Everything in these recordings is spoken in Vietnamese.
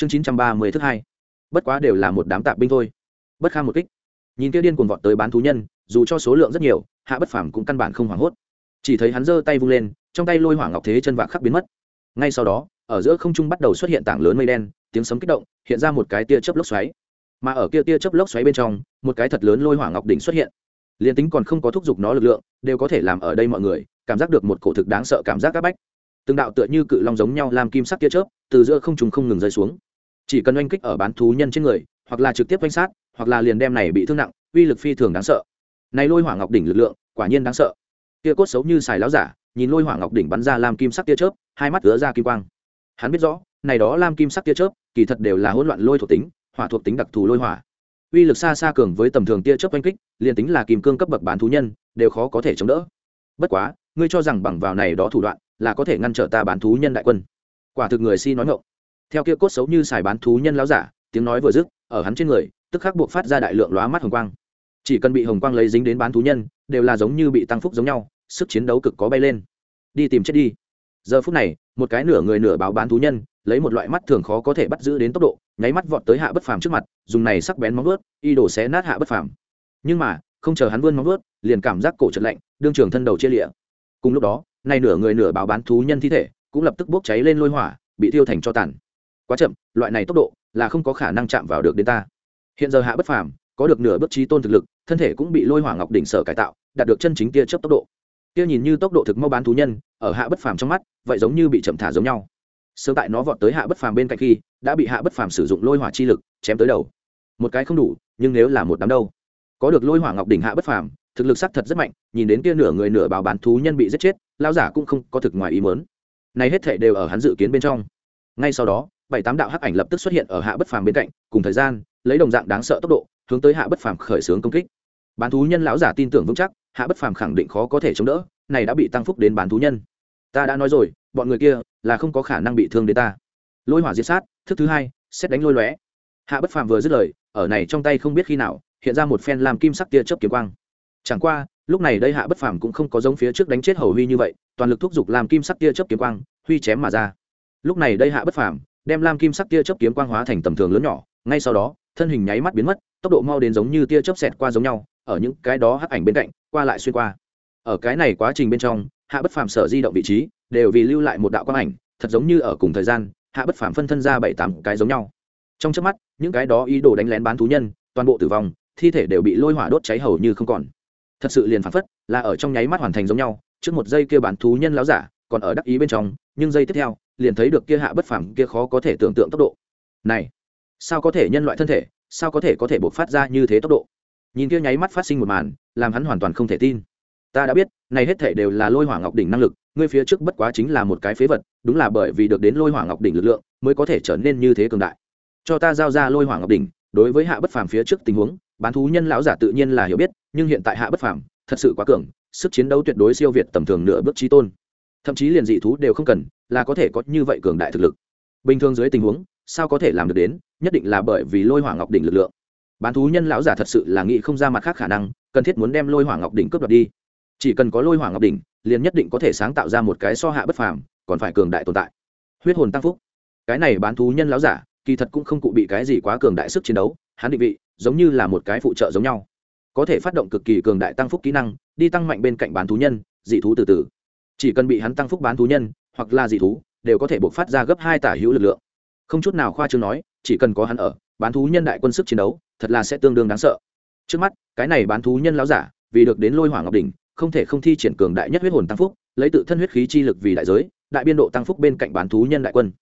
chương chín trăm ba mươi thứ hai. Bất quá đều là một đám tạp binh thôi. Bất kham một kích. Nhìn kia điên cuồng vọt tới bán thú nhân, dù cho số lượng rất nhiều, hạ bất phàm cũng căn bản không hoảng hốt. Chỉ thấy hắn giơ tay vung lên, trong tay lôi hỏa ngọc thế chân vạc khắc biến mất. Ngay sau đó, ở giữa không trung bắt đầu xuất hiện tảng lớn mây đen, tiếng sấm kích động, hiện ra một cái tia chớp lốc xoáy. Mà ở kia tia chớp lốc xoáy bên trong, một cái thật lớn lôi hỏa ngọc đỉnh xuất hiện. Liền tính còn không có thúc giục nó lực lượng, đều có thể làm ở đây mọi người, cảm giác được một cổ thực đáng sợ cảm giác áp bách. Từng đạo tựa như cự long giống nhau làm kim sắc tia chớp, từ giữa không trùng không ngừng rơi xuống chỉ cần oanh kích ở bán thú nhân trên người, hoặc là trực tiếp oanh sát, hoặc là liền đem này bị thương nặng, uy lực phi thường đáng sợ. Này lôi hỏa ngọc đỉnh lực lượng, quả nhiên đáng sợ. Kia cốt xấu như xài láo giả, nhìn lôi hỏa ngọc đỉnh bắn ra làm kim sắc tia chớp, hai mắt ứa ra kim quang. Hắn biết rõ, này đó lam kim sắc tia chớp, kỳ thật đều là hỗn loạn lôi thuộc tính, hỏa thuộc tính đặc thù lôi hỏa. Uy lực xa xa cường với tầm thường tia chớp oanh kích, liền tính là kim cương cấp bậc bán thú nhân, đều khó có thể chống đỡ. Bất quá, ngươi cho rằng bằng vào này đó thủ đoạn là có thể ngăn trở ta bán thú nhân đại quân. Quả thực người si nói ngộng theo kia cốt xấu như xài bán thú nhân láo giả tiếng nói vừa dứt ở hắn trên người tức khắc buộc phát ra đại lượng lóa mắt hồng quang. Chỉ cần bị hồng quang lấy dính đến bán thú nhân đều là giống như bị tăng phúc giống nhau sức chiến đấu cực có bay lên. Đi tìm chết đi. Giờ phút này một cái nửa người nửa báo bán thú nhân lấy một loại mắt thường khó có thể bắt giữ đến tốc độ nháy mắt vọt tới hạ bất phàm trước mặt dùng này sắc bén móng vớt y đổ xé nát hạ bất phàm. Nhưng mà không chờ hắn vươn móng vớt, liền cảm giác cổ chật lạnh đương trường thân đầu chia lịa. Cùng lúc đó nay nửa người nửa báo bán thú nhân thi thể cũng lập tức bốc cháy lên lôi hỏa bị thiêu thành cho tàn quá chậm, loại này tốc độ là không có khả năng chạm vào được đến ta. Hiện giờ hạ bất phàm, có được nửa bước trí tôn thực lực, thân thể cũng bị lôi hỏa ngọc đỉnh sở cải tạo, đạt được chân chính tia chớp tốc độ. Kia nhìn như tốc độ thực mau bán thú nhân, ở hạ bất phàm trong mắt, vậy giống như bị chậm thả giống nhau. Sớm tại nó vọt tới hạ bất phàm bên cạnh khi, đã bị hạ bất phàm sử dụng lôi hỏa chi lực chém tới đầu. Một cái không đủ, nhưng nếu là một đám đâu. Có được lôi hỏa ngọc đỉnh hạ bất phàm, thực lực sắc thật rất mạnh, nhìn đến kia nửa người nửa bào bán thú nhân bị giết chết lao giả cũng không có thực ngoài ý mớn này hết thể đều ở hắn dự kiến bên trong. Ngay sau đó bảy tám đạo hắc ảnh lập tức xuất hiện ở hạ bất phàm bên cạnh, cùng thời gian, lấy đồng dạng đáng sợ tốc độ, hướng tới hạ bất phàm khởi xướng công kích. Bán thú nhân lão giả tin tưởng vững chắc, hạ bất phàm khẳng định khó có thể chống đỡ, này đã bị tăng phúc đến bán thú nhân. Ta đã nói rồi, bọn người kia là không có khả năng bị thương đến ta. Lôi hỏa diệt sát, thức thứ hai, xét đánh lôi lóe. Hạ bất phàm vừa dứt lời, ở này trong tay không biết khi nào, hiện ra một phen làm kim sắc tia chớp kiếm quang. Chẳng qua, lúc này đây hạ bất phàm cũng không có giống phía trước đánh chết hầu huy như vậy, toàn lực thúc giục làm kim sắc tia chớp kiếm quang, huy chém mà ra. Lúc này đây hạ bất phàm đem lam kim sắc tia chớp kiếm quang hóa thành tầm thường lớn nhỏ, ngay sau đó, thân hình nháy mắt biến mất, tốc độ mau đến giống như tia chớp xẹt qua giống nhau, ở những cái đó hắc ảnh bên cạnh, qua lại xuyên qua. Ở cái này quá trình bên trong, hạ bất phàm sở di động vị trí, đều vì lưu lại một đạo quang ảnh, thật giống như ở cùng thời gian, hạ bất phàm phân thân ra bảy tám cái giống nhau. Trong trước mắt, những cái đó ý đồ đánh lén bán thú nhân, toàn bộ tử vong, thi thể đều bị lôi hỏa đốt cháy hầu như không còn. Thật sự liền phản phất, là ở trong nháy mắt hoàn thành giống nhau, trước một giây kia bán thú nhân láo giả, còn ở đắc ý bên trong, nhưng giây tiếp theo liền thấy được kia hạ bất phàm kia khó có thể tưởng tượng tốc độ. Này, sao có thể nhân loại thân thể, sao có thể có thể bộc phát ra như thế tốc độ? Nhìn kia nháy mắt phát sinh một màn, làm hắn hoàn toàn không thể tin. Ta đã biết, này hết thể đều là lôi hỏa ngọc đỉnh năng lực, ngươi phía trước bất quá chính là một cái phế vật, đúng là bởi vì được đến lôi hỏa ngọc đỉnh lực lượng, mới có thể trở nên như thế cường đại. Cho ta giao ra lôi hỏa ngọc đỉnh, đối với hạ bất phàm phía trước tình huống, bán thú nhân lão giả tự nhiên là hiểu biết, nhưng hiện tại hạ bất phàm, thật sự quá cường, sức chiến đấu tuyệt đối siêu việt tầm thường nửa bước trí tôn. Thậm chí liền dị thú đều không cần là có thể có như vậy cường đại thực lực. Bình thường dưới tình huống, sao có thể làm được đến? Nhất định là bởi vì lôi hỏa ngọc đỉnh lực lượng. Bán thú nhân lão giả thật sự là nghĩ không ra mặt khác khả năng, cần thiết muốn đem lôi hỏa ngọc đỉnh cướp đoạt đi. Chỉ cần có lôi hỏa ngọc đỉnh, liền nhất định có thể sáng tạo ra một cái so hạ bất phàm, còn phải cường đại tồn tại. Huyết hồn tăng phúc. Cái này bán thú nhân lão giả, kỳ thật cũng không cụ bị cái gì quá cường đại sức chiến đấu, hắn định vị, giống như là một cái phụ trợ giống nhau. Có thể phát động cực kỳ cường đại tăng phúc kỹ năng, đi tăng mạnh bên cạnh bán thú nhân, dị thú từ từ. Chỉ cần bị hắn tăng phúc bán thú nhân hoặc là dị thú, đều có thể buộc phát ra gấp hai tả hữu lực lượng. Không chút nào khoa chương nói, chỉ cần có hắn ở, bán thú nhân đại quân sức chiến đấu, thật là sẽ tương đương đáng sợ. Trước mắt, cái này bán thú nhân láo giả, vì được đến lôi hỏa ngọc đỉnh, không thể không thi triển cường đại nhất huyết hồn tăng phúc, lấy tự thân huyết khí chi lực vì đại giới, đại biên độ tăng phúc bên cạnh bán thú nhân đại quân.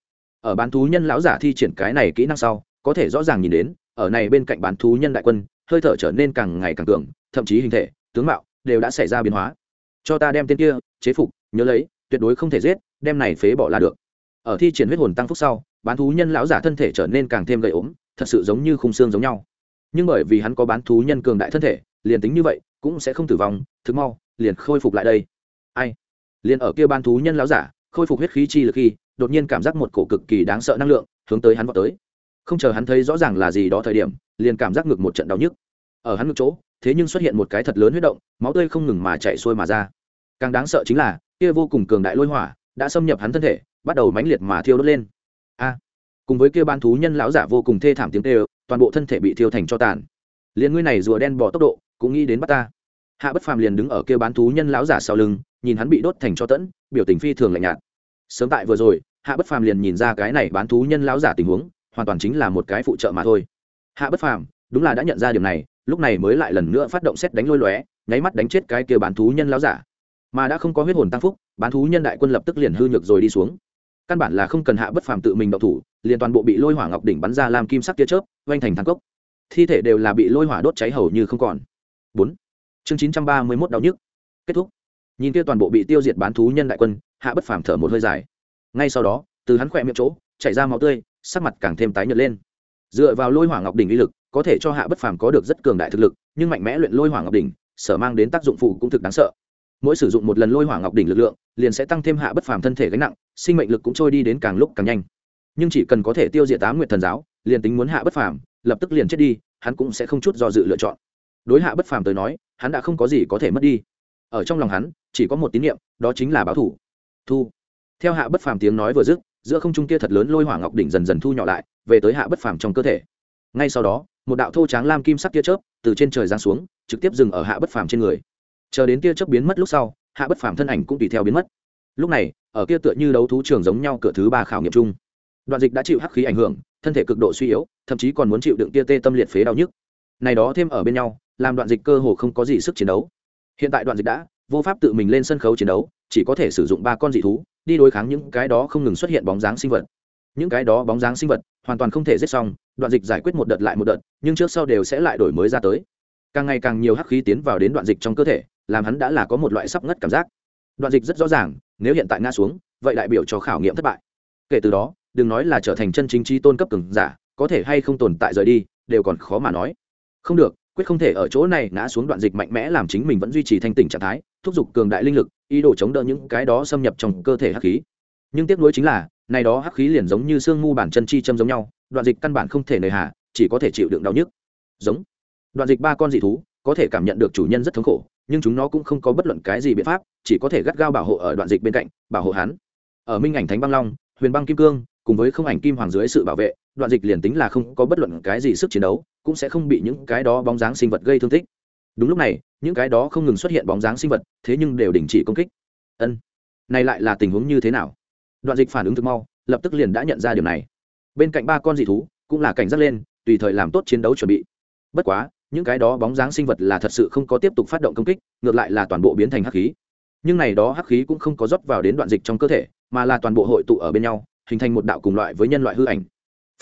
Ở bán thú nhân lão giả thi triển cái này kỹ năng sau, có thể rõ ràng nhìn đến, ở này bên cạnh bán thú nhân đại quân, hơi thở trở nên càng ngày càng cường, thậm chí hình thể, tướng mạo đều đã xảy ra biến hóa. Cho ta đem tên kia, chế phục, nhớ lấy, tuyệt đối không thể giết đem này phế bỏ là được. Ở thi triển huyết hồn tăng phúc sau, bán thú nhân lão giả thân thể trở nên càng thêm gầy ốm, thật sự giống như khung xương giống nhau. Nhưng bởi vì hắn có bán thú nhân cường đại thân thể, liền tính như vậy, cũng sẽ không tử vong, thực mau, liền khôi phục lại đây. Ai? Liền ở kia bán thú nhân lão giả, khôi phục huyết khí chi lực khi, đột nhiên cảm giác một cổ cực kỳ đáng sợ năng lượng, hướng tới hắn vào tới. Không chờ hắn thấy rõ ràng là gì đó thời điểm, liền cảm giác ngực một trận đau nhức. Ở hắn ngực chỗ, thế nhưng xuất hiện một cái thật lớn huyết động, máu tươi không ngừng mà chạy xuôi mà ra. Càng đáng sợ chính là, kia vô cùng cường đại lôi hỏa đã xâm nhập hắn thân thể, bắt đầu mãnh liệt mà thiêu đốt lên. A, cùng với kia ban thú nhân lão giả vô cùng thê thảm tiếng tê toàn bộ thân thể bị thiêu thành cho tàn. Liền ngươi này rùa đen bỏ tốc độ, cũng nghĩ đến bắt ta. Hạ bất phàm liền đứng ở kia bán thú nhân lão giả sau lưng, nhìn hắn bị đốt thành cho tẫn, biểu tình phi thường lạnh nhạt. Sớm tại vừa rồi, hạ bất phàm liền nhìn ra cái này bán thú nhân lão giả tình huống, hoàn toàn chính là một cái phụ trợ mà thôi. Hạ bất phàm, đúng là đã nhận ra điểm này, lúc này mới lại lần nữa phát động xét đánh lôi lóe, nháy mắt đánh chết cái kia bán thú nhân lão giả. Mà đã không có huyết hồn tăng phúc bán thú nhân đại quân lập tức liền hư nhược rồi đi xuống. Căn bản là không cần hạ bất phàm tự mình động thủ, liền toàn bộ bị lôi hỏa ngọc đỉnh bắn ra làm kim sắc tia chớp oanh thành thang cốc. Thi thể đều là bị lôi hỏa đốt cháy hầu như không còn. Bốn. Chương chín trăm ba mươi mốt đau nhức. Kết thúc. Nhìn kia toàn bộ bị tiêu diệt bán thú nhân đại quân, hạ bất phàm thở một hơi dài. Ngay sau đó, từ hắn khỏe miệng chỗ, chảy ra máu tươi, sắc mặt càng thêm tái nhợt lên. Dựa vào lôi hỏa ngọc đỉnh uy lực, có thể cho hạ bất phàm có được rất cường đại thực lực, nhưng mạnh mẽ luyện lôi hỏa ngọc đỉnh, sở mang đến tác dụng phụ cũng thực đáng sợ mỗi sử dụng một lần lôi hỏa ngọc đỉnh lực lượng, liền sẽ tăng thêm hạ bất phàm thân thể gánh nặng, sinh mệnh lực cũng trôi đi đến càng lúc càng nhanh. Nhưng chỉ cần có thể tiêu diệt tám nguyệt thần giáo, liền tính muốn hạ bất phàm, lập tức liền chết đi, hắn cũng sẽ không chút do dự lựa chọn. Đối hạ bất phàm tới nói, hắn đã không có gì có thể mất đi. Ở trong lòng hắn, chỉ có một tín niệm, đó chính là báo thủ. Thu. Theo hạ bất phàm tiếng nói vừa dứt, giữa không trung kia thật lớn lôi hỏa ngọc đỉnh dần dần thu nhỏ lại, về tới hạ bất phàm trong cơ thể. Ngay sau đó, một đạo thô tráng lam kim sắc tia chớp từ trên trời giáng xuống, trực tiếp dừng ở hạ bất phàm trên người chờ đến tia chớp biến mất lúc sau, hạ bất phàm thân ảnh cũng tùy theo biến mất. Lúc này, ở kia tựa như đấu thú trường giống nhau cửa thứ ba khảo nghiệm chung. Đoạn dịch đã chịu hắc khí ảnh hưởng, thân thể cực độ suy yếu, thậm chí còn muốn chịu đựng tia tê tâm liệt phế đau nhức. Này đó thêm ở bên nhau, làm đoạn dịch cơ hồ không có gì sức chiến đấu. Hiện tại đoạn dịch đã vô pháp tự mình lên sân khấu chiến đấu, chỉ có thể sử dụng ba con dị thú, đi đối kháng những cái đó không ngừng xuất hiện bóng dáng sinh vật. Những cái đó bóng dáng sinh vật, hoàn toàn không thể giết xong, đoạn dịch giải quyết một đợt lại một đợt, nhưng trước sau đều sẽ lại đổi mới ra tới. Càng ngày càng nhiều hắc khí tiến vào đến đoạn dịch trong cơ thể làm hắn đã là có một loại sắp ngất cảm giác. Đoạn dịch rất rõ ràng, nếu hiện tại ngã xuống, vậy đại biểu cho khảo nghiệm thất bại. Kể từ đó, đừng nói là trở thành chân chính trí tôn cấp cường giả, có thể hay không tồn tại rời đi, đều còn khó mà nói. Không được, quyết không thể ở chỗ này ngã xuống đoạn dịch mạnh mẽ làm chính mình vẫn duy trì thanh tỉnh trạng thái, thúc giục cường đại linh lực, ý đồ chống đỡ những cái đó xâm nhập trong cơ thể hắc khí. Nhưng tiếc nuối chính là, này đó hắc khí liền giống như xương mu bản chân chi châm giống nhau, đoạn dịch căn bản không thể nề hà, chỉ có thể chịu đựng đau nhức. Giống. Đoạn dịch ba con dị thú, có thể cảm nhận được chủ nhân rất thống khổ nhưng chúng nó cũng không có bất luận cái gì biện pháp, chỉ có thể gắt gao bảo hộ ở đoạn dịch bên cạnh, bảo hộ hắn. Ở minh ảnh thánh băng long, huyền băng kim cương, cùng với không ảnh kim hoàng dưới sự bảo vệ, đoạn dịch liền tính là không có bất luận cái gì sức chiến đấu, cũng sẽ không bị những cái đó bóng dáng sinh vật gây thương tích. Đúng lúc này, những cái đó không ngừng xuất hiện bóng dáng sinh vật, thế nhưng đều đình chỉ công kích. Ân, này lại là tình huống như thế nào? Đoạn dịch phản ứng thực mau, lập tức liền đã nhận ra điều này. Bên cạnh ba con dị thú, cũng là cảnh giác lên, tùy thời làm tốt chiến đấu chuẩn bị. Bất quá những cái đó bóng dáng sinh vật là thật sự không có tiếp tục phát động công kích, ngược lại là toàn bộ biến thành hắc khí. Nhưng này đó hắc khí cũng không có rót vào đến đoạn dịch trong cơ thể, mà là toàn bộ hội tụ ở bên nhau, hình thành một đạo cùng loại với nhân loại hư ảnh.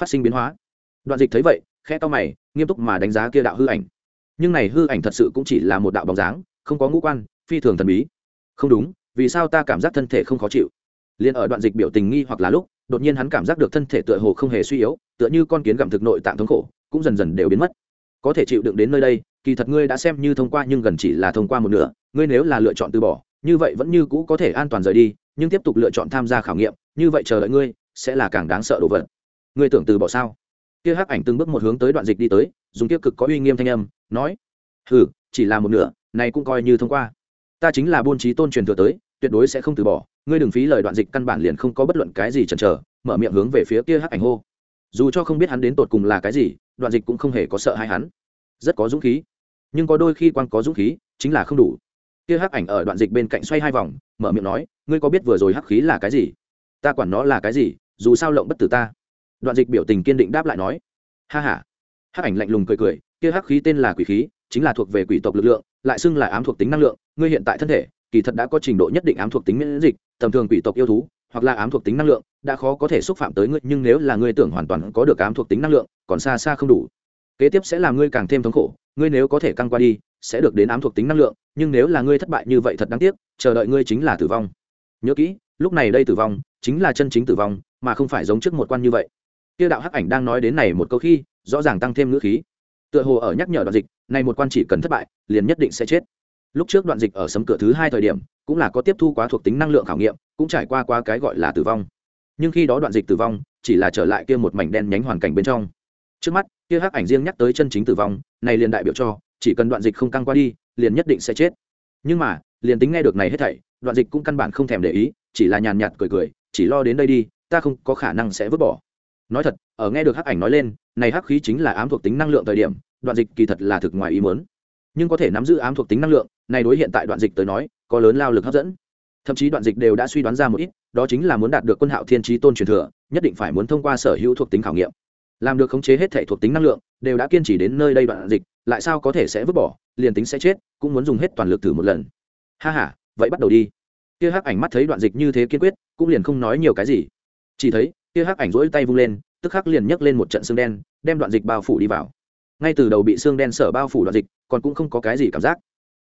Phát sinh biến hóa. Đoạn dịch thấy vậy khe to mày, nghiêm túc mà đánh giá kia đạo hư ảnh. Nhưng này hư ảnh thật sự cũng chỉ là một đạo bóng dáng, không có ngũ quan, phi thường thần bí. Không đúng, vì sao ta cảm giác thân thể không khó chịu? Liền ở đoạn dịch biểu tình nghi hoặc là lúc, đột nhiên hắn cảm giác được thân thể tựa hồ không hề suy yếu, tựa như con kiến gặm thực nội tạng thống khổ, cũng dần dần đều biến mất có thể chịu đựng đến nơi đây, kỳ thật ngươi đã xem như thông qua nhưng gần chỉ là thông qua một nửa, ngươi nếu là lựa chọn từ bỏ, như vậy vẫn như cũ có thể an toàn rời đi, nhưng tiếp tục lựa chọn tham gia khảo nghiệm, như vậy chờ đợi ngươi, sẽ là càng đáng sợ đồ vật. Ngươi tưởng từ bỏ sao? Kia hắc ảnh từng bước một hướng tới đoạn dịch đi tới, dùng kia cực có uy nghiêm thanh âm, nói ừ chỉ là một nửa, này cũng coi như thông qua. Ta chính là buôn trí tôn truyền thừa tới, tuyệt đối sẽ không từ bỏ. Ngươi đừng phí lời đoạn dịch căn bản liền không có bất luận cái gì chần chờ, mở miệng hướng về phía kia hắc ảnh hô. Dù cho không biết hắn đến tột cùng là cái gì, đoạn dịch cũng không hề có sợ hai hắn rất có dũng khí. Nhưng có đôi khi quan có dũng khí, chính là không đủ. Kia hắc ảnh ở đoạn dịch bên cạnh xoay hai vòng, mở miệng nói, ngươi có biết vừa rồi hắc khí là cái gì? Ta quản nó là cái gì, dù sao lộng bất tử ta. Đoạn dịch biểu tình kiên định đáp lại nói, ha h a hắc ảnh lạnh lùng cười cười, kia hắc khí tên là quỷ khí, chính là thuộc về quỷ tộc lực lượng, lại xưng là ám thuộc tính năng lượng, ngươi hiện tại thân thể, kỳ thật đã có trình độ nhất định ám thuộc tính miễn dịch, tầm thường quỷ tộc yêu thú, hoặc là ám thuộc tính năng lượng, đã khó có thể xúc phạm tới ngươi, nhưng nếu là ngươi tưởng hoàn toàn có được ám thuộc tính năng lượng, còn xa xa không đủ kế tiếp sẽ làm ngươi càng thêm thống khổ, ngươi nếu có thể căng qua đi, sẽ được đến ám thuộc tính năng lượng, nhưng nếu là ngươi thất bại như vậy thật đáng tiếc, chờ đợi ngươi chính là tử vong. Nhớ kỹ, lúc này đây tử vong, chính là chân chính tử vong, mà không phải giống trước một quan như vậy. Tiêu đạo hắc ảnh đang nói đến này một câu khi, rõ ràng tăng thêm ngữ khí. Tựa hồ ở nhắc nhở đoạn dịch, này một quan chỉ cần thất bại, liền nhất định sẽ chết. Lúc trước đoạn dịch ở sấm cửa thứ hai thời điểm, cũng là có tiếp thu quá thuộc tính năng lượng khảo nghiệm, cũng trải qua qua cái gọi là tử vong. Nhưng khi đó đoạn dịch tử vong, chỉ là trở lại kia một mảnh đen nhánh hoàn cảnh bên trong trước mắt, kia hắc ảnh riêng nhắc tới chân chính tử vong, này liền đại biểu cho, chỉ cần đoạn dịch không căng qua đi, liền nhất định sẽ chết. Nhưng mà, liền tính nghe được này hết thảy, đoạn dịch cũng căn bản không thèm để ý, chỉ là nhàn nhạt cười cười, chỉ lo đến đây đi, ta không có khả năng sẽ vứt bỏ. Nói thật, ở nghe được hắc ảnh nói lên, này hắc khí chính là ám thuộc tính năng lượng thời điểm, đoạn dịch kỳ thật là thực ngoài ý muốn. Nhưng có thể nắm giữ ám thuộc tính năng lượng, này đối hiện tại đoạn dịch tới nói, có lớn lao lực hấp dẫn. Thậm chí đoạn dịch đều đã suy đoán ra một ít, đó chính là muốn đạt được quân hạo thiên trí tôn truyền thừa, nhất định phải muốn thông qua sở hữu thuộc tính khảo nghiệm làm được khống chế hết thể thuộc tính năng lượng, đều đã kiên trì đến nơi đây đoạn dịch, lại sao có thể sẽ vứt bỏ, liền tính sẽ chết, cũng muốn dùng hết toàn lực thử một lần. Ha ha, vậy bắt đầu đi. Kia hắc ảnh mắt thấy đoạn dịch như thế kiên quyết, cũng liền không nói nhiều cái gì. Chỉ thấy, kia hắc ảnh rỗi tay vung lên, tức khắc liền nhấc lên một trận xương đen, đem đoạn dịch bao phủ đi vào. Ngay từ đầu bị xương đen sở bao phủ đoạn dịch, còn cũng không có cái gì cảm giác.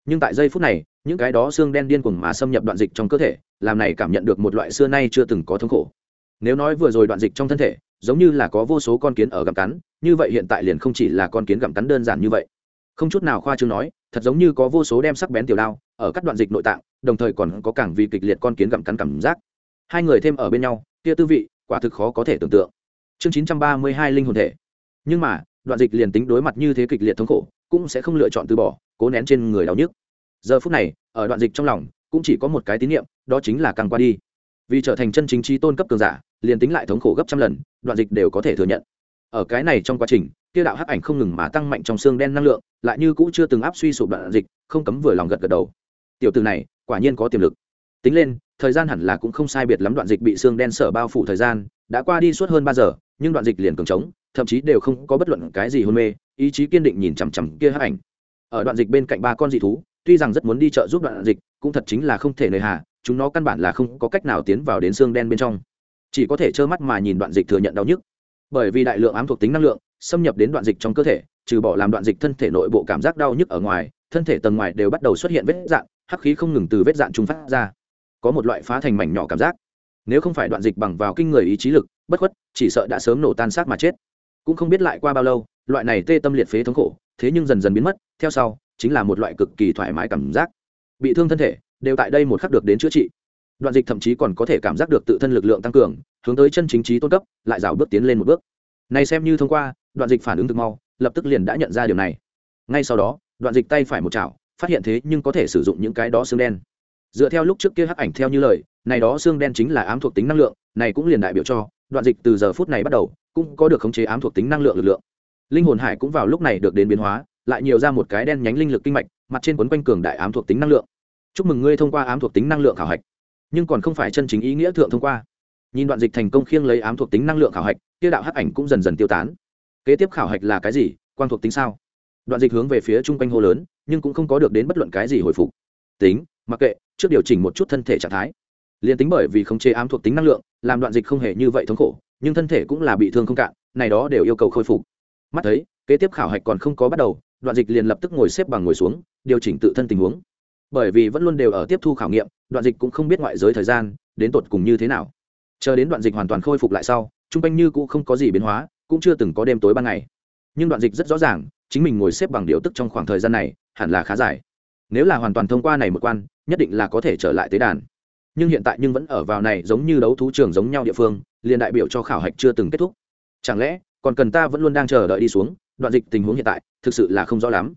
Nhưng tại giây phút này, những cái đó xương đen điên cuồng mà xâm nhập đoạn dịch trong cơ thể, làm này cảm nhận được một loại xưa nay chưa từng có thống khổ. Nếu nói vừa rồi đoạn dịch trong thân thể giống như là có vô số con kiến ở gặm cắn như vậy hiện tại liền không chỉ là con kiến gặm cắn đơn giản như vậy. Không chút nào khoa trương nói thật giống như có vô số đem sắc bén tiểu đao ở các đoạn dịch nội tạng đồng thời còn có cảng vì kịch liệt con kiến gặm cắn cảm giác. Hai người thêm ở bên nhau kia tư vị quả thực khó có thể tưởng tượng. Chương chín trăm ba mươi hai linh hồn thể. Nhưng mà đoạn dịch liền tính đối mặt như thế kịch liệt thống khổ cũng sẽ không lựa chọn từ bỏ cố nén trên người đau nhức. Giờ phút này ở đoạn dịch trong lòng cũng chỉ có một cái tín niệm, đó chính là càng qua đi vì trở thành chân chính trí tôn cấp cường giả, liền tính lại thống khổ gấp trăm lần, đoạn dịch đều có thể thừa nhận. Ở cái này trong quá trình, kia đạo hắc ảnh không ngừng mà tăng mạnh trong xương đen năng lượng, lại như cũ chưa từng áp suy sụp đoạn dịch, không cấm vừa lòng gật gật đầu. Tiểu từ này, quả nhiên có tiềm lực. Tính lên, thời gian hẳn là cũng không sai biệt lắm đoạn dịch bị xương đen sở bao phủ thời gian, đã qua đi suốt hơn ba giờ, nhưng đoạn dịch liền cường trống, thậm chí đều không có bất luận cái gì hôn mê, ý chí kiên định nhìn chằm chằm kia hắc ảnh. Ở đoạn dịch bên cạnh ba con dị thú, tuy rằng rất muốn đi chợ giúp đoạn dịch, cũng thật chính là không thể nơi hà chúng nó căn bản là không có cách nào tiến vào đến xương đen bên trong. Chỉ có thể trơ mắt mà nhìn đoạn dịch thừa nhận đau nhức. Bởi vì đại lượng ám thuộc tính năng lượng xâm nhập đến đoạn dịch trong cơ thể, trừ bỏ làm đoạn dịch thân thể nội bộ cảm giác đau nhức ở ngoài, thân thể tầng ngoài đều bắt đầu xuất hiện vết dạn hắc khí không ngừng từ vết dạn trung phát ra. Có một loại phá thành mảnh nhỏ cảm giác. Nếu không phải đoạn dịch bằng vào kinh người ý chí lực, bất khuất, chỉ sợ đã sớm nổ tan xác mà chết. Cũng không biết lại qua bao lâu, loại này tê tâm liệt phế thống khổ, thế nhưng dần dần biến mất, theo sau, chính là một loại cực kỳ thoải mái cảm giác. Bị thương thân thể đều tại đây một khắc được đến chữa trị. Đoạn dịch thậm chí còn có thể cảm giác được tự thân lực lượng tăng cường, hướng tới chân chính trí tôn cấp, lại rào bước tiến lên một bước. Này xem như thông qua, đoạn dịch phản ứng thực mau, lập tức liền đã nhận ra điều này. Ngay sau đó, đoạn dịch tay phải một chảo, phát hiện thế nhưng có thể sử dụng những cái đó xương đen. Dựa theo lúc trước kia hắc ảnh theo như lời, này đó xương đen chính là ám thuộc tính năng lượng, này cũng liền đại biểu cho, đoạn dịch từ giờ phút này bắt đầu, cũng có được khống chế ám thuộc tính năng lượng lực lượng. Linh hồn hải cũng vào lúc này được đến biến hóa, lại nhiều ra một cái đen nhánh linh lực kinh mạch, mặt trên quấn quanh cường đại ám thuộc tính năng lượng chúc mừng ngươi thông qua ám thuộc tính năng lượng khảo hạch. Nhưng còn không phải chân chính ý nghĩa thượng thông qua. Nhìn đoạn dịch thành công khiêng lấy ám thuộc tính năng lượng khảo hạch, kia đạo hắc ảnh cũng dần dần tiêu tán. Kế tiếp khảo hạch là cái gì? Quan thuộc tính sao? Đoạn dịch hướng về phía chung quanh hô lớn, nhưng cũng không có được đến bất luận cái gì hồi phục. Tính, mặc kệ, trước điều chỉnh một chút thân thể trạng thái. Liền tính bởi vì khống chế ám thuộc tính năng lượng, làm đoạn dịch không hề như vậy thống khổ, nhưng thân thể cũng là bị thương không cạn, này đó đều yêu cầu khôi phục. Mắt thấy, kế tiếp khảo hạch còn không có bắt đầu, đoạn dịch liền lập tức ngồi xếp bằng ngồi xuống, điều chỉnh tự thân tình huống bởi vì vẫn luôn đều ở tiếp thu khảo nghiệm, đoạn dịch cũng không biết ngoại giới thời gian, đến tột cùng như thế nào. Chờ đến đoạn dịch hoàn toàn khôi phục lại sau chung quanh như cũng không có gì biến hóa, cũng chưa từng có đêm tối ban ngày. Nhưng đoạn dịch rất rõ ràng, chính mình ngồi xếp bằng điệu tức trong khoảng thời gian này, hẳn là khá dài. Nếu là hoàn toàn thông qua này một quan, nhất định là có thể trở lại tế đàn. Nhưng hiện tại nhưng vẫn ở vào này giống như đấu thú trường giống nhau địa phương, liền đại biểu cho khảo hạch chưa từng kết thúc. Chẳng lẽ, còn cần ta vẫn luôn đang chờ đợi đi xuống, đoạn dịch tình huống hiện tại, thực sự là không rõ lắm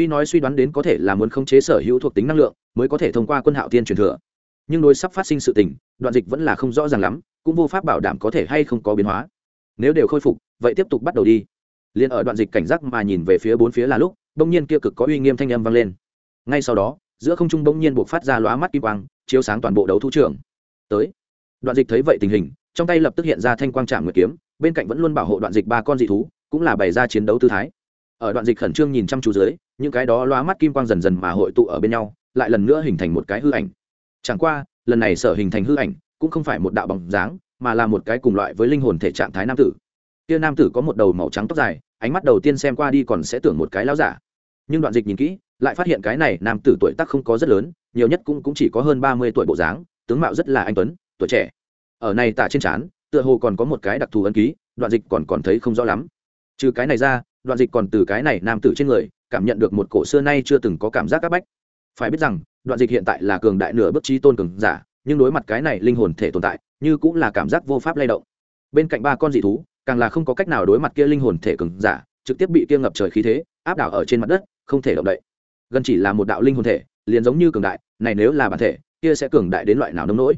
tuy nói suy đoán đến có thể là muốn khống chế sở hữu thuộc tính năng lượng, mới có thể thông qua quân hạo tiên truyền thừa. Nhưng đối sắp phát sinh sự tình, đoạn dịch vẫn là không rõ ràng lắm, cũng vô pháp bảo đảm có thể hay không có biến hóa. Nếu đều khôi phục, vậy tiếp tục bắt đầu đi. Liền ở đoạn dịch cảnh giác mà nhìn về phía bốn phía là lúc, bỗng nhiên kia cực có uy nghiêm thanh âm vang lên. Ngay sau đó, giữa không trung bỗng nhiên buộc phát ra lóa mắt kim quang, chiếu sáng toàn bộ đấu thú trưởng tới. Đoạn dịch thấy vậy tình hình, trong tay lập tức hiện ra thanh quang trạm nguyệt kiếm, bên cạnh vẫn luôn bảo hộ đoạn dịch ba con dị thú, cũng là bày ra chiến đấu tư thái ở đoạn dịch khẩn trương nhìn chăm chú dưới những cái đó loa mắt kim quang dần dần mà hội tụ ở bên nhau lại lần nữa hình thành một cái hư ảnh. Chẳng qua lần này sở hình thành hư ảnh cũng không phải một đạo bóng dáng mà là một cái cùng loại với linh hồn thể trạng thái nam tử. Kia nam tử có một đầu màu trắng tóc dài ánh mắt đầu tiên xem qua đi còn sẽ tưởng một cái lão giả. Nhưng đoạn dịch nhìn kỹ lại phát hiện cái này nam tử tuổi tác không có rất lớn nhiều nhất cũng, cũng chỉ có hơn ba mươi tuổi bộ dáng tướng mạo rất là anh tuấn tuổi trẻ. Ở này tả trên trán tựa hồ còn có một cái đặc thù ấn ký đoạn dịch còn còn thấy không rõ lắm. Trừ cái này ra đoạn dịch còn từ cái này nam tử trên người, cảm nhận được một cổ xưa nay chưa từng có cảm giác áp bách. Phải biết rằng, đoạn dịch hiện tại là cường đại nửa bước trí tôn cường giả, nhưng đối mặt cái này linh hồn thể tồn tại, như cũng là cảm giác vô pháp lay động. Bên cạnh ba con dị thú, càng là không có cách nào đối mặt kia linh hồn thể cường giả, trực tiếp bị kia ngập trời khí thế, áp đảo ở trên mặt đất, không thể động đậy. Gần chỉ là một đạo linh hồn thể, liền giống như cường đại, này nếu là bản thể, kia sẽ cường đại đến loại nào nông nỗi?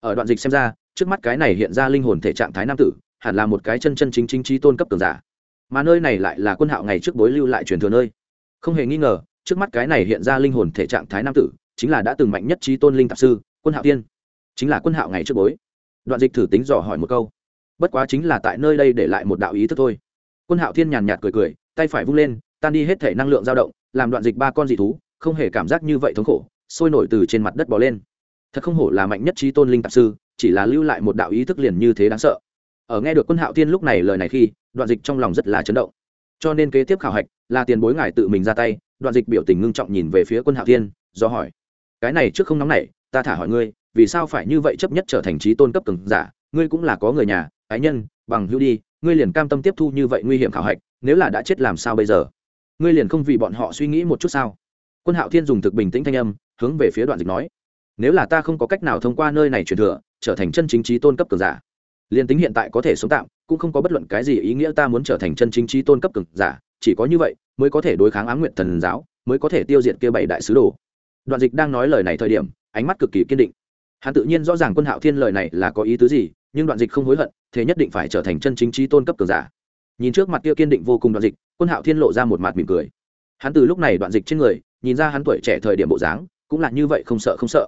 Ở đoạn dịch xem ra, trước mắt cái này hiện ra linh hồn thể trạng thái nam tử, hẳn là một cái chân chân chính chính trí tôn cấp cường giả mà nơi này lại là quân hạo ngày trước bối lưu lại truyền thừa nơi. Không hề nghi ngờ, trước mắt cái này hiện ra linh hồn thể trạng thái nam tử, chính là đã từng mạnh nhất trí tôn linh tạp sư, quân hạo tiên. Chính là quân hạo ngày trước bối. Đoạn dịch thử tính dò hỏi một câu. Bất quá chính là tại nơi đây để lại một đạo ý thức thôi. Quân hạo thiên nhàn nhạt cười cười, tay phải vung lên, tan đi hết thể năng lượng dao động, làm đoạn dịch ba con dị thú, không hề cảm giác như vậy thống khổ, sôi nổi từ trên mặt đất bò lên. Thật không hổ là mạnh nhất trí tôn linh tạp sư, chỉ là lưu lại một đạo ý thức liền như thế đáng sợ ở nghe được quân hạo thiên lúc này lời này khi, đoạn dịch trong lòng rất là chấn động. Cho nên kế tiếp khảo hạch là tiền bối ngài tự mình ra tay, đoạn dịch biểu tình ngưng trọng nhìn về phía quân hạo thiên, do hỏi, cái này trước không nóng này ta thả hỏi ngươi, vì sao phải như vậy chấp nhất trở thành trí tôn cấp cường giả, ngươi cũng là có người nhà, ái nhân, bằng hữu đi, ngươi liền cam tâm tiếp thu như vậy nguy hiểm khảo hạch, nếu là đã chết làm sao bây giờ? Ngươi liền không vì bọn họ suy nghĩ một chút sao? Quân hạo thiên dùng thực bình tĩnh thanh âm, hướng về phía đoạn dịch nói, nếu là ta không có cách nào thông qua nơi này truyền thừa, trở thành chân chính trí tôn cấp cường giả liền tính hiện tại có thể sống tạm, cũng không có bất luận cái gì ý nghĩa ta muốn trở thành chân chính trí tôn cấp cường giả, chỉ có như vậy, mới có thể đối kháng Áng nguyện thần giáo, mới có thể tiêu diệt kia bảy đại sứ đồ. Đoạn dịch đang nói lời này thời điểm, ánh mắt cực kỳ kiên định. Hắn tự nhiên rõ ràng quân hạo thiên lời này là có ý tứ gì, nhưng đoạn dịch không hối hận, thế nhất định phải trở thành chân chính trí tôn cấp cường giả. Nhìn trước mặt kia kiên định vô cùng đoạn dịch, quân hạo thiên lộ ra một mặt mỉm cười. Hắn từ lúc này đoạn dịch trên người, nhìn ra hắn tuổi trẻ thời điểm bộ dáng, cũng là như vậy không sợ không sợ.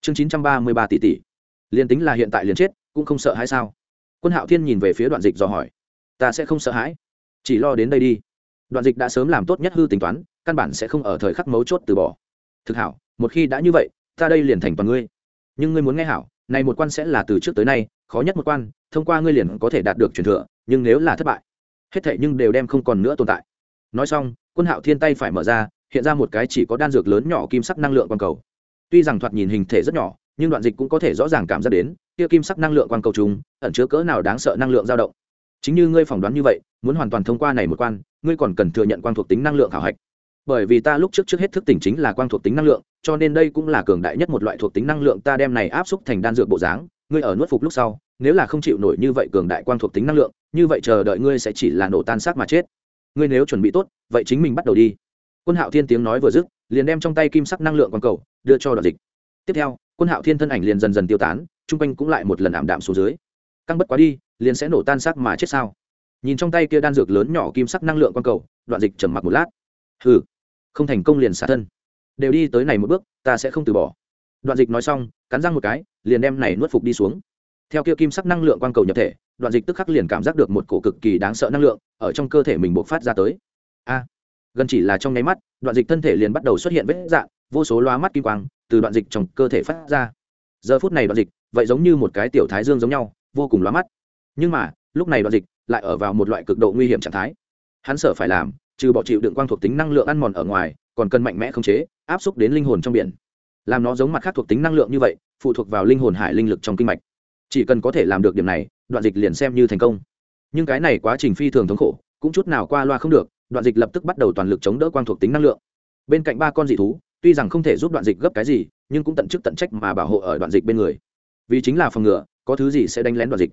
Chương chín trăm ba mươi ba tỷ tỷ. Liền tính là hiện tại liền chết cũng không sợ hãi sao? Quân hạo thiên nhìn về phía đoạn dịch dò hỏi. Ta sẽ không sợ hãi. Chỉ lo đến đây đi. Đoạn dịch đã sớm làm tốt nhất hư tính toán, căn bản sẽ không ở thời khắc mấu chốt từ bỏ. Thực hảo, một khi đã như vậy, ta đây liền thành toàn ngươi. Nhưng ngươi muốn nghe hảo, này một quan sẽ là từ trước tới nay, khó nhất một quan, thông qua ngươi liền có thể đạt được truyền thừa, nhưng nếu là thất bại, hết thệ nhưng đều đem không còn nữa tồn tại. Nói xong, quân hạo thiên tay phải mở ra, hiện ra một cái chỉ có đan dược lớn nhỏ kim sắc năng lượng quang cầu. Tuy rằng thoạt nhìn hình thể rất nhỏ, nhưng đoạn dịch cũng có thể rõ ràng cảm giác đến kia kim sắc năng lượng quang cầu trùng, ẩn chứa cỡ nào đáng sợ năng lượng dao động? Chính như ngươi phỏng đoán như vậy, muốn hoàn toàn thông qua này một quan, ngươi còn cần thừa nhận quang thuộc tính năng lượng khảo hạch. Bởi vì ta lúc trước trước hết thức tỉnh chính là quang thuộc tính năng lượng, cho nên đây cũng là cường đại nhất một loại thuộc tính năng lượng ta đem này áp xúc thành đan dược bộ dáng, ngươi ở nuốt phục lúc sau, nếu là không chịu nổi như vậy cường đại quang thuộc tính năng lượng, như vậy chờ đợi ngươi sẽ chỉ là nổ tan xác mà chết. Ngươi nếu chuẩn bị tốt, vậy chính mình bắt đầu đi. Quân hạo thiên tiếng nói vừa dứt, liền đem trong tay kim sắc năng lượng quang cầu đưa cho đoạn dịch. Tiếp theo, quân hạo thiên thân ảnh liền dần dần tiêu tán trung quanh cũng lại một lần ảm đạm xuống dưới. Căng bất quá đi, liền sẽ nổ tan xác mà chết sao? Nhìn trong tay kia đan dược lớn nhỏ kim sắc năng lượng quang cầu, đoạn dịch trầm mặc một lát. Hừ, không thành công liền xả thân. Đều đi tới này một bước, ta sẽ không từ bỏ. Đoạn dịch nói xong, cắn răng một cái, liền đem này nuốt phục đi xuống. Theo kia kim sắc năng lượng quang cầu nhập thể, đoạn dịch tức khắc liền cảm giác được một cổ cực kỳ đáng sợ năng lượng ở trong cơ thể mình bộc phát ra tới. A, gần chỉ là trong nháy mắt, đoạn dịch thân thể liền bắt đầu xuất hiện vết dạng, vô số loa mắt kim quang từ đoạn dịch trong cơ thể phát ra. Giờ phút này đoạn dịch vậy giống như một cái tiểu thái dương giống nhau, vô cùng lóa mắt. Nhưng mà, lúc này đoạn dịch lại ở vào một loại cực độ nguy hiểm trạng thái. Hắn sợ phải làm, trừ bỏ chịu đựng quang thuộc tính năng lượng ăn mòn ở ngoài, còn cần mạnh mẽ khống chế, áp xúc đến linh hồn trong biển. Làm nó giống mặt khác thuộc tính năng lượng như vậy, phụ thuộc vào linh hồn hải linh lực trong kinh mạch. Chỉ cần có thể làm được điểm này, đoạn dịch liền xem như thành công. Nhưng cái này quá trình phi thường thống khổ, cũng chút nào qua loa không được, đoạn dịch lập tức bắt đầu toàn lực chống đỡ quang thuộc tính năng lượng. Bên cạnh ba con dị thú, tuy rằng không thể giúp đoạn dịch gấp cái gì, nhưng cũng tận chức tận trách mà bảo hộ ở đoạn dịch bên người vì chính là phòng ngừa, có thứ gì sẽ đánh lén đoạn dịch.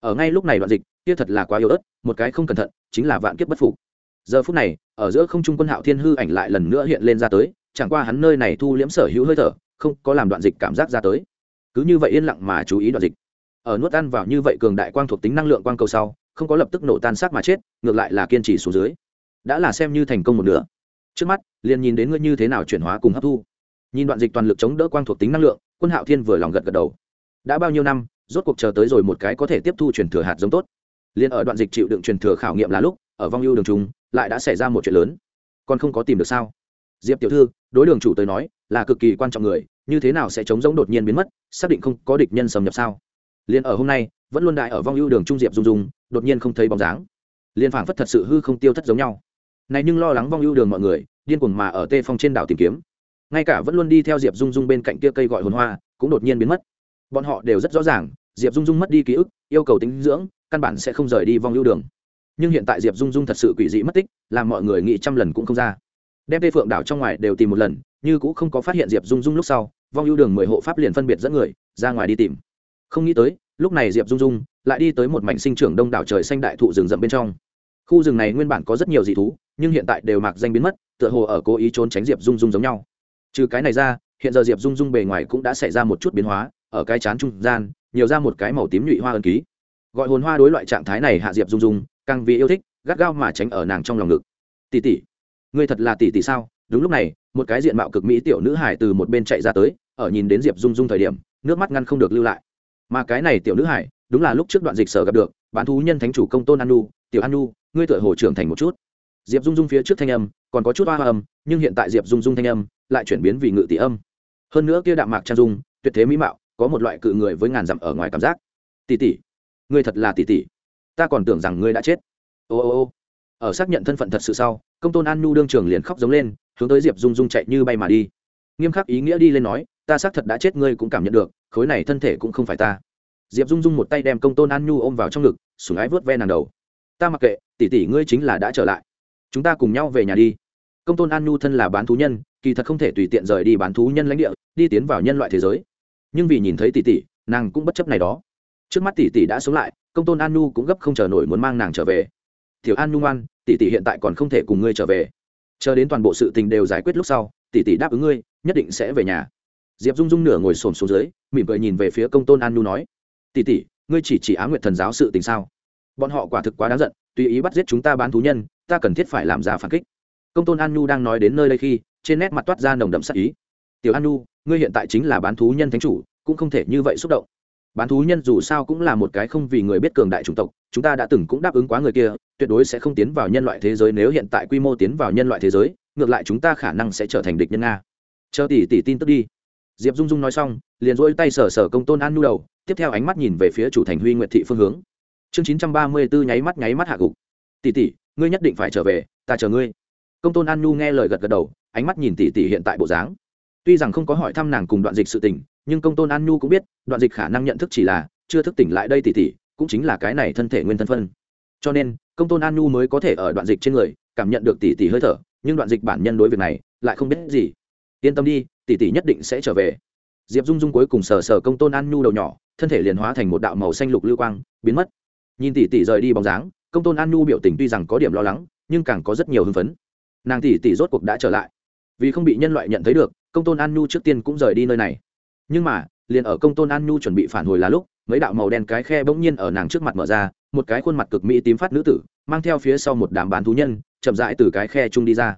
Ở ngay lúc này đoạn dịch, kia thật là quá yếu ớt, một cái không cẩn thận, chính là vạn kiếp bất phục. Giờ phút này, ở giữa không trung quân hạo thiên hư ảnh lại lần nữa hiện lên ra tới, chẳng qua hắn nơi này thu liễm sở hữu hơi thở, không có làm đoạn dịch cảm giác ra tới. Cứ như vậy yên lặng mà chú ý đoạn dịch. Ở nuốt ăn vào như vậy cường đại quang thuộc tính năng lượng quang cầu sau, không có lập tức nổ tan xác mà chết, ngược lại là kiên trì xuống dưới. Đã là xem như thành công một nửa. Trước mắt, liền nhìn đến ngươi như thế nào chuyển hóa cùng hấp thu. Nhìn đoạn dịch toàn lực chống đỡ quang thuộc tính năng lượng, quân hạo thiên vừa lòng gật gật đầu đã bao nhiêu năm, rốt cuộc chờ tới rồi một cái có thể tiếp thu truyền thừa hạt giống tốt. Liền ở đoạn dịch chịu đựng truyền thừa khảo nghiệm là lúc, ở vong ưu đường trung, lại đã xảy ra một chuyện lớn. Còn không có tìm được sao? Diệp tiểu thư, đối đường chủ tới nói, là cực kỳ quan trọng người, như thế nào sẽ chống giống đột nhiên biến mất, xác định không có địch nhân xâm nhập sao? Liền ở hôm nay, vẫn luôn đại ở vong ưu đường trung diệp dung dung, đột nhiên không thấy bóng dáng. Liền phảng phất thật sự hư không tiêu thất giống nhau. Này nhưng lo lắng vong ưu đường mọi người, điên cuồng mà ở tê phong trên đảo tìm kiếm. Ngay cả vẫn luôn đi theo diệp dung dung bên cạnh kia cây gọi hồn hoa, cũng đột nhiên biến mất bọn họ đều rất rõ ràng, diệp dung dung mất đi ký ức, yêu cầu tính dưỡng, căn bản sẽ không rời đi vong Lưu đường. Nhưng hiện tại diệp dung dung thật sự quỷ dị mất tích, làm mọi người nghĩ trăm lần cũng không ra. Đem tê phượng đảo trong ngoài đều tìm một lần, như cũng không có phát hiện diệp dung dung lúc sau, vong ưu đường mười hộ pháp liền phân biệt dẫn người, ra ngoài đi tìm. Không nghĩ tới, lúc này diệp dung dung lại đi tới một mảnh sinh trưởng đông đảo trời xanh đại thụ rừng rậm bên trong. Khu rừng này nguyên bản có rất nhiều dị thú, nhưng hiện tại đều mặc danh biến mất, tựa hồ ở cố ý trốn tránh diệp dung dung giống nhau. Trừ cái này ra, hiện giờ diệp dung dung bề ngoài cũng đã xảy ra một chút biến hóa ở cái chán trung gian, nhiều ra một cái màu tím nhụy hoa ân ký. Gọi hồn hoa đối loại trạng thái này hạ diệp dung dung càng vì yêu thích, gắt gao mà tránh ở nàng trong lòng ngực. Tỷ tỷ, ngươi thật là tỷ tỷ sao? Đúng lúc này, một cái diện mạo cực mỹ tiểu nữ hải từ một bên chạy ra tới, ở nhìn đến diệp dung dung thời điểm, nước mắt ngăn không được lưu lại. Mà cái này tiểu nữ hải, đúng là lúc trước đoạn dịch sở gặp được, bán thú nhân thánh chủ công tôn an nu tiểu an nu ngươi tựa hồ trưởng thành một chút. Diệp dung dung phía trước thanh âm, còn có chút hoa hoa âm, nhưng hiện tại diệp dung dung thanh âm lại chuyển biến vì ngự tỷ âm. Hơn nữa kia đạm mạc trang dung, tuyệt thế mỹ mạo có một loại cự người với ngàn dặm ở ngoài cảm giác. Tỷ tỷ, ngươi thật là tỷ tỷ. Ta còn tưởng rằng ngươi đã chết. Ô ô ô. Ở xác nhận thân phận thật sự sau, công tôn an nhu đương trường liền khóc giống lên, hướng tới diệp dung dung chạy như bay mà đi. Nghiêm khắc ý nghĩa đi lên nói, ta xác thật đã chết, ngươi cũng cảm nhận được, khối này thân thể cũng không phải ta. Diệp dung dung một tay đem công tôn an nhu ôm vào trong ngực, sủng ái vớt ve nàng đầu. Ta mặc kệ, tỷ tỷ ngươi chính là đã trở lại. Chúng ta cùng nhau về nhà đi. Công tôn an nhu thân là bán thú nhân, kỳ thật không thể tùy tiện rời đi bán thú nhân lãnh địa, đi tiến vào nhân loại thế giới nhưng vì nhìn thấy tỷ tỷ nàng cũng bất chấp này đó. Trước mắt tỷ tỷ đã sống lại, công tôn an nu cũng gấp không chờ nổi muốn mang nàng trở về. Tiểu an nu ngoan tỷ tỷ hiện tại còn không thể cùng ngươi trở về. Chờ đến toàn bộ sự tình đều giải quyết lúc sau tỷ tỷ đáp ứng ngươi, nhất định sẽ về nhà. Diệp dung dung nửa ngồi xổm xuống dưới, mỉm cười nhìn về phía công tôn an nu nói tỷ tỷ ngươi chỉ chỉ á nguyệt thần giáo sự tình sao? Bọn họ quả thực quá đáng giận, tùy ý bắt giết chúng ta bán thú nhân, ta cần thiết phải làm ra phản kích. Công tôn an nu đang nói đến nơi đây khi, trên nét mặt toát ra nồng đậm sắc ý tiểu an nu ngươi hiện tại chính là bán thú nhân thánh chủ, cũng không thể như vậy xúc động. Bán thú nhân dù sao cũng là một cái không vì người biết cường đại chủng tộc, chúng ta đã từng cũng đáp ứng quá người kia, tuyệt đối sẽ không tiến vào nhân loại thế giới nếu hiện tại quy mô tiến vào nhân loại thế giới, ngược lại chúng ta khả năng sẽ trở thành địch nhân nga. Chờ tỷ tỷ tin tức đi. Diệp dung dung nói xong, liền rỗi tay sờ sờ công tôn an nu đầu, tiếp theo ánh mắt nhìn về phía chủ thành huy nguyệt thị phương hướng. Chương chín trăm ba mươi bốn nháy mắt nháy mắt hạ gục. Tỷ tỷ, ngươi nhất định phải trở về, ta chờ ngươi. Công tôn an nu nghe lời gật gật đầu, ánh mắt nhìn tỷ tỷ hiện tại bộ dáng tuy rằng không có hỏi thăm nàng cùng đoạn dịch sự tình, nhưng công tôn an nhu cũng biết, đoạn dịch khả năng nhận thức chỉ là, chưa thức tỉnh lại đây tỷ tỷ cũng chính là cái này thân thể nguyên thân phân. Cho nên, công tôn an nhu mới có thể ở đoạn dịch trên người, cảm nhận được tỷ tỷ hơi thở, nhưng đoạn dịch bản nhân đối việc này, lại không biết gì. Yên tâm đi tỷ tỷ nhất định sẽ trở về. Diệp dung dung cuối cùng sờ sờ công tôn an nhu đầu nhỏ, thân thể liền hóa thành một đạo màu xanh lục lưu quang, biến mất. Nhìn tỷ tỷ rời đi bóng dáng, công tôn an nhu biểu tình tuy rằng có điểm lo lắng, nhưng càng có rất nhiều hưng phấn. Nàng tỷ tỷ rốt cuộc đã trở lại vì không bị nhân loại nhận thấy được, công tôn an nhu trước tiên cũng rời đi nơi này. Nhưng mà, liền ở công tôn an nhu chuẩn bị phản hồi là lúc, mấy đạo màu đen cái khe bỗng nhiên ở nàng trước mặt mở ra, một cái khuôn mặt cực mỹ tím phát nữ tử, mang theo phía sau một đám bán thú nhân, chậm rãi từ cái khe chung đi ra.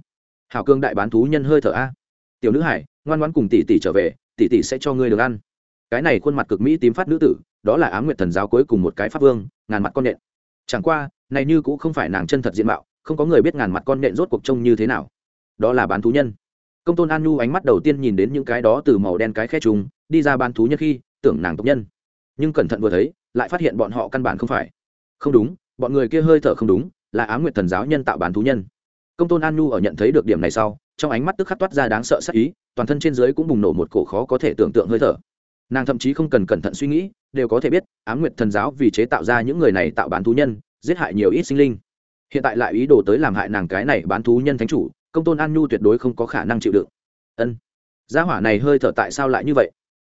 Hảo cương đại bán thú nhân hơi thở a. Tiểu nữ hải, ngoan ngoan cùng tỷ tỷ trở về, tỷ tỷ sẽ cho ngươi được ăn. Cái này khuôn mặt cực mỹ tím phát nữ tử, đó là á m nguyệt thần giáo cuối cùng một cái pháp vương, ngàn mặt con nện. Chẳng qua, này như cũng không phải nàng chân thật diện mạo, không có người biết ngàn mặt con nện rốt cuộc trông như thế nào. Đó là bán thú nhân công tôn an nhu ánh mắt đầu tiên nhìn đến những cái đó từ màu đen cái khe trùng, đi ra bán thú nhân khi, tưởng nàng tộc nhân. Nhưng cẩn thận vừa thấy, lại phát hiện bọn họ căn bản không phải. Không đúng, bọn người kia hơi thở không đúng, là á m nguyệt thần giáo nhân tạo bán thú nhân. Công tôn an nhu ở nhận thấy được điểm này sau, trong ánh mắt tức khắc toát ra đáng sợ sắc ý, toàn thân trên dưới cũng bùng nổ một cổ khó có thể tưởng tượng hơi thở. Nàng thậm chí không cần cẩn thận suy nghĩ, đều có thể biết, á m nguyệt thần giáo vì chế tạo ra những người này tạo bán thú nhân, giết hại nhiều ít sinh linh. Hiện tại lại ý đồ tới làm hại nàng cái này bán thú nhân thánh chủ công tôn an nhu tuyệt đối không có khả năng chịu đựng. Ân, gia hỏa này hơi thở tại sao lại như vậy?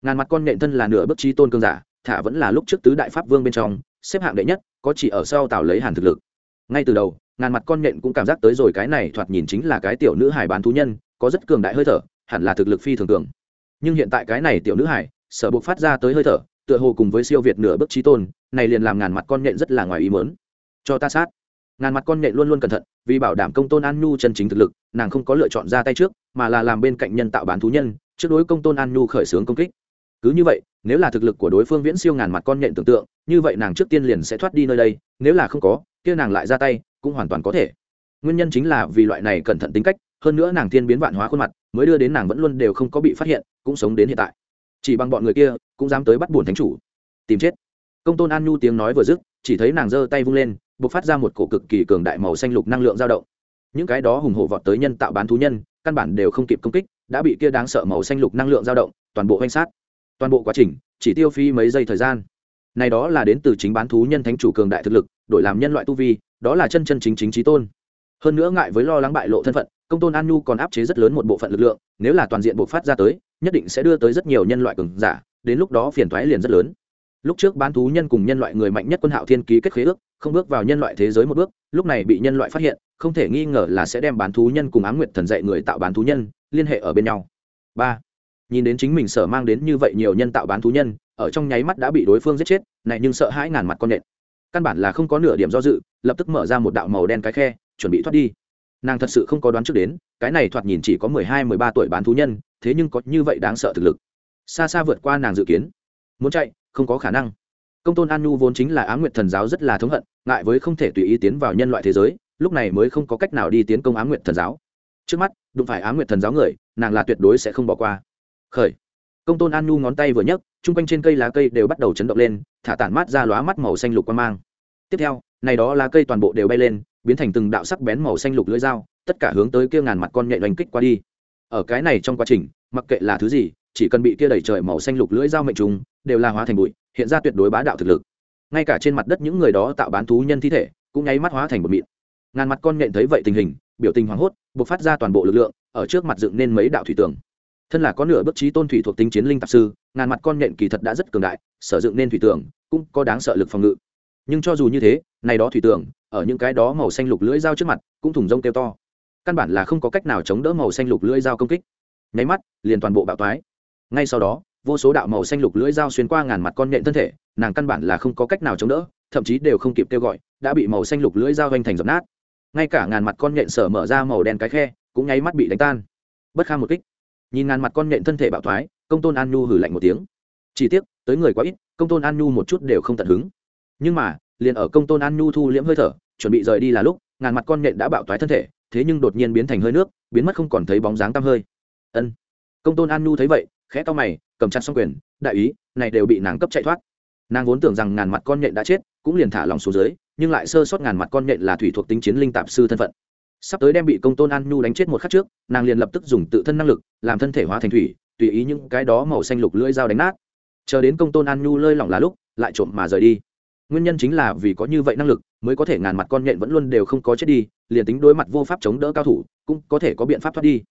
Ngàn mặt con nện thân là nửa bức trí tôn cương giả, thả vẫn là lúc trước tứ đại pháp vương bên trong, xếp hạng đệ nhất, có chỉ ở sau tào lấy hàn thực lực. Ngay từ đầu, ngàn mặt con nện cũng cảm giác tới rồi cái này thoạt nhìn chính là cái tiểu nữ hải bán thú nhân, có rất cường đại hơi thở, hẳn là thực lực phi thường cường. Nhưng hiện tại cái này tiểu nữ hải sở buộc phát ra tới hơi thở, tựa hồ cùng với siêu việt nửa bức trí tôn, này liền làm ngàn mặt con nện rất là ngoài ý mớn cho ta sát ngàn mặt con nhện luôn luôn cẩn thận, vì bảo đảm công tôn an nhu chân chính thực lực, nàng không có lựa chọn ra tay trước, mà là làm bên cạnh nhân tạo bán thú nhân, trước đối công tôn an nhu khởi xướng công kích. Cứ như vậy, nếu là thực lực của đối phương viễn siêu ngàn mặt con nhện tưởng tượng, như vậy nàng trước tiên liền sẽ thoát đi nơi đây, nếu là không có, kia nàng lại ra tay, cũng hoàn toàn có thể. Nguyên nhân chính là vì loại này cẩn thận tính cách, hơn nữa nàng thiên biến vạn hóa khuôn mặt, mới đưa đến nàng vẫn luôn đều không có bị phát hiện, cũng sống đến hiện tại. Chỉ bằng bọn người kia, cũng dám tới bắt buồn thánh chủ. Tìm chết. Công tôn an nhu tiếng nói vừa dứt, chỉ thấy nàng giơ tay vung lên bộc phát ra một cổ cực kỳ cường đại màu xanh lục năng lượng dao động. Những cái đó hùng hổ vọt tới nhân tạo bán thú nhân, căn bản đều không kịp công kích, đã bị kia đáng sợ màu xanh lục năng lượng dao động, toàn bộ hoành sát. Toàn bộ quá trình chỉ tiêu phi mấy giây thời gian. Này đó là đến từ chính bán thú nhân thánh chủ cường đại thực lực, đổi làm nhân loại tu vi, đó là chân chân chính chính trí tôn. Hơn nữa ngại với lo lắng bại lộ thân phận, công tôn an nhu còn áp chế rất lớn một bộ phận lực lượng, nếu là toàn diện buộc phát ra tới, nhất định sẽ đưa tới rất nhiều nhân loại cường giả, đến lúc đó phiền thoái liền rất lớn lúc trước bán thú nhân cùng nhân loại người mạnh nhất quân hạo thiên ký kết khế ước, không bước vào nhân loại thế giới một bước, lúc này bị nhân loại phát hiện, không thể nghi ngờ là sẽ đem bán thú nhân cùng ám nguyệt thần dạy người tạo bán thú nhân, liên hệ ở bên nhau. Ba, nhìn đến chính mình sở mang đến như vậy nhiều nhân tạo bán thú nhân, ở trong nháy mắt đã bị đối phương giết chết, này nhưng sợ hãi ngàn mặt con nện căn bản là không có nửa điểm do dự, lập tức mở ra một đạo màu đen cái khe, chuẩn bị thoát đi. Nàng thật sự không có đoán trước đến, cái này thoạt nhìn chỉ có mười hai, mười ba tuổi bán thú nhân, thế nhưng có như vậy đáng sợ thực lực. Xa xa vượt qua nàng dự kiến. Muốn chạy không có khả năng. Công tôn an nhu vốn chính là á nguyệt thần giáo rất là thống hận, ngại với không thể tùy ý tiến vào nhân loại thế giới, lúc này mới không có cách nào đi tiến công á nguyệt thần giáo. Trước mắt, đụng phải á nguyệt thần giáo người, nàng là tuyệt đối sẽ không bỏ qua. Khởi. Công tôn an nhu ngón tay vừa nhấc, chung quanh trên cây lá cây đều bắt đầu chấn động lên, thả tản mát ra lóa mắt màu xanh lục quan mang. Tiếp theo, này đó lá cây toàn bộ đều bay lên, biến thành từng đạo sắc bén màu xanh lục lưỡi dao, tất cả hướng tới kia ngàn mặt con nhện đánh kích qua đi. Ở cái này trong quá trình, mặc kệ là thứ gì chỉ cần bị kia đẩy trời màu xanh lục lưỡi dao mệnh trùng, đều là hóa thành bụi, hiện ra tuyệt đối bá đạo thực lực. Ngay cả trên mặt đất những người đó tạo bán thú nhân thi thể, cũng nháy mắt hóa thành một mịn. Ngàn mặt con nhện thấy vậy tình hình, biểu tình hoảng hốt buộc phát ra toàn bộ lực lượng, ở trước mặt dựng nên mấy đạo thủy tường. Thân là có nửa bức trí tôn thủy thuộc tính chiến linh tạp sư, ngàn mặt con nhện kỳ thật đã rất cường đại, sở dựng nên thủy tường, cũng có đáng sợ lực phòng ngự. Nhưng cho dù như thế, này đó thủy tường, ở những cái đó màu xanh lục lưỡi dao trước mặt, cũng thủng rông kêu to. Căn bản là không có cách nào chống đỡ màu xanh lục lưỡi dao công kích. Nháy mắt, liền toàn bộ bạo toái ngay sau đó, vô số đạo màu xanh lục lưỡi dao xuyên qua ngàn mặt con nhện thân thể, nàng căn bản là không có cách nào chống đỡ, thậm chí đều không kịp kêu gọi, đã bị màu xanh lục lưỡi dao hoành thành dập nát. Ngay cả ngàn mặt con nhện sở mở ra màu đen cái khe, cũng nháy mắt bị đánh tan. Bất kham một kích, nhìn ngàn mặt con nhện thân thể bạo thoái, công tôn an nhu hử lạnh một tiếng. Chỉ tiếc, tới người quá ít, công tôn an nhu một chút đều không tận hứng. Nhưng mà, liền ở công tôn an nhu thu liễm hơi thở, chuẩn bị rời đi là lúc, ngàn mặt con nhện đã bạo thoái thân thể, thế nhưng đột nhiên biến thành hơi nước, biến mất không còn thấy bóng dáng tăm hơi. Ân, công tôn an nhu thấy vậy khẽ to mày, cầm chặt xong quyền, đại ý, này đều bị nàng cấp chạy thoát. Nàng vốn tưởng rằng ngàn mặt con nhện đã chết, cũng liền thả lòng xuống dưới, nhưng lại sơ sót ngàn mặt con nhện là thủy thuộc tính chiến linh tạp sư thân phận. Sắp tới đem bị công tôn an nhu đánh chết một khắc trước, nàng liền lập tức dùng tự thân năng lực, làm thân thể hóa thành thủy, tùy ý những cái đó màu xanh lục lưỡi dao đánh nát. Chờ đến công tôn an nhu lơi lỏng là lúc, lại trộm mà rời đi. Nguyên nhân chính là vì có như vậy năng lực, mới có thể ngàn mặt con nhện vẫn luôn đều không có chết đi, liền tính đối mặt vô pháp chống đỡ cao thủ, cũng có thể có biện pháp thoát đi.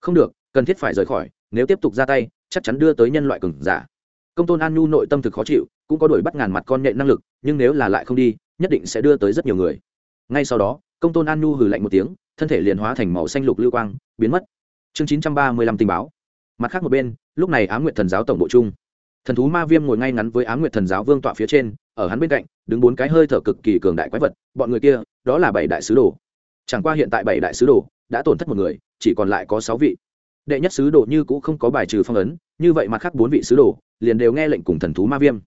Không được, cần thiết phải rời khỏi, nếu tiếp tục ra tay chắc chắn đưa tới nhân loại cường giả. Công tôn an nhu nội tâm thực khó chịu, cũng có đuổi bắt ngàn mặt con nhện năng lực, nhưng nếu là lại không đi, nhất định sẽ đưa tới rất nhiều người. Ngay sau đó, công tôn an nhu hừ lạnh một tiếng, thân thể liền hóa thành màu xanh lục lưu quang, biến mất. Chương chín trăm ba mươi lăm tình báo. Mặt khác một bên, lúc này á nguyệt thần giáo tổng bộ chung thần thú ma viêm ngồi ngay ngắn với á nguyệt thần giáo vương tọa phía trên, ở hắn bên cạnh, đứng bốn cái hơi thở cực kỳ cường đại quái vật, bọn người kia, đó là bảy đại sứ đồ. Chẳng qua hiện tại bảy đại sứ đồ, đã tổn thất một người, chỉ còn lại có sáu vị đệ nhất sứ đồ như cũng không có bài trừ phong ấn, như vậy mặt khác bốn vị sứ đồ liền đều nghe lệnh cùng thần thú ma viêm.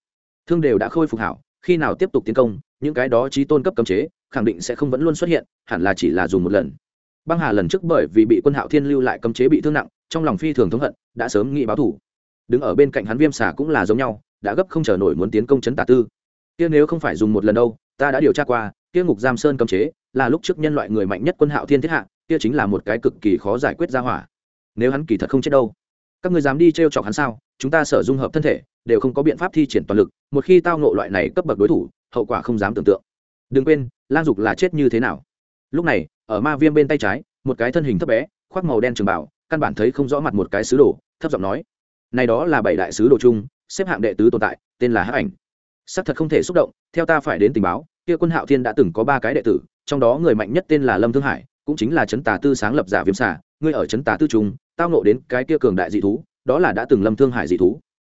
Thương đều đã khôi phục hảo, khi nào tiếp tục tiến công, những cái đó trí tôn cấp cấm chế, khẳng định sẽ không vẫn luôn xuất hiện, hẳn là chỉ là dùng một lần. Băng hà lần trước bởi vì bị quân hạo thiên lưu lại cấm chế bị thương nặng, trong lòng phi thường thống hận, đã sớm nghĩ báo thủ. Đứng ở bên cạnh hắn viêm xà cũng là giống nhau, đã gấp không chờ nổi muốn tiến công chấn tà tư. Kia nếu không phải dùng một lần đâu, ta đã điều tra qua, kia ngục giam sơn cấm chế là lúc trước nhân loại người mạnh nhất quân hạo thiên thiết hạ, kia chính là một cái cực kỳ khó giải quyết ra hỏa nếu hắn kỳ thật không chết đâu. Các người dám đi t chọc hắn sao? Chúng ta sở dung hợp thân thể, đều không có biện pháp thi triển toàn lực, một khi tao nộ loại này cấp bậc đối thủ, hậu quả không dám tưởng tượng. Đừng quên, lang dục là chết như thế nào. Lúc này, ở ma viêm bên tay trái, một cái thân hình thấp bé, khoác màu đen trường bảo căn bản thấy không rõ mặt một cái sứ đồ, thấp giọng nói, này đó là bảy đại sứ đồ chung, xếp hạng đệ tứ tồn tại, tên là hắc ảnh. Xác thật không thể xúc động, theo ta phải đến tình báo, kia quân hạo thiên đã từng có ba cái đệ tử, trong đó người mạnh nhất tên là lâm thương hải, cũng chính là trấn tà tư sáng lập giả viêm xả ngươi ở trấn tà tư trung tao nộ đến cái kia cường đại dị thú, đó là đã từng lâm thương hải dị thú.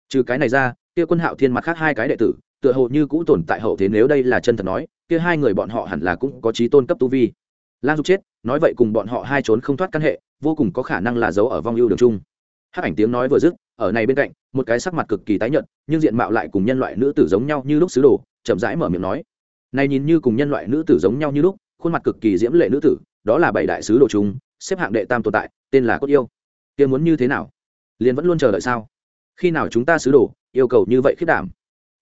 Trừ cái này ra, kia quân hạo thiên mặt khác hai cái đệ tử, tựa hồ như cũ tồn tại hậu thế nếu đây là chân thật nói, kia hai người bọn họ hẳn là cũng có trí tôn cấp tu vi. Lan dục chết, nói vậy cùng bọn họ hai trốn không thoát căn hệ, vô cùng có khả năng là giấu ở vong ưu đường chung. Hát ảnh tiếng nói vừa dứt, ở này bên cạnh, một cái sắc mặt cực kỳ tái nhợt, nhưng diện mạo lại cùng nhân loại nữ tử giống nhau như lúc sứ đồ, chậm rãi mở miệng nói. Này nhìn như cùng nhân loại nữ tử giống nhau như lúc, khuôn mặt cực kỳ diễm lệ nữ tử, đó là bảy đại sứ đồ chung, xếp hạng đệ tam tồn tại, tên là cốt yêu kia muốn như thế nào? Liền vẫn luôn chờ đợi sao? Khi nào chúng ta xứ đồ yêu cầu như vậy khiết đảm?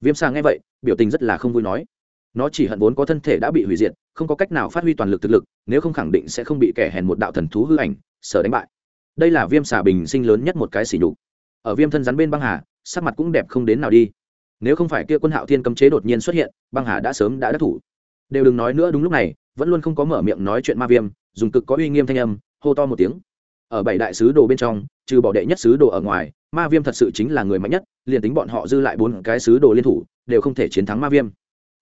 Viêm sang nghe vậy, biểu tình rất là không vui nói. Nó chỉ hận vốn có thân thể đã bị hủy diệt, không có cách nào phát huy toàn lực thực lực, nếu không khẳng định sẽ không bị kẻ hèn một đạo thần thú hư ảnh, sở đánh bại. Đây là viêm xà bình sinh lớn nhất một cái xỉ nhục. Ở viêm thân rắn bên băng hà, sắc mặt cũng đẹp không đến nào đi. Nếu không phải kia quân hạo thiên cấm chế đột nhiên xuất hiện, băng hà đã sớm đã đắc thủ. Đều đừng nói nữa, đúng lúc này, vẫn luôn không có mở miệng nói chuyện ma viêm, dùng cực có uy nghiêm thanh âm, hô to một tiếng ở bảy đại sứ đồ bên trong, trừ bỏ đệ nhất sứ đồ ở ngoài, ma viêm thật sự chính là người mạnh nhất, liền tính bọn họ dư lại bốn cái sứ đồ liên thủ, đều không thể chiến thắng ma viêm.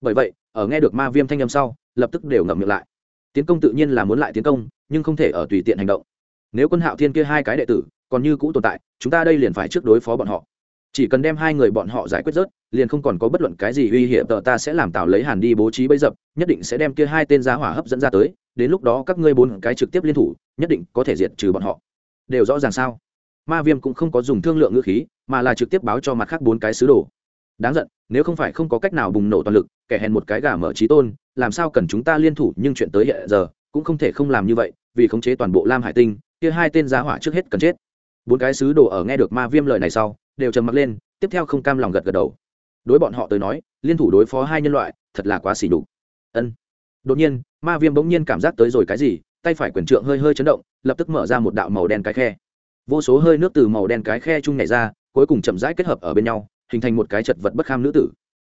Bởi vậy, ở nghe được ma viêm thanh âm sau, lập tức đều ngậm miệng lại. Tiến công tự nhiên là muốn lại tiến công, nhưng không thể ở tùy tiện hành động. Nếu quân hạo thiên kia hai cái đệ tử còn như cũ tồn tại, chúng ta đây liền phải trước đối phó bọn họ. Chỉ cần đem hai người bọn họ giải quyết rớt, liền không còn có bất luận cái gì uy hiểm tờ ta sẽ làm tào lấy hàn đi bố trí bấy dập, nhất định sẽ đem kia hai tên giá hỏa hấp dẫn ra tới đến lúc đó các ngươi bốn cái trực tiếp liên thủ, nhất định có thể diệt trừ bọn họ. Đều rõ ràng sao? Ma viêm cũng không có dùng thương lượng ngữ khí, mà là trực tiếp báo cho mặt khác bốn cái sứ đồ. Đáng giận, nếu không phải không có cách nào bùng nổ toàn lực, kẻ hèn một cái gà mở trí tôn, làm sao cần chúng ta liên thủ, nhưng chuyện tới hiện giờ, cũng không thể không làm như vậy, vì khống chế toàn bộ lam hải tinh, kia hai tên giá hỏa trước hết cần chết. Bốn cái sứ đồ ở nghe được ma viêm lời này sau, đều trầm mặc lên, tiếp theo không cam lòng gật gật đầu. Đối bọn họ tới nói, liên thủ đối phó hai nhân loại, thật là quá xỉ đục ân đột nhiên, ma viêm bỗng nhiên cảm giác tới rồi cái gì, tay phải quyển trượng hơi hơi chấn động, lập tức mở ra một đạo màu đen cái khe. Vô số hơi nước từ màu đen cái khe chung nhảy ra, cuối cùng chậm rãi kết hợp ở bên nhau, hình thành một cái chật vật bất kham nữ tử.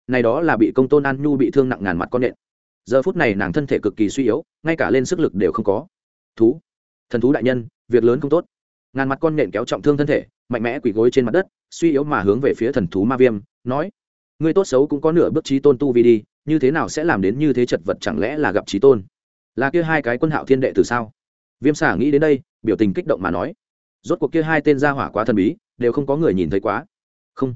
Này đó là bị công tôn an nhu bị thương nặng ngàn mặt con nện giờ phút này nàng thân thể cực kỳ suy yếu, ngay cả lên sức lực đều không có. Thú, thần thú đại nhân, việc lớn không tốt. Ngàn mặt con nện kéo trọng thương thân thể, mạnh mẽ quỳ gối trên mặt đất, suy yếu mà hướng về phía thần thú ma viêm, nói, ngươi tốt xấu cũng có nửa bước trí tôn tu vi đi như thế nào sẽ làm đến như thế chật vật chẳng lẽ là gặp trí tôn? Là kia hai cái quân hạo thiên đệ từ sao? Viêm xả nghĩ đến đây, biểu tình kích động mà nói. Rốt cuộc kia hai tên gia hỏa quá thần bí, đều không có người nhìn thấy quá. Không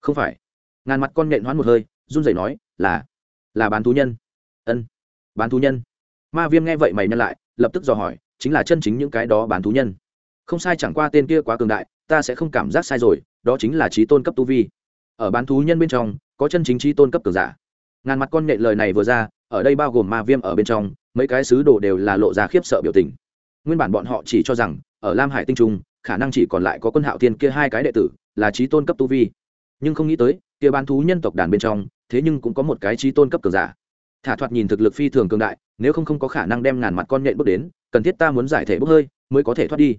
không phải. Ngàn mặt con nghẹn hoán một hơi, run rẩy nói, là là bán thú nhân. Ân, bán thú nhân. Ma viêm nghe vậy mày nhân lại, lập tức dò hỏi, chính là chân chính những cái đó bán thú nhân? Không sai, chẳng qua tên kia quá cường đại, ta sẽ không cảm giác sai rồi, đó chính là trí tôn cấp tu vi. Ở bán thú nhân bên trong, có chân chính trí tôn cấp cường giả ngàn mặt con nhện lời này vừa ra, ở đây bao gồm ma viêm ở bên trong, mấy cái sứ đồ đều là lộ ra khiếp sợ biểu tình. Nguyên bản bọn họ chỉ cho rằng, ở lam hải tinh trung, khả năng chỉ còn lại có quân hạo Thiên kia hai cái đệ tử, là trí tôn cấp tu vi. Nhưng không nghĩ tới, kia bán thú nhân tộc đàn bên trong, thế nhưng cũng có một cái trí tôn cấp cường giả. Thả thoạt nhìn thực lực phi thường cường đại, nếu không không có khả năng đem ngàn mặt con nhện bước đến, cần thiết ta muốn giải thể bốc hơi, mới có thể thoát đi.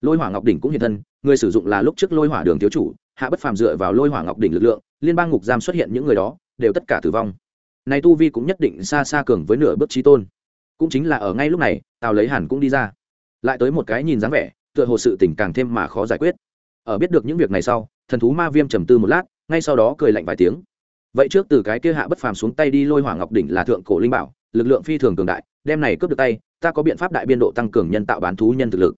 Lôi hỏa ngọc đỉnh cũng hiện thân, người sử dụng là lúc trước lôi hỏa đường thiếu chủ, hạ bất phàm dựa vào lôi hỏa ngọc đỉnh lực lượng, liên bang ngục giam xuất hiện những người đó, đều tất cả tử vong này tu vi cũng nhất định xa xa cường với nửa bước trí tôn. Cũng chính là ở ngay lúc này, tào lấy hẳn cũng đi ra. Lại tới một cái nhìn dáng vẻ, tựa hồ sự tình càng thêm mà khó giải quyết. Ở biết được những việc này sau, thần thú ma viêm trầm tư một lát, ngay sau đó cười lạnh vài tiếng. Vậy trước từ cái kia hạ bất phàm xuống tay đi lôi hỏa ngọc đỉnh là thượng cổ linh bảo, lực lượng phi thường cường đại, đem này cướp được tay, ta có biện pháp đại biên độ tăng cường nhân tạo bán thú nhân thực lực.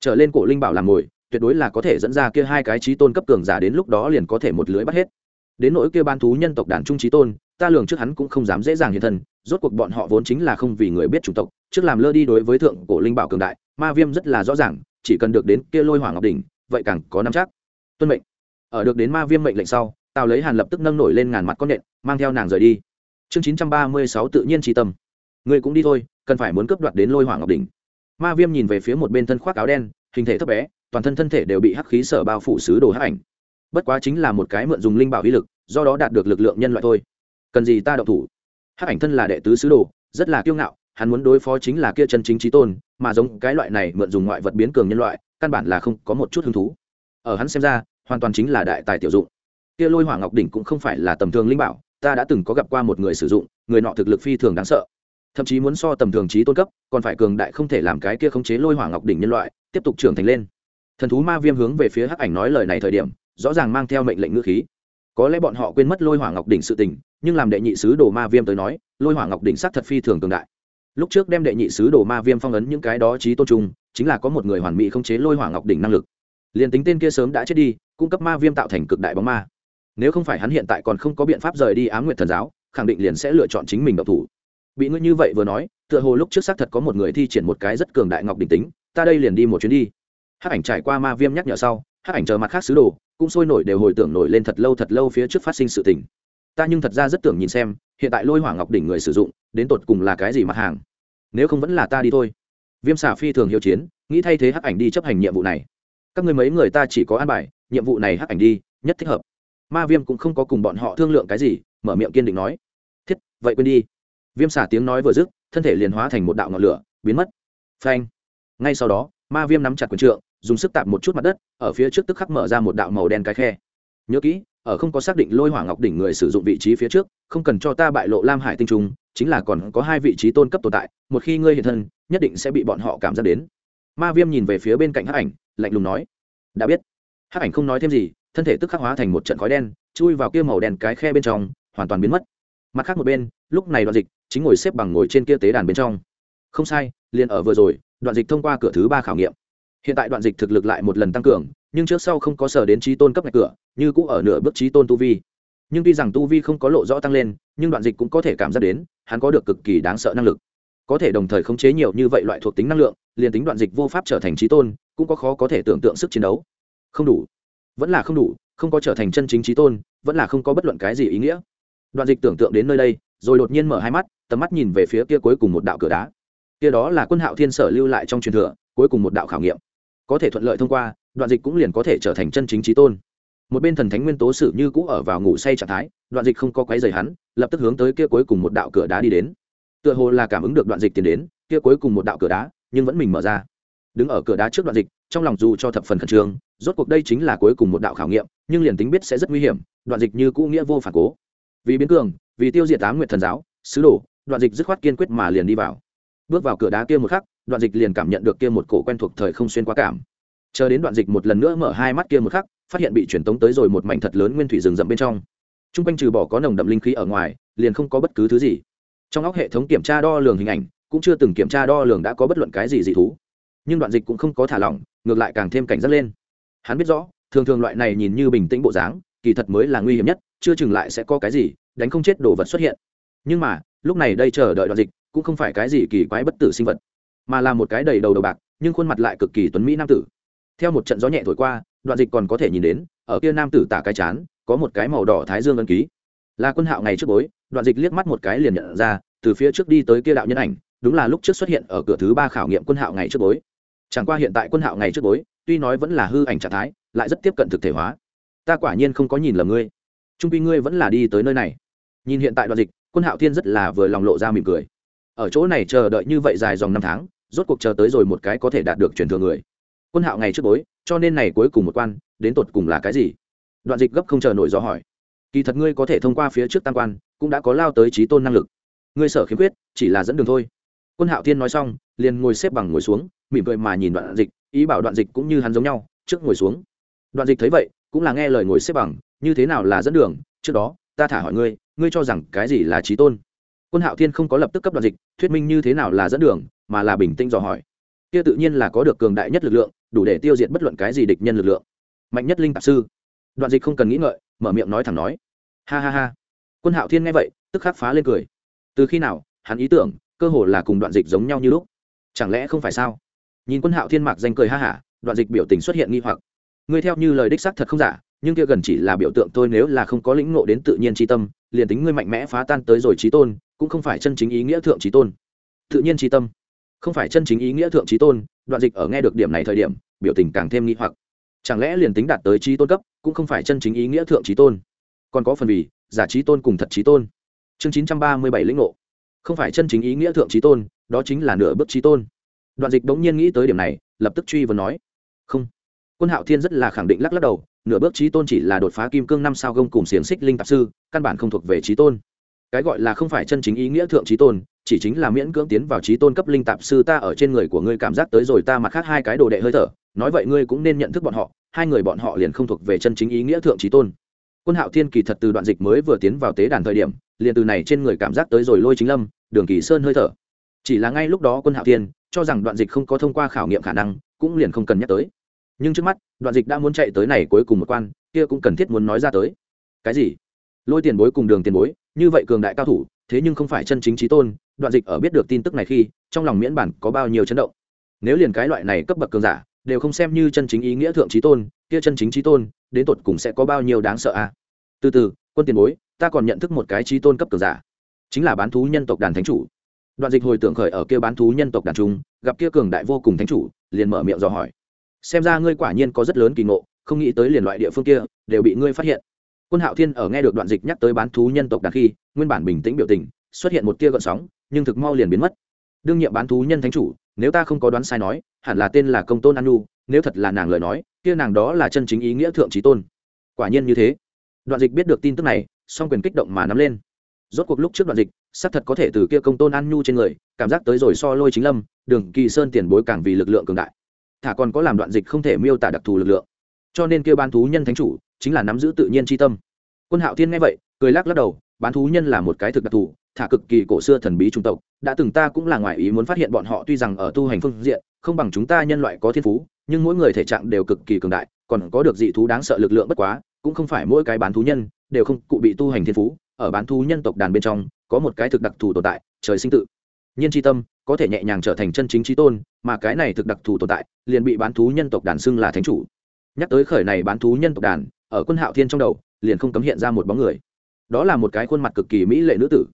Trở lên cổ linh bảo làm mồi tuyệt đối là có thể dẫn ra kia hai cái trí tôn cấp cường giả đến lúc đó liền có thể một lưới bắt hết. Đến nỗi kia bán thú nhân tộc đàn trung trí tôn ta lường trước hắn cũng không dám dễ dàng hiện thân, rốt cuộc bọn họ vốn chính là không vì người biết chủng tộc, trước làm lơ đi đối với thượng cổ linh bảo cường đại, ma viêm rất là rõ ràng, chỉ cần được đến kia lôi hỏa ngọc đỉnh, vậy càng có năm chắc. Tuân mệnh. Ở được đến ma viêm mệnh lệnh sau, tào lấy hàn lập tức nâng nổi lên ngàn mặt con nện, mang theo nàng rời đi. Chương chín trăm ba mươi sáu tự nhiên tri tâm. Ngươi cũng đi thôi, cần phải muốn cướp đoạt đến lôi hỏa ngọc đỉnh. Ma viêm nhìn về phía một bên thân khoác áo đen, hình thể thấp bé, toàn thân thân thể đều bị hắc khí sở bao phủ sứ đồ hắc ảnh. Bất quá chính là một cái mượn dùng linh bảo uy lực, do đó đạt được lực lượng nhân loại thôi cần gì ta đậu thủ? Hắc ảnh thân là đệ tứ sứ đồ, rất là kiêu ngạo, hắn muốn đối phó chính là kia chân chính trí tôn, mà giống cái loại này mượn dùng ngoại vật biến cường nhân loại, căn bản là không có một chút hứng thú. Ở hắn xem ra, hoàn toàn chính là đại tài tiểu dụng. Kia lôi hỏa ngọc đỉnh cũng không phải là tầm thường linh bảo, ta đã từng có gặp qua một người sử dụng, người nọ thực lực phi thường đáng sợ. Thậm chí muốn so tầm thường trí tôn cấp, còn phải cường đại không thể làm cái kia khống chế lôi hỏa ngọc đỉnh nhân loại, tiếp tục trưởng thành lên. Thần thú ma viêm hướng về phía hắc ảnh nói lời này thời điểm, rõ ràng mang theo mệnh lệnh ngữ khí có lẽ bọn họ quên mất lôi hỏa ngọc đỉnh sự tình, nhưng làm đệ nhị sứ đồ ma viêm tới nói, lôi hỏa ngọc đỉnh sắc thật phi thường cường đại. Lúc trước đem đệ nhị sứ đồ ma viêm phong ấn những cái đó trí tôn trung chính là có một người hoàn mỹ không chế lôi hỏa ngọc đỉnh năng lực. Liền tính tên kia sớm đã chết đi, cung cấp ma viêm tạo thành cực đại bóng ma. Nếu không phải hắn hiện tại còn không có biện pháp rời đi á nguyện thần giáo, khẳng định liền sẽ lựa chọn chính mình độc thủ. Bị ngươi như vậy vừa nói, tựa hồ lúc trước xác thật có một người thi triển một cái rất cường đại ngọc đỉnh tính, ta đây liền đi một chuyến đi. Hắc ảnh trải qua ma viêm nhắc nhở sau, hắc ảnh chờ mặt khác sứ đồ cũng sôi nổi đều hồi tưởng nổi lên thật lâu thật lâu phía trước phát sinh sự tình. Ta nhưng thật ra rất tưởng nhìn xem, hiện tại lôi hỏa ngọc đỉnh người sử dụng, đến tột cùng là cái gì mặt hàng? Nếu không vẫn là ta đi thôi. Viêm xả phi thường hiệu chiến, nghĩ thay thế hắc ảnh đi chấp hành nhiệm vụ này. Các người mấy người ta chỉ có an bài, nhiệm vụ này hắc ảnh đi, nhất thích hợp. Ma viêm cũng không có cùng bọn họ thương lượng cái gì, mở miệng kiên định nói. Thiết, vậy quên đi. Viêm xả tiếng nói vừa dứt, thân thể liền hóa thành một đạo ngọn lửa, biến mất. Phanh. Ngay sau đó, ma viêm nắm chặt quần trượng dùng sức tạp một chút mặt đất, ở phía trước tức khắc mở ra một đạo màu đen cái khe. Nhớ kỹ, ở không có xác định lôi hỏa ngọc đỉnh người sử dụng vị trí phía trước, không cần cho ta bại lộ lam hải tinh trung chính là còn có hai vị trí tôn cấp tồn tại, một khi ngươi hiện thân, nhất định sẽ bị bọn họ cảm giác đến. Ma viêm nhìn về phía bên cạnh hắc ảnh, lạnh lùng nói, đã biết. Hắc ảnh không nói thêm gì, thân thể tức khắc hóa thành một trận khói đen, chui vào kia màu đen cái khe bên trong, hoàn toàn biến mất. Mặt khác một bên, lúc này đoạn dịch chính ngồi xếp bằng ngồi trên kia tế đàn bên trong. Không sai, liền ở vừa rồi, đoạn dịch thông qua cửa thứ ba khảo nghiệm hiện tại đoạn dịch thực lực lại một lần tăng cường, nhưng trước sau không có sở đến trí tôn cấp ngạch cửa, như cũ ở nửa bước trí tôn tu vi. Nhưng tuy rằng tu vi không có lộ rõ tăng lên, nhưng đoạn dịch cũng có thể cảm giác đến, hắn có được cực kỳ đáng sợ năng lực. Có thể đồng thời khống chế nhiều như vậy loại thuộc tính năng lượng, liền tính đoạn dịch vô pháp trở thành trí tôn, cũng có khó có thể tưởng tượng sức chiến đấu. Không đủ. Vẫn là không đủ, không có trở thành chân chính trí tôn, vẫn là không có bất luận cái gì ý nghĩa. Đoạn dịch tưởng tượng đến nơi đây, rồi đột nhiên mở hai mắt, tầm mắt nhìn về phía kia cuối cùng một đạo cửa đá. Kia đó là quân hạo thiên sở lưu lại trong truyền thừa, cuối cùng một đạo khảo nghiệm có thể thuận lợi thông qua, đoạn dịch cũng liền có thể trở thành chân chính trí tôn. Một bên thần thánh nguyên tố sử như cũ ở vào ngủ say trạng thái, đoạn dịch không có quấy rầy hắn, lập tức hướng tới kia cuối cùng một đạo cửa đá đi đến. Tựa hồ là cảm ứng được đoạn dịch tiến đến, kia cuối cùng một đạo cửa đá, nhưng vẫn mình mở ra. Đứng ở cửa đá trước đoạn dịch, trong lòng dù cho thập phần khẩn trương, rốt cuộc đây chính là cuối cùng một đạo khảo nghiệm, nhưng liền tính biết sẽ rất nguy hiểm, đoạn dịch như cũ nghĩa vô phản cố. Vì biến cường, vì tiêu diệt tám nguyệt thần giáo, sứ đồ, đoạn dịch dứt khoát kiên quyết mà liền đi vào. Bước vào cửa đá kia một khắc đoạn dịch liền cảm nhận được kia một cổ quen thuộc thời không xuyên qua cảm. Chờ đến đoạn dịch một lần nữa mở hai mắt kia một khắc, phát hiện bị truyền tống tới rồi một mảnh thật lớn nguyên thủy rừng rậm bên trong. T r u n g quanh trừ bỏ có nồng đậm linh khí ở ngoài, liền không có bất cứ thứ gì. Trong óc hệ thống kiểm tra đo lường hình ảnh, cũng chưa từng kiểm tra đo lường đã có bất luận cái gì dị thú. Nhưng đoạn dịch cũng không có thả lỏng, ngược lại càng thêm cảnh giác lên. Hắn biết rõ, thường thường loại này nhìn như bình tĩnh bộ dáng, kỳ thật mới là nguy hiểm nhất, chưa chừng lại sẽ có cái gì, đánh không chết đồ vật xuất hiện. Nhưng mà, lúc này đây chờ đợi đoạn dịch, cũng không phải cái gì kỳ quái bất tử sinh vật mà là một cái đầy đầu đầu bạc, nhưng khuôn mặt lại cực kỳ tuấn mỹ nam tử. Theo một trận gió nhẹ thổi qua, đoạn dịch còn có thể nhìn đến, ở kia nam tử tả cái chán, có một cái màu đỏ thái dương ân ký. Là quân hạo ngày trước bối, đoạn dịch liếc mắt một cái liền nhận ra, từ phía trước đi tới kia đạo nhân ảnh, đúng là lúc trước xuất hiện ở cửa thứ ba khảo nghiệm quân hạo ngày trước bối. Chẳng qua hiện tại quân hạo ngày trước bối, tuy nói vẫn là hư ảnh trạng thái, lại rất tiếp cận thực thể hóa. Ta quả nhiên không có nhìn lầm ngươi. Trung quy ngươi vẫn là đi tới nơi này. Nhìn hiện tại đoạn dịch, quân hạo thiên rất là vừa lòng lộ ra mỉm cười. Ở chỗ này chờ đợi như vậy dài dòng năm tháng rốt cuộc chờ tới rồi một cái có thể đạt được truyền thừa người. Quân hạo ngày trước bối cho nên này cuối cùng một quan, đến tột cùng là cái gì? Đoạn dịch gấp không chờ nổi do hỏi. Kỳ thật ngươi có thể thông qua phía trước tam quan, cũng đã có lao tới trí tôn năng lực. Ngươi sở khiếm khuyết, chỉ là dẫn đường thôi. Quân hạo thiên nói xong, liền ngồi xếp bằng ngồi xuống, mỉm cười mà nhìn đoạn dịch, ý bảo đoạn dịch cũng như hắn giống nhau, trước ngồi xuống. Đoạn dịch thấy vậy, cũng là nghe lời ngồi xếp bằng, như thế nào là dẫn đường? Trước đó, ta thả hỏi ngươi ngươi cho rằng cái gì là trí tôn? Quân hạo thiên không có lập tức cấp đoạn dịch, thuyết minh như thế nào là dẫn đường, mà là bình tĩnh dò hỏi. Kia tự nhiên là có được cường đại nhất lực lượng, đủ để tiêu diệt bất luận cái gì địch nhân lực lượng. Mạnh nhất linh tạp sư. Đoạn dịch không cần nghĩ ngợi, mở miệng nói thẳng nói. Ha ha ha. Quân hạo thiên nghe vậy, tức khắc phá lên cười. Từ khi nào, hắn ý tưởng, cơ hồ là cùng đoạn dịch giống nhau như lúc. Chẳng lẽ không phải sao? Nhìn quân hạo thiên mạc danh cười ha hả đoạn dịch biểu tình xuất hiện nghi hoặc. Ngươi theo như lời đích xác thật không giả nhưng kia gần chỉ là biểu tượng tôi nếu là không có lĩnh ngộ đến tự nhiên tri tâm, liền tính ngươi mạnh mẽ phá tan tới rồi trí tôn, cũng không phải chân chính ý nghĩa thượng trí tôn. Tự nhiên tri tâm. Không phải chân chính ý nghĩa thượng trí tôn, đoạn dịch ở nghe được điểm này thời điểm, biểu tình càng thêm nghi hoặc. Chẳng lẽ liền tính đạt tới trí tôn cấp, cũng không phải chân chính ý nghĩa thượng trí tôn? Còn có phần vì, giả trí tôn cùng thật trí tôn. Chương chín trăm ba mươi bảy lĩnh ngộ. Không phải chân chính ý nghĩa thượng trí tôn, đó chính là nửa bước trí tôn. Đoạn dịch bỗng nhiên nghĩ tới điểm này, lập tức truy vấn nói. Không. Quân hạo thiên rất là khẳng định lắc lắc đầu nửa bước trí tôn chỉ là đột phá kim cương năm sao gông cùng xiềng xích linh tạp sư, căn bản không thuộc về trí tôn. Cái gọi là không phải chân chính ý nghĩa thượng trí tôn, chỉ chính là miễn cưỡng tiến vào trí tôn cấp linh tạp sư ta ở trên người của ngươi cảm giác tới rồi ta mặt khác hai cái đồ đệ hơi thở, nói vậy ngươi cũng nên nhận thức bọn họ, hai người bọn họ liền không thuộc về chân chính ý nghĩa thượng trí tôn. Quân hạo thiên kỳ thật từ đoạn dịch mới vừa tiến vào tế đàn thời điểm, liền từ này trên người cảm giác tới rồi lôi chính lâm, đường kỳ sơn hơi thở. Chỉ là ngay lúc đó quân hạo thiên, cho rằng đoạn dịch không có thông qua khảo nghiệm khả năng, cũng liền không cần nhắc tới nhưng trước mắt, đoạn dịch đã muốn chạy tới này cuối cùng một quan, kia cũng cần thiết muốn nói ra tới. Cái gì? Lôi tiền bối cùng đường tiền bối, như vậy cường đại cao thủ, thế nhưng không phải chân chính trí tôn, đoạn dịch ở biết được tin tức này khi, trong lòng miễn bản có bao nhiêu chấn động. Nếu liền cái loại này cấp bậc cường giả, đều không xem như chân chính ý nghĩa thượng trí tôn, kia chân chính trí tôn, đến tột cùng sẽ có bao nhiêu đáng sợ à? Từ từ, quân tiền bối, ta còn nhận thức một cái trí tôn cấp cường giả. Chính là bán thú nhân tộc đàn thánh chủ. Đoạn dịch hồi tưởng khởi ở kia bán thú nhân tộc đàn trung, gặp kia cường đại vô cùng thánh chủ, liền mở miệng dò hỏi xem ra ngươi quả nhiên có rất lớn kỳ ngộ, không nghĩ tới liền loại địa phương kia đều bị ngươi phát hiện. Quân hạo thiên ở nghe được đoạn dịch nhắc tới bán thú nhân tộc đàn khi, nguyên bản bình tĩnh biểu tình, xuất hiện một tia gợn sóng, nhưng thực mau liền biến mất. Đương nhiệm bán thú nhân thánh chủ, nếu ta không có đoán sai nói, hẳn là tên là công tôn an nu nếu thật là nàng lời nói, kia nàng đó là chân chính ý nghĩa thượng trí tôn. Quả nhiên như thế. Đoạn dịch biết được tin tức này, song quyền kích động mà nắm lên. Rốt cuộc lúc trước đoạn dịch, xác thật có thể từ kia công tôn an nhu trên người, cảm giác tới rồi so lôi chính lâm, đường kỳ sơn tiền bối càng vì lực lượng cường đại thả còn có làm đoạn dịch không thể miêu tả đặc thù lực lượng. Cho nên kêu bán thú nhân thánh chủ, chính là nắm giữ tự nhiên tri tâm. Quân hạo thiên nghe vậy, cười lắc lắc đầu, bán thú nhân là một cái thực đặc thù, thả cực kỳ cổ xưa thần bí trung tộc, đã từng ta cũng là ngoại ý muốn phát hiện bọn họ tuy rằng ở tu hành phương diện, không bằng chúng ta nhân loại có thiên phú, nhưng mỗi người thể trạng đều cực kỳ cường đại, còn có được dị thú đáng sợ lực lượng bất quá, cũng không phải mỗi cái bán thú nhân đều không cụ bị tu hành thiên phú, ở bán thú nhân tộc đàn bên trong, có một cái thực đặc thù tồn tại, trời sinh tự nhiên tri tâm, có thể nhẹ nhàng trở thành chân chính trí tôn, mà cái này thực đặc thù tồn tại, liền bị bán thú nhân tộc đàn xưng là thánh chủ. Nhắc tới khởi này bán thú nhân tộc đàn, ở quân hạo thiên trong đầu, liền không cấm hiện ra một bóng người. Đó là một cái khuôn mặt cực kỳ mỹ lệ nữ tử.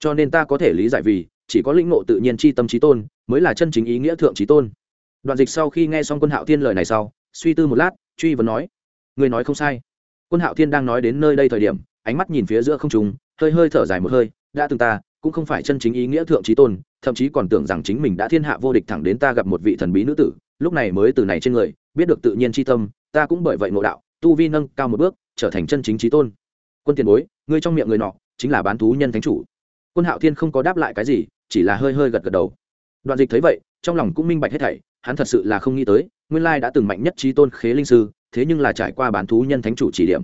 Cho nên ta có thể lý giải vì, chỉ có lĩnh ngộ tự nhiên chi tâm trí tôn, mới là chân chính ý nghĩa thượng trí tôn. Đoạn dịch sau khi nghe xong quân hạo thiên lời này sau, suy tư một lát, truy vấn nói người nói không sai. Quân hạo thiên đang nói đến nơi đây thời điểm, ánh mắt nhìn phía giữa không trung, hơi hơi thở dài một hơi, đã từng ta cũng không phải chân chính ý nghĩa thượng trí tôn, thậm chí còn tưởng rằng chính mình đã thiên hạ vô địch thẳng đến ta gặp một vị thần bí nữ tử, lúc này mới từ này trên người, biết được tự nhiên chi tâm, ta cũng bởi vậy ngộ đạo, tu vi nâng cao một bước, trở thành chân chính trí tôn. Quân tiền bối, ngươi trong miệng người nọ, chính là bán thú nhân thánh chủ. Quân hạo thiên không có đáp lại cái gì, chỉ là hơi hơi gật gật đầu. Đoạn dịch thấy vậy, trong lòng cũng minh bạch hết thảy, hắn thật sự là không nghĩ tới, nguyên lai đã từng mạnh nhất trí tôn khế linh sư, thế nhưng là trải qua bán thú nhân thánh chủ chỉ điểm.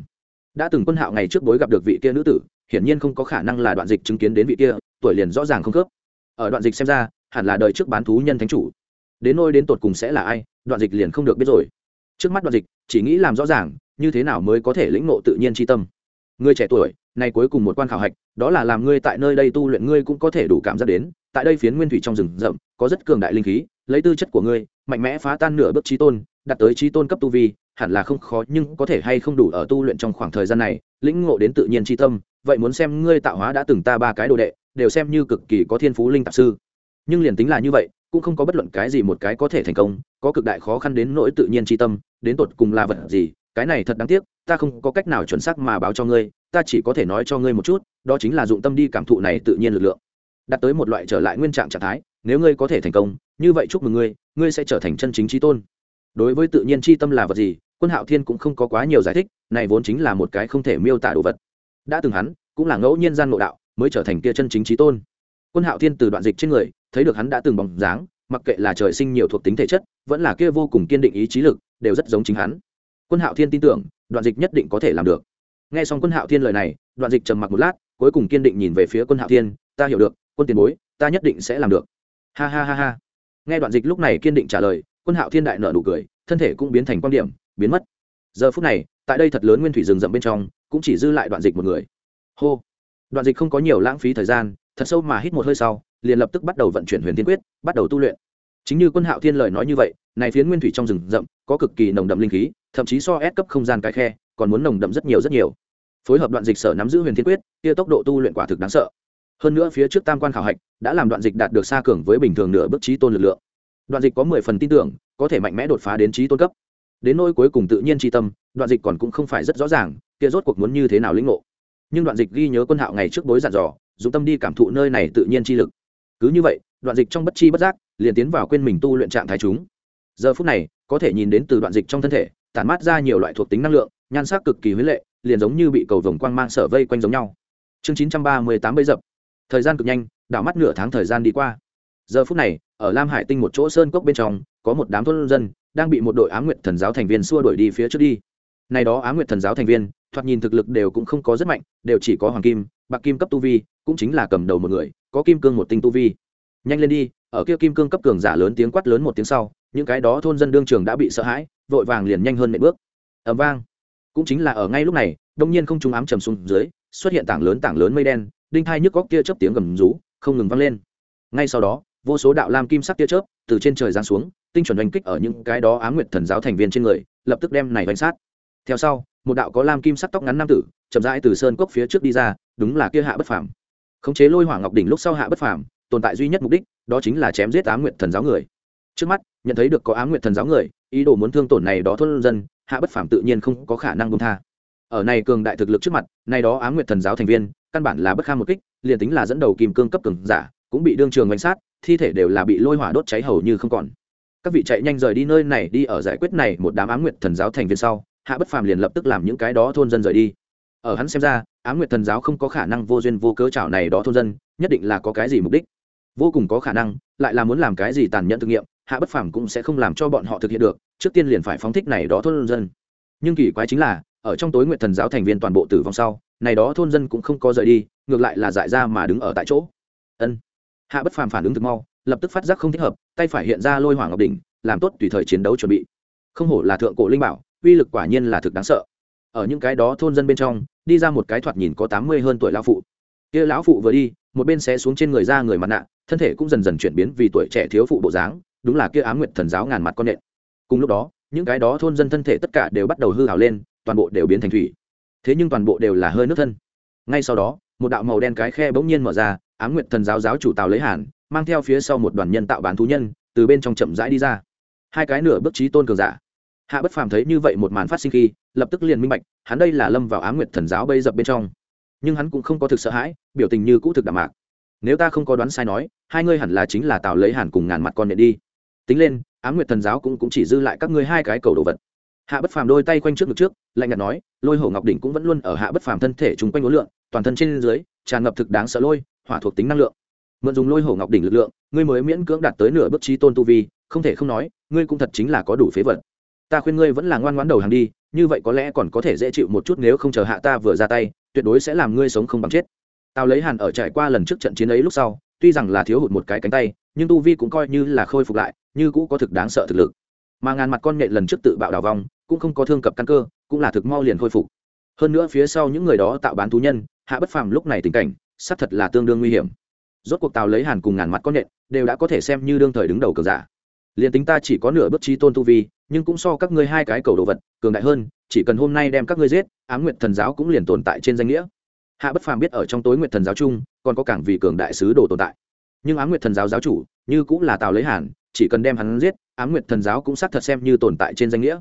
Đã từng quân hạo ngày trước bối gặp được vị kia nữ tử hiển nhiên không có khả năng là đoạn dịch chứng kiến đến vị kia, tuổi liền rõ ràng không khớp. Ở đoạn dịch xem ra, hẳn là đời trước bán thú nhân thánh chủ. Đến nôi đến tột cùng sẽ là ai, đoạn dịch liền không được biết rồi. Trước mắt đoạn dịch, chỉ nghĩ làm rõ ràng, như thế nào mới có thể lĩnh ngộ tự nhiên tri tâm. Ngươi trẻ tuổi, nay cuối cùng một quan khảo hạch, đó là làm ngươi tại nơi đây tu luyện ngươi cũng có thể đủ cảm giác đến, tại đây phiến nguyên thủy trong rừng rậm, có rất cường đại linh khí, lấy tư chất của ngươi, mạnh mẽ phá tan nửa bước trí tôn, đạt tới trí tôn cấp tu vi, hẳn là không khó nhưng có thể hay không đủ ở tu luyện trong khoảng thời gian này, lĩnh ngộ đến tự nhiên tri tâm vậy muốn xem ngươi tạo hóa đã từng ta ba cái đồ đệ, đều xem như cực kỳ có thiên phú linh tạp sư. Nhưng liền tính là như vậy, cũng không có bất luận cái gì một cái có thể thành công, có cực đại khó khăn đến nỗi tự nhiên tri tâm, đến tột cùng là vật gì, cái này thật đáng tiếc, ta không có cách nào chuẩn xác mà báo cho ngươi, ta chỉ có thể nói cho ngươi một chút, đó chính là dụng tâm đi cảm thụ này tự nhiên lực lượng. Đạt tới một loại trở lại nguyên trạng trạng thái, nếu ngươi có thể thành công, như vậy chúc mừng ngươi ngươi sẽ trở thành chân chính trí tôn. Đối với tự nhiên chi tâm là vật gì, quân hạo thiên cũng không có quá nhiều giải thích, này vốn chính là một cái không thể miêu tả đồ vật đã từng hắn cũng là ngẫu nhiên gian ngộ đạo, mới trở thành kia chân chính trí tôn. Quân hạo thiên từ đoạn dịch trên người, thấy được hắn đã từng bóng dáng, mặc kệ là trời sinh nhiều thuộc tính thể chất, vẫn là kia vô cùng kiên định ý chí lực, đều rất giống chính hắn. Quân hạo thiên tin tưởng, đoạn dịch nhất định có thể làm được. Nghe xong quân hạo thiên lời này, đoạn dịch trầm mặc một lát, cuối cùng kiên định nhìn về phía quân hạo thiên, ta hiểu được, quân tiền bối, ta nhất định sẽ làm được. Ha ha ha ha. Nghe đoạn dịch lúc này kiên định trả lời, quân hạo thiên đại nở nụ cười, thân thể cũng biến thành quan điểm, biến mất. Giờ phút này, tại đây thật lớn nguyên thủy rừng rậm bên trong cũng chỉ dư lại đoạn dịch một người. Hô. Đoạn dịch không có nhiều lãng phí thời gian, thật sâu mà hít một hơi sau, liền lập tức bắt đầu vận chuyển huyền thiên quyết, bắt đầu tu luyện. Chính như quân hạo thiên lời nói như vậy, này phiến nguyên thủy trong rừng rậm, có cực kỳ nồng đậm linh khí, thậm chí so ép cấp không gian cái khe, còn muốn nồng đậm rất nhiều rất nhiều. Phối hợp đoạn dịch sở nắm giữ huyền thiên quyết, kia tốc độ tu luyện quả thực đáng sợ. Hơn nữa phía trước tam quan khảo hạch, đã làm đoạn dịch đạt được xa cường với bình thường nửa bước trí tôn lực lượng. Đoạn dịch có mười phần tin tưởng, có thể mạnh mẽ đột phá đến trí tôn cấp. Đến nỗi cuối cùng tự nhiên tri tâm đoạn dịch còn cũng không phải rất rõ ràng, kia rốt cuộc muốn như thế nào lĩnh ngộ. Nhưng đoạn dịch ghi nhớ quân hạo ngày trước bối dặn dò dùng tâm đi cảm thụ nơi này tự nhiên chi lực. Cứ như vậy, đoạn dịch trong bất chi bất giác, liền tiến vào quên mình tu luyện trạng thái chúng. Giờ phút này, có thể nhìn đến từ đoạn dịch trong thân thể, tản mát ra nhiều loại thuộc tính năng lượng, nhan sắc cực kỳ huế lệ, liền giống như bị cầu vồng quang mang sở vây quanh giống nhau. Chương chín trăm ba mươi tám bấy dập. Thời gian cực nhanh, đảo mắt nửa tháng thời gian đi qua. Giờ phút này, ở lam hải tinh một chỗ sơn cốc bên trong, có một đám thôn dân, đang bị một đội á nguyện thần giáo thành viên xua đuổi đi phía trước đi này đó á nguyệt thần giáo thành viên, thoạt nhìn thực lực đều cũng không có rất mạnh, đều chỉ có hoàng kim, bạc kim cấp tu vi, cũng chính là cầm đầu một người, có kim cương một tinh tu vi. Nhanh lên đi, ở kia kim cương cấp cường giả lớn tiếng quát lớn một tiếng sau, những cái đó thôn dân đương trường đã bị sợ hãi, vội vàng liền nhanh hơn nệm bước. Ầm vang. Cũng chính là ở ngay lúc này, đông nhiên không trung ám trầm xuống dưới, xuất hiện tảng lớn tảng lớn mây đen, đinh thai nhức góc kia chớp tiếng gầm rú, không ngừng vang lên. Ngay sau đó, vô số đạo lam kim sắc tia chớp từ trên trời giáng xuống, tinh chuẩn đánh kích ở những cái đó á nguyệt thần giáo thành viên trên người, lập tức đem này đánh sát theo sau, một đạo có lam kim sắc tóc ngắn nam tử, chậm rãi từ sơn cốc phía trước đi ra, đúng là kia hạ bất phàm. Khống chế lôi hỏa ngọc đỉnh lúc sau hạ bất phàm, tồn tại duy nhất mục đích, đó chính là chém giết á nguyện thần giáo người. Trước mắt, nhận thấy được có á nguyện thần giáo người, ý đồ muốn thương tổn này đó thôn dân, hạ bất phàm tự nhiên không có khả năng công tha. Ở này cường đại thực lực trước mặt nay đó á nguyện thần giáo thành viên, căn bản là bất kham một kích, liền tính là dẫn đầu kim cương cấp cường giả, cũng bị đương trường bánh sát, thi thể đều là bị lôi hỏa đốt cháy hầu như không còn. Các vị chạy nhanh rời đi nơi này đi ở giải quyết này một đám ám nguyện thần giáo thành viên sau hạ bất phàm liền lập tức làm những cái đó thôn dân rời đi. Ở hắn xem ra ám nguyệt thần giáo không có khả năng vô duyên vô cớ chảo này đó thôn dân, nhất định là có cái gì mục đích. Vô cùng có khả năng, lại là muốn làm cái gì tàn nhẫn thực nghiệm, hạ bất phàm cũng sẽ không làm cho bọn họ thực hiện được, trước tiên liền phải phóng thích này đó thôn dân. Nhưng kỳ quái chính là, ở trong tối nguyệt thần giáo thành viên toàn bộ tử vong sau, này đó thôn dân cũng không có rời đi, ngược lại là dại ra mà đứng ở tại chỗ. Ân. Hạ bất phàm phản ứng thực mau, lập tức phát giác không thích hợp, tay phải hiện ra lôi hỏa ngọc đỉnh, làm tốt tùy thời chiến đấu chuẩn bị. Không hổ là thượng cổ linh bảo uy lực quả nhiên là thực đáng sợ. Ở những cái đó thôn dân bên trong, đi ra một cái thoạt nhìn có tám mươi hơn tuổi lão phụ. Kia lão phụ vừa đi, một bên sẽ xuống trên người ra người mặt nạ, thân thể cũng dần dần chuyển biến vì tuổi trẻ thiếu phụ bộ dáng, đúng là kia ám nguyệt thần giáo ngàn mặt con nện. Cùng lúc đó, những cái đó thôn dân thân thể tất cả đều bắt đầu hư hào lên, toàn bộ đều biến thành thủy. Thế nhưng toàn bộ đều là hơi nước thân. Ngay sau đó, một đạo màu đen cái khe bỗng nhiên mở ra, ám nguyệt thần giáo giáo chủ tào lấy hàn, mang theo phía sau một đoàn nhân tạo bán thú nhân, từ bên trong chậm rãi đi ra. Hai cái nửa bước trí tôn cường giả hạ bất phàm thấy như vậy một màn phát sinh khi lập tức liền minh bạch hắn đây là lâm vào á nguyệt thần giáo bây dập bên trong. Nhưng hắn cũng không có thực sợ hãi biểu tình như cũ thực đạm mạc. Nếu ta không có đoán sai nói hai ngươi hẳn là chính là tào lấy hẳn cùng ngàn mặt con nhện đi. Tính lên á nguyệt thần giáo cũng, cũng chỉ dư lại các ngươi hai cái cầu đồ vật. Hạ bất phàm đôi tay quanh trước ngực trước lạnh nhạt nói lôi hổ ngọc đỉnh cũng vẫn luôn ở hạ bất phàm thân thể chung quanh ngối lượng toàn thân trên dưới tràn ngập thực đáng sợ lôi hỏa thuộc tính năng lượng. Mượn dùng lôi hổ ngọc đỉnh lực lượng ngươi mới miễn cưỡng đạt tới nửa bước trí tôn tu vi không thể không nói ngươi cũng thật chính là có đủ phế vật ta khuyên ngươi vẫn là ngoan ngoãn đầu hàng đi, như vậy có lẽ còn có thể dễ chịu một chút nếu không chờ hạ ta vừa ra tay, tuyệt đối sẽ làm ngươi sống không bằng chết. Tao lấy hàn ở trải qua lần trước trận chiến ấy lúc sau, tuy rằng là thiếu hụt một cái cánh tay, nhưng tu vi cũng coi như là khôi phục lại, như cũ có thực đáng sợ thực lực. Mà ngàn mặt con nhện lần trước tự bạo đào vong, cũng không có thương cập căn cơ, cũng là thực mau liền khôi phục. Hơn nữa phía sau những người đó tạo bán thú nhân, hạ bất phàm lúc này tình cảnh, xác thật là tương đương nguy hiểm. Rốt cuộc tàu lấy hàn cùng ngàn mặt con nhện đều đã có thể xem như đương thời đứng đầu cờ giả liền tính ta chỉ có nửa bước trí tôn tu vi, nhưng cũng so các ngươi hai cái cầu đồ vật, cường đại hơn, chỉ cần hôm nay đem các ngươi giết á m nguyệt thần giáo cũng liền tồn tại trên danh nghĩa. Hạ bất phàm biết ở trong tối nguyệt thần giáo chung, còn có cảng vì cường đại sứ đồ tồn tại. Nhưng á m nguyệt thần giáo giáo chủ, như cũng là tào lấy hàn, chỉ cần đem hắn giết á m nguyệt thần giáo cũng xác thật xem như tồn tại trên danh nghĩa.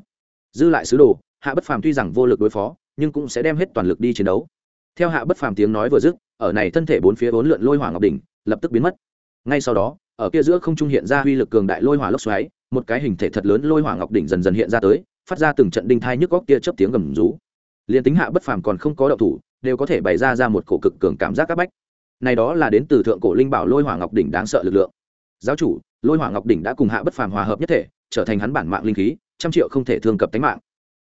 Dư lại sứ đồ, hạ bất phàm tuy rằng vô lực đối phó, nhưng cũng sẽ đem hết toàn lực đi chiến đấu. Theo hạ bất phàm tiếng nói vừa dứt, ở này thân thể bốn phía bốn lượn lôi hỏa ngọc đỉnh, lập tức biến mất. Ngay sau đó ở kia giữa không trung hiện ra uy lực cường đại lôi hỏa lốc xoáy, một cái hình thể thật lớn lôi hỏa ngọc đỉnh dần dần hiện ra tới, phát ra từng trận đinh thai nhức góc kia chớp tiếng gầm rú. Liền tính hạ bất phàm còn không có động thủ, đều có thể bày ra ra một cổ cực cường cảm giác các bách. Này đó là đến từ thượng cổ linh bảo lôi hỏa ngọc đỉnh đáng sợ lực lượng. Giáo chủ, lôi hỏa ngọc đỉnh đã cùng hạ bất phàm hòa hợp nhất thể, trở thành hắn bản mạng linh khí, trăm triệu không thể thương cập tính mạng.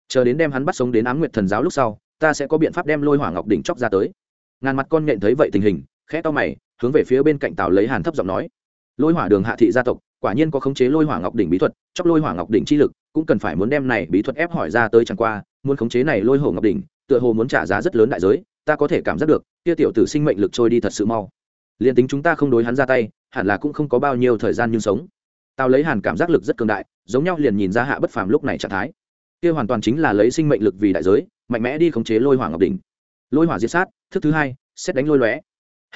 Chờ đến đem hắn bắt sống đến ám nguyệt thần giáo lúc sau, ta sẽ có biện pháp đem lôi hỏa ngọc đỉnh chóc ra tới. Ngàn mặt con nhện thấy vậy tình hình, khẽ to mày, hướng về phía bên cạnh tào lấy hàn thấp giọng nói lôi hỏa đường hạ thị gia tộc, quả nhiên có khống chế lôi hỏa ngọc đỉnh bí thuật chóc lôi hỏa ngọc đỉnh chi lực, cũng cần phải muốn đem này bí thuật ép hỏi ra tới chẳng qua, muốn khống chế này lôi hổ ngọc đỉnh, tựa hồ muốn trả giá rất lớn đại giới, ta có thể cảm giác được, kia tiểu tử sinh mệnh lực trôi đi thật sự mau. Liền tính chúng ta không đối hắn ra tay, hẳn là cũng không có bao nhiêu thời gian nhưng sống. Tao lấy hàn cảm giác lực rất cường đại, giống nhau liền nhìn ra hạ bất phàm lúc này trạng thái. Kia hoàn toàn chính là lấy sinh mệnh lực vì đại giới, mạnh mẽ đi khống chế lôi hỏa ngọc đỉnh. Lôi hỏa diệt sát, thức thứ hai, xét đánh lôi lóe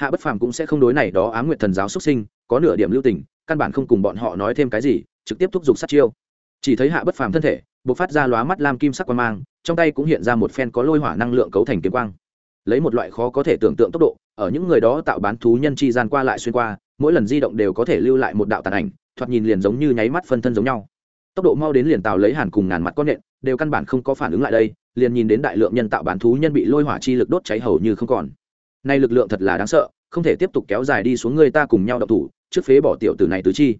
hạ bất phàm cũng sẽ không đối này đó ám nguyệt thần giáo xuất sinh, có nửa điểm lưu tình, căn bản không cùng bọn họ nói thêm cái gì, trực tiếp thúc giục sát chiêu. Chỉ thấy hạ bất phàm thân thể b ộ c phát ra lóa mắt lam kim sắc quang mang, trong tay cũng hiện ra một phen có lôi hỏa năng lượng cấu thành kiếm quang. Lấy một loại khó có thể tưởng tượng tốc độ, ở những người đó tạo bán thú nhân chi gian qua lại xuyên qua, mỗi lần di động đều có thể lưu lại một đạo tàn ảnh, thoạt nhìn liền giống như nháy mắt phân thân giống nhau. Tốc độ mau đến liền tàu lấy hàn cùng ngàn mặt con nện đều căn bản không có phản ứng lại đây, liền nhìn đến đại lượng nhân tạo bán thú nhân bị lôi hỏa chi lực đốt cháy hầu như không còn nay lực lượng thật là đáng sợ, không thể tiếp tục kéo dài đi xuống người ta cùng nhau đậu thủ, trước phế bỏ tiểu tử này tứ chi.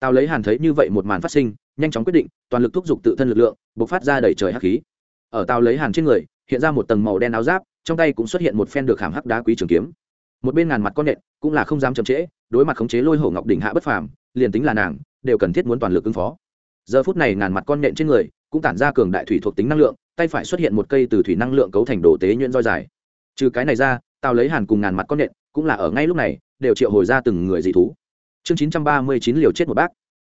Tao lấy hàn thấy như vậy một màn phát sinh, nhanh chóng quyết định, toàn lực thúc giục tự thân lực lượng b ộ c phát ra đầy trời hắc khí. Ở tao lấy hàn trên người, hiện ra một tầng màu đen áo giáp, trong tay cũng xuất hiện một phen được hàm hắc đá quý trường kiếm. Một bên ngàn mặt con nện, cũng là không dám chậm trễ, đối mặt khống chế lôi hổ ngọc đỉnh hạ bất phàm, liền tính là nàng, đều cần thiết muốn toàn lực ứng phó. Giờ phút này ngàn mặt con nện trên người, cũng tản ra cường đại thủy thuộc tính năng lượng, tay phải xuất hiện một cây từ thủy năng lượng cấu thành đồ tế nhuyễn roi dài. Trừ cái này ra tao lấy hàn cùng ngàn mặt con nện cũng là ở ngay lúc này, đều triệu hồi ra từng người dị thú. Chương chín trăm ba mươi chín liều chết một bác.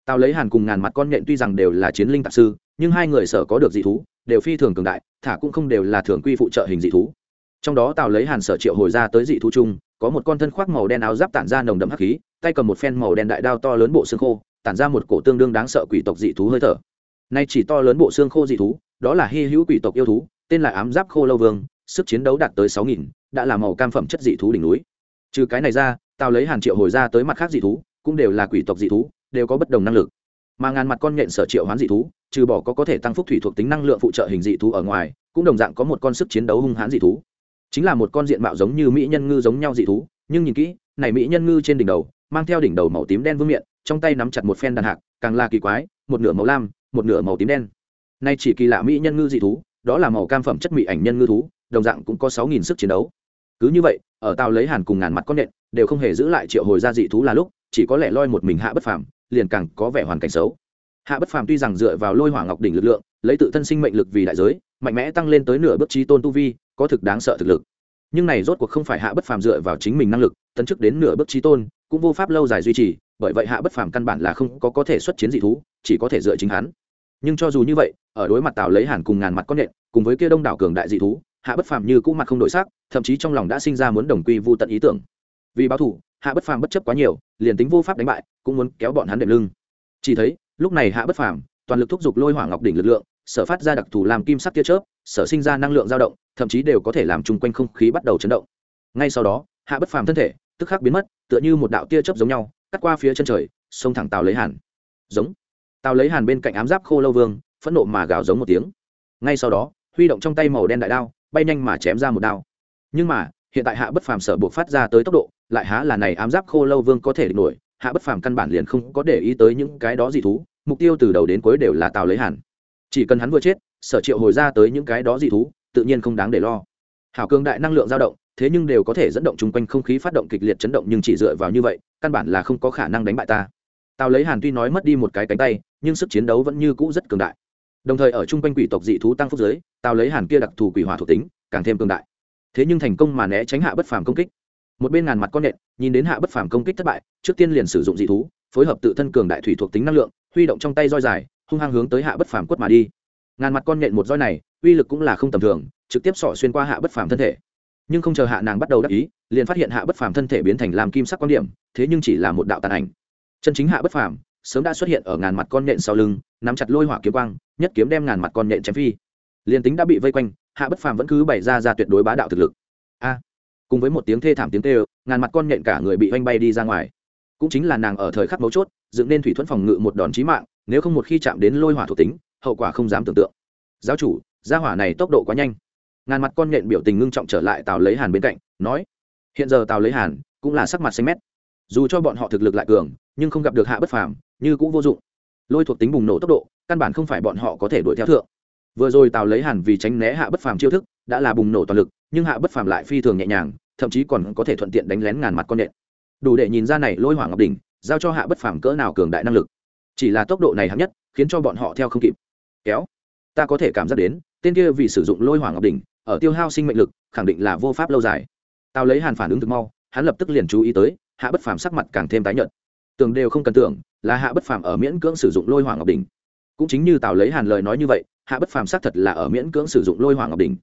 Tao lấy hàn cùng ngàn mặt con nện tuy rằng đều là chiến linh tạp sư, nhưng hai người sở có được dị thú, đều phi thường cường đại, thả cũng không đều là thường quy phụ trợ hình dị thú. Trong đó tào lấy hàn sở triệu hồi ra tới dị thú chung, có một con thân khoác màu đen áo giáp tản ra nồng đậm hắc khí, tay cầm một phen màu đen đại đao to lớn bộ xương khô, tản ra một cổ tương đương đáng sợ quỷ tộc dị thú hơi thở. Nay chỉ to lớn bộ xương khô dị thú, đó là hy hữu quỷ tộc yêu thú, tên là ám giáp khô lâu vương sức chiến đấu đạt tới sáu nghìn, đã là màu cam phẩm chất dị thú đỉnh núi. Trừ cái này ra tao lấy hàn triệu hồi ra tới mặt khác dị thú, cũng đều là quỷ tộc dị thú, đều có bất đồng năng lực. Mà ngàn mặt con nhện sở triệu hoán dị thú, trừ bỏ có có thể tăng phúc thủy thuộc tính năng lượng phụ trợ hình dị thú ở ngoài, cũng đồng dạng có một con sức chiến đấu hung hãn dị thú. Chính là một con diện mạo giống như mỹ nhân ngư giống nhau dị thú, nhưng nhìn kỹ, này mỹ nhân ngư trên đỉnh đầu, mang theo đỉnh đầu màu tím đen vương miệng trong tay nắm chặt một phen đàn hạc, càng là kỳ quái, một nửa màu lam, một nửa màu tím đen. Nay chỉ kỳ lạ mỹ nhân ngư dị thú, đó là màu cam phẩm chất mỹ ảnh nhân ngư thú đồng dạng cũng có sáu nghìn sức chiến đấu. Cứ như vậy, ở tàu lấy hàn cùng ngàn mặt con nện đều không hề giữ lại triệu hồi gia dị thú là lúc, chỉ có lẽ loi một mình hạ bất phàm, liền càng có vẻ hoàn cảnh xấu. Hạ bất phàm tuy rằng dựa vào lôi hỏa ngọc đỉnh lực lượng, lấy tự thân sinh mệnh lực vì đại giới, mạnh mẽ tăng lên tới nửa bước trí tôn tu vi, có thực đáng sợ thực lực. Nhưng này rốt cuộc không phải hạ bất phàm dựa vào chính mình năng lực, tấn chức đến nửa bước trí tôn, cũng vô pháp lâu dài duy trì, bởi vậy hạ bất phàm căn bản là không có có thể xuất chiến dị thú, chỉ có thể dựa chính hắn. Nhưng cho dù như vậy, ở đối mặt tào lấy hàn cùng ngàn mặt con nện, cùng với kia đông đảo cường đại dị thú hạ bất phàm như cũ mặt không đổi sắc, thậm chí trong lòng đã sinh ra muốn đồng quy vô tận ý tưởng. Vì báo thủ hạ bất phàm bất chấp quá nhiều, liền tính vô pháp đánh bại, cũng muốn kéo bọn hắn đệm lưng. Chỉ thấy, lúc này hạ bất phàm, toàn lực thúc giục lôi hỏa ngọc đỉnh lực lượng, sở phát ra đặc thù làm kim sắc tia chớp, sở sinh ra năng lượng dao động, thậm chí đều có thể làm chung quanh không khí bắt đầu chấn động. Ngay sau đó, hạ bất phàm thân thể, tức khắc biến mất, tựa như một đạo tia chớp giống nhau, cắt qua phía chân trời, xông thẳng tàu lấy hàn. Giống. Tàu lấy hàn bên cạnh ám giáp khô lâu vương, phẫn nộ mà gào giống một tiếng. Ngay sau đó, huy động trong tay màu đen đại đao bay nhanh mà chém ra một đao. Nhưng mà, hiện tại hạ bất phàm sở buộc phát ra tới tốc độ, lại há là này ám giáp khô lâu vương có thể địch nổi, hạ bất phàm căn bản liền không có để ý tới những cái đó dị thú, mục tiêu từ đầu đến cuối đều là tào lấy hàn. Chỉ cần hắn vừa chết, sở triệu hồi ra tới những cái đó dị thú, tự nhiên không đáng để lo. Hảo cường đại năng lượng dao động, thế nhưng đều có thể dẫn động chung quanh không khí phát động kịch liệt chấn động nhưng chỉ dựa vào như vậy, căn bản là không có khả năng đánh bại ta. Tào lấy hàn tuy nói mất đi một cái cánh tay, nhưng sức chiến đấu vẫn như cũ rất cường đại đồng thời ở chung quanh quỷ tộc dị thú tăng phúc giới tào lấy hàn kia đặc thù quỷ hỏa thuộc tính, càng thêm cường đại. Thế nhưng thành công mà né tránh hạ bất phàm công kích. Một bên ngàn mặt con nện, nhìn đến hạ bất phàm công kích thất bại, trước tiên liền sử dụng dị thú, phối hợp tự thân cường đại thủy thuộc tính năng lượng, huy động trong tay roi dài, hung hăng hướng tới hạ bất phàm quất mà đi. Ngàn mặt con nện một roi này, uy lực cũng là không tầm thường, trực tiếp sỏ xuyên qua hạ bất phàm thân thể. Nhưng không chờ hạ nàng bắt đầu đắc ý, liền phát hiện hạ bất phàm thân thể biến thành làm kim sắc quan điểm, thế nhưng chỉ là một đạo tàn ảnh. Chân chính hạ bất phàm sớm đã xuất hiện ở ngàn mặt con nện sau lưng, nắm chặt lôi hỏa kiếm quang, nhất kiếm đem ngàn mặt con nện chém phi. Liền tính đã bị vây quanh, hạ bất phàm vẫn cứ bày ra ra tuyệt đối bá đạo thực lực. A! Cùng với một tiếng thê thảm tiếng tê ngàn mặt con nện cả người bị oanh bay đi ra ngoài. Cũng chính là nàng ở thời khắc mấu chốt, dựng nên thủy thuẫn phòng ngự một đòn chí mạng, nếu không một khi chạm đến lôi hỏa thuộc tính, hậu quả không dám tưởng tượng. Giáo chủ, gia hỏa này tốc độ quá nhanh. Ngàn mặt con nhện biểu tình ngưng trọng trở lại tào lấy hàn bên cạnh, nói, hiện giờ tào lấy hàn cũng là sắc mặt xanh mét. Dù cho bọn họ thực lực lại cường, nhưng không gặp được hạ bất phàm như cũng vô dụng. Lôi thuộc tính bùng nổ tốc độ, căn bản không phải bọn họ có thể đuổi theo thượng. Vừa rồi tào lấy hàn vì tránh né hạ bất phàm chiêu thức, đã là bùng nổ toàn lực, nhưng hạ bất phàm lại phi thường nhẹ nhàng, thậm chí còn có thể thuận tiện đánh lén ngàn mặt con nhện đủ để nhìn ra này lôi hỏa ngọc đỉnh, giao cho hạ bất phàm cỡ nào cường đại năng lực. Chỉ là tốc độ này hạng nhất, khiến cho bọn họ theo không kịp. Kéo. Ta có thể cảm giác đến, tên kia vì sử dụng lôi hỏa ngọc đỉnh, ở tiêu hao sinh mệnh lực, khẳng định là vô pháp lâu dài. Tao lấy hàn phản ứng thực mau, hắn lập tức liền chú ý tới, hạ bất phàm sắc mặt càng thêm tái nhợt tưởng đều không cần tưởng, là hạ bất phàm ở miễn cưỡng sử dụng lôi hoàng ngọc đỉnh. Cũng chính như tào lấy hàn lời nói như vậy, hạ bất phàm xác thật là ở miễn cưỡng sử dụng lôi hoàng ngọc đỉnh.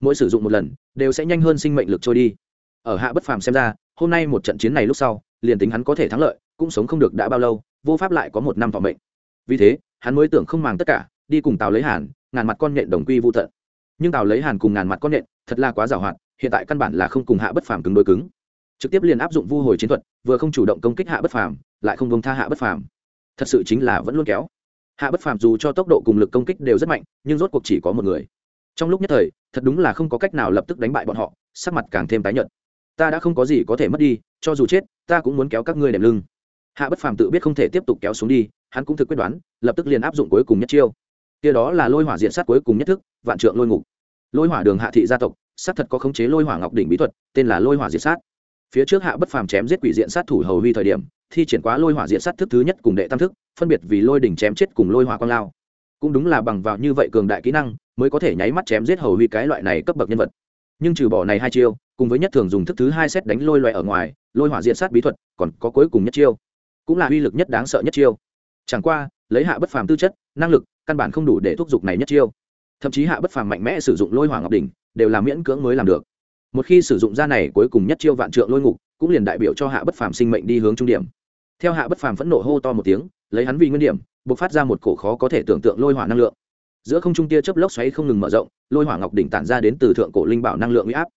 Mỗi sử dụng một lần, đều sẽ nhanh hơn sinh mệnh lực trôi đi. Ở hạ bất phàm xem ra, hôm nay một trận chiến này lúc sau, liền tính hắn có thể thắng lợi, cũng sống không được đã bao lâu, vô pháp lại có một năm thọ mệnh. Vì thế, hắn mới tưởng không màng tất cả, đi cùng tào lấy hàn, ngàn mặt con nhện đồng quy vô tận. Nhưng tào lấy hàn cùng ngàn mặt con nhện, thật là quá giàu hạn, hiện tại căn bản là không cùng hạ bất phàm cứng đối cứng. Trực tiếp liền áp dụng vu hồi chiến thuật, vừa không chủ động công kích hạ bất phàm lại không bông tha hạ bất phàm. Thật sự chính là vẫn luôn kéo. Hạ bất phàm dù cho tốc độ cùng lực công kích đều rất mạnh, nhưng rốt cuộc chỉ có một người. Trong lúc nhất thời, thật đúng là không có cách nào lập tức đánh bại bọn họ, sắc mặt càng thêm tái nhợt. Ta đã không có gì có thể mất đi, cho dù chết, ta cũng muốn kéo các ngươi đệm lưng. Hạ bất phàm tự biết không thể tiếp tục kéo xuống đi, hắn cũng thực quyết đoán, lập tức liền áp dụng cuối cùng nhất chiêu. Kia đó là lôi hỏa diện sát cuối cùng nhất thức, vạn trượng lôi ngục. Lôi hỏa đường hạ thị gia tộc sát thật có khống chế lôi hỏa ngọc đỉnh bí thuật, tên là lôi hỏa diện sát. Phía trước hạ bất phàm chém giết quỷ diện sát thủ hầu huy thời điểm thi triển quá lôi hỏa diện sát thức thứ nhất cùng đệ tam thức, phân biệt vì lôi đỉnh chém chết cùng lôi hỏa quang lao. Cũng đúng là bằng vào như vậy cường đại kỹ năng, mới có thể nháy mắt chém giết hầu huy cái loại này cấp bậc nhân vật. Nhưng trừ bỏ này hai chiêu, cùng với nhất thường dùng thức thứ hai xét đánh lôi loại ở ngoài, lôi hỏa diện sát bí thuật còn có cuối cùng nhất chiêu. Cũng là uy lực nhất đáng sợ nhất chiêu. Chẳng qua, lấy hạ bất phàm tư chất, năng lực, căn bản không đủ để thúc giục này nhất chiêu. Thậm chí hạ bất phàm mạnh mẽ sử dụng lôi hỏa ngọc đỉnh, đều là miễn cưỡng mới làm được. Một khi sử dụng ra này cuối cùng nhất chiêu vạn trượng lôi ngục, cũng liền đại biểu cho hạ bất phàm sinh mệnh đi hướng trung điểm theo hạ bất phàm phẫn nộ hô to một tiếng, lấy hắn vì nguyên điểm, buộc phát ra một cổ khó có thể tưởng tượng lôi hỏa năng lượng. Giữa không trung tia chớp lốc xoáy không ngừng mở rộng, lôi hỏa ngọc đỉnh tản ra đến từ thượng cổ linh bảo năng lượng uy áp.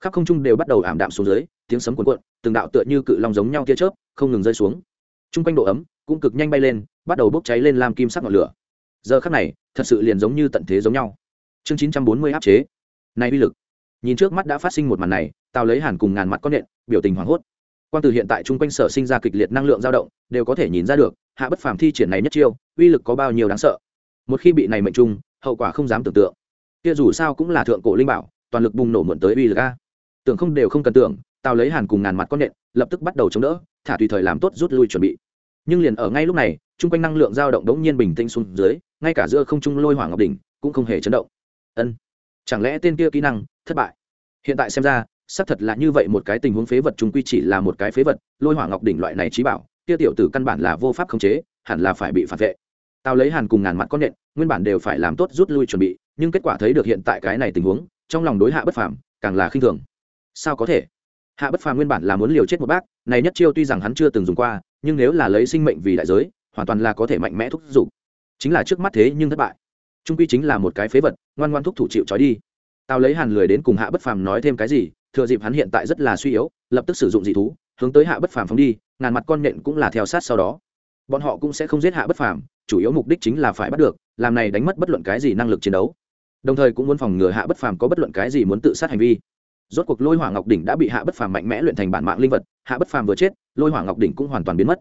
Khắp không trung đều bắt đầu ảm đạm xuống dưới, tiếng sấm cuồn cuộn, từng đạo tựa như cự long giống nhau tia chớp, không ngừng rơi xuống. Trung quanh độ ấm cũng cực nhanh bay lên, bắt đầu bốc cháy lên làm kim sắc ngọn lửa. Giờ khắc này, thật sự liền giống như tận thế giống nhau. Chương chín trăm bốn mươi áp chế. Này uy lực. Nhìn trước mắt đã phát sinh một màn này tao lấy hàn cùng ngàn mặt con nện, biểu tình hoảng hốt quan từ hiện tại chung quanh sở sinh ra kịch liệt năng lượng dao động, đều có thể nhìn ra được, hạ bất phàm thi triển này nhất chiêu, uy lực có bao nhiêu đáng sợ. Một khi bị này mệnh trung hậu quả không dám tưởng tượng. Kia dù sao cũng là thượng cổ linh bảo, toàn lực bùng nổ muộn tới uy lực a. Tưởng không đều không cần tưởng tao lấy hàn cùng ngàn mặt con nện, lập tức bắt đầu chống đỡ, thả tùy thời làm tốt rút lui chuẩn bị. Nhưng liền ở ngay lúc này, chung quanh năng lượng dao động đống nhiên bình tĩnh xuống dưới, ngay cả giữa không trung lôi hỏa ngọc đỉnh, cũng không hề chấn động. Ân, chẳng lẽ tên kia kỹ năng thất bại? Hiện tại xem ra xác thật là như vậy, một cái tình huống phế vật chúng quy chỉ là một cái phế vật, lôi hỏa ngọc đỉnh loại này trí bảo, kia tiểu tử căn bản là vô pháp khống chế, hẳn là phải bị phản vệ. Tao lấy hàn cùng ngàn mặt con nện, nguyên bản đều phải làm tốt rút lui chuẩn bị, nhưng kết quả thấy được hiện tại cái này tình huống, trong lòng đối hạ bất phàm càng là khinh thường. Sao có thể? Hạ bất phàm nguyên bản là muốn liều chết một bác, này nhất chiêu tuy rằng hắn chưa từng dùng qua, nhưng nếu là lấy sinh mệnh vì đại giới, hoàn toàn là có thể mạnh mẽ thúc giục. Chính là trước mắt thế nhưng thất bại. Trung quy chính là một cái phế vật, ngoan ngoan thúc thủ chịu trói đi. Tao lấy hàn lười đến cùng hạ bất phàm nói thêm cái gì thừa dịp hắn hiện tại rất là suy yếu, lập tức sử dụng dị thú, hướng tới hạ bất phàm phóng đi, ngàn mặt con nện cũng là theo sát sau đó. Bọn họ cũng sẽ không giết hạ bất phàm, chủ yếu mục đích chính là phải bắt được, làm này đánh mất bất luận cái gì năng lực chiến đấu. Đồng thời cũng muốn phòng ngừa hạ bất phàm có bất luận cái gì muốn tự sát hành vi. Rốt cuộc lôi hỏa ngọc đỉnh đã bị hạ bất phàm mạnh mẽ luyện thành bản mạng linh vật, hạ bất phàm vừa chết, lôi hỏa ngọc đỉnh cũng hoàn toàn biến mất.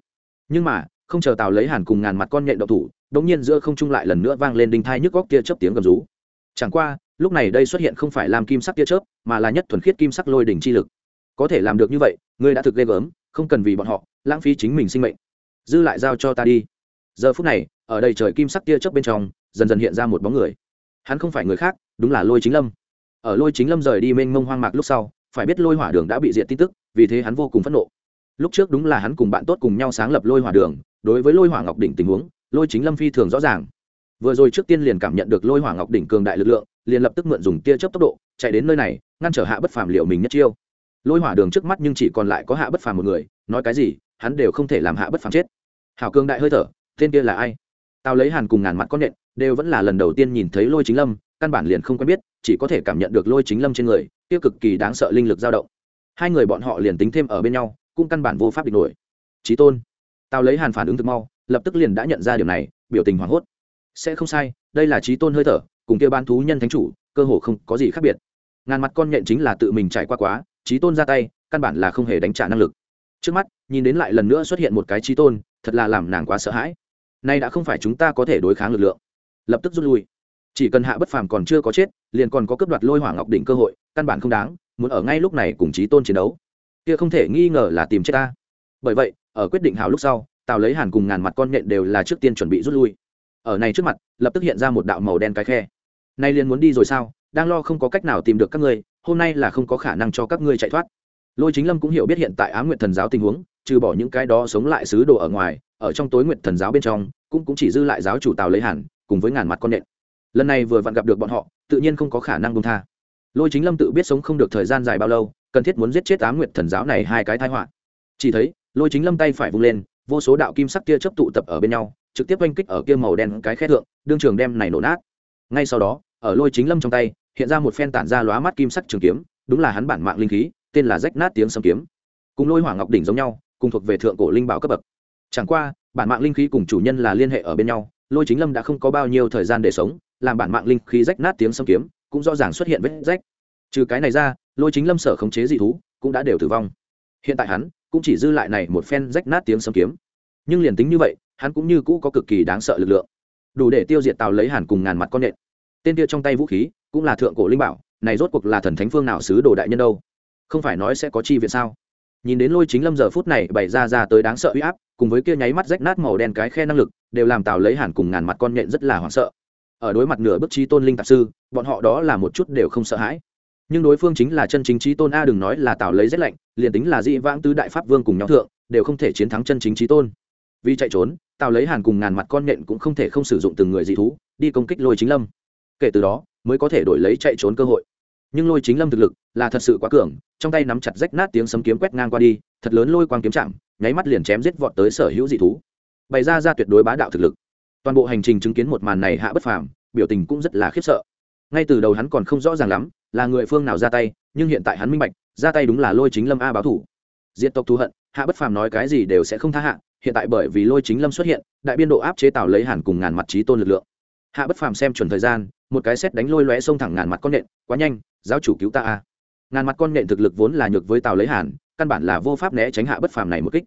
Nhưng mà, không chờ tào lấy hàn cùng ngàn mặt con nhện đậu thủ đống nhiên giữa không trung lại lần nữa vang lên đinh thai nhức góc kia chớp tiếng gầm rú. Chẳng qua lúc này đây xuất hiện không phải làm kim sắc tia chớp, mà là nhất thuần khiết kim sắc lôi đỉnh chi lực. Có thể làm được như vậy, ngươi đã thực ghê gớm, không cần vì bọn họ, lãng phí chính mình sinh mệnh. Dư lại giao cho ta đi. Giờ phút này, ở đây trời kim sắc tia chớp bên trong, dần dần hiện ra một bóng người. Hắn không phải người khác, đúng là lôi chính lâm. Ở lôi chính lâm rời đi mênh mông hoang mạc lúc sau, phải biết lôi hỏa đường đã bị diện tin tức, vì thế hắn vô cùng phẫn nộ. Lúc trước đúng là hắn cùng bạn tốt cùng nhau sáng lập lôi hỏa đường, đối với lôi hỏa ngọc đỉnh tình huống, lôi chính lâm phi thường rõ ràng. Vừa rồi trước tiên liền cảm nhận được lôi hỏa ngọc đỉnh cường đại lực lượng liền lập tức mượn dùng tia chớp tốc độ, chạy đến nơi này, ngăn trở hạ bất phàm liệu mình nhất chiêu. Lôi hỏa đường trước mắt nhưng chỉ còn lại có hạ bất phàm một người, nói cái gì, hắn đều không thể làm hạ bất phàm chết. Hảo cương đại hơi thở, tên kia là ai? Tao lấy hàn cùng ngàn mặt con nện, đều vẫn là lần đầu tiên nhìn thấy lôi chính lâm, căn bản liền không quen biết, chỉ có thể cảm nhận được lôi chính lâm trên người, kia cực kỳ đáng sợ linh lực dao động. Hai người bọn họ liền tính thêm ở bên nhau, cũng căn bản vô pháp địch nổi. Trí tôn. Tao lấy hàn phản ứng thực mau, lập tức liền đã nhận ra điều này, biểu tình hoảng hốt. Sẽ không sai, đây là trí tôn hơi thở cùng kia ban thú nhân thánh chủ, cơ hồ không có gì khác biệt. Ngàn mặt con nhện chính là tự mình trải qua quá trí tôn ra tay, căn bản là không hề đánh trả năng lực. Trước mắt, nhìn đến lại lần nữa xuất hiện một cái trí tôn, thật là làm nàng quá sợ hãi. Nay đã không phải chúng ta có thể đối kháng lực lượng. Lập tức rút lui. Chỉ cần hạ bất phàm còn chưa có chết, liền còn có cướp đoạt lôi hỏa ngọc đỉnh cơ hội, căn bản không đáng, muốn ở ngay lúc này cùng trí tôn chiến đấu. Kia không thể nghi ngờ là tìm chết ta. Bởi vậy, ở quyết định hào lúc sau, tào lấy hàn cùng ngàn mặt con nhện đều là trước tiên chuẩn bị rút lui. Ở này trước mặt, lập tức hiện ra một đạo màu đen cái khe nay liền muốn đi rồi sao? Đang lo không có cách nào tìm được các ngươi, hôm nay là không có khả năng cho các ngươi chạy thoát. Lôi chính lâm cũng hiểu biết hiện tại á nguyện thần giáo tình huống, trừ bỏ những cái đó sống lại sứ đồ ở ngoài, ở trong tối nguyện thần giáo bên trong, cũng cũng chỉ dư lại giáo chủ tào lấy hẳn cùng với ngàn mặt con nện. Lần này vừa vặn gặp được bọn họ, tự nhiên không có khả năng công tha. Lôi chính lâm tự biết sống không được thời gian dài bao lâu, cần thiết muốn giết chết á nguyện thần giáo này hai cái thái họa. Chỉ thấy, lôi chính lâm tay phải vung lên, vô số đạo kim sắc kia chấp tụ tập ở bên nhau, trực tiếp oanh kích ở kia màu đen cái khét thượng, đương trường đem này nổ nát. Ngay sau đó ở lôi chính lâm trong tay, hiện ra một phen tản ra lóa mắt kim sắc trường kiếm, đúng là hắn bản mạng linh khí, tên là rách nát tiếng sấm kiếm. Cùng lôi hỏa ngọc đỉnh giống nhau, cùng thuộc về thượng cổ linh bảo cấp bậc. Chẳng qua, bản mạng linh khí cùng chủ nhân là liên hệ ở bên nhau, lôi chính lâm đã không có bao nhiêu thời gian để sống, làm bản mạng linh khí rách nát tiếng sấm kiếm cũng rõ ràng xuất hiện vết rách. Trừ cái này ra, lôi chính lâm sở khống chế dị thú cũng đã đều tử vong. Hiện tại hắn cũng chỉ dư lại này một phen rách nát tiếng sấm kiếm. Nhưng liền tính như vậy, hắn cũng như cũ có cực kỳ đáng sợ lực lượng. Đủ để tiêu diệt tàu lấy hàn cùng ngàn mặt con nện tên kia trong tay vũ khí cũng là thượng cổ linh bảo, này rốt cuộc là thần thánh phương nào sứ đồ đại nhân đâu? Không phải nói sẽ có chi viện sao? Nhìn đến lôi chính lâm giờ phút này bày ra ra tới đáng sợ uy áp, cùng với kia nháy mắt rách nát màu đen cái khe năng lực, đều làm tào lấy hẳn cùng ngàn mặt con nhện rất là hoảng sợ. Ở đối mặt nửa bức trí tôn linh tạp sư, bọn họ đó là một chút đều không sợ hãi. Nhưng đối phương chính là chân chính trí tôn a, đừng nói là tào lấy rét lạnh, liền tính là dĩ vãng tứ đại pháp vương cùng nhóm thượng, đều không thể chiến thắng chân chính trí tôn. Vì chạy trốn, tào lấy hàn cùng ngàn mặt con nhện cũng không thể không sử dụng từng người dị thú, đi công kích lôi chính lâm kể từ đó, mới có thể đổi lấy chạy trốn cơ hội. Nhưng lôi chính lâm thực lực là thật sự quá cường, trong tay nắm chặt rách nát tiếng sấm kiếm quét ngang qua đi, thật lớn lôi quang kiếm chạm, nháy mắt liền chém giết vọt tới sở hữu dị thú. Bày ra ra tuyệt đối bá đạo thực lực. Toàn bộ hành trình chứng kiến một màn này hạ bất phàm, biểu tình cũng rất là khiếp sợ. Ngay từ đầu hắn còn không rõ ràng lắm, là người phương nào ra tay, nhưng hiện tại hắn minh bạch, ra tay đúng là lôi chính lâm a báo thủ. Diện tộc thù hận, hạ bất phàm nói cái gì đều sẽ không tha hạ, hiện tại bởi vì lôi chính lâm xuất hiện, đại biên độ áp chế tạo lấy hàn cùng ngàn mặt trí tôn lực lượng. Hạ bất phàm xem chuẩn thời gian một cái xét đánh lôi lóe xông thẳng ngàn mặt con nện, quá nhanh, giáo chủ cứu ta a. Ngàn mặt con nện thực lực vốn là nhược với tàu lấy hàn, căn bản là vô pháp né tránh hạ bất phàm này một kích.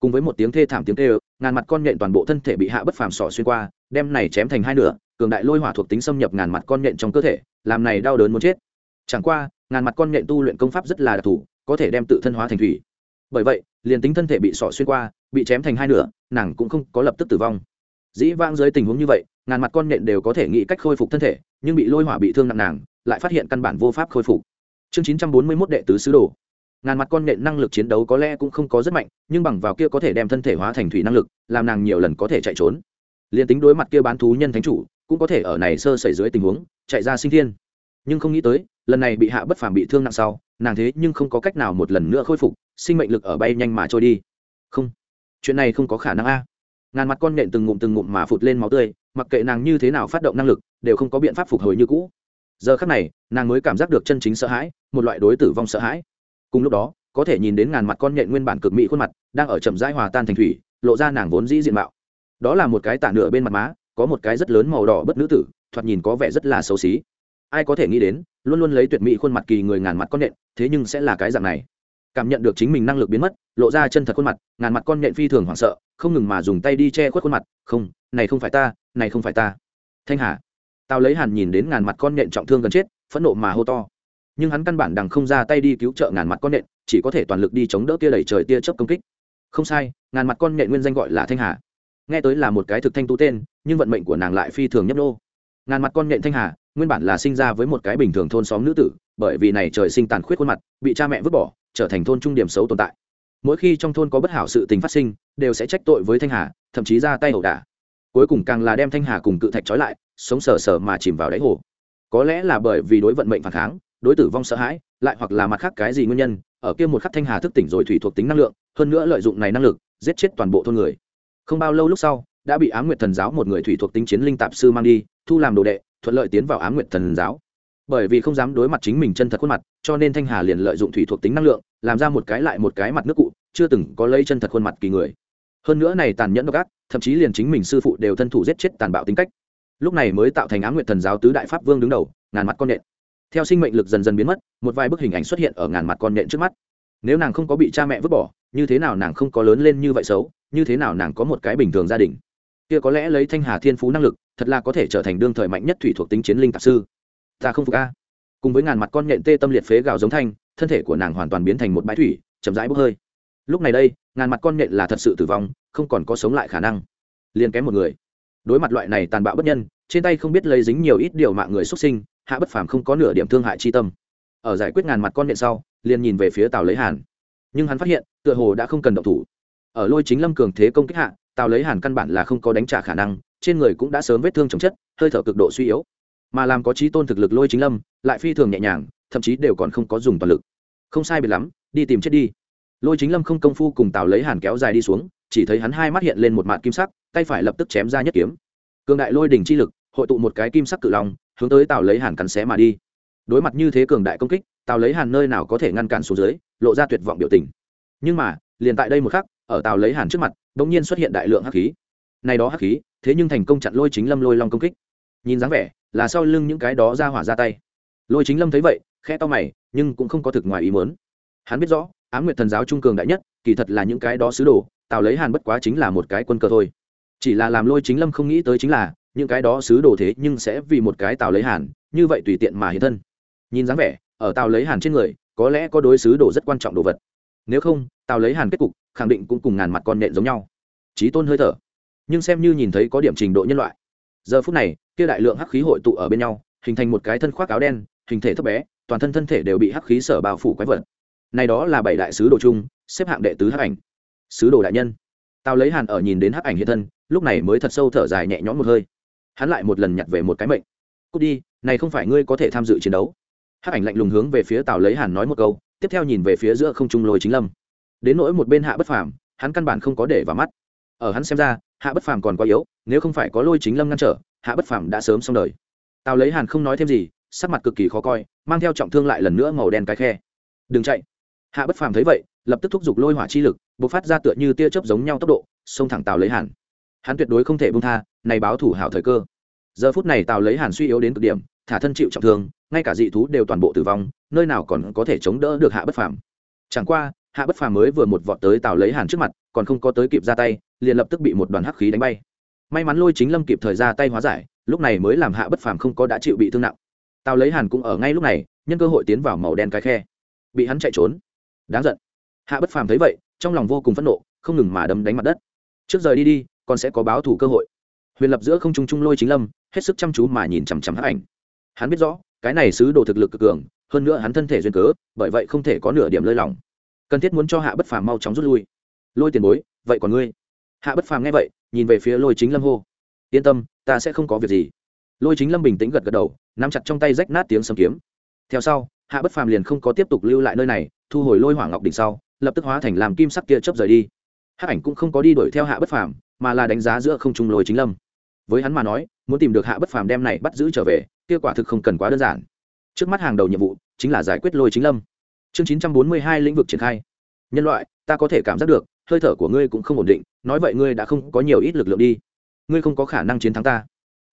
Cùng với một tiếng thê thảm tiếng kêu, ngàn mặt con nện toàn bộ thân thể bị hạ bất phàm sỏ xuyên qua, đem này chém thành hai nửa, cường đại lôi hỏa thuộc tính xâm nhập ngàn mặt con nện trong cơ thể, làm này đau đớn muốn chết. Chẳng qua, ngàn mặt con nện tu luyện công pháp rất là đặc thù, có thể đem tự thân hóa thành thủy. Bởi vậy, liền tính thân thể bị sỏ xuyên qua, bị chém thành hai nửa, nàng cũng không có lập tức tử vong. Dĩ vãng dưới tình huống như vậy ngàn mặt con nhện đều có thể nghĩ cách khôi phục thân thể, nhưng bị lôi hỏa bị thương nặng nàng, lại phát hiện căn bản vô pháp khôi phục. Chương chín trăm bốn mươi mốt đệ tứ sứ đồ. Ngàn mặt con nhện năng lực chiến đấu có lẽ cũng không có rất mạnh, nhưng bằng vào kia có thể đem thân thể hóa thành thủy năng lực, làm nàng nhiều lần có thể chạy trốn. Liền tính đối mặt kia bán thú nhân thánh chủ, cũng có thể ở này sơ xảy dưới tình huống, chạy ra sinh thiên. Nhưng không nghĩ tới, lần này bị hạ bất phàm bị thương nặng sau, nàng thế nhưng không có cách nào một lần nữa khôi phục, sinh mệnh lực ở bay nhanh mà trôi đi. Không, chuyện này không có khả năng a ngàn mặt con nện từng ngụm từng ngụm mà phụt lên máu tươi, mặc kệ nàng như thế nào phát động năng lực, đều không có biện pháp phục hồi như cũ. Giờ khắc này, nàng mới cảm giác được chân chính sợ hãi, một loại đối tử vong sợ hãi. Cùng lúc đó, có thể nhìn đến ngàn mặt con nhện nguyên bản cực mỹ khuôn mặt, đang ở chậm rãi hòa tan thành thủy, lộ ra nàng vốn dĩ diện mạo. Đó là một cái tả nửa bên mặt má, có một cái rất lớn màu đỏ bất nữ tử, thoạt nhìn có vẻ rất là xấu xí. Ai có thể nghĩ đến, luôn luôn lấy tuyệt mỹ khuôn mặt kỳ người ngàn mặt con nhện, thế nhưng sẽ là cái dạng này cảm nhận được chính mình năng lực biến mất, lộ ra chân thật khuôn mặt, ngàn mặt con nhện phi thường hoảng sợ, không ngừng mà dùng tay đi che khuất khuôn mặt, không, này không phải ta, này không phải ta. Thanh hà tao lấy hàn nhìn đến ngàn mặt con nhện trọng thương gần chết, phẫn nộ mà hô to. Nhưng hắn căn bản đằng không ra tay đi cứu trợ ngàn mặt con nhện, chỉ có thể toàn lực đi chống đỡ tia đẩy trời tia chớp công kích. Không sai, ngàn mặt con nhện nguyên danh gọi là thanh hà. Nghe tới là một cái thực thanh tú tên, nhưng vận mệnh của nàng lại phi thường nhấp nô ngàn mặt con nhện thanh hà, nguyên bản là sinh ra với một cái bình thường thôn xóm nữ tử, bởi vì này trời sinh tàn khuyết khuôn mặt, bị cha mẹ vứt bỏ trở thành thôn trung điểm xấu tồn tại. Mỗi khi trong thôn có bất hảo sự tình phát sinh, đều sẽ trách tội với thanh hà, thậm chí ra tay ẩu đả. Cuối cùng càng là đem thanh hà cùng cự thạch trói lại, sống sờ sờ mà chìm vào đáy hồ. Có lẽ là bởi vì đối vận mệnh phản kháng, đối tử vong sợ hãi, lại hoặc là mặt khác cái gì nguyên nhân, ở kia một khắc thanh hà thức tỉnh rồi thủy thuộc tính năng lượng, hơn nữa lợi dụng này năng lực, giết chết toàn bộ thôn người. Không bao lâu lúc sau, đã bị ám nguyệt thần giáo một người thủy thuộc tính chiến linh tạp sư mang đi, thu làm đồ đệ, thuận lợi tiến vào ám nguyệt thần giáo bởi vì không dám đối mặt chính mình chân thật khuôn mặt, cho nên thanh hà liền lợi dụng thủy thuộc tính năng lượng, làm ra một cái lại một cái mặt nước cụ, chưa từng có lấy chân thật khuôn mặt kỳ người. Hơn nữa này tàn nhẫn độc ác, thậm chí liền chính mình sư phụ đều thân thủ giết chết tàn bạo tính cách. Lúc này mới tạo thành ám nguyệt thần giáo tứ đại pháp vương đứng đầu, ngàn mặt con nện theo sinh mệnh lực dần dần biến mất, một vài bức hình ảnh xuất hiện ở ngàn mặt con nện trước mắt. Nếu nàng không có bị cha mẹ vứt bỏ, như thế nào nàng không có lớn lên như vậy xấu, như thế nào nàng có một cái bình thường gia đình? Kia có lẽ lấy thanh hà thiên phú năng lực, thật là có thể trở thành đương thời mạnh nhất thủy thuộc tính chiến linh tạp sư ta không phục a. Cùng với ngàn mặt con nhện tê tâm liệt phế gào giống thanh, thân thể của nàng hoàn toàn biến thành một bãi thủy, chậm rãi bốc hơi. Lúc này đây, ngàn mặt con nhện là thật sự tử vong, không còn có sống lại khả năng. Liền kém một người. Đối mặt loại này tàn bạo bất nhân, trên tay không biết lấy dính nhiều ít điều mạng người xuất sinh, hạ bất phàm không có nửa điểm thương hại chi tâm. Ở giải quyết ngàn mặt con nhện sau, liền nhìn về phía tàu lấy hàn. Nhưng hắn phát hiện, tựa hồ đã không cần động thủ. Ở lôi chính lâm cường thế công kích hạ tàu lấy hàn căn bản là không có đánh trả khả năng, trên người cũng đã sớm vết thương chồng chất, hơi thở cực độ suy yếu mà làm có trí tôn thực lực lôi chính lâm, lại phi thường nhẹ nhàng, thậm chí đều còn không có dùng toàn lực. Không sai biệt lắm, đi tìm chết đi. Lôi chính lâm không công phu cùng tào lấy hàn kéo dài đi xuống, chỉ thấy hắn hai mắt hiện lên một mạng kim sắc, tay phải lập tức chém ra nhất kiếm. Cường đại lôi đỉnh chi lực, hội tụ một cái kim sắc cự long, hướng tới tào lấy hàn cắn xé mà đi. Đối mặt như thế cường đại công kích, tào lấy hàn nơi nào có thể ngăn cản xuống dưới, lộ ra tuyệt vọng biểu tình. Nhưng mà, liền tại đây một khắc, ở tào lấy hàn trước mặt đ ỗ n g nhiên xuất hiện đại lượng hắc khí. Này đó hắc khí, thế nhưng thành công chặn lôi chính lâm lôi long công kích. Nhìn dáng vẻ là sau lưng những cái đó ra hỏa ra tay. Lôi chính lâm thấy vậy khe to mày, nhưng cũng không có thực ngoài ý mớn hắn biết rõ á m nguyệt thần giáo trung cường đại nhất, kỳ thật là những cái đó sứ đồ, tào lấy hàn bất quá chính là một cái quân cờ thôi. Chỉ là làm lôi chính lâm không nghĩ tới chính là, những cái đó sứ đồ thế nhưng sẽ vì một cái tào lấy hàn, như vậy tùy tiện mà hiện thân. Nhìn dáng vẻ, ở tào lấy hàn trên người, có lẽ có đối sứ đồ rất quan trọng đồ vật. Nếu không, tào lấy hàn kết cục, khẳng định cũng cùng ngàn mặt con nện giống nhau. Trí tôn hơi thở. Nhưng xem như nhìn thấy có điểm trình độ nhân loại. Giờ phút này kia đại lượng hắc khí hội tụ ở bên nhau, hình thành một cái thân khoác áo đen, hình thể thấp bé, toàn thân thân thể đều bị hắc khí sở bao phủ quái vật. Này đó là bảy đại sứ đồ chung, xếp hạng đệ tứ hắc ảnh. Sứ đồ đại nhân. Tào lấy hàn ở nhìn đến hắc ảnh hiện thân, lúc này mới thật sâu thở dài nhẹ nhõm một hơi. Hắn lại một lần nhặt về một cái mệnh. Cút đi, này không phải ngươi có thể tham dự chiến đấu. Hắc ảnh lạnh lùng hướng về phía tào lấy hàn nói một câu, tiếp theo nhìn về phía giữa không trung lôi chính lâm. Đến nỗi một bên hạ bất phàm, hắn căn bản không có để vào mắt. Ở hắn xem ra, hạ bất phàm còn quá yếu, nếu không phải có lôi chính lâm ngăn trở hạ bất phàm đã sớm xong đời. Tào lấy hàn không nói thêm gì, sắc mặt cực kỳ khó coi, mang theo trọng thương lại lần nữa màu đen cái khe. Đừng chạy. Hạ bất phàm thấy vậy, lập tức thúc giục lôi hỏa chi lực b ộ c phát ra tựa như tia chớp giống nhau tốc độ, xông thẳng tào lấy hàn. Hắn tuyệt đối không thể bung tha, này báo thủ hảo thời cơ. Giờ phút này tào lấy hàn suy yếu đến cực điểm, thả thân chịu trọng thương, ngay cả dị thú đều toàn bộ tử vong, nơi nào còn có thể chống đỡ được hạ bất phàm. Chẳng qua, hạ bất phàm mới vừa một vọt tới tào lấy hàn trước mặt, còn không có tới kịp ra tay, liền lập tức bị một đoàn hắc khí đánh bay may mắn lôi chính lâm kịp thời ra tay hóa giải, lúc này mới làm hạ bất phàm không có đã chịu bị thương nặng. Tào lấy hàn cũng ở ngay lúc này, nhân cơ hội tiến vào màu đen cái khe. Bị hắn chạy trốn. Đáng giận. Hạ bất phàm thấy vậy, trong lòng vô cùng phẫn nộ, không ngừng mà đấm đánh mặt đất. Trước giờ đi đi, còn sẽ có báo thủ cơ hội. Huyền lập giữa không trung trung lôi chính lâm, hết sức chăm chú mà nhìn chằm chằm hắc ảnh. Hắn biết rõ, cái này sứ đồ thực lực cực cường, hơn nữa hắn thân thể duyên cớ, bởi vậy không thể có nửa điểm lơi lỏng. Cần thiết muốn cho hạ bất phàm mau chóng rút lui. Lôi tiền bối, vậy còn ngươi? Hạ bất phàm nghe vậy nhìn về phía lôi chính lâm hô. Yên tâm, ta sẽ không có việc gì. Lôi chính lâm bình tĩnh gật gật đầu, nắm chặt trong tay rách nát tiếng sấm kiếm. Theo sau, hạ bất phàm liền không có tiếp tục lưu lại nơi này, thu hồi lôi hỏa ngọc đỉnh sau, lập tức hóa thành làm kim sắc kia chấp rời đi. Hắc ảnh cũng không có đi đuổi theo hạ bất phàm, mà là đánh giá giữa không trung lôi chính lâm. Với hắn mà nói, muốn tìm được hạ bất phàm đem này bắt giữ trở về, kia quả thực không cần quá đơn giản. Trước mắt hàng đầu nhiệm vụ chính là giải quyết lôi chính lâm. Chương chín trăm bốn mươi hai lĩnh vực triển khai. Nhân loại, ta có thể cảm giác được hơi thở của ngươi cũng không ổn định, nói vậy ngươi đã không có nhiều ít lực lượng đi. Ngươi không có khả năng chiến thắng ta.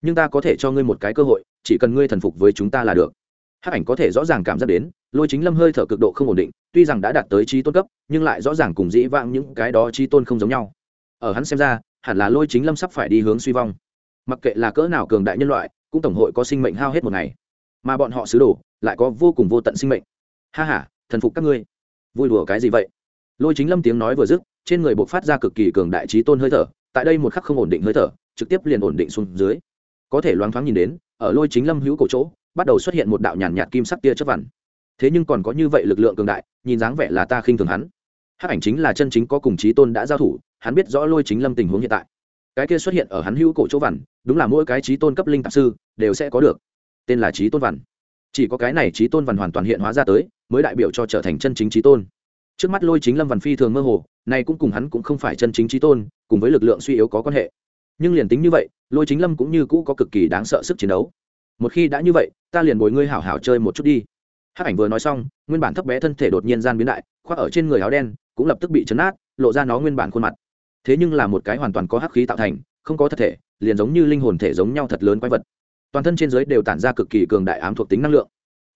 Nhưng ta có thể cho ngươi một cái cơ hội, chỉ cần ngươi thần phục với chúng ta là được. Hắc ảnh có thể rõ ràng cảm giác đến, lôi chính lâm hơi thở cực độ không ổn định, tuy rằng đã đạt tới trí tôn cấp, nhưng lại rõ ràng cùng dĩ vãng những cái đó trí tôn không giống nhau. Ở hắn xem ra, hẳn là lôi chính lâm sắp phải đi hướng suy vong. Mặc kệ là cỡ nào cường đại nhân loại, cũng tổng hội có sinh mệnh hao hết một ngày. Mà bọn họ xứ đồ, lại có vô cùng vô tận sinh mệnh. Ha h a thần phục các ngươi. Vui đùa cái gì vậy? Lôi chính lâm tiếng nói vừa dứt trên người bộc phát ra cực kỳ cường đại trí tôn hơi thở, tại đây một khắc không ổn định hơi thở, trực tiếp liền ổn định xuống dưới. Có thể loáng thoáng nhìn đến, ở lôi chính lâm hữu cổ chỗ, bắt đầu xuất hiện một đạo nhàn nhạt kim sắc tia chất vằn. Thế nhưng còn có như vậy lực lượng cường đại, nhìn dáng vẻ là ta khinh thường hắn. Hắc ảnh chính là chân chính có cùng trí tôn đã giao thủ, hắn biết rõ lôi chính lâm tình huống hiện tại. Cái kia xuất hiện ở hắn hữu cổ chỗ vằn, đúng là mỗi cái trí tôn cấp linh tạp sư, đều sẽ có được. Tên là trí tôn vằn. Chỉ có cái này trí tôn vằn hoàn toàn hiện hóa ra tới, mới đại biểu cho trở thành chân chính trí tôn trước mắt lôi chính lâm văn phi thường mơ hồ này cũng cùng hắn cũng không phải chân chính trí tôn, cùng với lực lượng suy yếu có quan hệ. Nhưng liền tính như vậy, lôi chính lâm cũng như cũ có cực kỳ đáng sợ sức chiến đấu. Một khi đã như vậy, ta liền bồi ngươi hảo hảo chơi một chút đi. Hắc ảnh vừa nói xong, nguyên bản thấp bé thân thể đột nhiên gian biến đại, khoác ở trên người áo đen, cũng lập tức bị chấn át lộ ra nó nguyên bản khuôn mặt. Thế nhưng là một cái hoàn toàn có hắc khí tạo thành, không có thật thể, liền giống như linh hồn thể giống nhau thật lớn quái vật. Toàn thân trên giới đều tản ra cực kỳ cường đại ám thuộc tính năng lượng.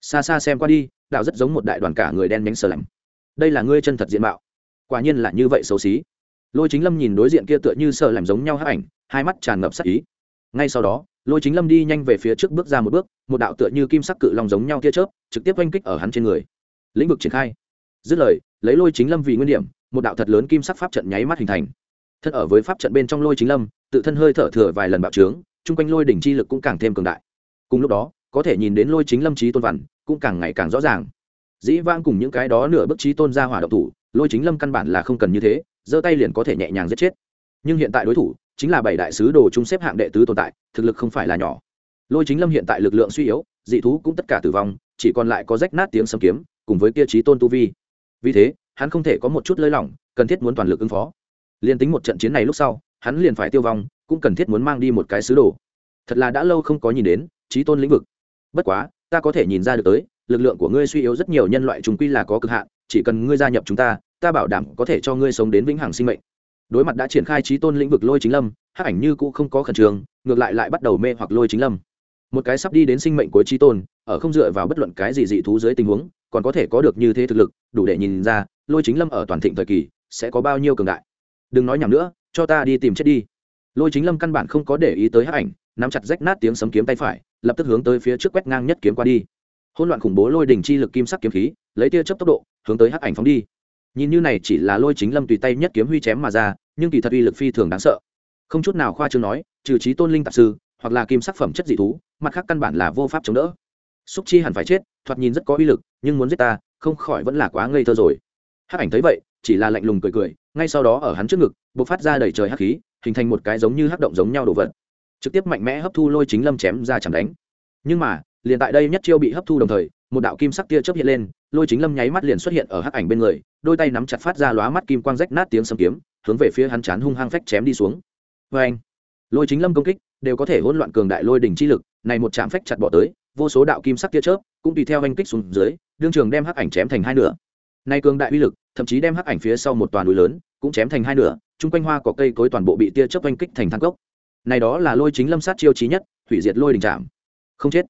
Xa xa xem qua đi, đạo rất giống một đại đoàn cả người đen nhánh sờ lạnh đây là ngươi chân thật diện mạo. Quả nhiên là như vậy xấu xí. Lôi chính lâm nhìn đối diện kia tựa như sợ làm giống nhau hắc ảnh, hai mắt tràn ngập sắc ý. Ngay sau đó, lôi chính lâm đi nhanh về phía trước bước ra một bước, một đạo tựa như kim sắc cự long giống nhau tia chớp, trực tiếp oanh kích ở hắn trên người. Lĩnh vực triển khai. Dứt lời, lấy lôi chính lâm vì nguyên điểm, một đạo thật lớn kim sắc pháp trận nháy mắt hình thành. Thân ở với pháp trận bên trong lôi chính lâm, tự thân hơi thở thừa vài lần bạo trướng, chung quanh lôi đỉnh chi lực cũng càng thêm cường đại. Cùng lúc đó, có thể nhìn đến lôi chính lâm trí tôn vằn cũng càng ngày càng rõ ràng dĩ vang cùng những cái đó nửa bức trí tôn ra hỏa độc thủ, lôi chính lâm căn bản là không cần như thế, giơ tay liền có thể nhẹ nhàng giết chết. Nhưng hiện tại đối thủ chính là bảy đại sứ đồ chung xếp hạng đệ tứ tồn tại, thực lực không phải là nhỏ. Lôi chính lâm hiện tại lực lượng suy yếu, dị thú cũng tất cả tử vong, chỉ còn lại có rách nát tiếng sấm kiếm, cùng với kia trí tôn tu vi. Vì thế, hắn không thể có một chút lơi lỏng, cần thiết muốn toàn lực ứng phó. Liền tính một trận chiến này lúc sau, hắn liền phải tiêu vong, cũng cần thiết muốn mang đi một cái sứ đồ. Thật là đã lâu không có nhìn đến trí tôn lĩnh vực. Bất quá, ta có thể nhìn ra được tới lực lượng của ngươi suy yếu rất nhiều nhân loại chúng quy là có cực hạn, chỉ cần ngươi gia nhập chúng ta ta bảo đảm có thể cho ngươi sống đến vĩnh hằng sinh mệnh. Đối mặt đã triển khai trí tôn lĩnh vực lôi chính lâm, hắc ảnh như cũ không có khẩn trương, ngược lại lại bắt đầu mê hoặc lôi chính lâm. Một cái sắp đi đến sinh mệnh cuối trí tôn, ở không dựa vào bất luận cái gì dị thú dưới tình huống, còn có thể có được như thế thực lực, đủ để nhìn ra, lôi chính lâm ở toàn thịnh thời kỳ, sẽ có bao nhiêu cường đại. Đừng nói nhầm nữa, cho ta đi tìm chết đi. Lôi chính lâm căn bản không có để ý tới hắc ảnh, nắm chặt rách nát tiếng sấm kiếm tay phải, lập tức hướng tới phía trước quét ngang nhất kiếm qua đi hỗn loạn khủng bố lôi đỉnh chi lực kim sắc kiếm khí, lấy tia chấp tốc độ, hướng tới hắc ảnh phóng đi. Nhìn như này chỉ là lôi chính lâm tùy tay nhất kiếm huy chém mà ra, nhưng kỳ thật uy lực phi thường đáng sợ. Không chút nào khoa trương nói, trừ trí tôn linh tạp sư, hoặc là kim sắc phẩm chất dị thú, mặt khác căn bản là vô pháp chống đỡ. Xúc chi hẳn phải chết, thoạt nhìn rất có uy lực, nhưng muốn giết ta, không khỏi vẫn là quá ngây thơ rồi. Hắc ảnh thấy vậy, chỉ là lạnh lùng cười cười, ngay sau đó ở hắn trước ngực b ộ c phát ra đầy trời hắc khí, hình thành một cái giống như hắc động giống nhau đồ vật. Trực tiếp mạnh mẽ hấp thu lôi chính lâm chém ra chẳng đánh. Nhưng mà liền tại đây nhất chiêu bị hấp thu đồng thời, một đạo kim sắc tia chớp hiện lên, lôi chính lâm nháy mắt liền xuất hiện ở hắc ảnh bên người, đôi tay nắm chặt phát ra lóa mắt kim quang rách nát tiếng sấm kiếm, hướng về phía hắn chán hung hăng phách chém đi xuống. Vê anh, lôi chính lâm công kích, đều có thể hỗn loạn cường đại lôi đỉnh chi lực, này một chạm phách chặt bỏ tới, vô số đạo kim sắc tia chớp cũng tùy theo anh kích xuống dưới, đương trường đem hắc ảnh chém thành hai nửa. Này cường đại uy lực, thậm chí đem hắc ảnh phía sau một toàn núi lớn cũng chém thành hai nửa, chung quanh hoa có cây cối toàn bộ bị tia chớp anh kích thành thang cốc. Này đó là lôi chính lâm sát chiêu chí nhất, hủy diệt lôi đỉnh chạm. Không chết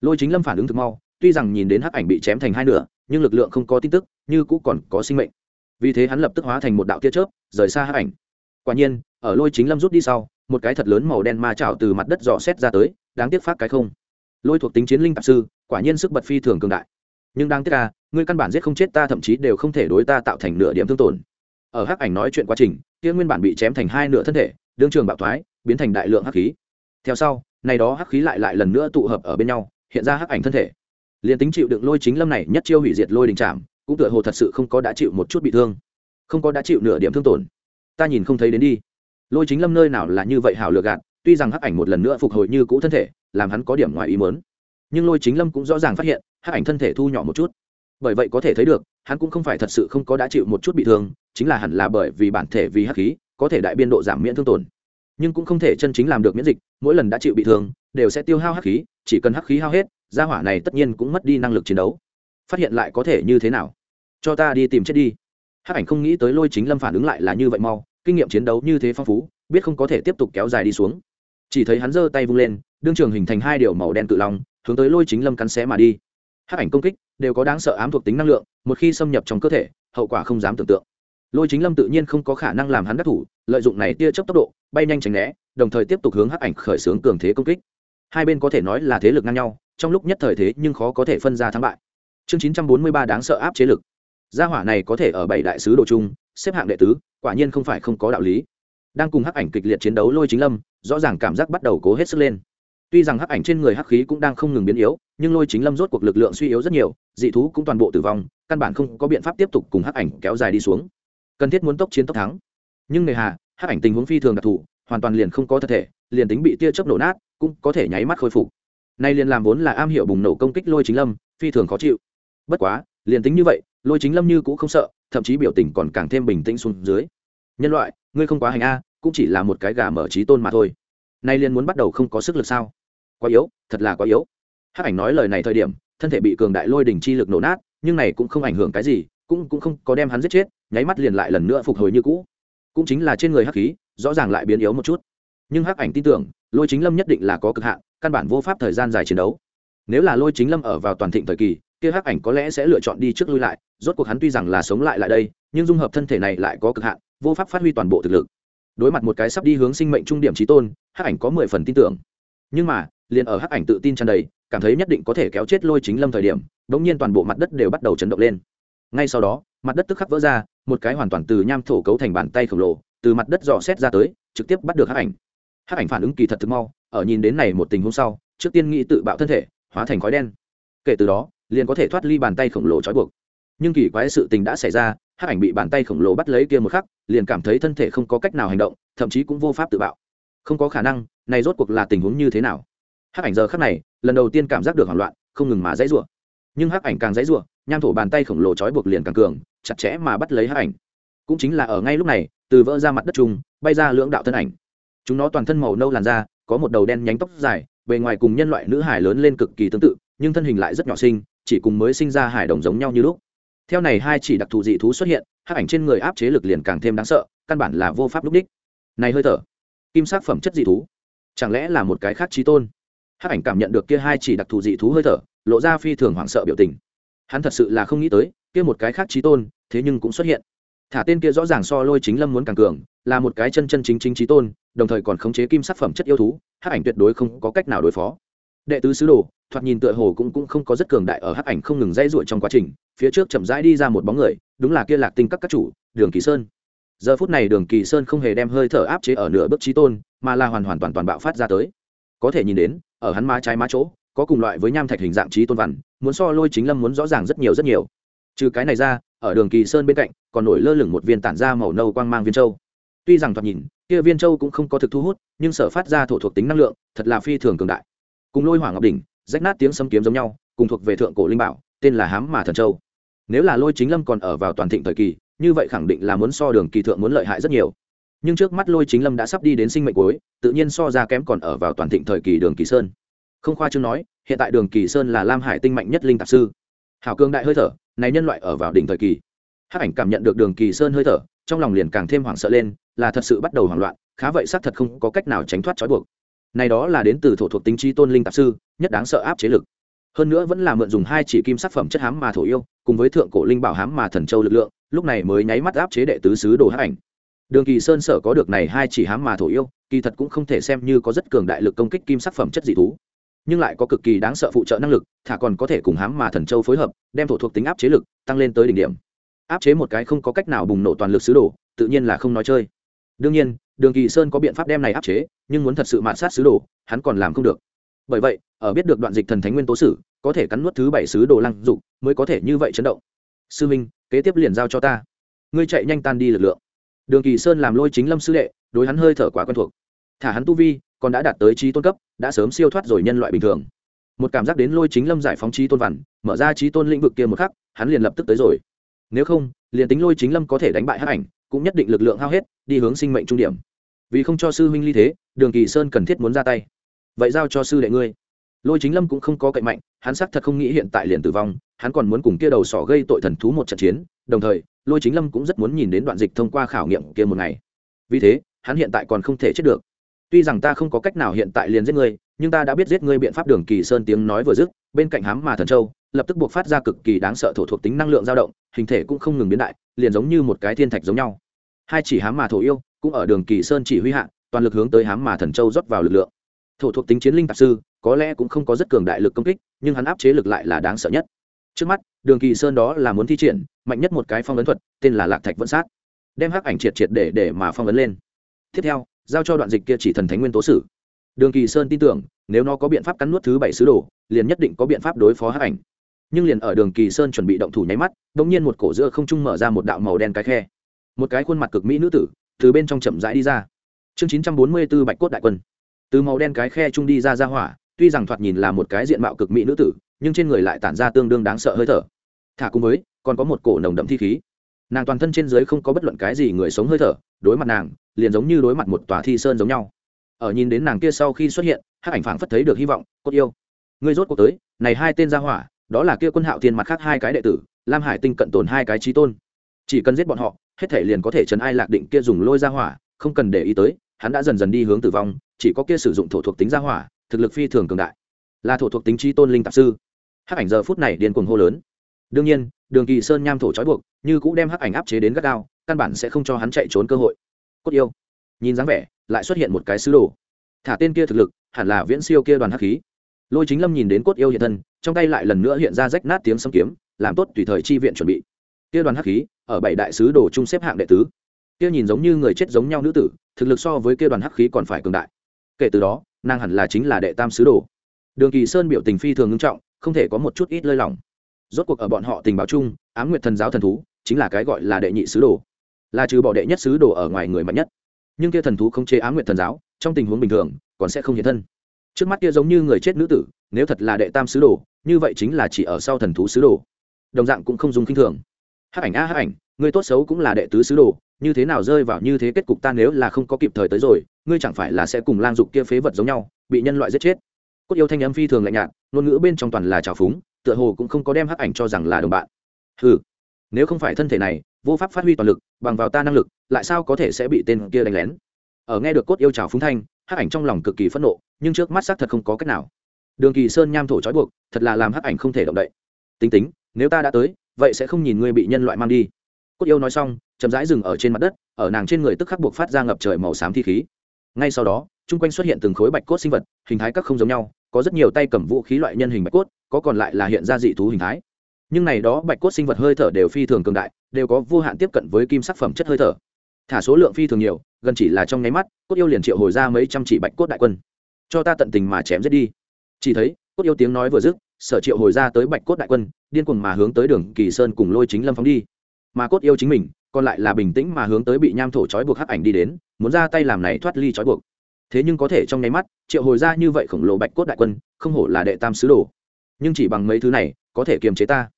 lôi chính lâm phản ứng thực mau, tuy rằng nhìn đến hắc ảnh bị chém thành hai nửa, nhưng lực lượng không có tin tức, như cũ còn có sinh mệnh. Vì thế hắn lập tức hóa thành một đạo tia chớp, rời xa hắc ảnh. Quả nhiên, ở lôi chính lâm rút đi sau, một cái thật lớn màu đen ma chảo từ mặt đất dò xét ra tới, đáng tiếc phát cái không. Lôi thuộc tính chiến linh tạp sư, quả nhiên sức bật phi thường cường đại. Nhưng đáng tiếc là ngươi căn bản giết không chết ta, thậm chí đều không thể đối ta tạo thành nửa điểm thương tổn. Ở hắc ảnh nói chuyện quá trình, kia nguyên bản bị chém thành hai nửa thân thể, đương trường bạo thoái, biến thành đại lượng hắc khí. Theo sau, này đó hắc khí lại lại lần nữa tụ hợp ở bên nhau hiện ra hắc ảnh thân thể. Liền tính chịu đựng lôi chính lâm này nhất chiêu hủy diệt lôi đình trảm, cũng tựa hồ thật sự không có đã chịu một chút bị thương. Không có đã chịu nửa điểm thương tổn. Ta nhìn không thấy đến đi. Lôi chính lâm nơi nào là như vậy hảo lựa gạt, tuy rằng hắc ảnh một lần nữa phục hồi như cũ thân thể, làm hắn có điểm ngoài ý mớn nhưng lôi chính lâm cũng rõ ràng phát hiện, hắc ảnh thân thể thu nhỏ một chút. Bởi vậy có thể thấy được, hắn cũng không phải thật sự không có đã chịu một chút bị thương, chính là hẳn là bởi vì bản thể vì hắc khí, có thể đại biên độ giảm miễn thương tổn. Nhưng cũng không thể chân chính làm được miễn dịch, mỗi lần đã chịu bị thương đều sẽ tiêu hao hắc khí, chỉ cần hắc khí hao hết, gia hỏa này tất nhiên cũng mất đi năng lực chiến đấu. Phát hiện lại có thể như thế nào? Cho ta đi tìm chết đi. Hắc ảnh không nghĩ tới lôi chính lâm phản ứng lại là như vậy mau, kinh nghiệm chiến đấu như thế phong phú, biết không có thể tiếp tục kéo dài đi xuống. Chỉ thấy hắn giơ tay vung lên, đương trường hình thành hai điều màu đen tự long, hướng tới lôi chính lâm cắn xé mà đi. Hắc ảnh công kích đều có đáng sợ ám thuộc tính năng lượng, một khi xâm nhập trong cơ thể, hậu quả không dám tưởng tượng. Lôi chính lâm tự nhiên không có khả năng làm hắn đắc thủ, lợi dụng này tia chớp tốc độ, bay nhanh tránh né, đồng thời tiếp tục hướng hắc ảnh khởi xướng cường thế công kích hai bên có thể nói là thế lực ngang nhau, trong lúc nhất thời thế nhưng khó có thể phân ra thắng bại. Chương chín trăm bốn mươi ba đáng sợ áp chế lực. Gia hỏa này có thể ở bảy đại sứ đồ chung, xếp hạng đệ tứ, quả nhiên không phải không có đạo lý. Đang cùng hắc ảnh kịch liệt chiến đấu lôi chính lâm, rõ ràng cảm giác bắt đầu cố hết sức lên. Tuy rằng hắc ảnh trên người hắc khí cũng đang không ngừng biến yếu, nhưng lôi chính lâm rốt cuộc lực lượng suy yếu rất nhiều, dị thú cũng toàn bộ tử vong, căn bản không có biện pháp tiếp tục cùng hắc ảnh kéo dài đi xuống. Cần thiết muốn tốc chiến tốc thắng. Nhưng nề hà, hắc ảnh tình huống phi thường đặc thù, hoàn toàn liền không có thật thể, liền tính bị tia chớp nổ nát cũng có thể nháy mắt khôi phục. Nay liền làm vốn là am hiểu bùng nổ công kích lôi chính lâm, phi thường khó chịu. Bất quá, liền tính như vậy, lôi chính lâm như cũng không sợ, thậm chí biểu tình còn càng thêm bình tĩnh xuống dưới. Nhân loại, ngươi không quá hành a, cũng chỉ là một cái gà mở trí tôn mà thôi. Nay liền muốn bắt đầu không có sức lực sao? Quá yếu, thật là quá yếu. Hắc ảnh nói lời này thời điểm, thân thể bị cường đại lôi đỉnh chi lực nổ nát, nhưng này cũng không ảnh hưởng cái gì, cũng cũng không có đem hắn giết chết, nháy mắt liền lại lần nữa phục hồi như cũ. Cũng chính là trên người hắc khí, rõ ràng lại biến yếu một chút. Nhưng hắc ảnh tin tưởng lôi chính lâm nhất định là có cực hạn, căn bản vô pháp thời gian dài chiến đấu. Nếu là lôi chính lâm ở vào toàn thịnh thời kỳ, kia hắc ảnh có lẽ sẽ lựa chọn đi trước lui lại, rốt cuộc hắn tuy rằng là sống lại lại đây, nhưng dung hợp thân thể này lại có cực hạn, vô pháp phát huy toàn bộ thực lực. Đối mặt một cái sắp đi hướng sinh mệnh trung điểm trí tôn, hắc ảnh có mười phần tin tưởng. Nhưng mà, liền ở hắc ảnh tự tin tràn đầy, cảm thấy nhất định có thể kéo chết lôi chính lâm thời điểm đ ỗ n g nhiên toàn bộ mặt đất đều bắt đầu chấn động lên. Ngay sau đó, mặt đất tức khắc vỡ ra, một cái hoàn toàn từ nham thổ cấu thành bàn tay khổng lồ, từ mặt đất dò xét ra tới, trực tiếp bắt được hắc ảnh hắc ảnh phản ứng kỳ thật thực mau, ở nhìn đến này một tình huống sau, trước tiên nghĩ tự bạo thân thể, hóa thành khói đen. Kể từ đó, liền có thể thoát ly bàn tay khổng lồ trói buộc. Nhưng kỳ quái sự tình đã xảy ra, hắc ảnh bị bàn tay khổng lồ bắt lấy kia một khắc, liền cảm thấy thân thể không có cách nào hành động, thậm chí cũng vô pháp tự bạo. Không có khả năng, này rốt cuộc là tình huống như thế nào? Hắc ảnh giờ khắc này, lần đầu tiên cảm giác được hoảng loạn, không ngừng mà dãy rủa. Nhưng hắc ảnh càng dãy rủa, nham thổ bàn tay khổng lồ trói buộc liền càng cường, chặt chẽ mà bắt lấy hắc ảnh. Cũng chính là ở ngay lúc này, từ vỡ ra mặt đất trung bay ra lưỡng đạo thân ảnh chúng nó toàn thân màu nâu làn da, có một đầu đen nhánh tóc dài, bề ngoài cùng nhân loại nữ hải lớn lên cực kỳ tương tự, nhưng thân hình lại rất nhỏ sinh chỉ cùng mới sinh ra hải đồng giống nhau như lúc. Theo này hai chỉ đặc thù dị thú xuất hiện, hắc ảnh trên người áp chế lực liền càng thêm đáng sợ, căn bản là vô pháp lúc đích. Này hơi thở, kim sắc phẩm chất dị thú, chẳng lẽ là một cái khác trí tôn? Hắc ảnh cảm nhận được kia hai chỉ đặc thù dị thú hơi thở, lộ ra phi thường hoảng sợ biểu tình. Hắn thật sự là không nghĩ tới, kia một cái khác trí tôn, thế nhưng cũng xuất hiện thả tên kia rõ ràng so lôi chính lâm muốn càng cường, là một cái chân chân chính chính trí tôn, đồng thời còn khống chế kim sắc phẩm chất yêu thú, hắc ảnh tuyệt đối không có cách nào đối phó. Đệ tứ sứ đồ, thoạt nhìn tựa hồ cũng cũng không có rất cường đại ở hắc ảnh không ngừng dây ruổi trong quá trình, phía trước chậm rãi đi ra một bóng người, đúng là kia lạc tinh các các chủ, đường kỳ sơn. Giờ phút này đường kỳ sơn không hề đem hơi thở áp chế ở nửa bước trí tôn, mà là hoàn hoàn toàn toàn bạo phát ra tới. Có thể nhìn đến, ở hắn má trái má chỗ, có cùng loại với nham thạch hình dạng trí tôn vằn muốn so lôi chính lâm muốn rõ ràng rất nhiều rất nhiều. Trừ cái này ra ở đường kỳ sơn bên cạnh, còn nổi lơ lửng một viên tản ra màu nâu quang mang viên châu. Tuy rằng thoạt nhìn, kia viên châu cũng không có thực thu hút, nhưng sở phát ra thổ thuộc tính năng lượng, thật là phi thường cường đại. Cùng lôi hỏa ngọc đỉnh, rách nát tiếng sấm kiếm giống nhau, cùng thuộc về thượng cổ linh bảo, tên là hám mà thần châu. Nếu là lôi chính lâm còn ở vào toàn thịnh thời kỳ, như vậy khẳng định là muốn so đường kỳ thượng muốn lợi hại rất nhiều. Nhưng trước mắt lôi chính lâm đã sắp đi đến sinh mệnh cuối, tự nhiên so ra kém còn ở vào toàn thịnh thời kỳ đường kỳ sơn. Không khoa chương nói, hiện tại đường kỳ sơn là lam hải tinh mạnh nhất linh tạp sư. Hảo cương đại hơi thở này nhân loại ở vào đỉnh thời kỳ. Hắc ảnh cảm nhận được đường kỳ sơn hơi thở, trong lòng liền càng thêm hoảng sợ lên, là thật sự bắt đầu hoảng loạn, khá vậy xác thật không có cách nào tránh thoát trói buộc. Này đó là đến từ thổ thuộc tính chi tôn linh tạp sư, nhất đáng sợ áp chế lực. Hơn nữa vẫn là mượn dùng hai chỉ kim sắc phẩm chất hám mà thổ yêu, cùng với thượng cổ linh bảo hám mà thần châu lực lượng, lúc này mới nháy mắt áp chế đệ tứ sứ đồ hắc ảnh. Đường kỳ sơn sở có được này hai chỉ hám mà thổ yêu, kỳ thật cũng không thể xem như có rất cường đại lực công kích kim sắc phẩm chất dị thú nhưng lại có cực kỳ đáng sợ phụ trợ năng lực, thả còn có thể cùng hám mà thần châu phối hợp, đem thổ thuộc tính áp chế lực tăng lên tới đỉnh điểm. Áp chế một cái không có cách nào bùng nổ toàn lực sứ đồ, tự nhiên là không nói chơi. Đương nhiên, đường kỳ sơn có biện pháp đem này áp chế, nhưng muốn thật sự mạn sát sứ đồ, hắn còn làm không được. Bởi vậy, ở biết được đoạn dịch thần thánh nguyên tố sử, có thể cắn nuốt thứ bảy sứ đồ lăng dục, mới có thể như vậy chấn động. Sư minh, kế tiếp liền giao cho ta. Ngươi chạy nhanh tan đi lực lượng. Đường kỳ sơn làm lôi chính lâm sư đệ, đối hắn hơi thở quá quen thuộc. Thả hắn tu vi còn đã đạt tới trí tôn cấp, đã sớm siêu thoát rồi nhân loại bình thường. Một cảm giác đến lôi chính lâm giải phóng trí tôn vằn, mở ra trí tôn lĩnh vực kia một khắc, hắn liền lập tức tới rồi. Nếu không, liền tính lôi chính lâm có thể đánh bại hắc ảnh, cũng nhất định lực lượng hao hết, đi hướng sinh mệnh trung điểm. Vì không cho sư huynh ly thế, đường kỳ sơn cần thiết muốn ra tay. Vậy giao cho sư đệ ngươi. Lôi chính lâm cũng không có cậy mạnh, hắn xác thật không nghĩ hiện tại liền tử vong, hắn còn muốn cùng kia đầu sỏ gây tội thần thú một trận chiến, đồng thời, lôi chính lâm cũng rất muốn nhìn đến đoạn dịch thông qua khảo nghiệm kia một ngày. Vì thế, hắn hiện tại còn không thể chết được tuy rằng ta không có cách nào hiện tại liền giết ngươi, nhưng ta đã biết giết ngươi biện pháp đường kỳ sơn tiếng nói vừa dứt, bên cạnh hám mà thần châu, lập tức buộc phát ra cực kỳ đáng sợ thổ thuộc tính năng lượng dao động, hình thể cũng không ngừng biến đại, liền giống như một cái thiên thạch giống nhau. Hai chỉ hám mà thổ yêu, cũng ở đường kỳ sơn chỉ huy hạ, toàn lực hướng tới hám mà thần châu rót vào lực lượng. Thổ thuộc tính chiến linh tạp sư, có lẽ cũng không có rất cường đại lực công kích, nhưng hắn áp chế lực lại là đáng sợ nhất. Trước mắt, đường kỳ sơn đó là muốn thi triển, mạnh nhất một cái phong ấn thuật, tên là lạc thạch vẫn sát. Đem hắc ảnh triệt triệt để để mà phong ấn lên. Tiếp theo giao cho đoạn dịch kia chỉ thần thánh nguyên tố sử. Đường kỳ sơn tin tưởng, nếu nó có biện pháp cắn nuốt thứ bảy sứ đồ, liền nhất định có biện pháp đối phó hắc ảnh. Nhưng liền ở đường kỳ sơn chuẩn bị động thủ nháy mắt đ ỗ n g nhiên một cổ giữa không trung mở ra một đạo màu đen cái khe. Một cái khuôn mặt cực mỹ nữ tử, từ bên trong chậm rãi đi ra. Chương chín trăm bốn mươi b ố bạch cốt đại quân. Từ màu đen cái khe trung đi ra ra hỏa, tuy rằng thoạt nhìn là một cái diện mạo cực mỹ nữ tử, nhưng trên người lại tản ra tương đương đáng sợ hơi thở. Thả cùng với, còn có một cổ nồng đậm thi khí. Nàng toàn thân trên dưới không có bất luận cái gì người sống hơi thở, đối mặt nàng liền giống như đối mặt một tòa thi sơn giống nhau. Ở nhìn đến nàng kia sau khi xuất hiện, hắc ảnh phảng phất thấy được hy vọng, cốt yêu. Ngươi rốt cuộc tới, này hai tên gia hỏa, đó là kia quân hạo thiên mặt khác hai cái đệ tử, lam hải tinh cận tồn hai cái trí tôn. Chỉ cần giết bọn họ, hết thể liền có thể chấn ai lạc định kia dùng lôi gia hỏa, không cần để ý tới, hắn đã dần dần đi hướng tử vong, chỉ có kia sử dụng thổ thuộc tính gia hỏa, thực lực phi thường cường đại. Là thổ thuộc tính trí tôn linh tạp sư. Hắc ảnh giờ phút này điên cuồng hô lớn. Đương nhiên, đường kỳ sơn nham thổ trói buộc, như cũng đem hắc ảnh áp chế đến gắt gao, căn bản sẽ không cho hắn chạy trốn cơ hội cốt yêu. Nhìn dáng vẻ, lại xuất hiện một cái sứ đồ. Thả tên kia thực lực, hẳn là viễn siêu kia đoàn hắc khí. Lôi chính lâm nhìn đến cốt yêu hiện thân, trong tay lại lần nữa hiện ra rách nát tiếng xâm kiếm, làm tốt tùy thời chi viện chuẩn bị. Kia đoàn hắc khí, ở bảy đại sứ đồ chung xếp hạng đệ tứ. Kia nhìn giống như người chết giống nhau nữ tử, thực lực so với kia đoàn hắc khí còn phải cường đại. Kể từ đó, nàng hẳn là chính là đệ tam sứ đồ. Đường kỳ sơn biểu tình phi thường ngưng trọng, không thể có một chút ít lơi lỏng. Rốt cuộc ở bọn họ tình báo chung, ám nguyệt thần giáo thần thú, chính là cái gọi là đệ nhị sứ đồ là trừ bỏ đệ nhất sứ đồ ở ngoài người mạnh nhất. Nhưng kia thần thú không chế á nguyện thần giáo, trong tình huống bình thường, còn sẽ không hiện thân. Trước mắt kia giống như người chết nữ tử, nếu thật là đệ tam sứ đồ, như vậy chính là chỉ ở sau thần thú sứ đồ. Đồng dạng cũng không dùng kinh thường. Hắc ảnh a, hắc ảnh, người tốt xấu cũng là đệ tứ sứ đồ, như thế nào rơi vào như thế kết cục ta nếu là không có kịp thời tới rồi, ngươi chẳng phải là sẽ cùng lang dục kia phế vật giống nhau, bị nhân loại giết chết. Cốt yêu thanh âm phi thường lạnh nhạt, ngôn ngữ bên trong toàn là trào phúng, tựa hồ cũng không có đem hắc ảnh cho rằng là đồng bạn. Ừ nếu không phải thân thể này vô pháp phát huy toàn lực, bằng vào ta năng lực, lại sao có thể sẽ bị tên kia đánh lén? Ở nghe được cốt yêu trào phúng thanh, hắc ảnh trong lòng cực kỳ phẫn nộ, nhưng trước mắt xác thật không có cách nào. Đường kỳ sơn nham thổ trói buộc, thật là làm hắc ảnh không thể động đậy. Tính tính, nếu ta đã tới, vậy sẽ không nhìn ngươi bị nhân loại mang đi. Cốt yêu nói xong, chậm rãi dừng ở trên mặt đất, ở nàng trên người tức khắc buộc phát ra ngập trời màu xám thi khí. Ngay sau đó, chung quanh xuất hiện từng khối bạch cốt sinh vật, hình thái các không giống nhau, có rất nhiều tay cầm vũ khí loại nhân hình bạch cốt, có còn lại là hiện ra dị thú hình thái nhưng này đó bạch cốt sinh vật hơi thở đều phi thường cường đại, đều có vô hạn tiếp cận với kim sắc phẩm chất hơi thở. Thả số lượng phi thường nhiều, gần chỉ là trong nháy mắt, cốt yêu liền triệu hồi ra mấy trăm chỉ bạch cốt đại quân. Cho ta tận tình mà chém giết đi. Chỉ thấy, cốt yêu tiếng nói vừa dứt, sở triệu hồi ra tới bạch cốt đại quân, điên cuồng mà hướng tới đường kỳ sơn cùng lôi chính lâm phóng đi. Mà cốt yêu chính mình, còn lại là bình tĩnh mà hướng tới bị nham thổ trói buộc hắc ảnh đi đến, muốn ra tay làm này thoát ly trói buộc. Thế nhưng có thể trong nháy mắt, triệu hồi ra như vậy khổng lồ bạch cốt đại quân, không hổ là đệ tam sứ đồ. Nhưng chỉ bằng mấy thứ này, có thể kiềm chế ta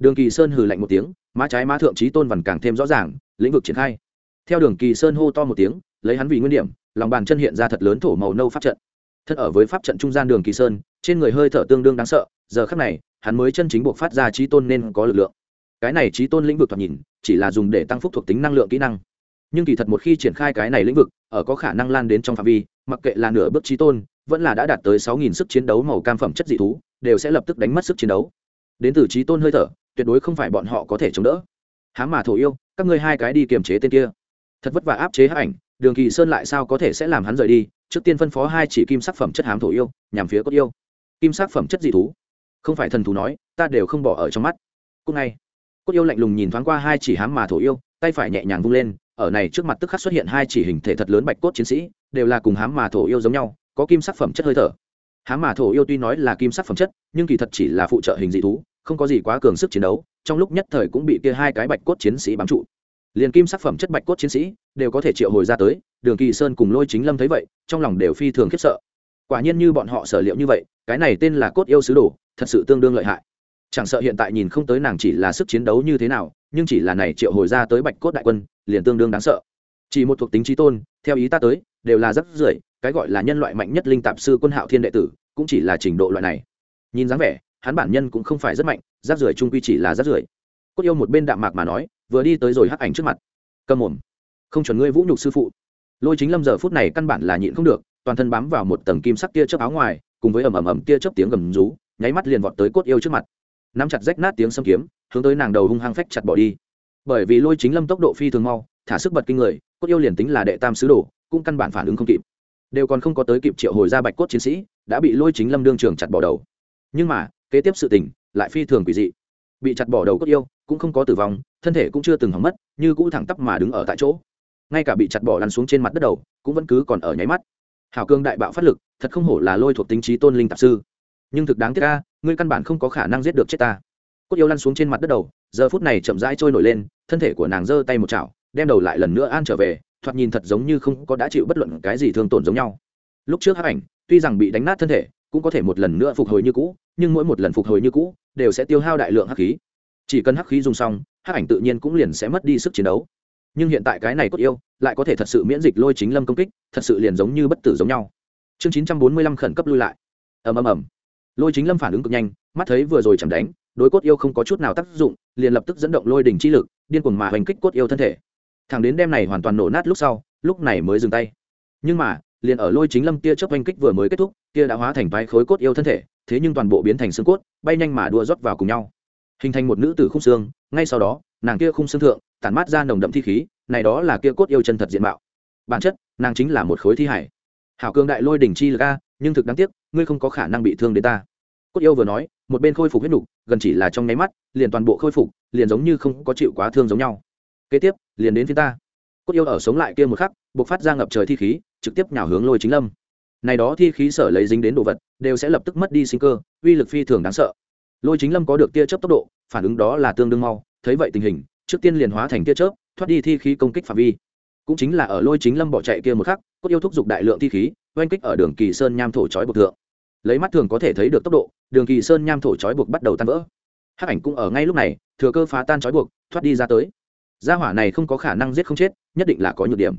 đường kỳ sơn hừ lạnh một tiếng, má trái má thượng trí tôn vằn càng thêm rõ ràng, lĩnh vực triển khai. Theo đường kỳ sơn hô to một tiếng, lấy hắn vì nguyên điểm, lòng bàn chân hiện ra thật lớn thổ màu nâu pháp trận. Thân ở với pháp trận trung gian đường kỳ sơn, trên người hơi thở tương đương đáng sợ, giờ khắc này, hắn mới chân chính buộc phát ra trí tôn nên có lực lượng. Cái này trí tôn lĩnh vực thoạt nhìn, chỉ là dùng để tăng phúc thuộc tính năng lượng kỹ năng. Nhưng kỳ thật một khi triển khai cái này lĩnh vực, ở có khả năng lan đến trong phạm vi, mặc kệ là nửa bước trí tôn, vẫn là đã đạt tới sáu nghìn sức chiến đấu màu cam phẩm chất dị thú, đều sẽ lập tức đánh mất sức chiến đấu đến từ trí tôn hơi thở, tuyệt đối không phải bọn họ có thể chống đỡ. Hám mà thổ yêu, các ngươi hai cái đi kiềm chế tên kia. Thật vất vả áp chế hắc ảnh, đường kỳ sơn lại sao có thể sẽ làm hắn rời đi? Trước tiên phân phó hai chỉ kim sắc phẩm chất hám thổ yêu, nhằm phía cốt yêu. Kim sắc phẩm chất dị thú. Không phải thần thú nói, ta đều không bỏ ở trong mắt. Cúc ngay, cốt yêu lạnh lùng nhìn thoáng qua hai chỉ hám mà thổ yêu, tay phải nhẹ nhàng vung lên, ở này trước mặt tức khắc xuất hiện hai chỉ hình thể thật lớn bạch cốt chiến sĩ, đều là cùng hám mà thổ yêu giống nhau, có kim sắc phẩm chất hơi thở. Hám mà thổ yêu tuy nói là kim sắc phẩm chất, nhưng kỳ thật chỉ là phụ trợ hình dị thú không có gì quá cường sức chiến đấu, trong lúc nhất thời cũng bị kia hai cái bạch cốt chiến sĩ bám trụ. Liền kim sắc phẩm chất bạch cốt chiến sĩ đều có thể triệu hồi ra tới, đường kỳ sơn cùng lôi chính lâm thấy vậy, trong lòng đều phi thường khiếp sợ. Quả nhiên như bọn họ sở liệu như vậy, cái này tên là cốt yêu sứ đồ, thật sự tương đương lợi hại. Chẳng sợ hiện tại nhìn không tới nàng chỉ là sức chiến đấu như thế nào, nhưng chỉ là này triệu hồi ra tới bạch cốt đại quân, liền tương đương đáng sợ. Chỉ một thuộc tính trí tôn, theo ý ta tới, đều là rất rưởi, cái gọi là nhân loại mạnh nhất linh tạp sư quân hạo thiên đệ tử, cũng chỉ là trình độ loại này. Nhìn dáng vẻ hắn bản nhân cũng không phải rất mạnh, rác rưởi trung quy chỉ là rác rưởi. Cốt yêu một bên đạm mạc mà nói, vừa đi tới rồi hắc ảnh trước mặt. Cầm mồm. Không chuẩn ngươi vũ nhục sư phụ. Lôi chính lâm giờ phút này căn bản là nhịn không được, toàn thân bám vào một tầng kim sắc tia chớp áo ngoài, cùng với ầm ầm ầm tia chớp tiếng gầm rú, nháy mắt liền vọt tới cốt yêu trước mặt. Nắm chặt rách nát tiếng xâm kiếm, hướng tới nàng đầu hung hăng phách chặt bỏ đi. Bởi vì lôi chính lâm tốc độ phi thường mau, thả sức bật kinh người, cốt yêu liền tính là đệ tam sứ đồ, cũng căn bản phản ứng không kịp. Đều còn không có tới kịp triệu hồi ra bạch cốt chiến sĩ, đã bị lôi chính lâm đương trường chặt bỏ đầu. Nhưng mà kế tiếp sự tình lại phi thường quỷ dị. Bị chặt bỏ đầu cốt yêu, cũng không có tử vong, thân thể cũng chưa từng hỏng mất, như cũ thẳng tắp mà đứng ở tại chỗ. Ngay cả bị chặt bỏ lăn xuống trên mặt đất đầu, cũng vẫn cứ còn ở nháy mắt. Hào cương đại bạo phát lực, thật không hổ là lôi thuộc tính trí tôn linh tạp sư. Nhưng thực đáng tiếc ca ngươi căn bản không có khả năng giết được chết ta. Cốt yêu lăn xuống trên mặt đất đầu, giờ phút này chậm rãi trôi nổi lên, thân thể của nàng giơ tay một chảo, đem đầu lại lần nữa an trở về, thoạt nhìn thật giống như không có đã chịu bất luận cái gì thương tổn giống nhau. Lúc trước hắc ảnh, tuy rằng bị đánh nát thân thể, cũng có thể một lần nữa phục hồi như cũ nhưng mỗi một lần phục hồi như cũ, đều sẽ tiêu hao đại lượng hắc khí. Chỉ cần hắc khí dùng xong, hắc ảnh tự nhiên cũng liền sẽ mất đi sức chiến đấu. Nhưng hiện tại cái này cốt yêu, lại có thể thật sự miễn dịch lôi chính lâm công kích, thật sự liền giống như bất tử giống nhau. Chương chín trăm bốn mươi lăm khẩn cấp lui lại. Ầm ầm ầm. Lôi chính lâm phản ứng cực nhanh, mắt thấy vừa rồi chẳng đánh, đối cốt yêu không có chút nào tác dụng, liền lập tức dẫn động lôi đỉnh chi lực, điên cuồng mà hành kích cốt yêu thân thể. Thằng đến đem này hoàn toàn nổ nát lúc sau, lúc này mới dừng tay. Nhưng mà, liền ở lôi chính lâm tia chớp hành kích vừa mới kết thúc kia đã hóa thành vài khối cốt yêu thân thể thế nhưng toàn bộ biến thành xương cốt, bay nhanh mà đua rót vào cùng nhau. Hình thành một nữ tử khung xương, ngay sau đó, nàng kia khung xương thượng, tản mát ra nồng đậm thi khí, này đó là kia cốt yêu chân thật diện mạo. Bản chất, nàng chính là một khối thi hải. Hảo cương đại lôi đỉnh chi lực a, nhưng thực đáng tiếc, ngươi không có khả năng bị thương đến ta. Cốt yêu vừa nói, một bên khôi phục huyết nục, gần chỉ là trong nháy mắt, liền toàn bộ khôi phục, liền giống như không có chịu quá thương giống nhau. Kế tiếp, liền đến phía ta. Cốt yêu ở sống lại kia một khắc buộc phát ra ngập trời thi khí, trực tiếp nhào hướng lôi chính lâm này đó thi khí sở lấy dính đến đồ vật, đều sẽ lập tức mất đi sinh cơ, uy lực phi thường đáng sợ. Lôi chính lâm có được tia chớp tốc độ, phản ứng đó là tương đương mau, thấy vậy tình hình, trước tiên liền hóa thành tia chớp, thoát đi thi khí công kích phạm vi. Cũng chính là ở lôi chính lâm bỏ chạy kia một khắc, cốt yêu thúc giục đại lượng thi khí, oanh kích ở đường kỳ sơn nham thổ chói buộc thượng. Lấy mắt thường có thể thấy được tốc độ, đường kỳ sơn nham thổ chói buộc bắt đầu tan vỡ. Hắc ảnh cũng ở ngay lúc này, thừa cơ phá tan chói buộc, thoát đi ra tới. Gia hỏa này không có khả năng giết không chết, nhất định là có nhược điểm.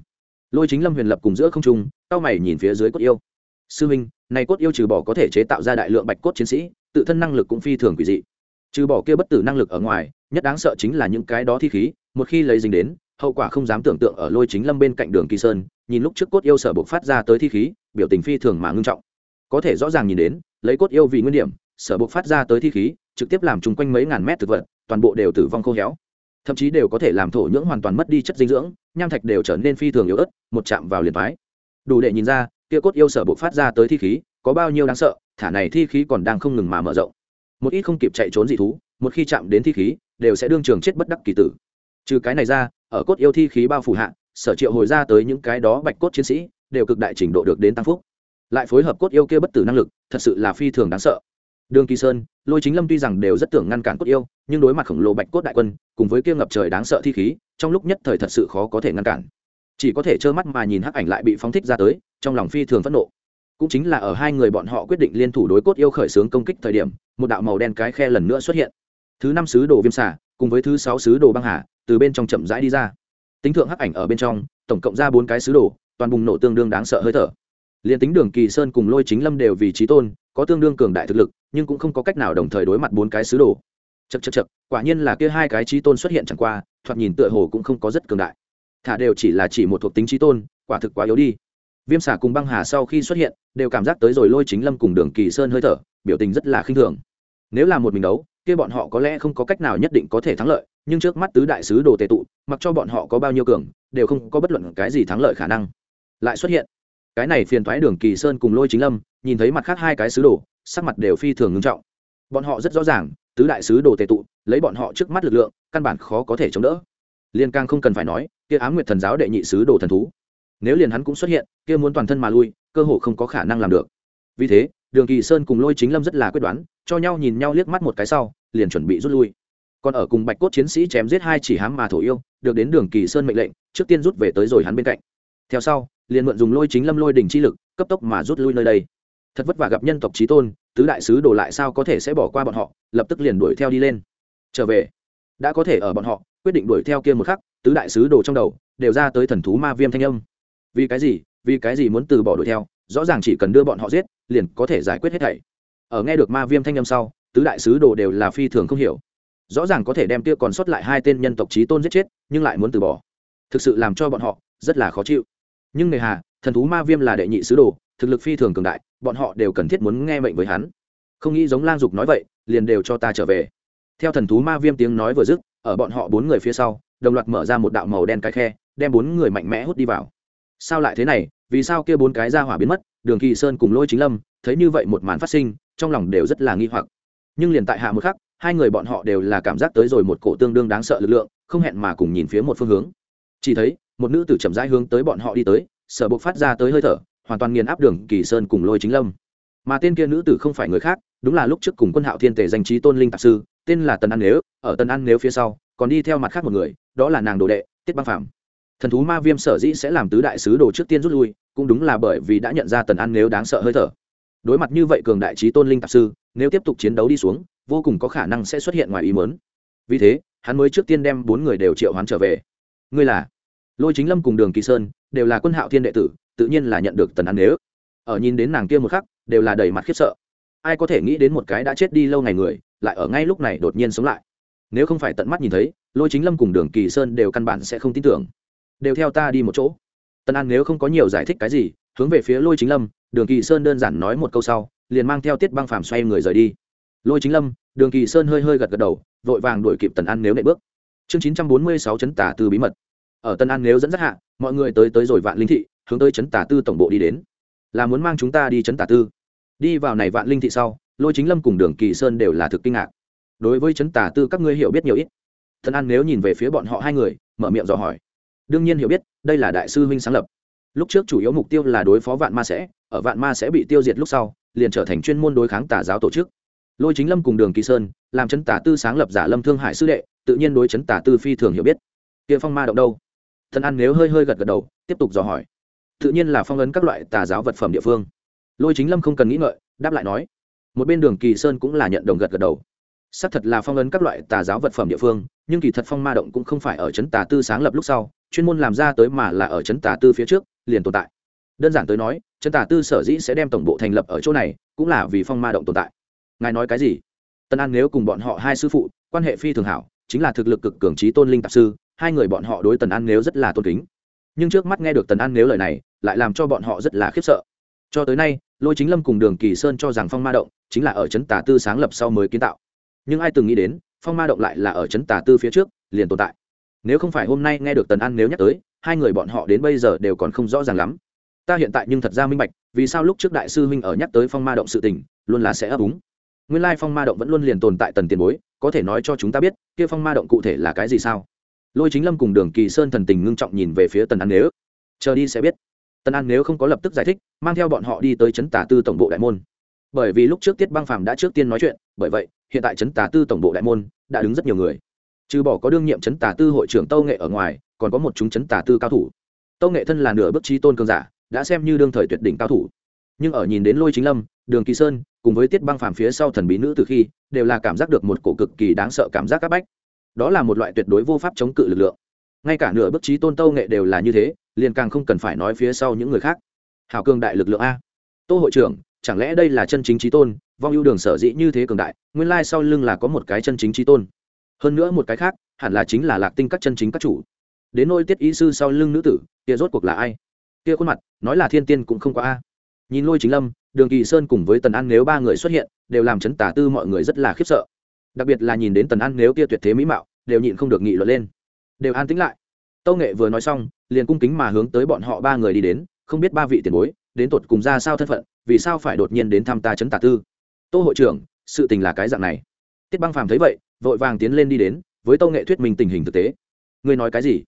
Lôi chính lâm huyền lập cùng giữa không trung tao mày nhìn phía dưới cốt yêu sư minh này cốt yêu trừ bỏ có thể chế tạo ra đại lượng bạch cốt chiến sĩ, tự thân năng lực cũng phi thường quỷ dị. Trừ bỏ kia bất tử năng lực ở ngoài, nhất đáng sợ chính là những cái đó thi khí, một khi lấy dính đến, hậu quả không dám tưởng tượng ở lôi chính lâm bên cạnh đường kỳ sơn, nhìn lúc trước cốt yêu sở buộc phát ra tới thi khí, biểu tình phi thường mà ngưng trọng. Có thể rõ ràng nhìn đến, lấy cốt yêu vì nguyên điểm, sở buộc phát ra tới thi khí, trực tiếp làm chung quanh mấy ngàn mét thực vật, toàn bộ đều tử vong khô héo. Thậm chí đều có thể làm thổ nhưỡng hoàn toàn mất đi chất dinh dưỡng, nham thạch đều trở nên phi thường yếu ớt, một chạm vào liền phái. Đủ để nhìn ra kia cốt yêu sở bộ phát ra tới thi khí, có bao nhiêu đáng sợ, thả này thi khí còn đang không ngừng mà mở rộng. Một ít không kịp chạy trốn dị thú, một khi chạm đến thi khí, đều sẽ đương trường chết bất đắc kỳ tử. Trừ cái này ra, ở cốt yêu thi khí bao phủ hạ, sở triệu hồi ra tới những cái đó bạch cốt chiến sĩ, đều cực đại trình độ được đến tăng phúc. Lại phối hợp cốt yêu kia bất tử năng lực, thật sự là phi thường đáng sợ. Đường kỳ sơn, lôi chính lâm tuy rằng đều rất tưởng ngăn cản cốt yêu, nhưng đối mặt khổng lồ bạch cốt đại quân, cùng với kia ngập trời đáng sợ thi khí, trong lúc nhất thời thật sự khó có thể ngăn cản chỉ có thể trơ mắt mà nhìn hắc ảnh lại bị phóng thích ra tới, trong lòng phi thường phẫn nộ. Cũng chính là ở hai người bọn họ quyết định liên thủ đối cốt yêu khởi xướng công kích thời điểm, một đạo màu đen cái khe lần nữa xuất hiện. Thứ năm sứ đồ viêm xả cùng với thứ sáu sứ đồ băng hà, từ bên trong chậm rãi đi ra. Tính thượng hắc ảnh ở bên trong, tổng cộng ra bốn cái sứ đồ, toàn bùng nổ tương đương đáng sợ hơi thở. Liền tính đường kỳ sơn cùng lôi chính lâm đều vì trí tôn, có tương đương cường đại thực lực, nhưng cũng không có cách nào đồng thời đối mặt bốn cái sứ đồ. Chật chật chật quả nhiên là kia hai cái trí tôn xuất hiện chẳng qua, thoạt nhìn tựa hồ cũng không có rất cường đại thả đều chỉ là chỉ một thuộc tính trí tôn, quả thực quá yếu đi. Viêm xả cùng băng hà sau khi xuất hiện, đều cảm giác tới rồi lôi chính lâm cùng đường kỳ sơn hơi thở, biểu tình rất là khinh thường. Nếu là một mình đấu, kia bọn họ có lẽ không có cách nào nhất định có thể thắng lợi, nhưng trước mắt tứ đại sứ đồ tệ tụ, mặc cho bọn họ có bao nhiêu cường, đều không có bất luận cái gì thắng lợi khả năng. Lại xuất hiện, cái này phiền thoái đường kỳ sơn cùng lôi chính lâm, nhìn thấy mặt khác hai cái sứ đồ, sắc mặt đều phi thường ngưng trọng. Bọn họ rất rõ ràng, tứ đại sứ đồ tệ tụ, lấy bọn họ trước mắt lực lượng, căn bản khó có thể chống đỡ liên càng không cần phải nói, kia ám nguyệt thần giáo đệ nhị sứ đồ thần thú. Nếu liền hắn cũng xuất hiện, kia muốn toàn thân mà lui, cơ hồ không có khả năng làm được. Vì thế, đường kỳ sơn cùng lôi chính lâm rất là quyết đoán, cho nhau nhìn nhau liếc mắt một cái sau, liền chuẩn bị rút lui. Còn ở cùng bạch cốt chiến sĩ chém giết hai chỉ hám mà thổ yêu, được đến đường kỳ sơn mệnh lệnh, trước tiên rút về tới rồi hắn bên cạnh. Theo sau, liền mượn dùng lôi chính lâm lôi đỉnh chi lực, cấp tốc mà rút lui nơi đây. Thật vất vả gặp nhân tộc trí tôn, tứ đại sứ đổ lại sao có thể sẽ bỏ qua bọn họ, lập tức liền đuổi theo đi lên. Trở về. Đã có thể ở bọn họ quyết định đuổi theo kia một khắc, tứ đại sứ đồ trong đầu đều ra tới thần thú ma viêm thanh âm. Vì cái gì? Vì cái gì muốn từ bỏ đuổi theo? Rõ ràng chỉ cần đưa bọn họ giết, liền có thể giải quyết hết thảy. Ở nghe được ma viêm thanh âm sau, tứ đại sứ đồ đều là phi thường không hiểu. Rõ ràng có thể đem kia còn sót lại hai tên nhân tộc trí tôn giết chết, nhưng lại muốn từ bỏ. Thực sự làm cho bọn họ rất là khó chịu. Nhưng người hà, thần thú ma viêm là đệ nhị sứ đồ, thực lực phi thường cường đại, bọn họ đều cần thiết muốn nghe mệnh với hắn. Không nghĩ giống lang dục nói vậy, liền đều cho ta trở về. Theo thần thú ma viêm tiếng nói vừa dứt ở bọn họ bốn người phía sau, đồng loạt mở ra một đạo màu đen cái khe, đem bốn người mạnh mẽ hút đi vào. Sao lại thế này? Vì sao kia bốn cái ra hỏa biến mất? Đường kỳ sơn cùng lôi chính lâm, thấy như vậy một màn phát sinh, trong lòng đều rất là nghi hoặc. Nhưng liền tại hạ một khắc, hai người bọn họ đều là cảm giác tới rồi một cổ tương đương đáng sợ lực lượng, không hẹn mà cùng nhìn phía một phương hướng. Chỉ thấy, một nữ tử chậm rãi hướng tới bọn họ đi tới sở buộc phát ra tới hơi thở, hoàn toàn nghiền áp đường kỳ sơn cùng lôi chính lâm. Mà tên kia nữ tử không phải người khác, đúng là lúc trước cùng quân hạo thiên tề danh trí tôn linh tạp sư tên là tần an nếu, ở tần an nếu phía sau, còn đi theo mặt khác một người, đó là nàng đồ đệ, tiết băng phạm thần thú ma viêm sở dĩ sẽ làm tứ đại sứ đồ trước tiên rút lui, cũng đúng là bởi vì đã nhận ra tần an nếu đáng sợ hơi thở. Đối mặt như vậy cường đại trí tôn linh tạp sư, nếu tiếp tục chiến đấu đi xuống, vô cùng có khả năng sẽ xuất hiện ngoài ý mớn vì thế, hắn mới trước tiên đem bốn người đều triệu hoán trở về. Ngươi là? Lôi chính lâm cùng đường kỳ sơn đều là quân hạo thiên đệ tử, tự nhiên là nhận được tần an nếu. Ở nhìn đến nàng kia một khắc, đều là đầy mặt khiếp sợ. Ai có thể nghĩ đến một cái đã chết đi lâu ngày người lại ở ngay lúc này đột nhiên sống lại. Nếu không phải tận mắt nhìn thấy, lôi chính lâm cùng đường kỳ sơn đều căn bản sẽ không tin tưởng. Đều theo ta đi một chỗ. Tân an nếu không có nhiều giải thích cái gì, hướng về phía lôi chính lâm, đường kỳ sơn đơn giản nói một câu sau, liền mang theo tiết băng phàm xoay người rời đi. Lôi chính lâm, đường kỳ sơn hơi hơi gật gật đầu, vội vàng đuổi kịp tần an nếu nệ bước. Chương chín trăm bốn mươi sáu chấn tả tư bí mật. Ở tân an nếu dẫn dắt hạ, mọi người tới tới rồi vạn linh thị, hướng tới chấn tả tư tổng bộ đi đến. Là muốn mang chúng ta đi chấn tả tư. Đi vào này vạn linh thị sau lôi chính lâm cùng đường kỳ sơn đều là thực kinh ngạc. Đối với chấn tả tư các ngươi hiểu biết nhiều ít. Thân an nếu nhìn về phía bọn họ hai người, mở miệng dò hỏi. Đương nhiên hiểu biết, đây là đại sư huynh sáng lập. Lúc trước chủ yếu mục tiêu là đối phó vạn ma sẽ, ở vạn ma sẽ bị tiêu diệt lúc sau, liền trở thành chuyên môn đối kháng tà giáo tổ chức. Lôi chính lâm cùng đường kỳ sơn, làm chấn tả tư sáng lập giả lâm thương hải sư đệ, tự nhiên đối chấn tả tư phi thường hiểu biết. Kia phong ma động đâu? Thân ăn nếu hơi hơi gật gật đầu, tiếp tục dò hỏi. Tự nhiên là phong ấn các loại tà giáo vật phẩm địa phương. Lôi chính lâm không cần nghĩ ngợi, đáp lại nói một bên đường kỳ sơn cũng là nhận đồng gật gật đầu. Xác thật là phong ấn các loại tà giáo vật phẩm địa phương, nhưng kỳ thật phong ma động cũng không phải ở chấn tà tư sáng lập lúc sau, chuyên môn làm ra tới mà là ở chấn tà tư phía trước, liền tồn tại. Đơn giản tới nói, chấn tà tư sở dĩ sẽ đem tổng bộ thành lập ở chỗ này, cũng là vì phong ma động tồn tại. Ngài nói cái gì? Tân an nếu cùng bọn họ hai sư phụ, quan hệ phi thường hảo, chính là thực lực cực cường trí tôn linh tạp sư, hai người bọn họ đối tần an nếu rất là tôn kính. Nhưng trước mắt nghe được tần an nếu lời này, lại làm cho bọn họ rất là khiếp sợ. Cho tới nay lôi chính lâm cùng đường kỳ sơn cho rằng phong ma động chính là ở trấn tà tư sáng lập sau mới kiến tạo. Nhưng ai từng nghĩ đến, phong ma động lại là ở trấn tà tư phía trước, liền tồn tại. Nếu không phải hôm nay nghe được tần an nếu nhắc tới, hai người bọn họ đến bây giờ đều còn không rõ ràng lắm. Ta hiện tại nhưng thật ra minh bạch, vì sao lúc trước đại sư huynh ở nhắc tới phong ma động sự tình, luôn là sẽ ấp úng. Nguyên lai phong ma động vẫn luôn liền tồn tại tần tiền bối, có thể nói cho chúng ta biết, kia phong ma động cụ thể là cái gì sao? Lôi chính lâm cùng đường kỳ sơn thần tình ngưng trọng nhìn về phía tần an nếu. Chờ đi sẽ biết. Tân an nếu không có lập tức giải thích, mang theo bọn họ đi tới trấn tả tư tổng bộ đại môn. Bởi vì lúc trước tiết băng phàm đã trước tiên nói chuyện, bởi vậy, hiện tại trấn tả tư tổng bộ đại môn đã đứng rất nhiều người. Trừ bỏ có đương nhiệm trấn tả tư hội trưởng tâu nghệ ở ngoài, còn có một chúng trấn tả tư cao thủ. Tâu nghệ thân là nửa bức trí tôn cường giả, đã xem như đương thời tuyệt đỉnh cao thủ. Nhưng ở nhìn đến lôi chính lâm, đường kỳ sơn, cùng với tiết băng phàm phía sau thần bí nữ từ khi, đều là cảm giác được một cổ cực kỳ đáng sợ cảm giác c áp bách. Đó là một loại tuyệt đối vô pháp chống cự lực lượng ngay cả nửa bức trí tôn tâu nghệ đều là như thế, liền càng không cần phải nói phía sau những người khác. Hào cường đại lực lượng a. Tô hội trưởng, chẳng lẽ đây là chân chính trí tôn? Vong ưu đường sở dĩ như thế cường đại, nguyên lai sau lưng là có một cái chân chính trí tôn. Hơn nữa một cái khác, hẳn là chính là lạc tinh các chân chính các chủ. Đến nôi tiết ý sư sau lưng nữ tử, kia rốt cuộc là ai? Kia khuôn mặt, nói là thiên tiên cũng không có a. Nhìn lôi chính lâm, đường kỳ sơn cùng với tần an nếu ba người xuất hiện, đều làm chấn tả tư mọi người rất là khiếp sợ. Đặc biệt là nhìn đến tần an nếu kia tuyệt thế mỹ mạo, đều nhịn không được nghị luận lên đều an tĩnh lại. Tâu nghệ vừa nói xong, liền cung kính mà hướng tới bọn họ ba người đi đến, không biết ba vị tiền bối, đến tột cùng ra sao thân phận, vì sao phải đột nhiên đến thăm ta chấn tả tư. Tô hội trưởng, sự tình là cái dạng này. Tiết băng phàm thấy vậy, vội vàng tiến lên đi đến, với tâu nghệ thuyết minh tình hình thực tế. Ngươi nói cái gì?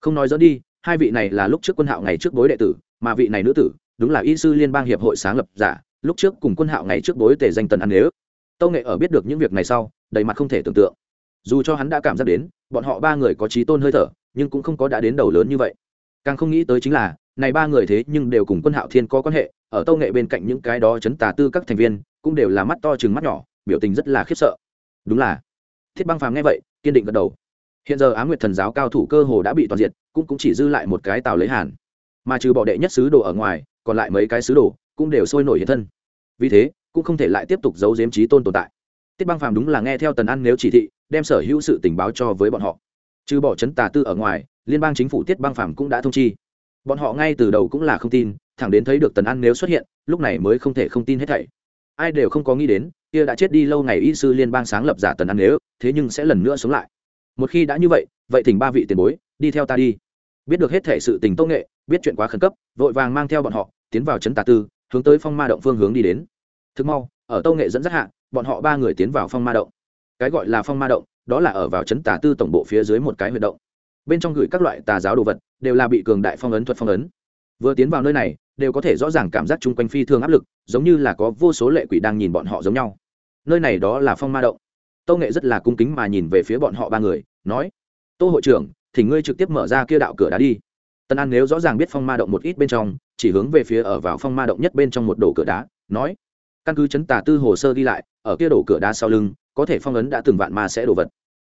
Không nói dẫn đi, hai vị này là lúc trước quân hạo ngày trước bối đệ tử, mà vị này nữ tử, đúng là y sư liên bang hiệp hội sáng lập giả, lúc trước cùng quân hạo ngày trước bối tề danh tần ăn nếu. Tâu nghệ ở biết được những việc này sau, đầy mặt không thể tưởng tượng. Dù cho hắn đã cảm giác đến bọn họ ba người có trí tôn hơi thở, nhưng cũng không có đã đến đầu lớn như vậy. Càng không nghĩ tới chính là, này ba người thế nhưng đều cùng quân hạo thiên có quan hệ, ở tâu nghệ bên cạnh những cái đó chấn tà tư các thành viên, cũng đều là mắt to chừng mắt nhỏ, biểu tình rất là khiếp sợ. Đúng là. Thiết băng phàm nghe vậy, kiên định gật đầu. Hiện giờ á nguyệt thần giáo cao thủ cơ hồ đã bị toàn diệt, cũng cũng chỉ dư lại một cái tàu lấy hàn. Mà trừ bỏ đệ nhất sứ đồ ở ngoài, còn lại mấy cái sứ đồ cũng đều sôi nổi hiện thân. Vì thế, cũng không thể lại tiếp tục giấu giếm trí tôn tồn tại. Tiết băng phàm đúng là nghe theo tần ăn nếu chỉ thị đem sở hữu sự tình báo cho với bọn họ. Trừ bỏ chấn tà tư ở ngoài, liên bang chính phủ tiết băng phàm cũng đã thông chi. Bọn họ ngay từ đầu cũng là không tin, thẳng đến thấy được tần ăn nếu xuất hiện, lúc này mới không thể không tin hết thảy. Ai đều không có nghĩ đến, kia đã chết đi lâu ngày y sư liên bang sáng lập giả tần ăn nếu, thế nhưng sẽ lần nữa sống lại. Một khi đã như vậy vậy thỉnh ba vị tiền bối, đi theo ta đi. Biết được hết thể sự tình tông nghệ, biết chuyện quá khẩn cấp, vội vàng mang theo bọn họ, tiến vào trấn tà tư, hướng tới phong ma động phương hướng đi đến. Thực mau, ở tông nghệ dẫn dắt hạ, bọn họ ba người tiến vào phong ma động cái gọi là phong ma động, đó là ở vào trấn tà tư tổng bộ phía dưới một cái huyệt động. Bên trong gửi các loại tà giáo đồ vật, đều là bị cường đại phong ấn thuật phong ấn. Vừa tiến vào nơi này, đều có thể rõ ràng cảm giác chung quanh phi thường áp lực, giống như là có vô số lệ quỷ đang nhìn bọn họ giống nhau. Nơi này đó là phong ma động. Tô nghệ rất là cung kính mà nhìn về phía bọn họ ba người, nói, tô hội trưởng, thì ngươi trực tiếp mở ra kia đạo cửa đá đi. Tân an nếu rõ ràng biết phong ma động một ít bên trong, chỉ hướng về phía ở vào phong ma động nhất bên trong một đổ cửa đá, nói, căn cứ chấn tà tư hồ sơ ghi lại, ở kia đổ cửa đá sau lưng có thể phong ấn đã từng vạn ma sẽ đổ vật.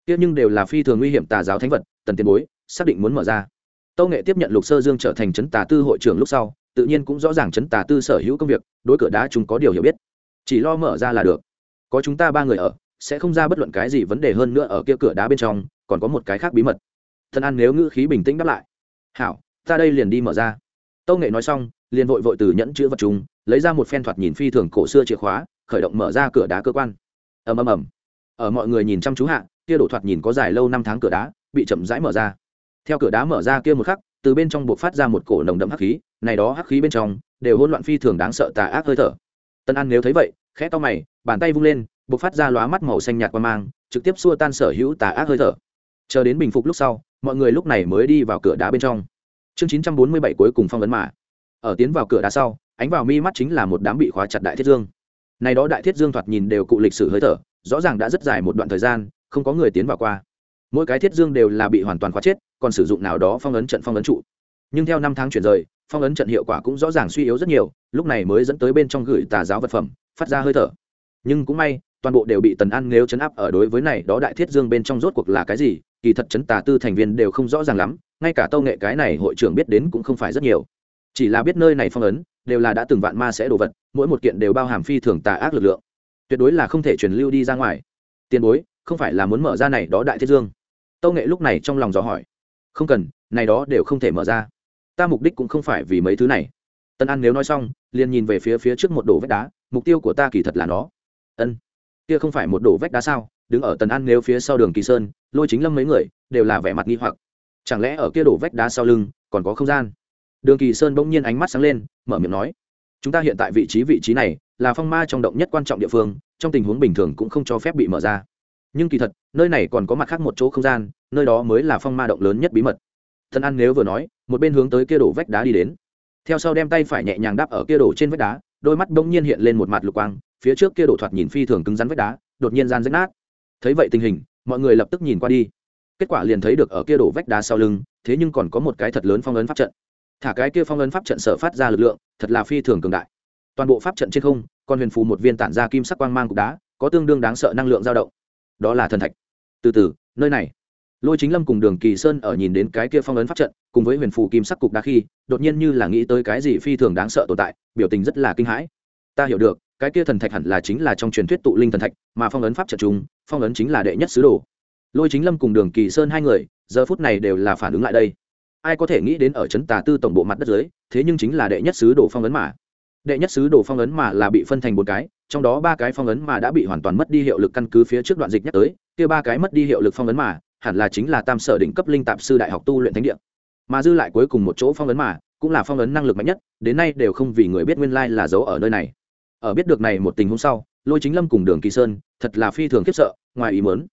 Kia nhưng đều là phi thường nguy hiểm tà giáo thánh vật, tần tiền bối, xác định muốn mở ra. Tâu nghệ tiếp nhận lục sơ dương trở thành chấn tà tư hội trưởng lúc sau, tự nhiên cũng rõ ràng chấn tà tư sở hữu công việc, đối cửa đá chúng có điều hiểu biết. Chỉ lo mở ra là được. Có chúng ta ba người ở, sẽ không ra bất luận cái gì vấn đề hơn nữa ở kia cửa đá bên trong, còn có một cái khác bí mật. Thân an nếu ngữ khí bình tĩnh đáp lại. Hảo, ta đây liền đi mở ra. Tâu nghệ nói xong, liền vội vội từ nhẫn chữ vật chúng, lấy ra một phen thoạt nhìn phi thường cổ xưa chìa khóa, khởi động mở ra cửa đá cơ quan. Ầm ầm ầm ở mọi người nhìn chăm chú hạ, kia đổ thoạt nhìn có dài lâu năm tháng cửa đá, bị chậm rãi mở ra. Theo cửa đá mở ra kia một khắc, từ bên trong buộc phát ra một cổ nồng đậm hắc khí, này đó hắc khí bên trong, đều hỗn loạn phi thường đáng sợ tà ác hơi thở. Tân an nếu thấy vậy, khẽ to mày, bàn tay vung lên, buộc phát ra lóa mắt màu xanh nhạt qua mang, trực tiếp xua tan sở hữu tà ác hơi thở. Chờ đến bình phục lúc sau, mọi người lúc này mới đi vào cửa đá bên trong. Chương chín trăm bốn mươi bảy cuối cùng phong vấn mà. Ở tiến vào cửa đá sau, ánh vào mi mắt chính là một đám bị khóa chặt đại thiết dương. Này đó đại thiết dương thoạt nhìn đều cụ lịch sử hơi thở rõ ràng đã rất dài một đoạn thời gian, không có người tiến vào qua. Mỗi cái thiết dương đều là bị hoàn toàn khóa chết, còn sử dụng nào đó phong ấn trận phong ấn trụ. Nhưng theo năm tháng chuyển rời, phong ấn trận hiệu quả cũng rõ ràng suy yếu rất nhiều, lúc này mới dẫn tới bên trong gửi tà giáo vật phẩm, phát ra hơi thở. Nhưng cũng may, toàn bộ đều bị tần an nếu chấn áp ở đối với này đó đại thiết dương bên trong rốt cuộc là cái gì, kỳ thật chấn tà tư thành viên đều không rõ ràng lắm, ngay cả tâu nghệ cái này hội trưởng biết đến cũng không phải rất nhiều. Chỉ là biết nơi này phong ấn, đều là đã từng vạn ma sẽ đồ vật, mỗi một kiện đều bao hàm phi thường tà ác lực lượng tuyệt đối là không thể truyền lưu đi ra ngoài. Tiền bối, không phải là muốn mở ra này đó đại thiết dương? Tâu nghệ lúc này trong lòng dò hỏi. Không cần, này đó đều không thể mở ra. Ta mục đích cũng không phải vì mấy thứ này. Tân an nếu nói xong, liền nhìn về phía phía trước một đổ vách đá, mục tiêu của ta kỳ thật là nó. Ân, kia không phải một đổ vách đá sao? Đứng ở tần an nếu phía sau đường kỳ sơn, lôi chính lâm mấy người, đều là vẻ mặt nghi hoặc. Chẳng lẽ ở kia đổ vách đá sau lưng, còn có không gian? Đường kỳ sơn bỗng nhiên ánh mắt sáng lên, mở miệng nói. Chúng ta hiện tại vị trí vị trí này là phong ma trong động nhất quan trọng địa phương, trong tình huống bình thường cũng không cho phép bị mở ra. Nhưng kỳ thật, nơi này còn có mặt khác một chỗ không gian, nơi đó mới là phong ma động lớn nhất bí mật. Thân ăn nếu vừa nói, một bên hướng tới kia đổ vách đá đi đến. Theo sau đem tay phải nhẹ nhàng đáp ở kia đổ trên vách đá, đôi mắt đông nhiên hiện lên một mặt lục quang, phía trước kia đổ thoạt nhìn phi thường cứng rắn vách đá, đột nhiên gian rách nát. Thấy vậy tình hình, mọi người lập tức nhìn qua đi. Kết quả liền thấy được ở kia đổ vách đá sau lưng, thế nhưng còn có một cái thật lớn phong ấn pháp trận. Thả cái kia phong ấn pháp trận sở phát ra lực lượng, thật là phi thường cường đại toàn bộ pháp trận trên không còn huyền phù một viên tản ra kim sắc quang mang cục đá, có tương đương đáng sợ năng lượng dao động. Đó là thần thạch. Từ từ, nơi này. Lôi chính lâm cùng đường kỳ sơn ở nhìn đến cái kia phong ấn pháp trận, cùng với huyền phù kim sắc cục đá khi, đột nhiên như là nghĩ tới cái gì phi thường đáng sợ tồn tại, biểu tình rất là kinh hãi. Ta hiểu được, cái kia thần thạch hẳn là chính là trong truyền thuyết tụ linh thần thạch, mà phong ấn pháp trận chúng, phong ấn chính là đệ nhất sứ đồ. Lôi chính lâm cùng đường kỳ sơn hai người, giờ phút này đều là phản ứng lại đây. Ai có thể nghĩ đến ở trấn tà tư tổng bộ mặt đất dưới, thế nhưng chính là đệ nhất sứ đồ phong ấn mà đệ nhất sứ đồ phong ấn mà là bị phân thành một cái, trong đó ba cái phong ấn mà đã bị hoàn toàn mất đi hiệu lực căn cứ phía trước đoạn dịch nhắc tới, kia ba cái mất đi hiệu lực phong ấn mà, hẳn là chính là tam sở đỉnh cấp linh tạp sư đại học tu luyện thánh địa. Mà dư lại cuối cùng một chỗ phong ấn mà, cũng là phong ấn năng lực mạnh nhất, đến nay đều không vì người biết nguyên lai là giấu ở nơi này. Ở biết được này một tình huống sau, lôi chính lâm cùng đường kỳ sơn, thật là phi thường khiếp sợ, ngoài ý mớn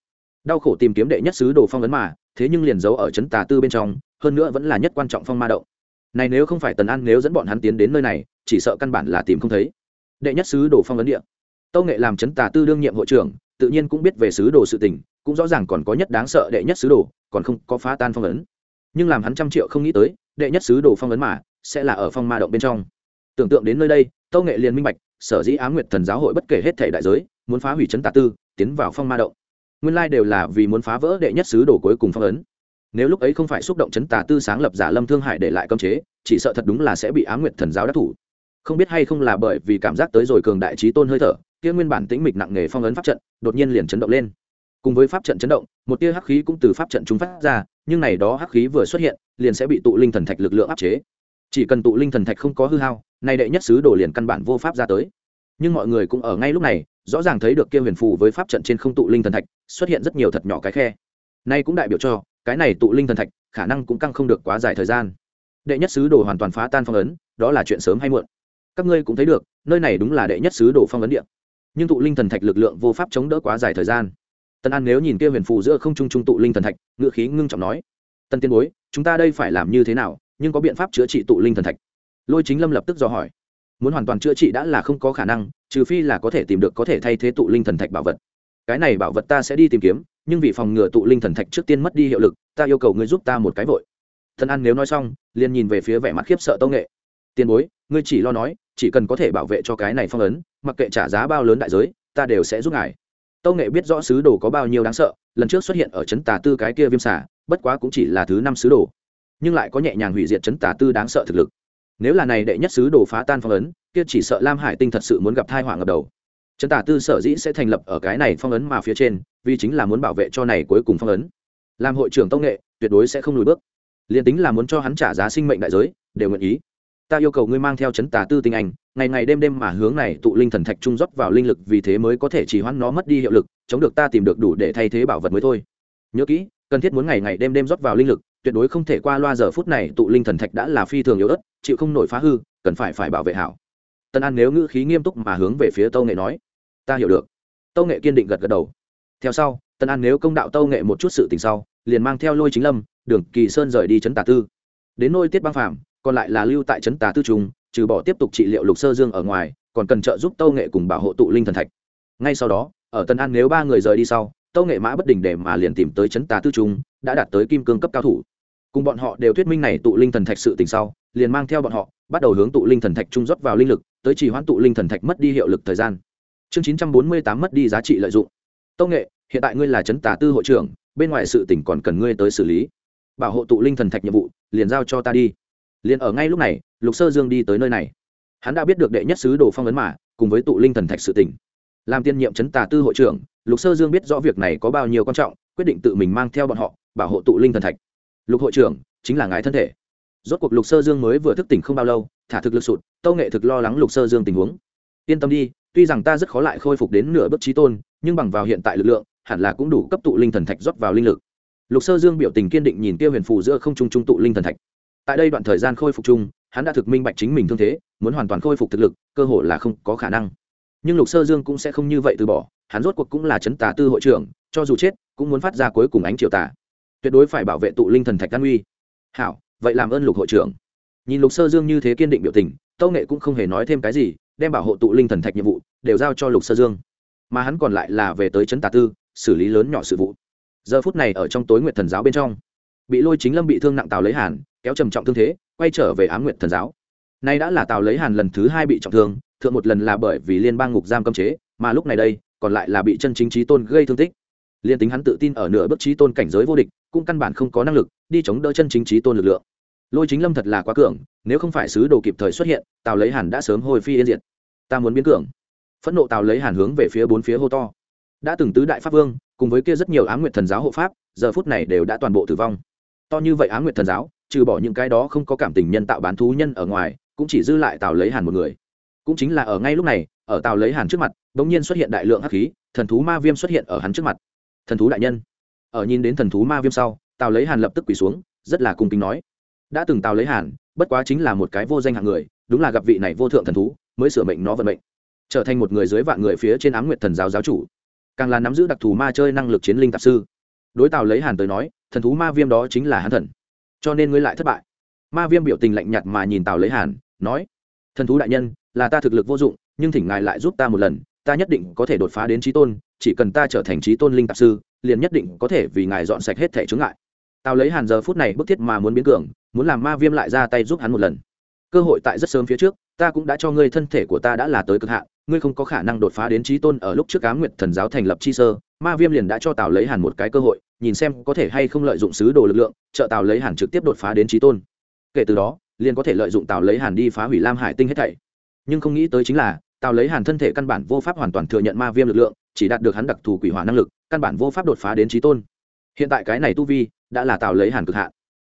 đau khổ tìm kiếm đệ nhất sứ đồ phong ấn mà, thế nhưng liền giấu ở trấn tà tư bên trong, hơn nữa vẫn là nhất quan trọng phong ma động này nếu không phải tần an nếu dẫn bọn hắn tiến đến nơi này, chỉ sợ căn bản là tìm không thấy. Đệ nhất sứ đồ phong ấn địa. Tâu nghệ làm chấn tà tư đương nhiệm hội trưởng, tự nhiên cũng biết về sứ đồ sự tình, cũng rõ ràng còn có nhất đáng sợ đệ nhất sứ đồ, còn không có phá tan phong ấn. Nhưng làm hắn trăm triệu không nghĩ tới, đệ nhất sứ đồ phong ấn mà, sẽ là ở phong ma động bên trong. Tưởng tượng đến nơi đây, tâu nghệ liền minh bạch, sở dĩ á nguyệt thần giáo hội bất kể hết thể đại giới, muốn phá hủy chấn tà tư, tiến vào phong ma động. Nguyên lai đều là vì muốn phá vỡ đệ nhất sứ đồ cuối cùng phong ấn nếu lúc ấy không phải xúc động chấn tà tư sáng lập giả lâm thương hải để lại cấm chế, chỉ sợ thật đúng là sẽ bị á nguyệt thần giáo đắc thủ. Không biết hay không là bởi vì cảm giác tới rồi cường đại trí tôn hơi thở, kia nguyên bản tĩnh mịch nặng nghề phong ấn pháp trận đột nhiên liền chấn động lên. Cùng với pháp trận chấn động, một tia hắc khí cũng từ pháp trận chúng phát ra, nhưng này đó hắc khí vừa xuất hiện, liền sẽ bị tụ linh thần thạch lực lượng áp chế. Chỉ cần tụ linh thần thạch không có hư hao nay đệ nhất sứ đồ liền căn bản vô pháp ra tới. Nhưng mọi người cũng ở ngay lúc này, rõ ràng thấy được kia huyền phù với pháp trận trên không tụ linh thần thạch, xuất hiện rất nhiều thật nhỏ cái khe. Nay cũng đại biểu cho cái này tụ linh thần thạch, khả năng cũng căng không được quá dài thời gian. Đệ nhất sứ đồ hoàn toàn phá tan phong ấn, đó là chuyện sớm hay muộn. Các ngươi cũng thấy được, nơi này đúng là đệ nhất sứ đồ phong ấn địa. Nhưng tụ linh thần thạch lực lượng vô pháp chống đỡ quá dài thời gian. Tân an nếu nhìn kia huyền phù giữa không trung trung tụ linh thần thạch ngự khí ngưng trọng nói, tân tiên bối, chúng ta đây phải làm như thế nào, nhưng có biện pháp chữa trị tụ linh thần thạch? Lôi chính lâm lập tức dò hỏi, muốn hoàn toàn chữa trị đã là không có khả năng, trừ phi là có thể tìm được có thể thay thế tụ linh thần thạch bảo vật cái này bảo vật ta sẽ đi tìm kiếm, nhưng vì phòng ngừa tụ linh thần thạch trước tiên mất đi hiệu lực, ta yêu cầu ngươi giúp ta một cái vội. Thần an nếu nói xong, liền nhìn về phía vẻ mặt khiếp sợ tông nghệ. Tiền bối, ngươi chỉ lo nói, chỉ cần có thể bảo vệ cho cái này phong ấn, mặc kệ trả giá bao lớn đại giới, ta đều sẽ giúp ngài. Tông nghệ biết rõ sứ đồ có bao nhiêu đáng sợ, lần trước xuất hiện ở trấn tà tư cái kia viêm xả bất quá cũng chỉ là thứ năm sứ đồ, nhưng lại có nhẹ nhàng hủy diệt trấn tà tư đáng sợ thực lực. Nếu là này đệ nhất sứ đồ phá tan phong ấn, kia chỉ sợ lam hải tinh thật sự muốn gặp thai họa ngập đầu trấn Tả tư sở dĩ sẽ thành lập ở cái này phong ấn mà phía trên, vì chính là muốn bảo vệ cho này cuối cùng phong ấn. Làm hội trưởng tông nghệ, tuyệt đối sẽ không lùi bước. Liền tính là muốn cho hắn trả giá sinh mệnh đại giới, đều nguyện ý. Ta yêu cầu ngươi mang theo chấn tà tư tinh anh ngày ngày đêm đêm mà hướng này tụ linh thần thạch trung rót vào linh lực vì thế mới có thể chỉ hoãn nó mất đi hiệu lực, chống được ta tìm được đủ để thay thế bảo vật mới thôi. Nhớ kỹ, cần thiết muốn ngày ngày đêm đêm rót vào linh lực, tuyệt đối không thể qua loa giờ phút này tụ linh thần thạch đã là phi thường yếu ớt, chịu không nổi phá hư, cần phải phải bảo vệ hảo tân an nếu ngữ khí nghiêm túc mà hướng về phía tâu nghệ nói, ta hiểu được. Tâu nghệ kiên định gật gật đầu. Theo sau, tân an nếu công đạo tâu nghệ một chút sự tình sau, liền mang theo lôi chính lâm, đường kỳ sơn rời đi Trấn tà tư. Đến nôi tiết băng phàm, còn lại là lưu tại trấn tà tư trung trừ bỏ tiếp tục trị liệu lục sơ dương ở ngoài, còn cần trợ giúp tâu nghệ cùng bảo hộ tụ linh thần thạch. Ngay sau đó, ở tân an nếu ba người rời đi sau, tâu nghệ mã bất đình để mà liền tìm tới trấn tà tư trung đã đạt tới kim cương cấp cao thủ. Cùng bọn họ đều thuyết minh này tụ linh thần thạch sự tình sau, liền mang theo bọn họ, bắt đầu hướng tụ linh thần thạch trung rót vào linh lực tới chỉ hoãn tụ linh thần thạch mất đi hiệu lực thời gian. Chương chín trăm bốn mươi tám mất đi giá trị lợi dụng. Tông nghệ, hiện tại ngươi là trấn tà tư hội trưởng, bên ngoài sự tỉnh còn cần ngươi tới xử lý. Bảo hộ tụ linh thần thạch nhiệm vụ, liền giao cho ta đi. Liền ở ngay lúc này, lục sơ dương đi tới nơi này. Hắn đã biết được đệ nhất sứ đồ phong ấn mà, cùng với tụ linh thần thạch sự tỉnh làm tiên nhiệm chấn tà tư hội trưởng, lục sơ dương biết rõ việc này có bao nhiêu quan trọng, quyết định tự mình mang theo bọn họ, bảo hộ tụ linh thần thạch. Lục hội trưởng, chính là ngài thân thể rốt cuộc lục sơ dương mới vừa thức tỉnh không bao lâu, thả thực lực sụt, tâu nghệ thực lo lắng lục sơ dương tình huống. Yên tâm đi, tuy rằng ta rất khó lại khôi phục đến nửa bước trí tôn, nhưng bằng vào hiện tại lực lượng, hẳn là cũng đủ cấp tụ linh thần thạch rót vào linh lực. Lục sơ dương biểu tình kiên định nhìn Tiêu huyền phù giữa không trung trung tụ linh thần thạch. Tại đây đoạn thời gian khôi phục chung, hắn đã thực minh bạch chính mình thương thế, muốn hoàn toàn khôi phục thực lực, cơ hội là không có khả năng. Nhưng lục sơ dương cũng sẽ không như vậy từ bỏ, hắn rốt cuộc cũng là chấn tà tư hội trưởng, cho dù chết, cũng muốn phát ra cuối cùng ánh triều tà. Tuyệt đối phải bảo vệ tụ linh thần thạch an uy. Hảo vậy làm ơn lục hội trưởng. Nhìn lục sơ dương như thế kiên định biểu tình, tâu nghệ cũng không hề nói thêm cái gì, đem bảo hộ tụ linh thần thạch nhiệm vụ đều giao cho lục sơ dương. Mà hắn còn lại là về tới trấn tà tư, xử lý lớn nhỏ sự vụ. Giờ phút này ở trong tối nguyệt thần giáo bên trong, bị lôi chính lâm bị thương nặng tào lấy hàn, kéo trầm trọng thương thế, quay trở về ám nguyện thần giáo. Nay đã là tào lấy hàn lần thứ hai bị trọng thương, thượng một lần là bởi vì liên bang ngục giam cấm chế, mà lúc này đây, còn lại là bị chân chính trí tôn gây thương tích. Liên tính hắn tự tin ở nửa bước trí tôn cảnh giới vô địch, cũng căn bản không có năng lực đi chống đỡ chân chính trí tôn lực lượng lôi chính lâm thật là quá cường, nếu không phải sứ đồ kịp thời xuất hiện, tào lấy hàn đã sớm hồi phi yên diệt. Ta muốn biến cường. Phẫn nộ tào lấy hàn hướng về phía bốn phía hô to. Đã từng tứ đại pháp vương, cùng với kia rất nhiều á nguyệt thần giáo hộ pháp, giờ phút này đều đã toàn bộ tử vong. To như vậy á nguyệt thần giáo, trừ bỏ những cái đó không có cảm tình nhân tạo bán thú nhân ở ngoài, cũng chỉ dư lại tào lấy hàn một người. Cũng chính là ở ngay lúc này, ở tào lấy hàn trước mặt đ ỗ n g nhiên xuất hiện đại lượng hắc khí, thần thú ma viêm xuất hiện ở hắn trước mặt. Thần thú đại nhân. Ở nhìn đến thần thú ma viêm sau, tào lấy hàn lập tức quỳ xuống, rất là cung kính nói đã từng tào lấy hàn, bất quá chính là một cái vô danh hạng người, đúng là gặp vị này vô thượng thần thú, mới sửa mệnh nó vận mệnh. Trở thành một người dưới vạn người phía trên ám nguyệt thần giáo giáo chủ. Càng là nắm giữ đặc thù ma chơi năng lực chiến linh tạp sư. Đối tào lấy hàn tới nói, thần thú ma viêm đó chính là hắn thần. Cho nên ngươi lại thất bại. Ma viêm biểu tình lạnh nhạt mà nhìn tào lấy hàn, nói, thần thú đại nhân, là ta thực lực vô dụng, nhưng thỉnh ngài lại giúp ta một lần, ta nhất định có thể đột phá đến trí tôn, chỉ cần ta trở thành trí tôn linh tạp sư, liền nhất định có thể vì ngài dọn sạch hết thẻ chướng ngại. Tào lấy hàn giờ phút này bức thiết mà muốn biến cường muốn làm ma viêm lại ra tay giúp hắn một lần. Cơ hội tại rất sớm phía trước, ta cũng đã cho ngươi thân thể của ta đã là tới cực hạn, ngươi không có khả năng đột phá đến trí tôn ở lúc trước cá nguyệt thần giáo thành lập chi sơ. Ma viêm liền đã cho tào lấy hàn một cái cơ hội, nhìn xem có thể hay không lợi dụng sứ đồ lực lượng, trợ tào lấy hàn trực tiếp đột phá đến trí tôn. Kể từ đó, liền có thể lợi dụng tào lấy hàn đi phá hủy lam hải tinh hết thảy. Nhưng không nghĩ tới chính là, tào lấy hàn thân thể căn bản vô pháp hoàn toàn thừa nhận ma viêm lực lượng, chỉ đạt được hắn đặc thù quỷ hỏa năng lực, căn bản vô pháp đột phá đến trí tôn. Hiện tại cái này tu vi, đã là tào lấy hàn cực hạn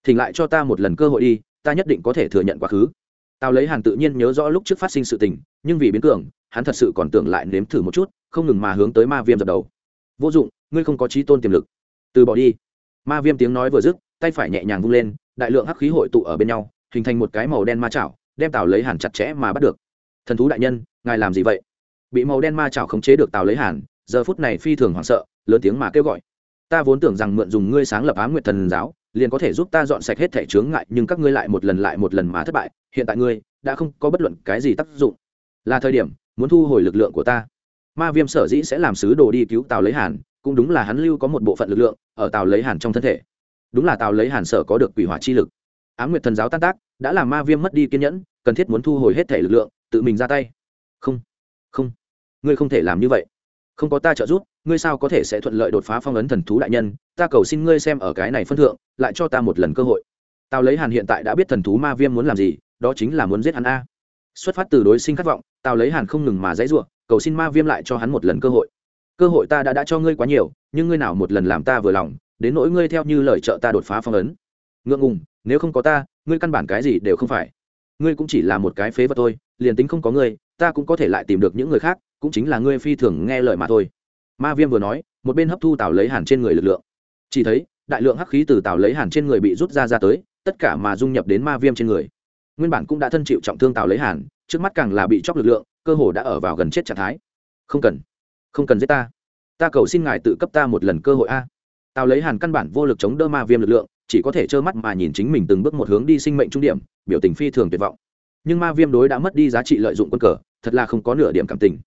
thỉnh lại cho ta một lần cơ hội đi, ta nhất định có thể thừa nhận quá khứ. Tào lấy hàn tự nhiên nhớ rõ lúc trước phát sinh sự tình, nhưng vì biến cường, hắn thật sự còn tưởng lại nếm thử một chút, không ngừng mà hướng tới ma viêm dập đầu. Vô dụng, ngươi không có trí tôn tiềm lực. Từ bỏ đi. Ma viêm tiếng nói vừa dứt, tay phải nhẹ nhàng vung lên, đại lượng hắc khí hội tụ ở bên nhau, hình thành một cái màu đen ma chảo, đem tào lấy hàn chặt chẽ mà bắt được. Thần thú đại nhân, ngài làm gì vậy? Bị màu đen ma chảo khống chế được tào lấy hàn, giờ phút này phi thường hoảng sợ, lớn tiếng mà kêu gọi. Ta vốn tưởng rằng mượn dùng ngươi sáng lập á nguyệt thần giáo liền có thể giúp ta dọn sạch hết thẻ chướng ngại, nhưng các ngươi lại một lần lại một lần mà thất bại, hiện tại ngươi đã không có bất luận cái gì tác dụng. Là thời điểm, muốn thu hồi lực lượng của ta. Ma viêm sở dĩ sẽ làm sứ đồ đi cứu tào lấy hàn, cũng đúng là hắn lưu có một bộ phận lực lượng ở tào lấy hàn trong thân thể. Đúng là tào lấy hàn sở có được quỷ hỏa chi lực. Á nguyệt thần giáo tan tác, đã làm ma viêm mất đi kiên nhẫn, cần thiết muốn thu hồi hết thể lực lượng, tự mình ra tay. Không không, ngươi không thể làm như vậy. Không có ta trợ giúp ngươi sao có thể sẽ thuận lợi đột phá phong ấn thần thú đại nhân, ta cầu xin ngươi xem ở cái này phân thượng, lại cho ta một lần cơ hội. Tào lấy hàn hiện tại đã biết thần thú ma viêm muốn làm gì, đó chính là muốn giết hắn a. Xuất phát từ đối sinh khát vọng, tào lấy hàn không ngừng mà dãy r u ộ cầu xin ma viêm lại cho hắn một lần cơ hội. Cơ hội ta đã đã cho ngươi quá nhiều, nhưng ngươi nào một lần làm ta vừa lòng, đến nỗi ngươi theo như lời trợ ta đột phá phong ấn. Ngượng ngùng, nếu không có ta, ngươi căn bản cái gì đều không phải. Ngươi cũng chỉ là một cái phế vật thôi, liền tính không có ngươi, ta cũng có thể lại tìm được những người khác, cũng chính là ngươi phi thường nghe lời mà thôi ma viêm vừa nói, một bên hấp thu tào lấy hàn trên người lực lượng. Chỉ thấy, đại lượng hắc khí từ tào lấy hàn trên người bị rút ra ra tới, tất cả mà dung nhập đến ma viêm trên người. Nguyên bản cũng đã thân chịu trọng thương tào lấy hàn, trước mắt càng là bị chóc lực lượng, cơ hồ đã ở vào gần chết trạng thái. Không cần không cần giết ta. Ta cầu xin ngài tự cấp ta một lần cơ hội a. Tào lấy hàn căn bản vô lực chống đỡ ma viêm lực lượng, chỉ có thể trơ mắt mà nhìn chính mình từng bước một hướng đi sinh mệnh trung điểm, biểu tình phi thường tuyệt vọng. Nhưng ma viêm đối đã mất đi giá trị lợi dụng quân cờ, thật là không có nửa điểm cảm tình.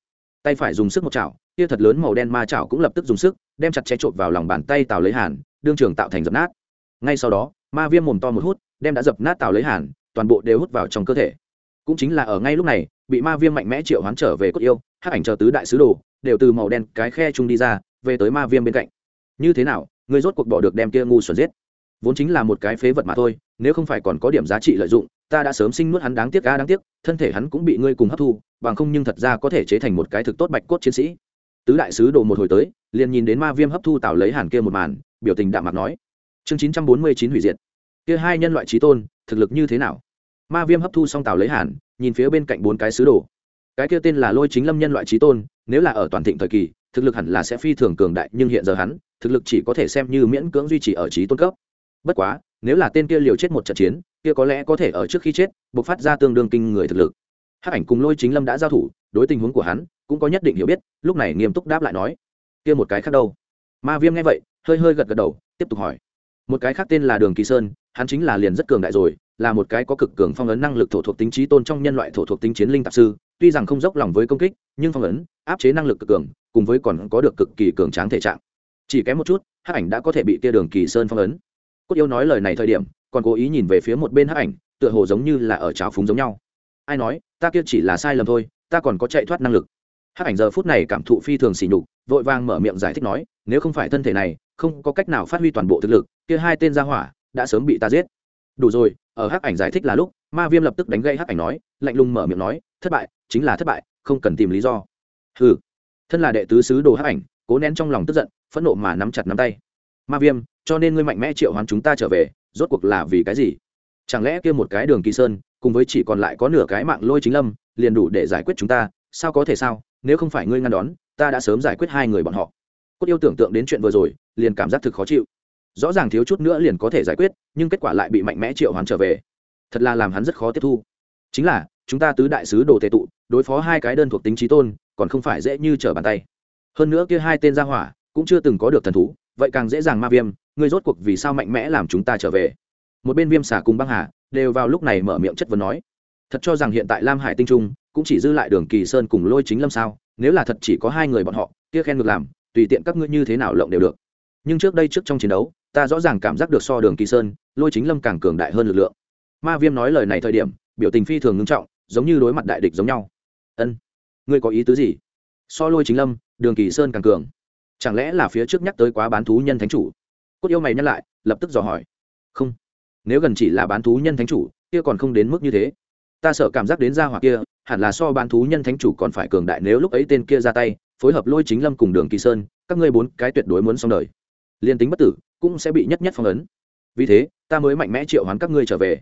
Tay phải dùng sức một chảo kia thật lớn màu đen ma chảo cũng lập tức dùng sức, đem chặt chẽ trộn vào lòng bàn tay tào lấy hàn, đương trường tạo thành dập nát. Ngay sau đó, ma viêm mồm to một hút, đem đã dập nát tào lấy hàn, toàn bộ đều hút vào trong cơ thể. Cũng chính là ở ngay lúc này, bị ma viêm mạnh mẽ triệu hoán trở về cốt yêu, hắc ảnh chờ tứ đại sứ đồ, đều từ màu đen cái khe chung đi ra, về tới ma viêm bên cạnh. Như thế nào, người rốt cuộc bỏ được đem kia ngu xuẩn giết? Vốn chính là một cái phế vật mà thôi, nếu không phải còn có điểm giá trị lợi dụng, ta đã sớm sinh nuốt hắn đáng tiếc ca đáng tiếc, thân thể hắn cũng bị ngươi cùng hấp thu, bằng không nhưng thật ra có thể chế thành một cái thực tốt bạch cốt chiến sĩ tứ đại sứ đồ một hồi tới, liền nhìn đến ma viêm hấp thu tạo lấy hàn kia một màn, biểu tình đạm mặt nói, chương chín trăm bốn mươi chín hủy diệt. Kia hai nhân loại trí tôn, thực lực như thế nào? Ma viêm hấp thu xong tạo lấy hàn, nhìn phía bên cạnh bốn cái sứ đồ. Cái kia tên là lôi chính lâm nhân loại trí tôn, nếu là ở toàn thịnh thời kỳ, thực lực hẳn là sẽ phi thường cường đại, nhưng hiện giờ hắn, thực lực chỉ có thể xem như miễn cưỡng duy trì ở trí tôn cấp. Bất quá, nếu là tên kia liều chết một trận chiến, kia có lẽ có thể ở trước khi chết buộc phát ra tương đương kinh người thực lực. Hắc ảnh cùng lôi chính lâm đã giao thủ, đối tình huống của hắn cũng có nhất định hiểu biết, lúc này nghiêm túc đáp lại nói, kia một cái khác đâu? Ma viêm nghe vậy, hơi hơi gật gật đầu, tiếp tục hỏi, một cái khác tên là đường kỳ sơn, hắn chính là liền rất cường đại rồi, là một cái có cực cường phong ấn năng lực thổ thuộc tính trí tôn trong nhân loại thổ thuộc tính chiến linh tạp sư, tuy rằng không dốc lòng với công kích, nhưng phong ấn, áp chế năng lực cực cường, cùng với còn có được cực kỳ cường tráng thể trạng. Chỉ kém một chút, hắc ảnh đã có thể bị kia đường kỳ sơn phong ấn. Cốt yêu nói lời này thời điểm, còn cố ý nhìn về phía một bên hắc ảnh, tựa hồ giống như là ở trào phúng giống nhau. Ai nói, ta kia chỉ là sai lầm thôi, ta còn có chạy thoát năng lực hắc ảnh giờ phút này cảm thụ phi thường xỉ nhục, vội vàng mở miệng giải thích nói, nếu không phải thân thể này, không có cách nào phát huy toàn bộ thực lực, kia hai tên gia hỏa đã sớm bị ta giết. Đủ rồi, ở hắc ảnh giải thích là lúc, ma viêm lập tức đánh gây hắc ảnh nói, lạnh lùng mở miệng nói, thất bại, chính là thất bại, không cần tìm lý do. Ừ thân là đệ tứ sứ đồ hắc ảnh, cố nén trong lòng tức giận, phẫn nộ mà nắm chặt nắm tay. Ma viêm, cho nên ngươi mạnh mẽ triệu hoán chúng ta trở về, rốt cuộc là vì cái gì? Chẳng lẽ kia một cái đường kỳ sơn, cùng với chỉ còn lại có nửa cái mạng lôi chính lâm, liền đủ để giải quyết chúng ta, sao có thể sao? Nếu không phải ngươi ngăn đón, ta đã sớm giải quyết hai người bọn họ. Cốt yêu tưởng tượng đến chuyện vừa rồi, liền cảm giác thực khó chịu. Rõ ràng thiếu chút nữa liền có thể giải quyết, nhưng kết quả lại bị mạnh mẽ triệu hoán trở về. Thật là làm hắn rất khó tiếp thu. Chính là, chúng ta tứ đại sứ đồ tệ tụ, đối phó hai cái đơn thuộc tính trí tôn, còn không phải dễ như trở bàn tay. Hơn nữa kia hai tên gia hỏa, cũng chưa từng có được thần thú, vậy càng dễ dàng ma viêm, ngươi rốt cuộc vì sao mạnh mẽ làm chúng ta trở về? Một bên viêm xả cùng băng hà, đều vào lúc này mở miệng chất vấn nói. Thật cho rằng hiện tại lam hải tinh trung cũng chỉ dư lại đường kỳ sơn cùng lôi chính lâm sao, nếu là thật chỉ có hai người bọn họ, kia khen ngược làm, tùy tiện các ngươi như thế nào lộng đều được. Nhưng trước đây trước trong chiến đấu, ta rõ ràng cảm giác được so đường kỳ sơn, lôi chính lâm càng cường đại hơn lực lượng. Ma viêm nói lời này thời điểm, biểu tình phi thường ngưng trọng, giống như đối mặt đại địch giống nhau. Ân, ngươi có ý tứ gì? So lôi chính lâm, đường kỳ sơn càng cường. Chẳng lẽ là phía trước nhắc tới quá bán thú nhân thánh chủ? Cốt yêu mày nhắc lại, lập tức dò hỏi. Không, nếu gần chỉ là bán thú nhân thánh chủ, kia còn không đến mức như thế ta sợ cảm giác đến ra hỏa kia, hẳn là so bán thú nhân thánh chủ còn phải cường đại nếu lúc ấy tên kia ra tay, phối hợp lôi chính lâm cùng đường kỳ sơn, các ngươi bốn cái tuyệt đối muốn xong đời. Liên tính bất tử, cũng sẽ bị nhất nhất phong ấn. Vì thế, ta mới mạnh mẽ triệu hoán các ngươi trở về.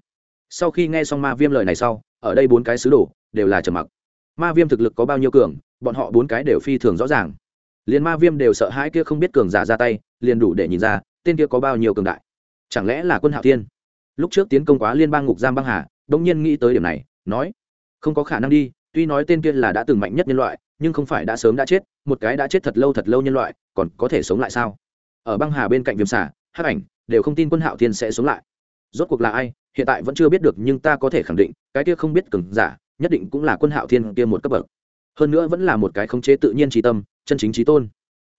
Sau khi nghe xong ma viêm lời này sau, ở đây bốn cái sứ đồ đều là trầm mặc. Ma viêm thực lực có bao nhiêu cường, bọn họ bốn cái đều phi thường rõ ràng. Liền ma viêm đều sợ hãi kia không biết cường giả ra tay, liền đủ để nhìn ra, tên kia có bao nhiêu cường đại. Chẳng lẽ là quân hạo thiên? Lúc trước tiến công quá liên bang ngục giam băng hà đông nhiên nghĩ tới điểm này, nói, không có khả năng đi, tuy nói tên kia là đã từng mạnh nhất nhân loại, nhưng không phải đã sớm đã chết, một cái đã chết thật lâu thật lâu nhân loại, còn có thể sống lại sao? Ở băng hà bên cạnh viêm xả hát ảnh, đều không tin quân hạo thiên sẽ sống lại. Rốt cuộc là ai, hiện tại vẫn chưa biết được, nhưng ta có thể khẳng định, cái kia không biết cường giả, nhất định cũng là quân hạo thiên kia một cấp bậc. Hơn nữa vẫn là một cái khống chế tự nhiên trí tâm, chân chính trí tôn.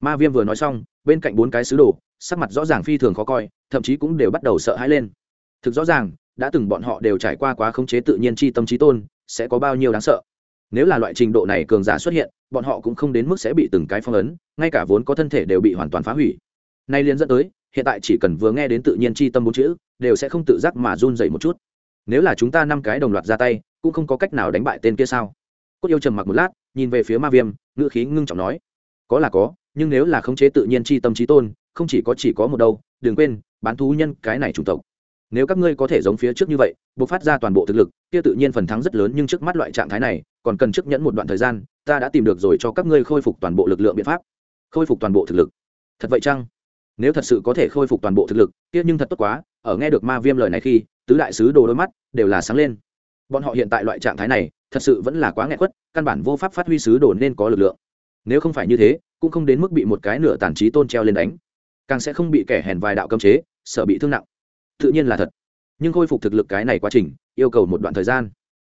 Ma viêm vừa nói xong, bên cạnh bốn cái sứ đồ, sắc mặt rõ ràng phi thường khó coi, thậm chí cũng đều bắt đầu sợ hãi lên. Thực rõ ràng đã từng bọn họ đều trải qua quá khống chế tự nhiên chi tâm trí tôn, sẽ có bao nhiêu đáng sợ. Nếu là loại trình độ này cường giả xuất hiện, bọn họ cũng không đến mức sẽ bị từng cái phong ấn, ngay cả vốn có thân thể đều bị hoàn toàn phá hủy. Nay liên dẫn tới, hiện tại chỉ cần vừa nghe đến tự nhiên chi tâm bốn chữ, đều sẽ không tự giác mà run dậy một chút. Nếu là chúng ta năm cái đồng loạt ra tay, cũng không có cách nào đánh bại tên kia sao? Cốt yêu trầm mặc một lát, nhìn về phía ma viêm, ngữ khí ngưng trọng nói, có là có, nhưng nếu là khống chế tự nhiên chi tâm trí tôn, không chỉ có chỉ có một đâu, đừng quên, bán thú nhân cái này chủng tộc nếu các ngươi có thể giống phía trước như vậy buộc phát ra toàn bộ thực lực, kia tự nhiên phần thắng rất lớn, nhưng trước mắt loại trạng thái này, còn cần chức nhẫn một đoạn thời gian, ta đã tìm được rồi cho các ngươi khôi phục toàn bộ lực lượng biện pháp. Khôi phục toàn bộ thực lực. Thật vậy chăng? Nếu thật sự có thể khôi phục toàn bộ thực lực, kia nhưng thật tốt quá, ở nghe được ma viêm lời này khi, tứ đại sứ đồ đôi mắt đều là sáng lên. Bọn họ hiện tại loại trạng thái này, thật sự vẫn là quá nghẹn quất, căn bản vô pháp phát huy sứ đồ nên có lực lượng. Nếu không phải như thế, cũng không đến mức bị một cái nửa tàn trí tôn treo lên đánh. Càng sẽ không bị kẻ hèn vài đạo cấm chế, sợ bị thương nặng tự nhiên là thật. Nhưng khôi phục thực lực cái này quá trình, yêu cầu một đoạn thời gian.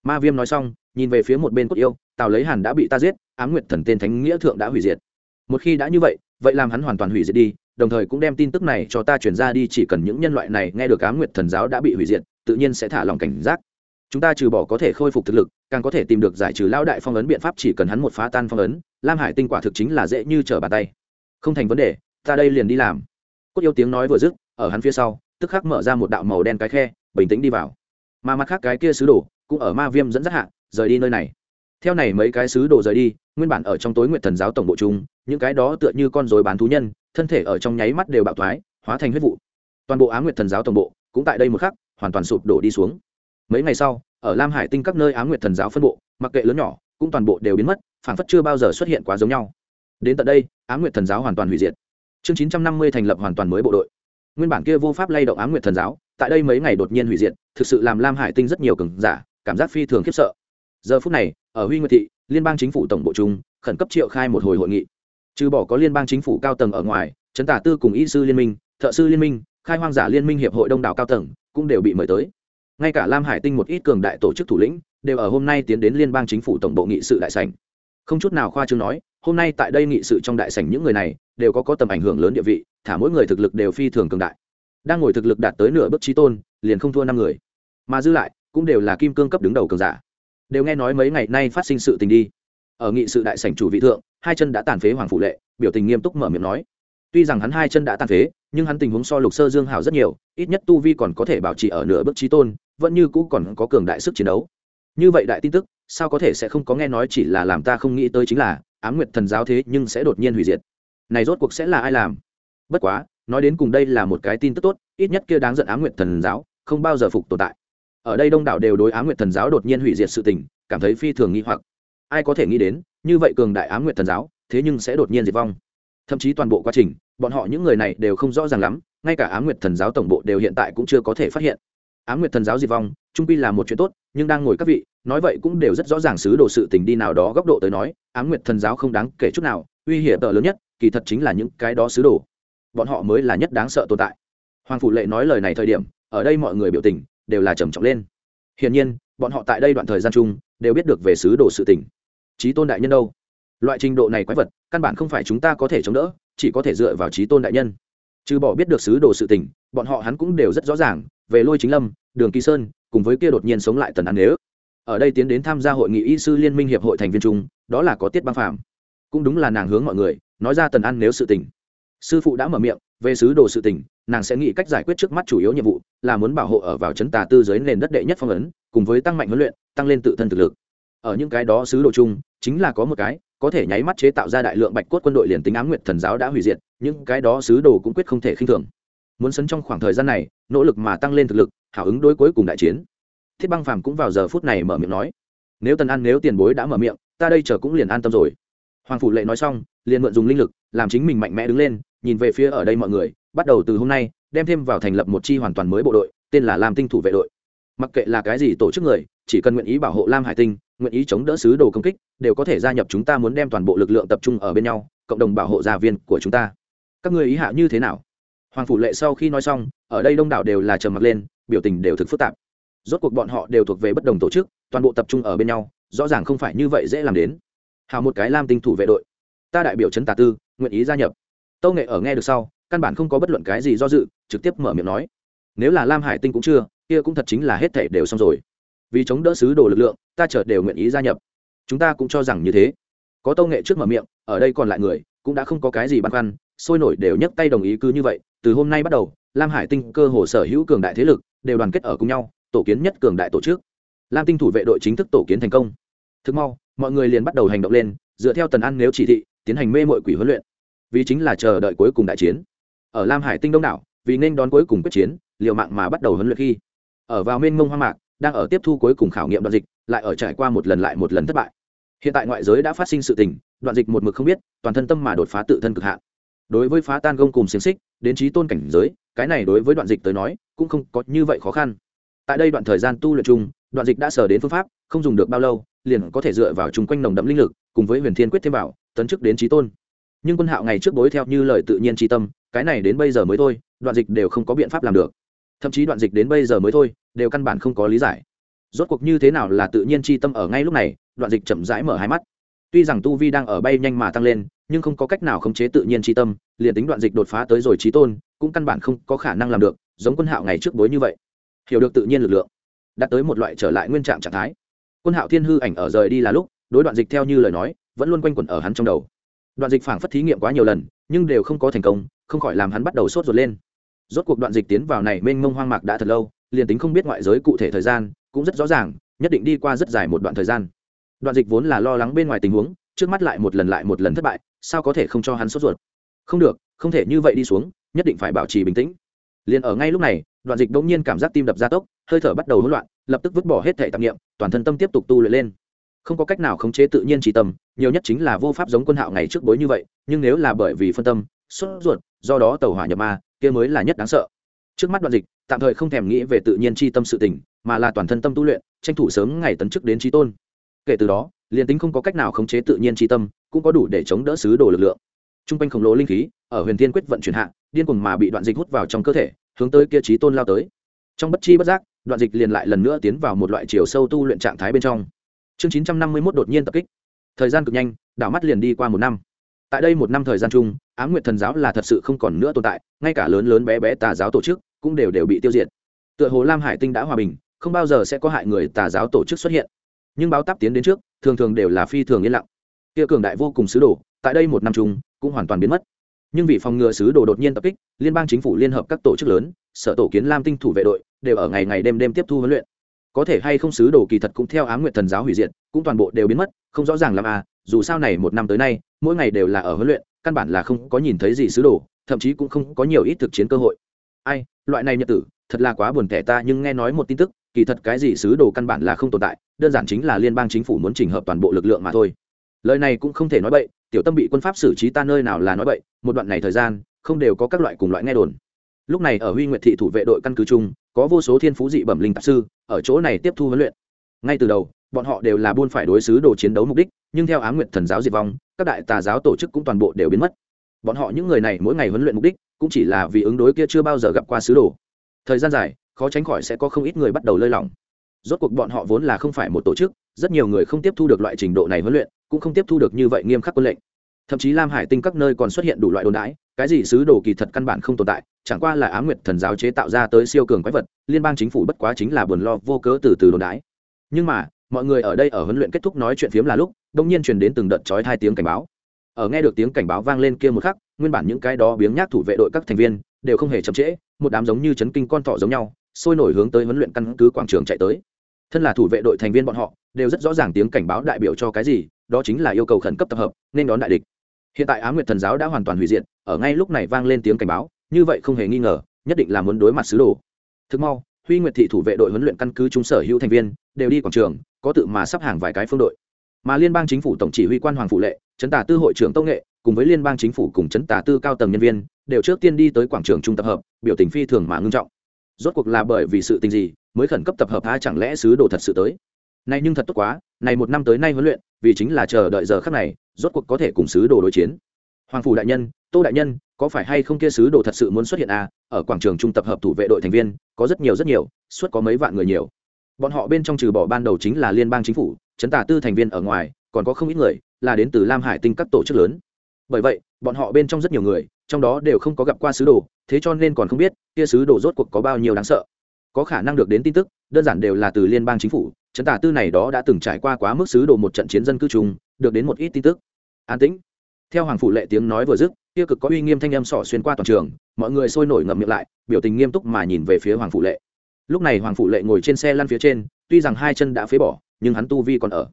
Ma viêm nói xong, nhìn về phía một bên cốt yêu, tào lấy hàn đã bị ta giết, ám nguyệt thần tên thánh nghĩa thượng đã hủy diệt. Một khi đã như vậy vậy làm hắn hoàn toàn hủy diệt đi, đồng thời cũng đem tin tức này cho ta chuyển ra đi, chỉ cần những nhân loại này nghe được ám nguyệt thần giáo đã bị hủy diệt, tự nhiên sẽ thả lòng cảnh giác. Chúng ta trừ bỏ có thể khôi phục thực lực, càng có thể tìm được giải trừ lão đại phong ấn biện pháp, chỉ cần hắn một phá tan phong ấn, lam hải tinh quả thực chính là dễ như trở bàn tay. Không thành vấn đề, ta đây liền đi làm. Cốt yêu tiếng nói vừa dứt, ở hắn phía sau tức khắc mở ra một đạo màu đen cái khe, bình tĩnh đi vào. Mà mặt khác cái kia sứ đồ cũng ở ma viêm dẫn dắt hạ, rời đi nơi này. Theo này mấy cái sứ đồ rời đi, nguyên bản ở trong tối nguyện thần giáo tổng bộ chúng, những cái đó tựa như con dối bán thú nhân, thân thể ở trong nháy mắt đều bạo thoái, hóa thành huyết vụ. Toàn bộ á nguyệt thần giáo tổng bộ cũng tại đây một khắc, hoàn toàn sụp đổ đi xuống. Mấy ngày sau, ở lam hải tinh các nơi á nguyệt thần giáo phân bộ, mặc kệ lớn nhỏ, cũng toàn bộ đều biến mất phản phất chưa bao giờ xuất hiện quá giống nhau. Đến tận đây á nguyệt thần giáo hoàn toàn hủy diệt. Chương chín trăm năm mươi thành lập hoàn toàn mới bộ đội nguyên bản kia vô pháp lay động á nguyệt thần giáo, tại đây mấy ngày đột nhiên hủy diệt, thực sự làm lam hải tinh rất nhiều cường giả, cảm giác phi thường khiếp sợ. Giờ phút này, ở huy nguyệt thị, liên bang chính phủ tổng bộ trung, khẩn cấp triệu khai một hồi hội nghị. Trừ bỏ có liên bang chính phủ cao tầng ở ngoài, trấn tả tư cùng y sư liên minh, thợ sư liên minh, khai hoang giả liên minh hiệp hội đông đảo cao tầng cũng đều bị mời tới. Ngay cả lam hải tinh một ít cường đại tổ chức thủ lĩnh đều ở hôm nay tiến đến liên bang chính phủ tổng bộ nghị sự đại sảnh không chút nào khoa trương nói, hôm nay tại đây nghị sự trong đại sảnh những người này, đều có có tầm ảnh hưởng lớn địa vị, thả mỗi người thực lực đều phi thường cường đại. Đang ngồi thực lực đạt tới nửa bước trí tôn, liền không thua năm người. Mà dư lại, cũng đều là kim cương cấp đứng đầu cường giả. Đều nghe nói mấy ngày nay phát sinh sự tình đi. Ở nghị sự đại sảnh chủ vị thượng, hai chân đã tàn phế hoàng phụ lệ, biểu tình nghiêm túc mở miệng nói. Tuy rằng hắn hai chân đã tàn phế, nhưng hắn tình huống so lục sơ dương hào rất nhiều, ít nhất tu vi còn có thể bảo trì ở nửa bước trí tôn, vẫn như cũ còn có cường đại sức chiến đấu như vậy đại tin tức, sao có thể sẽ không có nghe nói chỉ là làm ta không nghĩ tới chính là, ám nguyệt thần giáo thế nhưng sẽ đột nhiên hủy diệt. Này rốt cuộc sẽ là ai làm? Bất quá, nói đến cùng đây là một cái tin tức tốt, ít nhất kia đáng giận ám nguyệt thần giáo, không bao giờ phục tồn tại. Ở đây đông đảo đều đối ám nguyệt thần giáo đột nhiên hủy diệt sự tình, cảm thấy phi thường nghi hoặc. Ai có thể nghĩ đến, như vậy cường đại ám nguyệt thần giáo, thế nhưng sẽ đột nhiên diệt vong. Thậm chí toàn bộ quá trình, bọn họ những người này đều không rõ ràng lắm, ngay cả ám nguyệt thần giáo tổng bộ đều hiện tại cũng chưa có thể phát hiện ám nguyệt thần giáo diệt vong, trung quy là một chuyện tốt, nhưng đang ngồi các vị, nói vậy cũng đều rất rõ ràng sứ đồ sự tình đi nào đó góc độ tới nói, ám nguyệt thần giáo không đáng kể chút nào, uy hiểm tợ lớn nhất, kỳ thật chính là những cái đó sứ đồ. Bọn họ mới là nhất đáng sợ tồn tại. Hoàng phủ lệ nói lời này thời điểm, ở đây mọi người biểu tình đều là trầm trọng lên. Hiển nhiên, bọn họ tại đây đoạn thời gian chung đều biết được về sứ đồ sự tình. Trí tôn đại nhân đâu? Loại trình độ này quái vật, căn bản không phải chúng ta có thể chống đỡ, chỉ có thể dựa vào trí tôn đại nhân. Trừ bỏ biết được sứ đồ sự tình, bọn họ hắn cũng đều rất rõ ràng về lôi chính lâm, đường kỳ sơn, cùng với kia đột nhiên sống lại tần ăn nếu. Ở đây tiến đến tham gia hội nghị y sư liên minh hiệp hội thành viên trung đó là có tiết băng phạm cũng đúng là nàng hướng mọi người, nói ra tần ăn nếu sự tình. Sư phụ đã mở miệng, về sứ đồ sự tình, nàng sẽ nghĩ cách giải quyết trước mắt chủ yếu nhiệm vụ, là muốn bảo hộ ở vào chấn tà tư dưới nền đất đệ nhất phong ấn, cùng với tăng mạnh huấn luyện, tăng lên tự thân thực lực. Ở những cái đó sứ đồ chung, chính là có một cái, có thể nháy mắt chế tạo ra đại lượng bạch cốt quân đội liền tính ám nguyệt thần giáo đã hủy diệt, những cái đó sứ đồ cũng quyết không thể khinh thường muốn sấn trong khoảng thời gian này, nỗ lực mà tăng lên thực lực, hảo ứng đối cuối cùng đại chiến. Thiết băng phàm cũng vào giờ phút này mở miệng nói, nếu tần an nếu tiền bối đã mở miệng, ta đây chờ cũng liền an tâm rồi. Hoàng phủ lệ nói xong, liền mượn dùng linh lực, làm chính mình mạnh mẽ đứng lên, nhìn về phía ở đây mọi người, bắt đầu từ hôm nay, đem thêm vào thành lập một chi hoàn toàn mới bộ đội, tên là lam tinh thủ vệ đội. Mặc kệ là cái gì tổ chức người, chỉ cần nguyện ý bảo hộ lam hải tinh, nguyện ý chống đỡ sứ đồ công kích, đều có thể gia nhập chúng ta muốn đem toàn bộ lực lượng tập trung ở bên nhau, cộng đồng bảo hộ gia viên của chúng ta. Các người ý hạ như thế nào? Hoàng phủ lệ sau khi nói xong, ở đây đông đảo đều là trầm mặc lên, biểu tình đều thực phức tạp. Rốt cuộc bọn họ đều thuộc về bất đồng tổ chức, toàn bộ tập trung ở bên nhau, rõ ràng không phải như vậy dễ làm đến. Hào một cái lam tinh thủ vệ đội. Ta đại biểu trấn tà tư, nguyện ý gia nhập. Tâu nghệ ở nghe được sau, căn bản không có bất luận cái gì do dự, trực tiếp mở miệng nói. Nếu là lam hải tinh cũng chưa, kia cũng thật chính là hết thể đều xong rồi. Vì chống đỡ sứ đồ lực lượng, ta chợt đều nguyện ý gia nhập. Chúng ta cũng cho rằng như thế. Có tâu nghệ trước mở miệng, ở đây còn lại người, cũng đã không có cái gì băn khoăn sôi nổi đều nhấc tay đồng ý cứ như vậy, từ hôm nay bắt đầu, lam hải tinh cơ hồ sở hữu cường đại thế lực đều đoàn kết ở cùng nhau, tổ kiến nhất cường đại tổ chức. Lam tinh thủ vệ đội chính thức tổ kiến thành công. Thực mau, mọi người liền bắt đầu hành động lên, dựa theo tần ăn nếu chỉ thị, tiến hành mê mội quỷ huấn luyện. Vì chính là chờ đợi cuối cùng đại chiến. Ở lam hải tinh đông đảo, vì nên đón cuối cùng quyết chiến, liều mạng mà bắt đầu huấn luyện khi, ở vào mênh mông hoang mạc, đang ở tiếp thu cuối cùng khảo nghiệm đoạn dịch, lại ở trải qua một lần lại một lần thất bại. Hiện tại ngoại giới đã phát sinh sự tình, đoạn dịch một mực không biết, toàn thân tâm mà đột phá tự thân cực hạn đối với phá tan gông cùng xiềng xích, đến trí tôn cảnh giới, cái này đối với đoạn dịch tới nói, cũng không có như vậy khó khăn. Tại đây đoạn thời gian tu luyện chung, đoạn dịch đã sở đến phương pháp, không dùng được bao lâu, liền có thể dựa vào chung quanh nồng đậm linh lực, cùng với huyền thiên quyết thêm bảo tấn chức đến trí tôn. Nhưng quân hạo ngày trước bối theo như lời tự nhiên tri tâm, cái này đến bây giờ mới thôi, đoạn dịch đều không có biện pháp làm được. Thậm chí đoạn dịch đến bây giờ mới thôi, đều căn bản không có lý giải. Rốt cuộc như thế nào là tự nhiên tri tâm ở ngay lúc này, đoạn dịch chậm rãi mở hai mắt. Tuy rằng tu vi đang ở bay nhanh mà tăng lên nhưng không có cách nào khống chế tự nhiên tri tâm, liền tính đoạn dịch đột phá tới rồi trí tôn, cũng căn bản không có khả năng làm được, giống quân hạo ngày trước bối như vậy. Hiểu được tự nhiên lực lượng, đạt tới một loại trở lại nguyên trạng trạng thái. Quân hạo thiên hư ảnh ở rời đi là lúc, đối đoạn dịch theo như lời nói, vẫn luôn quanh quẩn ở hắn trong đầu. Đoạn dịch phảng phất thí nghiệm quá nhiều lần, nhưng đều không có thành công, không khỏi làm hắn bắt đầu sốt ruột lên. Rốt cuộc đoạn dịch tiến vào này mênh mông hoang mạc đã thật lâu, liền tính không biết ngoại giới cụ thể thời gian, cũng rất rõ ràng, nhất định đi qua rất dài một đoạn thời gian. Đoạn dịch vốn là lo lắng bên ngoài tình huống trước mắt lại một lần lại một lần thất bại, sao có thể không cho hắn sốt ruột? Không được, không thể như vậy đi xuống, nhất định phải bảo trì bình tĩnh. Liền ở ngay lúc này, đoạn dịch bỗng nhiên cảm giác tim đập gia tốc, hơi thở bắt đầu hỗn loạn, lập tức vứt bỏ hết thể tạp nghiệm toàn thân tâm tiếp tục tu luyện lên. Không có cách nào khống chế tự nhiên chỉ tâm, nhiều nhất chính là vô pháp giống quân hạo ngày trước bối như vậy, nhưng nếu là bởi vì phân tâm, sốt ruột, do đó tàu hỏa nhập ma, kia mới là nhất đáng sợ. Trước mắt đoạn dịch, tạm thời không thèm nghĩ về tự nhiên chi tâm sự tình, mà là toàn thân tâm tu luyện, tranh thủ sớm ngày tấn chức đến trí tôn. Kể từ đó liền tính không có cách nào khống chế tự nhiên chi tâm, cũng có đủ để chống đỡ sứ đồ lực lượng. Trung quanh khổng lồ linh khí, ở huyền thiên quyết vận chuyển hạ, điên cuồng mà bị đoạn dịch hút vào trong cơ thể, hướng tới kia trí tôn lao tới. Trong bất chi bất giác, đoạn dịch liền lại lần nữa tiến vào một loại chiều sâu tu luyện trạng thái bên trong. Chương chín trăm năm mươi mốt đột nhiên tập kích. Thời gian cực nhanh, đảo mắt liền đi qua một năm. Tại đây một năm thời gian chung, ám nguyệt thần giáo là thật sự không còn nữa tồn tại, ngay cả lớn lớn bé bé tà giáo tổ chức cũng đều đều bị tiêu diệt. Tựa hồ lam hải tinh đã hòa bình, không bao giờ sẽ có hại người tà giáo tổ chức xuất hiện nhưng báo táp tiến đến trước, thường thường đều là phi thường yên lặng. Kia cường đại vô cùng sứ đồ, tại đây một năm chung, cũng hoàn toàn biến mất. Nhưng vì phòng ngừa sứ đồ đột nhiên tập kích, liên bang chính phủ liên hợp các tổ chức lớn, sở tổ kiến lam tinh thủ vệ đội, đều ở ngày ngày đêm đêm tiếp thu huấn luyện. Có thể hay không sứ đồ kỳ thật cũng theo ám nguyện thần giáo hủy diệt, cũng toàn bộ đều biến mất, không rõ ràng làm à dù sao này một năm tới nay, mỗi ngày đều là ở huấn luyện, căn bản là không có nhìn thấy gì sứ đồ, thậm chí cũng không có nhiều ít thực chiến cơ hội. Ai, loại này nhật tử, thật là quá buồn thẻ ta, nhưng nghe nói một tin tức kỳ thật cái gì sứ đồ căn bản là không tồn tại, đơn giản chính là liên bang chính phủ muốn chỉnh hợp toàn bộ lực lượng mà thôi. Lời này cũng không thể nói bậy, tiểu tâm bị quân pháp xử trí ta nơi nào là nói bậy, một đoạn này thời gian, không đều có các loại cùng loại nghe đồn. Lúc này ở huy nguyệt thị thủ vệ đội căn cứ chung, có vô số thiên phú dị bẩm linh tạp sư, ở chỗ này tiếp thu huấn luyện. Ngay từ đầu, bọn họ đều là buôn phải đối xứ đồ chiến đấu mục đích, nhưng theo á nguyện thần giáo diệt vong, các đại tà giáo tổ chức cũng toàn bộ đều biến mất. Bọn họ những người này mỗi ngày huấn luyện mục đích, cũng chỉ là vì ứng đối kia chưa bao giờ gặp qua sứ đồ. Thời gian dài khó tránh khỏi sẽ có không ít người bắt đầu lơi lỏng. Rốt cuộc bọn họ vốn là không phải một tổ chức, rất nhiều người không tiếp thu được loại trình độ này huấn luyện, cũng không tiếp thu được như vậy nghiêm khắc quân lệnh. Thậm chí lam hải tinh các nơi còn xuất hiện đủ loại đồn đãi, cái gì sứ đồ kỳ thật căn bản không tồn tại, chẳng qua là á nguyệt thần giáo chế tạo ra tới siêu cường quái vật, liên bang chính phủ bất quá chính là buồn lo vô cớ từ từ đồn đãi. Nhưng mà, mọi người ở đây ở huấn luyện kết thúc nói chuyện phiếm là lúc đông nhiên truyền đến từng đợt chói hai tiếng cảnh báo. Ở nghe được tiếng cảnh báo vang lên kia một khắc, nguyên bản những cái đó biếng nhác thủ vệ đội các thành viên, đều không hề chậm trễ, một đám giống như chấn kinh con thỏ giống nhau sôi nổi hướng tới huấn luyện căn cứ quảng trường chạy tới. Thân là thủ vệ đội thành viên bọn họ, đều rất rõ ràng tiếng cảnh báo đại biểu cho cái gì, đó chính là yêu cầu khẩn cấp tập hợp, nên đón đại địch. Hiện tại á nguyệt thần giáo đã hoàn toàn hủy diệt, ở ngay lúc này vang lên tiếng cảnh báo, như vậy không hề nghi ngờ, nhất định là muốn đối mặt sứ đồ. Thực mau, huy nguyệt thị thủ vệ đội huấn luyện căn cứ trung sở hữu thành viên, đều đi quảng trường, có tự mà sắp hàng vài cái phương đội. Mà liên bang chính phủ tổng chỉ huy quan hoàng phụ lệ chấn tả tư hội trưởng tông nghệ, cùng với liên bang chính phủ cùng chấn tả tư cao tầng nhân viên, đều trước tiên đi tới quảng trường trung tập hợp, biểu tình phi thường mà ngưng trọng rốt cuộc là bởi vì sự tình gì mới khẩn cấp tập hợp há chẳng lẽ sứ đồ thật sự tới? Này nhưng thật tốt quá, này một năm tới nay huấn luyện, vì chính là chờ đợi giờ khắc này, rốt cuộc có thể cùng sứ đồ đối chiến. Hoàng phủ đại nhân, tô đại nhân, có phải hay không kia sứ đồ thật sự muốn xuất hiện à? Ở quảng trường trung tập hợp thủ vệ đội thành viên, có rất nhiều rất nhiều, suốt có mấy vạn người nhiều. Bọn họ bên trong trừ bỏ ban đầu chính là liên bang chính phủ, chấn tả tư thành viên ở ngoài, còn có không ít người, là đến từ lam hải tinh các tổ chức lớn. Bởi vậy, bọn họ bên trong rất nhiều người, trong đó đều không có gặp qua sứ đồ, thế cho nên còn không biết kia sứ đồ rốt cuộc có bao nhiêu đáng sợ? Có khả năng được đến tin tức, đơn giản đều là từ liên bang chính phủ chấn tả tư này đó đã từng trải qua quá mức sứ đồ một trận chiến dân cư trùng, được đến một ít tin tức. An tĩnh. Theo hoàng phủ lệ tiếng nói vừa dứt, kia cực có uy nghiêm thanh âm sỏ xuyên qua toàn trường, mọi người sôi nổi ngậm miệng lại, biểu tình nghiêm túc mà nhìn về phía hoàng phủ lệ. Lúc này hoàng phủ lệ ngồi trên xe lăn phía trên, tuy rằng hai chân đã phế bỏ, nhưng hắn tu vi còn ở.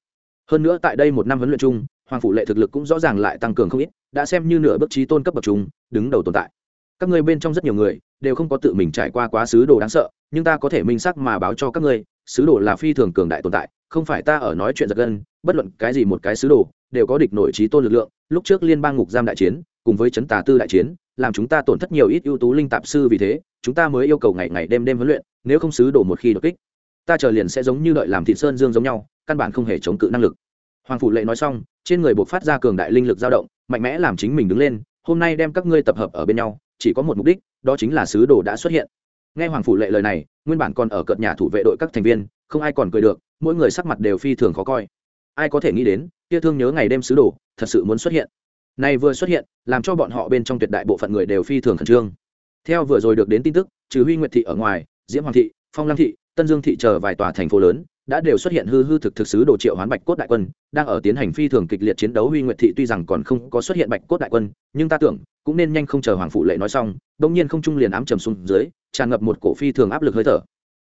Hơn nữa tại đây một năm huấn luyện chung, hoàng phủ lệ thực lực cũng rõ ràng lại tăng cường không ít, đã xem như nửa bước trí tôn cấp bậc chung đứng đầu tồn tại. Các ngươi bên trong rất nhiều người đều không có tự mình trải qua quá sứ đồ đáng sợ, nhưng ta có thể minh xác mà báo cho các ngươi, sứ đồ là phi thường cường đại tồn tại, không phải ta ở nói chuyện giật gân, bất luận cái gì một cái sứ đồ, đều có địch nội trí tôn lực lượng, lúc trước liên bang ngục giam đại chiến, cùng với chấn tà tư đại chiến, làm chúng ta tổn thất nhiều ít ưu tú linh tạp sư vì thế, chúng ta mới yêu cầu ngày ngày đêm đêm huấn luyện, nếu không sứ đồ một khi đột kích, ta chờ liền sẽ giống như đợi làm thị sơn dương giống nhau, căn bản không hề chống cự năng lực. Hoàng phủ lệ nói xong, trên người buộc phát ra cường đại linh lực dao động, mạnh mẽ làm chính mình đứng lên, hôm nay đem các ngươi tập hợp ở bên nhau chỉ có một mục đích, đó chính là sứ đồ đã xuất hiện. Nghe hoàng phủ lệ lời này, nguyên bản còn ở cợt nhà thủ vệ đội các thành viên, không ai còn cười được, mỗi người sắc mặt đều phi thường khó coi. Ai có thể nghĩ đến, kia thương nhớ ngày đêm sứ đồ, thật sự muốn xuất hiện. Này vừa xuất hiện, làm cho bọn họ bên trong tuyệt đại bộ phận người đều phi thường khẩn trương. Theo vừa rồi được đến tin tức, trừ huy nguyệt thị ở ngoài, diễm hoàng thị, phong lăng thị, tân dương thị chờ vài tòa thành phố lớn, đã đều xuất hiện hư hư thực thực sứ đồ triệu hoán bạch cốt đại quân, đang ở tiến hành phi thường kịch liệt chiến đấu. Huy nguyệt thị tuy rằng còn không có xuất hiện bạch cốt đại quân, nhưng ta tưởng cũng nên nhanh không chờ hoàng phụ lệ nói xong đông nhiên không trung liền ám trầm xuống dưới, tràn ngập một cổ phi thường áp lực hơi thở.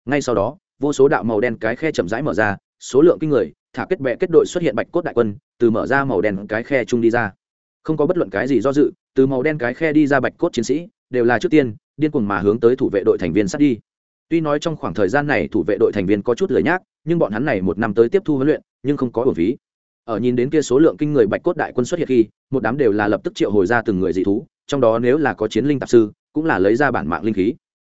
Ngay sau đó, vô số đạo màu đen cái khe chậm rãi mở ra, số lượng kinh người, thả kết bệ kết đội xuất hiện bạch cốt đại quân, từ mở ra màu đen cái khe chung đi ra. Không có bất luận cái gì do dự, từ màu đen cái khe đi ra bạch cốt chiến sĩ, đều là trước tiên, điên cuồng mà hướng tới thủ vệ đội thành viên sát đi. Tuy nói trong khoảng thời gian này thủ vệ đội thành viên có chút lười nhác, nhưng bọn hắn này một năm tới tiếp thu huấn luyện, nhưng không có hồn phí ở nhìn đến kia số lượng kinh người bạch cốt đại quân xuất hiện khi, một đám đều là lập tức triệu hồi ra từng người dị thú, trong đó nếu là có chiến linh tạp sư, cũng là lấy ra bản mạng linh khí.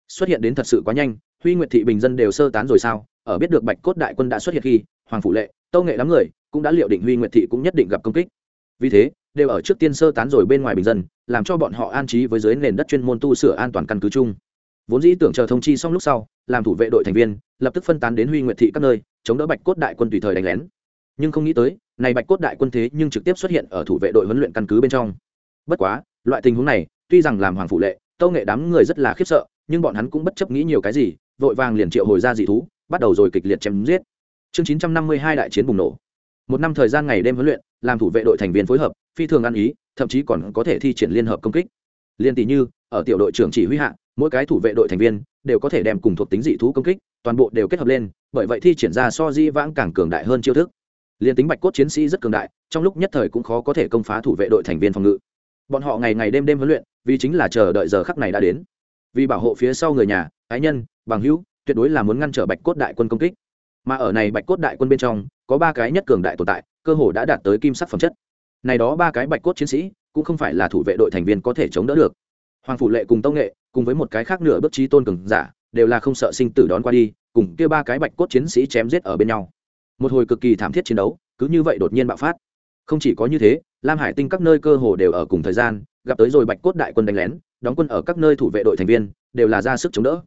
Xuất hiện đến thật sự quá nhanh, huy nguyệt thị bình dân đều sơ tán rồi sao? Ở biết được bạch cốt đại quân đã xuất hiện khi, hoàng phủ lệ, tâu nghệ đám người, cũng đã liệu định huy nguyệt thị cũng nhất định gặp công kích. Vì thế, đều ở trước tiên sơ tán rồi bên ngoài bình dân, làm cho bọn họ an trí với dưới nền đất chuyên môn tu sửa an toàn căn cứ chung. Vốn dĩ tưởng chờ thông chi xong lúc sau, làm thủ vệ đội thành viên, lập tức phân tán đến huy nguyệt thị các nơi, chống đỡ bạch cốt đại quân tùy thời đánh lén nhưng không nghĩ tới, này bạch cốt đại quân thế nhưng trực tiếp xuất hiện ở thủ vệ đội huấn luyện căn cứ bên trong. Bất quá, loại tình huống này, tuy rằng làm hoàng phụ lệ, tâu nghệ đám người rất là khiếp sợ, nhưng bọn hắn cũng bất chấp nghĩ nhiều cái gì, vội vàng liền triệu hồi ra dị thú, bắt đầu rồi kịch liệt chém giết. Chương chín trăm năm mươi hai đại chiến bùng nổ. Một năm thời gian ngày đêm huấn luyện, làm thủ vệ đội thành viên phối hợp, phi thường ăn ý, thậm chí còn có thể thi triển liên hợp công kích. Liên tỷ như, ở tiểu đội trưởng chỉ huy hạ, mỗi cái thủ vệ đội thành viên đều có thể đem cùng thuộc tính dị thú công kích, toàn bộ đều kết hợp lên, bởi vậy thi triển ra so di vãng càng cường đại hơn chiêu thức liên tính bạch cốt chiến sĩ rất cường đại, trong lúc nhất thời cũng khó có thể công phá thủ vệ đội thành viên phòng ngự. Bọn họ ngày ngày đêm đêm huấn luyện, vì chính là chờ đợi giờ khắc này đã đến. Vì bảo hộ phía sau người nhà cá nhân, bằng hữu, tuyệt đối là muốn ngăn trở bạch cốt đại quân công kích. Mà ở này bạch cốt đại quân bên trong, có ba cái nhất cường đại tồn tại, cơ hồ đã đạt tới kim sắc phẩm chất. Này đó ba cái bạch cốt chiến sĩ, cũng không phải là thủ vệ đội thành viên có thể chống đỡ được. Hoàng phủ lệ cùng tông nghệ, cùng với một cái khác nửa bước trí tôn cường giả, đều là không sợ sinh tử đón qua đi, cùng kia ba cái bạch cốt chiến sĩ chém giết ở bên nhau một hồi cực kỳ thảm thiết chiến đấu, cứ như vậy đột nhiên bạo phát. Không chỉ có như thế, lam hải tinh các nơi cơ hồ đều ở cùng thời gian, gặp tới rồi bạch cốt đại quân đánh lén, đóng quân ở các nơi thủ vệ đội thành viên, đều là ra sức chống đỡ.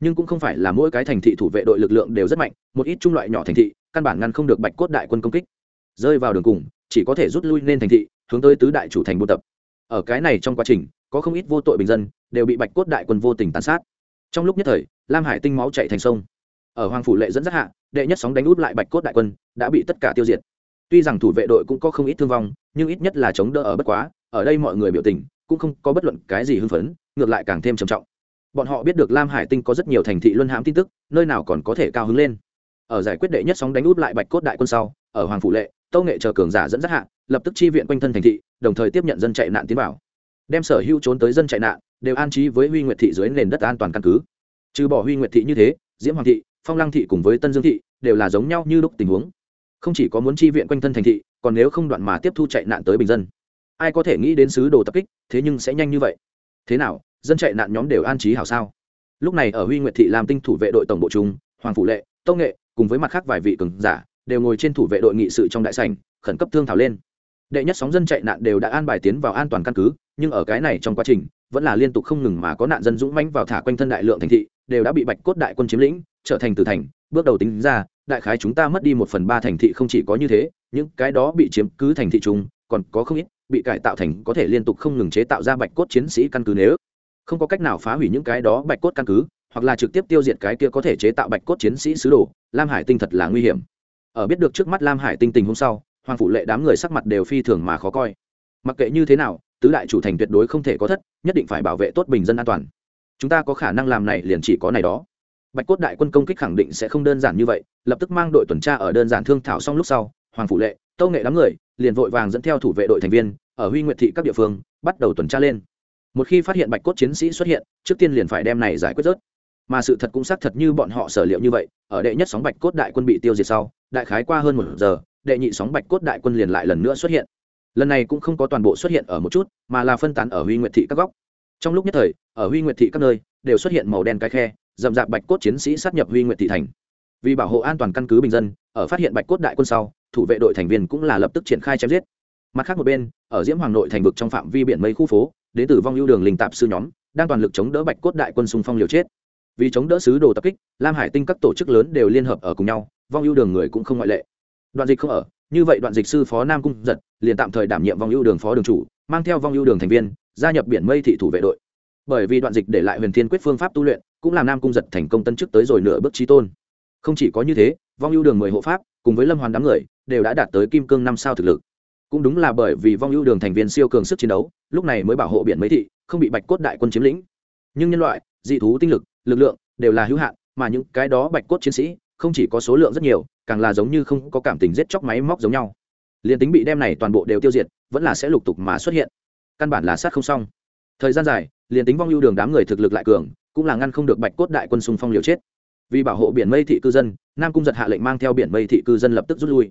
Nhưng cũng không phải là mỗi cái thành thị thủ vệ đội lực lượng đều rất mạnh, một ít trung loại nhỏ thành thị, căn bản ngăn không được bạch cốt đại quân công kích. Rơi vào đường cùng, chỉ có thể rút lui lên thành thị, hướng tới tứ đại chủ thành buôn tập. Ở cái này trong quá trình, có không ít vô tội bình dân, đều bị bạch cốt đại quân vô tình tàn sát. Trong lúc nhất thời, lam hải tinh máu chạy thành sông ở hoàng phủ lệ dẫn dắt hạ, đệ nhất sóng đánh út lại bạch cốt đại quân, đã bị tất cả tiêu diệt. Tuy rằng thủ vệ đội cũng có không ít thương vong, nhưng ít nhất là chống đỡ ở bất quá, ở đây mọi người biểu tình cũng không có bất luận cái gì hưng phấn, ngược lại càng thêm trầm trọng. Bọn họ biết được lam hải tinh có rất nhiều thành thị luân hãm tin tức, nơi nào còn có thể cao hứng lên. Ở giải quyết đệ nhất sóng đánh út lại bạch cốt đại quân sau, ở hoàng phủ lệ, tâu nghệ chờ cường giả dẫn dắt hạ, lập tức chi viện quanh thân thành thị, đồng thời tiếp nhận dân chạy nạn tiến vào. Đem sở hữu trốn tới dân chạy nạn, đều an trí với huy nguyệt thị dưới nền đất an toàn căn cứ. Trừ bỏ huy nguyệt thị như thế diễm hoàng thị phong lăng thị cùng với tân dương thị đều là giống nhau như lúc tình huống không chỉ có muốn chi viện quanh thân thành thị còn nếu không đoạn mà tiếp thu chạy nạn tới bình dân ai có thể nghĩ đến sứ đồ tập kích thế nhưng sẽ nhanh như vậy thế nào dân chạy nạn nhóm đều an trí hảo sao lúc này ở huy nguyệt thị làm tinh thủ vệ đội tổng bộ trung hoàng phủ lệ tông nghệ cùng với mặt khác vài vị cường giả đều ngồi trên thủ vệ đội nghị sự trong đại sảnh khẩn cấp thương thảo lên đệ nhất sóng dân chạy nạn đều đã an bài tiến vào an toàn căn cứ nhưng ở cái này trong quá trình vẫn là liên tục không ngừng mà có nạn dân dũng mãnh vào thả quanh thân đại lượng thành thị đều đã bị bạch cốt đại quân chiếm lĩnh, trở thành tử thành. Bước đầu tính ra, đại khái chúng ta mất đi một phần ba thành thị không chỉ có như thế, những cái đó bị chiếm cứ thành thị chung, còn có không ít bị cải tạo thành có thể liên tục không ngừng chế tạo ra bạch cốt chiến sĩ căn cứ nếu. Không có cách nào phá hủy những cái đó bạch cốt căn cứ, hoặc là trực tiếp tiêu diệt cái kia có thể chế tạo bạch cốt chiến sĩ sứ đồ, lam hải tinh thật là nguy hiểm. Ở biết được trước mắt lam hải tinh tình hôm sau, hoàng phủ lệ đám người sắc mặt đều phi thường mà khó coi. Mặc kệ như thế nào, tứ đại chủ thành tuyệt đối không thể có thất, nhất định phải bảo vệ tốt bình dân an toàn chúng ta có khả năng làm này liền chỉ có này đó. Bạch cốt đại quân công kích khẳng định sẽ không đơn giản như vậy, lập tức mang đội tuần tra ở đơn giản thương thảo xong lúc sau, hoàng phủ lệ, tâu nghệ đám người, liền vội vàng dẫn theo thủ vệ đội thành viên, ở huy nguyệt thị các địa phương, bắt đầu tuần tra lên. Một khi phát hiện bạch cốt chiến sĩ xuất hiện, trước tiên liền phải đem này giải quyết rớt. Mà sự thật cũng xác thật như bọn họ sở liệu như vậy, ở đệ nhất sóng bạch cốt đại quân bị tiêu diệt sau, đại khái qua hơn một giờ, đệ nhị sóng bạch cốt đại quân liền lại lần nữa xuất hiện. Lần này cũng không có toàn bộ xuất hiện ở một chút, mà là phân tán ở huy nguyệt thị các góc trong lúc nhất thời, ở huy nguyệt thị các nơi, đều xuất hiện màu đen cái khe, rậm dạp bạch cốt chiến sĩ sát nhập huy nguyệt thị thành. Vì bảo hộ an toàn căn cứ bình dân, ở phát hiện bạch cốt đại quân sau, thủ vệ đội thành viên cũng là lập tức triển khai chém giết. Mặt khác một bên, ở diễm hoàng nội thành vực trong phạm vi biển mây khu phố đến từ vong lưu đường linh tạp sư nhóm, đang toàn lực chống đỡ bạch cốt đại quân xung phong liều chết. Vì chống đỡ sứ đồ tập kích, lam hải tinh các tổ chức lớn đều liên hợp ở cùng nhau, vong ưu đường người cũng không ngoại lệ. Đoạn dịch không ở, như vậy đoạn dịch sư phó nam cung giật, liền tạm thời đảm nhiệm vong ưu đường phó đường chủ, mang theo vong ưu đường thành viên gia nhập biển mây thị thủ vệ đội. Bởi vì đoạn dịch để lại huyền thiên quyết phương pháp tu luyện, cũng làm nam cung giật thành công tân chức tới rồi nửa bước trí tôn. Không chỉ có như thế, vong ưu đường mười hộ pháp, cùng với lâm hoàn đám người, đều đã đạt tới kim cương năm sao thực lực. Cũng đúng là bởi vì vong ưu đường thành viên siêu cường sức chiến đấu, lúc này mới bảo hộ biển mấy thị, không bị bạch cốt đại quân chiếm lĩnh. Nhưng nhân loại, dị thú tinh lực lực lượng đều là hữu hạn, mà những cái đó bạch cốt chiến sĩ, không chỉ có số lượng rất nhiều, càng là giống như không có cảm tình giết chóc máy móc giống nhau. Liền tính bị đem này toàn bộ đều tiêu diệt, vẫn là sẽ lục tục mà xuất hiện căn bản là sát không xong. Thời gian dài liền tính vong ưu đường đám người thực lực lại cường cũng là ngăn không được bạch cốt đại quân xung phong liều chết. Vì bảo hộ biển mây thị cư dân nam cung giật hạ lệnh mang theo biển mây thị cư dân lập tức rút lui.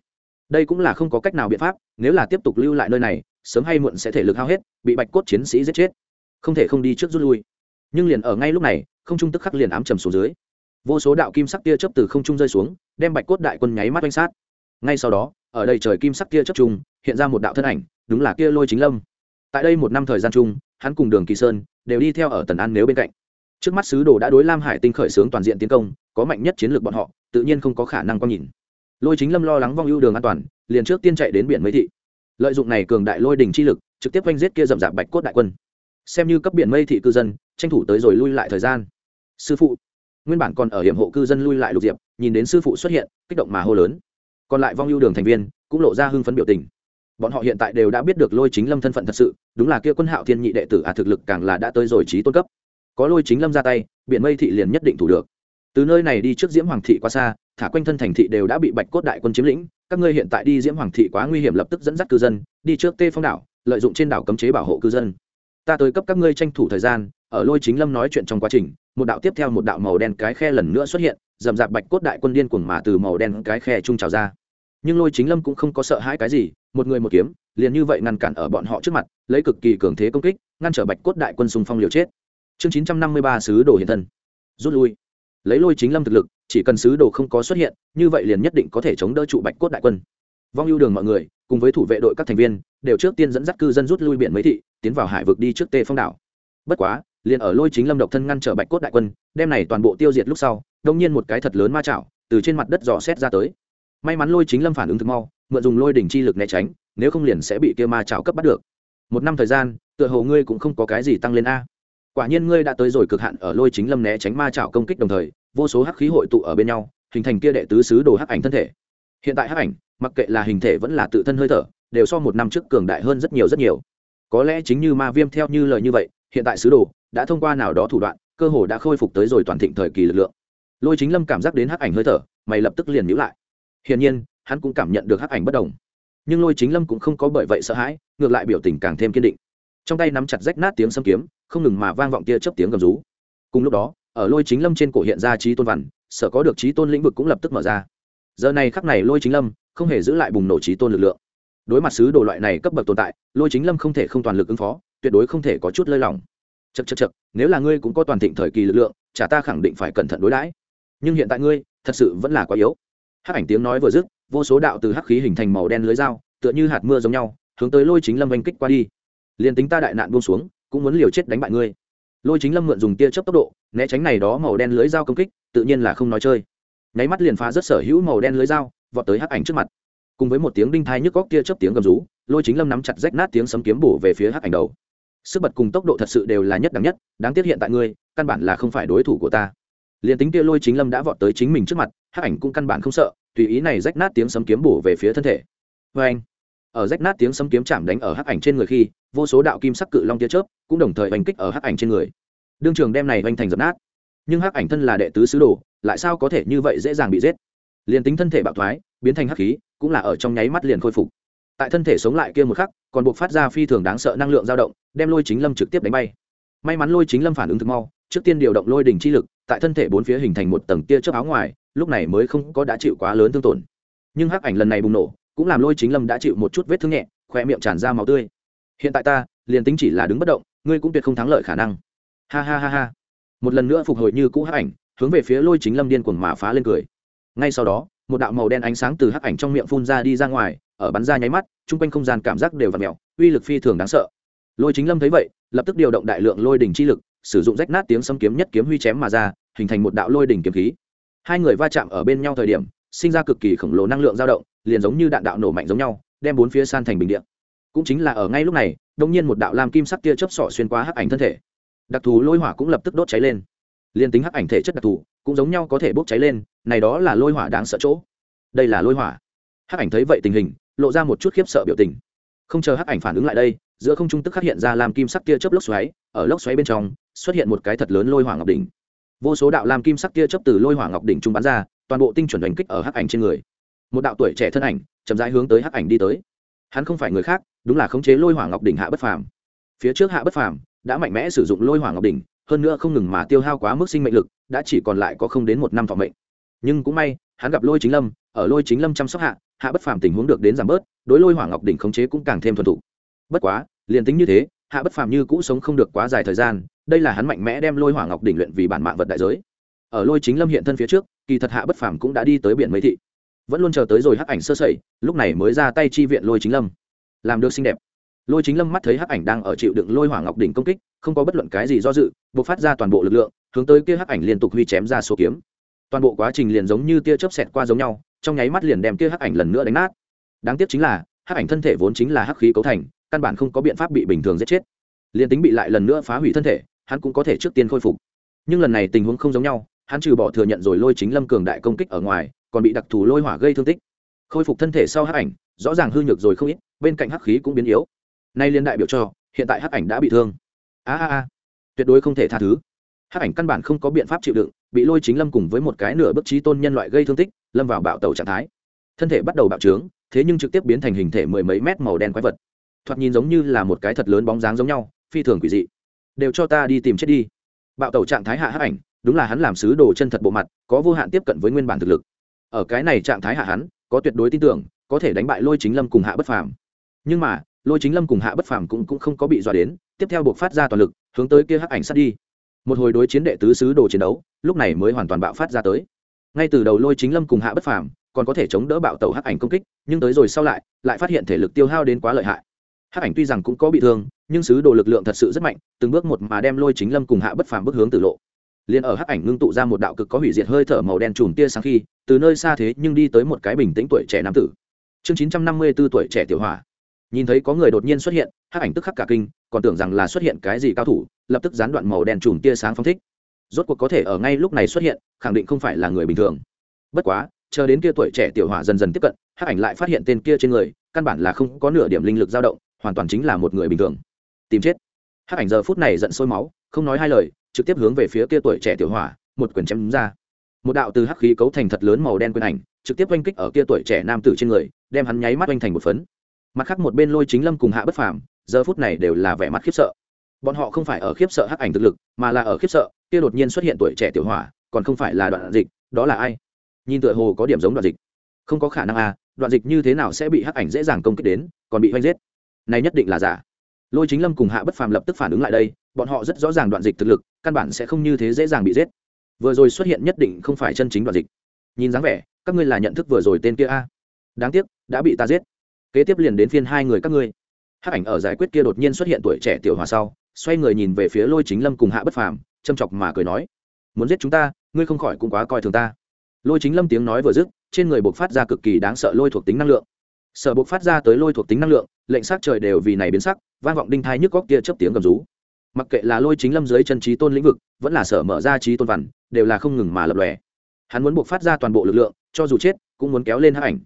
Đây cũng là không có cách nào biện pháp nếu là tiếp tục lưu lại nơi này sớm hay muộn sẽ thể lực hao hết bị bạch cốt chiến sĩ giết chết. Không thể không đi trước rút lui. Nhưng liền ở ngay lúc này không trung tức khắc liền ám trầm xuống dưới. Vô số đạo kim sắc tia chớp từ không trung rơi xuống đem bạch cốt đại quân nháy mắt oanh sát. Ngay sau đó ở đây trời kim sắc tia chớp trùng, hiện ra một đạo thân ảnh đúng là kia lôi chính lâm tại đây một năm thời gian chung, hắn cùng đường kỳ sơn đều đi theo ở tần an nếu bên cạnh. Trước mắt sứ đồ đã đối lam hải tinh khởi xướng toàn diện tiến công, có mạnh nhất chiến lược bọn họ, tự nhiên không có khả năng có nhìn. Lôi chính lâm lo lắng vong ưu đường an toàn, liền trước tiên chạy đến biển mây thị. Lợi dụng này cường đại lôi đình chi lực, trực tiếp oanh giết kia rậm rạp bạch cốt đại quân. Xem như cấp biển mây thị cư dân, tranh thủ tới rồi lui lại thời gian. Sư phụ, nguyên bản còn ở hiểm hộ cư dân lui lại lục diệp, nhìn đến sư phụ xuất hiện, kích động mà hô lớn. Còn lại vong ưu đường thành viên cũng lộ ra hưng phấn biểu tình bọn họ hiện tại đều đã biết được lôi chính lâm thân phận thật sự, đúng là kia quân hạo thiên nhị đệ tử à thực lực càng là đã tới rồi trí tôn cấp. Có lôi chính lâm ra tay, biển mây thị liền nhất định thủ được. Từ nơi này đi trước diễm hoàng thị quá xa, thả quanh thân thành thị đều đã bị bạch cốt đại quân chiếm lĩnh, các ngươi hiện tại đi diễm hoàng thị quá nguy hiểm lập tức dẫn dắt cư dân, đi trước tê phong đảo, lợi dụng trên đảo cấm chế bảo hộ cư dân. Ta tới cấp các ngươi tranh thủ thời gian, ở lôi chính lâm nói chuyện trong quá trình, một đạo tiếp theo một đạo màu đen cái khe lần nữa xuất hiện, dầm dạp bạch cốt đại quân điên cuồng mà từ màu đen cái khe trung trào ra. Nhưng lôi chính lâm cũng không có sợ hãi cái gì một người một kiếm, liền như vậy ngăn cản ở bọn họ trước mặt, lấy cực kỳ cường thế công kích, ngăn trở bạch cốt đại quân xung phong liều chết. Chương chín trăm năm mươi ba sứ đồ hiện thân. Rút lui. Lấy lôi chính lâm thực lực, chỉ cần sứ đồ không có xuất hiện, như vậy liền nhất định có thể chống đỡ trụ bạch cốt đại quân. Vong ưu đường mọi người, cùng với thủ vệ đội các thành viên, đều trước tiên dẫn dắt cư dân rút lui biển mấy thị, tiến vào hải vực đi trước tê phong đảo. Bất quá, liền ở lôi chính lâm độc thân ngăn trở bạch cốt đại quân, đem này toàn bộ tiêu diệt lúc sau, đông nhiên một cái thật lớn ma chảo từ trên mặt đất dò xét ra tới. May mắn lôi chính lâm phản ứng thực mau mượn dùng lôi đỉnh chi lực né tránh, nếu không liền sẽ bị kia ma chảo cấp bắt được. Một năm thời gian, tựa hồ ngươi cũng không có cái gì tăng lên a. Quả nhiên ngươi đã tới rồi cực hạn ở lôi chính lâm né tránh ma chảo công kích đồng thời, vô số hắc khí hội tụ ở bên nhau, hình thành kia đệ tứ sứ đồ hắc ảnh thân thể. Hiện tại hắc ảnh, mặc kệ là hình thể vẫn là tự thân hơi thở, đều so một năm trước cường đại hơn rất nhiều rất nhiều. Có lẽ chính như ma viêm theo như lời như vậy, hiện tại sứ đồ đã thông qua nào đó thủ đoạn, cơ hồ đã khôi phục tới rồi toàn thịnh thời kỳ lực lượng. Lôi chính lâm cảm giác đến hắc ảnh hơi thở, mày lập tức liền nhíu lại. Hiển nhiên hắn cũng cảm nhận được hắc ảnh bất đồng. Nhưng lôi chính lâm cũng không có bởi vậy sợ hãi, ngược lại biểu tình càng thêm kiên định. Trong tay nắm chặt rách nát tiếng xâm kiếm, không ngừng mà vang vọng tia chớp tiếng gầm rú. Cùng lúc đó, ở lôi chính lâm trên cổ hiện ra trí tôn văn sợ có được trí tôn lĩnh vực cũng lập tức mở ra. Giờ này khắc này lôi chính lâm không hề giữ lại bùng nổ trí tôn lực lượng. Đối mặt sứ đồ loại này cấp bậc tồn tại, lôi chính lâm không thể không toàn lực ứng phó, tuyệt đối không thể có chút lơi lỏng. Chật chật chật nếu là ngươi cũng có toàn thịnh thời kỳ lực lượng, chả ta khẳng định phải cẩn thận đối đãi. Nhưng hiện tại ngươi thật sự vẫn là quá yếu. Hắc ảnh tiếng nói vừa dứt vô số đạo từ hắc khí hình thành màu đen lưới dao, tựa như hạt mưa giống nhau, hướng tới lôi chính lâm oanh kích qua đi. Liền tính ta đại nạn buông xuống, cũng muốn liều chết đánh bại ngươi. Lôi chính lâm mượn dùng tia chớp tốc độ, né tránh này đó màu đen lưới dao công kích, tự nhiên là không nói chơi. Nháy mắt liền phá rất sở hữu màu đen lưới dao, vọt tới hắc ảnh trước mặt. Cùng với một tiếng đinh thai nhức góc tia chớp tiếng gầm rú, lôi chính lâm nắm chặt rách nát tiếng sấm kiếm bổ về phía hắc ảnh đầu. Sức bật cùng tốc độ thật sự đều là nhất đẳng nhất, đáng tiếc hiện tại ngươi, căn bản là không phải đối thủ của ta. Liền tính kia lôi chính lâm đã vọt tới chính mình trước mặt, hắc ảnh cũng căn bản không sợ tùy ý này rách nát tiếng sấm kiếm bổ về phía thân thể. Vê anh, ở rách nát tiếng sấm kiếm chạm đánh ở hắc ảnh trên người khi, vô số đạo kim sắc cự long tia chớp cũng đồng thời oanh kích ở hắc ảnh trên người. Đương trường đem này oanh thành dập nát. Nhưng hắc ảnh thân là đệ tứ sứ đồ, lại sao có thể như vậy dễ dàng bị giết? Liền tính thân thể bạo thoái, biến thành hắc khí, cũng là ở trong nháy mắt liền khôi phục. Tại thân thể sống lại kia một khắc, còn buộc phát ra phi thường đáng sợ năng lượng dao động, đem lôi chính lâm trực tiếp đánh bay may mắn lôi chính lâm phản ứng thực mau, trước tiên điều động lôi đỉnh chi lực, tại thân thể bốn phía hình thành một tầng tia chớp áo ngoài, lúc này mới không có đã chịu quá lớn thương tổn. Nhưng hắc ảnh lần này bùng nổ, cũng làm lôi chính lâm đã chịu một chút vết thương nhẹ khoe miệng tràn ra máu tươi. Hiện tại ta, liền tính chỉ là đứng bất động, ngươi cũng tuyệt không thắng lợi khả năng. Ha ha ha ha. Một lần nữa phục hồi như cũ hắc ảnh, hướng về phía lôi chính lâm điên cuồng mà phá lên cười. Ngay sau đó, một đạo màu đen ánh sáng từ hắc ảnh trong miệng phun ra đi ra ngoài, ở bắn ra nháy mắt, chung quanh không gian cảm giác đều v ặ mẹo uy lực phi thường đáng sợ lôi chính lâm thấy vậy, lập tức điều động đại lượng lôi đỉnh chi lực, sử dụng rách nát tiếng xâm kiếm nhất kiếm huy chém mà ra, hình thành một đạo lôi đỉnh kiếm khí. Hai người va chạm ở bên nhau thời điểm, sinh ra cực kỳ khổng lồ năng lượng dao động, liền giống như đạn đạo nổ mạnh giống nhau, đem bốn phía san thành bình điện cũng chính là ở ngay lúc này đông nhiên một đạo lam kim sắc tia chớp sọ xuyên qua hắc ảnh thân thể. Đặc thù lôi hỏa cũng lập tức đốt cháy lên. Liền tính hắc ảnh thể chất đặc thù, cũng giống nhau có thể bốc cháy lên, này đó là lôi hỏa đáng sợ chỗ. Đây là lôi hỏa. Hắc ảnh thấy vậy tình hình, lộ ra một chút khiếp sợ biểu tình. Không chờ hắc ảnh phản ứng lại đây giữa không trung tức khắc hiện ra làm kim sắc tia chớp lốc xoáy, ở lốc xoáy bên trong, xuất hiện một cái thật lớn lôi hỏa ngọc đỉnh. Vô số đạo làm kim sắc tia chớp từ lôi hỏa ngọc đỉnh trung bắn ra, toàn bộ tinh chuẩn đánh kích ở hắc ảnh trên người. Một đạo tuổi trẻ thân ảnh, chậm rãi hướng tới hắc ảnh đi tới. Hắn không phải người khác, đúng là khống chế lôi hỏa ngọc đỉnh hạ bất phàm. Phía trước hạ bất phàm đã mạnh mẽ sử dụng lôi hỏa ngọc đỉnh, hơn nữa không ngừng mà tiêu hao quá mức sinh mệnh lực, đã chỉ còn lại có không đến một năm thọ mệnh. Nhưng cũng may, hắn gặp lôi chính lâm, ở lôi chính lâm chăm sóc hạ hạ bất phàm tình huống được đến giảm bớt, đối lôi hỏa ngọc đỉnh khống chế cũng càng thêm thuần thục bất quá, liền tính như thế, hạ bất phàm như cũ sống không được quá dài thời gian, đây là hắn mạnh mẽ đem lôi hỏa ngọc đỉnh luyện vì bản mạng vật đại giới. Ở lôi chính lâm hiện thân phía trước, kỳ thật hạ bất phàm cũng đã đi tới biển mấy thị. Vẫn luôn chờ tới rồi hắc ảnh sơ sẩy, lúc này mới ra tay chi viện lôi chính lâm. Làm được xinh đẹp. Lôi chính lâm mắt thấy hắc ảnh đang ở chịu đựng lôi hỏa ngọc đỉnh công kích, không có bất luận cái gì do dự, buộc phát ra toàn bộ lực lượng, hướng tới kia hắc ảnh liên tục huy chém ra số kiếm. Toàn bộ quá trình liền giống như tia chớp xẹt qua giống nhau, trong nháy mắt liền đem kia hắc ảnh lần nữa đánh nát. Đáng tiếc chính là, hắc ảnh thân thể vốn chính là hắc khí cấu thành căn bản không có biện pháp bị bình thường giết chết. Liền tính bị lại lần nữa phá hủy thân thể, hắn cũng có thể trước tiên khôi phục. Nhưng lần này tình huống không giống nhau, hắn trừ bỏ thừa nhận rồi lôi chính lâm cường đại công kích ở ngoài, còn bị đặc thù lôi hỏa gây thương tích. Khôi phục thân thể sau hắc ảnh, rõ ràng hư nhược rồi không ít, bên cạnh hắc khí cũng biến yếu. Nay liên đại biểu cho, hiện tại hắc ảnh đã bị thương. A a a, tuyệt đối không thể tha thứ. Hắc ảnh căn bản không có biện pháp chịu đựng, bị lôi chính lâm cùng với một cái nửa bức trí tôn nhân loại gây thương tích, lâm vào bạo tàu trạng thái. Thân thể bắt đầu bạo trướng, thế nhưng trực tiếp biến thành hình thể mười mấy mét màu đen quái vật thoạt nhìn giống như là một cái thật lớn bóng dáng giống nhau phi thường quỷ dị. Đều cho ta đi tìm chết đi. Bạo tẩu trạng thái hạ hắc ảnh đúng là hắn làm sứ đồ chân thật bộ mặt có vô hạn tiếp cận với nguyên bản thực lực. Ở cái này trạng thái hạ hắn có tuyệt đối tin tưởng có thể đánh bại lôi chính lâm cùng hạ bất phàm. Nhưng mà lôi chính lâm cùng hạ bất phàm cũng, cũng không có bị dọa đến tiếp theo buộc phát ra toàn lực hướng tới kia hắc ảnh sát đi. Một hồi đối chiến đệ tứ sứ đồ chiến đấu lúc này mới hoàn toàn bạo phát ra tới. Ngay từ đầu lôi chính lâm cùng hạ bất phàm còn có thể chống đỡ bạo tẩu hắc ảnh công kích nhưng tới rồi sau lại lại phát hiện thể lực tiêu hao đến quá lợi hại hắc ảnh tuy rằng cũng có bị thương, nhưng sứ đồ lực lượng thật sự rất mạnh, từng bước một mà đem lôi chính lâm cùng hạ bất phàm bước hướng tử lộ. Liền ở hắc ảnh ngưng tụ ra một đạo cực có hủy diệt hơi thở màu đen trùm tia sáng khi, từ nơi xa thế nhưng đi tới một cái bình tĩnh tuổi trẻ nam tử. Chương chín trăm năm mươi 954 tuổi trẻ tiểu hỏa. Nhìn thấy có người đột nhiên xuất hiện, hắc ảnh tức khắc cả kinh, còn tưởng rằng là xuất hiện cái gì cao thủ, lập tức gián đoạn màu đen trùm tia sáng phong thích. Rốt cuộc có thể ở ngay lúc này xuất hiện, khẳng định không phải là người bình thường. Bất quá, chờ đến kia tuổi trẻ tiểu hỏa dần dần tiếp cận, hắc ảnh lại phát hiện tên kia trên người, căn bản là không có nửa điểm linh lực dao động hoàn toàn chính là một người bình thường. Tìm chết. Hắc ảnh giờ phút này giận sôi máu, không nói hai lời, trực tiếp hướng về phía kia tuổi trẻ tiểu hỏa, một quyền chém ra. Một đạo từ hắc khí cấu thành thật lớn màu đen quyền ảnh, trực tiếp oanh kích ở kia tuổi trẻ nam tử trên người, đem hắn nháy mắt oanh thành một phấn. Mặt khác một bên lôi chính lâm cùng hạ bất phàm, giờ phút này đều là vẻ mặt khiếp sợ. Bọn họ không phải ở khiếp sợ hắc ảnh thực lực, mà là ở khiếp sợ, kia đột nhiên xuất hiện tuổi trẻ tiểu hỏa, còn không phải là đoạn dịch, đó là ai? Nhìn tựa hồ có điểm giống đoạn dịch. Không có khả năng à đoạn dịch như thế nào sẽ bị hắc ảnh dễ dàng công kích đến, còn bị oanh giết này nhất định là giả. Lôi chính lâm cùng hạ bất phàm lập tức phản ứng lại đây, bọn họ rất rõ ràng đoạn dịch thực lực, căn bản sẽ không như thế dễ dàng bị giết. Vừa rồi xuất hiện nhất định không phải chân chính đoạn dịch. Nhìn dáng vẻ, các ngươi là nhận thức vừa rồi tên kia a. Đáng tiếc, đã bị ta giết. Kế tiếp liền đến phiên hai người các ngươi. Hắc ảnh ở giải quyết kia đột nhiên xuất hiện tuổi trẻ tiểu hòa sau, xoay người nhìn về phía lôi chính lâm cùng hạ bất phàm, châm chọc mà cười nói, muốn giết chúng ta, ngươi không khỏi cũng quá coi thường ta. Lôi chính lâm tiếng nói vừa dứt, trên người buộc phát ra cực kỳ đáng sợ lôi thuộc tính năng lượng sợ buộc phát ra tới lôi thuộc tính năng lượng, lệnh sắc trời đều vì này biến sắc, vang vọng đinh thai nhức góc kia chấp tiếng gầm rú. Mặc kệ là lôi chính lâm dưới chân trí tôn lĩnh vực, vẫn là sở mở ra trí tôn vằn đều là không ngừng mà lập lòe. Hắn muốn buộc phát ra toàn bộ lực lượng, cho dù chết, cũng muốn kéo lên hắc ảnh.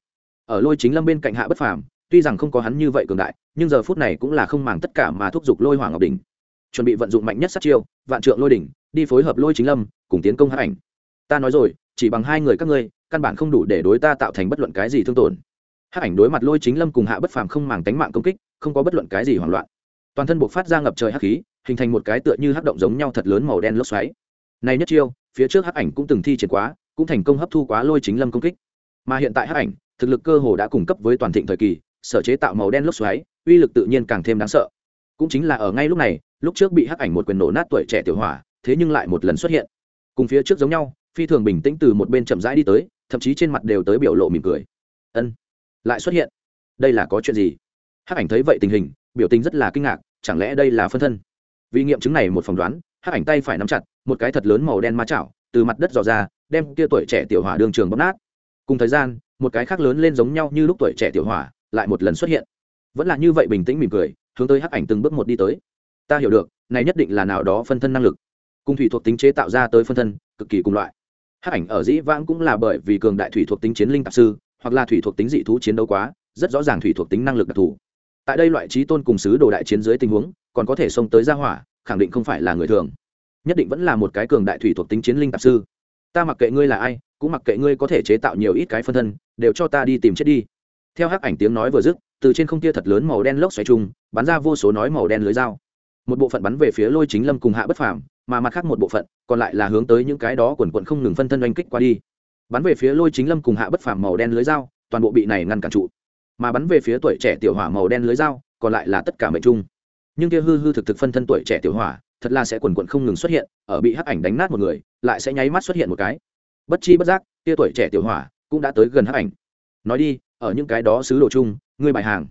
Ở lôi chính lâm bên cạnh hạ bất phàm, tuy rằng không có hắn như vậy cường đại, nhưng giờ phút này cũng là không màng tất cả mà thúc giục lôi hoàng ngọc đỉnh. Chuẩn bị vận dụng mạnh nhất sát chiêu, vạn trượng lôi đỉnh, đi phối hợp lôi chính lâm, cùng tiến công hắc ảnh. Ta nói rồi, chỉ bằng hai người các ngươi, căn bản không đủ để đối ta tạo thành bất luận cái gì thương tổn hắc ảnh đối mặt lôi chính lâm cùng hạ bất phàm không màng tánh mạng công kích, không có bất luận cái gì hoảng loạn. Toàn thân buộc phát ra ngập trời hắc khí, hình thành một cái tựa như hắc động giống nhau thật lớn màu đen lốc xoáy. Này nhất chiêu, phía trước hắc ảnh cũng từng thi triển quá, cũng thành công hấp thu quá lôi chính lâm công kích. Mà hiện tại hắc ảnh, thực lực cơ hồ đã cung cấp với toàn thịnh thời kỳ, sở chế tạo màu đen lốc xoáy, uy lực tự nhiên càng thêm đáng sợ. Cũng chính là ở ngay lúc này, lúc trước bị hắc ảnh một quyền nổ nát tuổi trẻ tiểu hỏa, thế nhưng lại một lần xuất hiện. Cùng phía trước giống nhau, phi thường bình tĩnh từ một bên chậm rãi đi tới, thậm chí trên mặt đều tới biểu lộ mỉm cười. Ân lại xuất hiện. Đây là có chuyện gì? Hắc ảnh thấy vậy tình hình, biểu tình rất là kinh ngạc, chẳng lẽ đây là phân thân? Vì nghiệm chứng này một phỏng đoán, hắc ảnh tay phải nắm chặt, một cái thật lớn màu đen ma chảo, từ mặt đất dò ra, đem kia tuổi trẻ tiểu hỏa đường trường bóp nát. Cùng thời gian, một cái khác lớn lên giống nhau như lúc tuổi trẻ tiểu hỏa, lại một lần xuất hiện. Vẫn là như vậy bình tĩnh mỉm cười, hướng tới hắc ảnh từng bước một đi tới. Ta hiểu được, này nhất định là nào đó phân thân năng lực. Cùng thủy thuộc tính chế tạo ra tới phân thân, cực kỳ cùng loại. Hắc ảnh ở dĩ vãng cũng là bởi vì cường đại thủy thuộc tính chiến linh tạp sư hoặc là thủy thuộc tính dị thú chiến đấu quá, rất rõ ràng thủy thuộc tính năng lực đặc thù. Tại đây loại trí tôn cùng sứ đồ đại chiến dưới tình huống, còn có thể xông tới ra hỏa, khẳng định không phải là người thường. Nhất định vẫn là một cái cường đại thủy thuộc tính chiến linh tạp sư. Ta mặc kệ ngươi là ai, cũng mặc kệ ngươi có thể chế tạo nhiều ít cái phân thân, đều cho ta đi tìm chết đi. Theo hắc ảnh tiếng nói vừa dứt, từ trên không kia thật lớn màu đen lốc xoáy chung bắn ra vô số nói màu đen lưới dao. Một bộ phận bắn về phía lôi chính lâm cùng hạ bất phàm, mà mặt khác một bộ phận còn lại là hướng tới những cái đó quần quận không ngừng phân thân oanh kích qua đi bắn về phía lôi chính lâm cùng hạ bất phàm màu đen lưới dao, toàn bộ bị này ngăn cản trụ. Mà bắn về phía tuổi trẻ tiểu hỏa màu đen lưới dao, còn lại là tất cả mệnh trung. Nhưng kia hư hư thực thực phân thân tuổi trẻ tiểu hỏa, thật là sẽ quần quận không ngừng xuất hiện, ở bị hắc ảnh đánh nát một người, lại sẽ nháy mắt xuất hiện một cái. Bất chi bất giác, kia tuổi trẻ tiểu hỏa cũng đã tới gần hắc ảnh. Nói đi, ở những cái đó xứ đồ chung, ngươi bài hàng.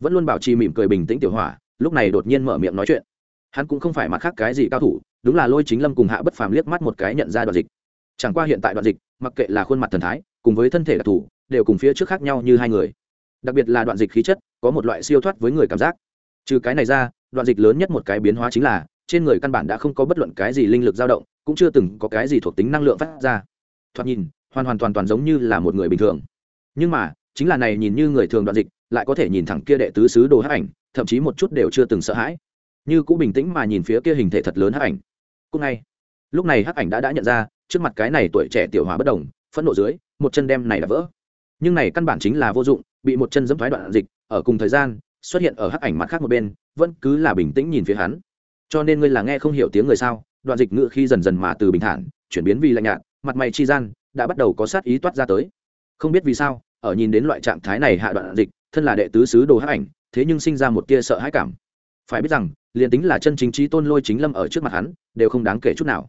Vẫn luôn bảo trì mỉm cười bình tĩnh tiểu hỏa, lúc này đột nhiên mở miệng nói chuyện. Hắn cũng không phải mặt khác cái gì cao thủ, đúng là lôi chính lâm cùng hạ bất phàm liếc mắt một cái nhận ra đoạn dịch chẳng qua hiện tại đoạn dịch, mặc kệ là khuôn mặt thần thái, cùng với thân thể đặc thù, đều cùng phía trước khác nhau như hai người. Đặc biệt là đoạn dịch khí chất, có một loại siêu thoát với người cảm giác. Trừ cái này ra, đoạn dịch lớn nhất một cái biến hóa chính là, trên người căn bản đã không có bất luận cái gì linh lực dao động, cũng chưa từng có cái gì thuộc tính năng lượng phát ra. Thoạt nhìn, hoàn hoàn toàn toàn giống như là một người bình thường. Nhưng mà, chính là này nhìn như người thường đoạn dịch, lại có thể nhìn thẳng kia đệ tứ sứ đồ hắc ảnh, thậm chí một chút đều chưa từng sợ hãi. Như cũng bình tĩnh mà nhìn phía kia hình thể thật lớn hắc ảnh. Cũng ngay, lúc này hắc ảnh đã đã nhận ra trước mặt cái này tuổi trẻ tiểu hòa bất đồng, phẫn nộ dưới, một chân đem này đã vỡ. Nhưng này căn bản chính là vô dụng, bị một chân dẫm thoái đoạn dịch, ở cùng thời gian, xuất hiện ở hắc ảnh mặt khác một bên, vẫn cứ là bình tĩnh nhìn phía hắn. Cho nên ngươi là nghe không hiểu tiếng người sao? Đoạn dịch ngự khi dần dần mà từ bình thản, chuyển biến vì lạnh nhạt, mặt mày chi gian, đã bắt đầu có sát ý toát ra tới. Không biết vì sao, ở nhìn đến loại trạng thái này hạ đoạn dịch, thân là đệ tứ sứ đồ hắc ảnh, thế nhưng sinh ra một tia sợ hãi cảm. Phải biết rằng, liền tính là chân chính trí tôn lôi chính lâm ở trước mặt hắn, đều không đáng kể chút nào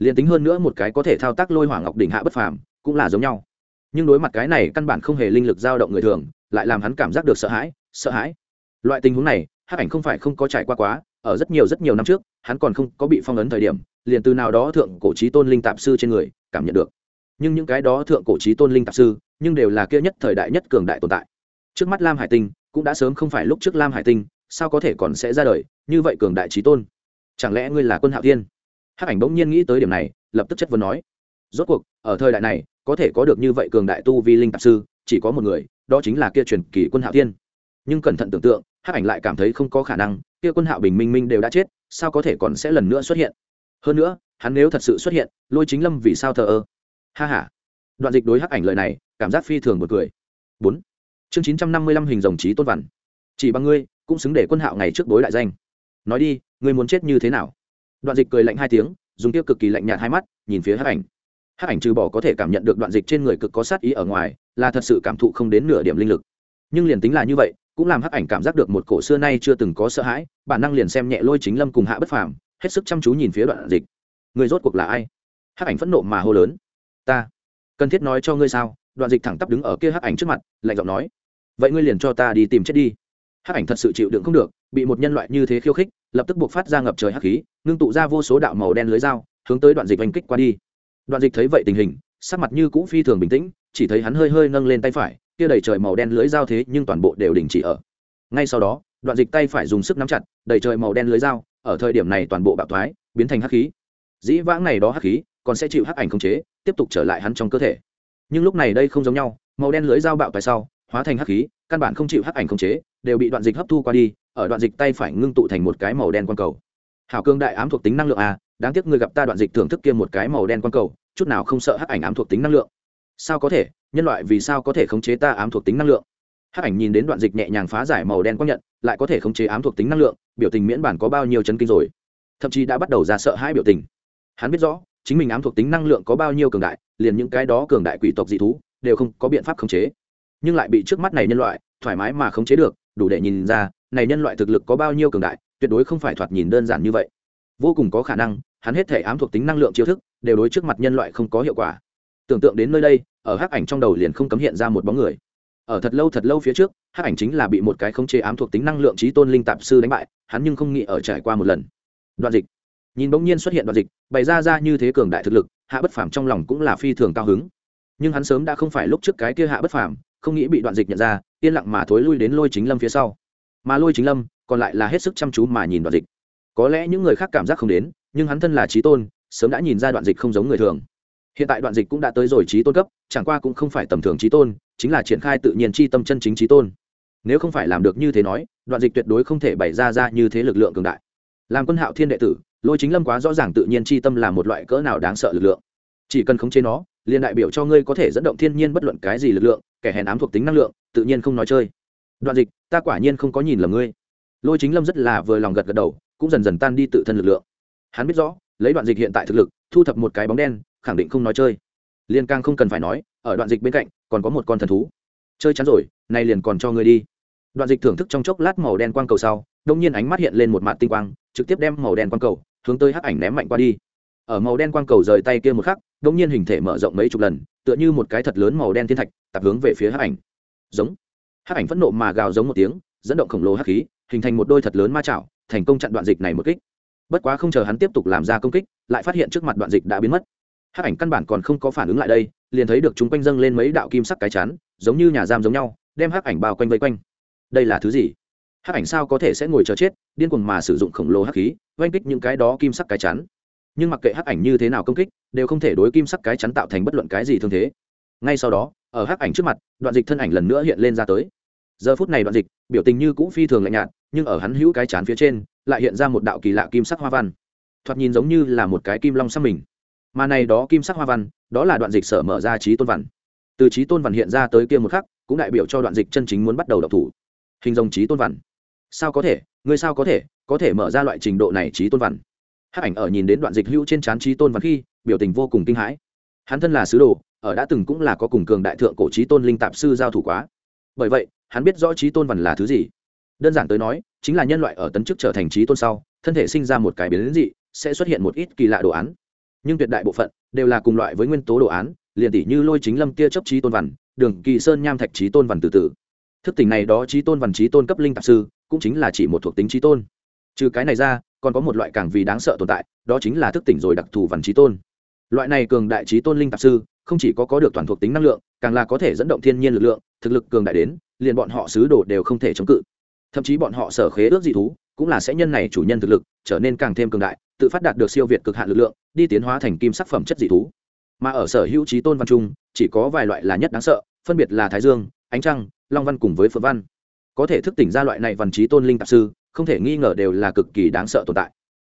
liền tính hơn nữa một cái có thể thao tác lôi hỏa ngọc đỉnh hạ bất phàm, cũng là giống nhau. Nhưng đối mặt cái này căn bản không hề linh lực dao động người thường, lại làm hắn cảm giác được sợ hãi sợ hãi. Loại tình huống này, hắc ảnh không phải không có trải qua quá, ở rất nhiều rất nhiều năm trước, hắn còn không có bị phong ấn thời điểm, liền từ nào đó thượng cổ trí tôn linh tạp sư trên người cảm nhận được. Nhưng những cái đó thượng cổ trí tôn linh tạp sư, nhưng đều là kia nhất thời đại nhất cường đại tồn tại. Trước mắt lam hải tinh, cũng đã sớm không phải lúc trước lam hải tinh, sao có thể còn sẽ ra đời, như vậy cường đại trí tôn? Chẳng lẽ ngươi là quân hạo thiên? Hắc ảnh bỗng nhiên nghĩ tới điểm này, lập tức chất vấn nói, rốt cuộc, ở thời đại này, có thể có được như vậy cường đại tu vi linh tạp sư, chỉ có một người, đó chính là kia truyền kỳ quân hạo thiên. Nhưng cẩn thận tưởng tượng, hắc ảnh lại cảm thấy không có khả năng, kia quân hạo bình minh minh đều đã chết, sao có thể còn sẽ lần nữa xuất hiện? Hơn nữa, hắn nếu thật sự xuất hiện, lôi chính lâm vì sao thờ ơ? Ha ha. Đoạn dịch đối hắc ảnh lời này, cảm giác phi thường một cười. Bốn. Chương chín trăm năm mươi lăm hình dòng trí tôn văn. Chỉ bằng ngươi, cũng xứng để quân hạo ngày trước đối đại danh. Nói đi, ngươi muốn chết như thế nào? Đoạn dịch cười lạnh hai tiếng, dùng tiêu cực kỳ lạnh nhạt hai mắt, nhìn phía hắc ảnh. Hắc ảnh trừ bỏ có thể cảm nhận được đoạn dịch trên người cực có sát ý ở ngoài, là thật sự cảm thụ không đến nửa điểm linh lực. Nhưng liền tính là như vậy, cũng làm hắc ảnh cảm giác được một cổ xưa nay chưa từng có sợ hãi, bản năng liền xem nhẹ lôi chính lâm cùng hạ bất phàm, hết sức chăm chú nhìn phía đoạn dịch. Người rốt cuộc là ai? Hắc ảnh phẫn nộ mà hô lớn. Ta. Cần thiết nói cho ngươi sao? Đoạn dịch thẳng tắp đứng ở kia hắc ảnh trước mặt, lạnh giọng nói. Vậy ngươi liền cho ta đi tìm chết đi hắc ảnh thật sự chịu đựng không được, bị một nhân loại như thế khiêu khích, lập tức buộc phát ra ngập trời hắc khí, ngưng tụ ra vô số đạo màu đen lưới dao, hướng tới đoạn dịch oanh kích qua đi. Đoạn dịch thấy vậy tình hình, sắc mặt như cũ phi thường bình tĩnh, chỉ thấy hắn hơi hơi nâng lên tay phải, kia đầy trời màu đen lưới dao thế nhưng toàn bộ đều đình chỉ ở. Ngay sau đó, đoạn dịch tay phải dùng sức nắm chặt, đầy trời màu đen lưới dao, ở thời điểm này toàn bộ bạo thoái, biến thành hắc khí. Dĩ vãng này đó hắc khí, còn sẽ chịu hắc ảnh khống chế, tiếp tục trở lại hắn trong cơ thể. Nhưng lúc này đây không giống nhau, màu đen lưới dao bạo tại sau, hóa thành hắc khí, căn bản không chịu hắc ảnh khống chế đều bị đoạn dịch hấp thu qua đi, ở đoạn dịch tay phải ngưng tụ thành một cái màu đen quang cầu. Hảo cương đại ám thuộc tính năng lượng a, đáng tiếc người gặp ta đoạn dịch thưởng thức kia một cái màu đen quang cầu, chút nào không sợ hắc ảnh ám thuộc tính năng lượng. Sao có thể? Nhân loại vì sao có thể khống chế ta ám thuộc tính năng lượng? Hắc ảnh nhìn đến đoạn dịch nhẹ nhàng phá giải màu đen quang nhận, lại có thể khống chế ám thuộc tính năng lượng, biểu tình miễn bản có bao nhiêu chấn kinh rồi. Thậm chí đã bắt đầu ra sợ hãi biểu tình. Hắn biết rõ, chính mình ám thuộc tính năng lượng có bao nhiêu cường đại, liền những cái đó cường đại quỷ tộc dị thú, đều không có biện pháp khống chế. Nhưng lại bị trước mắt này nhân loại thoải mái mà khống chế được đủ để nhìn ra, này nhân loại thực lực có bao nhiêu cường đại, tuyệt đối không phải thoạt nhìn đơn giản như vậy. Vô cùng có khả năng, hắn hết thể ám thuộc tính năng lượng chiêu thức, đều đối trước mặt nhân loại không có hiệu quả. Tưởng tượng đến nơi đây, ở hắc ảnh trong đầu liền không cấm hiện ra một bóng người. Ở thật lâu thật lâu phía trước, hắc ảnh chính là bị một cái không chế ám thuộc tính năng lượng trí tôn linh tạp sư đánh bại, hắn nhưng không nghĩ ở trải qua một lần. Đoạn dịch. Nhìn bỗng nhiên xuất hiện đoạn dịch, bày ra ra như thế cường đại thực lực, hạ bất phàm trong lòng cũng là phi thường cao hứng. Nhưng hắn sớm đã không phải lúc trước cái kia hạ bất phàm không nghĩ bị đoạn dịch nhận ra, yên lặng mà thối lui đến lôi chính lâm phía sau. Mà lôi chính lâm còn lại là hết sức chăm chú mà nhìn đoạn dịch. Có lẽ những người khác cảm giác không đến, nhưng hắn thân là trí tôn, sớm đã nhìn ra đoạn dịch không giống người thường. Hiện tại đoạn dịch cũng đã tới rồi trí tôn cấp, chẳng qua cũng không phải tầm thường trí tôn, chính là triển khai tự nhiên chi tâm chân chính trí tôn. Nếu không phải làm được như thế nói, đoạn dịch tuyệt đối không thể bày ra ra như thế lực lượng cường đại. Làm quân hạo thiên đệ tử, lôi chính lâm quá rõ ràng tự nhiên chi tâm là một loại cỡ nào đáng sợ lực lượng. Chỉ cần khống chế nó, liền đại biểu cho ngươi có thể dẫn động thiên nhiên bất luận cái gì lực lượng kẻ hèn ám thuộc tính năng lượng, tự nhiên không nói chơi. Đoạn dịch, ta quả nhiên không có nhìn lầm ngươi. Lôi chính lâm rất là vừa lòng gật gật đầu, cũng dần dần tan đi tự thân lực lượng. Hắn biết rõ, lấy đoạn dịch hiện tại thực lực, thu thập một cái bóng đen, khẳng định không nói chơi. Liên càng không cần phải nói, ở đoạn dịch bên cạnh, còn có một con thần thú. Chơi chắn rồi, nay liền còn cho ngươi đi. Đoạn dịch thưởng thức trong chốc lát màu đen quang cầu sau đông nhiên ánh mắt hiện lên một mạt tinh quang, trực tiếp đem màu đen quang cầu hướng tới hắc ảnh ném mạnh qua đi. Ở màu đen quang cầu rời tay kia một khắc đông nhiên hình thể mở rộng mấy chục lần, tựa như một cái thật lớn màu đen thiên thạch tập hướng về phía hắc ảnh. Giống. Hắc ảnh phẫn nộ mà gào giống một tiếng, dẫn động khổng lồ hắc khí, hình thành một đôi thật lớn ma chảo, thành công chặn đoạn dịch này một kích. Bất quá không chờ hắn tiếp tục làm ra công kích, lại phát hiện trước mặt đoạn dịch đã biến mất. Hắc ảnh căn bản còn không có phản ứng lại đây, liền thấy được chúng quanh dâng lên mấy đạo kim sắc cái chắn giống như nhà giam giống nhau, đem hắc ảnh bao quanh vây quanh. Đây là thứ gì? Hắc ảnh sao có thể sẽ ngồi chờ chết, điên cuồng mà sử dụng khổng lồ hắc khí, oanh kích những cái đó kim sắc cái chắn nhưng mặc kệ hắc ảnh như thế nào công kích, đều không thể đối kim sắc cái chắn tạo thành bất luận cái gì thương thế. Ngay sau đó ở hắc ảnh trước mặt, đoạn dịch thân ảnh lần nữa hiện lên ra tới. Giờ phút này đoạn dịch, biểu tình như cũ phi thường lạnh nhạt, nhưng ở hắn hữu cái chán phía trên, lại hiện ra một đạo kỳ lạ kim sắc hoa văn. Thoạt nhìn giống như là một cái kim long xăm mình. Mà này đó kim sắc hoa văn, đó là đoạn dịch sở mở ra trí tôn văn. Từ trí tôn văn hiện ra tới kia một khắc, cũng đại biểu cho đoạn dịch chân chính muốn bắt đầu đọc thủ. Hình dòng trí tôn văn. Sao có thể? Ngươi sao có thể? Có thể mở ra loại trình độ này trí tôn văn. Hắc ảnh ở nhìn đến đoạn dịch hữu trên trán trí tôn văn khi, biểu tình vô cùng kinh hãi hắn thân là sứ đồ, ở đã từng cũng là có cùng cường đại thượng cổ trí tôn linh tạp sư giao thủ quá. Bởi vậy, hắn biết rõ trí tôn vằn là thứ gì. Đơn giản tới nói, chính là nhân loại ở tấn chức trở thành trí tôn sau, thân thể sinh ra một cái biến dị, sẽ xuất hiện một ít kỳ lạ đồ án. Nhưng tuyệt đại bộ phận đều là cùng loại với nguyên tố đồ án, liền tỷ như lôi chính lâm tia chấp trí tôn vằn đường kỳ sơn nham thạch trí tôn vằn từ từ. Thức tỉnh này đó trí tôn vằn trí tôn cấp linh tạp sư, cũng chính là chỉ một thuộc tính trí tôn. Trừ cái này ra, còn có một loại càng vì đáng sợ tồn tại, đó chính là thức tỉnh rồi đặc thù vằn trí tôn loại này cường đại trí tôn linh tạp sư, không chỉ có có được toàn thuộc tính năng lượng, càng là có thể dẫn động thiên nhiên lực lượng, thực lực cường đại đến, liền bọn họ sứ đồ đều không thể chống cự. Thậm chí bọn họ sở khế ước dị thú, cũng là sẽ nhân này chủ nhân thực lực, trở nên càng thêm cường đại, tự phát đạt được siêu việt cực hạn lực lượng, đi tiến hóa thành kim sắc phẩm chất dị thú. Mà ở sở hữu trí tôn văn trung, chỉ có vài loại là nhất đáng sợ, phân biệt là thái dương, ánh trăng, long văn cùng với phượng văn. Có thể thức tỉnh ra loại này văn trí tôn linh tạp sư, không thể nghi ngờ đều là cực kỳ đáng sợ tồn tại.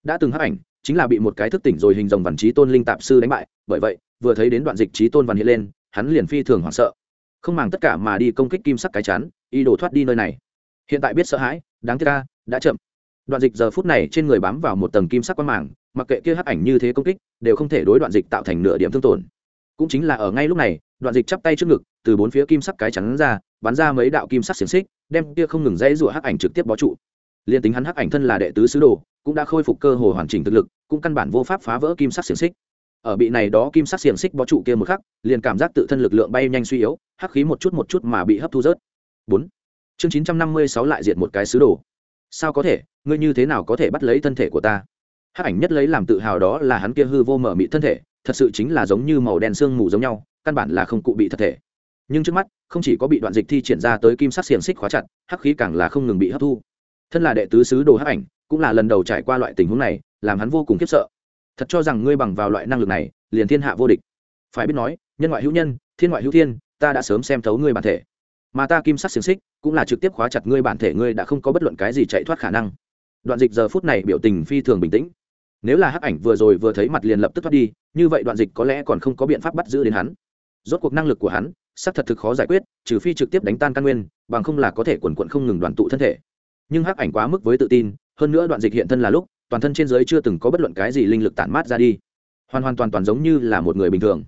Đã từng hấp ảnh chính là bị một cái thức tỉnh rồi hình dòng văn trí tôn linh tạp sư đánh bại, bởi vậy, vừa thấy đến đoạn dịch trí tôn văn hiện lên, hắn liền phi thường hoảng sợ. Không màng tất cả mà đi công kích kim sắc cái chắn y đổ thoát đi nơi này. Hiện tại biết sợ hãi, đáng tiếc ca đã chậm. Đoạn dịch giờ phút này trên người bám vào một tầng kim sắc quang màng, mặc kệ kia hắc ảnh như thế công kích, đều không thể đối đoạn dịch tạo thành nửa điểm thương tổn. Cũng chính là ở ngay lúc này, đoạn dịch chắp tay trước ngực, từ bốn phía kim sắc cái chắn ra, bắn ra mấy đạo kim sắc xiềng xích, đem kia không ngừng dãy rủa hắc ảnh trực tiếp bó trụ liên tính hắn hắc ảnh thân là đệ tứ sứ đồ, cũng đã khôi phục cơ hồ hoàn chỉnh thực lực, cũng căn bản vô pháp phá vỡ kim sắc xiềng xích. Ở bị này đó kim sắc xiềng xích bó trụ kia một khắc, liền cảm giác tự thân lực lượng bay nhanh suy yếu, hắc khí một chút một chút mà bị hấp thu rớt. Bốn. Chương chín trăm năm mươi sáu lại diệt một cái sứ đồ. Sao có thể? Ngươi như thế nào có thể bắt lấy thân thể của ta? Hắc ảnh nhất lấy làm tự hào đó là hắn kia hư vô mở mị thân thể, thật sự chính là giống như màu đen sương mù giống nhau, căn bản là không cụ bị thật thể. Nhưng trước mắt, không chỉ có bị đoạn dịch thi triển ra tới kim sắc xiềng xích khóa chặt, hắc khí càng là không ngừng bị hấp thu thân là đệ tứ sứ đồ hắc ảnh, cũng là lần đầu trải qua loại tình huống này, làm hắn vô cùng khiếp sợ. Thật cho rằng ngươi bằng vào loại năng lực này, liền thiên hạ vô địch. Phải biết nói, nhân ngoại hữu nhân, thiên ngoại hữu thiên, ta đã sớm xem thấu ngươi bản thể. Mà ta kim sắc xiềng xích, cũng là trực tiếp khóa chặt ngươi bản thể, ngươi đã không có bất luận cái gì chạy thoát khả năng. Đoạn dịch giờ phút này biểu tình phi thường bình tĩnh. Nếu là hắc ảnh vừa rồi vừa thấy mặt liền lập tức thoát đi, như vậy đoạn dịch có lẽ còn không có biện pháp bắt giữ đến hắn. Rốt cuộc năng lực của hắn sắc thật thực khó giải quyết, trừ phi trực tiếp đánh tan căn nguyên, bằng không là có thể quần quận không ngừng đoàn tụ thân thể nhưng hắc ảnh quá mức với tự tin, hơn nữa đoạn dịch hiện thân là lúc, toàn thân trên giới chưa từng có bất luận cái gì linh lực tản mát ra đi. Hoàn hoàn toàn toàn giống như là một người bình thường.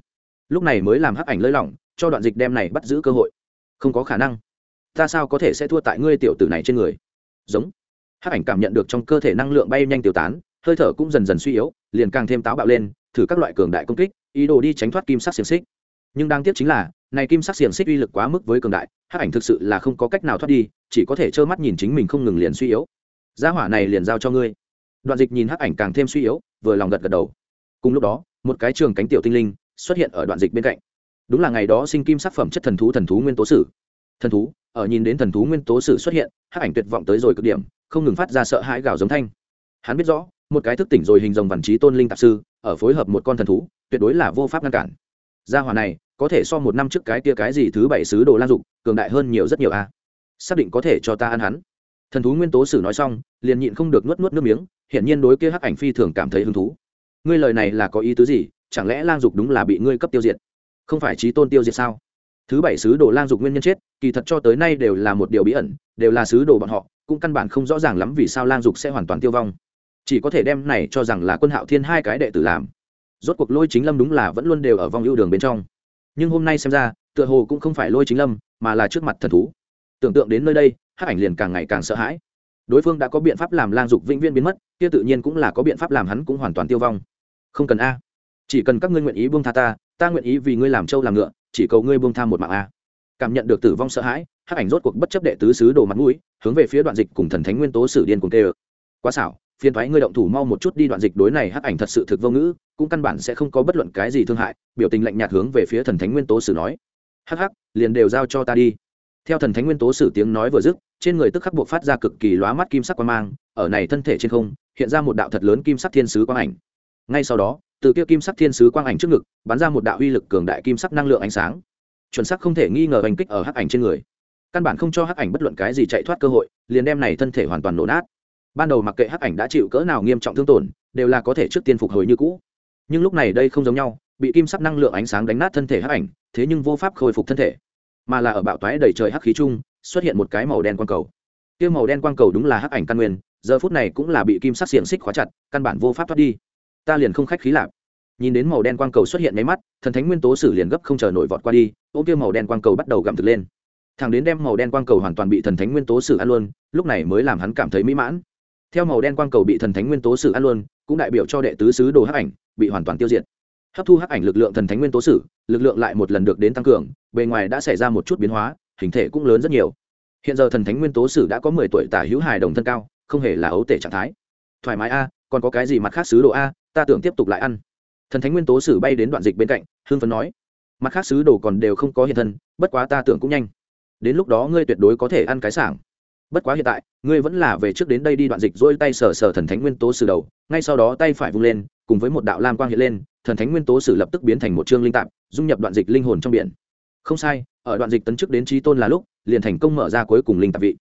Lúc này mới làm hắc ảnh lơi lỏng, cho đoạn dịch đem này bắt giữ cơ hội. Không có khả năng. Ta sao có thể sẽ thua tại ngươi tiểu tử này trên người? Giống. Hắc ảnh cảm nhận được trong cơ thể năng lượng bay nhanh tiêu tán, hơi thở cũng dần dần suy yếu, liền càng thêm táo bạo lên, thử các loại cường đại công kích, ý đồ đi tránh thoát kim sắc xiềng xích. Nhưng đáng tiếc chính là này kim sắc xiềng xích uy lực quá mức với cường đại, hắc ảnh thực sự là không có cách nào thoát đi, chỉ có thể trơ mắt nhìn chính mình không ngừng liền suy yếu. Gia hỏa này liền giao cho ngươi. Đoạn dịch nhìn hắc ảnh càng thêm suy yếu, vừa lòng gật gật đầu. Cùng lúc đó, một cái trường cánh tiểu tinh linh xuất hiện ở đoạn dịch bên cạnh. Đúng là ngày đó sinh kim sắc phẩm chất thần thú thần thú nguyên tố sử. Thần thú, ở nhìn đến thần thú nguyên tố sử xuất hiện, hắc ảnh tuyệt vọng tới rồi cực điểm, không ngừng phát ra sợ hãi gào giống thanh. Hắn biết rõ, một cái thức tỉnh rồi hình dòng vằn trí tôn linh tạp sư, ở phối hợp một con thần thú, tuyệt đối là vô pháp ngăn cản. Gia hòa này có thể so một năm trước cái kia cái gì thứ bảy sứ đồ lan dục, cường đại hơn nhiều rất nhiều a. Xác định có thể cho ta ăn hắn. Thần thú nguyên tố sử nói xong, liền nhịn không được nuốt nuốt nước miếng, hiển nhiên đối kia hắc ảnh phi thường cảm thấy hứng thú. Ngươi lời này là có ý tứ gì? Chẳng lẽ lang dục đúng là bị ngươi cấp tiêu diệt? Không phải trí tôn tiêu diệt sao? Thứ bảy sứ đồ lang dục nguyên nhân chết, kỳ thật cho tới nay đều là một điều bí ẩn, đều là sứ đồ bọn họ, cũng căn bản không rõ ràng lắm vì sao lang dục sẽ hoàn toàn tiêu vong. Chỉ có thể đem này cho rằng là quân hạo thiên hai cái đệ tử làm. Rốt cuộc lôi chính lâm đúng là vẫn luôn đều ở vong ưu đường bên trong nhưng hôm nay xem ra, tựa hồ cũng không phải lôi chính lâm, mà là trước mặt thần thú. Tưởng tượng đến nơi đây, hắc ảnh liền càng ngày càng sợ hãi. Đối phương đã có biện pháp làm lang dục vĩnh viễn biến mất, kia tự nhiên cũng là có biện pháp làm hắn cũng hoàn toàn tiêu vong. Không cần a. Chỉ cần các ngươi nguyện ý buông tha ta ta nguyện ý vì ngươi làm trâu làm ngựa, chỉ cầu ngươi buông tha một mạng a. Cảm nhận được tử vong sợ hãi, hắc ảnh rốt cuộc bất chấp đệ tứ sứ đồ mặt mũi, hướng về phía đoạn dịch cùng thần thánh nguyên tố sử điên cùng tê ơ quá xảo phiền thoái ngươi động thủ mau một chút đi đoạn dịch đối này hắc ảnh thật sự thực vô ngữ, cũng căn bản sẽ không có bất luận cái gì thương hại, biểu tình lạnh nhạt hướng về phía thần thánh nguyên tố sử nói. Hắc hắc, liền đều giao cho ta đi. Theo thần thánh nguyên tố sử tiếng nói vừa dứt, trên người tức khắc buộc phát ra cực kỳ lóa mắt kim sắc quang mang, ở này thân thể trên không, hiện ra một đạo thật lớn kim sắc thiên sứ quang ảnh. Ngay sau đó, từ kia kim sắc thiên sứ quang ảnh trước ngực, bắn ra một đạo uy lực cường đại kim sắc năng lượng ánh sáng. Chuẩn sắc không thể nghi ngờ hành kích ở hắc ảnh trên người. Căn bản không cho hắc ảnh bất luận cái gì chạy thoát cơ hội, liền đem này thân thể hoàn toàn nổ nát ban đầu mặc kệ hắc ảnh đã chịu cỡ nào nghiêm trọng thương tổn, đều là có thể trước tiên phục hồi như cũ. Nhưng lúc này đây không giống nhau, bị kim sắc năng lượng ánh sáng đánh nát thân thể hắc ảnh, thế nhưng vô pháp khôi phục thân thể. Mà là ở bạo toái đầy trời hắc khí chung, xuất hiện một cái màu đen quang cầu. Tiêu màu đen quang cầu đúng là hắc ảnh căn nguyên, giờ phút này cũng là bị kim sắc xiềng xích khóa chặt, căn bản vô pháp thoát đi. Ta liền không khách khí lạp nhìn đến màu đen quang cầu xuất hiện máy mắt, thần thánh nguyên tố sử liền gấp không chờ nổi vọt qua đi, ô tiêu màu đen quang cầu bắt đầu gặm thực lên. Thằng đến đem màu đen quang cầu hoàn toàn bị thần thánh nguyên tố sử ăn luôn, lúc này mới làm hắn cảm thấy mỹ mãn theo màu đen quang cầu bị thần thánh nguyên tố sử ăn luôn, cũng đại biểu cho đệ tứ sứ đồ hắc ảnh bị hoàn toàn tiêu diệt. Hấp thu hắc ảnh lực lượng thần thánh nguyên tố sử, lực lượng lại một lần được đến tăng cường, bề ngoài đã xảy ra một chút biến hóa, hình thể cũng lớn rất nhiều. Hiện giờ thần thánh nguyên tố sử đã có mười tuổi tả hữu hài đồng thân cao, không hề là ấu tể trạng thái. Thoải mái a, còn có cái gì mặt khác sứ đồ a, ta tưởng tiếp tục lại ăn. Thần thánh nguyên tố sử bay đến đoạn dịch bên cạnh hương phấn nói. Mặt khác sứ đồ còn đều không có hiện thân, bất quá ta tưởng cũng nhanh. Đến lúc đó ngươi tuyệt đối có thể ăn cái sảng bất quá hiện tại, ngươi vẫn là về trước đến đây đi đoạn dịch dỗi tay sờ sờ thần thánh nguyên tố sử đầu, ngay sau đó tay phải vung lên, cùng với một đạo lam quang hiện lên, thần thánh nguyên tố sử lập tức biến thành một chương linh tạp, dung nhập đoạn dịch linh hồn trong biển. Không sai, ở đoạn dịch tấn chức đến trí tôn là lúc, liền thành công mở ra cuối cùng linh tạp vị.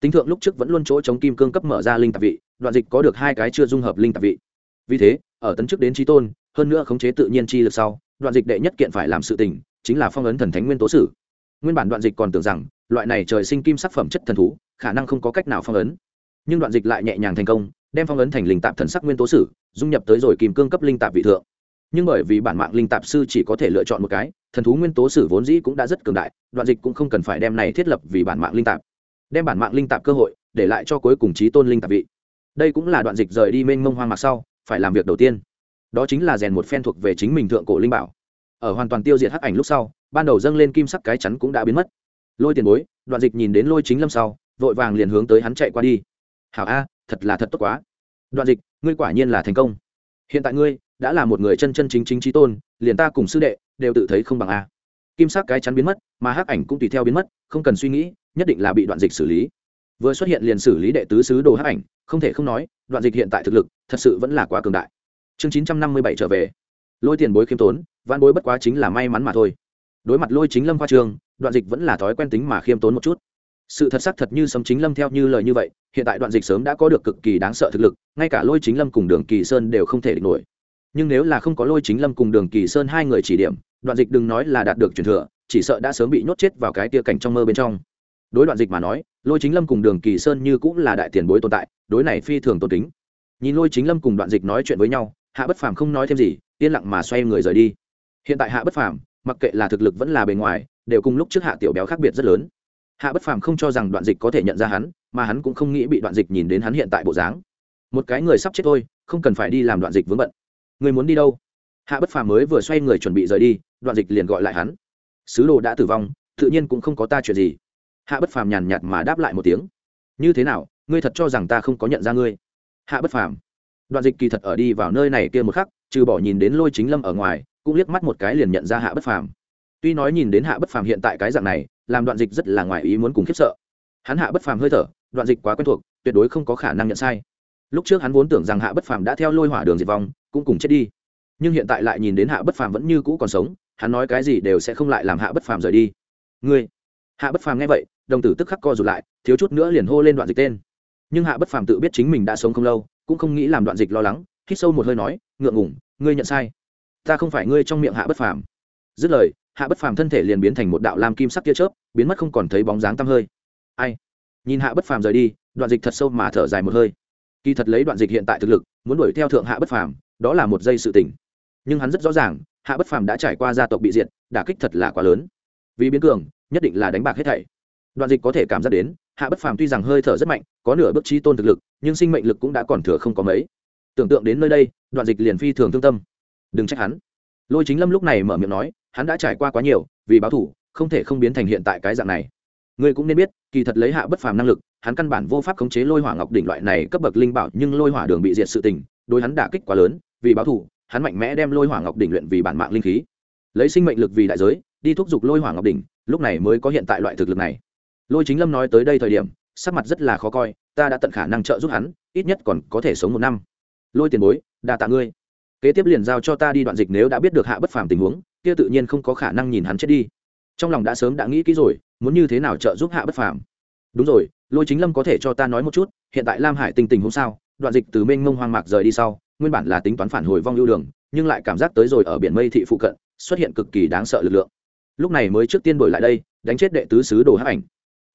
Tính thượng lúc trước vẫn luôn chỗ chống kim cương cấp mở ra linh tạp vị, đoạn dịch có được hai cái chưa dung hợp linh tạp vị. Vì thế, ở tấn chức đến trí tôn, hơn nữa khống chế tự nhiên chi lực sau, đoạn dịch đệ nhất kiện phải làm sự tình, chính là phong ấn thần thánh nguyên tố sử. Nguyên bản đoạn dịch còn tưởng rằng loại này trời sinh kim sắc phẩm chất thần thú, khả năng không có cách nào phong ấn. Nhưng đoạn dịch lại nhẹ nhàng thành công, đem phong ấn thành linh tạp thần sắc nguyên tố sử, dung nhập tới rồi kìm cương cấp linh tạp vị thượng. Nhưng bởi vì bản mạng linh tạp sư chỉ có thể lựa chọn một cái, thần thú nguyên tố sử vốn dĩ cũng đã rất cường đại, đoạn dịch cũng không cần phải đem này thiết lập vì bản mạng linh tạp. Đem bản mạng linh tạp cơ hội, để lại cho cuối cùng trí tôn linh tạp vị. Đây cũng là đoạn dịch rời đi mênh mông hoang mạc sau, phải làm việc đầu tiên. Đó chính là rèn một phen thuộc về chính mình thượng cổ linh bảo. Ở hoàn toàn tiêu diệt hắc ảnh lúc sau, ban đầu dâng lên kim sắc cái chắn cũng đã biến mất lôi tiền bối, đoạn dịch nhìn đến lôi chính lâm sau, vội vàng liền hướng tới hắn chạy qua đi. Hảo a, thật là thật tốt quá. Đoạn dịch, ngươi quả nhiên là thành công. Hiện tại ngươi, đã là một người chân chân chính chính trí tôn, liền ta cùng sư đệ, đều tự thấy không bằng a. Kim sắc cái chắn biến mất, mà hắc ảnh cũng tùy theo biến mất, không cần suy nghĩ, nhất định là bị đoạn dịch xử lý. Vừa xuất hiện liền xử lý đệ tứ sứ đồ hắc ảnh, không thể không nói, đoạn dịch hiện tại thực lực, thật sự vẫn là quá cường đại. Chương chín trăm năm mươi bảy trở về. Lôi tiền bối khiêm tốn văn bối bất quá chính là may mắn mà thôi đối mặt lôi chính lâm khoa trường đoạn dịch vẫn là thói quen tính mà khiêm tốn một chút. Sự thật sắc thật như sấm chính lâm theo như lời như vậy, hiện tại đoạn dịch sớm đã có được cực kỳ đáng sợ thực lực, ngay cả lôi chính lâm cùng đường kỳ sơn đều không thể địch nổi. Nhưng nếu là không có lôi chính lâm cùng đường kỳ sơn hai người chỉ điểm, đoạn dịch đừng nói là đạt được truyền thừa, chỉ sợ đã sớm bị nhốt chết vào cái tia cảnh trong mơ bên trong. Đối đoạn dịch mà nói, lôi chính lâm cùng đường kỳ sơn như cũng là đại tiền bối tồn tại, đối này phi thường tôn kính. Nhìn lôi chính lâm cùng đoạn dịch nói chuyện với nhau, hạ bất phàm không nói thêm gì, yên lặng mà xoay người rời đi. Hiện tại hạ bất phàm mặc kệ là thực lực vẫn là bề ngoài, đều cùng lúc trước hạ tiểu béo khác biệt rất lớn. Hạ bất phàm không cho rằng đoạn dịch có thể nhận ra hắn, mà hắn cũng không nghĩ bị đoạn dịch nhìn đến hắn hiện tại bộ dáng. Một cái người sắp chết thôi, không cần phải đi làm đoạn dịch vướng bận. Người muốn đi đâu? Hạ bất phàm mới vừa xoay người chuẩn bị rời đi, đoạn dịch liền gọi lại hắn. Sứ đồ đã tử vong, tự nhiên cũng không có ta chuyện gì. Hạ bất phàm nhàn nhạt mà đáp lại một tiếng. Như thế nào, ngươi thật cho rằng ta không có nhận ra ngươi? Hạ bất phàm. Đoạn dịch kỳ thật ở đi vào nơi này kia một khắc, trừ bỏ nhìn đến lôi chính lâm ở ngoài cũng liếc mắt một cái liền nhận ra hạ bất phàm. Tuy nói nhìn đến hạ bất phàm hiện tại cái dạng này, làm đoạn dịch rất là ngoài ý muốn cùng khiếp sợ. Hắn hạ bất phàm hơi thở, đoạn dịch quá quen thuộc, tuyệt đối không có khả năng nhận sai. Lúc trước hắn vốn tưởng rằng hạ bất phàm đã theo lôi hỏa đường diệt vong, cũng cùng chết đi. Nhưng hiện tại lại nhìn đến hạ bất phàm vẫn như cũ còn sống, hắn nói cái gì đều sẽ không lại làm hạ bất phàm rời đi. Ngươi? Hạ bất phàm nghe vậy, đồng tử tức khắc co rụt lại, thiếu chút nữa liền hô lên đoạn dịch tên. Nhưng hạ bất phàm tự biết chính mình đã sống không lâu, cũng không nghĩ làm đoạn dịch lo lắng, hít sâu một hơi nói, ngượng ngủng ngươi nhận sai ta không phải ngươi trong miệng hạ bất phàm. Dứt lời, hạ bất phàm thân thể liền biến thành một đạo lam kim sắc tia chớp, biến mất không còn thấy bóng dáng tăm hơi. Ai? Nhìn hạ bất phàm rời đi, đoạn dịch thật sâu mà thở dài một hơi. Kỳ thật lấy đoạn dịch hiện tại thực lực, muốn đuổi theo thượng hạ bất phàm, đó là một dây sự tỉnh nhưng hắn rất rõ ràng, hạ bất phàm đã trải qua gia tộc bị diệt, đả kích thật là quá lớn. Vì biến cường, nhất định là đánh bạc hết thảy. Đoạn dịch có thể cảm giác đến, hạ bất phàm tuy rằng hơi thở rất mạnh, có nửa bước trí tôn thực lực, nhưng sinh mệnh lực cũng đã còn thừa không có mấy. Tưởng tượng đến nơi đây, đoạn dịch liền phi thường thương tâm đừng trách hắn. Lôi chính lâm lúc này mở miệng nói, hắn đã trải qua quá nhiều, vì báo thủ, không thể không biến thành hiện tại cái dạng này. Ngươi cũng nên biết, kỳ thật lấy hạ bất phàm năng lực, hắn căn bản vô pháp khống chế lôi hỏa ngọc đỉnh loại này cấp bậc linh bảo, nhưng lôi hỏa đường bị diệt sự tình, đối hắn đả kích quá lớn, vì báo thủ, hắn mạnh mẽ đem lôi hỏa ngọc đỉnh luyện vì bản mạng linh khí. Lấy sinh mệnh lực vì đại giới, đi thúc giục lôi hỏa ngọc đỉnh, lúc này mới có hiện tại loại thực lực này. Lôi chính lâm nói tới đây thời điểm, sắc mặt rất là khó coi, ta đã tận khả năng trợ giúp hắn, ít nhất còn có thể sống một năm. Lôi tiền bối, đa tạ ngươi kế tiếp liền giao cho ta đi đoạn dịch nếu đã biết được hạ bất phàm tình huống, kia tự nhiên không có khả năng nhìn hắn chết đi. Trong lòng đã sớm đã nghĩ kỹ rồi, muốn như thế nào trợ giúp hạ bất phàm. Đúng rồi, lôi chính lâm có thể cho ta nói một chút, hiện tại lam hải tình tình hôm sao? Đoạn dịch từ mênh mông hoang mạc rời đi sau, nguyên bản là tính toán phản hồi vong lưu đường, nhưng lại cảm giác tới rồi ở biển mây thị phụ cận, xuất hiện cực kỳ đáng sợ lực lượng. Lúc này mới trước tiên đổi lại đây, đánh chết đệ tứ sứ đồ hắc ảnh.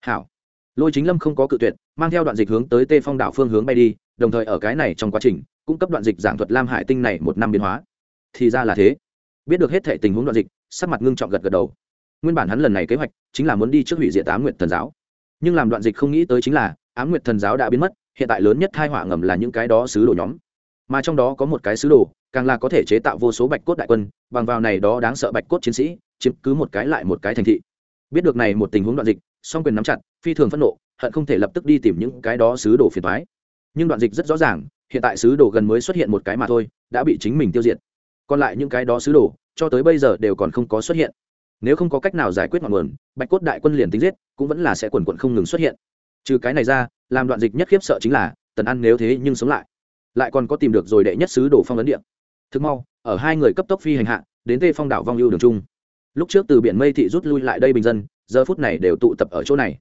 Hảo. Lôi chính lâm không có cự tuyệt, mang theo đoạn dịch hướng tới tê phong đảo phương hướng bay đi, đồng thời ở cái này trong quá trình cung cấp đoạn dịch giảng thuật lam hải tinh này một năm biến hóa. Thì ra là thế. Biết được hết thể tình huống đoạn dịch, sắc mặt ngưng trọng gật gật đầu. Nguyên bản hắn lần này kế hoạch chính là muốn đi trước hủy diệt ám nguyệt thần giáo. Nhưng làm đoạn dịch không nghĩ tới chính là ám nguyệt thần giáo đã biến mất, hiện tại lớn nhất thai họa ngầm là những cái đó sứ đồ nhóm. Mà trong đó có một cái sứ đồ, càng là có thể chế tạo vô số bạch cốt đại quân, bằng vào này đó đáng sợ bạch cốt chiến sĩ, chiếm cứ một cái lại một cái thành thị. Biết được này một tình huống đoạn dịch, song quyền nắm chặt, phi thường phẫn nộ, hận không thể lập tức đi tìm những cái đó sứ đồ phiền thoái nhưng đoạn dịch rất rõ ràng hiện tại sứ đồ gần mới xuất hiện một cái mà thôi, đã bị chính mình tiêu diệt. Còn lại những cái đó sứ đồ, cho tới bây giờ đều còn không có xuất hiện. Nếu không có cách nào giải quyết ngọn nguồn, bạch cốt đại quân liền tính giết, cũng vẫn là sẽ quần quận không ngừng xuất hiện. Trừ cái này ra, làm đoạn dịch nhất khiếp sợ chính là, tần ăn nếu thế nhưng sống lại lại còn có tìm được rồi đệ nhất sứ đồ phong ấn điện thực mau, ở hai người cấp tốc phi hành hạ, đến tê phong đảo vong ưu đường trung lúc trước từ biển mây thị rút lui lại đây bình dân, giờ phút này đều tụ tập ở chỗ này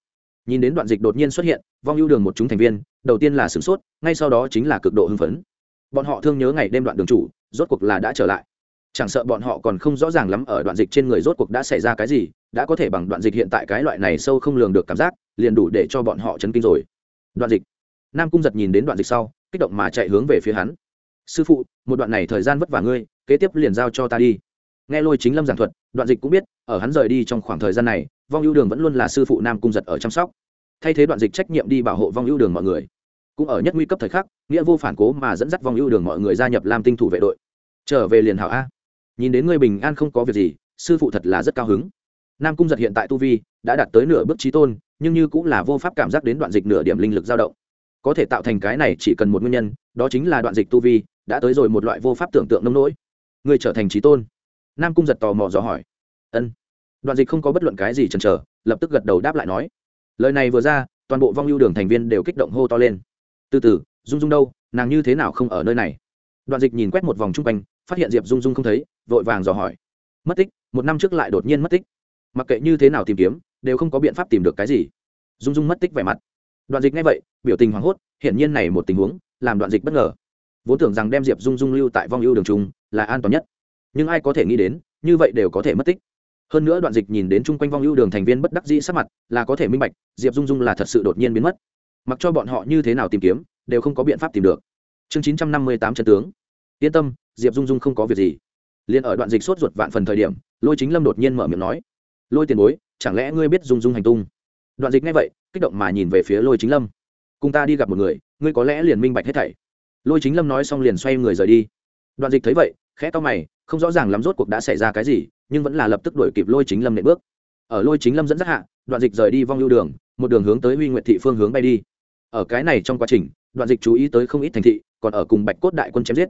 nhìn đến đoạn dịch đột nhiên xuất hiện, vong ưu đường một chúng thành viên, đầu tiên là sửng sốt, ngay sau đó chính là cực độ hưng phấn. Bọn họ thương nhớ ngày đêm đoạn đường chủ, rốt cuộc là đã trở lại. Chẳng sợ bọn họ còn không rõ ràng lắm ở đoạn dịch trên người rốt cuộc đã xảy ra cái gì, đã có thể bằng đoạn dịch hiện tại cái loại này sâu không lường được cảm giác, liền đủ để cho bọn họ chấn kinh rồi. Đoạn dịch. Nam cung giật nhìn đến đoạn dịch sau, kích động mà chạy hướng về phía hắn. Sư phụ, một đoạn này thời gian vất vả ngươi, kế tiếp liền giao cho ta đi. Nghe lôi chính lâm giảng thuật, đoạn dịch cũng biết, ở hắn rời đi trong khoảng thời gian này vong ưu đường vẫn luôn là sư phụ nam cung giật ở chăm sóc. Thay thế đoạn dịch trách nhiệm đi bảo hộ vong ưu đường mọi người. Cũng ở nhất nguy cấp thời khắc, nghĩa vô phản cố mà dẫn dắt vong ưu đường mọi người gia nhập làm tinh thủ vệ đội. Trở về liền hảo a. Nhìn đến ngươi bình an không có việc gì, sư phụ thật là rất cao hứng. Nam cung giật hiện tại tu vi đã đạt tới nửa bước trí tôn, nhưng như cũng là vô pháp cảm giác đến đoạn dịch nửa điểm linh lực dao động. Có thể tạo thành cái này chỉ cần một nguyên nhân, đó chính là đoạn dịch tu vi đã tới rồi một loại vô pháp tưởng tượng nông nỗi. Người trở thành trí tôn. Nam cung giật tò mò dò hỏi. Ân đoạn dịch không có bất luận cái gì chần chờ, lập tức gật đầu đáp lại nói. Lời này vừa ra, toàn bộ vong ưu đường thành viên đều kích động hô to lên. Từ từ, dung dung đâu, nàng như thế nào không ở nơi này? Đoạn dịch nhìn quét một vòng chung quanh, phát hiện diệp dung dung không thấy, vội vàng dò hỏi. Mất tích, một năm trước lại đột nhiên mất tích. Mặc kệ như thế nào tìm kiếm, đều không có biện pháp tìm được cái gì. Dung dung mất tích vẻ mặt. Đoạn dịch ngay vậy, biểu tình hoảng hốt, hiển nhiên này một tình huống, làm đoạn dịch bất ngờ. Vốn tưởng rằng đem diệp dung dung lưu tại vong ưu đường trung là an toàn nhất. Nhưng ai có thể nghĩ đến, như vậy đều có thể mất tích hơn nữa đoạn dịch nhìn đến chung quanh vong ưu đường thành viên bất đắc dĩ sắc mặt, là có thể minh bạch, diệp dung dung là thật sự đột nhiên biến mất. Mặc cho bọn họ như thế nào tìm kiếm, đều không có biện pháp tìm được. Chương chín trăm năm mươi tám chân tướng. Yên tâm, diệp dung dung không có việc gì. Liền ở đoạn dịch sốt ruột vạn phần thời điểm, lôi chính lâm đột nhiên mở miệng nói, lôi tiền bối, chẳng lẽ ngươi biết dung dung hành tung? Đoạn dịch ngay vậy, kích động mà nhìn về phía lôi chính lâm. Cùng ta đi gặp một người, ngươi có lẽ liền minh bạch hết thảy. Lôi chính lâm nói xong liền xoay người rời đi. Đoạn dịch thấy vậy, khẽ to mày, không rõ ràng lắm rốt cuộc đã xảy ra cái gì nhưng vẫn là lập tức đuổi kịp lôi chính lâm nện bước. Ở lôi chính lâm dẫn dắt hạ, đoạn dịch rời đi vong lưu đường, một đường hướng tới huy nguyện thị phương hướng bay đi. Ở cái này trong quá trình, đoạn dịch chú ý tới không ít thành thị, còn ở cùng bạch cốt đại quân chém giết.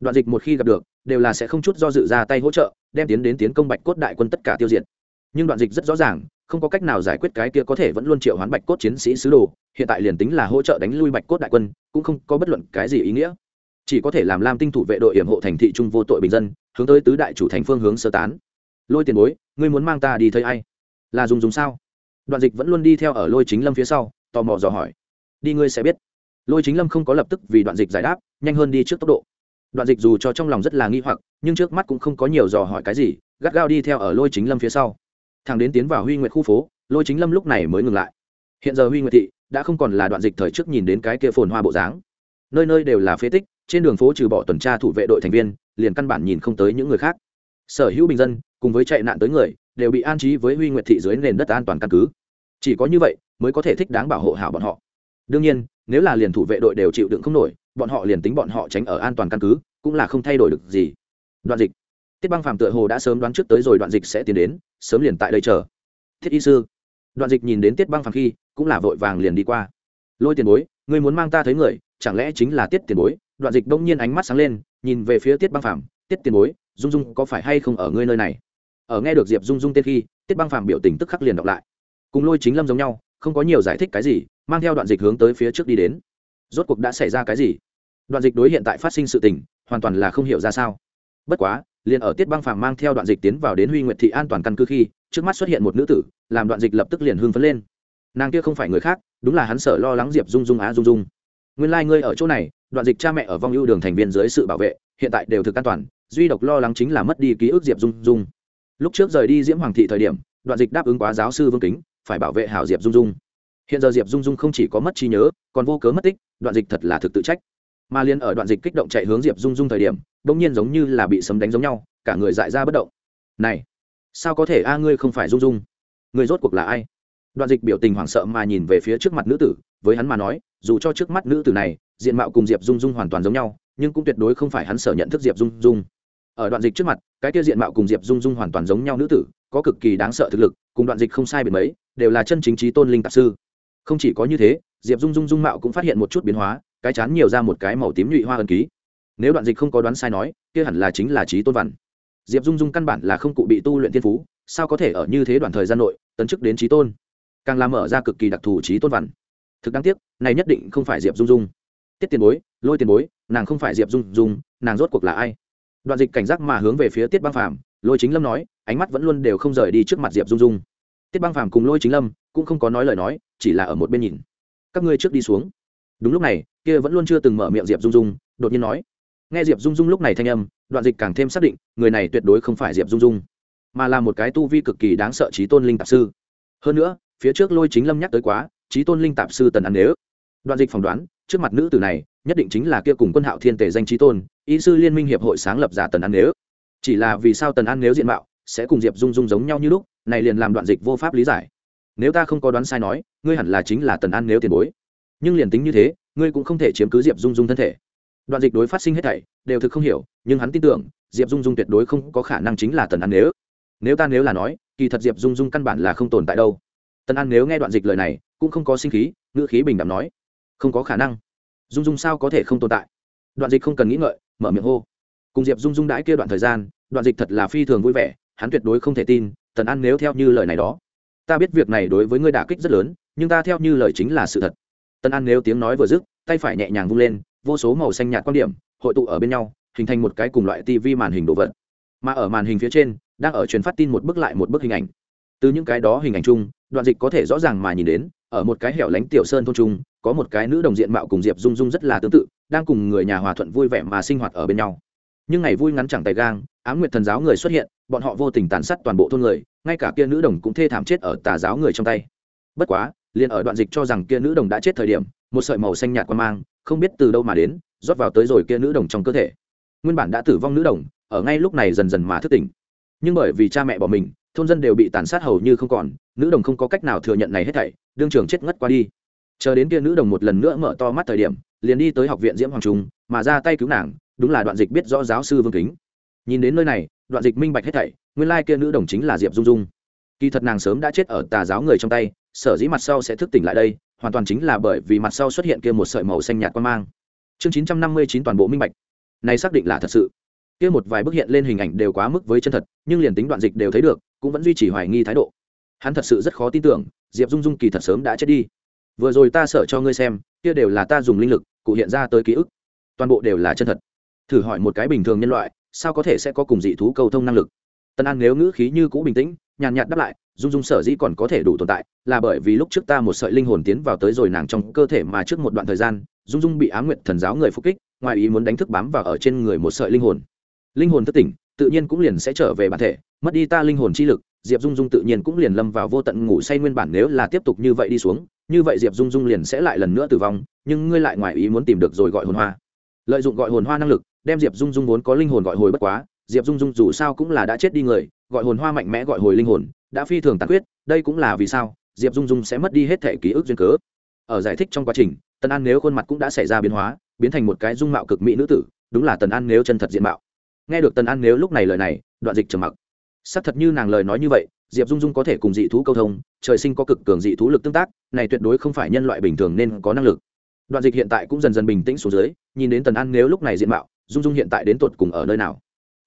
Đoạn dịch một khi gặp được, đều là sẽ không chút do dự ra tay hỗ trợ, đem tiến đến tiến công bạch cốt đại quân tất cả tiêu diệt. Nhưng đoạn dịch rất rõ ràng, không có cách nào giải quyết cái kia có thể vẫn luôn triệu hoán bạch cốt chiến sĩ sứ đồ, hiện tại liền tính là hỗ trợ đánh lui bạch cốt đại quân, cũng không có bất luận cái gì ý nghĩa. Chỉ có thể làm lam tinh thủ vệ đội hiểm hộ thành thị trung vô tội bình dân, hướng tới tứ đại chủ thành phương hướng sơ tán lôi tiền bối, ngươi muốn mang ta đi thấy ai? Là dùng dùng sao? Đoạn dịch vẫn luôn đi theo ở lôi chính lâm phía sau, tò mò dò hỏi. Đi ngươi sẽ biết. Lôi chính lâm không có lập tức vì đoạn dịch giải đáp, nhanh hơn đi trước tốc độ. Đoạn dịch dù cho trong lòng rất là nghi hoặc, nhưng trước mắt cũng không có nhiều dò hỏi cái gì, gắt gao đi theo ở lôi chính lâm phía sau. Thằng đến tiến vào huy nguyện khu phố, lôi chính lâm lúc này mới ngừng lại. Hiện giờ huy nguyện thị đã không còn là đoạn dịch thời trước nhìn đến cái kia phồn hoa bộ dáng. Nơi nơi đều là phế tích, trên đường phố trừ bỏ tuần tra thủ vệ đội thành viên, liền căn bản nhìn không tới những người khác sở hữu bình dân, cùng với chạy nạn tới người, đều bị an trí với huy nguyệt thị dưới nền đất an toàn căn cứ. Chỉ có như vậy mới có thể thích đáng bảo hộ hảo bọn họ. Đương nhiên, nếu là liền thủ vệ đội đều chịu đựng không nổi, bọn họ liền tính bọn họ tránh ở an toàn căn cứ, cũng là không thay đổi được gì. Đoạn dịch. Tiết băng phàm tựa hồ đã sớm đoán trước tới rồi đoạn dịch sẽ tiến đến, sớm liền tại đây chờ. Thiết y sư. Đoạn dịch nhìn đến tiết băng phàm khi, cũng là vội vàng liền đi qua. Lôi tiền bối người muốn mang ta thấy người, chẳng lẽ chính là tiết tiền bối? Đoạn dịch đông nhiên ánh mắt sáng lên, nhìn về phía tiết băng phàm. Tiết tiền bối dung dung có phải hay không ở ngươi nơi này? Ở nghe được diệp dung dung tên khi, tiết băng phàm biểu tình tức khắc liền đọc lại. Cùng lôi chính lâm giống nhau, không có nhiều giải thích cái gì, mang theo đoạn dịch hướng tới phía trước đi đến. Rốt cuộc đã xảy ra cái gì? Đoạn dịch đối hiện tại phát sinh sự tình, hoàn toàn là không hiểu ra sao. Bất quá, liền ở tiết băng phàm mang theo đoạn dịch tiến vào đến huy nguyệt thị an toàn căn cứ khi, trước mắt xuất hiện một nữ tử, làm đoạn dịch lập tức liền hưng phấn lên. Nàng kia không phải người khác, đúng là hắn sợ lo lắng diệp dung dung á dung dung. Nguyên lai、like、ngươi ở chỗ này, đoạn dịch cha mẹ ở vong ưu đường thành viên dưới sự bảo vệ, hiện tại đều thực an toàn duy độc lo lắng chính là mất đi ký ức diệp dung dung. Lúc trước rời đi diễm hoàng thị thời điểm, đoạn dịch đáp ứng quá giáo sư vương kính, phải bảo vệ hảo diệp dung dung. Hiện giờ diệp dung dung không chỉ có mất trí nhớ, còn vô cớ mất tích, đoạn dịch thật là thực tự trách. Mà liên ở đoạn dịch kích động chạy hướng diệp dung dung thời điểm, bỗng nhiên giống như là bị sấm đánh giống nhau, cả người dại ra bất động. Này, sao có thể a, ngươi không phải dung dung? Người rốt cuộc là ai? Đoạn dịch biểu tình hoảng sợ mà nhìn về phía trước mặt nữ tử, với hắn mà nói, dù cho trước mắt nữ tử này, diện mạo cùng diệp dung dung hoàn toàn giống nhau, nhưng cũng tuyệt đối không phải hắn sở nhận thức diệp dung dung ở đoạn dịch trước mặt, cái kia diện mạo cùng diệp dung dung hoàn toàn giống nhau nữ tử, có cực kỳ đáng sợ thực lực, cùng đoạn dịch không sai biệt mấy, đều là chân chính trí tôn linh tạp sư. Không chỉ có như thế, diệp dung dung dung mạo cũng phát hiện một chút biến hóa, cái chán nhiều ra một cái màu tím nhụy hoa ân ký. Nếu đoạn dịch không có đoán sai nói, kia hẳn là chính là trí tôn văn. Diệp dung dung căn bản là không cụ bị tu luyện thiên phú, sao có thể ở như thế đoạn thời gian nội, tấn chức đến trí tôn? Càng làm mở ra cực kỳ đặc thù trí tôn văn. Thực đáng tiếc, này nhất định không phải diệp dung dung. Tiết tiền bối, lôi tiền bối, nàng không phải diệp dung dung, nàng rốt cuộc là ai? Đoạn dịch cảnh giác mà hướng về phía tiết băng phàm, lôi chính lâm nói, ánh mắt vẫn luôn đều không rời đi trước mặt diệp dung dung. Tiết băng phàm cùng lôi chính lâm cũng không có nói lời nói, chỉ là ở một bên nhìn. Các ngươi trước đi xuống. Đúng lúc này, kia vẫn luôn chưa từng mở miệng diệp dung dung, đột nhiên nói. Nghe diệp dung dung lúc này thanh âm, đoạn dịch càng thêm xác định, người này tuyệt đối không phải diệp dung dung, mà là một cái tu vi cực kỳ đáng sợ trí tôn linh tạp sư. Hơn nữa, phía trước lôi chính lâm nhắc tới quá trí tôn linh tạp sư tần ăn nếu. Đoạn dịch phỏng đoán, trước mặt nữ tử này nhất định chính là kia cùng quân hạo thiên tề danh trí tôn, ý sư liên minh hiệp hội sáng lập giả tần an nếu. Chỉ là vì sao tần an nếu diện mạo sẽ cùng diệp dung dung giống nhau như lúc, này liền làm đoạn dịch vô pháp lý giải. Nếu ta không có đoán sai nói, ngươi hẳn là chính là tần an nếu tiền bối. Nhưng liền tính như thế, ngươi cũng không thể chiếm cứ diệp dung dung thân thể. Đoạn dịch đối phát sinh hết thảy, đều thực không hiểu, nhưng hắn tin tưởng, diệp dung dung tuyệt đối không có khả năng chính là tần an nếu. Nếu ta nếu là nói, kỳ thật diệp dung dung căn bản là không tồn tại đâu. Tần an nếu nghe đoạn dịch lời này, cũng không có sinh khí, ngữ khí bình đẳng nói, không có khả năng dung dung sao có thể không tồn tại? Đoạn dịch không cần nghĩ ngợi, mở miệng hô. Cùng diệp dung dung đãi kia đoạn thời gian, đoạn dịch thật là phi thường vui vẻ, hắn tuyệt đối không thể tin, tần ăn nếu theo như lời này đó. Ta biết việc này đối với ngươi đả kích rất lớn, nhưng ta theo như lời chính là sự thật. Tần ăn nếu tiếng nói vừa dứt, tay phải nhẹ nhàng vung lên, vô số màu xanh nhạt quan điểm, hội tụ ở bên nhau, hình thành một cái cùng loại tivi màn hình đồ vật. Mà ở màn hình phía trên, đang ở truyền phát tin một bức lại một bức hình ảnh. Từ những cái đó hình ảnh chung, đoạn dịch có thể rõ ràng mà nhìn đến, ở một cái hẻo lánh tiểu sơn thôn trung có một cái nữ đồng diện mạo cùng diệp dung dung rất là tương tự, đang cùng người nhà hòa thuận vui vẻ mà sinh hoạt ở bên nhau. Nhưng ngày vui ngắn chẳng tay gang, ám nguyệt thần giáo người xuất hiện, bọn họ vô tình tàn sát toàn bộ thôn người, ngay cả kia nữ đồng cũng thê thảm chết ở tà giáo người trong tay. Bất quá, liền ở đoạn dịch cho rằng kia nữ đồng đã chết thời điểm, một sợi màu xanh nhạt qua mang, không biết từ đâu mà đến, rót vào tới rồi kia nữ đồng trong cơ thể. Nguyên bản đã tử vong nữ đồng, ở ngay lúc này dần dần mà thức tỉnh. Nhưng bởi vì cha mẹ bỏ mình, thôn dân đều bị tàn sát hầu như không còn, nữ đồng không có cách nào thừa nhận này hết thảy, đương trường chết ngất qua đi chờ đến kia nữ đồng một lần nữa mở to mắt thời điểm, liền đi tới học viện diễm hoàng trung, mà ra tay cứu nàng, đúng là đoạn dịch biết rõ giáo sư vương kính. Nhìn đến nơi này, đoạn dịch minh bạch hết thảy, nguyên lai kia nữ đồng chính là diệp dung dung. Kỳ thật nàng sớm đã chết ở tà giáo người trong tay, sở dĩ mặt sau sẽ thức tỉnh lại đây, hoàn toàn chính là bởi vì mặt sau xuất hiện kia một sợi màu xanh nhạt quan mang. Chương chín trăm năm mươi chín toàn bộ minh bạch. Này xác định là thật sự. Kia một vài bức hiện lên hình ảnh đều quá mức với chân thật, nhưng liền tính đoạn dịch đều thấy được, cũng vẫn duy trì hoài nghi thái độ. Hắn thật sự rất khó tin tưởng, diệp dung dung kỳ thật sớm đã chết đi vừa rồi ta sợ cho ngươi xem, kia đều là ta dùng linh lực, cụ hiện ra tới ký ức. Toàn bộ đều là chân thật. Thử hỏi một cái bình thường nhân loại, sao có thể sẽ có cùng dị thú cầu thông năng lực? Tân an nếu ngữ khí như cũ bình tĩnh, nhàn nhạt đáp lại dung dung sở dĩ còn có thể đủ tồn tại, là bởi vì lúc trước ta một sợi linh hồn tiến vào tới rồi nàng trong cơ thể mà trước một đoạn thời gian dung dung bị á nguyện thần giáo người phục kích, ngoài ý muốn đánh thức bám vào ở trên người một sợi linh hồn. Linh hồn thất tỉnh, tự nhiên cũng liền sẽ trở về bản thể, mất đi ta linh hồn chi lực, diệp dung dung tự nhiên cũng liền lâm vào vô tận ngủ say nguyên bản nếu là tiếp tục như vậy đi xuống như vậy diệp dung dung liền sẽ lại lần nữa tử vong, nhưng ngươi lại ngoài ý muốn tìm được rồi gọi hồn hoa. Lợi dụng gọi hồn hoa năng lực, đem diệp dung dung vốn có linh hồn gọi hồi bất quá, diệp dung dung dù sao cũng là đã chết đi người, gọi hồn hoa mạnh mẽ gọi hồi linh hồn, đã phi thường tàn quyết đây cũng là vì sao diệp dung dung sẽ mất đi hết thể ký ức duyên cớ. Ở giải thích trong quá trình, tần an nếu khuôn mặt cũng đã xảy ra biến hóa, biến thành một cái dung mạo cực mỹ nữ tử, đúng là tần an nếu chân thật diện mạo. Nghe được tần an nếu lúc này lời này, đoạn dịch trầm mặc. Xác thật như nàng lời nói như vậy diệp dung dung có thể cùng dị thú câu thông, trời sinh có cực cường dị thú lực tương tác, này tuyệt đối không phải nhân loại bình thường nên có năng lực. Đoạn dịch hiện tại cũng dần dần bình tĩnh xuống dưới, nhìn đến tần an nếu lúc này diện mạo, dung dung hiện tại đến tột cùng ở nơi nào?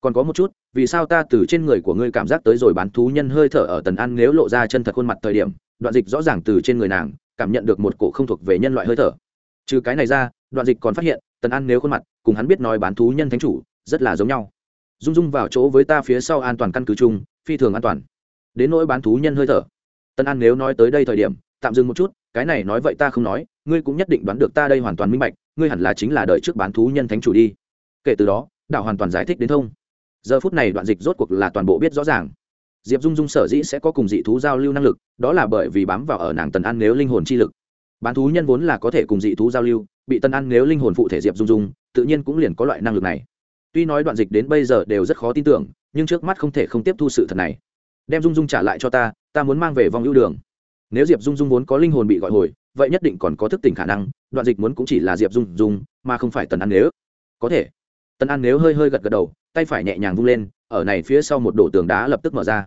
Còn có một chút, vì sao ta từ trên người của ngươi cảm giác tới rồi bán thú nhân hơi thở ở tần an nếu lộ ra chân thật khuôn mặt thời điểm, đoạn dịch rõ ràng từ trên người nàng, cảm nhận được một cổ không thuộc về nhân loại hơi thở. Trừ cái này ra, đoạn dịch còn phát hiện, tần an nếu khuôn mặt, cùng hắn biết nói bán thú nhân thánh chủ, rất là giống nhau. Dung dung vào chỗ với ta phía sau an toàn căn cứ chung, phi thường an toàn đến nỗi bán thú nhân hơi thở. Tân an nếu nói tới đây thời điểm, tạm dừng một chút, cái này nói vậy ta không nói, ngươi cũng nhất định đoán được ta đây hoàn toàn minh bạch, ngươi hẳn là chính là đợi trước bán thú nhân thánh chủ đi. Kể từ đó đảo hoàn toàn giải thích đến thông. Giờ phút này đoạn dịch rốt cuộc là toàn bộ biết rõ ràng. Diệp dung dung sở dĩ sẽ có cùng dị thú giao lưu năng lực, đó là bởi vì bám vào ở nàng tần an nếu linh hồn chi lực. Bán thú nhân vốn là có thể cùng dị thú giao lưu, bị tần an nếu linh hồn phụ thể diệp dung dung, tự nhiên cũng liền có loại năng lực này. Tuy nói đoạn dịch đến bây giờ đều rất khó tin tưởng, nhưng trước mắt không thể không tiếp thu sự thật này đem dung dung trả lại cho ta ta muốn mang về vòng ưu đường. Nếu diệp dung dung vốn có linh hồn bị gọi hồi, vậy nhất định còn có thức tỉnh khả năng, đoạn dịch muốn cũng chỉ là diệp dung dung, mà không phải tần ăn nếu. Có thể. Tần ăn nếu hơi hơi gật gật đầu, tay phải nhẹ nhàng vung lên, ở này phía sau một đổ tường đá lập tức mở ra.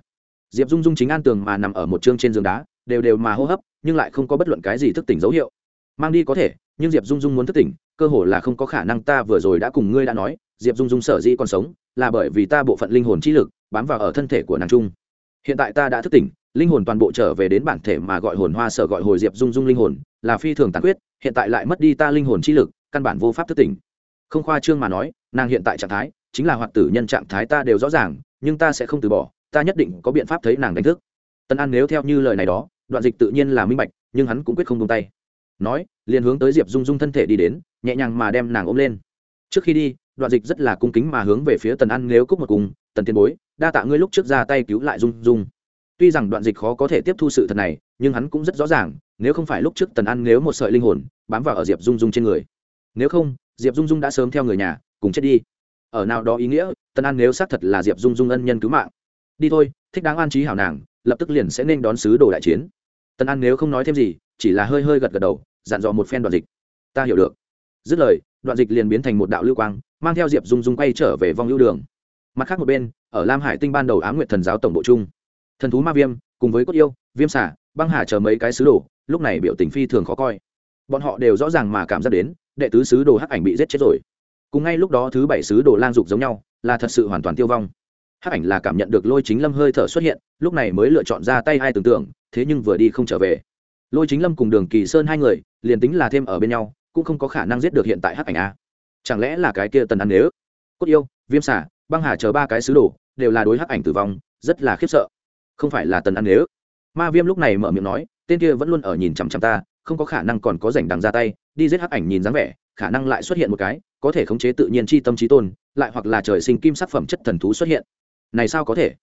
Diệp dung dung chính an tường mà nằm ở một chương trên giường đá, đều đều mà hô hấp, nhưng lại không có bất luận cái gì thức tỉnh dấu hiệu. Mang đi có thể, nhưng diệp dung dung muốn thức tỉnh, cơ hồ là không có khả năng ta vừa rồi đã cùng ngươi đã nói, diệp dung dung sở dĩ còn sống, là bởi vì ta bộ phận linh hồn trí lực bám vào ở thân thể của nàng trung hiện tại ta đã thức tỉnh, linh hồn toàn bộ trở về đến bản thể mà gọi hồn hoa sở gọi hồi diệp dung dung linh hồn, là phi thường tàn quyết hiện tại lại mất đi ta linh hồn chi lực, căn bản vô pháp thức tỉnh. Không khoa trương mà nói, nàng hiện tại trạng thái chính là hoạt tử nhân trạng thái ta đều rõ ràng, nhưng ta sẽ không từ bỏ, ta nhất định có biện pháp thấy nàng đánh thức. Tân an nếu theo như lời này đó, đoạn dịch tự nhiên là minh bạch, nhưng hắn cũng quyết không tung tay. Nói, liền hướng tới diệp dung dung thân thể đi đến, nhẹ nhàng mà đem nàng ôm lên. Trước khi đi, đoạn dịch rất là cung kính mà hướng về phía tần an nếu cúc một cùng, tần tiền bối đa tạ ngươi lúc trước ra tay cứu lại dung dung. Tuy rằng đoạn dịch khó có thể tiếp thu sự thật này, nhưng hắn cũng rất rõ ràng, nếu không phải lúc trước tần an nếu một sợi linh hồn bám vào ở diệp dung dung trên người. Nếu không, diệp dung dung đã sớm theo người nhà, cùng chết đi. Ở nào đó ý nghĩa, tần an nếu xác thật là diệp dung dung ân nhân cứu mạng, đi thôi, thích đáng an trí hảo nàng, lập tức liền sẽ nên đón sứ đồ đại chiến. Tần an nếu không nói thêm gì, chỉ là hơi hơi gật gật đầu, dặn dò một phen đoạn dịch. Ta hiểu được. Dứt lời, đoạn dịch liền biến thành một đạo lưu quang, mang theo diệp dung dung quay trở về vòng lưu đường. Mặt khác một bên ở lam hải tinh ban đầu á m nguyệt thần giáo tổng bộ chung. Thần thú ma viêm, cùng với cốt yêu, viêm xả băng hà chờ mấy cái sứ đồ, lúc này biểu tình phi thường khó coi. Bọn họ đều rõ ràng mà cảm giác đến, đệ tứ sứ đồ hắc ảnh bị giết chết rồi. Cùng ngay lúc đó thứ bảy sứ đồ lang dục giống nhau, là thật sự hoàn toàn tiêu vong. Hắc ảnh là cảm nhận được lôi chính lâm hơi thở xuất hiện, lúc này mới lựa chọn ra tay hai tưởng tượng, thế nhưng vừa đi không trở về. Lôi chính lâm cùng đường kỳ sơn hai người, liền tính là thêm ở bên nhau, cũng không có khả năng giết được hiện tại hắc ảnh a. Chẳng lẽ là cái kia tần ăn nếu? Cốt yêu, viêm xả băng hà chờ ba cái sứ đồ, đều là đối hắc ảnh tử vong, rất là khiếp sợ. Không phải là tần ăn nếu. Ma viêm lúc này mở miệng nói, tên kia vẫn luôn ở nhìn chằm chằm ta, không có khả năng còn có rảnh đằng ra tay, đi giết hắc ảnh nhìn dáng vẻ, khả năng lại xuất hiện một cái, có thể khống chế tự nhiên chi tâm trí tôn, lại hoặc là trời sinh kim sắc phẩm chất thần thú xuất hiện. Này sao có thể?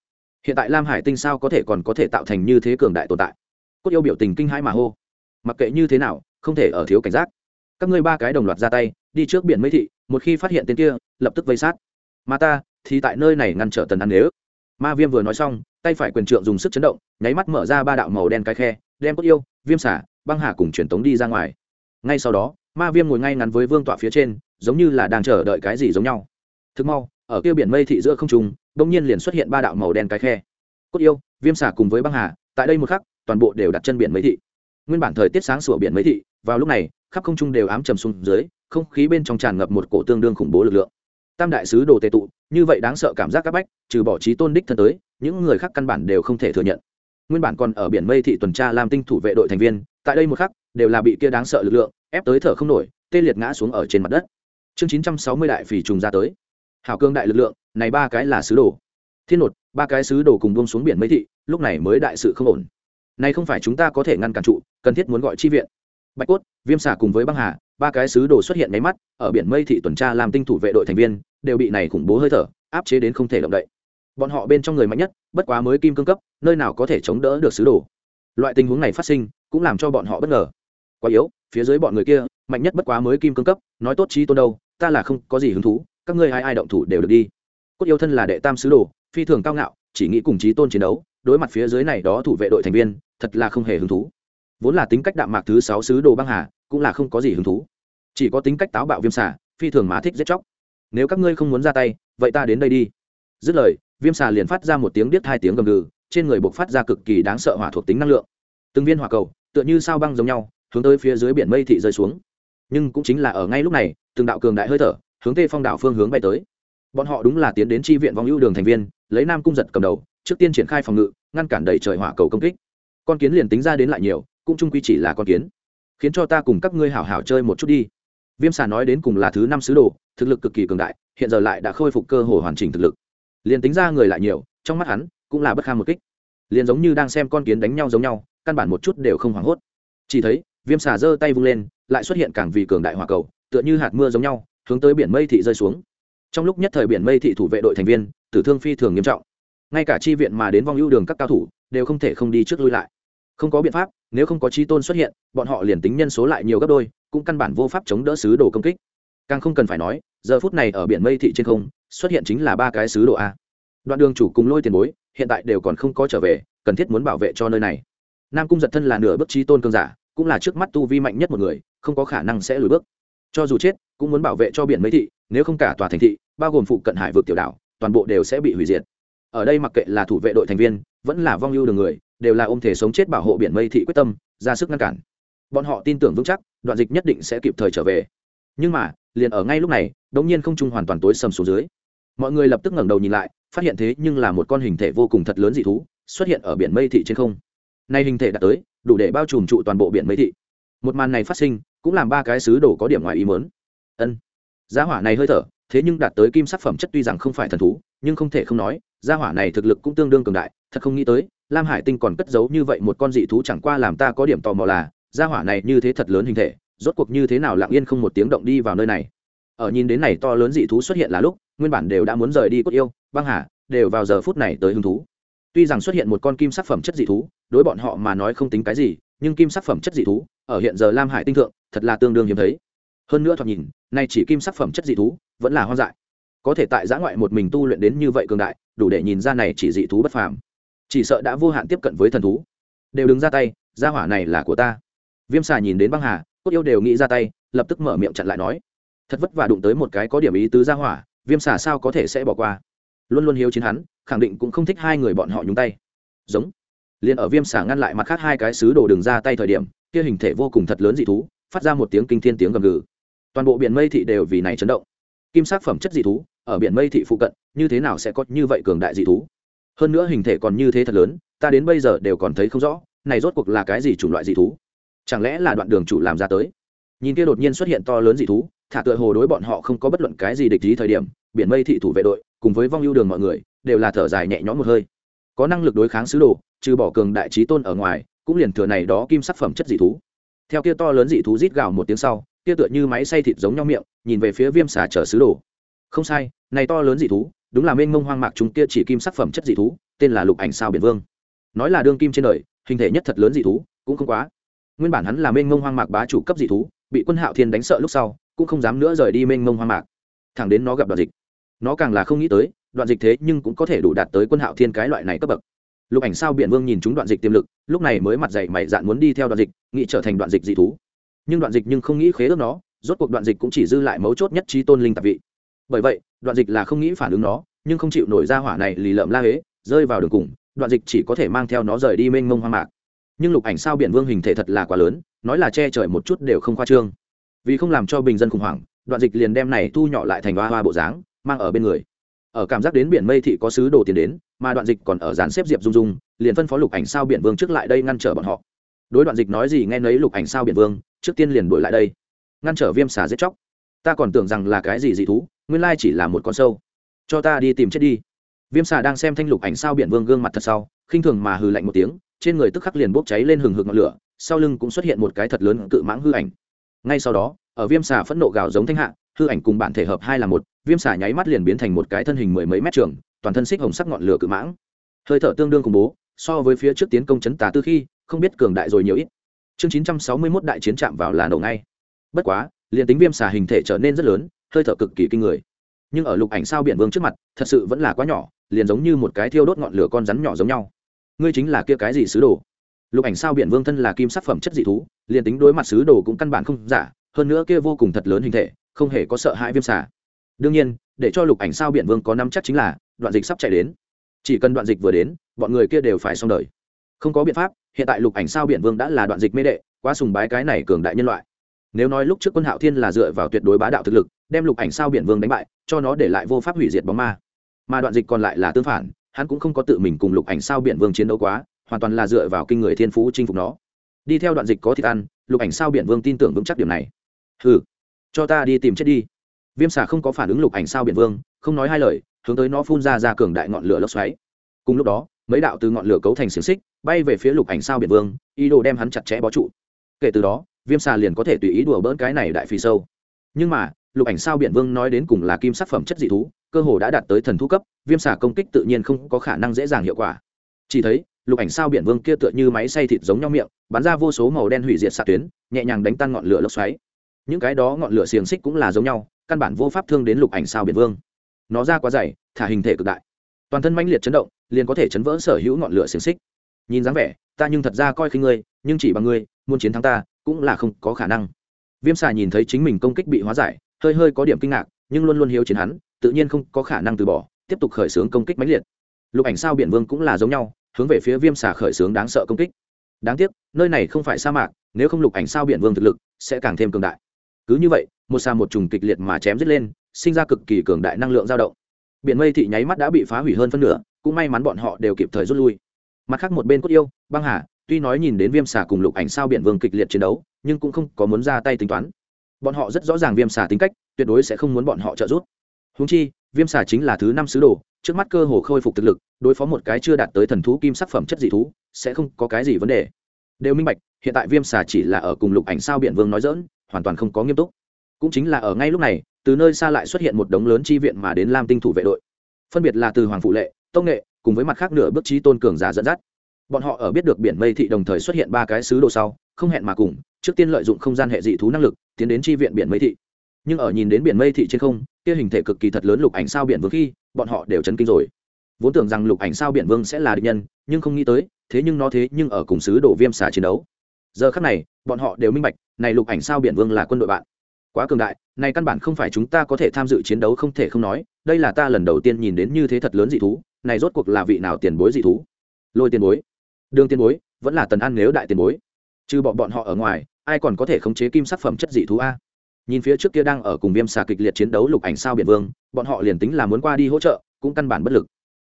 Hiện tại lam hải tinh sao có thể còn có thể tạo thành như thế cường đại tồn tại? Cốt yêu biểu tình kinh hãi mà hô. Mặc kệ như thế nào, không thể ở thiếu cảnh giác. Các ngươi ba cái đồng loạt ra tay, đi trước biển mấy thị, một khi phát hiện tên kia, lập tức vây sát. Mà ta thì tại nơi này ngăn trở tần ăn nếu. Ma viêm vừa nói xong, tay phải quyền trượng dùng sức chấn động, nháy mắt mở ra ba đạo màu đen cái khe, đem cốt yêu, viêm xả, băng hà cùng truyền tống đi ra ngoài. Ngay sau đó, ma viêm ngồi ngay ngắn với vương tọa phía trên, giống như là đang chờ đợi cái gì giống nhau. Thực mau, ở kia biển mây thị giữa không trung đông nhiên liền xuất hiện ba đạo màu đen cái khe. Cốt yêu, viêm xả cùng với băng hà, tại đây một khắc, toàn bộ đều đặt chân biển mấy thị. Nguyên bản thời tiết sáng sủa biển mấy thị, vào lúc này, khắp không trung đều ám trầm xuống dưới, không khí bên trong tràn ngập một cổ tương đương khủng bố lực lượng tam đại sứ đồ tề tụ, như vậy đáng sợ cảm giác các bách, trừ bỏ trí tôn đích thân tới, những người khác căn bản đều không thể thừa nhận. Nguyên bản còn ở biển mây thị tuần tra làm tinh thủ vệ đội thành viên, tại đây một khắc, đều là bị kia đáng sợ lực lượng ép tới thở không nổi, tê liệt ngã xuống ở trên mặt đất. Chương chín trăm sáu mươi đại phỉ trùng ra tới. Hảo cương đại lực lượng, này ba cái là sứ đồ. Thiên nột, ba cái sứ đồ cùng buông xuống biển mây thị, lúc này mới đại sự không ổn. Này không phải chúng ta có thể ngăn cản trụ, cần thiết muốn gọi chi viện. Bạch cốt, viêm xả cùng với băng hà ba cái sứ đồ xuất hiện máy mắt, ở biển mây thị tuần tra làm tinh thủ vệ đội thành viên, đều bị này khủng bố hơi thở áp chế đến không thể động đậy. Bọn họ bên trong người mạnh nhất, bất quá mới kim cương cấp, nơi nào có thể chống đỡ được sứ đồ. Loại tình huống này phát sinh, cũng làm cho bọn họ bất ngờ. Quá yếu, phía dưới bọn người kia, mạnh nhất bất quá mới kim cương cấp, nói tốt trí tôn đâu, ta là không có gì hứng thú, các ngươi ai ai động thủ đều được đi. Cốt yêu thân là đệ tam sứ đồ, phi thường cao ngạo, chỉ nghĩ cùng trí tôn chiến đấu, đối mặt phía dưới này đó thủ vệ đội thành viên, thật là không hề hứng thú vốn là tính cách đạm mạc thứ sáu sứ đồ băng hà, cũng là không có gì hứng thú. Chỉ có tính cách táo bạo viêm xà, phi thường má thích giết chóc. Nếu các ngươi không muốn ra tay, vậy ta đến đây đi. Dứt lời, viêm xà liền phát ra một tiếng biết hai tiếng gầm gừ, trên người buộc phát ra cực kỳ đáng sợ hỏa thuộc tính năng lượng. Từng viên hỏa cầu, tựa như sao băng giống nhau, hướng tới phía dưới biển mây thị rơi xuống. Nhưng cũng chính là ở ngay lúc này, từng đạo cường đại hơi thở, hướng tê phong đảo phương hướng bay tới. Bọn họ đúng là tiến đến tri viện vong ưu đường thành viên, lấy nam cung giật cầm đầu, trước tiên triển khai phòng ngự, ngăn cản đầy trời hỏa cầu công kích. Con kiến liền tính ra đến lại nhiều cũng chung quy chỉ là con kiến. Khiến cho ta cùng các ngươi hảo hảo chơi một chút đi. Viêm xà nói đến cùng là thứ năm sứ đồ, thực lực cực kỳ cường đại, hiện giờ lại đã khôi phục cơ hồ hoàn chỉnh thực lực. Liền tính ra người lại nhiều, trong mắt hắn cũng là bất kham một kích. Liền giống như đang xem con kiến đánh nhau giống nhau, căn bản một chút đều không hoảng hốt. Chỉ thấy, viêm xà giơ tay vung lên, lại xuất hiện càng vì cường đại hỏa cầu, tựa như hạt mưa giống nhau, hướng tới biển mây thị rơi xuống. Trong lúc nhất thời biển mây thị thủ vệ đội thành viên, tử thương phi thường nghiêm trọng. Ngay cả chi viện mà đến vong ưu đường các cao thủ, đều không thể không đi trước lui lại không có biện pháp, nếu không có chi tôn xuất hiện, bọn họ liền tính nhân số lại nhiều gấp đôi, cũng căn bản vô pháp chống đỡ sứ đồ công kích. Càng không cần phải nói, giờ phút này ở biển mây thị trên không, xuất hiện chính là ba cái sứ đồ a. Đoạn đường chủ cùng lôi tiền bối, hiện tại đều còn không có trở về, cần thiết muốn bảo vệ cho nơi này. Nam cung giật thân là nửa bước trí tôn cương giả, cũng là trước mắt tu vi mạnh nhất một người, không có khả năng sẽ lùi bước. Cho dù chết, cũng muốn bảo vệ cho biển mây thị, nếu không cả tòa thành thị, bao gồm phụ cận hải vực tiểu đảo, toàn bộ đều sẽ bị hủy diệt. Ở đây mặc kệ là thủ vệ đội thành viên, vẫn là vong ưu đường người đều là ôm thể sống chết bảo hộ biển mây thị quyết tâm, ra sức ngăn cản. Bọn họ tin tưởng vững chắc, đoạn dịch nhất định sẽ kịp thời trở về. Nhưng mà, liền ở ngay lúc này, đống nhiên không trung hoàn toàn tối sầm xuống dưới. Mọi người lập tức ngẩng đầu nhìn lại, phát hiện thế nhưng là một con hình thể vô cùng thật lớn dị thú, xuất hiện ở biển mây thị trên không. Nay hình thể đã tới, đủ để bao trùm trụ toàn bộ biển mây thị. Một màn này phát sinh, cũng làm ba cái sứ đồ có điểm ngoài ý mớn ân giá hỏa này hơi thở, thế nhưng đạt tới kim sắc phẩm chất tuy rằng không phải thần thú, nhưng không thể không nói, gia hỏa này thực lực cũng tương đương cường đại, thật không nghĩ tới lam hải tinh còn cất giấu như vậy một con dị thú chẳng qua làm ta có điểm tò mò là, gia hỏa này như thế thật lớn hình thể, rốt cuộc như thế nào lặng yên không một tiếng động đi vào nơi này. Ở nhìn đến này to lớn dị thú xuất hiện là lúc, nguyên bản đều đã muốn rời đi cốt yêu, băng hà, đều vào giờ phút này tới hứng thú. Tuy rằng xuất hiện một con kim sắc phẩm chất dị thú, đối bọn họ mà nói không tính cái gì, nhưng kim sắc phẩm chất dị thú, ở hiện giờ lam hải tinh thượng, thật là tương đương hiếm thấy. Hơn nữa thoạt nhìn, nay chỉ kim sắc phẩm chất dị thú, vẫn là hoang dại. Có thể tại giã ngoại một mình tu luyện đến như vậy cường đại, đủ để nhìn ra này chỉ dị thú bất phàm chỉ sợ đã vô hạn tiếp cận với thần thú. Đều đứng ra tay, gia hỏa này là của ta. Viêm xà nhìn đến băng hà, cốt yêu đều nghĩ ra tay, lập tức mở miệng chặn lại nói. Thật vất vả đụng tới một cái có điểm ý tứ gia hỏa, viêm xà sao có thể sẽ bỏ qua? Luôn luôn hiếu chiến hắn, khẳng định cũng không thích hai người bọn họ nhúng tay. Giống. Liền ở viêm xà ngăn lại mặt khác hai cái sứ đồ đường ra tay thời điểm, kia hình thể vô cùng thật lớn dị thú, phát ra một tiếng kinh thiên tiếng gầm gừ. Toàn bộ biển mây thị đều vì này chấn động. Kim sắc phẩm chất dị thú, ở biển mây thị phụ cận, như thế nào sẽ có như vậy cường đại dị thú? Hơn nữa hình thể còn như thế thật lớn, ta đến bây giờ đều còn thấy không rõ, này rốt cuộc là cái gì chủng loại dị thú? Chẳng lẽ là đoạn đường chủ làm ra tới? Nhìn kia đột nhiên xuất hiện to lớn dị thú, thả tựa hồ đối bọn họ không có bất luận cái gì địch ý thời điểm, biển mây thị thủ vệ đội, cùng với vong ưu đường mọi người, đều là thở dài nhẹ nhõm một hơi. Có năng lực đối kháng sứ đồ, trừ bỏ cường đại trí tôn ở ngoài, cũng liền thừa này đó kim sắc phẩm chất dị thú. Theo kia to lớn dị thú rít gào một tiếng sau, kia tựa như máy xay thịt giống nhau miệng, nhìn về phía viêm xà chở sứ đồ. Không sai, này to lớn dị thú đúng là mênh mông hoang mạc chúng kia chỉ kim sắc phẩm chất dị thú, tên là lục ảnh sao biển vương. Nói là đương kim trên đời, hình thể nhất thật lớn dị thú, cũng không quá. Nguyên bản hắn là mênh mông hoang mạc bá chủ cấp dị thú, bị quân hạo thiên đánh sợ lúc sau, cũng không dám nữa rời đi mênh mông hoang mạc. Thẳng đến nó gặp đoạn dịch. Nó càng là không nghĩ tới, đoạn dịch thế nhưng cũng có thể đủ đạt tới quân hạo thiên cái loại này cấp bậc. Lục ảnh sao biển vương nhìn chúng đoạn dịch tiềm lực, lúc này mới mặt dày mày dạn muốn đi theo đoạn dịch, nghĩ trở thành đoạn dịch dị thú. Nhưng đoạn dịch nhưng không nghĩ khế ước nó, rốt cuộc đoạn dịch cũng chỉ dư lại mấu chốt nhất trí tôn linh tạp vị. Bởi vậy đoạn dịch là không nghĩ phản ứng nó, nhưng không chịu nổi ra hỏa này lì lợm la hế, rơi vào đường cùng, đoạn dịch chỉ có thể mang theo nó rời đi mênh mông hoang mạc. Nhưng lục ảnh sao biển vương hình thể thật là quá lớn, nói là che trời một chút đều không khoa trương. Vì không làm cho bình dân khủng hoảng, đoạn dịch liền đem này thu nhỏ lại thành hoa hoa bộ dáng, mang ở bên người. Ở cảm giác đến biển mây thị có sứ đồ tiền đến, mà đoạn dịch còn ở dàn xếp diệp dung dung, liền phân phó lục ảnh sao biển vương trước lại đây ngăn trở bọn họ. Đối đoạn dịch nói gì nghe nấy lục ảnh sao biển vương, trước tiên liền đuổi lại đây. Ngăn trở viêm xà giết chóc. Ta còn tưởng rằng là cái gì dị thú nguyên lai chỉ là một con sâu. Cho ta đi tìm chết đi. Viêm xà đang xem thanh lục ảnh sao biển vương gương mặt thật sau, khinh thường mà hừ lạnh một tiếng, trên người tức khắc liền bốc cháy lên hừng hực ngọn lửa, sau lưng cũng xuất hiện một cái thật lớn cự mãng hư ảnh. Ngay sau đó, ở viêm xà phẫn nộ gào giống thanh hạ, hư ảnh cùng bản thể hợp hai là một, viêm xà nháy mắt liền biến thành một cái thân hình mười mấy mét trường, toàn thân xích hồng sắc ngọn lửa cự mãng. Hơi thở tương đương khủng bố, so với phía trước tiến công chấn tà tư khi, không biết cường đại rồi nhiều ít. Chương chín trăm sáu mươi 961 đại chiến chạm vào là nổ ngay. Bất quá, liền tính viêm xà hình thể trở nên rất lớn hơi thở cực kỳ kinh người. Nhưng ở lục ảnh sao biển vương trước mặt, thật sự vẫn là quá nhỏ, liền giống như một cái thiêu đốt ngọn lửa con rắn nhỏ giống nhau. Ngươi chính là kia cái gì sứ đồ? Lục ảnh sao biển vương thân là kim sắc phẩm chất dị thú, liền tính đối mặt sứ đồ cũng căn bản không giả, hơn nữa kia vô cùng thật lớn hình thể, không hề có sợ hãi viêm xà. Đương nhiên, để cho lục ảnh sao biển vương có năm chắc chính là, đoạn dịch sắp chạy đến. Chỉ cần đoạn dịch vừa đến, bọn người kia đều phải xong đời. Không có biện pháp, hiện tại lục ảnh sao biển vương đã là đoạn dịch mê đệ, quá sùng bái cái này cường đại nhân loại. Nếu nói lúc trước quân hạo thiên là dựa vào tuyệt đối bá đạo thực lực đem lục ảnh sao biển vương đánh bại, cho nó để lại vô pháp hủy diệt bóng ma. Mà đoạn dịch còn lại là tương phản, hắn cũng không có tự mình cùng lục ảnh sao biển vương chiến đấu quá, hoàn toàn là dựa vào kinh người thiên phú chinh phục nó. Đi theo đoạn dịch có thịt ăn, lục ảnh sao biển vương tin tưởng vững chắc điểm này. Hừ, cho ta đi tìm chết đi. Viêm xà không có phản ứng lục ảnh sao biển vương, không nói hai lời, hướng tới nó phun ra ra cường đại ngọn lửa lốc xoáy. Cùng lúc đó, mấy đạo từ ngọn lửa cấu thành xiềng xích, bay về phía lục ảnh sao biển vương, ý đồ đem hắn chặt chẽ bó trụ. Kể từ đó, viêm xà liền có thể tùy ý đùa bỡn cái này đại phi sâu. Nhưng mà lục ảnh sao biển vương nói đến cùng là kim sắc phẩm chất dị thú, cơ hồ đã đạt tới thần thu cấp, viêm xà công kích tự nhiên không có khả năng dễ dàng hiệu quả. Chỉ thấy, lục ảnh sao biển vương kia tựa như máy xay thịt giống nhau miệng, bắn ra vô số màu đen hủy diệt xạ tuyến, nhẹ nhàng đánh tan ngọn lửa lốc xoáy. Những cái đó ngọn lửa xiềng xích cũng là giống nhau, căn bản vô pháp thương đến lục ảnh sao biển vương. Nó ra quá dày, thả hình thể cực đại. Toàn thân mãnh liệt chấn động, liền có thể chấn vỡ sở hữu ngọn lửa xiềng xích. Nhìn dáng vẻ, ta nhưng thật ra coi khinh ngươi, nhưng chỉ bằng ngươi, muốn chiến thắng ta, cũng là không có khả năng. Viêm xà nhìn thấy chính mình công kích bị hóa giải hơi hơi có điểm kinh ngạc, nhưng luôn luôn hiếu chiến hắn, tự nhiên không có khả năng từ bỏ, tiếp tục khởi xướng công kích mãnh liệt. Lục ảnh sao biển vương cũng là giống nhau, hướng về phía viêm xà khởi xướng đáng sợ công kích. Đáng tiếc, nơi này không phải sa mạc, nếu không lục ảnh sao biển vương thực lực sẽ càng thêm cường đại. Cứ như vậy, một xà một trùng kịch liệt mà chém dứt lên, sinh ra cực kỳ cường đại năng lượng dao động. Biển mây thị nháy mắt đã bị phá hủy hơn phân nửa, cũng may mắn bọn họ đều kịp thời rút lui. Mặt khác một bên cốt yêu, băng hà, tuy nói nhìn đến viêm xà cùng lục ảnh sao biển vương kịch liệt chiến đấu, nhưng cũng không có muốn ra tay tính toán bọn họ rất rõ ràng viêm xà tính cách, tuyệt đối sẽ không muốn bọn họ trợ giúp. Húng chi, viêm xà chính là thứ năm sứ đồ, trước mắt cơ hồ khôi phục thực lực, đối phó một cái chưa đạt tới thần thú kim sắc phẩm chất dị thú, sẽ không có cái gì vấn đề. Đều minh bạch, hiện tại viêm xà chỉ là ở cùng lục ảnh sao biển vương nói dỡn hoàn toàn không có nghiêm túc. Cũng chính là ở ngay lúc này, từ nơi xa lại xuất hiện một đống lớn chi viện mà đến lam tinh thủ vệ đội. Phân biệt là từ hoàng phụ lệ, tông nghệ, cùng với mặt khác nửa bước trí tôn cường giả dẫn dắt bọn họ ở biết được biển mây thị đồng thời xuất hiện ba cái sứ đồ sau, không hẹn mà cùng, trước tiên lợi dụng không gian hệ dị thú năng lực, tiến đến chi viện biển mây thị. Nhưng ở nhìn đến biển mây thị trên không, kia hình thể cực kỳ thật lớn lục ảnh sao biển vương khi, bọn họ đều chấn kinh rồi. Vốn tưởng rằng lục ảnh sao biển vương sẽ là địch nhân, nhưng không nghĩ tới, thế nhưng nó thế nhưng ở cùng sứ đồ viêm xà chiến đấu. Giờ khắc này, bọn họ đều minh bạch, này lục ảnh sao biển vương là quân đội bạn. Quá cường đại, này căn bản không phải chúng ta có thể tham dự chiến đấu không thể không nói, đây là ta lần đầu tiên nhìn đến như thế thật lớn dị thú, này rốt cuộc là vị nào tiền bối dị thú? Lôi tiền bối. Đường tiền bối, vẫn là tần ăn nếu đại tiền bối. Trừ bọn bọn họ ở ngoài, ai còn có thể khống chế kim sắc phẩm chất dị thú a? Nhìn phía trước kia đang ở cùng viêm xà kịch liệt chiến đấu lục ảnh sao biển vương, bọn họ liền tính là muốn qua đi hỗ trợ, cũng căn bản bất lực.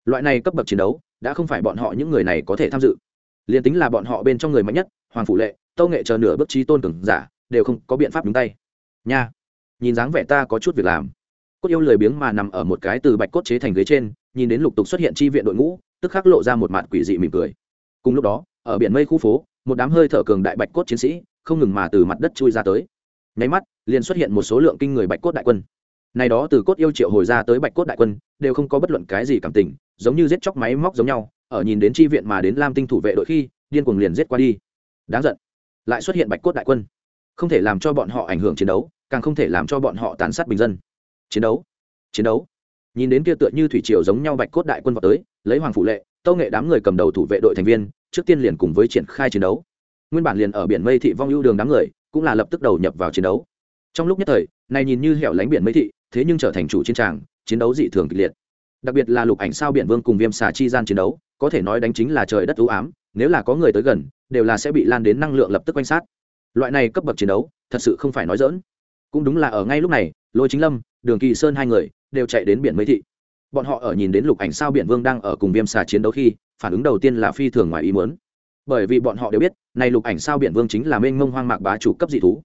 Loại này cấp bậc chiến đấu, đã không phải bọn họ những người này có thể tham dự. Liền tính là bọn họ bên trong người mạnh nhất, hoàng phủ lệ, tâu nghệ chờ nửa bước trí tôn cường giả, đều không có biện pháp đúng tay. Nha, nhìn dáng vẻ ta có chút việc làm. Cốt yêu lười biếng mà nằm ở một cái từ bạch cốt chế thành ghế trên, nhìn đến lục tục xuất hiện chi viện đội ngũ, tức khắc lộ ra một mặt quỷ dị mỉm cười cùng lúc đó, ở biển mây khu phố, một đám hơi thở cường đại bạch cốt chiến sĩ không ngừng mà từ mặt đất chui ra tới. Nháy mắt, liền xuất hiện một số lượng kinh người bạch cốt đại quân. Này đó từ cốt yêu triệu hồi ra tới bạch cốt đại quân, đều không có bất luận cái gì cảm tình, giống như giết chóc máy móc giống nhau, ở nhìn đến chi viện mà đến lam tinh thủ vệ đội khi, điên cuồng liền giết qua đi. Đáng giận. Lại xuất hiện bạch cốt đại quân. Không thể làm cho bọn họ ảnh hưởng chiến đấu, càng không thể làm cho bọn họ tàn sát bình dân. Chiến đấu. Chiến đấu. Nhìn đến kia tựa như thủy triều giống nhau bạch cốt đại quân vào tới, lấy hoàng phụ lệ, tâu nghệ đám người cầm đầu thủ vệ đội thành viên trước tiên liền cùng với triển khai chiến đấu. Nguyên bản liền ở biển mây thị vong ưu đường đám người, cũng là lập tức đầu nhập vào chiến đấu. Trong lúc nhất thời, này nhìn như hẻo lánh biển mây thị, thế nhưng trở thành chủ chiến tràng, chiến đấu dị thường kịch liệt. Đặc biệt là lục ảnh sao biển vương cùng viêm xà chi gian chiến đấu, có thể nói đánh chính là trời đất ưu ám, nếu là có người tới gần, đều là sẽ bị lan đến năng lượng lập tức quanh sát. Loại này cấp bậc chiến đấu, thật sự không phải nói dỡn cũng đúng là ở ngay lúc này, lôi chính lâm, đường kỳ sơn hai người, đều chạy đến biển mây thị bọn họ ở nhìn đến lục ảnh sao biển vương đang ở cùng viêm xà chiến đấu khi, phản ứng đầu tiên là phi thường ngoài ý muốn. Bởi vì bọn họ đều biết, này lục ảnh sao biển vương chính là mênh mông hoang mạc bá chủ cấp dị thú.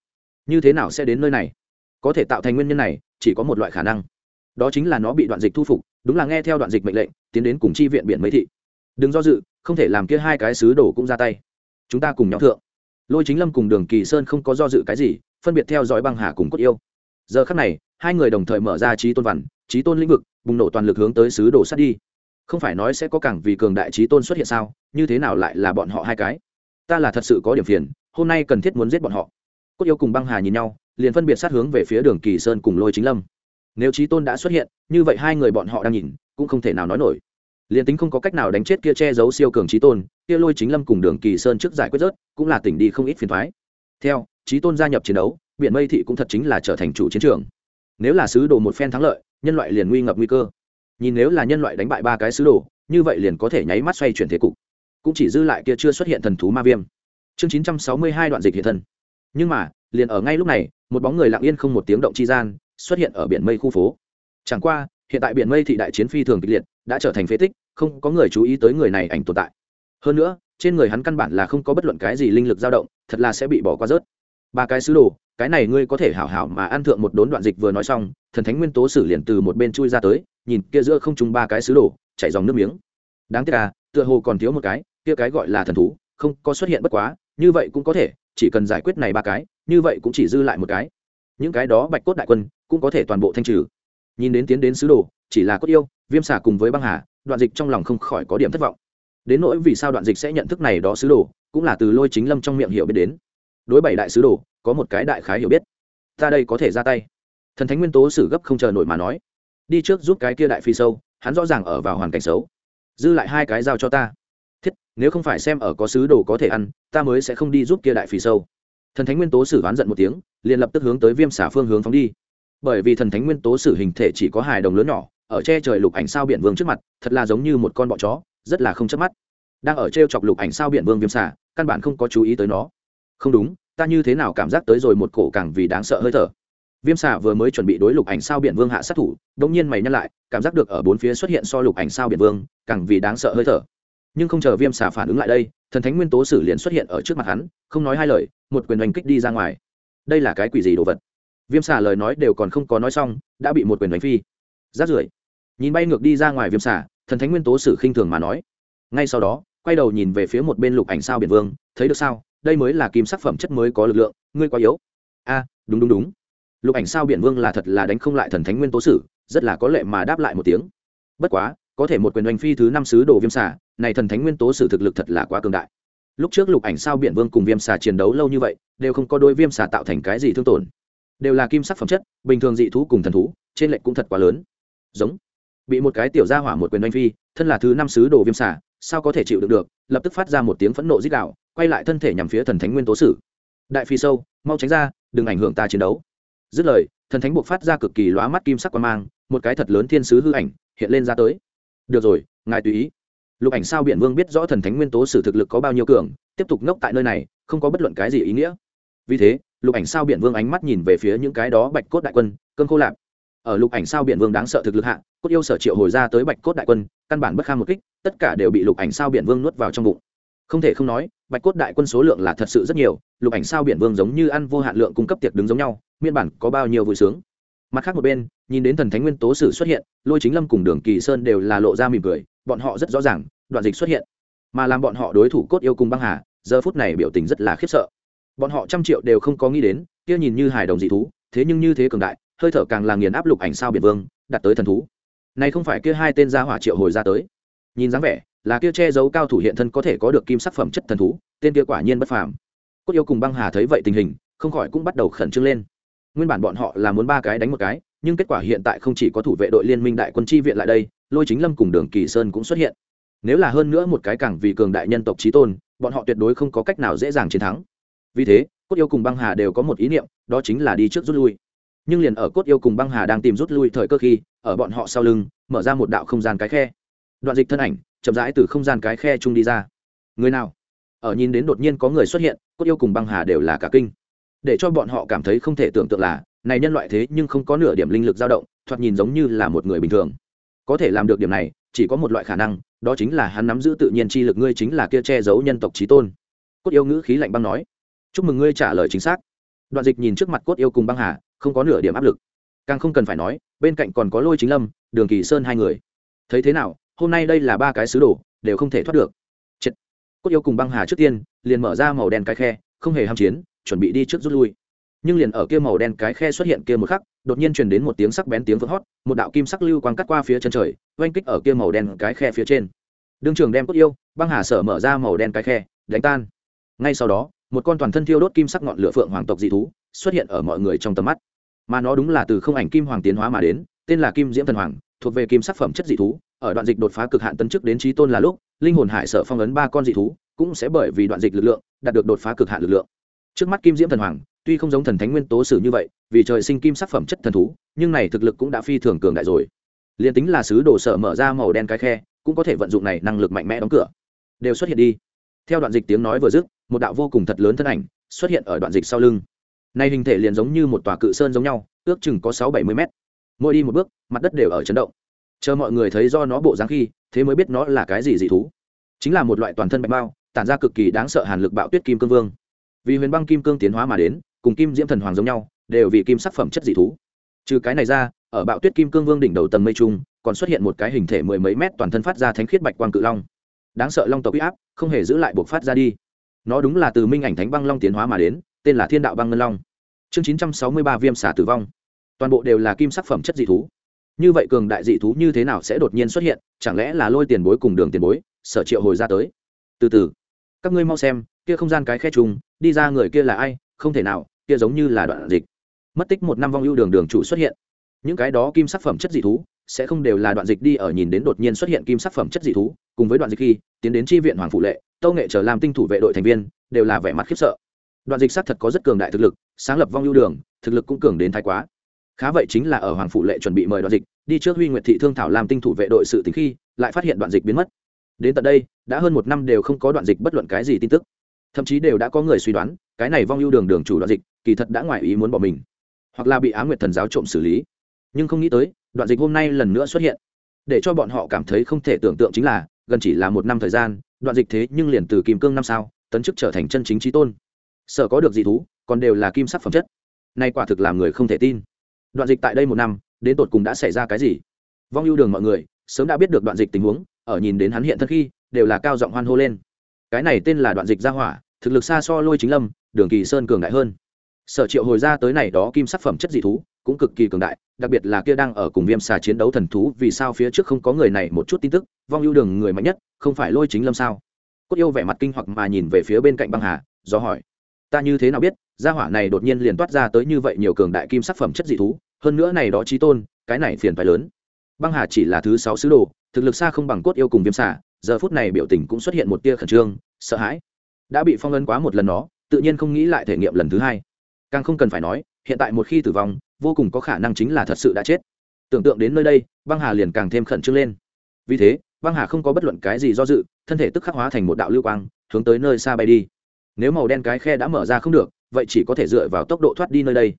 Như thế nào sẽ đến nơi này? Có thể tạo thành nguyên nhân này, chỉ có một loại khả năng. Đó chính là nó bị đoạn dịch thu phục, đúng là nghe theo đoạn dịch mệnh lệnh, tiến đến cùng chi viện biển mấy thị. Đừng do dự, không thể làm kia hai cái sứ đồ cũng ra tay. Chúng ta cùng nhau thượng. Lôi chính lâm cùng đường kỳ sơn không có do dự cái gì, phân biệt theo dõi băng hà cùng cốt yêu. Giờ khắc này, hai người đồng thời mở ra trí tôn văn trí tôn lĩnh vực, bùng nổ toàn lực hướng tới sứ đồ sát đi. Không phải nói sẽ có càng vì cường đại trí tôn xuất hiện sao, như thế nào lại là bọn họ hai cái? Ta là thật sự có điểm phiền, hôm nay cần thiết muốn giết bọn họ. Cốt yêu cùng băng hà nhìn nhau, liền phân biệt sát hướng về phía đường kỳ sơn cùng lôi chính lâm. Nếu trí tôn đã xuất hiện, như vậy hai người bọn họ đang nhìn, cũng không thể nào nói nổi. Liền tính không có cách nào đánh chết kia che giấu siêu cường trí tôn, kia lôi chính lâm cùng đường kỳ sơn trước giải quyết rớt, cũng là tỉnh đi không ít phiền thoái theo, trí tôn gia nhập chiến đấu, biển mây thị cũng thật chính là trở thành chủ chiến trường. Nếu là sứ đồ một phen thắng lợi nhân loại liền nguy ngập nguy cơ. Nhìn nếu là nhân loại đánh bại ba cái sứ đồ, như vậy liền có thể nháy mắt xoay chuyển thế cục. Cũng chỉ dư lại kia chưa xuất hiện thần thú ma viêm. Chương chín trăm sáu mươi hai đoạn dịch hiện thân. Nhưng mà, liền ở ngay lúc này, một bóng người lặng yên không một tiếng động chi gian, xuất hiện ở biển mây khu phố. Chẳng qua, hiện tại biển mây thị đại chiến phi thường kịch liệt, đã trở thành phế tích, không có người chú ý tới người này ảnh tồn tại. Hơn nữa, trên người hắn căn bản là không có bất luận cái gì linh lực dao động, thật là sẽ bị bỏ qua rớt. Ba cái sứ đồ cái này ngươi có thể hảo hảo mà ăn thượng một đốn đoạn dịch vừa nói xong, thần thánh nguyên tố sử liền từ một bên chui ra tới, nhìn kia giữa không trung ba cái sứ đồ chạy dòng nước miếng. Đáng tiếc à tựa hồ còn thiếu một cái, kia cái gọi là thần thú, không, có xuất hiện bất quá, như vậy cũng có thể, chỉ cần giải quyết này ba cái, như vậy cũng chỉ dư lại một cái. Những cái đó bạch cốt đại quân, cũng có thể toàn bộ thanh trừ. Nhìn đến tiến đến sứ đồ, chỉ là cốt yêu, viêm xả cùng với băng hà, đoạn dịch trong lòng không khỏi có điểm thất vọng. Đến nỗi vì sao đoạn dịch sẽ nhận thức này đó sứ đồ, cũng là từ lôi chính lâm trong miệng hiểu biết đến. Đối bảy đại sứ đồ có một cái đại khái hiểu biết. Ta đây có thể ra tay. Thần thánh nguyên tố sử gấp không chờ nổi mà nói. Đi trước giúp cái kia đại phi sâu, hắn rõ ràng ở vào hoàn cảnh xấu. Dư lại hai cái giao cho ta. Thiết, nếu không phải xem ở có sứ đồ có thể ăn, ta mới sẽ không đi giúp kia đại phi sâu. Thần thánh nguyên tố sử oán giận một tiếng, liền lập tức hướng tới viêm xả phương hướng phóng đi. Bởi vì thần thánh nguyên tố sử hình thể chỉ có hài đồng lớn nhỏ, ở che trời lục ảnh sao biển vương trước mặt, thật là giống như một con bọ chó, rất là không chớp mắt. Đang ở t r e o chọc lục ảnh sao biển vương viêm xả căn bản không có chú ý tới nó. Không đúng ta như thế nào cảm giác tới rồi một cổ càng vì đáng sợ hơi thở. Viêm xả vừa mới chuẩn bị đối lục ảnh sao biển vương hạ sát thủ đ ỗ n g nhiên mày nhắc lại, cảm giác được ở bốn phía xuất hiện so lục ảnh sao biển vương, càng vì đáng sợ hơi thở. Nhưng không chờ viêm xả phản ứng lại đây, thần thánh nguyên tố sử liền xuất hiện ở trước mặt hắn, không nói hai lời, một quyền đánh kích đi ra ngoài. Đây là cái quỷ gì đồ vật? Viêm xả lời nói đều còn không có nói xong, đã bị một quyền đánh phi. Rát rưởi. Nhìn bay ngược đi ra ngoài viêm xả thần thánh nguyên tố sử khinh thường mà nói. Ngay sau đó, quay đầu nhìn về phía một bên lục ảnh sao biển vương, thấy được sao? Đây mới là kim sắc phẩm chất mới có lực lượng, ngươi quá yếu. A, đúng đúng đúng. Lục ảnh sao biển vương là thật là đánh không lại thần thánh nguyên tố sử, rất là có lệ mà đáp lại một tiếng. Bất quá, có thể một quyền đánh phi thứ năm sứ đồ viêm xà, này thần thánh nguyên tố sử thực lực thật là quá cường đại. Lúc trước lục ảnh sao biển vương cùng viêm xà chiến đấu lâu như vậy, đều không có đôi viêm xà tạo thành cái gì thương tổn. Đều là kim sắc phẩm chất, bình thường dị thú cùng thần thú, trên lệnh cũng thật quá lớn. Giống. Bị một cái tiểu gia hỏa một quyền đánh phi, thân là thứ năm sứ đồ viêm xà, sao có thể chịu được được, lập tức phát ra một tiếng phẫn nộ dích đạo quay lại thân thể nhằm phía thần thánh nguyên tố sử. Đại phi sâu, mau tránh ra, đừng ảnh hưởng ta chiến đấu. Dứt lời, thần thánh buộc phát ra cực kỳ lóa mắt kim sắc quan mang, một cái thật lớn thiên sứ hư ảnh hiện lên ra tới. Được rồi, ngài tùy ý. Lục ảnh sao biển vương biết rõ thần thánh nguyên tố sử thực lực có bao nhiêu cường, tiếp tục ngốc tại nơi này, không có bất luận cái gì ý nghĩa. Vì thế, lục ảnh sao biển vương ánh mắt nhìn về phía những cái đó bạch cốt đại quân, cơn khô lạp. Ở lục ảnh sao biển vương đáng sợ thực lực hạ, cốt yêu sở triệu hồi ra tới bạch cốt đại quân, căn bản bất kham một kích, tất cả đều bị lục ảnh sao biển vương nuốt vào trong bụng không thể không nói, bạch cốt đại quân số lượng là thật sự rất nhiều, lục ảnh sao biển vương giống như ăn vô hạn lượng cung cấp tiệc đứng giống nhau, miên bản có bao nhiêu vui sướng. Mặt khác một bên, nhìn đến thần thánh nguyên tố sử xuất hiện, lôi chính lâm cùng đường kỳ sơn đều là lộ ra mỉm cười, bọn họ rất rõ ràng, đoạn dịch xuất hiện. Mà làm bọn họ đối thủ cốt yêu cùng băng hà, giờ phút này biểu tình rất là khiếp sợ. Bọn họ trăm triệu đều không có nghĩ đến, kia nhìn như hài đồng dị thú, thế nhưng như thế cường đại, hơi thở càng là nghiền áp lục ảnh sao biển vương, đặt tới thần thú. Này không phải kia hai tên gia hỏa triệu hồi ra tới. Nhìn dáng vẻ là kia che giấu cao thủ hiện thân có thể có được kim sắc phẩm chất thần thú, tên kia quả nhiên bất phàm. Cốt yêu cùng băng hà thấy vậy tình hình, không khỏi cũng bắt đầu khẩn trương lên. Nguyên bản bọn họ là muốn ba cái đánh một cái, nhưng kết quả hiện tại không chỉ có thủ vệ đội liên minh đại quân chi viện lại đây, lôi chính lâm cùng đường kỳ sơn cũng xuất hiện. Nếu là hơn nữa một cái càng vì cường đại nhân tộc trí tôn, bọn họ tuyệt đối không có cách nào dễ dàng chiến thắng. Vì thế, cốt yêu cùng băng hà đều có một ý niệm, đó chính là đi trước rút lui. Nhưng liền ở cốt yêu cùng băng hà đang tìm rút lui thời cơ khi, ở bọn họ sau lưng, mở ra một đạo không gian cái khe. Đoạn dịch thân ảnh chậm rãi từ không gian cái khe chung đi ra. Người nào? Ở nhìn đến đột nhiên có người xuất hiện, cốt yêu cùng băng hà đều là cả kinh. Để cho bọn họ cảm thấy không thể tưởng tượng là, này nhân loại thế nhưng không có nửa điểm linh lực dao động, thoạt nhìn giống như là một người bình thường. Có thể làm được điểm này, chỉ có một loại khả năng, đó chính là hắn nắm giữ tự nhiên chi lực ngươi chính là kia che giấu nhân tộc trí tôn. Cốt yêu ngữ khí lạnh băng nói. Chúc mừng ngươi trả lời chính xác. Đoạn dịch nhìn trước mặt cốt yêu cùng băng hà, không có nửa điểm áp lực. Càng không cần phải nói, bên cạnh còn có lôi chính lâm, đường kỳ sơn hai người. Thấy thế nào hôm nay đây là ba cái sứ đồ, đều không thể thoát được. Chết. Cốt yêu cùng băng hà trước tiên, liền mở ra màu đen cái khe, không hề ham chiến, chuẩn bị đi trước rút lui. Nhưng liền ở kia màu đen cái khe xuất hiện kia một khắc, đột nhiên truyền đến một tiếng sắc bén tiếng vỡ hót, một đạo kim sắc lưu quang cắt qua phía chân trời, oanh kích ở kia màu đen cái khe phía trên. Đương trường đem cốt yêu, băng hà sở mở ra màu đen cái khe, đánh tan. Ngay sau đó, một con toàn thân thiêu đốt kim sắc ngọn lửa phượng hoàng tộc dị thú xuất hiện ở mọi người trong tầm mắt. Mà nó đúng là từ không ảnh kim hoàng tiến hóa mà đến, tên là kim diễm thần hoàng, thuộc về kim sắc phẩm chất dị thú ở đoạn dịch đột phá cực hạn tấn chức đến trí tôn là lúc, linh hồn hải sở phong ấn ba con dị thú cũng sẽ bởi vì đoạn dịch lực lượng đạt được đột phá cực hạn lực lượng. Trước mắt kim diễm thần hoàng, tuy không giống thần thánh nguyên tố sử như vậy, vì trời sinh kim sắc phẩm chất thần thú, nhưng này thực lực cũng đã phi thường cường đại rồi. Liền tính là sứ đồ sở mở ra màu đen cái khe, cũng có thể vận dụng này năng lực mạnh mẽ đóng cửa. Đều xuất hiện đi. Theo đoạn dịch tiếng nói vừa dứt, một đạo vô cùng thật lớn thân ảnh xuất hiện ở đoạn dịch sau lưng. Nay hình thể liền giống như một tòa cự sơn giống nhau, ước chừng có sáu bảy mươi mét. Mỗi đi một bước, mặt đất đều ở chấn động chờ mọi người thấy do nó bộ dáng khi, thế mới biết nó là cái gì dị thú. Chính là một loại toàn thân bạch bao tản ra cực kỳ đáng sợ hàn lực bạo tuyết kim cương vương. Vì huyền băng kim cương tiến hóa mà đến, cùng kim diễm thần hoàng giống nhau, đều vì kim sắc phẩm chất dị thú. Trừ cái này ra, ở bạo tuyết kim cương vương đỉnh đầu tầng mây trung, còn xuất hiện một cái hình thể mười mấy mét toàn thân phát ra thánh khiết bạch quang cự long. Đáng sợ long tộc huy áp, không hề giữ lại buộc phát ra đi. Nó đúng là từ minh ảnh thánh băng long tiến hóa mà đến, tên là thiên đạo băng ngân long. Chương chín trăm sáu mươi ba viêm xả tử vong. Toàn bộ đều là kim sắc phẩm chất dị thú như vậy cường đại dị thú như thế nào sẽ đột nhiên xuất hiện? Chẳng lẽ là lôi tiền bối cùng đường tiền bối, sở triệu hồi ra tới? Từ từ, các ngươi mau xem, kia không gian cái khe trùng, đi ra người kia là ai? Không thể nào, kia giống như là đoạn dịch. Mất tích một năm vong ưu đường đường chủ xuất hiện. Những cái đó kim sắc phẩm chất dị thú, sẽ không đều là đoạn dịch đi ở nhìn đến đột nhiên xuất hiện kim sắc phẩm chất dị thú, cùng với đoạn dịch khi, tiến đến tri viện hoàng phụ lệ, tâu nghệ trở làm tinh thủ vệ đội thành viên, đều là vẻ mặt khiếp sợ. Đoạn dịch xác thật có rất cường đại thực lực, sáng lập vong ưu đường, thực lực cũng cường đến thái quá khá vậy chính là ở hoàng phụ lệ chuẩn bị mời đoạn dịch, đi trước huy nguyệt thị thương thảo làm tinh thủ vệ đội sự tính khi, lại phát hiện đoạn dịch biến mất. Đến tận đây, đã hơn một năm đều không có đoạn dịch bất luận cái gì tin tức. Thậm chí đều đã có người suy đoán, cái này vong ưu đường đường chủ đoạn dịch, kỳ thật đã ngoài ý muốn bỏ mình, hoặc là bị á nguyệt thần giáo trộm xử lý. Nhưng không nghĩ tới, đoạn dịch hôm nay lần nữa xuất hiện. Để cho bọn họ cảm thấy không thể tưởng tượng chính là, gần chỉ là một năm thời gian, đoạn dịch thế nhưng liền từ kim cương năm sao, tấn chức trở thành chân chính trí tôn. Sở có được dị thú, còn đều là kim sắc phẩm chất. Nay quả thực làm người không thể tin đoạn dịch tại đây một năm, đến tột cùng đã xảy ra cái gì? Vong ưu đường mọi người, sớm đã biết được đoạn dịch tình huống, ở nhìn đến hắn hiện thân khi, đều là cao giọng hoan hô lên. Cái này tên là đoạn dịch gia hỏa, thực lực xa so lôi chính lâm, đường kỳ sơn cường đại hơn. Sở triệu hồi ra tới này đó kim sắc phẩm chất dị thú, cũng cực kỳ cường đại, đặc biệt là kia đang ở cùng viêm xà chiến đấu thần thú, vì sao phía trước không có người này một chút tin tức, vong ưu đường người mạnh nhất, không phải lôi chính lâm sao? Cốt yêu vẻ mặt kinh hoặc mà nhìn về phía bên cạnh băng hà, do hỏi ta như thế nào biết, gia hỏa này đột nhiên liền toát ra tới như vậy nhiều cường đại kim sắc phẩm chất dị thú, hơn nữa này đó trí tôn, cái này phiền phải lớn. Băng hà chỉ là thứ sáu sứ đồ, thực lực xa không bằng cốt yêu cùng viêm xà, giờ phút này biểu tình cũng xuất hiện một tia khẩn trương, sợ hãi. Đã bị phong ấn quá một lần đó tự nhiên không nghĩ lại thể nghiệm lần thứ hai. Càng không cần phải nói, hiện tại một khi tử vong, vô cùng có khả năng chính là thật sự đã chết. Tưởng tượng đến nơi đây, băng hà liền càng thêm khẩn trương lên. Vì thế, băng hà không có bất luận cái gì do dự, thân thể tức khắc hóa thành một đạo lưu quang, hướng tới nơi xa bay đi nếu màu đen cái khe đã mở ra không được, vậy chỉ có thể dựa vào tốc độ thoát đi nơi đây.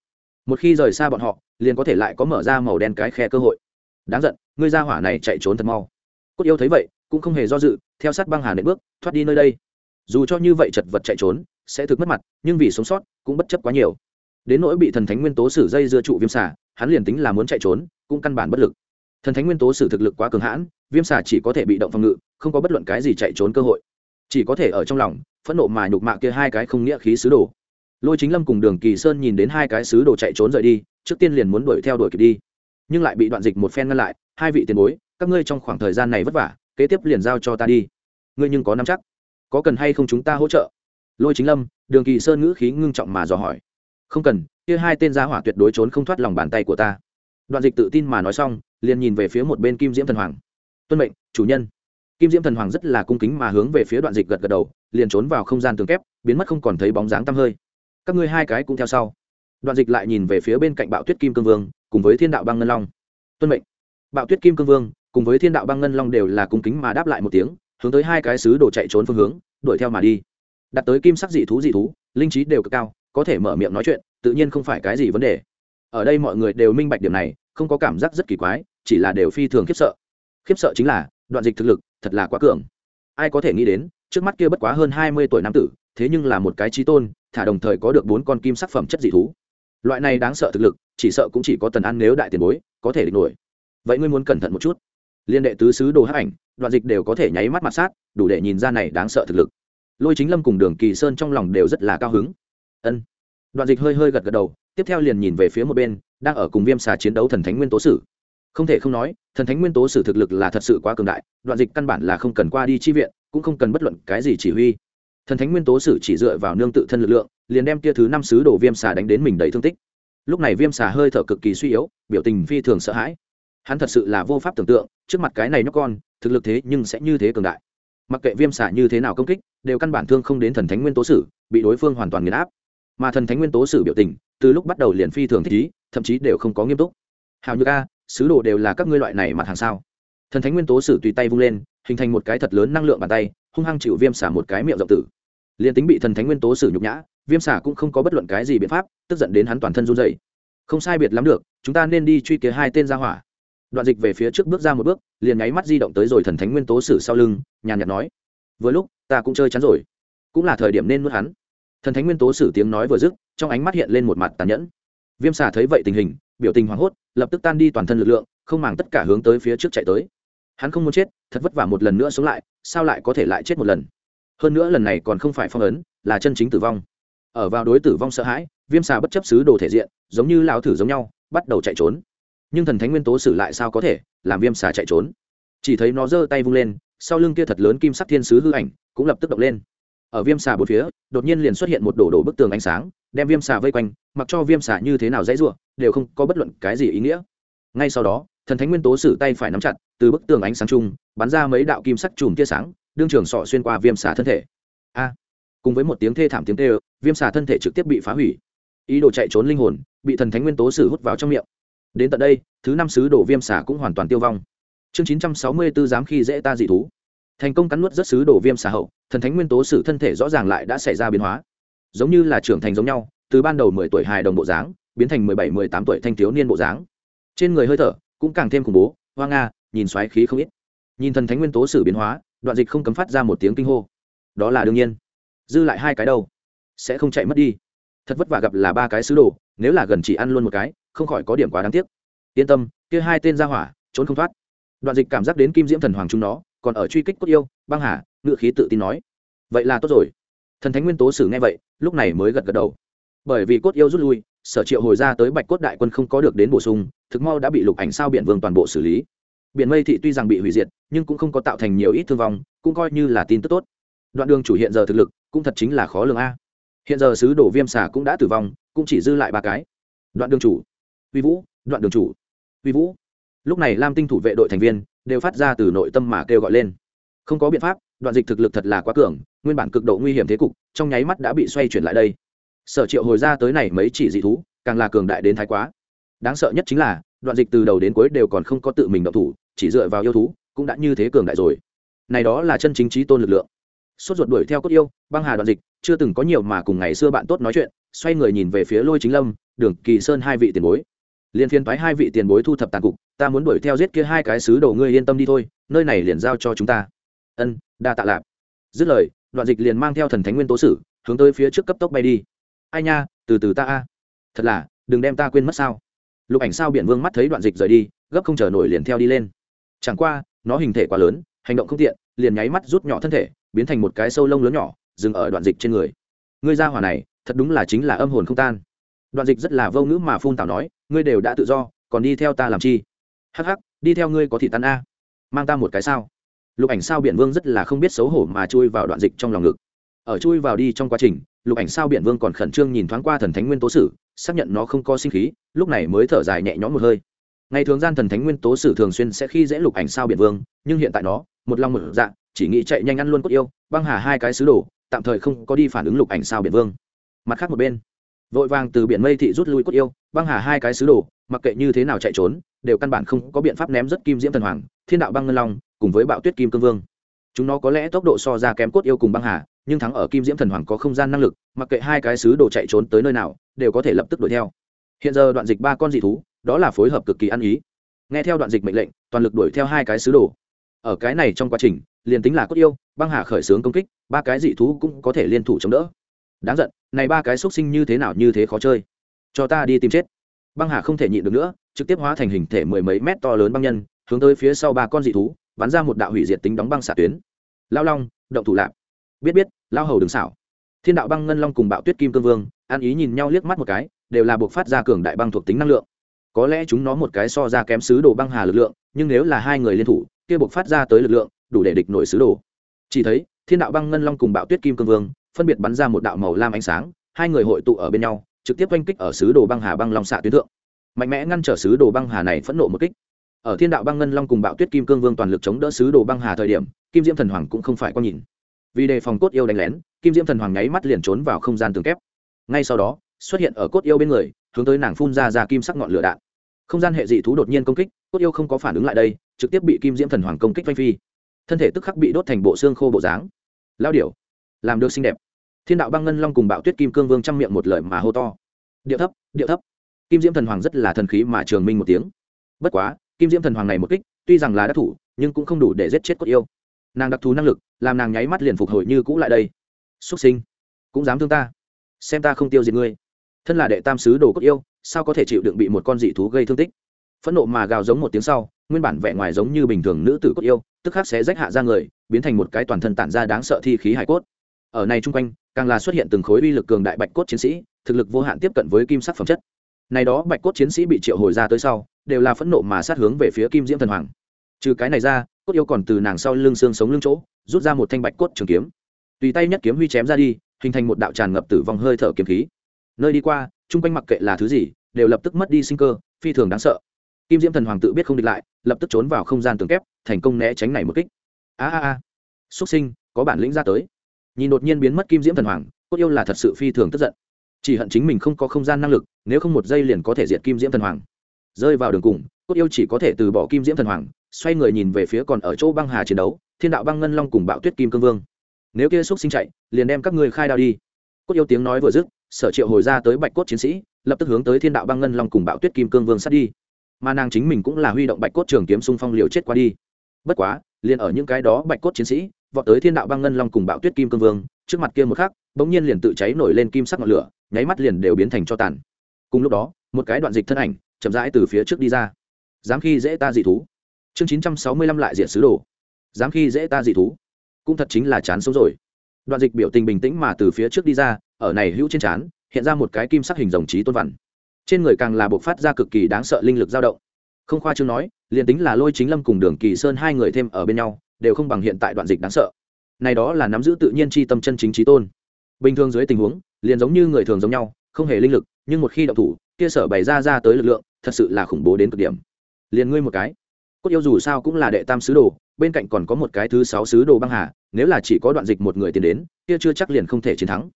Một khi rời xa bọn họ, liền có thể lại có mở ra màu đen cái khe cơ hội. Đáng giận, ngươi ra hỏa này chạy trốn thật mau. Cốt yêu thấy vậy, cũng không hề do dự, theo sát băng hà nệm bước, thoát đi nơi đây. Dù cho như vậy chật vật chạy trốn, sẽ thực mất mặt, nhưng vì sống sót, cũng bất chấp quá nhiều. Đến nỗi bị thần thánh nguyên tố sử dây dưa trụ viêm xả hắn liền tính là muốn chạy trốn, cũng căn bản bất lực. Thần thánh nguyên tố sử thực lực quá cường hãn, viêm xả chỉ có thể bị động phòng ngự, không có bất luận cái gì chạy trốn cơ hội chỉ có thể ở trong lòng, phẫn nộ mà nhục mạ kia hai cái không nghĩa khí sứ đồ. Lôi chính lâm cùng đường kỳ sơn nhìn đến hai cái sứ đồ chạy trốn rời đi, trước tiên liền muốn đuổi theo đuổi kịp đi. Nhưng lại bị đoạn dịch một phen ngăn lại, hai vị tiền bối, các ngươi trong khoảng thời gian này vất vả, kế tiếp liền giao cho ta đi. Ngươi nhưng có nắm chắc? Có cần hay không chúng ta hỗ trợ? Lôi chính lâm, đường kỳ sơn ngữ khí ngưng trọng mà dò hỏi. Không cần, kia hai tên gia hỏa tuyệt đối trốn không thoát lòng bàn tay của ta. Đoạn dịch tự tin mà nói xong, liền nhìn về phía một bên kim diễm thần hoàng. Tuân mệnh, chủ nhân kim diễm thần hoàng rất là cung kính mà hướng về phía đoạn dịch gật gật đầu, liền trốn vào không gian tường kép, biến mất không còn thấy bóng dáng tăm hơi. Các ngươi hai cái cũng theo sau. Đoạn dịch lại nhìn về phía bên cạnh bạo tuyết kim cương vương, cùng với thiên đạo băng ngân long. Tuân mệnh. Bạo tuyết kim cương vương, cùng với thiên đạo băng ngân long đều là cung kính mà đáp lại một tiếng, hướng tới hai cái sứ đồ chạy trốn phương hướng, đuổi theo mà đi. Đặt tới kim sắc dị thú dị thú, linh trí đều cực cao, có thể mở miệng nói chuyện, tự nhiên không phải cái gì vấn đề. Ở đây mọi người đều minh bạch điểm này, không có cảm giác rất kỳ quái, chỉ là đều phi thường khiếp sợ. Khiếp sợ chính là, đoạn dịch thực lực thật là quá cường. Ai có thể nghĩ đến, trước mắt kia bất quá hơn hai mươi tuổi nam tử, thế nhưng là một cái trí tôn, thả đồng thời có được bốn con kim sắc phẩm chất dị thú. Loại này đáng sợ thực lực, chỉ sợ cũng chỉ có tần ăn nếu đại tiền bối, có thể địch nổi. Vậy ngươi muốn cẩn thận một chút. Liên đệ tứ sứ đồ hắc ảnh, đoạn dịch đều có thể nháy mắt mặt sát, đủ để nhìn ra này đáng sợ thực lực. Lôi chính lâm cùng đường kỳ sơn trong lòng đều rất là cao hứng. Ân. Đoạn dịch hơi hơi gật gật đầu, tiếp theo liền nhìn về phía một bên, đang ở cùng viêm xà chiến đấu thần thánh nguyên tố sử không thể không nói, thần thánh nguyên tố sử thực lực là thật sự quá cường đại, đoạn dịch căn bản là không cần qua đi chi viện, cũng không cần bất luận cái gì chỉ huy. Thần thánh nguyên tố sử chỉ dựa vào nương tự thân lực lượng, liền đem tia thứ năm sứ đổ viêm xà đánh đến mình đầy thương tích. Lúc này viêm xà hơi thở cực kỳ suy yếu, biểu tình phi thường sợ hãi. Hắn thật sự là vô pháp tưởng tượng, trước mặt cái này nhóc con, thực lực thế nhưng sẽ như thế cường đại. Mặc kệ viêm xà như thế nào công kích, đều căn bản thương không đến thần thánh nguyên tố sử, bị đối phương hoàn toàn nghiền áp. Mà thần thánh nguyên tố sử biểu tình, từ lúc bắt đầu liền phi thường thích ý, thậm chí đều không có nghiêm túc. Hào như ca sứ đồ đều là các ngươi loại này mặt hàng sao? Thần thánh nguyên tố sử tùy tay vung lên, hình thành một cái thật lớn năng lượng bàn tay, hung hăng chịu viêm xả một cái miệng rộng tử. Liền tính bị thần thánh nguyên tố sử nhục nhã, viêm xả cũng không có bất luận cái gì biện pháp, tức giận đến hắn toàn thân run dày không sai biệt lắm được, chúng ta nên đi truy kế hai tên ra hỏa. Đoạn dịch về phía trước bước ra một bước, liền nháy mắt di động tới rồi thần thánh nguyên tố sử sau lưng, nhàn nhạt nói, vừa lúc, ta cũng chơi chắn rồi. Cũng là thời điểm nên nuốt hắn. Thần thánh nguyên tố sử tiếng nói vừa dứt, trong ánh mắt hiện lên một mặt tàn nhẫn. Viêm xả thấy vậy tình hình biểu tình hoảng hốt, lập tức tan đi toàn thân lực lượng, không màng tất cả hướng tới phía trước chạy tới. Hắn không muốn chết, thật vất vả một lần nữa sống lại, sao lại có thể lại chết một lần? Hơn nữa lần này còn không phải phong ấn, là chân chính tử vong. Ở vào đối tử vong sợ hãi, viêm xà bất chấp xứ đồ thể diện, giống như lao thử giống nhau, bắt đầu chạy trốn. Nhưng thần thánh nguyên tố sử lại sao có thể, làm viêm xà chạy trốn? Chỉ thấy nó giơ tay vung lên, sau lưng kia thật lớn kim sắc thiên sứ hư ảnh, cũng lập tức động lên. Ở viêm xà bốn phía, đột nhiên liền xuất hiện một đổ đổ bức tường ánh sáng đem viêm xà vây quanh, mặc cho viêm xà như thế nào dãy ruộng đều không có bất luận cái gì ý nghĩa. Ngay sau đó, thần thánh nguyên tố sử tay phải nắm chặt, từ bức tường ánh sáng chung, bắn ra mấy đạo kim sắc chùm tia sáng, đương trường sọ xuyên qua viêm xà thân thể. A! Cùng với một tiếng thê thảm tiếng tê viêm xà thân thể trực tiếp bị phá hủy. Ý đồ chạy trốn linh hồn, bị thần thánh nguyên tố sử hút vào trong miệng. Đến tận đây, thứ năm sứ đổ viêm xà cũng hoàn toàn tiêu vong. Chương chín trăm sáu mươi b ố dám khi dễ ta dị thú. Thành công cắn nuốt rất sứ đổ viêm xà hậu, thần thánh nguyên tố sử thân thể rõ ràng lại đã xảy ra biến hóa giống như là trưởng thành giống nhau, từ ban đầu mười tuổi hài đồng bộ dáng, biến thành mười bảy, mười tám tuổi thanh thiếu niên bộ dáng. Trên người hơi thở cũng càng thêm khủng bố, hoa nga, nhìn xoáy khí không ít. Nhìn thần thánh nguyên tố sử biến hóa, đoạn dịch không cấm phát ra một tiếng kinh hô. Đó là đương nhiên. Dư lại hai cái đâu sẽ không chạy mất đi. Thật vất vả gặp là ba cái sứ đồ, nếu là gần chỉ ăn luôn một cái, không khỏi có điểm quá đáng tiếc. Yên tâm, kia hai tên ra hỏa, trốn không thoát. Đoạn dịch cảm giác đến kim diễm thần hoàng chúng nó, còn ở truy kích cốt yêu, băng hà, ngự khí tự tin nói. Vậy là tốt rồi thần thánh nguyên tố sử nghe vậy, lúc này mới gật gật đầu. Bởi vì cốt yêu rút lui, sở triệu hồi ra tới bạch cốt đại quân không có được đến bổ sung, thực mau đã bị lục ảnh sao biển vương toàn bộ xử lý. Biển mây thị tuy rằng bị hủy diệt, nhưng cũng không có tạo thành nhiều ít thương vong, cũng coi như là tin tức tốt. Đoạn đường chủ hiện giờ thực lực, cũng thật chính là khó lường a. Hiện giờ sứ đổ viêm xà cũng đã tử vong, cũng chỉ dư lại ba cái. Đoạn đường chủ. Vi vũ, đoạn đường chủ. Vi vũ. Lúc này lam tinh thủ vệ đội thành viên đều phát ra từ nội tâm mà kêu gọi lên. Không có biện pháp đoạn dịch thực lực thật là quá cường, nguyên bản cực độ nguy hiểm thế cục, trong nháy mắt đã bị xoay chuyển lại đây. Sở triệu hồi ra tới này mấy chỉ dị thú, càng là cường đại đến thái quá. Đáng sợ nhất chính là, đoạn dịch từ đầu đến cuối đều còn không có tự mình động thủ, chỉ dựa vào yêu thú, cũng đã như thế cường đại rồi. Này đó là chân chính trí tôn lực lượng. Sốt ruột đuổi theo cốt yêu, băng hà đoạn dịch, chưa từng có nhiều mà cùng ngày xưa bạn tốt nói chuyện, xoay người nhìn về phía lôi chính lâm, đường kỳ sơn hai vị tiền bối. Liền phiên phái hai vị tiền bối thu thập tàn cục, ta muốn đuổi theo giết kia hai cái sứ đầu ngươi yên tâm đi thôi, nơi này liền giao cho chúng ta. Ân đa tạ lạp. Dứt lời, đoạn dịch liền mang theo thần thánh nguyên tố sử, hướng tới phía trước cấp tốc bay đi. Ai nha, từ từ ta a. Thật là, đừng đem ta quên mất sao? Lục ảnh sao biển vương mắt thấy đoạn dịch rời đi, gấp không chờ nổi liền theo đi lên. Chẳng qua, nó hình thể quá lớn, hành động không tiện, liền nháy mắt rút nhỏ thân thể, biến thành một cái sâu lông lớn nhỏ, dừng ở đoạn dịch trên người. Ngươi ra hỏa này, thật đúng là chính là âm hồn không tan. Đoạn dịch rất là vô ngữ mà phun tào nói, ngươi đều đã tự do, còn đi theo ta làm chi? Hắc hắc, đi theo ngươi có thị tan a. Mang ta một cái sao? Lục ảnh sao biển vương rất là không biết xấu hổ mà chui vào đoạn dịch trong lòng ngực. Ở chui vào đi trong quá trình, lục ảnh sao biển vương còn khẩn trương nhìn thoáng qua thần thánh nguyên tố sử, xác nhận nó không có sinh khí, lúc này mới thở dài nhẹ nhõm một hơi. Ngày thường gian thần thánh nguyên tố sử thường xuyên sẽ khi dễ lục ảnh sao biển vương, nhưng hiện tại nó, một lòng một dạ chỉ nghĩ chạy nhanh ăn luôn cốt yêu, băng hà hai cái sứ đồ, tạm thời không có đi phản ứng lục ảnh sao biển vương. Mặt khác một bên, vội vàng từ biển mây thị rút lui cốt yêu, băng hà hai cái sứ đồ, mặc kệ như thế nào chạy trốn, đều căn bản không có biện pháp ném rất kim diễm thần hoàng, thiên đạo băng ngân long cùng với bạo tuyết kim cương vương. Chúng nó có lẽ tốc độ so ra kém cốt yêu cùng băng hà, nhưng thắng ở kim diễm thần hoàng có không gian năng lực, mặc kệ hai cái sứ đồ chạy trốn tới nơi nào, đều có thể lập tức đuổi theo. Hiện giờ đoạn dịch ba con dị thú, đó là phối hợp cực kỳ ăn ý. Nghe theo đoạn dịch mệnh lệnh, toàn lực đuổi theo hai cái sứ đồ. Ở cái này trong quá trình, liền tính là cốt yêu, băng hà khởi xướng công kích, ba cái dị thú cũng có thể liên thủ chống đỡ. Đáng giận, này ba cái xúc sinh như thế nào như thế khó chơi. Cho ta đi tìm chết. Băng hà không thể nhịn được nữa, trực tiếp hóa thành hình thể mười mấy mét to lớn băng nhân, hướng tới phía sau ba con dị thú bắn ra một đạo hủy diệt tính đóng băng xạ tuyến. Lao long, động thủ lạp. Biết biết, lao hầu đừng xảo. Thiên đạo băng ngân long cùng bạo tuyết kim cương vương, ăn ý nhìn nhau liếc mắt một cái, đều là buộc phát ra cường đại băng thuộc tính năng lượng. Có lẽ chúng nó một cái so ra kém sứ đồ băng hà lực lượng, nhưng nếu là hai người liên thủ, kia buộc phát ra tới lực lượng, đủ để địch nổi sứ đồ. Chỉ thấy, thiên đạo băng ngân long cùng bạo tuyết kim cương vương, phân biệt bắn ra một đạo màu lam ánh sáng, hai người hội tụ ở bên nhau, trực tiếp oanh kích ở sứ đồ băng hà băng long xạ tuyến thượng. Mạnh mẽ ngăn trở sứ đồ băng hà này phẫn nộ một kích ở thiên đạo băng ngân long cùng bạo tuyết kim cương vương toàn lực chống đỡ sứ đồ băng hà thời điểm, kim diễm thần hoàng cũng không phải có nhìn. Vì đề phòng cốt yêu đánh lén, kim diễm thần hoàng nháy mắt liền trốn vào không gian tường kép. Ngay sau đó, xuất hiện ở cốt yêu bên người, hướng tới nàng phun ra ra kim sắc ngọn lửa đạn. Không gian hệ dị thú đột nhiên công kích, cốt yêu không có phản ứng lại đây, trực tiếp bị kim diễm thần hoàng công kích vanh phi. Thân thể tức khắc bị đốt thành bộ xương khô bộ dáng. Lao điểu, làm được xinh đẹp. Thiên đạo băng ngân long cùng bạo tuyết kim cương vương chăm miệng một lời mà hô to. Điệu thấp điệu thấp. Kim diễm thần hoàng rất là thần khí mà trường minh một tiếng. Bất quá kim diễm thần hoàng này một kích, tuy rằng là đắc thủ, nhưng cũng không đủ để giết chết cốt yêu. Nàng đặc thù năng lực, làm nàng nháy mắt liền phục hồi như cũ lại đây. Xuất sinh, cũng dám thương ta? Xem ta không tiêu diệt ngươi. Thân là đệ tam sứ đồ cốt yêu, sao có thể chịu đựng bị một con dị thú gây thương tích? Phẫn nộ mà gào giống một tiếng sau, nguyên bản vẻ ngoài giống như bình thường nữ tử cốt yêu, tức khắc sẽ rách hạ ra người, biến thành một cái toàn thân tản ra đáng sợ thi khí hải cốt. Ở này chung quanh, càng là xuất hiện từng khối uy lực cường đại bạch cốt chiến sĩ, thực lực vô hạn tiếp cận với kim sắc phẩm chất. Này đó bạch cốt chiến sĩ bị triệu hồi ra tới sau đều là phẫn nộ mà sát hướng về phía kim diễm thần hoàng. Trừ cái này ra, cốt yêu còn từ nàng sau lưng xương sống lưng chỗ, rút ra một thanh bạch cốt trường kiếm. Tùy tay nhất kiếm huy chém ra đi, hình thành một đạo tràn ngập tử vong hơi thở kiếm khí. Nơi đi qua, chung quanh mặc kệ là thứ gì, đều lập tức mất đi sinh cơ, phi thường đáng sợ. Kim diễm thần hoàng tự biết không địch lại, lập tức trốn vào không gian tường kép, thành công né tránh này một kích. A a a. Xuất sinh, có bản lĩnh ra tới. Nhìn đột nhiên biến mất kim diễm thần hoàng, cốt yêu là thật sự phi thường tức giận. Chỉ hận chính mình không có không gian năng lực, nếu không một giây liền có thể diệt kim diễm thần hoàng rơi vào đường cùng, cốt yêu chỉ có thể từ bỏ kim diễm thần hoàng, xoay người nhìn về phía còn ở chỗ băng hà chiến đấu, thiên đạo băng ngân long cùng bạo tuyết kim cương vương. Nếu kia xúc sinh chạy, liền đem các ngươi khai đao đi. Cốt yêu tiếng nói vừa dứt, sở triệu hồi ra tới bạch cốt chiến sĩ, lập tức hướng tới thiên đạo băng ngân long cùng bạo tuyết kim cương vương sát đi. Mà nàng chính mình cũng là huy động bạch cốt trường kiếm xung phong liều chết qua đi. Bất quá, liền ở những cái đó bạch cốt chiến sĩ, vọt tới thiên đạo băng ngân long cùng bạo tuyết kim cương vương, trước mặt kia một khắc, bỗng nhiên liền tự cháy nổi lên kim sắc ngọn lửa, nháy mắt liền đều biến thành cho tàn. Cùng lúc đó, một cái đoạn dịch thân ảnh chậm rãi từ phía trước đi ra. Dám khi dễ ta dị thú. Chương chín trăm sáu mươi lăm lại diện sứ đồ. Dám khi dễ ta dị thú. Cũng thật chính là chán sống rồi. Đoạn dịch biểu tình bình tĩnh mà từ phía trước đi ra, ở này hữu trên chán hiện ra một cái kim sắc hình rồng trí tôn vằn trên người càng là buộc phát ra cực kỳ đáng sợ linh lực dao động. Không khoa chương nói, liền tính là lôi chính lâm cùng đường kỳ sơn hai người thêm ở bên nhau, đều không bằng hiện tại đoạn dịch đáng sợ. Này đó là nắm giữ tự nhiên chi tâm chân chính trí tôn. Bình thường dưới tình huống, liền giống như người thường giống nhau, không hề linh lực, nhưng một khi động thủ, kia sở bày ra ra tới lực lượng thật sự là khủng bố đến cực điểm. Liền ngươi một cái. Cốt yêu dù sao cũng là đệ tam sứ đồ, bên cạnh còn có một cái thứ sáu sứ đồ băng hà, nếu là chỉ có đoạn dịch một người tiến đến, kia chưa chắc liền không thể chiến thắng.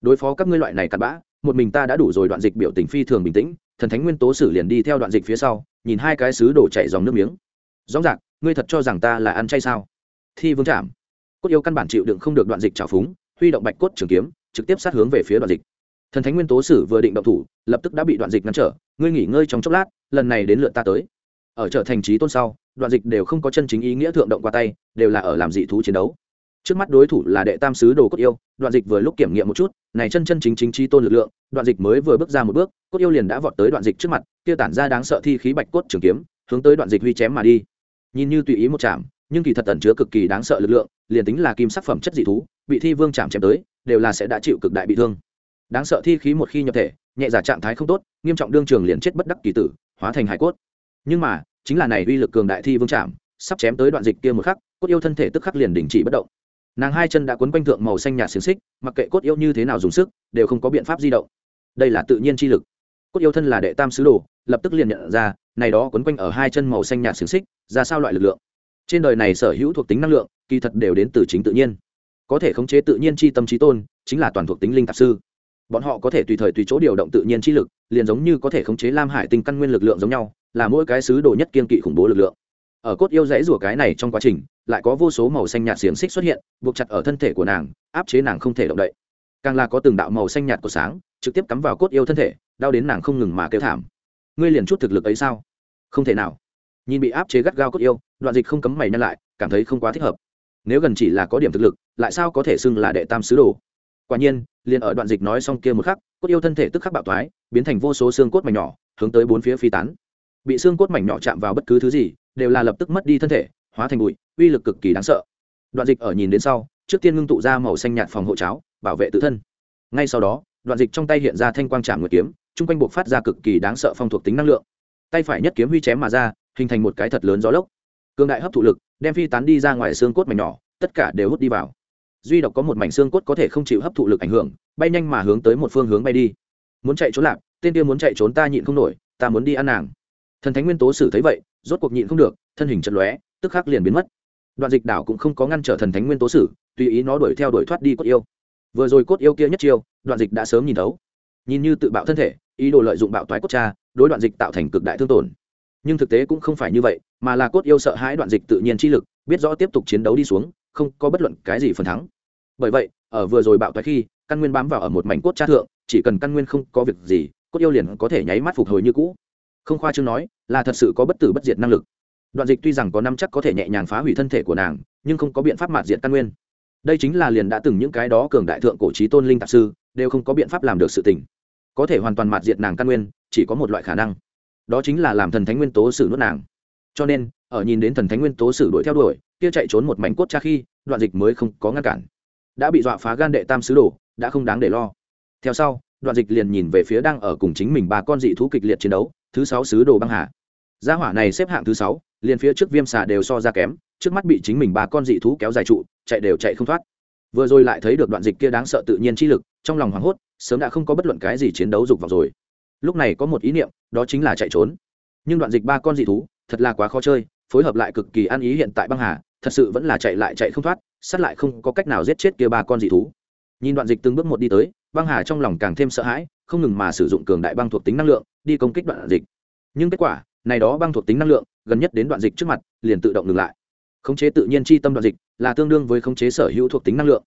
Đối phó các ngươi loại này cặn bã, một mình ta đã đủ rồi đoạn dịch biểu tình phi thường bình tĩnh, thần thánh nguyên tố sử liền đi theo đoạn dịch phía sau, nhìn hai cái sứ đổ chạy dòng nước miếng. Rõ ràng, ngươi thật cho rằng ta là ăn chay sao? Thi vương chạm cốt yêu căn bản chịu đựng không được đoạn dịch trào phúng, huy động bạch cốt trường kiếm, trực tiếp sát hướng về phía đoạn dịch thần thánh nguyên tố sử vừa định động thủ, lập tức đã bị đoạn dịch ngăn trở. Ngươi nghỉ ngơi trong chốc lát, lần này đến lượt ta tới. Ở trở thành trí tôn sau, đoạn dịch đều không có chân chính ý nghĩa thượng động qua tay, đều là ở làm dị thú chiến đấu. Trước mắt đối thủ là đệ tam sứ đồ cốt yêu, đoạn dịch vừa lúc kiểm nghiệm một chút, này chân chân chính chính trí tôn lực lượng, đoạn dịch mới vừa bước ra một bước, cốt yêu liền đã vọt tới đoạn dịch trước mặt kia tản ra đáng sợ thi khí bạch cốt trường kiếm, hướng tới đoạn dịch huy chém mà đi. Nhìn như tùy ý một chạm, nhưng kỳ thật tẩn chứa cực kỳ đáng sợ lực lượng, liền tính là kim sắc phẩm chất dị thú, bị thi vương chạm chém tới, đều là sẽ đã chịu cực đại bị thương đáng sợ thi khí một khi nhập thể, nhẹ giả trạng thái không tốt, nghiêm trọng đương trường liền chết bất đắc kỳ tử, hóa thành hải cốt. Nhưng mà, chính là này uy lực cường đại thi vương chạm sắp chém tới đoạn dịch kia một khắc, cốt yêu thân thể tức khắc liền đình chỉ bất động. Nàng hai chân đã quấn quanh thượng màu xanh nhạt xiềng xích, mặc kệ cốt yêu như thế nào dùng sức, đều không có biện pháp di động. Đây là tự nhiên chi lực. Cốt yêu thân là đệ tam sứ đồ, lập tức liền nhận ra, này đó quấn quanh ở hai chân màu xanh nhạt xiềng xích, ra sao loại lực lượng? Trên đời này sở hữu thuộc tính năng lượng, kỳ thật đều đến từ chính tự nhiên. Có thể khống chế tự nhiên chi tâm trí tôn, chính là toàn thuộc tính linh tạp sư bọn họ có thể tùy thời tùy chỗ điều động tự nhiên chi lực, liền giống như có thể khống chế lam hải tinh căn nguyên lực lượng giống nhau, là mỗi cái sứ đồ nhất kiên kỵ khủng bố lực lượng. Ở cốt yêu dãy rủa cái này trong quá trình, lại có vô số màu xanh nhạt xiềng xích xuất hiện, buộc chặt ở thân thể của nàng, áp chế nàng không thể động đậy. Càng là có từng đạo màu xanh nhạt của sáng, trực tiếp cắm vào cốt yêu thân thể, đau đến nàng không ngừng mà kêu thảm. Ngươi liền chút thực lực ấy sao? Không thể nào. Nhìn bị áp chế gắt gao cốt yêu, đoạn dịch không cấm mày nhăn lại, cảm thấy không quá thích hợp. Nếu gần chỉ là có điểm thực lực, lại sao có thể xưng là đệ tam sứ đồ? Quả nhiên liền ở đoạn dịch nói xong kia một khắc, cốt yêu thân thể tức khắc bạo thoái, biến thành vô số xương cốt mảnh nhỏ, hướng tới bốn phía phi tán. Bị xương cốt mảnh nhỏ chạm vào bất cứ thứ gì, đều là lập tức mất đi thân thể, hóa thành bụi, uy lực cực kỳ đáng sợ. Đoạn dịch ở nhìn đến sau, trước tiên ngưng tụ ra màu xanh nhạt phòng hộ cháo, bảo vệ tự thân. Ngay sau đó, đoạn dịch trong tay hiện ra thanh quang trạm nguyệt kiếm, chung quanh buộc phát ra cực kỳ đáng sợ phong thuộc tính năng lượng. Tay phải nhất kiếm huy chém mà ra, hình thành một cái thật lớn gió lốc. Cương đại hấp thụ lực, đem phi tán đi ra ngoài xương cốt mảnh nhỏ, tất cả đều hút đi vào duy độc có một mảnh xương cốt có thể không chịu hấp thụ lực ảnh hưởng, bay nhanh mà hướng tới một phương hướng bay đi. Muốn chạy trốn lạc tên kia muốn chạy trốn ta nhịn không nổi, ta muốn đi ăn nàng. Thần thánh nguyên tố sử thấy vậy, rốt cuộc nhịn không được, thân hình chật lóe, tức khắc liền biến mất. Đoạn dịch đảo cũng không có ngăn trở thần thánh nguyên tố sử, tùy ý nó đuổi theo đuổi thoát đi cốt yêu. Vừa rồi cốt yêu kia nhất chiêu, đoạn dịch đã sớm nhìn thấu. Nhìn như tự bạo thân thể, ý đồ lợi dụng bạo toái cốt cha, đối đoạn dịch tạo thành cực đại thương tổn. Nhưng thực tế cũng không phải như vậy, mà là cốt yêu sợ hãi đoạn dịch tự nhiên chi lực, biết rõ tiếp tục chiến đấu đi xuống, không có bất luận cái gì phần thắng bởi vậy, ở vừa rồi bạo thoái khi, căn nguyên bám vào ở một mảnh cốt cha thượng, chỉ cần căn nguyên không có việc gì, cốt yêu liền có thể nháy mắt phục hồi như cũ. Không khoa chương nói, là thật sự có bất tử bất diệt năng lực. Đoạn dịch tuy rằng có năm chắc có thể nhẹ nhàng phá hủy thân thể của nàng, nhưng không có biện pháp mạt diệt căn nguyên. Đây chính là liền đã từng những cái đó cường đại thượng cổ trí tôn linh tạp sư, đều không có biện pháp làm được sự tình. Có thể hoàn toàn mạt diệt nàng căn nguyên, chỉ có một loại khả năng. Đó chính là làm thần thánh nguyên tố sử nuốt nàng. Cho nên, ở nhìn đến thần thánh nguyên tố sử đuổi theo đuổi, kia chạy trốn một mảnh cốt cha khi, đoạn dịch mới không có ngăn cản đã bị dọa phá gan đệ tam sứ đồ, đã không đáng để lo. Theo sau, đoạn dịch liền nhìn về phía đang ở cùng chính mình ba con dị thú kịch liệt chiến đấu, thứ sáu sứ đồ băng hà. Gia hỏa này xếp hạng thứ sáu, liền phía trước viêm xà đều so ra kém, trước mắt bị chính mình ba con dị thú kéo dài trụ, chạy đều chạy không thoát. Vừa rồi lại thấy được đoạn dịch kia đáng sợ tự nhiên chi lực, trong lòng hoảng hốt, sớm đã không có bất luận cái gì chiến đấu dục vào rồi. Lúc này có một ý niệm, đó chính là chạy trốn. Nhưng đoạn dịch ba con dị thú, thật là quá khó chơi, phối hợp lại cực kỳ ăn ý hiện tại băng hà, thật sự vẫn là chạy lại chạy không thoát sát lại không có cách nào giết chết kia ba con dị thú. Nhìn đoạn dịch từng bước một đi tới, băng hà trong lòng càng thêm sợ hãi, không ngừng mà sử dụng cường đại băng thuộc tính năng lượng, đi công kích đoạn dịch. Nhưng kết quả, này đó băng thuộc tính năng lượng, gần nhất đến đoạn dịch trước mặt, liền tự động ngừng lại. Khống chế tự nhiên chi tâm đoạn dịch là tương đương với khống chế sở hữu thuộc tính năng lượng.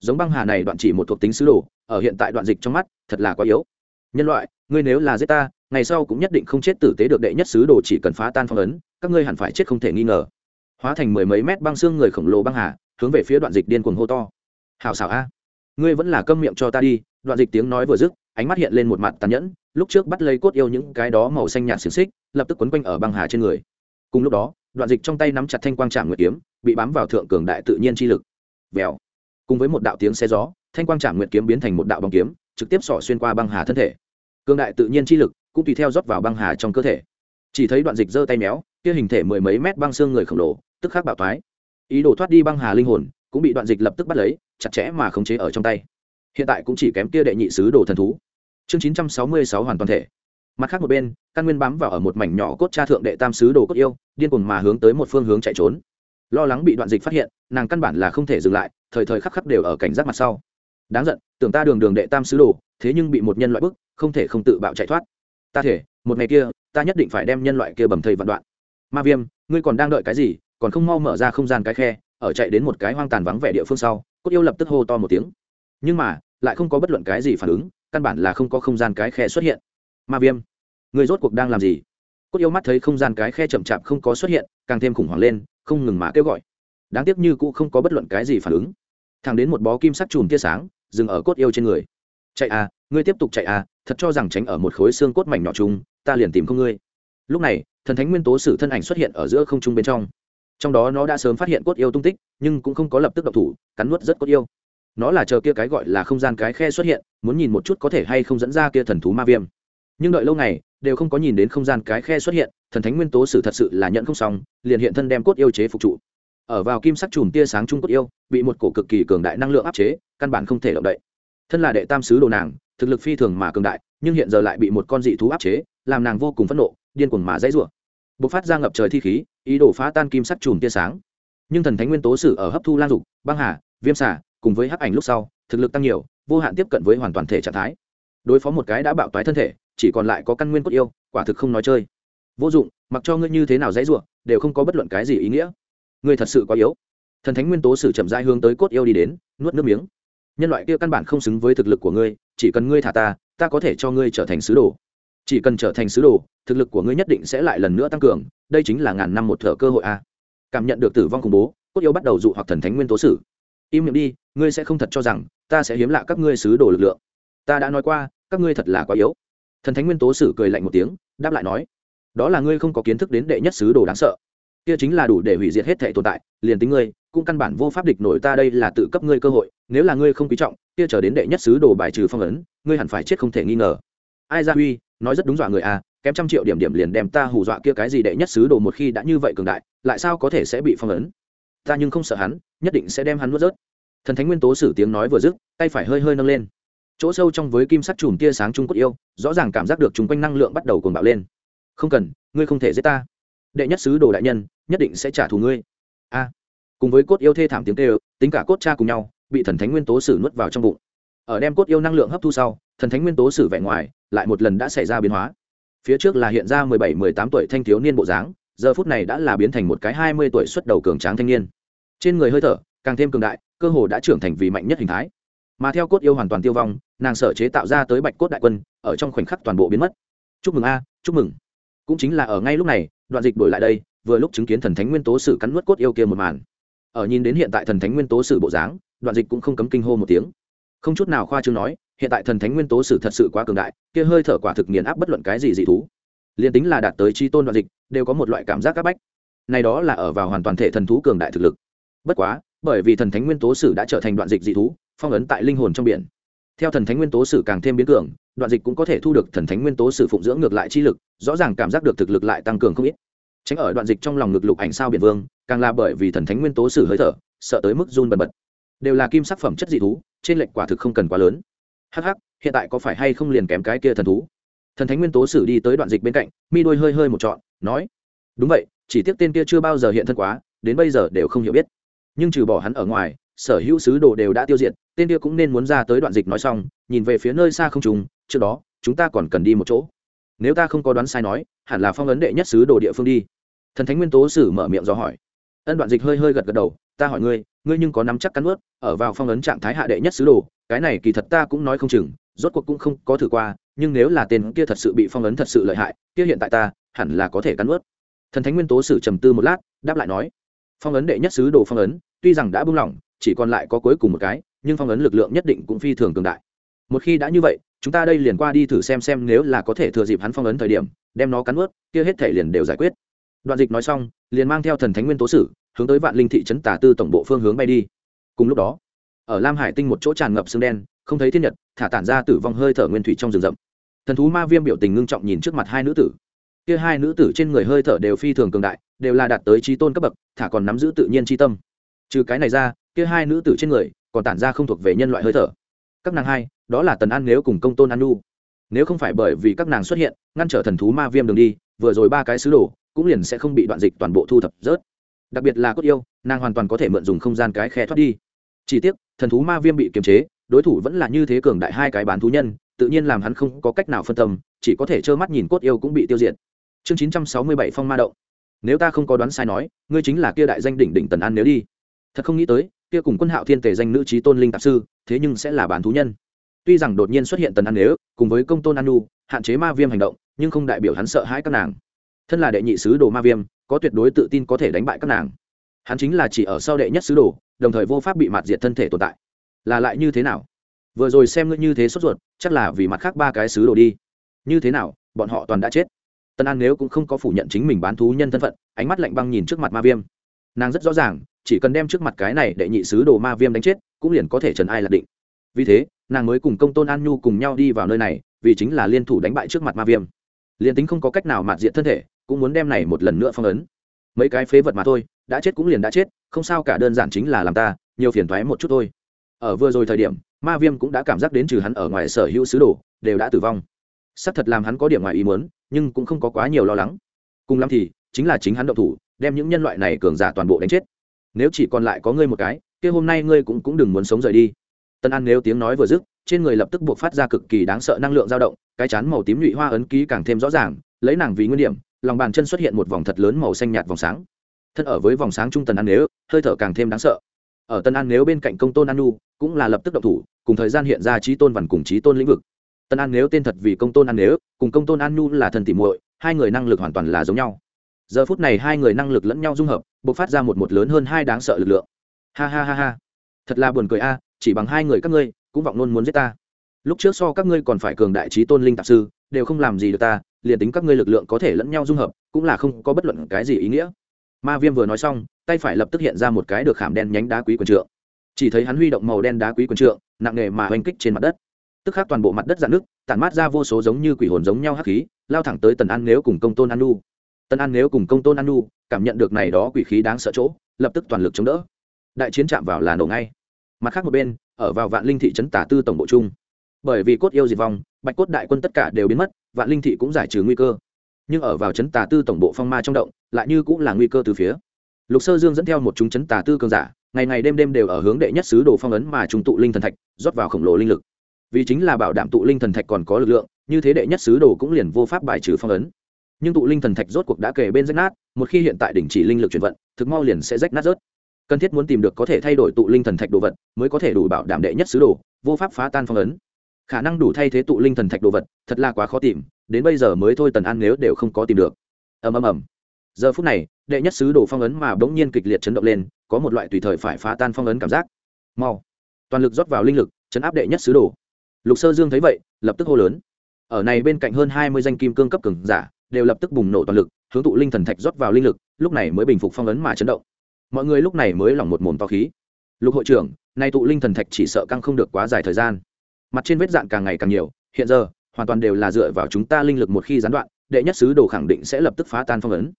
Giống băng hà này đoạn chỉ một thuộc tính sứ đồ, ở hiện tại đoạn dịch trong mắt, thật là quá yếu. Nhân loại, ngươi nếu là giết ta, ngày sau cũng nhất định không chết tử tế được đệ nhất sứ đồ chỉ cần phá tan phong ấn, các ngươi hẳn phải chết không thể nghi ngờ. Hóa thành mười mấy mét băng xương người khổng lồ băng hà hướng về phía đoạn dịch điên cuồng hô to. Hào xảo a, ngươi vẫn là câm miệng cho ta đi. Đoạn dịch tiếng nói vừa dứt, ánh mắt hiện lên một mặt tàn nhẫn, lúc trước bắt lấy cốt yêu những cái đó màu xanh nhạt xiềng xích, lập tức quấn quanh ở băng hà trên người. Cùng lúc đó, đoạn dịch trong tay nắm chặt thanh quang trạm nguyệt kiếm, bị bám vào thượng cường đại tự nhiên chi lực. Vèo. Cùng với một đạo tiếng xe gió, thanh quang trạm nguyệt kiếm biến thành một đạo bóng kiếm, trực tiếp xỏ xuyên qua băng hà thân thể. Cường đại tự nhiên chi lực cũng tùy theo rót vào băng hà trong cơ thể. Chỉ thấy đoạn dịch giơ tay méo, kia hình thể mười mấy mét băng xương người khổng lồ, tức khắc bạo thoái ý đồ thoát đi băng hà linh hồn cũng bị đoạn dịch lập tức bắt lấy, chặt chẽ mà khống chế ở trong tay. Hiện tại cũng chỉ kém kia đệ nhị sứ đồ thần thú. Chương chín trăm sáu mươi sáu hoàn toàn thể. Mặt khác một bên, căn nguyên bám vào ở một mảnh nhỏ cốt cha thượng đệ tam sứ đồ cốt yêu, điên cuồng mà hướng tới một phương hướng chạy trốn. Lo lắng bị đoạn dịch phát hiện, nàng căn bản là không thể dừng lại, thời thời khắc khắc đều ở cảnh giác mặt sau. Đáng giận, tưởng ta đường đường đệ tam sứ đồ, thế nhưng bị một nhân loại bức, không thể không tự bạo chạy thoát. Ta thể, một ngày kia, ta nhất định phải đem nhân loại kia bầm thầy vạn đoạn. Ma viêm, ngươi còn đang đợi cái gì? Còn không mau mở ra không gian cái khe, ở chạy đến một cái hoang tàn vắng vẻ địa phương sau, cốt yêu lập tức hô to một tiếng. Nhưng mà, lại không có bất luận cái gì phản ứng, căn bản là không có không gian cái khe xuất hiện. Ma viêm, người rốt cuộc đang làm gì? Cốt yêu mắt thấy không gian cái khe chậm chạp không có xuất hiện, càng thêm khủng hoảng lên, không ngừng mà kêu gọi. Đáng tiếc như cũ không có bất luận cái gì phản ứng. Thẳng đến một bó kim sắc chùm tia sáng, dừng ở cốt yêu trên người. Chạy à ngươi tiếp tục chạy à thật cho rằng tránh ở một khối xương cốt mảnh nhỏ chung, ta liền tìm không ngươi. Lúc này, thần thánh nguyên tố sử thân ảnh xuất hiện ở giữa không trung bên trong trong đó nó đã sớm phát hiện cốt yêu tung tích, nhưng cũng không có lập tức độc thủ, cắn nuốt rất cốt yêu. Nó là chờ kia cái gọi là không gian cái khe xuất hiện, muốn nhìn một chút có thể hay không dẫn ra kia thần thú ma viêm. Nhưng đợi lâu ngày, đều không có nhìn đến không gian cái khe xuất hiện, thần thánh nguyên tố sử thật sự là nhận không xong, liền hiện thân đem cốt yêu chế phục trụ. Ở vào kim sắc chùm tia sáng trung cốt yêu, bị một cổ cực kỳ cường đại năng lượng áp chế, căn bản không thể động đậy. Thân là đệ tam sứ đồ nàng, thực lực phi thường mà cường đại, nhưng hiện giờ lại bị một con dị thú áp chế, làm nàng vô cùng phẫn nộ, điên cuồng mà dãy rủa. Bộc phát ra ngập trời thi khí ý đồ phá tan kim sắc chùm tia sáng. Nhưng thần thánh nguyên tố sử ở hấp thu lan dục, băng hà, viêm xả cùng với hắc ảnh lúc sau, thực lực tăng nhiều, vô hạn tiếp cận với hoàn toàn thể trạng thái. Đối phó một cái đã bạo toái thân thể, chỉ còn lại có căn nguyên cốt yêu, quả thực không nói chơi. Vô dụng, mặc cho ngươi như thế nào dãy ruộng đều không có bất luận cái gì ý nghĩa. Ngươi thật sự quá yếu. Thần thánh nguyên tố sử chậm rãi hướng tới cốt yêu đi đến, nuốt nước miếng. Nhân loại kia căn bản không xứng với thực lực của ngươi, chỉ cần ngươi thả ta ta có thể cho ngươi trở thành sứ đồ chỉ cần trở thành sứ đồ, thực lực của ngươi nhất định sẽ lại lần nữa tăng cường, đây chính là ngàn năm một thở cơ hội a. Cảm nhận được tử vong khủng bố, cốt yếu bắt đầu dụ hoặc thần thánh nguyên tố sử. Im miệng đi, ngươi sẽ không thật cho rằng, ta sẽ hiếm lạ các ngươi sứ đồ lực lượng. Ta đã nói qua, các ngươi thật là quá yếu. Thần thánh nguyên tố sử cười lạnh một tiếng, đáp lại nói, đó là ngươi không có kiến thức đến đệ nhất sứ đồ đáng sợ. Kia chính là đủ để hủy diệt hết thể tồn tại, liền tính ngươi, cũng căn bản vô pháp địch nổi ta đây là tự cấp ngươi cơ hội, nếu là ngươi không quý trọng, kia trở đến đệ nhất sứ đồ bài trừ phong ấn, ngươi hẳn phải chết không thể nghi ngờ ai ra huy, nói rất đúng dọa người à kém trăm triệu điểm điểm liền đem ta hù dọa kia cái gì đệ nhất sứ đồ một khi đã như vậy cường đại, lại sao có thể sẽ bị phong ấn? Ta nhưng không sợ hắn, nhất định sẽ đem hắn nuốt rớt. Thần thánh nguyên tố sử tiếng nói vừa dứt, tay phải hơi hơi nâng lên. Chỗ sâu trong với kim sắt chùm tia sáng trung quốc yêu, rõ ràng cảm giác được chung quanh năng lượng bắt đầu cuồng bạo lên. Không cần, ngươi không thể giết ta. Đệ nhất sứ đồ đại nhân, nhất định sẽ trả thù ngươi. A. Cùng với cốt yêu thê thảm tiếng kêu, tính cả cốt cha cùng nhau, bị thần thánh nguyên tố sử nuốt vào trong bụng. Ở đem cốt yêu năng lượng hấp thu sau, thần thánh nguyên tố sử vẻ ngoài lại một lần đã xảy ra biến hóa. Phía trước là hiện ra mười bảy, mười tám tuổi thanh thiếu niên bộ dáng, giờ phút này đã là biến thành một cái hai mươi tuổi xuất đầu cường tráng thanh niên. Trên người hơi thở, càng thêm cường đại, cơ hồ đã trưởng thành vì mạnh nhất hình thái. Mà theo cốt yêu hoàn toàn tiêu vong, nàng sở chế tạo ra tới bạch cốt đại quân, ở trong khoảnh khắc toàn bộ biến mất. Chúc mừng a, chúc mừng. Cũng chính là ở ngay lúc này, đoạn dịch đổi lại đây, vừa lúc chứng kiến thần thánh nguyên tố sử cắn nuốt cốt yêu kia một màn. Ở nhìn đến hiện tại thần thánh nguyên tố sử bộ dáng, đoạn dịch cũng không cấm kinh hô một tiếng. Không chút nào khoa chương nói hiện tại thần thánh nguyên tố sử thật sự quá cường đại, kia hơi thở quả thực nghiền áp bất luận cái gì dị thú. Liền tính là đạt tới chi tôn đoạn dịch, đều có một loại cảm giác áp bách. Này đó là ở vào hoàn toàn thể thần thú cường đại thực lực. Bất quá, bởi vì thần thánh nguyên tố sử đã trở thành đoạn dịch dị thú, phong ấn tại linh hồn trong biển. Theo thần thánh nguyên tố sử càng thêm biến cường, đoạn dịch cũng có thể thu được thần thánh nguyên tố sử phụng dưỡng ngược lại chi lực, rõ ràng cảm giác được thực lực lại tăng cường không ít. Tránh ở đoạn dịch trong lòng ngực lục ảnh sao biển vương, càng là bởi vì thần thánh nguyên tố sử hơi thở, sợ tới mức run bần bật. Đều là kim sắc phẩm chất dị thú, trên lệnh quả thực không cần quá lớn hh hiện tại có phải hay không liền kém cái kia thần thú? Thần thánh nguyên tố sử đi tới đoạn dịch bên cạnh, mi đôi hơi hơi một trọn, nói, đúng vậy, chỉ tiếc tên kia chưa bao giờ hiện thân quá, đến bây giờ đều không hiểu biết. Nhưng trừ bỏ hắn ở ngoài, sở hữu sứ đồ đều đã tiêu diệt, tên kia cũng nên muốn ra tới đoạn dịch nói xong, nhìn về phía nơi xa không trùng, trước đó, chúng ta còn cần đi một chỗ. Nếu ta không có đoán sai nói, hẳn là phong ấn đệ nhất sứ đồ địa phương đi. Thần thánh nguyên tố sử mở miệng do hỏi. Ân đoạn dịch hơi hơi gật gật đầu, ta hỏi ngươi ngươi nhưng có nắm chắc cắn ướt ở vào phong ấn trạng thái hạ đệ nhất sứ đồ cái này kỳ thật ta cũng nói không chừng, rốt cuộc cũng không có thử qua, nhưng nếu là tên kia thật sự bị phong ấn thật sự lợi hại, kia hiện tại ta, hẳn là có thể cắn ướt thần thánh nguyên tố sử trầm tư một lát, đáp lại nói, phong ấn đệ nhất sứ đồ phong ấn, tuy rằng đã buông lỏng, chỉ còn lại có cuối cùng một cái, nhưng phong ấn lực lượng nhất định cũng phi thường cường đại. Một khi đã như vậy, chúng ta đây liền qua đi thử xem xem nếu là có thể thừa dịp hắn phong ấn thời điểm, đem nó cắn ướt kia hết thể liền đều giải quyết. Đoạn dịch nói xong, liền mang theo thần thánh nguyên tố sử, hướng tới vạn linh thị trấn tả tư tổng bộ phương hướng bay đi. Cùng lúc đó ở lam hải tinh một chỗ tràn ngập xương đen, không thấy thiên nhật, thả tản ra tử vong hơi thở nguyên thủy trong rừng rậm. Thần thú ma viêm biểu tình ngưng trọng nhìn trước mặt hai nữ tử. Kia hai nữ tử trên người hơi thở đều phi thường cường đại, đều là đạt tới trí tôn cấp bậc, thả còn nắm giữ tự nhiên tri tâm. Trừ cái này ra, kia hai nữ tử trên người còn tản ra không thuộc về nhân loại hơi thở. Các nàng hai, đó là tần an nếu cùng công tôn an nu nếu không phải bởi vì các nàng xuất hiện, ngăn trở thần thú ma viêm đường đi, vừa rồi ba cái sứ đồ cũng liền sẽ không bị đoạn dịch toàn bộ thu thập rớt. Đặc biệt là cốt yêu, nàng hoàn toàn có thể mượn dùng không gian cái khe thoát đi. Chỉ tiếc thần thú ma viêm bị kiềm chế, đối thủ vẫn là như thế cường đại hai cái bán thú nhân, tự nhiên làm hắn không có cách nào phân tâm, chỉ có thể trơ mắt nhìn cốt yêu cũng bị tiêu diệt. Chương chín trăm sáu mươi bảy phong ma động. Nếu ta không có đoán sai nói, ngươi chính là kia đại danh đỉnh đỉnh tần an nếu đi. Thật không nghĩ tới, kia cùng quân hạo thiên tề danh nữ trí tôn linh tạp sư, thế nhưng sẽ là bán thú nhân. Tuy rằng đột nhiên xuất hiện tần an nếu, cùng với công tôn an nu, hạn chế ma viêm hành động, nhưng không đại biểu hắn sợ hãi các nàng. Thân là đệ nhị sứ đồ ma viêm, có tuyệt đối tự tin có thể đánh bại các nàng hắn chính là chỉ ở sau đệ nhất sứ đồ, đồng thời vô pháp bị mặt diệt thân thể tồn tại. Là lại như thế nào? Vừa rồi xem ngươi như thế sốt ruột, chắc là vì mặt khác ba cái sứ đồ đi. Như thế nào? Bọn họ toàn đã chết. Tân an nếu cũng không có phủ nhận chính mình bán thú nhân thân phận, ánh mắt lạnh băng nhìn trước mặt ma viêm. Nàng rất rõ ràng, chỉ cần đem trước mặt cái này đệ nhị sứ đồ ma viêm đánh chết, cũng liền có thể trần ai lạc định. Vì thế, nàng mới cùng công tôn an nhu cùng nhau đi vào nơi này, vì chính là liên thủ đánh bại trước mặt ma viêm. Liền tính không có cách nào mạt diện thân thể, cũng muốn đem này một lần nữa phong ấn mấy cái phế vật mà thôi, đã chết cũng liền đã chết, không sao cả, đơn giản chính là làm ta, nhiều phiền thoái một chút thôi. Ở vừa rồi thời điểm, ma viêm cũng đã cảm giác đến trừ hắn ở ngoài sở hữu sứ đồ, đều đã tử vong. Xác thật làm hắn có điểm ngoài ý muốn, nhưng cũng không có quá nhiều lo lắng. Cùng lắm thì, chính là chính hắn động thủ, đem những nhân loại này cường giả toàn bộ đánh chết. Nếu chỉ còn lại có ngươi một cái, kia hôm nay ngươi cũng cũng đừng muốn sống rời đi. Tân an nếu tiếng nói vừa dứt, trên người lập tức buộc phát ra cực kỳ đáng sợ năng lượng dao động, cái chán màu tím nhụy hoa ấn ký càng thêm rõ ràng lấy nàng vì nguyên điểm, lòng bàn chân xuất hiện một vòng thật lớn màu xanh nhạt vòng sáng. Thân ở với vòng sáng trung tần an nếu, hơi thở càng thêm đáng sợ. Ở tân an nếu bên cạnh công tôn an nu, cũng là lập tức động thủ, cùng thời gian hiện ra trí tôn vằn cùng trí tôn lĩnh vực. Tân an nếu tên thật vì công tôn an nếu, cùng công tôn an nu là thần tỉ muội, hai người năng lực hoàn toàn là giống nhau. Giờ phút này hai người năng lực lẫn nhau dung hợp b ộ c phát ra một một lớn hơn hai đáng sợ lực lượng. Ha ha ha ha. Thật là buồn cười a, chỉ bằng hai người các ngươi, cũng vọng luôn muốn giết ta. Lúc trước so các ngươi còn phải cường đại trí tôn linh tạp sư, đều không làm gì được ta liền tính các ngươi lực lượng có thể lẫn nhau dung hợp cũng là không có bất luận cái gì ý nghĩa. Ma viêm vừa nói xong tay phải lập tức hiện ra một cái được khảm đen nhánh đá quý quần trượng. Chỉ thấy hắn huy động màu đen đá quý quần trượng nặng nề mà oanh kích trên mặt đất. Tức khắc toàn bộ mặt đất dạn nước tản mát ra vô số giống như quỷ hồn giống nhau hắc khí lao thẳng tới tần an nếu cùng công tôn an nu. Tần an nếu cùng công tôn an nu cảm nhận được này đó quỷ khí đáng sợ chỗ lập tức toàn lực chống đỡ. Đại chiến chạm vào là nổ ngay. Mặt khác một bên ở vào vạn linh thị trấn tả tư tổng bộ trung, bởi vì cốt yêu diệt vong bạch cốt đại quân tất cả đều biến mất vạn linh thị cũng giải trừ nguy cơ. Nhưng ở vào trấn tà tư tổng bộ phong ma trong động, lại như cũng là nguy cơ từ phía. Lục sơ dương dẫn theo một chúng trấn tà tư cường giả, ngày ngày đêm đêm đều ở hướng đệ nhất sứ đồ phong ấn mà trung tụ linh thần thạch, rót vào khổng lồ linh lực. Vì chính là bảo đảm tụ linh thần thạch còn có lực lượng, như thế đệ nhất sứ đồ cũng liền vô pháp bài trừ phong ấn. Nhưng tụ linh thần thạch rốt cuộc đã kể bên rách nát, một khi hiện tại đình chỉ linh lực chuyển vận, thực mau liền sẽ rách nát rớt. Cần thiết muốn tìm được có thể thay đổi tụ linh thần thạch đồ vật, mới có thể đủ bảo đảm đệ nhất sứ đồ, vô pháp phá tan phong ấn khả năng đủ thay thế tụ linh thần thạch đồ vật, thật là quá khó tìm, đến bây giờ mới thôi tần an nếu đều không có tìm được. Ầm ầm ầm. Giờ phút này, đệ nhất sứ đồ phong ấn mà bỗng nhiên kịch liệt chấn động lên, có một loại tùy thời phải phá tan phong ấn cảm giác. Mau. Toàn lực rót vào linh lực, chấn áp đệ nhất sứ đồ. Lục sơ dương thấy vậy, lập tức hô lớn. Ở này bên cạnh hơn hai mươi danh kim cương cấp cường giả, đều lập tức bùng nổ toàn lực, hướng tụ linh thần thạch rót vào linh lực, lúc này mới bình phục phong ấn mà chấn động. Mọi người lúc này mới lỏng một mồm to khí. Lục hội trưởng, nay tụ linh thần thạch chỉ sợ căng không được quá dài thời gian mặt trên vết dạn càng ngày càng nhiều, hiện giờ, hoàn toàn đều là dựa vào chúng ta linh lực một khi gián đoạn, đệ nhất sứ đồ khẳng định sẽ lập tức phá tan phong ấn.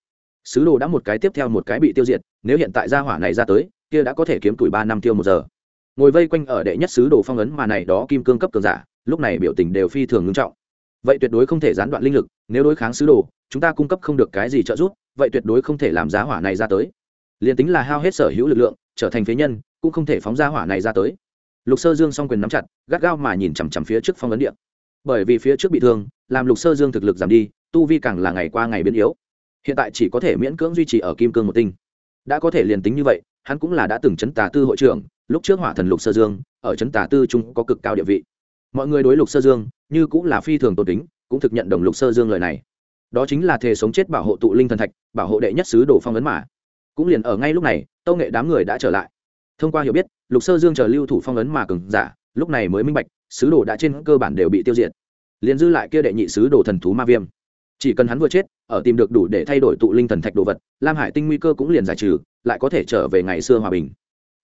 Sứ đồ đã một cái tiếp theo một cái bị tiêu diệt, nếu hiện tại gia hỏa này ra tới, kia đã có thể kiếm tuổi ba năm tiêu một giờ. Ngồi vây quanh ở đệ nhất sứ đồ phong ấn mà này đó kim cương cấp cường giả, lúc này biểu tình đều phi thường ngưng trọng. Vậy tuyệt đối không thể gián đoạn linh lực, nếu đối kháng sứ đồ, chúng ta cung cấp không được cái gì trợ giúp, vậy tuyệt đối không thể làm giá hỏa này ra tới. Liền tính là hao hết sở hữu lực lượng, trở thành phế nhân, cũng không thể phóng giá hỏa này ra tới lục sơ dương song quyền nắm chặt, gắt gao mà nhìn chằm chằm phía trước phong ấn điện bởi vì phía trước bị thương, làm lục sơ dương thực lực giảm đi, tu vi càng là ngày qua ngày biến yếu. Hiện tại chỉ có thể miễn cưỡng duy trì ở kim cương một tinh. Đã có thể liền tính như vậy, hắn cũng là đã từng chấn tà tư hội trưởng, lúc trước hỏa thần lục sơ dương, ở chấn tà tư trung có cực cao địa vị. Mọi người đối lục sơ dương, như cũng là phi thường tôn kính, cũng thực nhận đồng lục sơ dương lời này. Đó chính là thể sống chết bảo hộ tụ linh thần thạch, bảo hộ đệ nhất sứ đồ phong ấn mà. Cũng liền ở ngay lúc này, tâu nghệ đám người đã trở lại. Thông qua hiểu biết lục sơ dương chờ lưu thủ phong ấn mà cường giả, lúc này mới minh bạch, sứ đồ đã trên cơ bản đều bị tiêu diệt. Liền dư lại kia đệ nhị sứ đồ thần thú ma viêm. Chỉ cần hắn vừa chết, ở tìm được đủ để thay đổi tụ linh thần thạch đồ vật, lam hải tinh nguy cơ cũng liền giải trừ, lại có thể trở về ngày xưa hòa bình.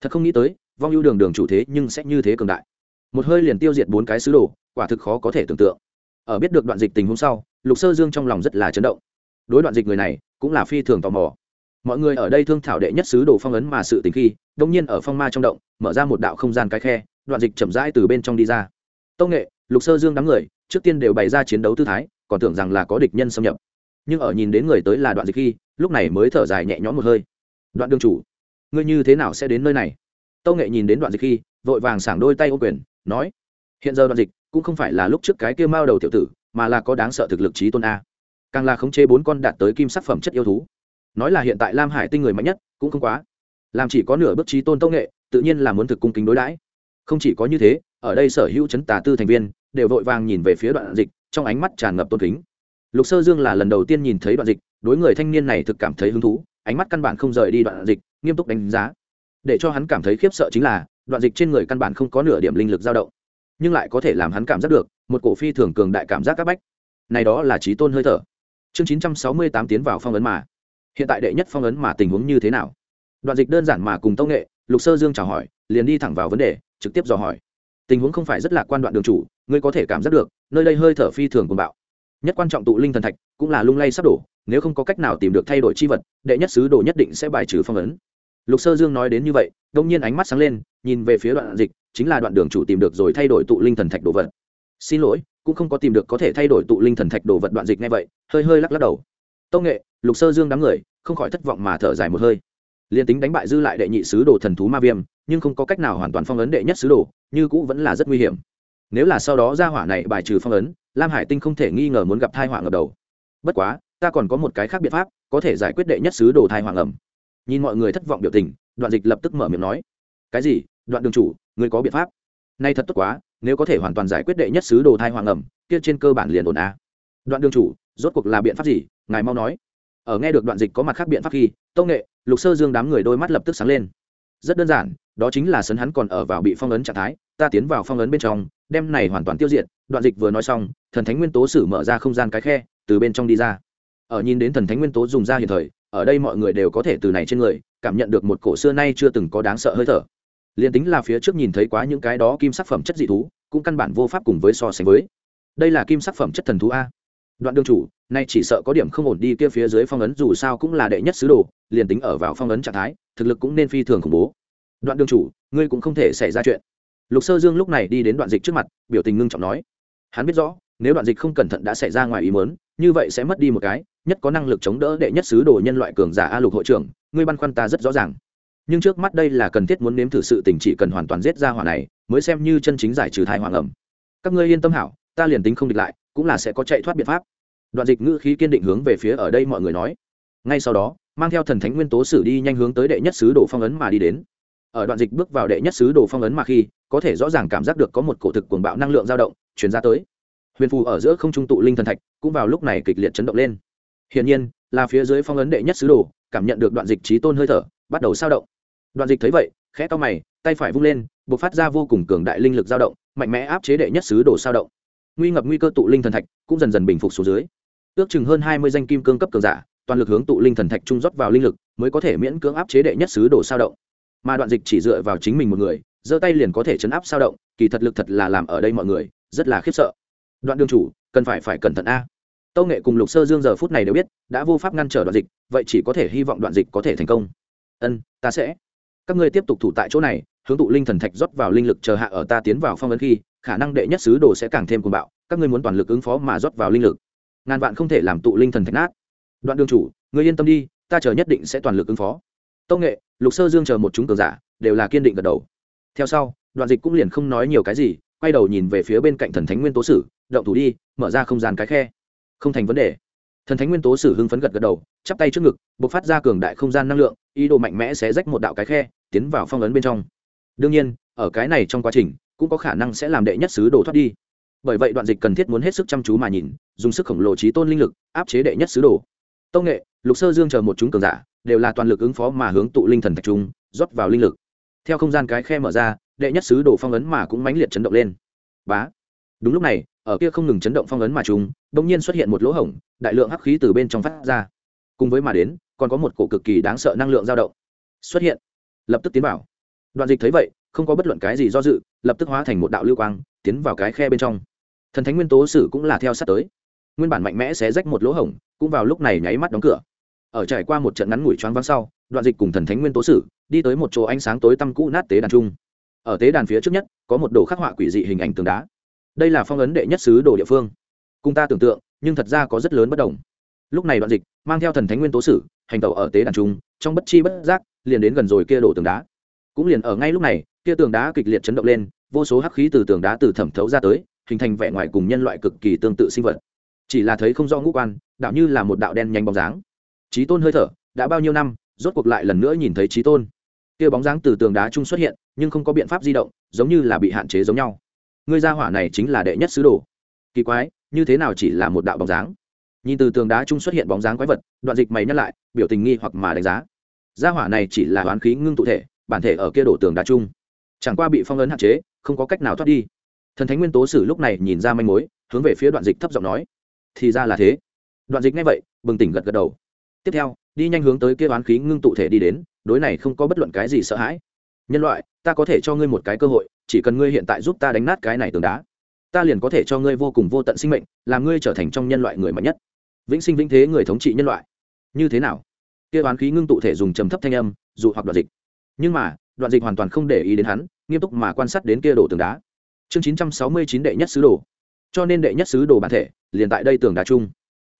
Thật không nghĩ tới, vong ưu đường đường chủ thế nhưng sẽ như thế cường đại. Một hơi liền tiêu diệt bốn cái sứ đồ, quả thực khó có thể tưởng tượng. Ở biết được đoạn dịch tình hôm sau, lục sơ dương trong lòng rất là chấn động. Đối đoạn dịch người này, cũng là phi thường tò mò mọi người ở đây thương thảo đệ nhất sứ đồ phong ấn mà sự tình khi, đông nhiên ở phong ma trong động, mở ra một đạo không gian cái khe, đoạn dịch chậm rãi từ bên trong đi ra. Tông nghệ, lục sơ dương đám người, trước tiên đều bày ra chiến đấu tư thái, còn tưởng rằng là có địch nhân xâm nhập. Nhưng ở nhìn đến người tới là đoạn dịch khi, lúc này mới thở dài nhẹ nhõm một hơi. Đoạn đương chủ, ngươi như thế nào sẽ đến nơi này? Tâu nghệ nhìn đến đoạn dịch khi, vội vàng sảng đôi tay ô quyền, nói, hiện giờ đoạn dịch cũng không phải là lúc trước cái kia mao đầu tiểu tử, mà là có đáng sợ thực lực trí tôn a. Càng là khống chế bốn con đạt tới kim sắc phẩm chất yêu thú nói là hiện tại lam hải tinh người mạnh nhất, cũng không quá. Làm chỉ có nửa bước trí tôn tông nghệ, tự nhiên là muốn thực cung kính đối đãi. Không chỉ có như thế, ở đây sở hữu chấn tà tư thành viên, đều vội vàng nhìn về phía đoạn dịch, trong ánh mắt tràn ngập tôn kính. Lục sơ dương là lần đầu tiên nhìn thấy đoạn dịch, đối người thanh niên này thực cảm thấy hứng thú, ánh mắt căn bản không rời đi đoạn dịch, nghiêm túc đánh giá. Để cho hắn cảm thấy khiếp sợ chính là, đoạn dịch trên người căn bản không có nửa điểm linh lực dao động, nhưng lại có thể làm hắn cảm giác được, một cổ phi thường cường đại cảm giác các bách. Này đó là trí tôn hơi thở. Chương chín trăm sáu mươi tám tiến vào phong ấn mà hiện tại đệ nhất phong ấn mà tình huống như thế nào? Đoạn dịch đơn giản mà cùng tông nghệ, lục sơ dương chào hỏi, liền đi thẳng vào vấn đề, trực tiếp dò hỏi. Tình huống không phải rất là quan đoạn đường chủ, ngươi có thể cảm giác được, nơi đây hơi thở phi thường cùng bạo. Nhất quan trọng tụ linh thần thạch, cũng là lung lay sắp đổ, nếu không có cách nào tìm được thay đổi chi vật, đệ nhất sứ đồ nhất định sẽ bài trừ phong ấn. Lục sơ dương nói đến như vậy, đông nhiên ánh mắt sáng lên, nhìn về phía đoạn dịch, chính là đoạn đường chủ tìm được rồi thay đổi tụ linh thần thạch đồ vật. Xin lỗi, cũng không có tìm được có thể thay đổi tụ linh thần thạch đồ vật đoạn dịch ngay vậy, hơi hơi lắc lắc đầu tông nghệ, lục sơ dương đám người, không khỏi thất vọng mà thở dài một hơi. Liền tính đánh bại dư lại đệ nhị sứ đồ thần thú ma viêm, nhưng không có cách nào hoàn toàn phong ấn đệ nhất sứ đồ, như cũ vẫn là rất nguy hiểm. Nếu là sau đó ra hỏa này bài trừ phong ấn, lam hải tinh không thể nghi ngờ muốn gặp thai họa ngập đầu. Bất quá, ta còn có một cái khác biện pháp, có thể giải quyết đệ nhất sứ đồ thai hoàng ẩm nhìn mọi người thất vọng biểu tình, đoạn dịch lập tức mở miệng nói, cái gì? Đoạn đường chủ người có biện pháp? Nay thật tốt quá, nếu có thể hoàn toàn giải quyết đệ nhất sứ đồ thai hoàng ẩm kia trên cơ bản liền ổn a đoạn đường chủ rốt cuộc là biện pháp gì? Ngài mau nói. Ở nghe được đoạn dịch có mặt khác biện pháp khi, tông nghệ, lục sơ dương đám người đôi mắt lập tức sáng lên. Rất đơn giản, đó chính là sấn hắn còn ở vào bị phong ấn trạng thái, ta tiến vào phong ấn bên trong, đem này hoàn toàn tiêu diệt. Đoạn dịch vừa nói xong, thần thánh nguyên tố sử mở ra không gian cái khe, từ bên trong đi ra. Ở nhìn đến thần thánh nguyên tố dùng ra hiện thời, ở đây mọi người đều có thể từ này trên người, cảm nhận được một cổ xưa nay chưa từng có đáng sợ hơi thở. Liền tính là phía trước nhìn thấy quá những cái đó kim sắc phẩm chất dị thú, cũng căn bản vô pháp cùng với so sánh với. Đây là kim sắc phẩm chất thần thú a đoạn đương chủ, nay chỉ sợ có điểm không ổn đi kia phía dưới phong ấn dù sao cũng là đệ nhất sứ đồ, liền tính ở vào phong ấn trạng thái, thực lực cũng nên phi thường khủng bố. Đoạn đương chủ, ngươi cũng không thể xảy ra chuyện. Lục sơ dương lúc này đi đến đoạn dịch trước mặt, biểu tình ngưng trọng nói. Hắn biết rõ, nếu đoạn dịch không cẩn thận đã xảy ra ngoài ý muốn, như vậy sẽ mất đi một cái, nhất có năng lực chống đỡ đệ nhất sứ đồ nhân loại cường giả a lục hội trưởng, ngươi băn khoăn ta rất rõ ràng. Nhưng trước mắt đây là cần thiết muốn nếm thử sự tình chỉ cần hoàn toàn giết ra hỏa này, mới xem như chân chính giải trừ thai hoàng ẩm. Các ngươi yên tâm hảo, ta liền tính không địch lại, cũng là sẽ có chạy thoát biện pháp đoạn dịch ngữ khí kiên định hướng về phía ở đây mọi người nói. Ngay sau đó, mang theo thần thánh nguyên tố sử đi nhanh hướng tới đệ nhất sứ đồ phong ấn mà đi đến. Ở đoạn dịch bước vào đệ nhất sứ đồ phong ấn mà khi, có thể rõ ràng cảm giác được có một cổ thực cuồng bạo năng lượng dao động chuyển ra tới. Huyền phù ở giữa không trung tụ linh thần thạch, cũng vào lúc này kịch liệt chấn động lên. Hiển nhiên, là phía dưới phong ấn đệ nhất sứ đồ, cảm nhận được đoạn dịch trí tôn hơi thở, bắt đầu sao động. Đoạn dịch thấy vậy, khẽ to mày, tay phải vung lên b ộ c phát ra vô cùng cường đại linh lực dao động, mạnh mẽ áp chế đệ nhất sứ đồ sao động. Nguy ngập nguy cơ tụ linh thần thạch, cũng dần dần bình phục xuống dưới ước chừng hơn hai mươi danh kim cương cấp cường giả, toàn lực hướng tụ linh thần thạch trung rót vào linh lực, mới có thể miễn cưỡng áp chế đệ nhất sứ đồ sao động. Mà đoạn dịch chỉ dựa vào chính mình một người, giơ tay liền có thể chấn áp sao động, kỳ thật lực thật là làm ở đây mọi người, rất là khiếp sợ. Đoạn đường chủ, cần phải phải cẩn thận a. Tâu nghệ cùng lục sơ dương giờ phút này đều biết, đã vô pháp ngăn trở đoạn dịch, vậy chỉ có thể hy vọng đoạn dịch có thể thành công. Ân, ta sẽ. Các ngươi tiếp tục thủ tại chỗ này, hướng tụ linh thần thạch rót vào linh lực chờ hạ ở ta tiến vào phong ấn khi, khả năng đệ nhất sứ đồ sẽ càng thêm cuồng bạo, các ngươi muốn toàn lực ứng phó mà rót vào linh lực ngàn vạn không thể làm tụ linh thần thạch nát. Đoạn đường chủ người yên tâm đi, ta chờ nhất định sẽ toàn lực ứng phó. Tông nghệ, lục sơ dương chờ một chúng cường giả, đều là kiên định gật đầu. Theo sau, đoạn dịch cũng liền không nói nhiều cái gì, quay đầu nhìn về phía bên cạnh thần thánh nguyên tố sử, động thủ đi, mở ra không gian cái khe. Không thành vấn đề. Thần thánh nguyên tố sử hưng phấn gật gật đầu, chắp tay trước ngực b ộ c phát ra cường đại không gian năng lượng, ý đồ mạnh mẽ sẽ rách một đạo cái khe, tiến vào phong ấn bên trong. Đương nhiên, ở cái này trong quá trình, cũng có khả năng sẽ làm đệ nhất sứ đồ thoát đi. Bởi vậy đoạn dịch cần thiết muốn hết sức chăm chú mà nhìn dùng sức khổng lồ trí tôn linh lực, áp chế đệ nhất sứ đồ. Tông nghệ, lục sơ dương chờ một chúng cường giả, đều là toàn lực ứng phó mà hướng tụ linh thần thạch trung, rót vào linh lực. Theo không gian cái khe mở ra, đệ nhất sứ đồ phong ấn mà cũng mãnh liệt chấn động lên. Bá! Đúng lúc này, ở kia không ngừng chấn động phong ấn mà chúng bỗng nhiên xuất hiện một lỗ hổng, đại lượng hắc khí từ bên trong phát ra. Cùng với mà đến, còn có một cổ cực kỳ đáng sợ năng lượng dao động xuất hiện. Lập tức tiến vào. Đoạn dịch thấy vậy, không có bất luận cái gì do dự, lập tức hóa thành một đạo lưu quang, tiến vào cái khe bên trong. Thần thánh nguyên tố sử cũng là theo sát tới nguyên bản mạnh mẽ sẽ rách một lỗ hổng, cũng vào lúc này nháy mắt đóng cửa. Ở trải qua một trận ngắn ngủi choáng vắng sau, đoạn dịch cùng thần thánh nguyên tố sử, đi tới một chỗ ánh sáng tối tăm cũ nát tế đàn trung ở tế đàn phía trước nhất, có một đồ khắc họa quỷ dị hình ảnh tường đá. Đây là phong ấn đệ nhất sứ đồ địa phương. Cùng ta tưởng tượng, nhưng thật ra có rất lớn bất đồng. Lúc này đoạn dịch, mang theo thần thánh nguyên tố sử, hành tẩu ở tế đàn trung trong bất chi bất giác, liền đến gần rồi kia đổ tường đá. Cũng liền ở ngay lúc này, kia tường đá kịch liệt chấn động lên, vô số hắc khí từ tường đá từ thẩm thấu ra tới, hình thành vẻ ngoài cùng nhân loại cực kỳ tương tự sinh vật chỉ là thấy không rõ ngũ quan, đạo như là một đạo đen nhanh bóng dáng. Trí tôn hơi thở, đã bao nhiêu năm, rốt cuộc lại lần nữa nhìn thấy trí tôn. Kia bóng dáng từ tường đá trung xuất hiện, nhưng không có biện pháp di động, giống như là bị hạn chế giống nhau. Ngươi gia hỏa này chính là đệ nhất sứ đồ. Kỳ quái, như thế nào chỉ là một đạo bóng dáng? Nhìn từ tường đá trung xuất hiện bóng dáng quái vật, đoạn dịch mày nhắc lại, biểu tình nghi hoặc mà đánh giá. Gia hỏa này chỉ là oán khí ngưng tụ thể, bản thể ở kia đổ tường đá trung. Chẳng qua bị phong ấn hạn chế, không có cách nào thoát đi. Thần thánh nguyên tố sử lúc này nhìn ra manh mối, hướng về phía đoạn dịch thấp giọng nói thì ra là thế. Đoạn dịch ngay vậy, bừng tỉnh gật gật đầu. Tiếp theo, đi nhanh hướng tới kia oán khí ngưng tụ thể đi đến, đối này không có bất luận cái gì sợ hãi. Nhân loại, ta có thể cho ngươi một cái cơ hội, chỉ cần ngươi hiện tại giúp ta đánh nát cái này tường đá. Ta liền có thể cho ngươi vô cùng vô tận sinh mệnh, làm ngươi trở thành trong nhân loại người mạnh nhất. Vĩnh sinh vĩnh thế người thống trị nhân loại. Như thế nào? Kia oán khí ngưng tụ thể dùng trầm thấp thanh âm, dụ hoặc đoạn dịch. Nhưng mà, đoạn dịch hoàn toàn không để ý đến hắn, nghiêm túc mà quan sát đến kia đổ tường đá. Chương chín trăm sáu mươi chín đệ nhất sứ đồ. Cho nên đệ nhất sứ đồ bản thể liền tại đây tường đá chung.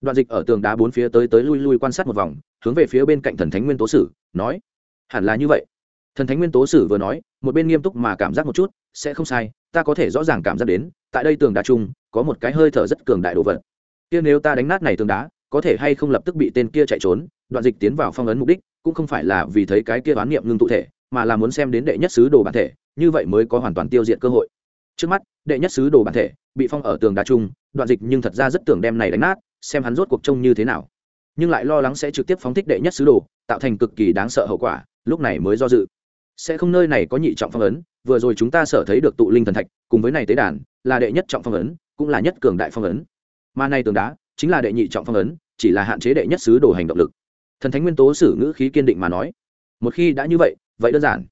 Đoạn dịch ở tường đá bốn phía tới tới lui lui quan sát một vòng, hướng về phía bên cạnh thần thánh nguyên tố sử, nói, hẳn là như vậy. Thần thánh nguyên tố sử vừa nói, một bên nghiêm túc mà cảm giác một chút, sẽ không sai, ta có thể rõ ràng cảm giác đến, tại đây tường đá chung, có một cái hơi thở rất cường đại đồ vật. Kia nếu ta đánh nát này tường đá, có thể hay không lập tức bị tên kia chạy trốn? Đoạn dịch tiến vào phong ấn mục đích, cũng không phải là vì thấy cái kia bán niệm ngưng tụ thể, mà là muốn xem đến đệ nhất sứ đồ bản thể, như vậy mới có hoàn toàn tiêu diệt cơ hội. Trước mắt, đệ nhất sứ đồ bản thể bị phong ở tường đá chung đoạn dịch nhưng thật ra rất tưởng đem này đánh nát, xem hắn rốt cuộc trông như thế nào. Nhưng lại lo lắng sẽ trực tiếp phóng thích đệ nhất sứ đồ, tạo thành cực kỳ đáng sợ hậu quả, lúc này mới do dự. Sẽ không nơi này có nhị trọng phong ấn, vừa rồi chúng ta sở thấy được tụ linh thần thạch, cùng với này tế đàn, là đệ nhất trọng phong ấn, cũng là nhất cường đại phong ấn. Mà này tường đá, chính là đệ nhị trọng phong ấn, chỉ là hạn chế đệ nhất sứ đồ hành động lực. Thần thánh nguyên tố sử ngữ khí kiên định mà nói, một khi đã như vậy vậy đơn giản.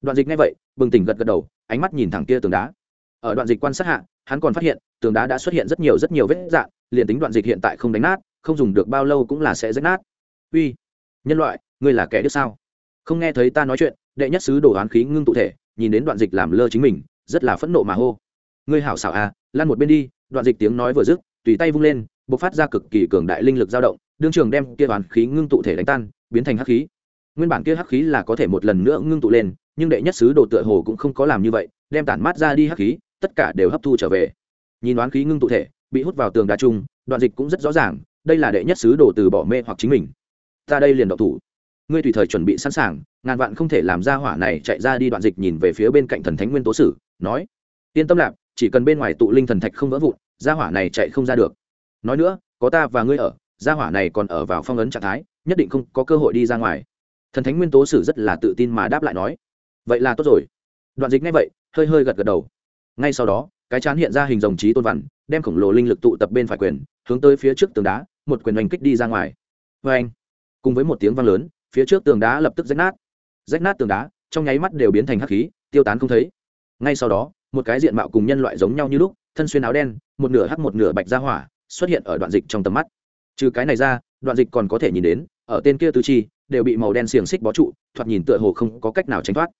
Đoạn dịch ngay vậy, bừng tỉnh gật gật đầu, ánh mắt nhìn thẳng kia tường đá. Ở đoạn dịch quan sát hạ, hắn còn phát hiện tường đá đã xuất hiện rất nhiều rất nhiều vết dạn, liền tính đoạn dịch hiện tại không đánh nát, không dùng được bao lâu cũng là sẽ rách nát. Uy, nhân loại, ngươi là kẻ đứa sao? Không nghe thấy ta nói chuyện, đệ nhất sứ đồ oán khí ngưng tụ thể, nhìn đến đoạn dịch làm lơ chính mình, rất là phẫn nộ mà hô. Ngươi hảo xảo à lan một bên đi, đoạn dịch tiếng nói vừa dứt, tùy tay vung lên, bộc phát ra cực kỳ cường đại linh lực dao động, đương trường đem kia oán khí ngưng tụ thể đánh tan, biến thành hắc khí. Nguyên bản kia hắc khí là có thể một lần nữa ngưng tụ lên, nhưng đệ nhất sứ đồ tựa hồ cũng không có làm như vậy, đem tản mát ra đi hắc khí, tất cả đều hấp thu trở về nhìn đoán khí ngưng tụ thể, bị hút vào tường đá trung đoạn dịch cũng rất rõ ràng, đây là đệ nhất sứ đồ từ bỏ mê hoặc chính mình. Ta đây liền độc thủ. Ngươi tùy thời chuẩn bị sẵn sàng, ngàn vạn không thể làm ra hỏa này chạy ra đi đoạn dịch nhìn về phía bên cạnh thần thánh nguyên tố sử, nói, yên tâm lạp, chỉ cần bên ngoài tụ linh thần thạch không vỡ vụn gia hỏa này chạy không ra được. Nói nữa, có ta và ngươi ở gia hỏa này còn ở vào phong ấn trạng thái, nhất định không có cơ hội đi ra ngoài. Thần thánh nguyên tố sử rất là tự tin mà đáp lại nói, vậy là tốt rồi. Đoạn dịch ngay vậy, hơi hơi gật gật đầu. Ngay sau đó cái chán hiện ra hình rồng trí tôn vằn đem khổng lồ linh lực tụ tập bên phải quyền, hướng tới phía trước tường đá, một quyền oanh kích đi ra ngoài. Vê anh, cùng với một tiếng vang lớn, phía trước tường đá lập tức rách nát. Rách nát tường đá, trong nháy mắt đều biến thành hắc khí, tiêu tán không thấy. Ngay sau đó, một cái diện mạo cùng nhân loại giống nhau như lúc, thân xuyên áo đen, một nửa hắc một nửa bạch ra hỏa, xuất hiện ở đoạn dịch trong tầm mắt. Trừ cái này ra, đoạn dịch còn có thể nhìn đến, ở tên kia tứ chi, đều bị màu đen xiềng xích bó trụ, thoạt nhìn tựa hồ không có cách nào tránh thoát.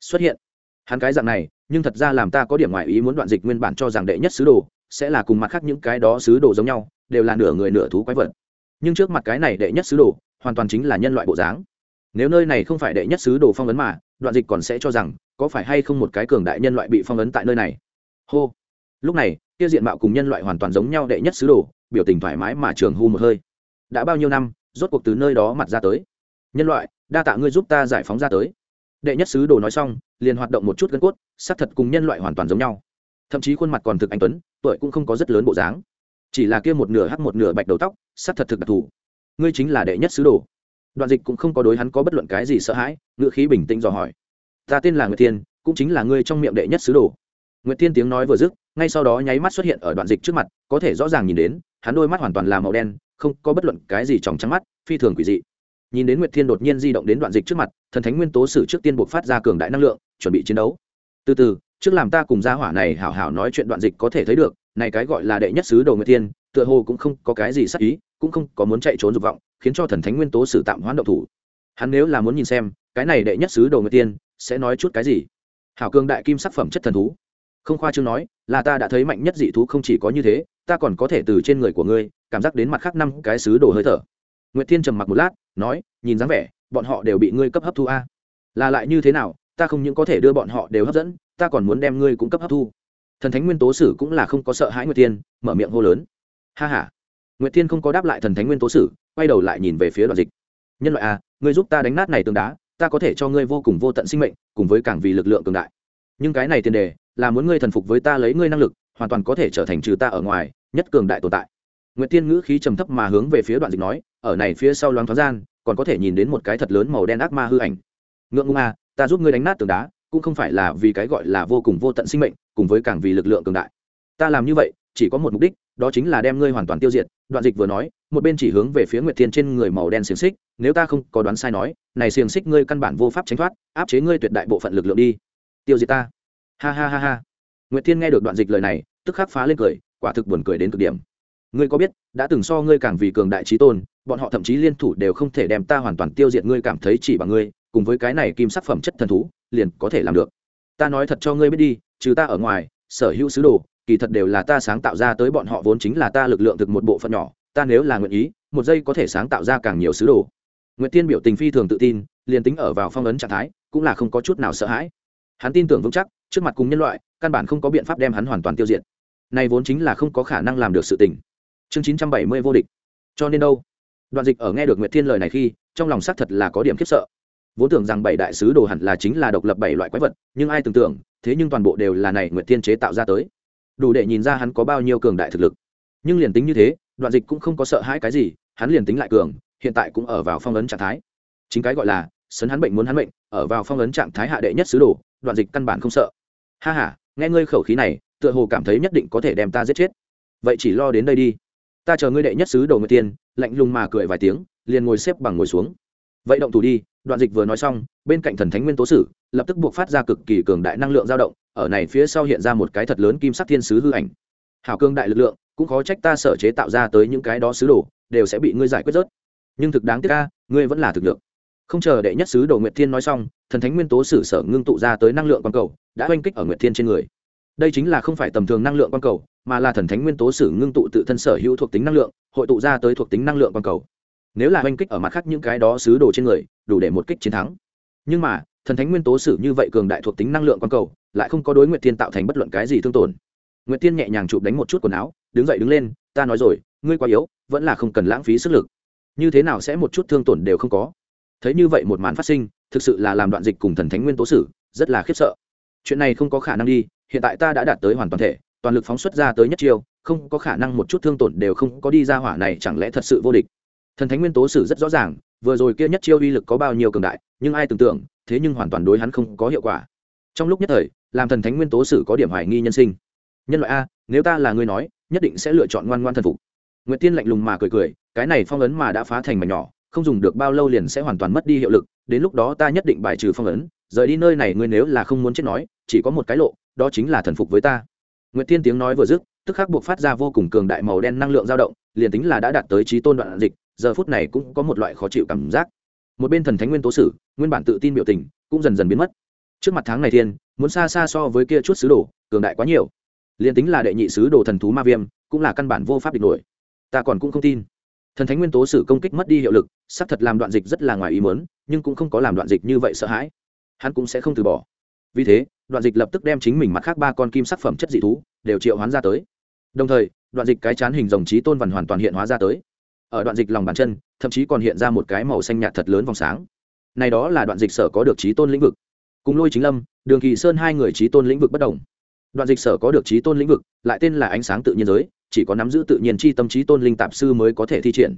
Xuất hiện. Hắn cái dạng này nhưng thật ra làm ta có điểm ngoại ý muốn đoạn dịch nguyên bản cho rằng đệ nhất sứ đồ, sẽ là cùng mặt khác những cái đó sứ đồ giống nhau, đều là nửa người nửa thú quái vật. Nhưng trước mặt cái này đệ nhất sứ đồ, hoàn toàn chính là nhân loại bộ dáng. Nếu nơi này không phải đệ nhất sứ đồ phong ấn mà, đoạn dịch còn sẽ cho rằng, có phải hay không một cái cường đại nhân loại bị phong ấn tại nơi này? Hô. Lúc này, kia diện mạo cùng nhân loại hoàn toàn giống nhau đệ nhất sứ đồ, biểu tình thoải mái mà trường hu một hơi. Đã bao nhiêu năm, rốt cuộc từ nơi đó mặt ra tới? Nhân loại, đa tạ ngươi giúp ta giải phóng ra tới. Đệ nhất sứ đồ nói xong liền hoạt động một chút gân cốt xác thật cùng nhân loại hoàn toàn giống nhau. Thậm chí khuôn mặt còn thực anh tuấn, tuổi cũng không có rất lớn bộ dáng. Chỉ là kia một nửa hắt một nửa bạch đầu tóc xác thật thực đặc thù. Ngươi chính là đệ nhất sứ đồ. Đoạn dịch cũng không có đối hắn có bất luận cái gì sợ hãi, ngựa khí bình tĩnh dò hỏi. Ta tên là nguyệt thiên, cũng chính là ngươi trong miệng đệ nhất sứ đồ. Nguyệt thiên tiếng nói vừa dứt, ngay sau đó nháy mắt xuất hiện ở đoạn dịch trước mặt, có thể rõ ràng nhìn đến, hắn đôi mắt hoàn toàn là màu đen, không có bất luận cái gì tròng trắng mắt, phi thường quỷ dị nhìn đến nguyệt thiên đột nhiên di động đến đoạn dịch trước mặt, thần thánh nguyên tố sử trước tiên buộc phát ra cường đại năng lượng, chuẩn bị chiến đấu. Từ từ, trước làm ta cùng gia hỏa này hảo hảo nói chuyện đoạn dịch có thể thấy được, này cái gọi là đệ nhất sứ đầu nguyệt thiên, tựa hồ cũng không có cái gì sắc ý, cũng không có muốn chạy trốn dục vọng, khiến cho thần thánh nguyên tố sử tạm hoãn động thủ. Hắn nếu là muốn nhìn xem, cái này đệ nhất sứ đầu nguyệt tiên sẽ nói chút cái gì? Hảo cường đại kim sắc phẩm chất thần thú. Không khoa chương nói, là ta đã thấy mạnh nhất dị thú không chỉ có như thế, ta còn có thể từ trên người của ngươi, cảm giác đến mặt khác năm cái sứ đồ hơi thở. Nguyệt thiên trầm mặc một lát nói nhìn dáng vẻ bọn họ đều bị ngươi cấp hấp thu a. Là lại như thế nào ta không những có thể đưa bọn họ đều hấp dẫn ta còn muốn đem ngươi cũng cấp hấp thu. Thần thánh nguyên tố sử cũng là không có sợ hãi nguyệt tiên mở miệng hô lớn. Ha ha. Nguyệt tiên không có đáp lại thần thánh nguyên tố sử quay đầu lại nhìn về phía đoạn dịch. Nhân loại a ngươi giúp ta đánh nát này tường đá ta có thể cho ngươi vô cùng vô tận sinh mệnh cùng với càng vì lực lượng cường đại. Nhưng cái này tiền đề là muốn ngươi thần phục với ta lấy ngươi năng lực hoàn toàn có thể trở thành trừ ta ở ngoài nhất cường đại tồn tại. Nguyệt Tiên ngữ khí trầm thấp mà hướng về phía Đoạn Dịch nói, ở này phía sau loáng thoáng gian, còn có thể nhìn đến một cái thật lớn màu đen ác ma hư ảnh. Ngượng ngung à, ta giúp ngươi đánh nát tường đá, cũng không phải là vì cái gọi là vô cùng vô tận sinh mệnh, cùng với càng vì lực lượng cường đại. Ta làm như vậy, chỉ có một mục đích, đó chính là đem ngươi hoàn toàn tiêu diệt. Đoạn Dịch vừa nói, một bên chỉ hướng về phía Nguyệt Thiên trên người màu đen xiềng xích, nếu ta không có đoán sai nói, này xiềng xích ngươi căn bản vô pháp tránh thoát, áp chế ngươi tuyệt đại bộ phận lực lượng đi. Tiêu diệt ta. Ha ha ha ha. Nguyệt Thiên nghe được Đoạn Dịch lời này, tức khắc phá lên cười, quả thực buồn cười đến cực điểm ngươi có biết đã từng so ngươi càng vì cường đại trí tôn bọn họ thậm chí liên thủ đều không thể đem ta hoàn toàn tiêu diệt ngươi cảm thấy chỉ bằng ngươi, cùng với cái này kim sắc phẩm chất thần thú, liền có thể làm được. Ta nói thật cho ngươi biết đi, trừ ta ở ngoài, sở hữu sứ đồ, kỳ thật đều là ta sáng tạo ra tới bọn họ vốn chính là ta lực lượng thực một bộ phận nhỏ, ta nếu là nguyện ý, một giây có thể sáng tạo ra càng nhiều sứ đồ. Nguyện tiên biểu tình phi thường tự tin, liền tính ở vào phong ấn trạng thái, cũng là không có chút nào sợ hãi. Hắn tin tưởng vững chắc, trước mặt cùng nhân loại, căn bản không có biện pháp đem hắn hoàn toàn tiêu diệt. Này vốn chính là không có khả năng làm được sự tình. Chương chín trăm bảy mươi vô địch. Cho nên đâu? Đoạn dịch ở nghe được nguyệt thiên lời này khi, trong lòng xác thật là có điểm khiếp sợ. Vốn tưởng rằng bảy đại sứ đồ hẳn là chính là độc lập bảy loại quái vật, nhưng ai tưởng tượng, thế nhưng toàn bộ đều là này nguyệt thiên chế tạo ra tới. Đủ để nhìn ra hắn có bao nhiêu cường đại thực lực. Nhưng liền tính như thế, đoạn dịch cũng không có sợ hãi cái gì, hắn liền tính lại cường, hiện tại cũng ở vào phong ấn trạng thái. Chính cái gọi là, sấn hắn bệnh muốn hắn bệnh, ở vào phong ấn trạng thái hạ đệ nhất sứ đồ, đoạn dịch căn bản không sợ. Ha h a nghe ngươi khẩu khí này, tựa hồ cảm thấy nhất định có thể đem ta giết chết. Vậy chỉ lo đến đây đi. Ta chờ ngươi đệ nhất sứ đồ người tiên lạnh lùng mà cười vài tiếng, liền ngồi xếp bằng ngồi xuống. Vậy động thủ đi. Đoạn dịch vừa nói xong, bên cạnh thần thánh nguyên tố sử, lập tức buộc phát ra cực kỳ cường đại năng lượng dao động, ở này phía sau hiện ra một cái thật lớn kim sắc thiên sứ hư ảnh. Hảo cương đại lực lượng, cũng khó trách ta sở chế tạo ra tới những cái đó sứ đồ, đều sẽ bị ngươi giải quyết rớt. Nhưng thực đáng tiếc ca ngươi vẫn là thực lượng không chờ đệ nhất sứ đồ nguyệt thiên nói xong, thần thánh nguyên tố sử sở ngưng tụ ra tới năng lượng quang cầu, đã oanh kích ở nguyệt thiên trên người đây chính là không phải tầm thường năng lượng quang cầu, mà là thần thánh nguyên tố sử ngưng tụ tự thân sở hữu thuộc tính năng lượng, hội tụ ra tới thuộc tính năng lượng quang cầu. Nếu là oanh kích ở mặt khác những cái đó xứ đồ trên người, đủ để một kích chiến thắng. Nhưng mà, thần thánh nguyên tố sử như vậy cường đại thuộc tính năng lượng quang cầu, lại không có đối nguyện tiên tạo thành bất luận cái gì thương tổn. Nguyện tiên nhẹ nhàng chụp đánh một chút quần áo, đứng dậy đứng lên, ta nói rồi, ngươi quá yếu, vẫn là không cần lãng phí sức lực. Như thế nào sẽ một chút thương tổn đều không có? Thấy như vậy một màn phát sinh, thực sự là làm đoạn dịch cùng thần thánh nguyên tố sử, rất là khiếp sợ. Chuyện này không có khả năng đi hiện tại ta đã đạt tới hoàn toàn thể, toàn lực phóng xuất ra tới nhất chiêu, không có khả năng một chút thương tổn đều không có đi ra hỏa này, chẳng lẽ thật sự vô địch? Thần thánh nguyên tố sử rất rõ ràng, vừa rồi kia nhất chiêu uy lực có bao nhiêu cường đại, nhưng ai tưởng tượng, thế nhưng hoàn toàn đối hắn không có hiệu quả. Trong lúc nhất thời, làm thần thánh nguyên tố sử có điểm hoài nghi nhân sinh. Nhân loại a, nếu ta là người nói, nhất định sẽ lựa chọn ngoan ngoan thần phục. Nguyệt tiên lạnh lùng mà cười cười, cái này phong ấn mà đã phá thành mảnh nhỏ, không dùng được bao lâu liền sẽ hoàn toàn mất đi hiệu lực, đến lúc đó ta nhất định bài trừ phong ấn, rời đi nơi này ngươi nếu là không muốn chết nói chỉ có một cái lộ đó chính là thần phục với ta Nguyệt Thiên tiếng nói vừa dứt, tức khắc buộc phát ra vô cùng cường đại màu đen năng lượng dao động, liền tính là đã đạt tới trí tôn đoạn dịch, giờ phút này cũng có một loại khó chịu cảm giác. Một bên thần thánh nguyên tố sử, nguyên bản tự tin biểu tình, cũng dần dần biến mất. Trước mặt tháng này thiên, muốn xa xa so với kia chút sứ đồ, cường đại quá nhiều. Liền tính là đệ nhị sứ đồ thần thú ma viêm, cũng là căn bản vô pháp địch nổi. Ta còn cũng không tin. Thần thánh nguyên tố sử công kích mất đi hiệu lực, xác thật làm đoạn dịch rất là ngoài ý muốn, nhưng cũng không có làm đoạn dịch như vậy sợ hãi. Hắn cũng sẽ không từ bỏ. Vì thế, đoạn dịch lập tức đem chính mình mặt khác ba con kim sắc phẩm chất dị thú đều triệu hoán ra tới. Đồng thời đoạn dịch cái chán hình dòng trí tôn văn hoàn toàn hiện hóa ra tới. Ở đoạn dịch lòng bàn chân thậm chí còn hiện ra một cái màu xanh nhạt thật lớn vòng sáng. Này đó là đoạn dịch sở có được trí tôn lĩnh vực. Cùng lôi chính lâm đường kỳ sơn hai người trí tôn lĩnh vực bất đồng. Đoạn dịch sở có được trí tôn lĩnh vực lại tên là ánh sáng tự nhiên giới chỉ có nắm giữ tự nhiên chi tâm trí tôn linh tạp sư mới có thể thi triển.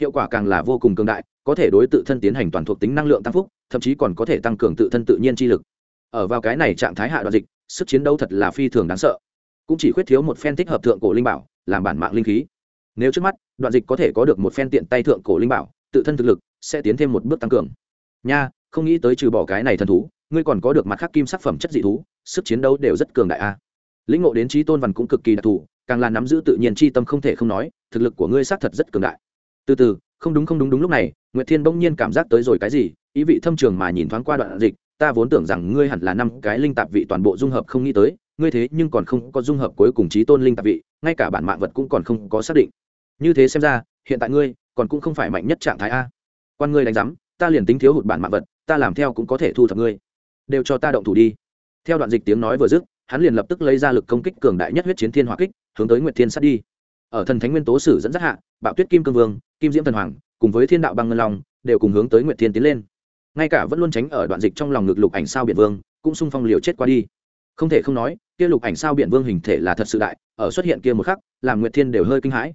Hiệu quả càng là vô cùng cường đại có thể đối tự thân tiến hành toàn thuộc tính năng lượng tăng phúc thậm chí còn có thể tăng cường tự thân tự nhiên chi lực ở vào cái này trạng thái hạ đoạn dịch, sức chiến đấu thật là phi thường đáng sợ. Cũng chỉ khuyết thiếu một phen thích hợp thượng cổ linh bảo, làm bản mạng linh khí. Nếu trước mắt, đoạn dịch có thể có được một phen tiện tay thượng cổ linh bảo, tự thân thực lực sẽ tiến thêm một bước tăng cường. Nha, không nghĩ tới trừ bỏ cái này thần thú, ngươi còn có được mặt khác kim sắc phẩm chất dị thú, sức chiến đấu đều rất cường đại a. Lĩnh ngộ đến trí tôn văn cũng cực kỳ đặc thù, càng là nắm giữ tự nhiên chi tâm không thể không nói, thực lực của ngươi xác thật rất cường đại. Từ từ, không đúng không đúng đúng lúc này, nguyệt thiên bỗng nhiên cảm giác tới rồi cái gì, ý vị thâm trường mà nhìn thoáng qua đoạn dịch ta vốn tưởng rằng ngươi hẳn là năm cái linh tạp vị toàn bộ dung hợp không nghĩ tới, ngươi thế nhưng còn không có dung hợp cuối cùng trí tôn linh tạp vị, ngay cả bản mạng vật cũng còn không có xác định. Như thế xem ra, hiện tại ngươi còn cũng không phải mạnh nhất trạng thái a. Quan ngươi đánh giám, ta liền tính thiếu hụt bản mạng vật, ta làm theo cũng có thể thu thập ngươi. Đều cho ta động thủ đi. Theo đoạn dịch tiếng nói vừa dứt, hắn liền lập tức lấy ra lực công kích cường đại nhất huyết chiến thiên hỏa kích, hướng tới nguyệt thiên sát đi. Ở thần thánh nguyên tố sử dẫn dắt hạ, bạo tuyết kim cương vương, kim diễm thần hoàng, cùng với thiên đạo băng ngân long, đều cùng hướng tới nguyệt thiên tiến lên ngay cả vẫn luôn tránh ở đoạn dịch trong lòng ngực lục ảnh sao biển vương, cũng sung phong liều chết qua đi. Không thể không nói, kia lục ảnh sao biển vương hình thể là thật sự đại, ở xuất hiện kia một khắc, làm nguyệt thiên đều hơi kinh hãi.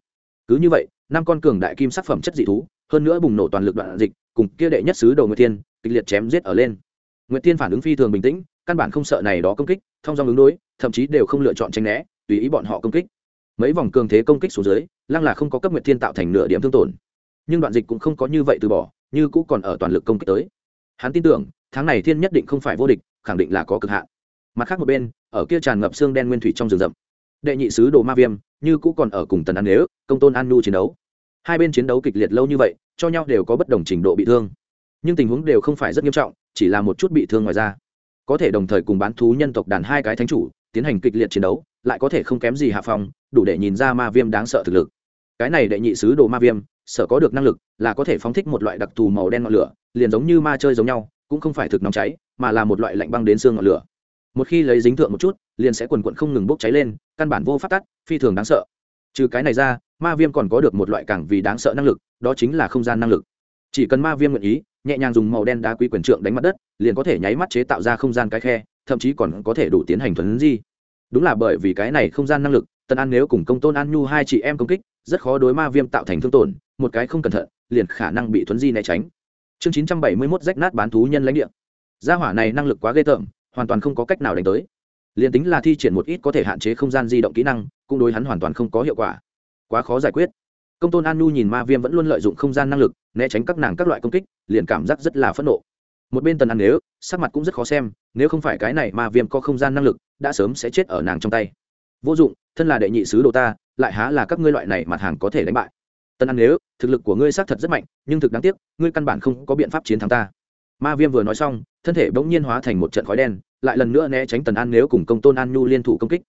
Cứ như vậy, năm con cường đại kim sắc phẩm chất dị thú, hơn nữa bùng nổ toàn lực đoạn dịch, cùng kia đệ nhất sứ đầu nguyệt thiên, kịch liệt chém giết ở lên. Nguyệt thiên phản ứng phi thường bình tĩnh, căn bản không sợ này đó công kích, thông dong ứng đối, thậm chí đều không lựa chọn tranh né, tùy ý bọn họ công kích. Mấy vòng cường thế công kích xuống dưới, lăng là không có cấp nguyệt thiên tạo thành nửa điểm thương tổn. Nhưng đoạn dịch cũng không có như vậy từ bỏ, như cũ còn ở toàn lực công kích tới hắn tin tưởng, tháng này thiên nhất định không phải vô địch, khẳng định là có cực hạn. Mặt khác một bên, ở kia tràn ngập xương đen nguyên thủy trong rừng rậm, đệ nhị sứ đồ ma viêm, như cũ còn ở cùng tần an nếu, công tôn an nu chiến đấu. Hai bên chiến đấu kịch liệt lâu như vậy, cho nhau đều có bất đồng trình độ bị thương. Nhưng tình huống đều không phải rất nghiêm trọng, chỉ là một chút bị thương ngoài ra. Có thể đồng thời cùng bán thú nhân tộc đàn hai cái thánh chủ, tiến hành kịch liệt chiến đấu, lại có thể không kém gì hạ phong, đủ để nhìn ra ma viêm đáng sợ thực lực. Cái này đệ nhị sứ đồ ma viêm sở có được năng lực là có thể phóng thích một loại đặc thù màu đen ngọn lửa, liền giống như ma chơi giống nhau, cũng không phải thực nóng cháy, mà là một loại lạnh băng đến xương ngọn lửa. Một khi lấy dính thượng một chút, liền sẽ quần quận không ngừng bốc cháy lên, căn bản vô phát tắt, phi thường đáng sợ. Trừ cái này ra, ma viêm còn có được một loại càng vì đáng sợ năng lực, đó chính là không gian năng lực. Chỉ cần ma viêm nguyện ý, nhẹ nhàng dùng màu đen đá quý quyền trượng đánh mặt đất, liền có thể nháy mắt chế tạo ra không gian cái khe, thậm chí còn có thể đủ tiến hành thuấn di đúng là bởi vì cái này không gian năng lực, tân an nếu cùng công tôn an nhu hai chị em công kích, rất khó đối ma viêm tạo thành thương tổn, một cái không cẩn thận, liền khả năng bị thuấn di né tránh. Chương chín trăm bảy mươi mốt rách nát bán thú nhân lãnh địa. Gia hỏa này năng lực quá ghê tởm, hoàn toàn không có cách nào đánh tới. Liền tính là thi triển một ít có thể hạn chế không gian di động kỹ năng, cũng đối hắn hoàn toàn không có hiệu quả. Quá khó giải quyết. Công tôn an nhu nhìn ma viêm vẫn luôn lợi dụng không gian năng lực, né tránh các nàng các loại công kích, liền cảm giác rất là phẫn nộ một bên tần ăn nếu, sắc mặt cũng rất khó xem, nếu không phải cái này mà viêm có không gian năng lực, đã sớm sẽ chết ở nàng trong tay. Vô dụng, thân là đệ nhị sứ đồ ta, lại há là các ngươi loại này mặt hàng có thể đánh bại. Tần ăn nếu, thực lực của ngươi xác thật rất mạnh, nhưng thực đáng tiếc, ngươi căn bản không có biện pháp chiến thắng ta. Ma viêm vừa nói xong, thân thể bỗng nhiên hóa thành một trận khói đen, lại lần nữa né tránh tần an nếu cùng công tôn an nhu liên thủ công kích.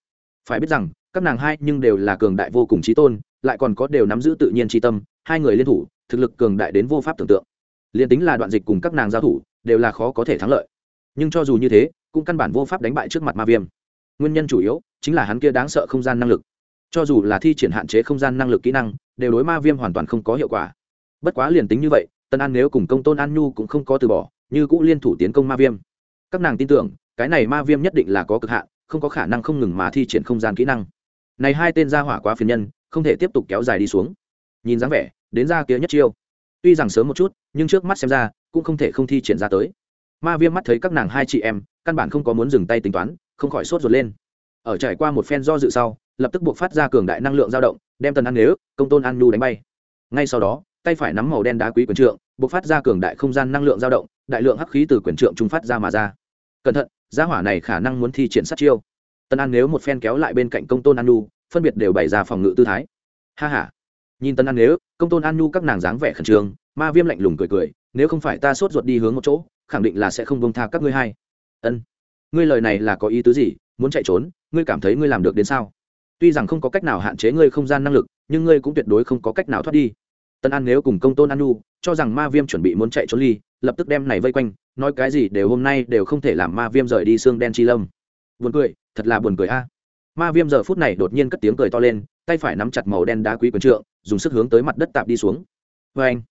Phải biết rằng, các nàng hai nhưng đều là cường đại vô cùng trí tôn, lại còn có đều nắm giữ tự nhiên tri tâm, hai người liên thủ, thực lực cường đại đến vô pháp tưởng tượng. Liền tính là đoạn dịch cùng các nàng giao thủ đều là khó có thể thắng lợi. Nhưng cho dù như thế, cũng căn bản vô pháp đánh bại trước mặt ma viêm. Nguyên nhân chủ yếu chính là hắn kia đáng sợ không gian năng lực. Cho dù là thi triển hạn chế không gian năng lực kỹ năng, đều đối ma viêm hoàn toàn không có hiệu quả. Bất quá liền tính như vậy, tân an nếu cùng công tôn an nhu cũng không có từ bỏ, như cũng liên thủ tiến công ma viêm. Các nàng tin tưởng, cái này ma viêm nhất định là có cực hạn, không có khả năng không ngừng mà thi triển không gian kỹ năng. Này hai tên gia hỏa quá phiền nhân, không thể tiếp tục kéo dài đi xuống. Nhìn dáng vẻ, đến ra kia nhất chiêu. Tuy rằng sớm một chút, nhưng trước mắt xem ra cũng không thể không thi triển ra tới. Ma viêm mắt thấy các nàng hai chị em căn bản không có muốn dừng tay tính toán không khỏi sốt ruột lên. Ở trải qua một phen do dự sau lập tức buộc phát ra cường đại năng lượng dao động đem tần ăn nếu công tôn an nhu đánh bay. Ngay sau đó tay phải nắm màu đen đá quý quyền trượng buộc phát ra cường đại không gian năng lượng dao động đại lượng hắc khí từ quyền trượng trung phát ra mà ra. Cẩn thận gia hỏa này khả năng muốn thi triển sát chiêu. Tân an nếu một phen kéo lại bên cạnh công tôn an nu phân biệt đều bày ra phòng ngự tư thái. Ha ha, nhìn tân an nếu công tôn an nu các nàng dáng vẻ khẩn trương ma viêm lạnh lùng cười cười nếu không phải ta sốt ruột đi hướng một chỗ, khẳng định là sẽ không bông tha các ngươi hai. Ân. Ngươi lời này là có ý tứ gì? Muốn chạy trốn, ngươi cảm thấy ngươi làm được đến sao? Tuy rằng không có cách nào hạn chế ngươi không gian năng lực, nhưng ngươi cũng tuyệt đối không có cách nào thoát đi. Tân an nếu cùng công tôn an nu cho rằng ma viêm chuẩn bị muốn chạy trốn ly, lập tức đem này vây quanh, nói cái gì đều hôm nay đều không thể làm ma viêm rời đi xương đen chi lâm. Buồn cười, thật là buồn cười a. Ma viêm giờ phút này đột nhiên cất tiếng cười to lên, tay phải nắm chặt màu đen đá quý quần trượng, dùng sức hướng tới mặt đất tạp đi xuống. Vê anh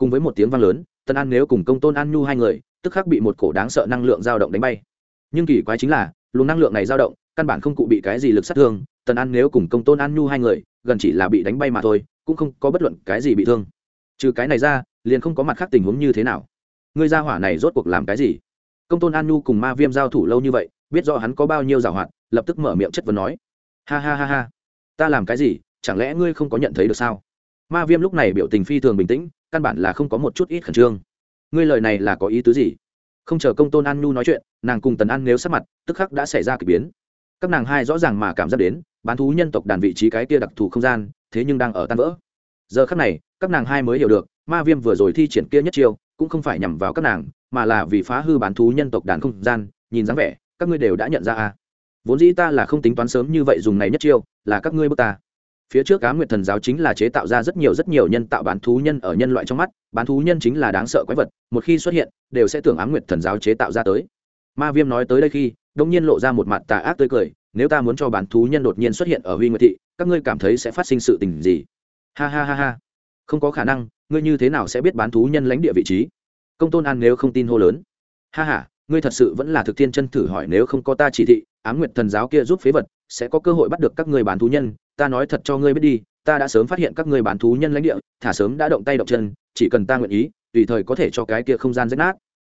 cùng với một tiếng vang lớn tân an nếu cùng công tôn an nhu hai người, tức khắc bị một cổ đáng sợ năng lượng dao động đánh bay. Nhưng kỳ quái chính là, luồng năng lượng này dao động, căn bản không cụ bị cái gì lực sát thương tần an nếu cùng công tôn an nhu hai người, gần chỉ là bị đánh bay mà thôi, cũng không có bất luận cái gì bị thương. Trừ cái này ra, liền không có mặt khác tình huống như thế nào. Ngươi gia hỏa này rốt cuộc làm cái gì? Công tôn an nhu cùng ma viêm giao thủ lâu như vậy, biết rõ hắn có bao nhiêu giảo hoạt, lập tức mở miệng chất vấn nói. Ha ha ha ha. Ta làm cái gì? Chẳng lẽ ngươi không có nhận thấy được sao? Ma viêm lúc này biểu tình phi thường bình tĩnh căn bản là không có một chút ít khẩn trương. Ngươi lời này là có ý tứ gì? Không chờ công tôn an nhu nói chuyện, nàng cùng tần an nếu sắp mặt, tức khắc đã xảy ra k ỳ biến. Các nàng hai rõ ràng mà cảm giác đến, bán thú nhân tộc đàn vị trí cái kia đặc thù không gian, thế nhưng đang ở tan vỡ. Giờ khắc này, các nàng hai mới hiểu được, ma viêm vừa rồi thi triển kia nhất chiêu, cũng không phải nhằm vào các nàng, mà là vì phá hư bán thú nhân tộc đàn không gian, nhìn dáng vẻ, các ngươi đều đã nhận ra à. Vốn dĩ ta là không tính toán sớm như vậy dùng này nhất chiêu, là các ngươi bước ta phía trước cá nguyệt thần giáo chính là chế tạo ra rất nhiều rất nhiều nhân tạo bán thú nhân ở nhân loại trong mắt, bán thú nhân chính là đáng sợ quái vật, một khi xuất hiện, đều sẽ tưởng á nguyệt thần giáo chế tạo ra tới. Ma viêm nói tới đây khi đông nhiên lộ ra một mặt tà ác tươi cười, nếu ta muốn cho bán thú nhân đột nhiên xuất hiện ở huy nguyệt thị, các ngươi cảm thấy sẽ phát sinh sự tình gì? Ha ha ha ha. Không có khả năng, ngươi như thế nào sẽ biết bán thú nhân lãnh địa vị trí? Công tôn an nếu không tin hô lớn. Ha ha, ngươi thật sự vẫn là thực thiên chân thử hỏi nếu không có ta chỉ thị, á nguyệt thần giáo kia giúp phế vật, sẽ có cơ hội bắt được các ngươi bán thú nhân ta nói thật cho ngươi biết đi, ta đã sớm phát hiện các ngươi bán thú nhân lãnh địa, thả sớm đã động tay động chân, chỉ cần ta nguyện ý, tùy thời có thể cho cái kia không gian rách nát.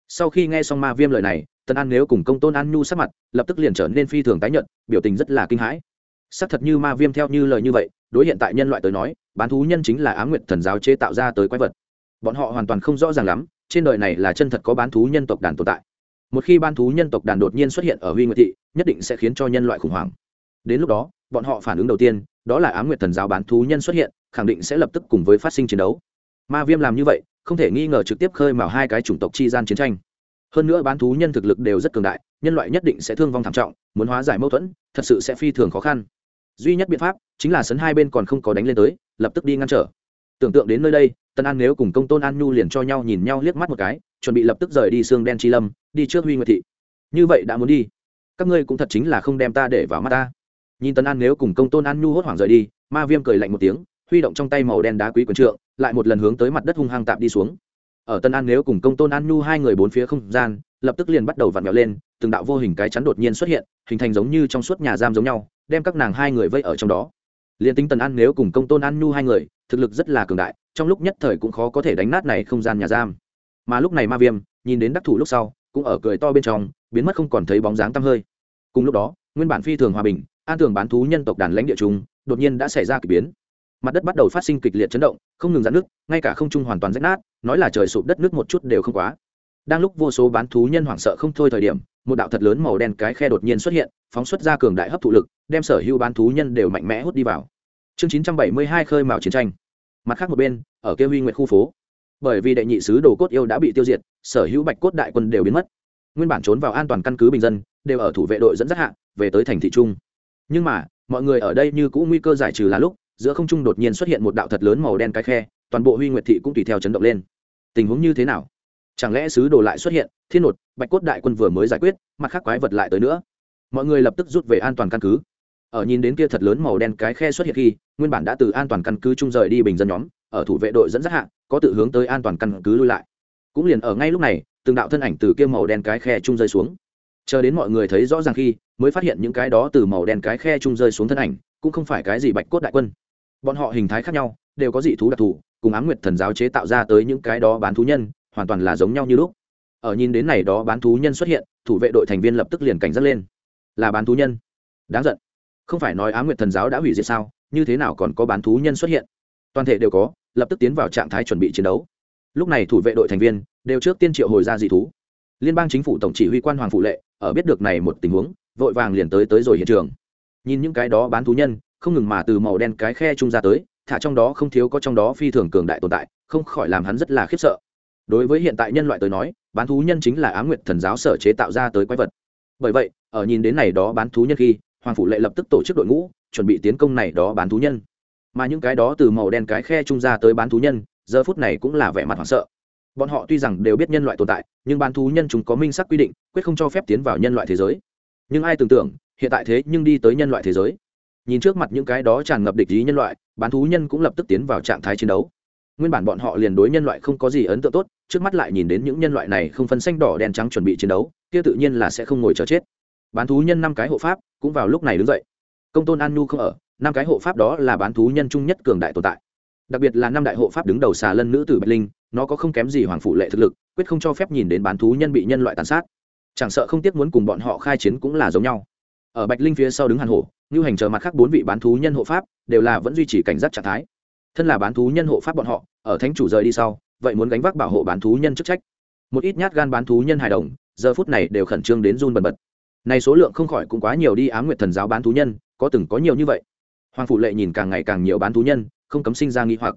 Sau khi nghe xong ma viêm lời này, tần an nếu cùng công tôn an nhu sát mặt, lập tức liền trở nên phi thường tái nhận biểu tình rất là kinh hãi. Sắc thật như ma viêm theo như lời như vậy, đối hiện tại nhân loại tới nói, bán thú nhân chính là á nguyệt thần giáo chế tạo ra tới quái vật. Bọn họ hoàn toàn không rõ ràng lắm, trên đời này là chân thật có bán thú nhân tộc đàn tồn tại. Một khi bán thú nhân tộc đàn đột nhiên xuất hiện ở huy nguyệt thị, nhất định sẽ khiến cho nhân loại khủng hoảng. Đến lúc đó, bọn họ phản ứng đầu tiên đó là ám nguyệt thần giáo bán thú nhân xuất hiện, khẳng định sẽ lập tức cùng với phát sinh chiến đấu. Ma viêm làm như vậy, không thể nghi ngờ trực tiếp khơi mào hai cái chủng tộc chi gian chiến tranh. Hơn nữa bán thú nhân thực lực đều rất cường đại, nhân loại nhất định sẽ thương vong thảm trọng, muốn hóa giải mâu thuẫn, thật sự sẽ phi thường khó khăn. Duy nhất biện pháp chính là sấn hai bên còn không có đánh lên tới, lập tức đi ngăn trở. Tưởng tượng đến nơi đây, tân an nếu cùng công tôn an nhu liền cho nhau nhìn nhau liếc mắt một cái, chuẩn bị lập tức rời đi xương đen chi lâm, đi trước huy nguyệt thị. Như vậy đã muốn đi. Các ngươi cũng thật chính là không đem ta để vào mắt ta nhìn tân an nếu cùng công tôn an nhu hốt hoảng rời đi, ma viêm cười lạnh một tiếng, huy động trong tay màu đen đá quý quần trượng, lại một lần hướng tới mặt đất hung hăng tạm đi xuống. Ở tân an nếu cùng công tôn an nhu hai người bốn phía không gian, lập tức liền bắt đầu vặn vẹo lên, từng đạo vô hình cái chắn đột nhiên xuất hiện, hình thành giống như trong suốt nhà giam giống nhau, đem các nàng hai người vây ở trong đó. Liền tính tần an nếu cùng công tôn an nhu hai người, thực lực rất là cường đại, trong lúc nhất thời cũng khó có thể đánh nát này không gian nhà giam. Mà lúc này ma viêm, nhìn đến đắc thủ lúc sau, cũng ở cười to bên trong, biến mất không còn thấy bóng dáng tăm hơi. Cùng lúc đó, nguyên bản phi thường hòa bình an tường bán thú nhân tộc đàn lãnh địa chúng đột nhiên đã xảy ra k ỳ biến. Mặt đất bắt đầu phát sinh kịch liệt chấn động, không ngừng giãn nước ngay cả không trung hoàn toàn rách nát, nói là trời sụp đất nước một chút đều không quá. Đang lúc vô số bán thú nhân hoảng sợ không thôi thời điểm, một đạo thật lớn màu đen cái khe đột nhiên xuất hiện, phóng xuất ra cường đại hấp thụ lực, đem sở hữu bán thú nhân đều mạnh mẽ hút đi vào. Chương chín trăm bảy mươi hai khơi mào chiến tranh. Mặt khác một bên, ở kêu huy nguyện khu phố. Bởi vì đệ nhị sứ đồ cốt yêu đã bị tiêu diệt, sở hữu bạch cốt đại quân đều biến mất. Nguyên bản trốn vào an toàn căn cứ bình dân, đều ở thủ vệ đội dẫn dắt hạ, về tới thành thị trung nhưng mà, mọi người ở đây như cũng nguy cơ giải trừ là lúc, giữa không trung đột nhiên xuất hiện một đạo thật lớn màu đen cái khe, toàn bộ huy nguyệt thị cũng tùy theo chấn động lên. Tình huống như thế nào? Chẳng lẽ sứ đồ lại xuất hiện, thiên nột, bạch cốt đại quân vừa mới giải quyết, mặt khác quái vật lại tới nữa? Mọi người lập tức rút về an toàn căn cứ. Ở nhìn đến kia thật lớn màu đen cái khe xuất hiện khi, nguyên bản đã từ an toàn căn cứ trung rời đi bình dân nhóm, ở thủ vệ đội dẫn dắt hạng có tự hướng tới an toàn căn cứ lui lại. Cũng liền ở ngay lúc này, từng đạo thân ảnh từ kia màu đen cái khe trung rơi xuống chờ đến mọi người thấy rõ ràng khi, mới phát hiện những cái đó từ màu đen cái khe trung rơi xuống thân ảnh, cũng không phải cái gì bạch cốt đại quân. Bọn họ hình thái khác nhau, đều có dị thú đặc thù, cùng ám nguyệt thần giáo chế tạo ra tới những cái đó bán thú nhân, hoàn toàn là giống nhau như lúc. Ở nhìn đến này đó bán thú nhân xuất hiện, thủ vệ đội thành viên lập tức liền cảnh giác lên. Là bán thú nhân. Đáng giận. Không phải nói ám nguyệt thần giáo đã hủy diệt sao, như thế nào còn có bán thú nhân xuất hiện? Toàn thể đều có, lập tức tiến vào trạng thái chuẩn bị chiến đấu. Lúc này thủ vệ đội thành viên đều trước tiên triệu hồi ra dị thú liên bang chính phủ tổng chỉ huy quan hoàng phụ lệ, ở biết được này một tình huống, vội vàng liền tới tới rồi hiện trường. Nhìn những cái đó bán thú nhân, không ngừng mà từ màu đen cái khe trung ra tới, thả trong đó không thiếu có trong đó phi thường cường đại tồn tại, không khỏi làm hắn rất là khiếp sợ. Đối với hiện tại nhân loại tới nói, bán thú nhân chính là á nguyệt thần giáo sở chế tạo ra tới quái vật. Bởi vậy, ở nhìn đến này đó bán thú nhân khi, hoàng phủ lệ lập tức tổ chức đội ngũ, chuẩn bị tiến công này đó bán thú nhân. Mà những cái đó từ màu đen cái khe trung ra tới bán thú nhân, giờ phút này cũng là vẻ mặt hoảng sợ bọn họ tuy rằng đều biết nhân loại tồn tại, nhưng bán thú nhân chúng có minh sắc quy định, quyết không cho phép tiến vào nhân loại thế giới. Nhưng ai tưởng tượng, hiện tại thế nhưng đi tới nhân loại thế giới. Nhìn trước mặt những cái đó tràn ngập địch ý nhân loại, bán thú nhân cũng lập tức tiến vào trạng thái chiến đấu. Nguyên bản bọn họ liền đối nhân loại không có gì ấn tượng tốt, trước mắt lại nhìn đến những nhân loại này không phân xanh đỏ đen trắng chuẩn bị chiến đấu, kia tự nhiên là sẽ không ngồi chờ chết. Bán thú nhân năm cái hộ pháp cũng vào lúc này đứng dậy. Công tôn an nu không ở, năm cái hộ pháp đó là bán thú nhân chung nhất cường đại tồn tại đặc biệt là năm đại hộ pháp đứng đầu xà lân nữ tử bạch linh, nó có không kém gì hoàng phủ lệ thực lực, quyết không cho phép nhìn đến bán thú nhân bị nhân loại tàn sát. Chẳng sợ không tiếc muốn cùng bọn họ khai chiến cũng là giống nhau. Ở bạch linh phía sau đứng hàn hổ như hành chờ mặt khác bốn vị bán thú nhân hộ pháp, đều là vẫn duy trì cảnh giác trạng thái. Thân là bán thú nhân hộ pháp bọn họ, ở thánh chủ rời đi sau, vậy muốn gánh vác bảo hộ bán thú nhân chức trách. Một ít nhát gan bán thú nhân hài đồng, giờ phút này đều khẩn trương đến run bần bật. Này số lượng không khỏi cũng quá nhiều đi ám nguyệt thần giáo bán thú nhân, có từng có nhiều như vậy. Hoàng phủ lệ nhìn càng ngày càng nhiều bán thú nhân không cấm sinh ra nghi hoặc.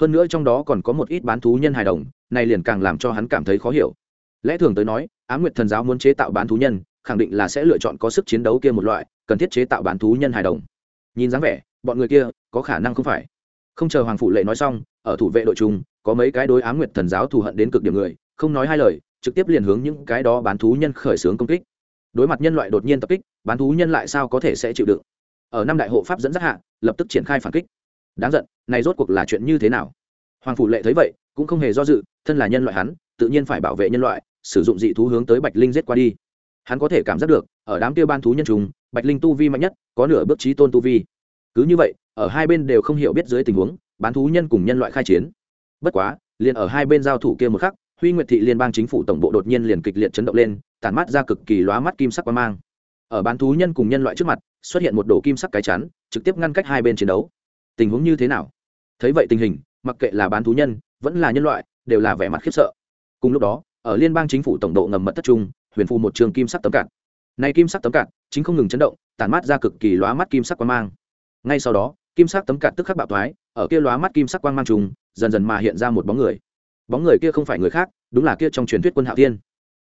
Hơn nữa trong đó còn có một ít bán thú nhân hài đồng, này liền càng làm cho hắn cảm thấy khó hiểu. Lẽ thường tới nói ám nguyệt thần giáo muốn chế tạo bán thú nhân, khẳng định là sẽ lựa chọn có sức chiến đấu kia một loại, cần thiết chế tạo bán thú nhân hài đồng. Nhìn dáng vẻ, bọn người kia, có khả năng không phải. Không chờ hoàng phụ lệ nói xong, ở thủ vệ đội chung có mấy cái đối ám nguyệt thần giáo thù hận đến cực điểm người, không nói hai lời, trực tiếp liền hướng những cái đó bán thú nhân khởi xướng công kích. Đối mặt nhân loại đột nhiên tập kích, bán thú nhân lại sao có thể sẽ chịu đựng? Ở năm đại hộ pháp dẫn dắt hạ, lập tức triển khai phản kích đáng giận, này rốt cuộc là chuyện như thế nào? Hoàng phủ lệ thấy vậy, cũng không hề do dự, thân là nhân loại hắn, tự nhiên phải bảo vệ nhân loại, sử dụng dị thú hướng tới bạch linh giết qua đi. Hắn có thể cảm giác được, ở đám tiêu ban thú nhân trùng, bạch linh tu vi mạnh nhất, có nửa bước trí tôn tu vi. Cứ như vậy, ở hai bên đều không hiểu biết dưới tình huống, bán thú nhân cùng nhân loại khai chiến. Bất quá, liền ở hai bên giao thủ kia một khắc, huy nguyệt thị liên bang chính phủ tổng bộ đột nhiên liền kịch liệt chấn động lên tàn mắt ra cực kỳ lóa mắt kim sắc qua mang. Ở bán thú nhân cùng nhân loại trước mặt, xuất hiện một đồ kim sắc cái chắn, trực tiếp ngăn cách hai bên chiến đấu tình huống như thế nào? Thấy vậy tình hình, mặc kệ là bán thú nhân, vẫn là nhân loại, đều là vẻ mặt khiếp sợ. Cùng lúc đó, ở liên bang chính phủ tổng độ ngầm mật thất trung, huyền phù một trường kim sắc tấm cạn. Này kim sắc tấm cạn, chính không ngừng chấn động tàn mát ra cực kỳ lóa mắt kim sắc quang mang. Ngay sau đó, kim sắc tấm cạn tức khắc bạo thoái, ở kia lóa mắt kim sắc quang mang trùng dần dần mà hiện ra một bóng người. Bóng người kia không phải người khác, đúng là kia trong truyền thuyết quân hạo thiên.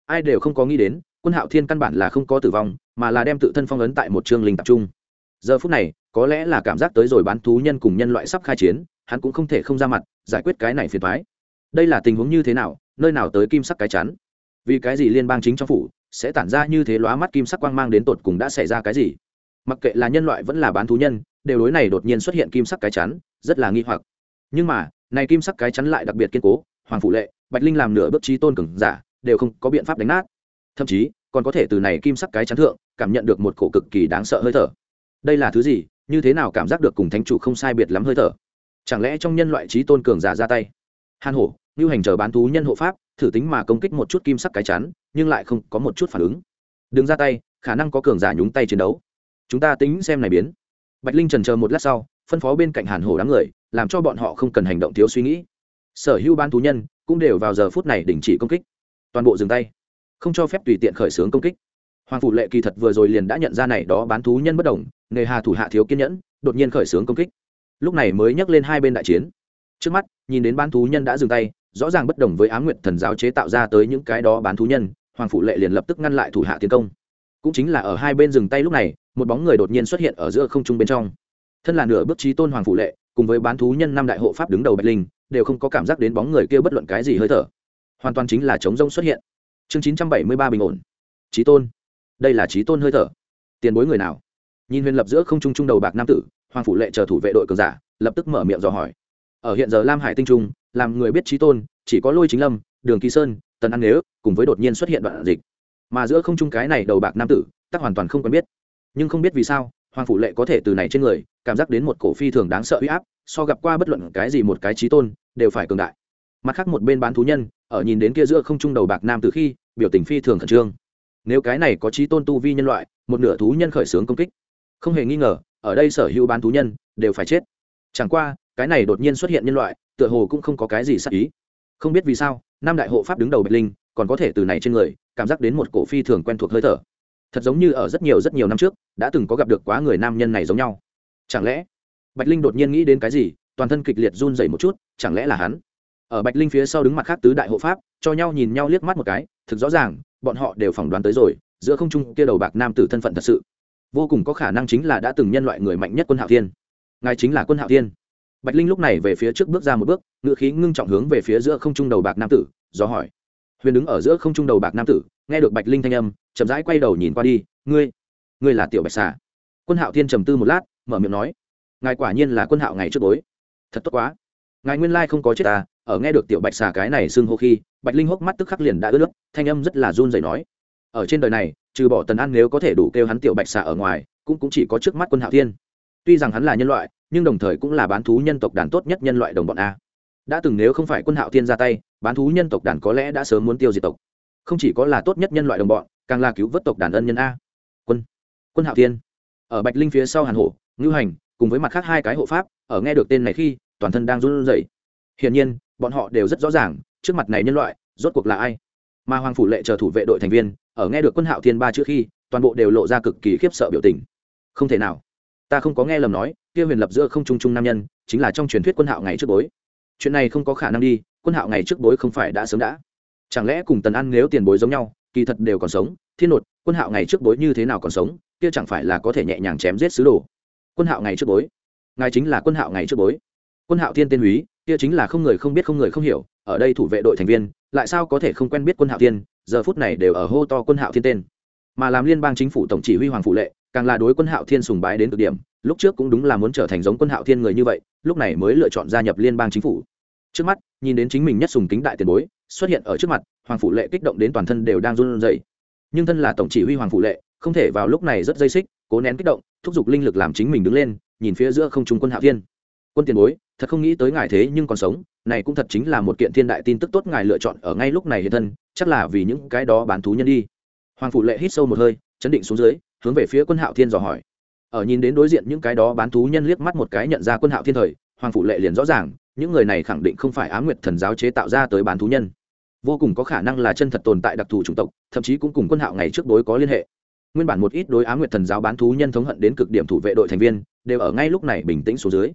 Ai đều không có nghĩ đến, quân hạo thiên căn bản là không có tử vong, mà là đem tự thân phong ấn tại một trường linh tập trung. Giờ phút này có lẽ là cảm giác tới rồi bán thú nhân cùng nhân loại sắp khai chiến, hắn cũng không thể không ra mặt, giải quyết cái này phiền thoái đây là tình huống như thế nào, nơi nào tới kim sắc cái chắn? Vì cái gì liên bang chính trong phủ sẽ tản ra như thế lóa mắt kim sắc quang mang đến tột cùng đã xảy ra cái gì? Mặc kệ là nhân loại vẫn là bán thú nhân, đều đối này đột nhiên xuất hiện kim sắc cái chắn, rất là nghi hoặc. Nhưng mà, này kim sắc cái chắn lại đặc biệt kiên cố, hoàng phụ lệ, bạch linh làm nửa bước trí tôn cường giả, đều không có biện pháp đánh nát. Thậm chí, còn có thể từ này kim sắc cái chắn thượng, cảm nhận được một cổ cực kỳ đáng sợ hơi thở. Đây là thứ gì? Như thế nào cảm giác được cùng thánh chủ không sai biệt lắm hơi thở? Chẳng lẽ trong nhân loại trí tôn cường giả ra tay? Hàn hổ như hành chờ bán thú nhân hộ pháp, thử tính mà công kích một chút kim sắc cái chắn, nhưng lại không có một chút phản ứng. Đừng ra tay, khả năng có cường giả nhúng tay chiến đấu. Chúng ta tính xem này biến. Bạch linh trần chờ một lát sau, phân phó bên cạnh hàn hổ đám người, làm cho bọn họ không cần hành động thiếu suy nghĩ. Sở hữu bán thú nhân cũng đều vào giờ phút này đình chỉ công kích. Toàn bộ dừng tay. Không cho phép tùy tiện khởi xướng công kích hoàng phủ lệ kỳ thật vừa rồi liền đã nhận ra này đó bán thú nhân bất đồng, nghề hà thủ hạ thiếu kiên nhẫn, đột nhiên khởi xướng công kích. Lúc này mới nhắc lên hai bên đại chiến. Trước mắt, nhìn đến bán thú nhân đã dừng tay, rõ ràng bất đồng với á nguyện thần giáo chế tạo ra tới những cái đó bán thú nhân, hoàng phủ lệ liền lập tức ngăn lại thủ hạ tiến công. Cũng chính là ở hai bên dừng tay lúc này, một bóng người đột nhiên xuất hiện ở giữa không trung bên trong. Thân là nửa bước trí tôn hoàng phủ lệ, cùng với bán thú nhân năm đại hộ pháp đứng đầu bạch linh, đều không có cảm giác đến bóng người kia bất luận cái gì hơi thở. Hoàn toàn chính là chống rông xuất hiện. Chương chín trăm bảy mươi ba bình ổn. Trí tôn đây là trí tôn hơi thở. Tiền bối người nào? Nhìn huyền lập giữa không trung trung đầu bạc nam tử, hoàng phủ lệ chờ thủ vệ đội cường giả, lập tức mở miệng dò hỏi. Ở hiện giờ lam hải tinh trung, làm người biết trí tôn, chỉ có lôi chính lâm, đường kỳ sơn, tần ăn nếu cùng với đột nhiên xuất hiện đoạn dịch. Mà giữa không trung cái này đầu bạc nam tử, tắc hoàn toàn không quen biết. Nhưng không biết vì sao, hoàng phủ lệ có thể từ này trên người, cảm giác đến một cổ phi thường đáng sợ huy áp, so gặp qua bất luận cái gì một cái trí tôn, đều phải cường đại. Mặt khác một bên bán thú nhân, ở nhìn đến kia giữa không trung đầu bạc nam từ khi, biểu tình phi thường khẩn trương nếu cái này có trí tôn tu vi nhân loại, một nửa thú nhân khởi xướng công kích. Không hề nghi ngờ, ở đây sở hữu bán thú nhân đều phải chết. Chẳng qua, cái này đột nhiên xuất hiện nhân loại, tựa hồ cũng không có cái gì sắc ý. Không biết vì sao, năm đại hộ pháp đứng đầu bạch linh còn có thể từ này trên người, cảm giác đến một cổ phi thường quen thuộc hơi thở. Thật giống như ở rất nhiều rất nhiều năm trước, đã từng có gặp được quá người nam nhân này giống nhau. Chẳng lẽ bạch linh đột nhiên nghĩ đến cái gì, toàn thân kịch liệt run dày một chút, chẳng lẽ là hắn? Ở bạch linh phía sau đứng mặt khác tứ đại hộ pháp, cho nhau nhìn nhau liếc mắt một cái thực rõ ràng, bọn họ đều phỏng đoán tới rồi, giữa không trung kia đầu bạc nam tử thân phận thật sự. Vô cùng có khả năng chính là đã từng nhân loại người mạnh nhất quân hạo thiên. Ngài chính là quân hạo thiên. Bạch linh lúc này về phía trước bước ra một bước, ngựa khí ngưng trọng hướng về phía giữa không trung đầu bạc nam tử, do hỏi. Huyền đứng ở giữa không trung đầu bạc nam tử, nghe được bạch linh thanh âm, chậm rãi quay đầu nhìn qua đi, ngươi ngươi là tiểu bạch xà? Quân hạo thiên trầm tư một lát, mở miệng nói, ngài quả nhiên là quân hạo ngày trước bối thật tốt quá. Ngài nguyên lai không có chết ta ở nghe được tiểu bạch xà cái này xưng hô khi, bạch linh hốc mắt tức khắc liền đã ướt nước, thanh âm rất là run rẩy nói. Ở trên đời này, trừ bỏ tần an nếu có thể đủ kêu hắn tiểu bạch xà ở ngoài, cũng cũng chỉ có trước mắt quân hạo thiên. Tuy rằng hắn là nhân loại, nhưng đồng thời cũng là bán thú nhân tộc đàn tốt nhất nhân loại đồng bọn a. Đã từng nếu không phải quân hạo thiên ra tay, bán thú nhân tộc đàn có lẽ đã sớm muốn tiêu diệt tộc. Không chỉ có là tốt nhất nhân loại đồng bọn, càng là cứu vớt tộc đàn ân nhân a. Quân quân hạo thiên. Ở bạch linh phía sau hàn hổ, ngưu hành, cùng với mặt khác hai cái hộ pháp, ở nghe được tên này khi, toàn thân đang run rẩy. Hiển nhiên bọn họ đều rất rõ ràng, trước mặt này nhân loại, rốt cuộc là ai? Mà hoàng phủ lệ chờ thủ vệ đội thành viên, ở nghe được quân hạo thiên ba trước khi, toàn bộ đều lộ ra cực kỳ khiếp sợ biểu tình. Không thể nào. Ta không có nghe lầm nói, kia huyền lập giữa không trung trung nam nhân, chính là trong truyền thuyết quân hạo ngày trước bối. Chuyện này không có khả năng đi, quân hạo ngày trước bối không phải đã sớm đã. Chẳng lẽ cùng tần ăn nếu tiền bối giống nhau, kỳ thật đều còn sống, thiên nột, quân hạo ngày trước bối như thế nào còn sống, kia chẳng phải là có thể nhẹ nhàng chém giết sứ đồ. Quân hạo ngày trước bối. Ngài chính là quân hạo ngày trước bối quân hạo thiên tên húy, kia chính là không người không biết không người không hiểu, ở đây thủ vệ đội thành viên, lại sao có thể không quen biết quân hạo thiên, giờ phút này đều ở hô to quân hạo thiên tên. Mà làm liên bang chính phủ tổng chỉ huy hoàng phụ lệ, càng là đối quân hạo thiên sùng bái đến cực điểm, lúc trước cũng đúng là muốn trở thành giống quân hạo thiên người như vậy, lúc này mới lựa chọn gia nhập liên bang chính phủ. Trước mắt, nhìn đến chính mình nhất sùng kính đại tiền bối, xuất hiện ở trước mặt, hoàng phụ lệ kích động đến toàn thân đều đang run rẩy. Nhưng thân là tổng chỉ huy hoàng phụ lệ, không thể vào lúc này rất dây xích, cố nén kích động, thúc giục linh lực làm chính mình đứng lên, nhìn phía giữa không trung quân hạo thiên. Quân tiền bối thật không nghĩ tới ngài thế nhưng còn sống, này cũng thật chính là một kiện thiên đại tin tức tốt ngài lựa chọn ở ngay lúc này hiện thân, chắc là vì những cái đó bán thú nhân đi. Hoàng phủ lệ hít sâu một hơi, chấn định xuống dưới, hướng về phía quân hạo thiên dò hỏi. Ở nhìn đến đối diện những cái đó bán thú nhân liếc mắt một cái nhận ra quân hạo thiên thời, hoàng phủ lệ liền rõ ràng, những người này khẳng định không phải á nguyệt thần giáo chế tạo ra tới bán thú nhân. Vô cùng có khả năng là chân thật tồn tại đặc thù chủng tộc, thậm chí cũng cùng quân hạo ngày trước đối có liên hệ. Nguyên bản một ít đối á nguyệt thần giáo bán thú nhân thống hận đến cực điểm thủ vệ đội thành viên, đều ở ngay lúc này bình tĩnh xuống dưới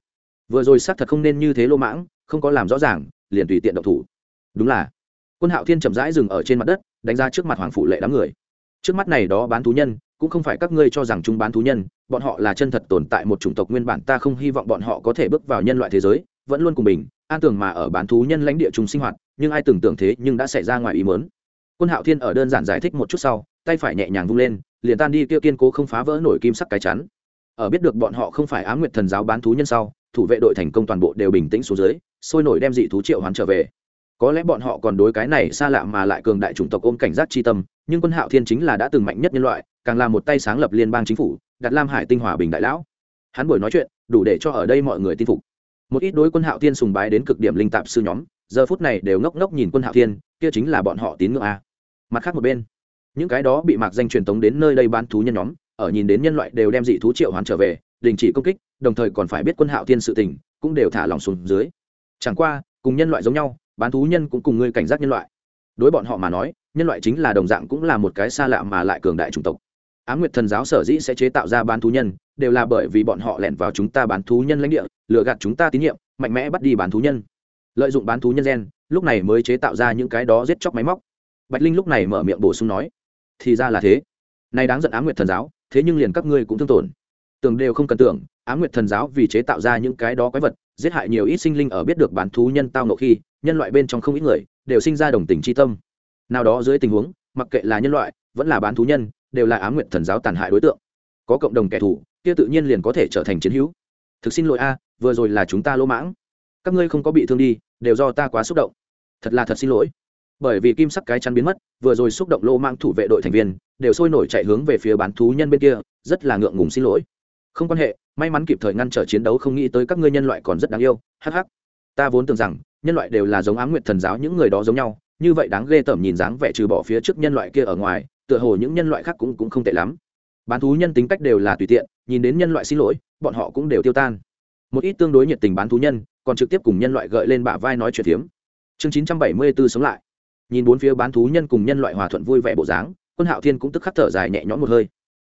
vừa rồi xác thật không nên như thế lô mãng không có làm rõ ràng liền tùy tiện độc thủ. Đúng là quân hạo thiên chậm rãi dừng ở trên mặt đất đánh ra trước mặt hoàng phụ lệ đám người. Trước mắt này đó bán thú nhân cũng không phải các ngươi cho rằng chúng bán thú nhân bọn họ là chân thật tồn tại một chủng tộc nguyên bản ta không hy vọng bọn họ có thể bước vào nhân loại thế giới vẫn luôn cùng mình, an tưởng mà ở bán thú nhân lãnh địa chúng sinh hoạt nhưng ai tưởng tượng thế nhưng đã xảy ra ngoài ý muốn, quân hạo thiên ở đơn giản giải thích một chút sau tay phải nhẹ nhàng vung lên liền tan đi kia kiên cố không phá vỡ nổi kim sắc cái chắn. Ở biết được bọn họ không phải ám nguyệt thần giáo bán thú nhân sau thủ vệ đội thành công toàn bộ đều bình tĩnh xuống dưới, sôi nổi đem dị thú triệu hoán trở về. Có lẽ bọn họ còn đối cái này xa lạ mà lại cường đại chủng tộc ôm cảnh giác chi tâm, nhưng quân hạo thiên chính là đã từng mạnh nhất nhân loại, càng là một tay sáng lập liên bang chính phủ, đặt lam hải tinh hòa bình đại lão. Hắn buổi nói chuyện, đủ để cho ở đây mọi người tin phục. Một ít đối quân hạo thiên sùng bái đến cực điểm linh tạp sư nhóm, giờ phút này đều ngốc ngốc nhìn quân hạo thiên, kia chính là bọn họ tín ngưỡng a. Mặt khác một bên, những cái đó bị mạc danh truyền tống đến nơi đây bán thú nhân nhóm, ở nhìn đến nhân loại đều đem dị thú triệu hoán trở về đình chỉ công kích, đồng thời còn phải biết quân hạo thiên sự tình, cũng đều thả lòng xuống dưới. Chẳng qua, cùng nhân loại giống nhau, bán thú nhân cũng cùng ngươi cảnh giác nhân loại. Đối bọn họ mà nói, nhân loại chính là đồng dạng cũng là một cái xa lạ mà lại cường đại chủng tộc. Á nguyệt thần giáo sở dĩ sẽ chế tạo ra bán thú nhân, đều là bởi vì bọn họ lẻn vào chúng ta bán thú nhân lãnh địa, lừa gạt chúng ta tín nhiệm, mạnh mẽ bắt đi bán thú nhân. Lợi dụng bán thú nhân gen, lúc này mới chế tạo ra những cái đó giết chóc máy móc. Bạch linh lúc này mở miệng bổ sung nói, thì ra là thế. Nay đáng giận á nguyệt thần giáo, thế nhưng liền các ngươi cũng thương tổn tưởng đều không cần tưởng, á nguyệt thần giáo vì chế tạo ra những cái đó quái vật, giết hại nhiều ít sinh linh ở biết được bán thú nhân tao nộ khi, nhân loại bên trong không ít người đều sinh ra đồng tình tri tâm. Nào đó dưới tình huống, mặc kệ là nhân loại, vẫn là bán thú nhân, đều là á nguyệt thần giáo tàn hại đối tượng. Có cộng đồng kẻ thù, kia tự nhiên liền có thể trở thành chiến hữu. Thực xin lỗi a, vừa rồi là chúng ta lỗ mãng. Các ngươi không có bị thương đi, đều do ta quá xúc động. Thật là thật xin lỗi. Bởi vì kim sắc cái chắn biến mất, vừa rồi xúc động lô mang thủ vệ đội thành viên, đều sôi nổi chạy hướng về phía bán thú nhân bên kia, rất là ngượng ngùng xin lỗi không quan hệ, may mắn kịp thời ngăn trở chiến đấu, không nghĩ tới các ngươi nhân loại còn rất đáng yêu hh ta vốn tưởng rằng, nhân loại đều là giống ám nguyện thần giáo những người đó giống nhau, như vậy đáng ghê tởm nhìn dáng vẻ trừ bỏ phía trước nhân loại kia ở ngoài, tựa hồ những nhân loại khác cũng cũng không tệ lắm. Bán thú nhân tính cách đều là tùy tiện, nhìn đến nhân loại xin lỗi, bọn họ cũng đều tiêu tan. Một ít tương đối nhiệt tình bán thú nhân, còn trực tiếp cùng nhân loại gợi lên bả vai nói chuyện phiếm chương chín trăm bảy mươi 974 sống lại. Nhìn bốn phía bán thú nhân cùng nhân loại hòa thuận vui vẻ bộ dáng, quân hạo thiên cũng tức khắc thở dài nhẹ nhõm một hơi.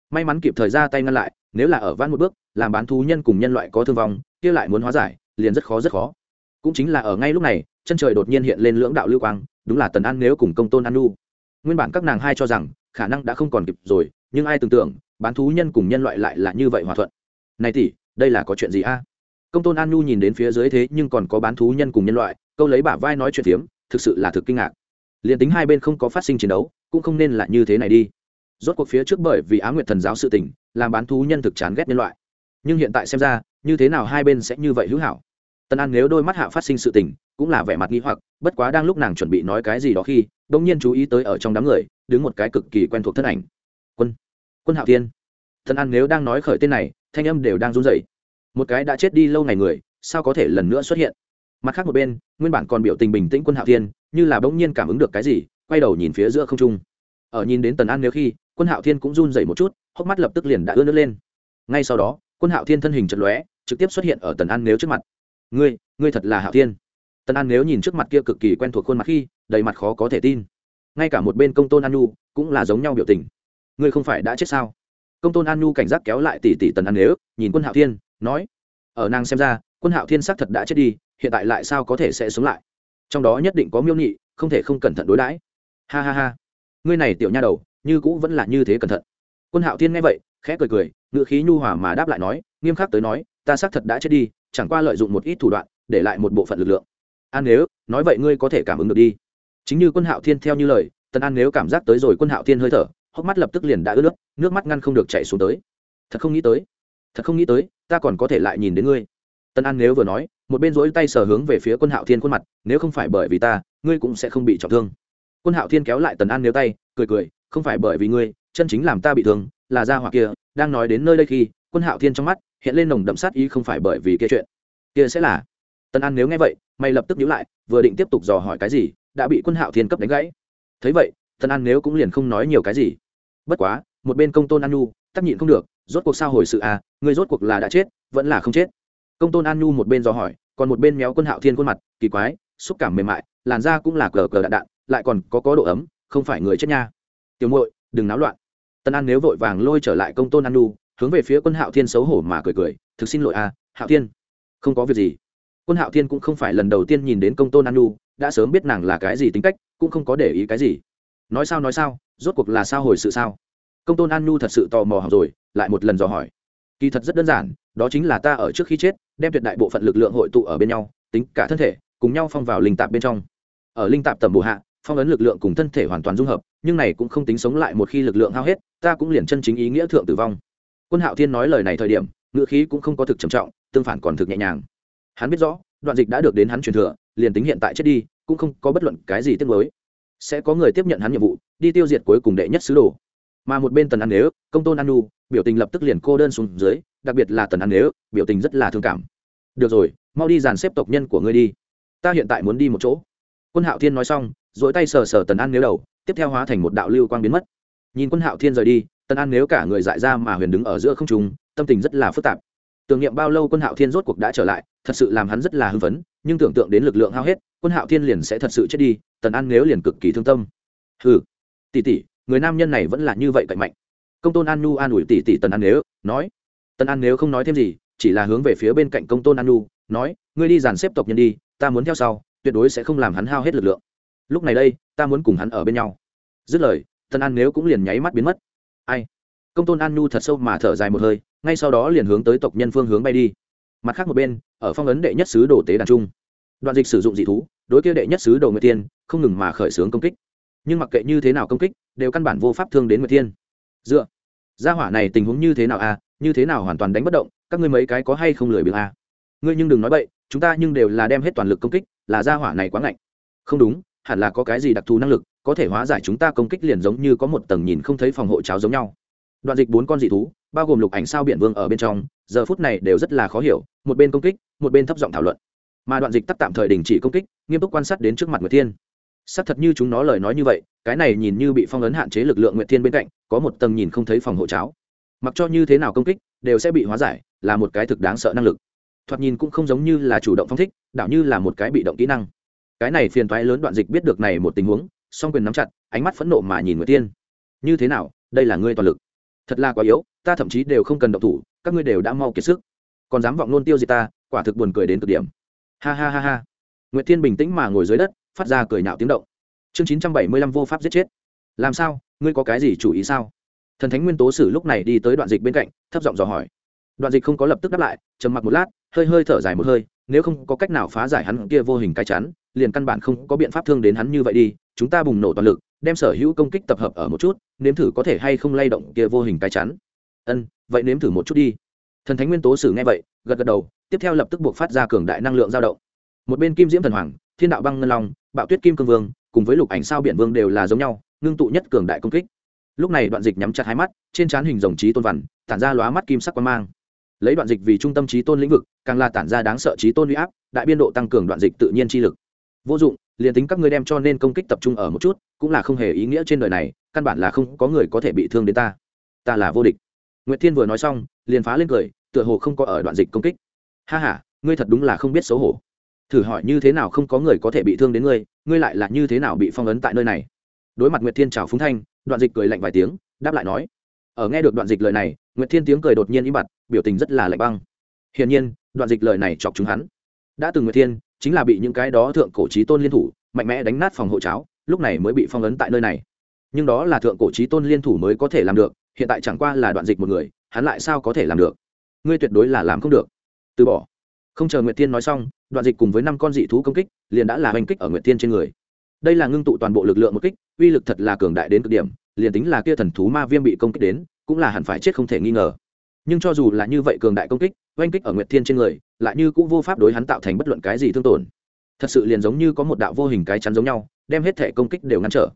May mắn kịp thời ra tay ngăn lại nếu là ở van một bước, làm bán thú nhân cùng nhân loại có thương vong, kia lại muốn hóa giải, liền rất khó rất khó. Cũng chính là ở ngay lúc này, chân trời đột nhiên hiện lên lưỡng đạo lưu quang, đúng là tần an nếu cùng công tôn an nu. Nguyên bản các nàng hai cho rằng, khả năng đã không còn kịp rồi, nhưng ai tưởng tượng, bán thú nhân cùng nhân loại lại là như vậy hòa thuận. Này tỷ, đây là có chuyện gì a? Công tôn an nu nhìn đến phía dưới thế nhưng còn có bán thú nhân cùng nhân loại, câu lấy bả vai nói chuyện tiếm thực sự là thực kinh ngạc. Liền tính hai bên không có phát sinh chiến đấu, cũng không nên là như thế này đi. Rốt cuộc phía trước bởi vì á nguyệt thần giáo sự tình làm bán thú nhân thực chán ghét nhân loại. Nhưng hiện tại xem ra, như thế nào hai bên sẽ như vậy hữu hảo? Tần an nếu đôi mắt hạ phát sinh sự tình, cũng là vẻ mặt nghi hoặc, bất quá đang lúc nàng chuẩn bị nói cái gì đó khi đ ỗ n g nhiên chú ý tới ở trong đám người, đứng một cái cực kỳ quen thuộc thân ảnh. Quân quân hạo thiên. Tần an nếu đang nói khởi tên này, thanh âm đều đang run rẩy. Một cái đã chết đi lâu ngày người, sao có thể lần nữa xuất hiện? Mặt khác một bên, nguyên bản còn biểu tình bình tĩnh quân hạo thiên, như là bỗng nhiên cảm ứng được cái gì, quay đầu nhìn phía giữa không trung. Ở nhìn đến tần an nếu khi, quân hạo thiên cũng run rẩy một chút hốc mắt lập tức liền đã ướt nước lên. Ngay sau đó, quân hạo thiên thân hình chật lóe, trực tiếp xuất hiện ở tần an nếu trước mặt. Ngươi ngươi thật là hạo thiên. Tần an nếu nhìn trước mặt kia cực kỳ quen thuộc khuôn mặt khi, đầy mặt khó có thể tin. Ngay cả một bên công tôn an nhu cũng là giống nhau biểu tình. Ngươi không phải đã chết sao? Công tôn an nhu cảnh giác kéo lại tỷ tỷ tần an nếu, nhìn quân hạo thiên, nói, ở nàng xem ra, quân hạo thiên xác thật đã chết đi, hiện tại lại sao có thể sẽ sống lại? Trong đó nhất định có miêu nhị, không thể không cẩn thận đối đãi. Ha ha ha, ngươi này tiểu nha đầu, như cũ vẫn là như thế cẩn thận quân hạo thiên nghe vậy, khẽ cười cười ngựa khí nhu hòa mà đáp lại nói, nghiêm khắc tới nói, ta xác thật đã chết đi, chẳng qua lợi dụng một ít thủ đoạn, để lại một bộ phận lực lượng. An nếu, nói vậy ngươi có thể cảm ứng được đi. Chính như quân hạo thiên theo như lời, tần an nếu cảm giác tới rồi quân hạo thiên hơi thở, hốc mắt lập tức liền đã ướt nước nước mắt ngăn không được chảy xuống tới. Thật không nghĩ tới, thật không nghĩ tới, ta còn có thể lại nhìn đến ngươi. Tần an nếu vừa nói, một bên rỗi tay sờ hướng về phía quân hạo thiên khuôn mặt, nếu không phải bởi vì ta, ngươi cũng sẽ không bị trọng thương. Quân hạo thiên kéo lại tần an nếu tay, cười cười không phải bởi vì ngươi, chân chính làm ta bị thương, là ra hoặc kia, đang nói đến nơi đây khi, quân hạo thiên trong mắt, hiện lên nồng đậm sát ý không phải bởi vì kia chuyện. Kia sẽ là. Tần an nếu nghe vậy, mày lập tức nhíu lại, vừa định tiếp tục dò hỏi cái gì, đã bị quân hạo thiên cấp đánh gãy. Thấy vậy tần an nếu cũng liền không nói nhiều cái gì. Bất quá, một bên công tôn an nu tắc nhịn không được, rốt cuộc sao hồi sự à Ngươi rốt cuộc là đã chết, vẫn là không chết. Công tôn an nu một bên dò hỏi, còn một bên méo quân hạo thiên khuôn mặt, kỳ quái, xúc cảm mềm mại, làn da cũng là cờ cờ đạn đạn, lại còn có có độ ấm, không phải người chết nha tiểu muội đừng náo loạn. Tân an nếu vội vàng lôi trở lại công tôn an nu hướng về phía quân hạo thiên xấu hổ mà cười cười thực xin lỗi a à, hạo thiên không có việc gì. Quân hạo thiên cũng không phải lần đầu tiên nhìn đến công tôn an nu đã sớm biết nàng là cái gì tính cách cũng không có để ý cái gì. Nói sao nói sao rốt cuộc là sao hồi sự sao? Công tôn an nu thật sự tò mò học rồi lại một lần dò hỏi. Kỳ thật rất đơn giản đó chính là ta ở trước khi chết đem tuyệt đại bộ phận lực lượng hội tụ ở bên nhau tính cả thân thể cùng nhau phong vào linh tạp bên trong. Ở linh tạp tầm bổ hạ phong ấn lực lượng cùng thân thể hoàn toàn dung hợp, nhưng này cũng không tính sống lại một khi lực lượng hao hết, ta cũng liền chân chính ý nghĩa thượng tử vong. Quân hạo thiên nói lời này thời điểm ngựa khí cũng không có thực trầm trọng, tương phản còn thực nhẹ nhàng. Hắn biết rõ, đoạn dịch đã được đến hắn truyền thừa, liền tính hiện tại chết đi, cũng không có bất luận cái gì tiếc mới sẽ có người tiếp nhận hắn nhiệm vụ, đi tiêu diệt cuối cùng đệ nhất sứ đồ. Mà một bên tần an nếu, công tôn an nu biểu tình lập tức liền cô đơn xuống dưới, đặc biệt là tần an nếu, biểu tình rất là thương cảm. Được rồi, mau đi dàn xếp tộc nhân của ngươi đi. Ta hiện tại muốn đi một chỗ. Quân hạo thiên nói xong dỗi tay sờ sờ tần an nếu đầu, tiếp theo hóa thành một đạo lưu quang biến mất. Nhìn quân hạo thiên rời đi, tần an nếu cả người dại ra mà huyền đứng ở giữa không trung, tâm tình rất là phức tạp. Tưởng niệm bao lâu quân hạo thiên rốt cuộc đã trở lại, thật sự làm hắn rất là hưng phấn, nhưng tưởng tượng đến lực lượng hao hết, quân hạo thiên liền sẽ thật sự chết đi, tần an nếu liền cực kỳ thương tâm. Hừ, tỷ tỷ, người nam nhân này vẫn là như vậy cạnh mạnh. Công tôn an nu an ủi tỷ tỷ tần an nếu, nói. Tần an nếu không nói thêm gì, chỉ là hướng về phía bên cạnh công tôn an nu, nói, ngươi đi dàn xếp tộc nhân đi, ta muốn theo sau, tuyệt đối sẽ không làm hắn hao hết lực lượng lúc này đây, ta muốn cùng hắn ở bên nhau. Dứt lời, tân an nếu cũng liền nháy mắt biến mất. Ai? Công tôn an nhu thật sâu mà thở dài một hơi, ngay sau đó liền hướng tới tộc nhân phương hướng bay đi. Mặt khác một bên, ở phong ấn đệ nhất sứ đồ tế đàn trung, đoạn dịch sử dụng dị thú, đối kia đệ nhất sứ đồ nguyệt tiên không ngừng mà khởi xướng công kích. Nhưng mặc kệ như thế nào công kích, đều căn bản vô pháp thương đến nguyệt tiên dựa, gia hỏa này tình huống như thế nào à? như thế nào hoàn toàn đánh bất động, các ngươi mấy cái có hay không lười biếng à? ngươi nhưng đừng nói bậy, chúng ta nhưng đều là đem hết toàn lực công kích, là gia hỏa này quá ngạnh. Không đúng hẳn là có cái gì đặc thù năng lực, có thể hóa giải chúng ta công kích liền giống như có một tầng nhìn không thấy phòng hộ cháo giống nhau. Đoạn dịch bốn con dị thú, bao gồm lục ảnh sao biển vương ở bên trong, giờ phút này đều rất là khó hiểu, một bên công kích, một bên thấp giọng thảo luận. Mà đoạn dịch tắt tạm thời đình chỉ công kích, nghiêm túc quan sát đến trước mặt nguyệt thiên. Xác thật như chúng nó lời nói như vậy, cái này nhìn như bị phong ấn hạn chế lực lượng nguyệt thiên bên cạnh, có một tầng nhìn không thấy phòng hộ cháo. Mặc cho như thế nào công kích, đều sẽ bị hóa giải, là một cái thực đáng sợ năng lực. Thoạt nhìn cũng không giống như là chủ động phong thích, đảo như là một cái bị động kỹ năng cái này phiền toái lớn đoạn dịch biết được này một tình huống, song quyền nắm chặt, ánh mắt phẫn nộ mà nhìn nguyệt tiên. Như thế nào, đây là ngươi toàn lực. Thật là quá yếu, ta thậm chí đều không cần động thủ, các ngươi đều đã mau kiệt sức. Còn dám vọng nôn tiêu diệt ta, quả thực buồn cười đến cực điểm. Ha ha ha ha. Nguyệt thiên bình tĩnh mà ngồi dưới đất, phát ra cười nhạo tiếng động. Chương chín trăm bảy mươi lăm vô pháp giết chết. Làm sao, ngươi có cái gì chủ ý sao? Thần thánh nguyên tố sử lúc này đi tới đoạn dịch bên cạnh, thấp giọng dò hỏi. Đoạn dịch không có lập tức đáp lại, trầm mặc một lát hơi hơi thở dài một hơi, nếu không có cách nào phá giải hắn kia vô hình cái chắn liền căn bản không có biện pháp thương đến hắn như vậy đi, chúng ta bùng nổ toàn lực, đem sở hữu công kích tập hợp ở một chút, nếm thử có thể hay không lay động kia vô hình cái chắn ân, vậy nếm thử một chút đi. Thần thánh nguyên tố sử nghe vậy, gật gật đầu, tiếp theo lập tức buộc phát ra cường đại năng lượng dao động. Một bên kim diễm thần hoàng, thiên đạo băng ngân long, bạo tuyết kim cương vương, cùng với lục ảnh sao biển vương đều là giống nhau, ngưng tụ nhất cường đại công kích. Lúc này đoạn dịch nhắm chặt hai mắt, trên trán hình rồng trí tôn vằn tản ra lóa mắt kim sắc quang mang lấy đoạn dịch vì trung tâm trí tôn lĩnh vực, càng là tản ra đáng sợ trí tôn huy áp, đại biên độ tăng cường đoạn dịch tự nhiên chi lực. Vô dụng, liền tính các ngươi đem cho nên công kích tập trung ở một chút, cũng là không hề ý nghĩa trên đời này, căn bản là không có người có thể bị thương đến ta. Ta là vô địch. Nguyễn thiên vừa nói xong, liền phá lên cười, tựa hồ không có ở đoạn dịch công kích. Ha h a ngươi thật đúng là không biết xấu hổ. Thử hỏi như thế nào không có người có thể bị thương đến ngươi ngươi lại là như thế nào bị phong ấn tại nơi này? Đối mặt nguyệt thiên chào phúng thanh, đoạn dịch cười lạnh vài tiếng, đáp lại nói, ở nghe được đoạn dịch lời này nguyệt thiên tiếng cười đột nhiên im bặt, biểu tình rất là lạnh băng. Hiển nhiên, đoạn dịch lời này chọc chúng hắn. Đã từng nguyệt thiên chính là bị những cái đó thượng cổ chí tôn liên thủ, mạnh mẽ đánh nát phòng hộ cháo, lúc này mới bị phong ấn tại nơi này. Nhưng đó là thượng cổ chí tôn liên thủ mới có thể làm được, hiện tại chẳng qua là đoạn dịch một người, hắn lại sao có thể làm được? Ngươi tuyệt đối là làm không được. Từ bỏ. Không chờ nguyệt thiên nói xong, đoạn dịch cùng với năm con dị thú công kích, liền đã là hành kích ở nguyệt thiên trên người. Đây là ngưng tụ toàn bộ lực lượng một kích, uy lực thật là cường đại đến cực điểm, liền tính là kia thần thú ma viêm bị công kích đến cũng là hẳn phải chết không thể nghi ngờ. Nhưng cho dù là như vậy cường đại công kích, oanh kích ở nguyệt thiên trên người, lại như cũng vô pháp đối hắn tạo thành bất luận cái gì thương tổn. Thật sự liền giống như có một đạo vô hình cái chắn giống nhau, đem hết thể công kích đều ngăn trở.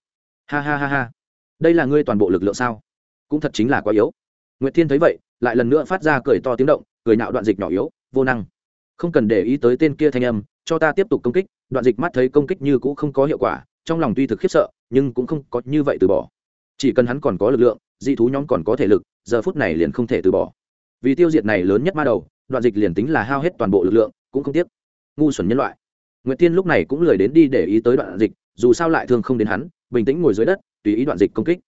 Ha ha ha ha. Đây là ngươi toàn bộ lực lượng sao? Cũng thật chính là quá yếu. Nguyệt thiên thấy vậy, lại lần nữa phát ra cười to tiếng động, cười nạo đoạn dịch nhỏ yếu, vô năng. Không cần để ý tới tên kia thanh âm, cho ta tiếp tục công kích. Đoạn dịch mắt thấy công kích như cũng không có hiệu quả, trong lòng tuy thực khiếp sợ, nhưng cũng không có như vậy từ bỏ chỉ cần hắn còn có lực lượng, dị thú nhóm còn có thể lực, giờ phút này liền không thể từ bỏ. Vì tiêu diệt này lớn nhất ma đầu, đoạn dịch liền tính là hao hết toàn bộ lực lượng, cũng không tiếc. Ngu xuẩn nhân loại. Nguyệt tiên lúc này cũng lười đến đi để ý tới đoạn dịch, dù sao lại thương không đến hắn, bình tĩnh ngồi dưới đất, tùy ý đoạn dịch công kích.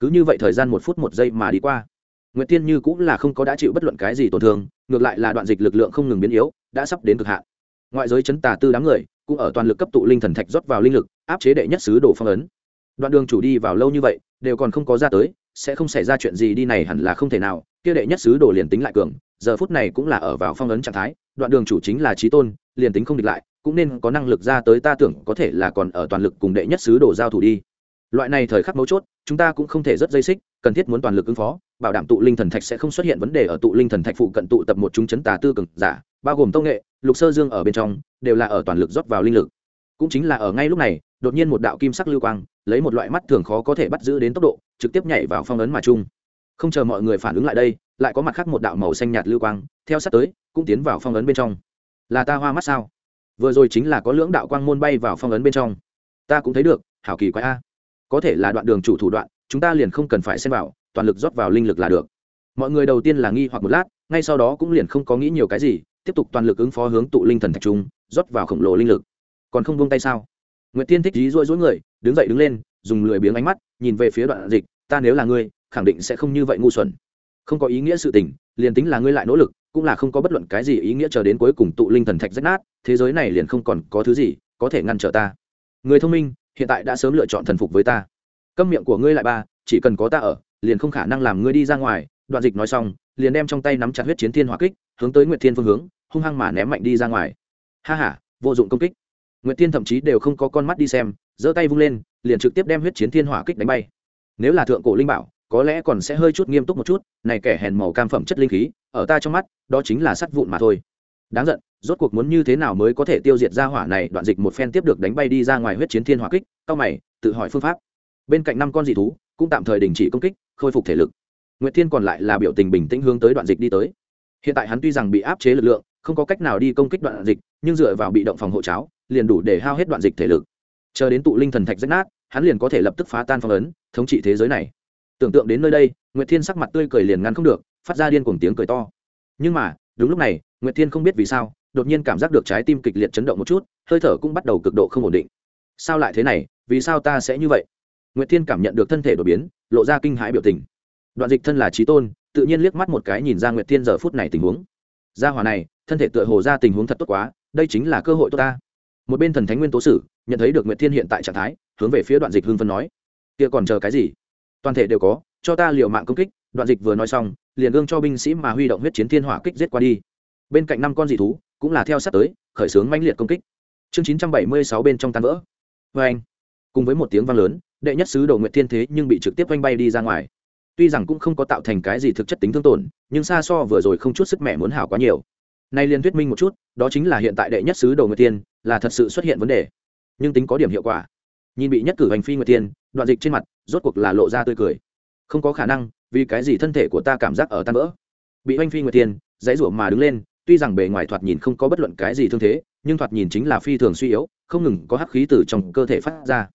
Cứ như vậy thời gian một phút một giây mà đi qua. Nguyệt tiên như cũng là không có đã chịu bất luận cái gì tổn thương, ngược lại là đoạn dịch lực lượng không ngừng biến yếu, đã sắp đến cực hạn. Ngoại giới chấn tà tư đám người, cũng ở toàn lực cấp tụ linh thần thạch rót vào linh lực, áp chế đệ nhất sứ đồ phong ấn. Đoạn đường chủ đi vào lâu như vậy đều còn không có ra tới, sẽ không xảy ra chuyện gì đi này hẳn là không thể nào, kia đệ nhất sứ đồ liền tính lại cường, giờ phút này cũng là ở vào phong ấn trạng thái, đoạn đường chủ chính là trí tôn, liền tính không địch lại, cũng nên có năng lực ra tới ta tưởng có thể là còn ở toàn lực cùng đệ nhất sứ đồ giao thủ đi. Loại này thời khắc mấu chốt, chúng ta cũng không thể rất dây xích, cần thiết muốn toàn lực ứng phó, bảo đảm tụ linh thần thạch sẽ không xuất hiện vấn đề ở tụ linh thần thạch phụ cận tụ tập một chúng chấn tà tư cường giả, bao gồm tông nghệ, lục sơ dương ở bên trong, đều là ở toàn lực rót vào linh lực cũng chính là ở ngay lúc này, đột nhiên một đạo kim sắc lưu quang, lấy một loại mắt thường khó có thể bắt giữ đến tốc độ, trực tiếp nhảy vào phong ấn mà chung. Không chờ mọi người phản ứng lại đây, lại có mặt khác một đạo màu xanh nhạt lưu quang, theo sát tới, cũng tiến vào phong ấn bên trong. Là ta hoa mắt sao? Vừa rồi chính là có lưỡng đạo quang môn bay vào phong ấn bên trong. Ta cũng thấy được, hảo kỳ quái a. Có thể là đoạn đường chủ thủ đoạn, chúng ta liền không cần phải xem vào, toàn lực rót vào linh lực là được. Mọi người đầu tiên là nghi hoặc một lát, ngay sau đó cũng liền không có nghĩ nhiều cái gì, tiếp tục toàn lực ứng phó hướng tụ linh thần thạch trung, rót vào khổng lồ linh lực còn không buông tay sao? Nguyệt tiên thích dí rỗi rỗi người, đứng dậy đứng lên, dùng lười biếng ánh mắt, nhìn về phía đoạn dịch, ta nếu là ngươi, khẳng định sẽ không như vậy ngu xuẩn. Không có ý nghĩa sự tình, liền tính là ngươi lại nỗ lực, cũng là không có bất luận cái gì ý nghĩa chờ đến cuối cùng tụ linh thần thạch rách nát, thế giới này liền không còn có thứ gì có thể ngăn trở ta. Người thông minh, hiện tại đã sớm lựa chọn thần phục với ta. Câm miệng của ngươi lại ba, chỉ cần có ta ở, liền không khả năng làm ngươi đi ra ngoài. Đoạn dịch nói xong, liền đem trong tay nắm chặt huyết chiến thiên hỏa kích, hướng tới nguyệt thiên phương hướng, hung hăng mà ném mạnh đi ra ngoài. Ha h a vô dụng công kích nguyệt thiên thậm chí đều không có con mắt đi xem, giơ tay vung lên, liền trực tiếp đem huyết chiến thiên hỏa kích đánh bay. Nếu là thượng cổ linh bảo, có lẽ còn sẽ hơi chút nghiêm túc một chút, này kẻ hèn màu cam phẩm chất linh khí, ở ta trong mắt, đó chính là sắt vụn mà thôi. Đáng giận, rốt cuộc muốn như thế nào mới có thể tiêu diệt ra hỏa này, đoạn dịch một phen tiếp được đánh bay đi ra ngoài huyết chiến thiên hỏa kích, cao mày, tự hỏi phương pháp. Bên cạnh năm con dị thú, cũng tạm thời đình chỉ công kích, khôi phục thể lực. Nguyệt thiên còn lại là biểu tình bình tĩnh hướng tới đoạn dịch đi tới. Hiện tại hắn tuy rằng bị áp chế lực lượng không có cách nào đi công kích đoạn dịch, nhưng dựa vào bị động phòng hộ cháo, liền đủ để hao hết đoạn dịch thể lực. Chờ đến tụ linh thần thạch rách nát, hắn liền có thể lập tức phá tan phong ấn, thống trị thế giới này. Tưởng tượng đến nơi đây, nguyệt thiên sắc mặt tươi cười liền ngăn không được, phát ra điên cuồng tiếng cười to. Nhưng mà, đúng lúc này, nguyệt thiên không biết vì sao, đột nhiên cảm giác được trái tim kịch liệt chấn động một chút, hơi thở cũng bắt đầu cực độ không ổn định. Sao lại thế này, vì sao ta sẽ như vậy? Nguyệt thiên cảm nhận được thân thể đổi biến, lộ ra kinh hãi biểu tình. Đoạn dịch thân là trí tôn, tự nhiên liếc mắt một cái nhìn ra nguyệt thiên giờ phút này tình huống gia hỏa này, thân thể tựa hồ ra tình huống thật tốt quá, đây chính là cơ hội tốt ta. Một bên thần thánh nguyên tố sử, nhận thấy được nguyệt thiên hiện tại trạng thái, hướng về phía đoạn dịch hưng phân nói. Kia còn chờ cái gì? Toàn thể đều có, cho ta liều mạng công kích, đoạn dịch vừa nói xong, liền gương cho binh sĩ mà huy động huyết chiến thiên hỏa kích giết qua đi. Bên cạnh năm con dị thú, cũng là theo sát tới, khởi xướng mãnh liệt công kích. Chương chín trăm bảy mươi sáu bên trong tan vỡ. Vê anh cùng với một tiếng vang lớn, đệ nhất sứ đồ nguyệt thiên thế nhưng bị trực tiếp oanh bay đi ra ngoài tuy rằng cũng không có tạo thành cái gì thực chất tính thương tổn, nhưng xa so vừa rồi không chút sức mẹ muốn hảo quá nhiều. Nay liên thuyết minh một chút, đó chính là hiện tại đệ nhất sứ đồ nguyệt tiên, là thật sự xuất hiện vấn đề. Nhưng tính có điểm hiệu quả. Nhìn bị nhất cử hành phi nguyệt tiên, đoạn dịch trên mặt, rốt cuộc là lộ ra tươi cười. Không có khả năng, vì cái gì thân thể của ta cảm giác ở tan vỡ? Bị oanh phi nguyệt tiên, dãy rủa mà đứng lên, tuy rằng bề ngoài thoạt nhìn không có bất luận cái gì thương thế, nhưng thoạt nhìn chính là phi thường suy yếu, không ngừng có hắc khí từ trong cơ thể phát ra.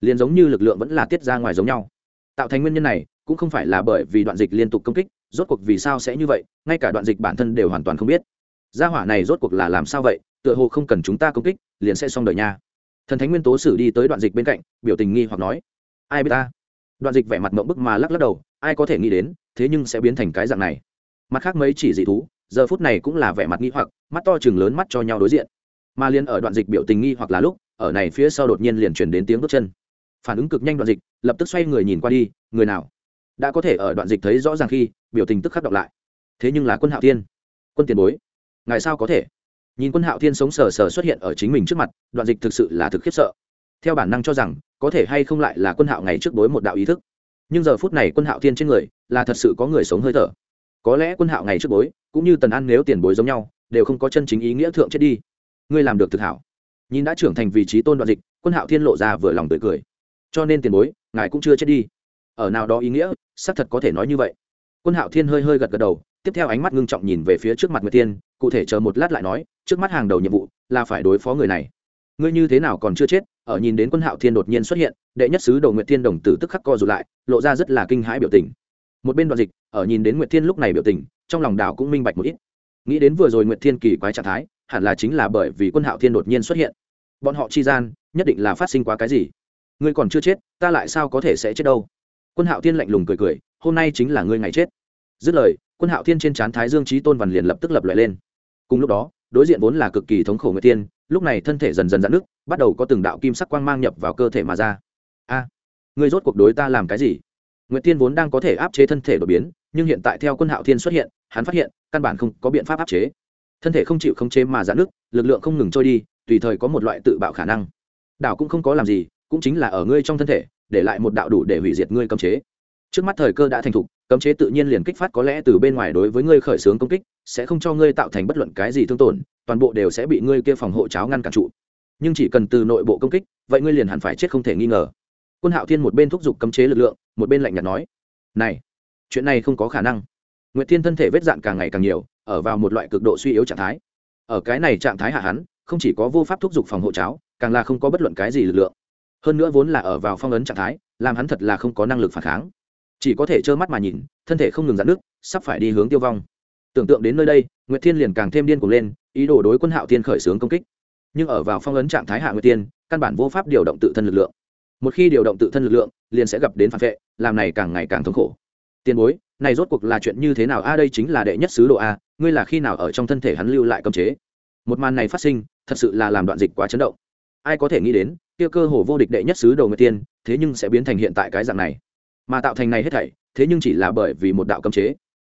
Liền giống như lực lượng vẫn là tiết ra ngoài giống nhau. Tạo thành nguyên nhân này cũng không phải là bởi vì đoạn dịch liên tục công kích, rốt cuộc vì sao sẽ như vậy, ngay cả đoạn dịch bản thân đều hoàn toàn không biết. Gia hỏa này rốt cuộc là làm sao vậy, tựa hồ không cần chúng ta công kích, liền sẽ xong đời nha. Thần thánh nguyên tố sử đi tới đoạn dịch bên cạnh, biểu tình nghi hoặc nói, ai biết ta? Đoạn dịch vẻ mặt mộng bức mà lắc lắc đầu, ai có thể nghĩ đến, thế nhưng sẽ biến thành cái dạng này. Mặt khác mấy chỉ dị thú, giờ phút này cũng là vẻ mặt nghi hoặc, mắt to chừng lớn mắt cho nhau đối diện. Mà liền ở đoạn dịch biểu tình nghi hoặc là lúc, ở này phía sau đột nhiên liền truyền đến tiếng bước chân. Phản ứng cực nhanh đoạn dịch, lập tức xoay người nhìn qua đi, người nào? Đã có thể ở đoạn dịch thấy rõ ràng khi biểu tình tức khắc đọc lại. Thế nhưng là quân hạo thiên, quân tiền bối, ngài sao có thể? Nhìn quân hạo thiên sống sờ sờ xuất hiện ở chính mình trước mặt, đoạn dịch thực sự là thực khiếp sợ. Theo bản năng cho rằng, có thể hay không lại là quân hạo ngày trước đối một đạo ý thức. Nhưng giờ phút này quân hạo thiên trên người, là thật sự có người sống hơi thở. Có lẽ quân hạo ngày trước bối cũng như tần an nếu tiền bối giống nhau, đều không có chân chính ý nghĩa thượng chết đi. Ngươi làm được thực hảo. Nhìn đã trưởng thành vị trí tôn đoạn dịch, quân hạo thiên lộ ra vừa lòng tươi cười. Cho nên tiền bối, ngài cũng chưa chết đi ở nào đó ý nghĩa, xác thật có thể nói như vậy. Quân hạo thiên hơi hơi gật gật đầu, tiếp theo ánh mắt ngưng trọng nhìn về phía trước mặt nguyệt tiên, cụ thể chờ một lát lại nói, trước mắt hàng đầu nhiệm vụ là phải đối phó người này. Ngươi như thế nào còn chưa chết? Ở nhìn đến quân hạo thiên đột nhiên xuất hiện, đệ nhất sứ đầu nguyệt thiên đồng tử tức khắc co rụt lại, lộ ra rất là kinh hãi biểu tình. Một bên đoạn dịch, ở nhìn đến nguyệt thiên lúc này biểu tình, trong lòng đảo cũng minh bạch một ít. Nghĩ đến vừa rồi nguyệt thiên kỳ quái trạng thái, hẳn là chính là bởi vì quân hạo thiên đột nhiên xuất hiện. Bọn họ chi gian, nhất định là phát sinh quá cái gì? Ngươi còn chưa chết, ta lại sao có thể sẽ chết đâu? Quân hạo thiên lạnh lùng cười cười hôm nay chính là ngươi ngày chết. Dứt lời quân hạo thiên trên trán thái dương trí tôn văn liền lập tức lập lại lên. Cùng lúc đó đối diện vốn là cực kỳ thống khổ nguyệt tiên, lúc này thân thể dần dần giãn nước bắt đầu có từng đạo kim sắc quang mang nhập vào cơ thể mà ra. A ngươi rốt cuộc đối ta làm cái gì? Nguyệt Tiên vốn đang có thể áp chế thân thể đột biến nhưng hiện tại theo quân hạo thiên xuất hiện hắn phát hiện căn bản không có biện pháp áp chế. Thân thể không chịu không chế mà giãn nước lực lượng không ngừng trôi đi tùy thời có một loại tự bạo khả năng. Đảo cũng không có làm gì cũng chính là ở ngươi trong thân thể để lại một đạo đủ để hủy diệt ngươi cấm chế. Trước mắt thời cơ đã thành thục, cấm chế tự nhiên liền kích phát, có lẽ từ bên ngoài đối với ngươi khởi xướng công kích, sẽ không cho ngươi tạo thành bất luận cái gì thương tổn, toàn bộ đều sẽ bị ngươi kia phòng hộ cháo ngăn cản trụ. Nhưng chỉ cần từ nội bộ công kích, vậy ngươi liền hẳn phải chết không thể nghi ngờ. Quân hạo thiên một bên thúc giục cấm chế lực lượng, một bên lạnh nhạt nói, này, chuyện này không có khả năng. Nguyệt thiên thân thể vết dạn càng ngày càng nhiều, ở vào một loại cực độ suy yếu trạng thái. Ở cái này trạng thái hạ hắn, không chỉ có vô pháp thúc giục phòng hộ cháo, càng là không có bất luận cái gì lực lượng hơn nữa vốn là ở vào phong ấn trạng thái, làm hắn thật là không có năng lực phản kháng. Chỉ có thể trơ mắt mà nhìn, thân thể không ngừng giãn nước sắp phải đi hướng tiêu vong. Tưởng tượng đến nơi đây, nguyệt thiên liền càng thêm điên cuồng lên, ý đồ đối quân hạo thiên khởi xướng công kích. Nhưng ở vào phong ấn trạng thái hạ nguyệt tiên căn bản vô pháp điều động tự thân lực lượng. Một khi điều động tự thân lực lượng, liền sẽ gặp đến phản vệ, làm này càng ngày càng thống khổ. Tiền bối, này rốt cuộc là chuyện như thế nào? A, đây chính là đệ nhất sứ độ a, ngươi là khi nào ở trong thân thể hắn lưu lại cấm chế? Một màn này phát sinh, thật sự là làm đoạn dịch quá chấn động. Ai có thể nghĩ đến kia cơ hồ vô địch đệ nhất sứ đồ nguyệt tiên, thế nhưng sẽ biến thành hiện tại cái dạng này. Mà tạo thành này hết thảy, thế nhưng chỉ là bởi vì một đạo cấm chế.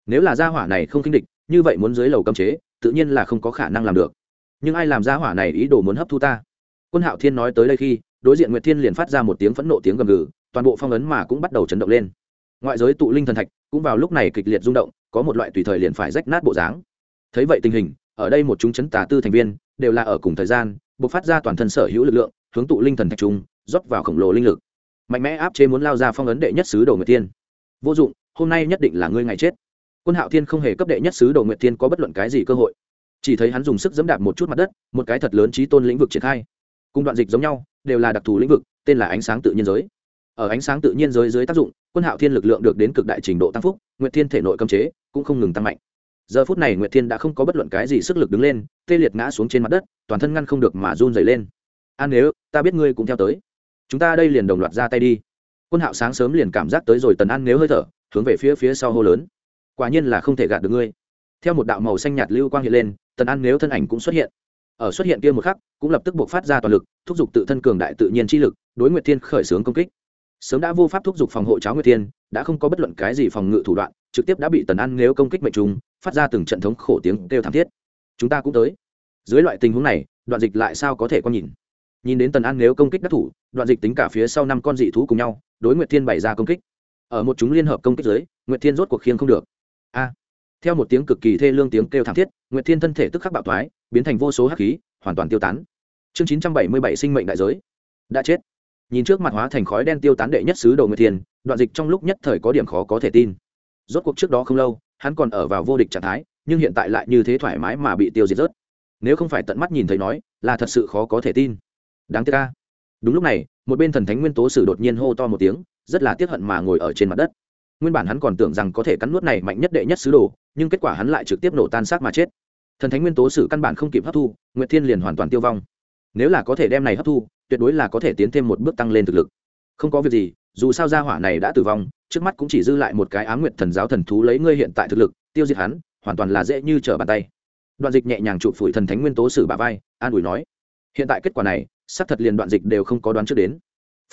Nếu là gia hỏa này không kinh địch, như vậy muốn dưới lầu cấm chế, tự nhiên là không có khả năng làm được. Nhưng ai làm gia hỏa này ý đồ muốn hấp thu ta? Quân hạo thiên nói tới đây khi, đối diện nguyệt thiên liền phát ra một tiếng phẫn nộ tiếng gầm gừ, toàn bộ phong ấn mà cũng bắt đầu chấn động lên. Ngoại giới tụ linh thần thạch, cũng vào lúc này kịch liệt rung động, có một loại tùy thời liền phải rách nát bộ dáng. Thấy vậy tình hình, ở đây một chúng chấn tà tư thành viên, đều là ở cùng thời gian buộc phát ra toàn thân sở hữu lực lượng hướng tụ linh thần thạch trung, rót vào khổng lồ linh lực. Mạnh mẽ áp chế muốn lao ra phong ấn đệ nhất sứ đồ nguyệt tiên vô dụng, hôm nay nhất định là ngươi ngày chết. Quân hạo thiên không hề cấp đệ nhất sứ đồ nguyệt tiên có bất luận cái gì cơ hội. Chỉ thấy hắn dùng sức dẫm đạp một chút mặt đất, một cái thật lớn trí tôn lĩnh vực triển khai. Cùng đoạn dịch giống nhau, đều là đặc thù lĩnh vực, tên là ánh sáng tự nhiên giới. Ở ánh sáng tự nhiên giới dưới tác dụng, quân hạo thiên lực lượng được đến cực đại trình độ tăng phúc, nguyệt thiên thể nội cấm chế cũng không ngừng tăng mạnh. Giờ phút này nguyệt thiên đã không có bất luận cái gì sức lực đứng lên, tê liệt ngã xuống trên mặt đất, toàn thân ngăn không được mà run rẩy lên an nếu, ta biết ngươi cũng theo tới. Chúng ta đây liền đồng loạt ra tay đi. Quân hạo sáng sớm liền cảm giác tới rồi tần an nếu hơi thở, hướng về phía phía sau hô lớn. Quả nhiên là không thể gạt được ngươi. Theo một đạo màu xanh nhạt lưu quang hiện lên, tần an nếu thân ảnh cũng xuất hiện. Ở xuất hiện kia một khắc, cũng lập tức buộc phát ra toàn lực, thúc giục tự thân cường đại tự nhiên chi lực, đối nguyệt thiên khởi xướng công kích. Sớm đã vô pháp thúc giục phòng hộ cháo nguyệt thiên, đã không có bất luận cái gì phòng ngự thủ đoạn, trực tiếp đã bị tần an nếu công kích mệnh trùng, phát ra từng trận thống khổ tiếng kêu thảm thiết. Chúng ta cũng tới. Dưới loại tình huống này, đoạn dịch lại sao có thể quan nhìn? Nhìn đến tần an nếu công kích đắc thủ, đoạn dịch tính cả phía sau năm con dị thú cùng nhau, đối nguyệt thiên bày ra công kích. Ở một chúng liên hợp công kích dưới, nguyệt thiên rốt cuộc khiêng không được. A! Theo một tiếng cực kỳ thê lương tiếng kêu thảm thiết, nguyệt thiên thân thể tức khắc bạo thoái, biến thành vô số hắc khí, hoàn toàn tiêu tán. Chương chín trăm bảy mươi bảy sinh mệnh đại giới. Đã chết. Nhìn trước mặt hóa thành khói đen tiêu tán đệ nhất sứ đồ nguyệt thiên, đoạn dịch trong lúc nhất thời có điểm khó có thể tin. Rốt cuộc trước đó không lâu, hắn còn ở vào vô địch trạng thái, nhưng hiện tại lại như thế thoải mái mà bị tiêu diệt rớt. Nếu không phải tận mắt nhìn thấy nói, là thật sự khó có thể tin đáng tiếc ca đúng lúc này, một bên thần thánh nguyên tố sử đột nhiên hô to một tiếng, rất là tiếc hận mà ngồi ở trên mặt đất. Nguyên bản hắn còn tưởng rằng có thể cắn nuốt này mạnh nhất đệ nhất sứ đồ, nhưng kết quả hắn lại trực tiếp nổ tan xác mà chết. Thần thánh nguyên tố sử căn bản không kịp hấp thu, nguyệt thiên liền hoàn toàn tiêu vong. Nếu là có thể đem này hấp thu, tuyệt đối là có thể tiến thêm một bước tăng lên thực lực. Không có việc gì, dù sao gia hỏa này đã tử vong, trước mắt cũng chỉ dư lại một cái á nguyệt thần giáo thần thú lấy ngươi hiện tại thực lực, tiêu diệt hắn, hoàn toàn là dễ như trở bàn tay. Đoạn dịch nhẹ nhàng chụp phủi thần thánh nguyên tố sử bà vai, an ủi nói, hiện tại kết quả này xác thật liền đoạn dịch đều không có đoán trước đến.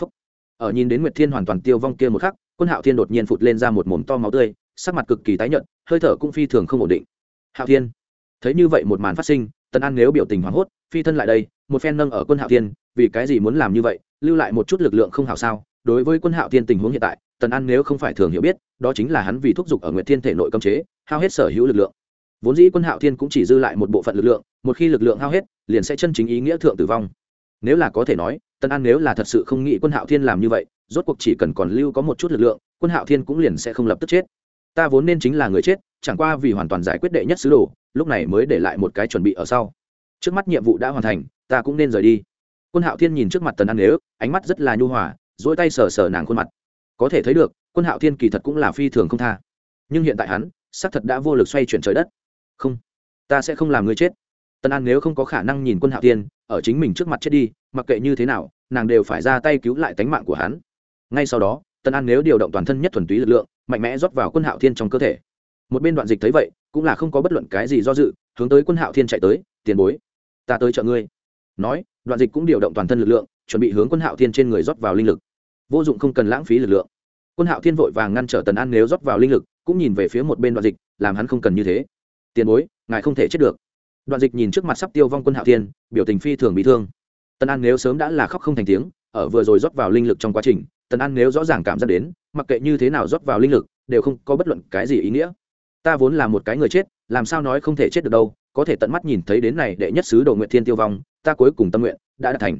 Phúc. ở nhìn đến nguyệt thiên hoàn toàn tiêu vong kia một khắc, quân hạo thiên đột nhiên phụt lên ra một mồm to máu tươi, sắc mặt cực kỳ tái nhợt, hơi thở cũng phi thường không ổn định. Hạo thiên. Thấy như vậy một màn phát sinh, tần an nếu biểu tình hoảng hốt, phi thân lại đây, một phen nâng ở quân hạo thiên, vì cái gì muốn làm như vậy, lưu lại một chút lực lượng không hảo sao? Đối với quân hạo thiên tình huống hiện tại, tần an nếu không phải thường hiểu biết, đó chính là hắn vì thúc giục ở nguyệt thiên thể nội cấm chế, hao hết sở hữu lực lượng. Vốn dĩ quân hạo thiên cũng chỉ dư lại một bộ phận lực lượng, một khi lực lượng hao hết, liền sẽ chân chính ý nghĩa thượng tử vong nếu là có thể nói, tân an nếu là thật sự không nghĩ quân hạo thiên làm như vậy, rốt cuộc chỉ cần còn lưu có một chút lực lượng, quân hạo thiên cũng liền sẽ không lập tức chết. Ta vốn nên chính là người chết, chẳng qua vì hoàn toàn giải quyết đệ nhất sứ đồ, lúc này mới để lại một cái chuẩn bị ở sau. Trước mắt nhiệm vụ đã hoàn thành, ta cũng nên rời đi. Quân hạo thiên nhìn trước mặt tần an nếu, ánh mắt rất là nhu hòa dỗi tay sờ sờ nàng khuôn mặt. Có thể thấy được, quân hạo thiên kỳ thật cũng là phi thường không tha. Nhưng hiện tại hắn, xác thật đã vô lực xoay chuyển trời đất. Không, ta sẽ không làm người chết tân an nếu không có khả năng nhìn quân hạo thiên ở chính mình trước mặt chết đi, mặc kệ như thế nào, nàng đều phải ra tay cứu lại tánh mạng của hắn. Ngay sau đó, tân an nếu điều động toàn thân nhất thuần túy lực lượng, mạnh mẽ rót vào quân hạo thiên trong cơ thể. Một bên đoạn dịch thấy vậy, cũng là không có bất luận cái gì do dự, hướng tới quân hạo thiên chạy tới, tiền bối, ta tới trợ ngươi. Nói, đoạn dịch cũng điều động toàn thân lực lượng, chuẩn bị hướng quân hạo thiên trên người rót vào linh lực. Vô dụng không cần lãng phí lực lượng. Quân hạo thiên vội vàng ngăn trở tần an nếu rót vào linh lực, cũng nhìn về phía một bên đoạn dịch, làm hắn không cần như thế. Tiền bối, ngài không thể chết được đoạn dịch nhìn trước mặt sắp tiêu vong quân hạo thiên, biểu tình phi thường bị thương. Tần an nếu sớm đã là khóc không thành tiếng, ở vừa rồi rót vào linh lực trong quá trình, tần an nếu rõ ràng cảm giác đến, mặc kệ như thế nào rót vào linh lực, đều không có bất luận cái gì ý nghĩa. Ta vốn là một cái người chết, làm sao nói không thể chết được đâu, có thể tận mắt nhìn thấy đến này đệ nhất sứ đồ nguyện thiên tiêu vong, ta cuối cùng tâm nguyện đã đạt thành.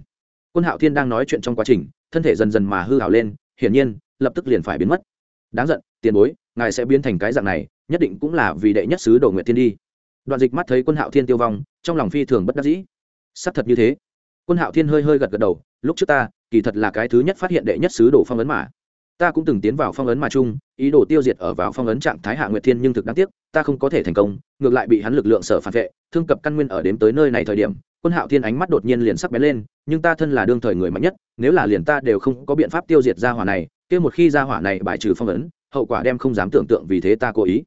Quân hạo thiên đang nói chuyện trong quá trình, thân thể dần dần mà hư hảo lên, hiển nhiên, lập tức liền phải biến mất. Đáng giận, tiền bối, ngài sẽ biến thành cái dạng này, nhất định cũng là vì đệ nhất sứ đồ nguyện thiên đi đoạn dịch mắt thấy quân hạo thiên tiêu vong, trong lòng phi thường bất đắc dĩ. Xác thật như thế. Quân hạo thiên hơi hơi gật gật đầu, lúc trước ta, kỳ thật là cái thứ nhất phát hiện đệ nhất sứ đồ phong ấn mà. Ta cũng từng tiến vào phong ấn mà chung, ý đồ tiêu diệt ở vào phong ấn trạng thái hạ nguyệt thiên nhưng thực đáng tiếc, ta không có thể thành công, ngược lại bị hắn lực lượng sở phản vệ, thương cập căn nguyên ở đếm tới nơi này thời điểm, quân hạo thiên ánh mắt đột nhiên liền sắc bén lên, nhưng ta thân là đương thời người mạnh nhất, nếu là liền ta đều không có biện pháp tiêu diệt gia hỏa này, kia một khi gia hỏa này bài trừ phong ấn, hậu quả đem không dám tưởng tượng vì thế ta cố ý.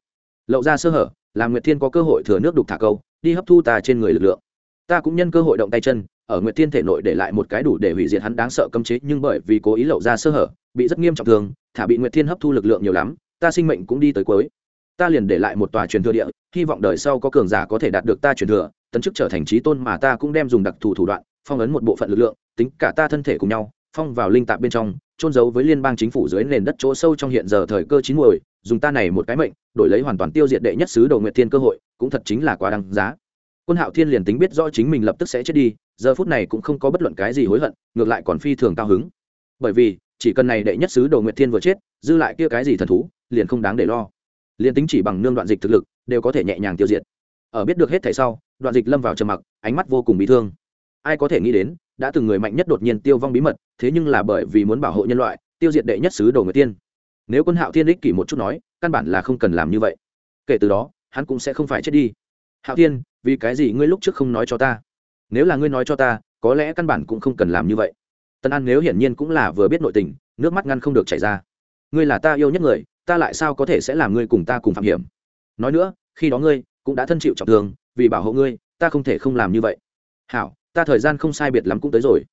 Lậu ra sơ hở làm nguyệt thiên có cơ hội thừa nước đục thả câu, đi hấp thu ta trên người lực lượng. Ta cũng nhân cơ hội động tay chân, ở nguyệt thiên thể nội để lại một cái đủ để hủy diệt hắn đáng sợ cấm chế, nhưng bởi vì cố ý lậu ra sơ hở, bị rất nghiêm trọng thường thả bị nguyệt thiên hấp thu lực lượng nhiều lắm, ta sinh mệnh cũng đi tới cuối. Ta liền để lại một tòa truyền thừa địa, hy vọng đời sau có cường giả có thể đạt được ta truyền thừa, tấn chức trở thành trí tôn mà ta cũng đem dùng đặc thù thủ đoạn, phong ấn một bộ phận lực lượng, tính cả ta thân thể cùng nhau, phong vào linh tạp bên trong trôn giấu với liên bang chính phủ dưới nền đất chỗ sâu trong hiện giờ thời cơ chín muồi dùng ta này một cái mệnh, đổi lấy hoàn toàn tiêu diệt đệ nhất sứ đồ nguyệt thiên cơ hội, cũng thật chính là quá đáng giá. Quân hạo thiên liền tính biết rõ chính mình lập tức sẽ chết đi, giờ phút này cũng không có bất luận cái gì hối hận, ngược lại còn phi thường cao hứng. Bởi vì, chỉ cần này đệ nhất sứ đồ nguyệt thiên vừa chết, dư lại kia cái gì thần thú, liền không đáng để lo. Liền tính chỉ bằng nương đoạn dịch thực lực, đều có thể nhẹ nhàng tiêu diệt. Ở biết được hết thảy sau, đoạn dịch lâm vào trầm mặc, ánh mắt vô cùng bị thương. Ai có thể nghĩ đến, đã từng người mạnh nhất đột nhiên tiêu vong bí mật, thế nhưng là bởi vì muốn bảo hộ nhân loại, tiêu diệt đệ nhất sứ đồ nguyệt tiên nếu quân hạo thiên ích kỷ một chút nói, căn bản là không cần làm như vậy. Kể từ đó, hắn cũng sẽ không phải chết đi. Hạo thiên, vì cái gì ngươi lúc trước không nói cho ta? Nếu là ngươi nói cho ta, có lẽ căn bản cũng không cần làm như vậy. Tân an nếu hiển nhiên cũng là vừa biết nội tình, nước mắt ngăn không được chảy ra. Ngươi là ta yêu nhất người, ta lại sao có thể sẽ làm ngươi cùng ta cùng phạm hiểm? Nói nữa, khi đó ngươi cũng đã thân chịu trọng thương, vì bảo hộ ngươi, ta không thể không làm như vậy. Hảo, ta thời gian không sai biệt lắm cũng tới rồi.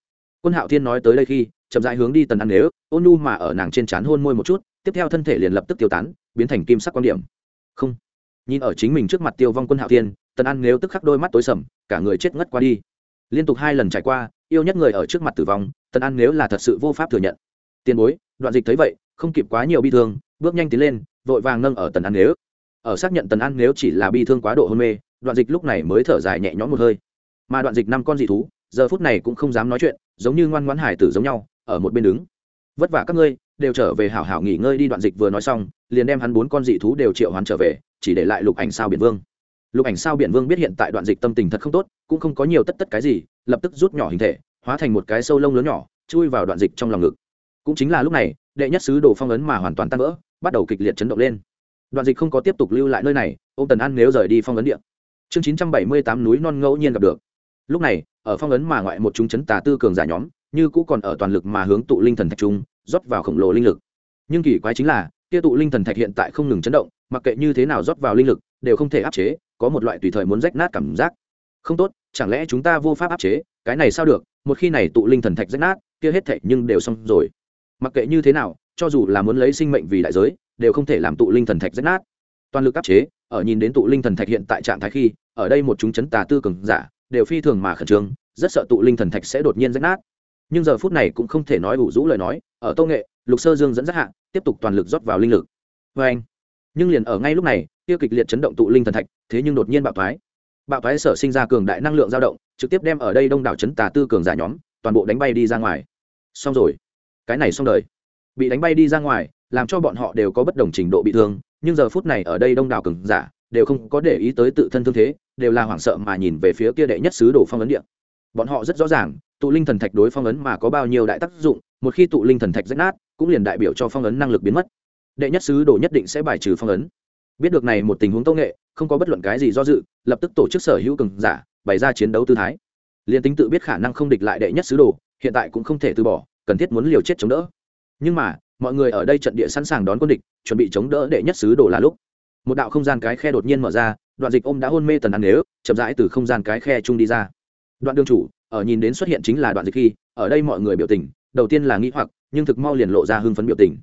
Quân hạo thiên nói tới đây khi, chậm rãi hướng đi tần ăn nếu, ôn nu mà ở nàng trên trán hôn môi một chút tiếp theo thân thể liền lập tức tiêu tán, biến thành kim sắc quan điểm. Không. Nhìn ở chính mình trước mặt tiêu vong quân hạo thiên, tần ăn nếu tức khắc đôi mắt tối sầm, cả người chết ngất qua đi. Liên tục hai lần trải qua, yêu nhất người ở trước mặt tử vong, tần ăn nếu là thật sự vô pháp thừa nhận. Tiền bối, đoạn dịch thấy vậy, không kịp quá nhiều bi thương, bước nhanh tiến lên, vội vàng nâng ở tần an nếu. Ở xác nhận tần an nếu chỉ là bi thương quá độ hôn mê, đoạn dịch lúc này mới thở dài nhẹ nhõm một hơi. Mà đoạn dịch năm con dị thú, giờ phút này cũng không dám nói chuyện, giống như ngoan ngoãn hải tử giống nhau, ở một bên đứng vất vả các ngươi, đều trở về hảo hảo nghỉ ngơi đi, đoạn dịch vừa nói xong, liền đem hắn bốn con dị thú đều triệu hoán trở về, chỉ để lại lục ảnh sao biển vương. Lục ảnh sao biển vương biết hiện tại đoạn dịch tâm tình thật không tốt, cũng không có nhiều tất tất cái gì, lập tức rút nhỏ hình thể, hóa thành một cái sâu lông lớn nhỏ, chui vào đoạn dịch trong lòng ngực. Cũng chính là lúc này, đệ nhất sứ đồ phong ấn mà hoàn toàn tan vỡ, bắt đầu kịch liệt chấn động lên. Đoạn dịch không có tiếp tục lưu lại nơi này ô tần an nếu rời đi phong ấn điện chương chín trăm bảy mươi tám núi non ngẫu nhiên gặp được. Lúc này, ở phong ấn mà ngoại một chúng chấn tà tư cường giả nhóm như cũ còn ở toàn lực mà hướng tụ linh thần thạch trung rót vào khổng lồ linh lực. Nhưng kỳ quái chính là, kia tụ linh thần thạch hiện tại không ngừng chấn động, mặc kệ như thế nào rót vào linh lực, đều không thể áp chế, có một loại tùy thời muốn rách nát cảm giác. Không tốt, chẳng lẽ chúng ta vô pháp áp chế, cái này sao được, một khi này tụ linh thần thạch rách nát, kia hết thệ nhưng đều xong rồi. Mặc kệ như thế nào, cho dù là muốn lấy sinh mệnh vì đại giới, đều không thể làm tụ linh thần thạch rách nát. Toàn lực áp chế, ở nhìn đến tụ linh thần thạch hiện tại trạng thái khi, ở đây một chúng chấn tà tư cường giả, đều phi thường mà khẩn trương, rất sợ tụ linh thần thạch sẽ đột nhiên rách nát nhưng giờ phút này cũng không thể nói ủ rũ lời nói, ở tô nghệ, lục sơ dương dẫn dắt hạ tiếp tục toàn lực rót vào linh lực. Vê anh, nhưng liền ở ngay lúc này tiêu kịch liệt chấn động tụ linh thần thạch, thế nhưng đột nhiên bạo thoái. Bạo thoái sở sinh ra cường đại năng lượng dao động, trực tiếp đem ở đây đông đảo chấn tà tư cường giả nhóm, toàn bộ đánh bay đi ra ngoài. Xong rồi. Cái này xong đời. Bị đánh bay đi ra ngoài, làm cho bọn họ đều có bất đồng trình độ bị thương, nhưng giờ phút này ở đây đông đảo cường giả, đều không có để ý tới tự thân thương thế, đều là hoảng sợ mà nhìn về phía kia đệ nhất sứ đồ phong ấn điện bọn họ rất rõ ràng, tụ linh thần thạch đối phong ấn mà có bao nhiêu đại tác dụng, một khi tụ linh thần thạch rách nát, cũng liền đại biểu cho phong ấn năng lực biến mất. Đệ nhất sứ đồ nhất định sẽ bài trừ phong ấn. Biết được này một tình huống công nghệ, không có bất luận cái gì do dự, lập tức tổ chức sở hữu cường giả, bày ra chiến đấu tư thái. Liền tính tự biết khả năng không địch lại đệ nhất sứ đồ, hiện tại cũng không thể từ bỏ, cần thiết muốn liều chết chống đỡ. Nhưng mà, mọi người ở đây trận địa sẵn sàng đón quân địch, chuẩn bị chống đỡ đệ nhất sứ đồ là lúc. Một đạo không gian cái khe đột nhiên mở ra, đoạn dịch ôm đã hôn mê tần ăn nếu, chậm rãi từ không gian cái khe trung đi ra đoạn đường chủ ở nhìn đến xuất hiện chính là đoạn dịch khi ở đây mọi người biểu tình đầu tiên là nghĩ hoặc nhưng thực mau liền lộ ra hưng phấn biểu tình.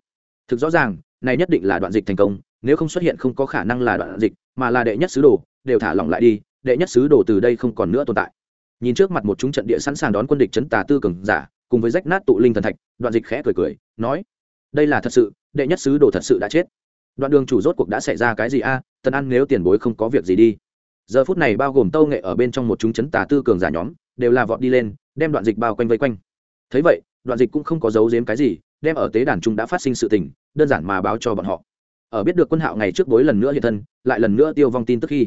Thực rõ ràng này nhất định là đoạn dịch thành công nếu không xuất hiện không có khả năng là đoạn dịch mà là đệ nhất sứ đồ đều thả lỏng lại đi đệ nhất sứ đồ từ đây không còn nữa tồn tại. Nhìn trước mặt một chúng trận địa sẵn sàng đón quân địch chấn tà tư cường giả cùng với rách nát tụ linh thần thạch đoạn dịch khẽ cười cười nói đây là thật sự đệ nhất sứ đồ thật sự đã chết. Đoạn đường chủ rốt cuộc đã xảy ra cái gì a? À, tần ăn nếu tiền bối không có việc gì đi giờ phút này bao gồm tâu nghệ ở bên trong một chúng chấn tà tư cường giả nhóm, đều là vọt đi lên, đem đoạn dịch bao quanh vây quanh. Thấy vậy, đoạn dịch cũng không có giấu giếm cái gì, đem ở tế đàn trung đã phát sinh sự tình, đơn giản mà báo cho bọn họ. Ở biết được quân hạo ngày trước bối lần nữa hiện thân, lại lần nữa tiêu vong tin tức khi,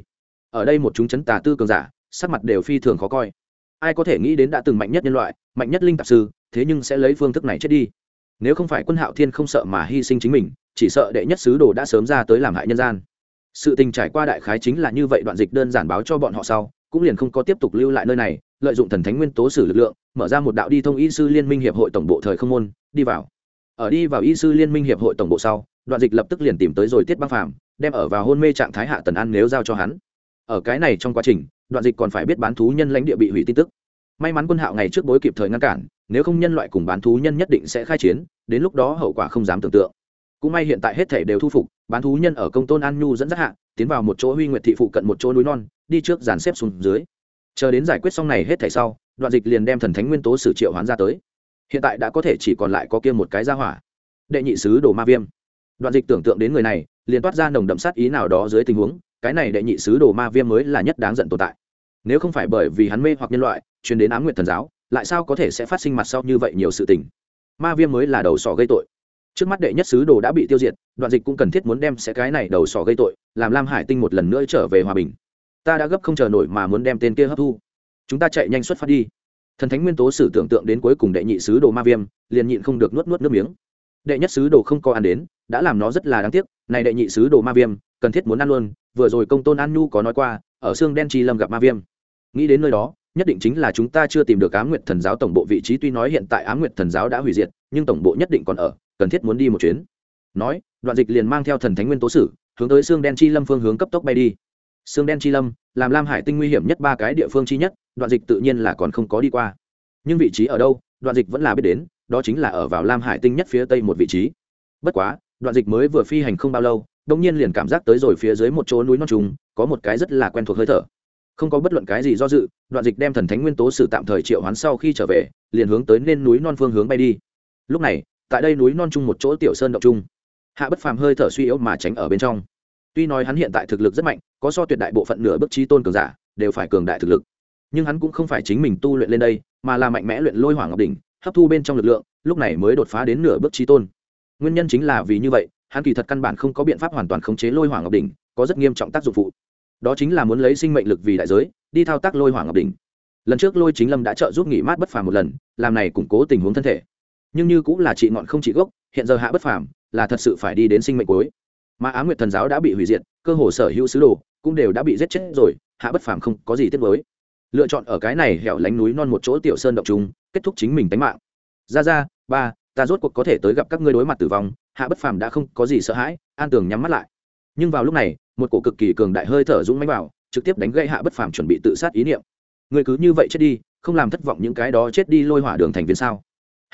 ở đây một chúng chấn tà tư cường giả, sắc mặt đều phi thường khó coi. Ai có thể nghĩ đến đã từng mạnh nhất nhân loại, mạnh nhất linh tạp sư, thế nhưng sẽ lấy phương thức này chết đi. Nếu không phải quân hạo thiên không sợ mà hy sinh chính mình, chỉ sợ đệ nhất sứ đồ đã sớm ra tới làm hại nhân gian sự tình trải qua đại khái chính là như vậy, đoạn dịch đơn giản báo cho bọn họ sau, cũng liền không có tiếp tục lưu lại nơi này, lợi dụng thần thánh nguyên tố sử lực lượng, mở ra một đạo đi thông y sư liên minh hiệp hội tổng bộ thời không môn, đi vào. Ở đi vào y sư liên minh hiệp hội tổng bộ sau, đoạn dịch lập tức liền tìm tới rồi tiết băng phàm, đem ở vào hôn mê trạng thái hạ tần an nếu giao cho hắn. Ở cái này trong quá trình, đoạn dịch còn phải biết bán thú nhân lãnh địa bị hủy tin tức. May mắn quân hạo ngày trước bối kịp thời ngăn cản, nếu không nhân loại cùng bán thú nhân nhất định sẽ khai chiến, đến lúc đó hậu quả không dám tưởng tượng cũng may hiện tại hết thể đều thu phục, bán thú nhân ở công tôn an nhu dẫn dắt hạ, tiến vào một chỗ huy nguyệt thị phụ cận một chỗ núi non, đi trước dàn xếp xuống dưới. Chờ đến giải quyết xong này hết thể sau, đoạn dịch liền đem thần thánh nguyên tố sử triệu hoán ra tới. Hiện tại đã có thể chỉ còn lại có kia một cái ra hỏa. Đệ nhị sứ đồ ma viêm. Đoạn dịch tưởng tượng đến người này, liền toát ra nồng đậm sát ý nào đó dưới tình huống, cái này đệ nhị sứ đồ ma viêm mới là nhất đáng giận tồn tại. Nếu không phải bởi vì hắn mê hoặc nhân loại, truyền đến ám nguyện thần giáo, lại sao có thể sẽ phát sinh mặt sau như vậy nhiều sự tình? Ma viêm mới là đầu sỏ gây tội trước mắt đệ nhất sứ đồ đã bị tiêu diệt, đoạn dịch cũng cần thiết muốn đem sẽ cái này đầu sỏ gây tội, làm lam hải tinh một lần nữa trở về hòa bình. Ta đã gấp không chờ nổi mà muốn đem tên kia hấp thu. Chúng ta chạy nhanh xuất phát đi. Thần thánh nguyên tố sử tưởng tượng đến cuối cùng đệ nhị sứ đồ ma viêm, liền nhịn không được nuốt nuốt nước miếng. Đệ nhất sứ đồ không có ăn đến, đã làm nó rất là đáng tiếc, này đệ nhị sứ đồ ma viêm, cần thiết muốn ăn luôn, vừa rồi công tôn an nhu có nói qua, ở xương đen chi lâm gặp ma viêm. Nghĩ đến nơi đó, nhất định chính là chúng ta chưa tìm được á m nguyệt thần giáo tổng bộ vị trí tuy nói hiện tại á m nguyệt thần giáo đã hủy diệt, nhưng tổng bộ nhất định còn ở cần thiết muốn đi một chuyến. Nói, đoạn dịch liền mang theo thần thánh nguyên tố sử, hướng tới xương đen chi lâm phương hướng cấp tốc bay đi. Xương đen chi lâm, làm lam hải tinh nguy hiểm nhất ba cái địa phương chi nhất, đoạn dịch tự nhiên là còn không có đi qua. Nhưng vị trí ở đâu, đoạn dịch vẫn là biết đến, đó chính là ở vào lam hải tinh nhất phía tây một vị trí. Bất quá, đoạn dịch mới vừa phi hành không bao lâu đông nhiên liền cảm giác tới rồi phía dưới một chỗ núi non trùng, có một cái rất là quen thuộc hơi thở. Không có bất luận cái gì do dự, đoạn dịch đem thần thánh nguyên tố sử tạm thời triệu hoán sau khi trở về, liền hướng tới nên núi non phương hướng bay đi. Lúc này tại đây núi non chung một chỗ tiểu sơn động chung. Hạ bất phàm hơi thở suy yếu mà tránh ở bên trong. Tuy nói hắn hiện tại thực lực rất mạnh, có so tuyệt đại bộ phận nửa bước trí tôn cường giả, đều phải cường đại thực lực. Nhưng hắn cũng không phải chính mình tu luyện lên đây, mà là mạnh mẽ luyện lôi hỏa ngọc đỉnh, hấp thu bên trong lực lượng, lúc này mới đột phá đến nửa bước trí tôn. Nguyên nhân chính là vì như vậy, hắn kỳ thật căn bản không có biện pháp hoàn toàn khống chế lôi hỏa ngọc đỉnh, có rất nghiêm trọng tác dụng phụ. Đó chính là muốn lấy sinh mệnh lực vì đại giới, đi thao tác lôi hỏa ngọc đỉnh. Lần trước lôi chính lâm đã trợ giúp nghỉ mát bất phàm một lần, làm này củng cố tình huống thân thể nhưng như cũng là trị ngọn không trị gốc, hiện giờ hạ bất phàm, là thật sự phải đi đến sinh mệnh cuối. Mà á nguyệt thần giáo đã bị hủy diệt, cơ hồ sở hữu sứ đồ cũng đều đã bị giết chết rồi, hạ bất phàm không có gì tiếc mới lựa chọn ở cái này hẻo lánh núi non một chỗ tiểu sơn động trung kết thúc chính mình tánh mạng. Ra ra, ba, ta rốt cuộc có thể tới gặp các ngươi đối mặt tử vong, hạ bất phàm đã không có gì sợ hãi, an tường nhắm mắt lại. Nhưng vào lúc này, một cổ cực kỳ cường đại hơi thở dũng máy vào, trực tiếp đánh gây hạ bất phàm chuẩn bị tự sát ý niệm. Người cứ như vậy chết đi, không làm thất vọng những cái đó chết đi lôi hỏa đường thành viên sao?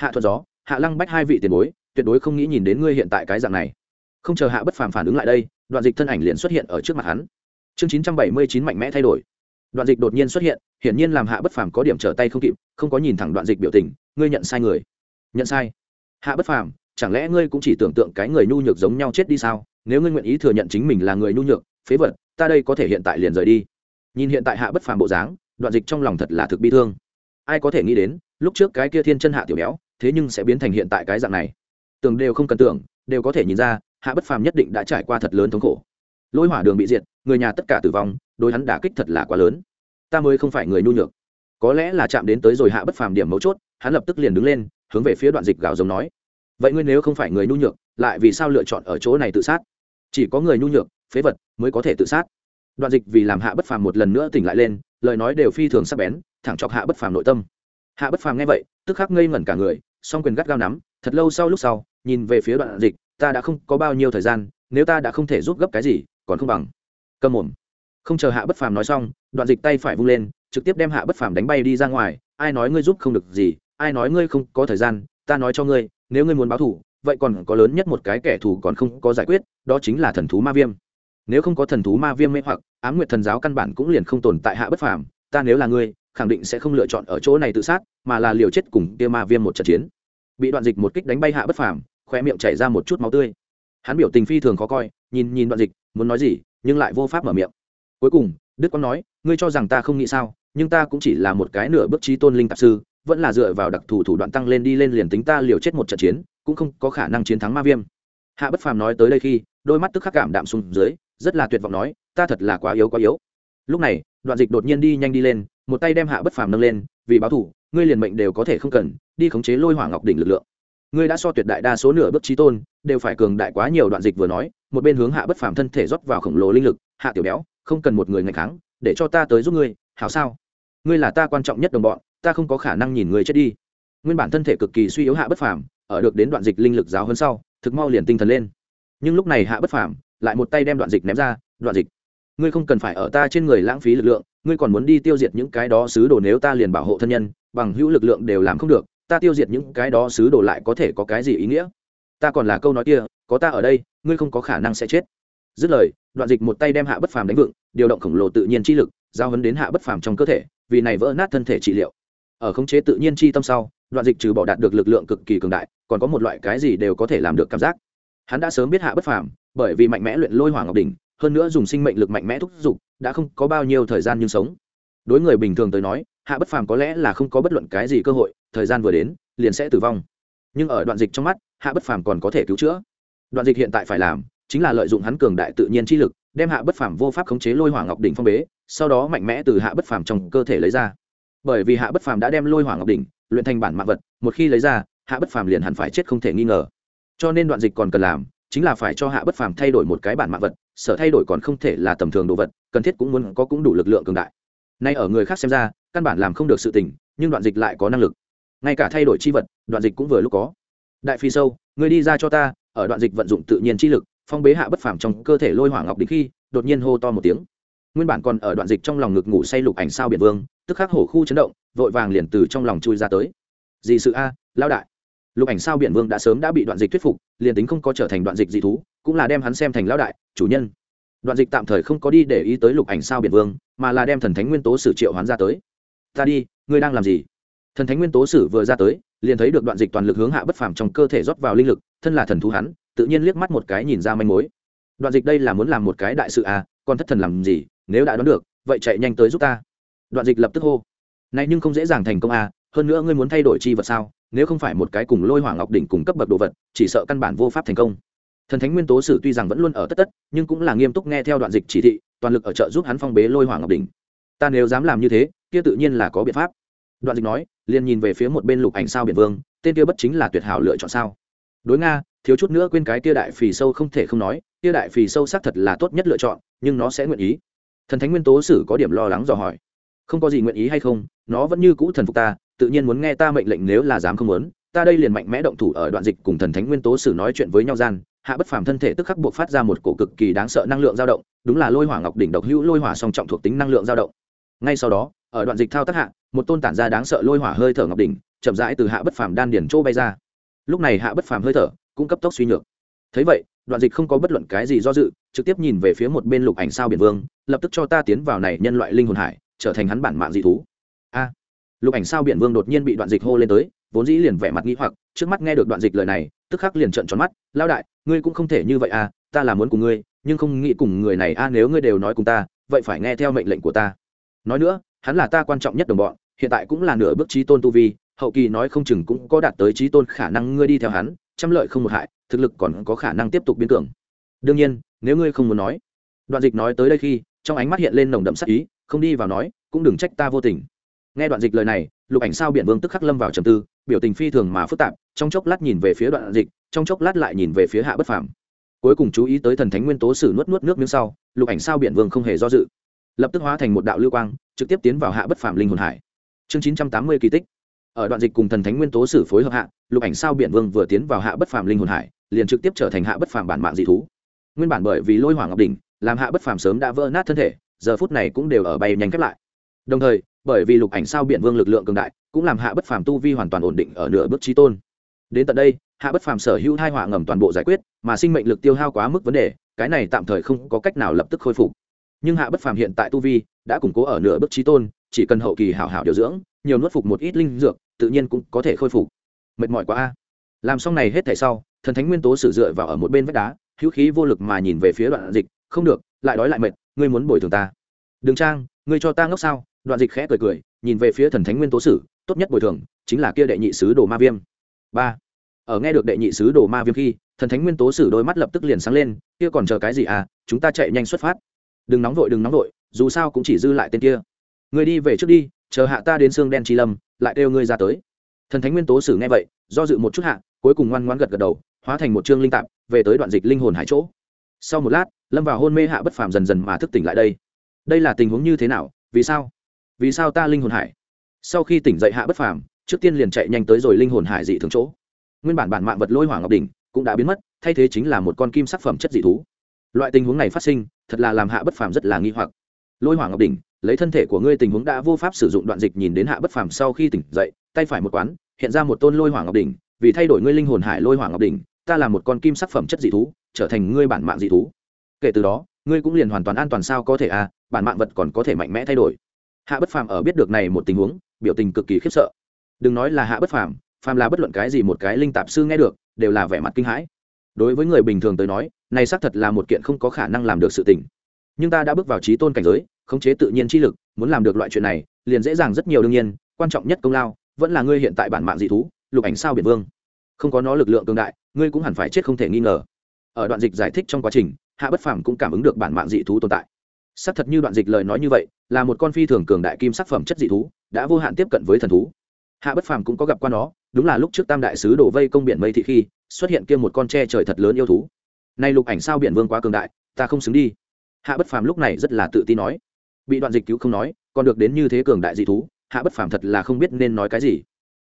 Hạ thuật gió, hạ lăng bách hai vị tiền bối, tuyệt đối không nghĩ nhìn đến ngươi hiện tại cái dạng này. Không chờ hạ bất phàm phản ứng lại đây, đoạn dịch thân ảnh liền xuất hiện ở trước mặt hắn. Chương chín trăm bảy mươi chín mạnh mẽ thay đổi. Đoạn dịch đột nhiên xuất hiện, hiển nhiên làm hạ bất phàm có điểm trở tay không kịp, không có nhìn thẳng đoạn dịch biểu tình, ngươi nhận sai người. Nhận sai? Hạ bất phàm, chẳng lẽ ngươi cũng chỉ tưởng tượng cái người nhu nhược giống nhau chết đi sao? Nếu ngươi nguyện ý thừa nhận chính mình là người nhu nhược, phế vật, ta đây có thể hiện tại liền rời đi. Nhìn hiện tại hạ bất phàm bộ dáng, đoạn dịch trong lòng thật là thực bi thương. Ai có thể nghĩ đến, lúc trước cái kia thiên chân hạ tiểu béo thế nhưng sẽ biến thành hiện tại cái dạng này. Tưởng đều không cần tưởng, đều có thể nhìn ra, hạ bất phàm nhất định đã trải qua thật lớn thống khổ. Lôi hỏa đường bị diệt, người nhà tất cả tử vong, đối hắn đả kích thật là quá lớn. Ta mới không phải người nhu nhược. Có lẽ là chạm đến tới rồi hạ bất phàm điểm mấu chốt, hắn lập tức liền đứng lên, hướng về phía đoạn dịch gào giống nói. Vậy ngươi nếu không phải người nhu nhược, lại vì sao lựa chọn ở chỗ này tự sát? Chỉ có người nhu nhược, phế vật mới có thể tự sát. Đoạn dịch vì làm hạ bất phàm một lần nữa tỉnh lại lên, lời nói đều phi thường sắc bén, thẳng chọc hạ bất phàm nội tâm. Hạ bất phàm nghe vậy, tức khắc ngây ngẩn cả người song quyền gắt gao nắm, thật lâu sau lúc sau, nhìn về phía đoạn dịch, ta đã không có bao nhiêu thời gian, nếu ta đã không thể giúp gấp cái gì, còn không bằng. Cầm mồm. Không chờ hạ bất phàm nói xong, đoạn dịch tay phải vung lên, trực tiếp đem hạ bất phàm đánh bay đi ra ngoài, ai nói ngươi giúp không được gì, ai nói ngươi không có thời gian, ta nói cho ngươi, nếu ngươi muốn báo thù, vậy còn có lớn nhất một cái kẻ thù còn không có giải quyết, đó chính là thần thú ma viêm. Nếu không có thần thú ma viêm mê hoặc, ám nguyệt thần giáo căn bản cũng liền không tồn tại hạ bất phàm, ta nếu là ngươi khẳng định sẽ không lựa chọn ở chỗ này tự sát, mà là liều chết cùng kia ma viêm một trận chiến. Bị đoạn dịch một kích đánh bay hạ bất phàm khoe miệng chảy ra một chút máu tươi. Hắn biểu tình phi thường khó coi, nhìn nhìn đoạn dịch, muốn nói gì, nhưng lại vô pháp mở miệng. Cuối cùng, đức quang nói, ngươi cho rằng ta không nghĩ sao, nhưng ta cũng chỉ là một cái nửa bước trí tôn linh tạp sư, vẫn là dựa vào đặc thù thủ đoạn tăng lên đi lên liền tính ta liều chết một trận chiến, cũng không có khả năng chiến thắng ma viêm. Hạ bất phàm nói tới đây khi, đôi mắt tức khắc cảm đạm xuống dưới, rất là tuyệt vọng nói, ta thật là quá yếu quá yếu. Lúc này, đoạn dịch đột nhiên đi nhanh đi lên một tay đem hạ bất phàm nâng lên, vì báo thủ, ngươi liền mệnh đều có thể không cần, đi khống chế lôi hỏa ngọc đỉnh lực lượng. Ngươi đã so tuyệt đại đa số nửa bước trí tôn, đều phải cường đại quá nhiều đoạn dịch vừa nói, một bên hướng hạ bất phàm thân thể rót vào khổng lồ linh lực, hạ tiểu béo, không cần một người ngày kháng, để cho ta tới giúp ngươi, hảo sao? Ngươi là ta quan trọng nhất đồng bọn, ta không có khả năng nhìn ngươi chết đi. Nguyên bản thân thể cực kỳ suy yếu hạ bất phàm, ở được đến đoạn dịch linh lực giáo hơn sau, thực mau liền tinh thần lên. Nhưng lúc này hạ bất phàm lại một tay đem đoạn dịch ném ra, đoạn dịch, ngươi không cần phải ở ta trên người lãng phí lực lượng ngươi còn muốn đi tiêu diệt những cái đó sứ đồ nếu ta liền bảo hộ thân nhân, bằng hữu lực lượng đều làm không được, ta tiêu diệt những cái đó sứ đồ lại có thể có cái gì ý nghĩa? Ta còn là câu nói kia, có ta ở đây, ngươi không có khả năng sẽ chết. Dứt lời, đoạn dịch một tay đem hạ bất phàm đánh vựng điều động khổng lồ tự nhiên chi lực, giao hấn đến hạ bất phàm trong cơ thể, vì này vỡ nát thân thể trị liệu. Ở khống chế tự nhiên chi tâm sau, đoạn dịch trừ bỏ đạt được lực lượng cực kỳ cường đại, còn có một loại cái gì đều có thể làm được cảm giác. Hắn đã sớm biết hạ bất phàm, bởi vì mạnh mẽ luyện lôi hoàng ngọc đỉnh, hơn nữa dùng sinh mệnh lực mạnh mẽ thúc giục đã không có bao nhiêu thời gian nhưng sống. Đối người bình thường tới nói, hạ bất phàm có lẽ là không có bất luận cái gì cơ hội, thời gian vừa đến, liền sẽ tử vong. Nhưng ở đoạn dịch trong mắt, hạ bất phàm còn có thể cứu chữa. Đoạn dịch hiện tại phải làm, chính là lợi dụng hắn cường đại tự nhiên chi lực, đem hạ bất phàm vô pháp khống chế lôi hỏa ngọc đỉnh phong bế, sau đó mạnh mẽ từ hạ bất phàm trong cơ thể lấy ra. Bởi vì hạ bất phàm đã đem lôi hỏa ngọc đỉnh, luyện thành bản mạng vật, một khi lấy ra, hạ bất phàm liền hẳn phải chết không thể nghi ngờ. Cho nên đoạn dịch còn cần làm chính là phải cho hạ bất phàm thay đổi một cái bản mạng vật, sở thay đổi còn không thể là tầm thường đồ vật, cần thiết cũng muốn có cũng đủ lực lượng cường đại. Nay ở người khác xem ra, căn bản làm không được sự tình, nhưng đoạn dịch lại có năng lực. Ngay cả thay đổi chi vật, đoạn dịch cũng vừa lúc có. Đại phi sâu người đi ra cho ta, ở đoạn dịch vận dụng tự nhiên chi lực, phong bế hạ bất phàm trong cơ thể lôi hỏa ngọc đỉnh khi, đột nhiên hô to một tiếng. Nguyên bản còn ở đoạn dịch trong lòng ngực ngủ say lục ảnh sao biển vương, tức khắc hổ khu chấn động, vội vàng liền từ trong lòng chui ra tới. Dị sự a lao đại? Lục ảnh sao biển vương đã sớm đã bị đoạn dịch thuyết phục, liền tính không có trở thành đoạn dịch dị thú, cũng là đem hắn xem thành lão đại, chủ nhân. Đoạn dịch tạm thời không có đi để ý tới lục ảnh sao biển vương, mà là đem thần thánh nguyên tố sử triệu hoán ra tới. Ta đi, ngươi đang làm gì? Thần thánh nguyên tố sử vừa ra tới, liền thấy được đoạn dịch toàn lực hướng hạ bất phàm trong cơ thể rót vào linh lực, thân là thần thú hắn, tự nhiên liếc mắt một cái nhìn ra manh mối. Đoạn dịch đây là muốn làm một cái đại sự à còn thất thần làm gì, nếu đã đoán được, vậy chạy nhanh tới giúp ta. Đoạn dịch lập tức hô. Này nhưng không dễ dàng thành công à hơn nữa ngươi muốn thay đổi chi vật sao? Nếu không phải một cái cùng lôi hỏa ngọc đỉnh cùng cấp bậc đồ vật, chỉ sợ căn bản vô pháp thành công. Thần thánh nguyên tố sử tuy rằng vẫn luôn ở tất tất, nhưng cũng là nghiêm túc nghe theo đoạn dịch chỉ thị, toàn lực ở trợ giúp hắn phong bế lôi hỏa ngọc đỉnh. Ta nếu dám làm như thế, kia tự nhiên là có biện pháp. Đoạn dịch nói, liền nhìn về phía một bên lục ảnh sao biển vương, tên kia bất chính là tuyệt hảo lựa chọn sao? Đối nga, thiếu chút nữa quên cái kia đại phì sâu không thể không nói, kia đại phì sâu xác thật là tốt nhất lựa chọn, nhưng nó sẽ nguyện ý. Thần thánh nguyên tố sử có điểm lo lắng dò hỏi, không có gì nguyện ý hay không, nó vẫn như cũ thần phục ta tự nhiên muốn nghe ta mệnh lệnh nếu là dám không muốn, ta đây liền mạnh mẽ động thủ ở đoạn dịch cùng thần thánh nguyên tố sử nói chuyện với nhau gian, hạ bất phàm thân thể tức khắc buộc phát ra một cổ cực kỳ đáng sợ năng lượng dao động, đúng là lôi hỏa ngọc đỉnh độc hữu lôi hỏa song trọng thuộc tính năng lượng dao động. Ngay sau đó, ở đoạn dịch thao tác hạ, một tôn tản ra đáng sợ lôi hỏa hơi thở ngọc đỉnh, chậm rãi từ hạ bất phàm đan điển chỗ bay ra. Lúc này hạ bất phàm hơi thở cũng cấp tốc suy nhược. Thấy vậy, đoạn dịch không có bất luận cái gì do dự, trực tiếp nhìn về phía một bên lục ảnh sao biển vương, lập tức cho ta tiến vào này nhân loại linh hồn hải, trở thành hắn bản mạng dị thú lục ảnh sao biển vương đột nhiên bị đoạn dịch hô lên tới, vốn dĩ liền vẻ mặt nghĩ hoặc, trước mắt nghe được đoạn dịch lời này, tức khắc liền trợn tròn mắt lao đại, ngươi cũng không thể như vậy à ta là muốn cùng ngươi, nhưng không nghĩ cùng người này a nếu ngươi đều nói cùng ta, vậy phải nghe theo mệnh lệnh của ta nói nữa, hắn là ta quan trọng nhất đồng bọn, hiện tại cũng là nửa bước trí tôn tu vi, hậu kỳ nói không chừng cũng có đạt tới trí tôn khả năng ngươi đi theo hắn, trăm lợi không một hại, thực lực còn có khả năng tiếp tục biến tưởng. đương nhiên, nếu ngươi không muốn nói, đoạn dịch nói tới đây khi, trong ánh mắt hiện lên nồng đậm sắc ý, không đi vào nói, cũng đừng trách ta vô tình nghe đoạn dịch lời này, lục ảnh sao biển vương tức khắc lâm vào trầm tư, biểu tình phi thường mà phức tạp, trong chốc lát nhìn về phía đoạn dịch, trong chốc lát lại nhìn về phía hạ bất phàm. Cuối cùng chú ý tới thần thánh nguyên tố sử nuốt nuốt nước miếng sau, lục ảnh sao biển vương không hề do dự. Lập tức hóa thành một đạo lưu quang, trực tiếp tiến vào hạ bất phàm linh hồn hải. Chương chín trăm tám mươi kỳ tích. Ở đoạn dịch cùng thần thánh nguyên tố sử phối hợp hạ, lục ảnh sao biển vương vừa tiến vào hạ bất phàm linh hồn hải, liền trực tiếp trở thành hạ bất phàm bản mạng dị thú. Nguyên bản bởi vì lôi hoàng ngọc đỉnh, làm hạ bất phàm sớm đã vỡ nát thân thể, giờ phút này cũng đều ở bay nhanh khép lại đồng thời, bởi vì lục ảnh sao biện vương lực lượng cường đại, cũng làm hạ bất phàm tu vi hoàn toàn ổn định ở nửa bước trí tôn. Đến tận đây, hạ bất phàm sở hữu hai họa ngầm toàn bộ giải quyết, mà sinh mệnh lực tiêu hao quá mức vấn đề, cái này tạm thời không có cách nào lập tức khôi phục. Nhưng hạ bất phàm hiện tại tu vi đã củng cố ở nửa bước trí tôn, chỉ cần hậu kỳ hảo hảo điều dưỡng, nhiều nuốt phục một ít linh dược, tự nhiên cũng có thể khôi phục. Mệt mỏi quá a. Làm xong này hết thảy sau, thần thánh nguyên tố sử dựa vào ở một bên vách đá, hữu khí vô lực mà nhìn về phía đoạn dịch, không được, lại đói lại mệt, ngươi muốn bồi thường ta. Đường trang, ngươi cho ta ngốc sao? Đoạn dịch khẽ cười cười, nhìn về phía thần thánh nguyên tố sử, tốt nhất bồi thường chính là kia đệ nhị sứ đồ ma viêm. Ba. Ở nghe được đệ nhị sứ đồ ma viêm khi, thần thánh nguyên tố sử đôi mắt lập tức liền sáng lên, kia còn chờ cái gì à chúng ta chạy nhanh xuất phát. Đừng nóng vội, đừng nóng vội, dù sao cũng chỉ dư lại tên kia. Người đi về trước đi, chờ hạ ta đến xương đen chi lâm, lại kêu ngươi ra tới. Thần thánh nguyên tố sử nghe vậy, do dự một chút hạ, cuối cùng ngoan ngoan gật gật đầu, hóa thành một chương linh tạp, về tới đoạn dịch linh hồn hải chỗ. Sau một lát, lâm vào hôn mê hạ bất phàm dần dần mà thức tỉnh lại đây. Đây là tình huống như thế nào, vì sao? Vì sao ta linh hồn hải? Sau khi tỉnh dậy hạ bất phàm, trước tiên liền chạy nhanh tới rồi linh hồn hải dị thường chỗ. Nguyên bản bản mạng vật lôi hỏa ngọc đỉnh cũng đã biến mất, thay thế chính là một con kim sắc phẩm chất dị thú. Loại tình huống này phát sinh, thật là làm hạ bất phàm rất là nghi hoặc. Lôi hỏa ngọc đỉnh, lấy thân thể của ngươi tình huống đã vô pháp sử dụng đoạn dịch nhìn đến hạ bất phàm sau khi tỉnh dậy, tay phải một quán, hiện ra một tôn lôi hỏa ngọc đỉnh, vì thay đổi ngươi linh hồn hải lôi hỏa ngọc đỉnh, ta là một con kim sắc phẩm chất dị thú, trở thành ngươi bản mạng dị thú. Kể từ đó, ngươi cũng liền hoàn toàn an toàn sao có thể à bản mạng vật còn có thể mạnh mẽ thay đổi hạ bất phàm ở biết được này một tình huống, biểu tình cực kỳ khiếp sợ. Đừng nói là hạ bất phàm phàm là bất luận cái gì một cái linh tạp sư nghe được, đều là vẻ mặt kinh hãi. Đối với người bình thường tới nói, này xác thật là một kiện không có khả năng làm được sự tình. Nhưng ta đã bước vào trí tôn cảnh giới, khống chế tự nhiên chi lực, muốn làm được loại chuyện này, liền dễ dàng rất nhiều đương nhiên, quan trọng nhất công lao, vẫn là ngươi hiện tại bản mạng dị thú, lục ảnh sao biển vương. Không có nó lực lượng cường đại, ngươi cũng hẳn phải chết không thể nghi ngờ. Ở đoạn dịch giải thích trong quá trình, hạ bất phàm cũng cảm ứng được bản mạng dị thú tồn tại xác thật như đoạn dịch lời nói như vậy, là một con phi thường cường đại kim sắc phẩm chất dị thú, đã vô hạn tiếp cận với thần thú. Hạ bất phàm cũng có gặp qua nó, đúng là lúc trước tam đại sứ đổ vây công biển mây thị khi, xuất hiện kia một con tre trời thật lớn yêu thú. Nay lục ảnh sao biển vương quá cường đại, ta không xứng đi. Hạ bất phàm lúc này rất là tự tin nói. Bị đoạn dịch cứu không nói, còn được đến như thế cường đại dị thú, hạ bất phàm thật là không biết nên nói cái gì.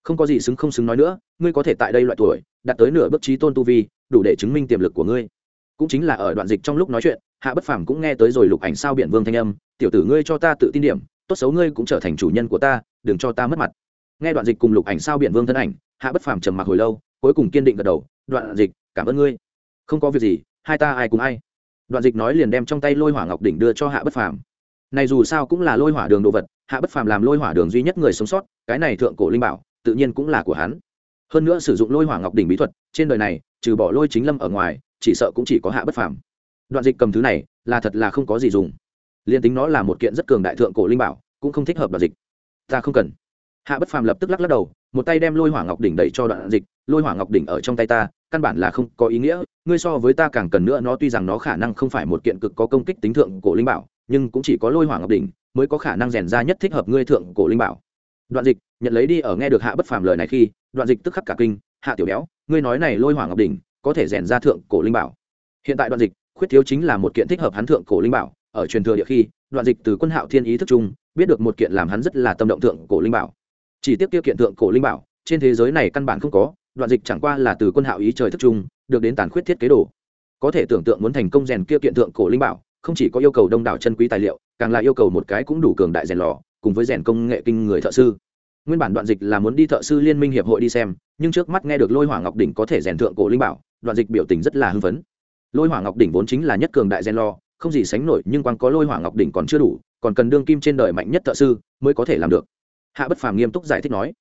Không có gì xứng không xứng nói nữa, ngươi có thể tại đây loại tuổi, đạt tới nửa bước trí tôn tu vi, đủ để chứng minh tiềm lực của ngươi cũng chính là ở đoạn dịch trong lúc nói chuyện, hạ bất phàm cũng nghe tới rồi lục ảnh sao biển vương thanh âm, tiểu tử ngươi cho ta tự tin điểm, tốt xấu ngươi cũng trở thành chủ nhân của ta, đừng cho ta mất mặt. Nghe đoạn dịch cùng lục ảnh sao biển vương thân ảnh, hạ bất phàm trầm mặc hồi lâu, cuối cùng kiên định gật đầu, đoạn dịch, cảm ơn ngươi. Không có việc gì, hai ta ai cùng ai. Đoạn dịch nói liền đem trong tay lôi hỏa ngọc đỉnh đưa cho hạ bất phàm. Này dù sao cũng là lôi hỏa đường đồ vật, hạ bất phàm làm lôi hỏa đường duy nhất người sống sót, cái này thượng cổ linh bảo, tự nhiên cũng là của hắn. Hơn nữa sử dụng lôi hỏa ngọc đỉnh bí thuật, trên đời này, trừ bỏ lôi chính lâm ở ngoài chỉ sợ cũng chỉ có hạ bất phàm. Đoạn dịch cầm thứ này, là thật là không có gì dùng. Liền tính nó là một kiện rất cường đại thượng cổ linh bảo, cũng không thích hợp đoạn dịch. Ta không cần. Hạ bất phàm lập tức lắc lắc đầu, một tay đem lôi hỏa ngọc đỉnh đẩy cho đoạn dịch. Lôi hỏa ngọc đỉnh ở trong tay ta, căn bản là không có ý nghĩa. Ngươi so với ta càng cần nữa, nó tuy rằng nó khả năng không phải một kiện cực có công kích tính thượng cổ linh bảo, nhưng cũng chỉ có lôi hỏa ngọc đỉnh mới có khả năng rèn ra nhất thích hợp ngươi thượng cổ linh bảo. Đoạn dịch, nhận lấy đi ở nghe được hạ bất phàm lời này khi, đoạn dịch tức khắc cả kinh. Hạ tiểu béo, ngươi nói này lôi hỏa ngọc đỉnh có thể rèn ra thượng cổ linh bảo. Hiện tại đoạn dịch, khuyết thiếu chính là một kiện thích hợp hắn thượng cổ linh bảo. Ở truyền thừa địa khi, đoạn dịch từ quân hạo thiên ý thức chung, biết được một kiện làm hắn rất là tâm động thượng cổ linh bảo. Chỉ tiếp tiêu kiện thượng cổ linh bảo, trên thế giới này căn bản không có, đoạn dịch chẳng qua là từ quân hạo ý trời thức chung, được đến tàn khuyết thiết kế đồ. Có thể tưởng tượng muốn thành công rèn kia kiện thượng cổ linh bảo, không chỉ có yêu cầu đông đảo chân quý tài liệu, càng là yêu cầu một cái cũng đủ cường đại rèn lò, cùng với rèn công nghệ kinh người thợ sư. Nguyên bản đoạn dịch là muốn đi thợ sư liên minh hiệp hội đi xem, nhưng trước mắt nghe được lôi hỏa ngọc đỉnh có thể rèn thượng cổ linh bảo đoạn dịch biểu tình rất là hưng phấn. Lôi hỏa ngọc đỉnh vốn chính là nhất cường đại gen lo, không gì sánh nổi nhưng quang có lôi hỏa ngọc đỉnh còn chưa đủ còn cần đương kim trên đời mạnh nhất thợ sư mới có thể làm được. Hạ bất phàm nghiêm túc giải thích nói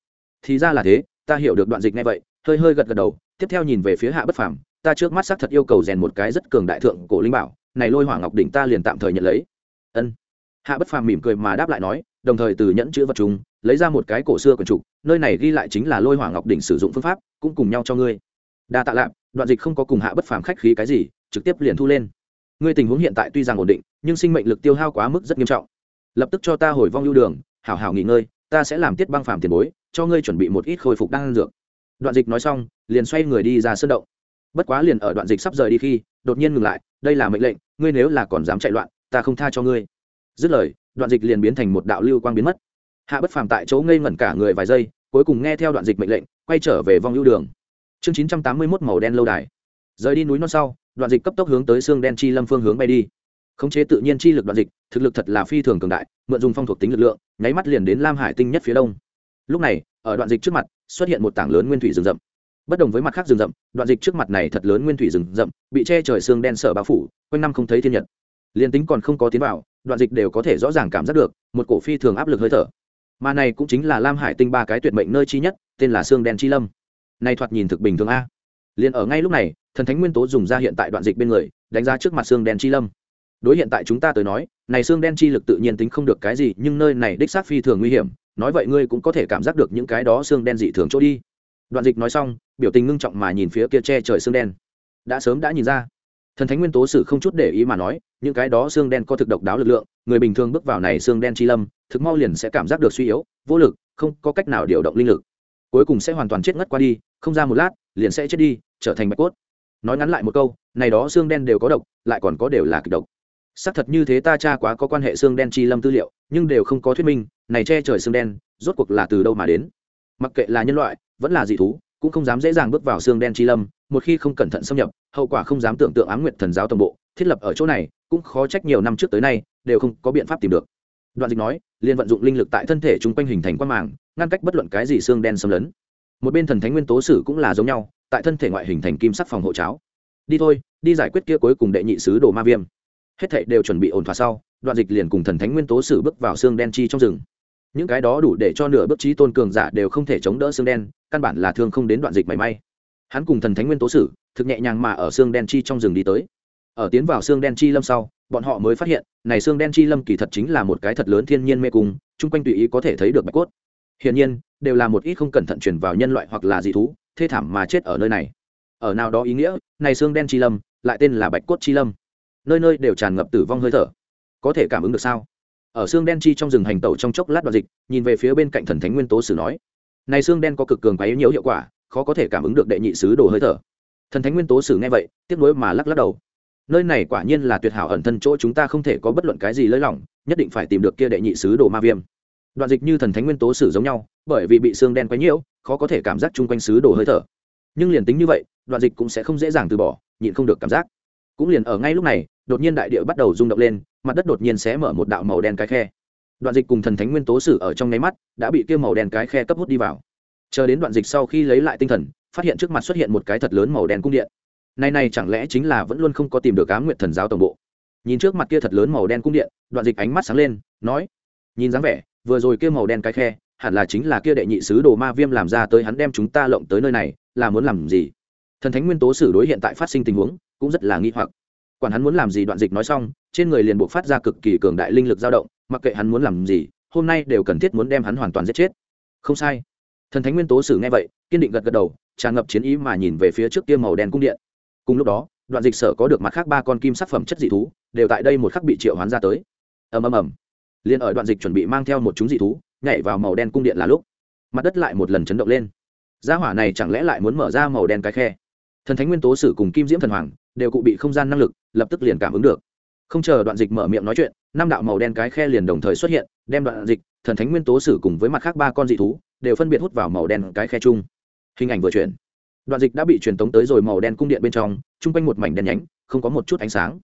thì ra là thế ta hiểu được đoạn dịch ngay vậy hơi hơi gật gật đầu tiếp theo nhìn về phía hạ bất phàm ta trước mắt xác thật yêu cầu rèn một cái rất cường đại thượng cổ linh bảo này lôi hỏa ngọc đỉnh ta liền tạm thời nhận lấy. Ân. Hạ bất phàm mỉm cười mà đáp lại nói đồng thời từ nhẫn chữ vật chúng lấy ra một cái cổ xưa quần trục nơi này ghi lại chính là lôi hỏa ngọc đỉnh sử dụng phương pháp cũng cùng nhau cho ngươi. Đa tạ lạm đoạn dịch không có cùng hạ bất phàm khách khí cái gì, trực tiếp liền thu lên. Ngươi tình huống hiện tại tuy rằng ổn định, nhưng sinh mệnh lực tiêu hao quá mức rất nghiêm trọng. Lập tức cho ta hồi vong lưu đường, hảo hảo nghỉ ngơi, ta sẽ làm tiết băng phàm tiền bối, cho ngươi chuẩn bị một ít khôi phục đan dược. Đoạn dịch nói xong, liền xoay người đi ra sân động. Bất quá liền ở đoạn dịch sắp rời đi khi, đột nhiên ngừng lại, đây là mệnh lệnh, ngươi nếu là còn dám chạy loạn, ta không tha cho ngươi. Dứt lời, đoạn dịch liền biến thành một đạo lưu quang biến mất. Hạ bất phàm tại chỗ ngây ngẩn cả người vài giây, cuối cùng nghe theo đoạn dịch mệnh lệnh, quay trở về vong lưu đường chương chín trăm tám mươi mốt màu đen lâu đài. Rời đi núi non sau, đoạn dịch cấp tốc hướng tới xương đen chi lâm phương hướng bay đi. Khống chế tự nhiên chi lực đoạn dịch, thực lực thật là phi thường cường đại, mượn dùng phong thuộc tính lực lượng, nháy mắt liền đến lam hải tinh nhất phía đông. Lúc này, ở đoạn dịch trước mặt, xuất hiện một tảng lớn nguyên thủy rừng rậm. Bất đồng với mặt khác rừng rậm, đoạn dịch trước mặt này thật lớn nguyên thủy rừng rậm, bị che trời xương đen sở bao phủ, quanh năm không thấy thiên nhật. Liền tính còn không có tiến vào, đoạn dịch đều có thể rõ ràng cảm giác được, một cổ phi thường áp lực hơi thở. Mà này cũng chính là lam hải tinh ba cái tuyệt mệnh nơi chi nhất, tên là xương đen chi lâm này thoạt nhìn thực bình thường a. Liền ở ngay lúc này, thần thánh nguyên tố dùng ra hiện tại đoạn dịch bên người, đánh giá trước mặt xương đen chi lâm. Đối hiện tại chúng ta tới nói, này xương đen chi lực tự nhiên tính không được cái gì, nhưng nơi này đích xác phi thường nguy hiểm, nói vậy ngươi cũng có thể cảm giác được những cái đó xương đen dị thường chỗ đi. Đoạn dịch nói xong, biểu tình ngưng trọng mà nhìn phía kia che trời xương đen. Đã sớm đã nhìn ra. Thần thánh nguyên tố sử không chút để ý mà nói, những cái đó xương đen có thực độc đáo lực lượng, người bình thường bước vào này xương đen chi lâm, thực mau liền sẽ cảm giác được suy yếu, vô lực, không có cách nào điều động linh lực. Cuối cùng sẽ hoàn toàn chết ngất qua đi không ra một lát, liền sẽ chết đi, trở thành bạch cốt. Nói ngắn lại một câu, này đó xương đen đều có độc, lại còn có đều là kịch độc. Xác thật như thế ta cha quá có quan hệ xương đen chi lâm tư liệu, nhưng đều không có thuyết minh, này che trời xương đen, rốt cuộc là từ đâu mà đến. Mặc kệ là nhân loại, vẫn là dị thú, cũng không dám dễ dàng bước vào xương đen chi lâm, một khi không cẩn thận xâm nhập, hậu quả không dám tưởng tượng ám nguyện thần giáo toàn bộ, thiết lập ở chỗ này, cũng khó trách nhiều năm trước tới nay, đều không có biện pháp tìm được. Đoạn dịch nói, liền vận dụng linh lực tại thân thể chúng quanh hình thành quan màng, ngăn cách bất luận cái gì xương đen xâm lấn một bên thần thánh nguyên tố sử cũng là giống nhau, tại thân thể ngoại hình thành kim sắc phòng hộ cháo. Đi thôi, đi giải quyết kia cuối cùng đệ nhị sứ đồ ma viêm. Hết thảy đều chuẩn bị ổn thỏa sau, đoạn dịch liền cùng thần thánh nguyên tố sử bước vào xương đen chi trong rừng. Những cái đó đủ để cho nửa bước trí tôn cường giả đều không thể chống đỡ xương đen, căn bản là thương không đến đoạn dịch mảy may. Hắn cùng thần thánh nguyên tố sử, thực nhẹ nhàng mà ở xương đen chi trong rừng đi tới. Ở tiến vào xương đen chi lâm sau, bọn họ mới phát hiện, này xương đen chi lâm kỳ thật chính là một cái thật lớn thiên nhiên mê cung, chung quanh tùy ý có thể thấy được bạch cốt hiển nhiên, đều là một ít không cẩn thận chuyển vào nhân loại hoặc là dị thú, thê thảm mà chết ở nơi này. Ở nào đó ý nghĩa, này xương đen chi lâm, lại tên là bạch cốt chi lâm. Nơi nơi đều tràn ngập tử vong hơi thở. Có thể cảm ứng được sao? Ở xương đen chi trong rừng hành tẩu trong chốc lát đoạn dịch, nhìn về phía bên cạnh thần thánh nguyên tố sử nói. Này xương đen có cực cường quấy nhiều hiệu quả, khó có thể cảm ứng được đệ nhị sứ đồ hơi thở. Thần thánh nguyên tố sử nghe vậy, tiếc nuối mà lắc lắc đầu. Nơi này quả nhiên là tuyệt hảo ẩn thân chỗ chúng ta không thể có bất luận cái gì lơi lỏng, nhất định phải tìm được kia đệ nhị sứ đồ ma viêm đoạn dịch như thần thánh nguyên tố sử giống nhau, bởi vì bị xương đen quấy nhiễu, khó có thể cảm giác chung quanh sứ đồ hơi thở. Nhưng liền tính như vậy, đoạn dịch cũng sẽ không dễ dàng từ bỏ, nhịn không được cảm giác. Cũng liền ở ngay lúc này, đột nhiên đại địa bắt đầu rung động lên, mặt đất đột nhiên sẽ mở một đạo màu đen cái khe. Đoạn dịch cùng thần thánh nguyên tố sử ở trong nháy mắt, đã bị kia màu đen cái khe cấp hút đi vào. Chờ đến đoạn dịch sau khi lấy lại tinh thần, phát hiện trước mặt xuất hiện một cái thật lớn màu đen cung điện. Này này chẳng lẽ chính là vẫn luôn không có tìm được cá nguyện thần giáo tổng bộ? Nhìn trước mặt kia thật lớn màu đen cung điện, đoạn dịch ánh mắt sáng lên, nói, nhìn dáng vẻ vừa rồi kia màu đen cái khe, hẳn là chính là kia đệ nhị sứ đồ ma viêm làm ra tới hắn đem chúng ta lộng tới nơi này, là muốn làm gì? Thần thánh nguyên tố xử đối hiện tại phát sinh tình huống, cũng rất là nghi hoặc. Quản hắn muốn làm gì đoạn dịch nói xong, trên người liền buộc phát ra cực kỳ cường đại linh lực dao động, mặc kệ hắn muốn làm gì, hôm nay đều cần thiết muốn đem hắn hoàn toàn giết chết. Không sai. Thần thánh nguyên tố sử nghe vậy, kiên định gật gật đầu, tràn ngập chiến ý mà nhìn về phía trước kia màu đen cung điện. Cùng lúc đó, đoạn dịch sở có được mặt khác ba con kim sắc phẩm chất dị thú, đều tại đây một khắc bị triệu hoán ra tới. Ầm ầm ầm liền ở đoạn dịch chuẩn bị mang theo một chúng dị thú, nhảy vào màu đen cung điện là lúc. Mặt đất lại một lần chấn động lên. Gia hỏa này chẳng lẽ lại muốn mở ra màu đen cái khe? Thần thánh nguyên tố sử cùng kim diễm thần hoàng đều cụ bị không gian năng lực, lập tức liền cảm ứng được. Không chờ đoạn dịch mở miệng nói chuyện, năm đạo màu đen cái khe liền đồng thời xuất hiện, đem đoạn dịch, thần thánh nguyên tố sử cùng với mặt khác ba con dị thú đều phân biệt hút vào màu đen cái khe chung. Hình ảnh vừa chuyển, đoạn dịch đã bị truyền tống tới rồi màu đen cung điện bên trong, chung quanh một mảnh đen nhánh, không có một chút ánh sáng.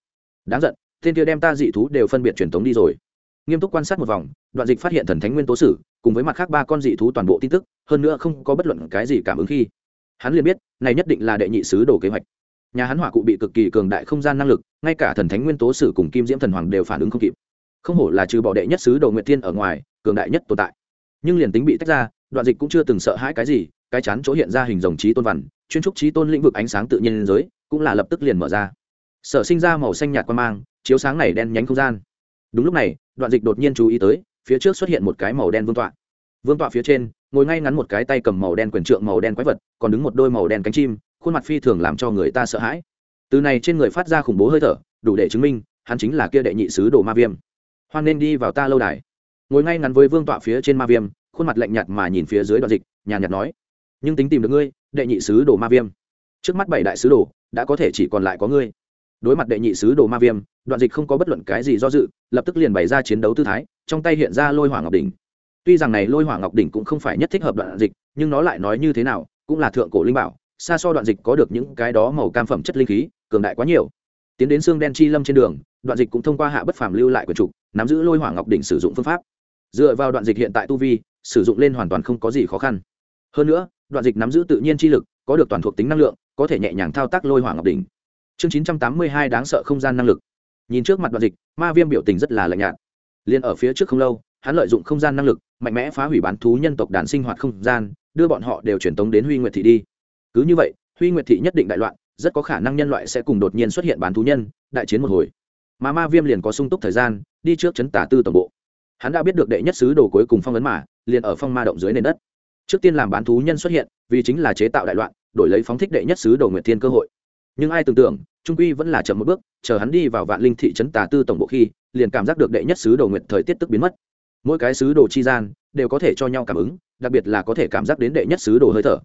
Đáng giận, tên kia đem ta dị thú đều phân biệt truyền tống đi rồi nghiêm túc quan sát một vòng, đoạn dịch phát hiện thần thánh nguyên tố sử, cùng với mặt khác ba con dị thú toàn bộ tin tức, hơn nữa không có bất luận cái gì cảm ứng khi. Hắn liền biết, này nhất định là đệ nhị sứ đồ kế hoạch. Nhà hắn hỏa cụ bị cực kỳ cường đại không gian năng lực, ngay cả thần thánh nguyên tố sử cùng kim diễm thần hoàng đều phản ứng không kịp. Không hổ là trừ bỏ đệ nhất sứ đồ nguyệt tiên ở ngoài, cường đại nhất tồn tại. Nhưng liền tính bị tách ra, đoạn dịch cũng chưa từng sợ hãi cái gì, cái chán chỗ hiện ra hình dòng trí tôn văn, chuyên trúc trí tôn lĩnh vực ánh sáng tự nhiên giới, cũng là lập tức liền mở ra. Sở sinh ra màu xanh nhạt quan mang, chiếu sáng này đen nhánh không gian đúng lúc này, đoạn dịch đột nhiên chú ý tới, phía trước xuất hiện một cái màu đen vương tọa. Vương tọa phía trên, ngồi ngay ngắn một cái tay cầm màu đen quyền trượng màu đen quái vật, còn đứng một đôi màu đen cánh chim, khuôn mặt phi thường làm cho người ta sợ hãi. Từ này trên người phát ra khủng bố hơi thở, đủ để chứng minh, hắn chính là kia đệ nhị sứ đồ ma viêm. Hoan nên đi vào ta lâu đài. Ngồi ngay ngắn với vương tọa phía trên ma viêm, khuôn mặt lạnh nhạt mà nhìn phía dưới đoạn dịch, nhàn nhạt nói, nhưng tính tìm được ngươi, đệ nhị sứ đồ ma viêm. Trước mắt bảy đại sứ đồ, đã có thể chỉ còn lại có ngươi đối mặt đệ nhị sứ đồ ma viêm, đoạn dịch không có bất luận cái gì do dự, lập tức liền bày ra chiến đấu tư thái, trong tay hiện ra lôi hỏa ngọc đỉnh. Tuy rằng này lôi hỏa ngọc đỉnh cũng không phải nhất thích hợp đoạn dịch, nhưng nó lại nói như thế nào, cũng là thượng cổ linh bảo, xa so đoạn dịch có được những cái đó màu cam phẩm chất linh khí, cường đại quá nhiều. Tiến đến xương đen chi lâm trên đường, đoạn dịch cũng thông qua hạ bất phàm lưu lại quyền trục nắm giữ lôi hỏa ngọc đỉnh sử dụng phương pháp. Dựa vào đoạn dịch hiện tại tu vi, sử dụng lên hoàn toàn không có gì khó khăn. Hơn nữa, đoạn dịch nắm giữ tự nhiên chi lực, có được toàn thuộc tính năng lượng, có thể nhẹ nhàng thao tác lôi hỏa ngọc đỉnh chương chín trăm tám mươi hai đáng sợ không gian năng lực. Nhìn trước mặt đoạn dịch, ma viêm biểu tình rất là lạnh nhạt. Liền ở phía trước không lâu, hắn lợi dụng không gian năng lực, mạnh mẽ phá hủy bán thú nhân tộc đàn sinh hoạt không gian, đưa bọn họ đều truyền tống đến huy nguyệt thị đi. Cứ như vậy, huy nguyệt thị nhất định đại loạn, rất có khả năng nhân loại sẽ cùng đột nhiên xuất hiện bán thú nhân, đại chiến một hồi. Mà ma viêm liền có sung túc thời gian, đi trước chấn tả tư tổng bộ. Hắn đã biết được đệ nhất sứ đồ cuối cùng phong ấn mà, liền ở phong ma động dưới nền đất. Trước tiên làm bán thú nhân xuất hiện, vì chính là chế tạo đại loạn, đổi lấy phóng thích đệ nhất sứ đồ nguyệt thiên cơ hội nhưng ai tưởng tượng trung quy vẫn là chậm một bước, chờ hắn đi vào vạn linh thị trấn tà tư tổng bộ khi, liền cảm giác được đệ nhất sứ đồ nguyệt thời tiết tức biến mất. Mỗi cái sứ đồ chi gian, đều có thể cho nhau cảm ứng, đặc biệt là có thể cảm giác đến đệ nhất sứ đồ hơi thở.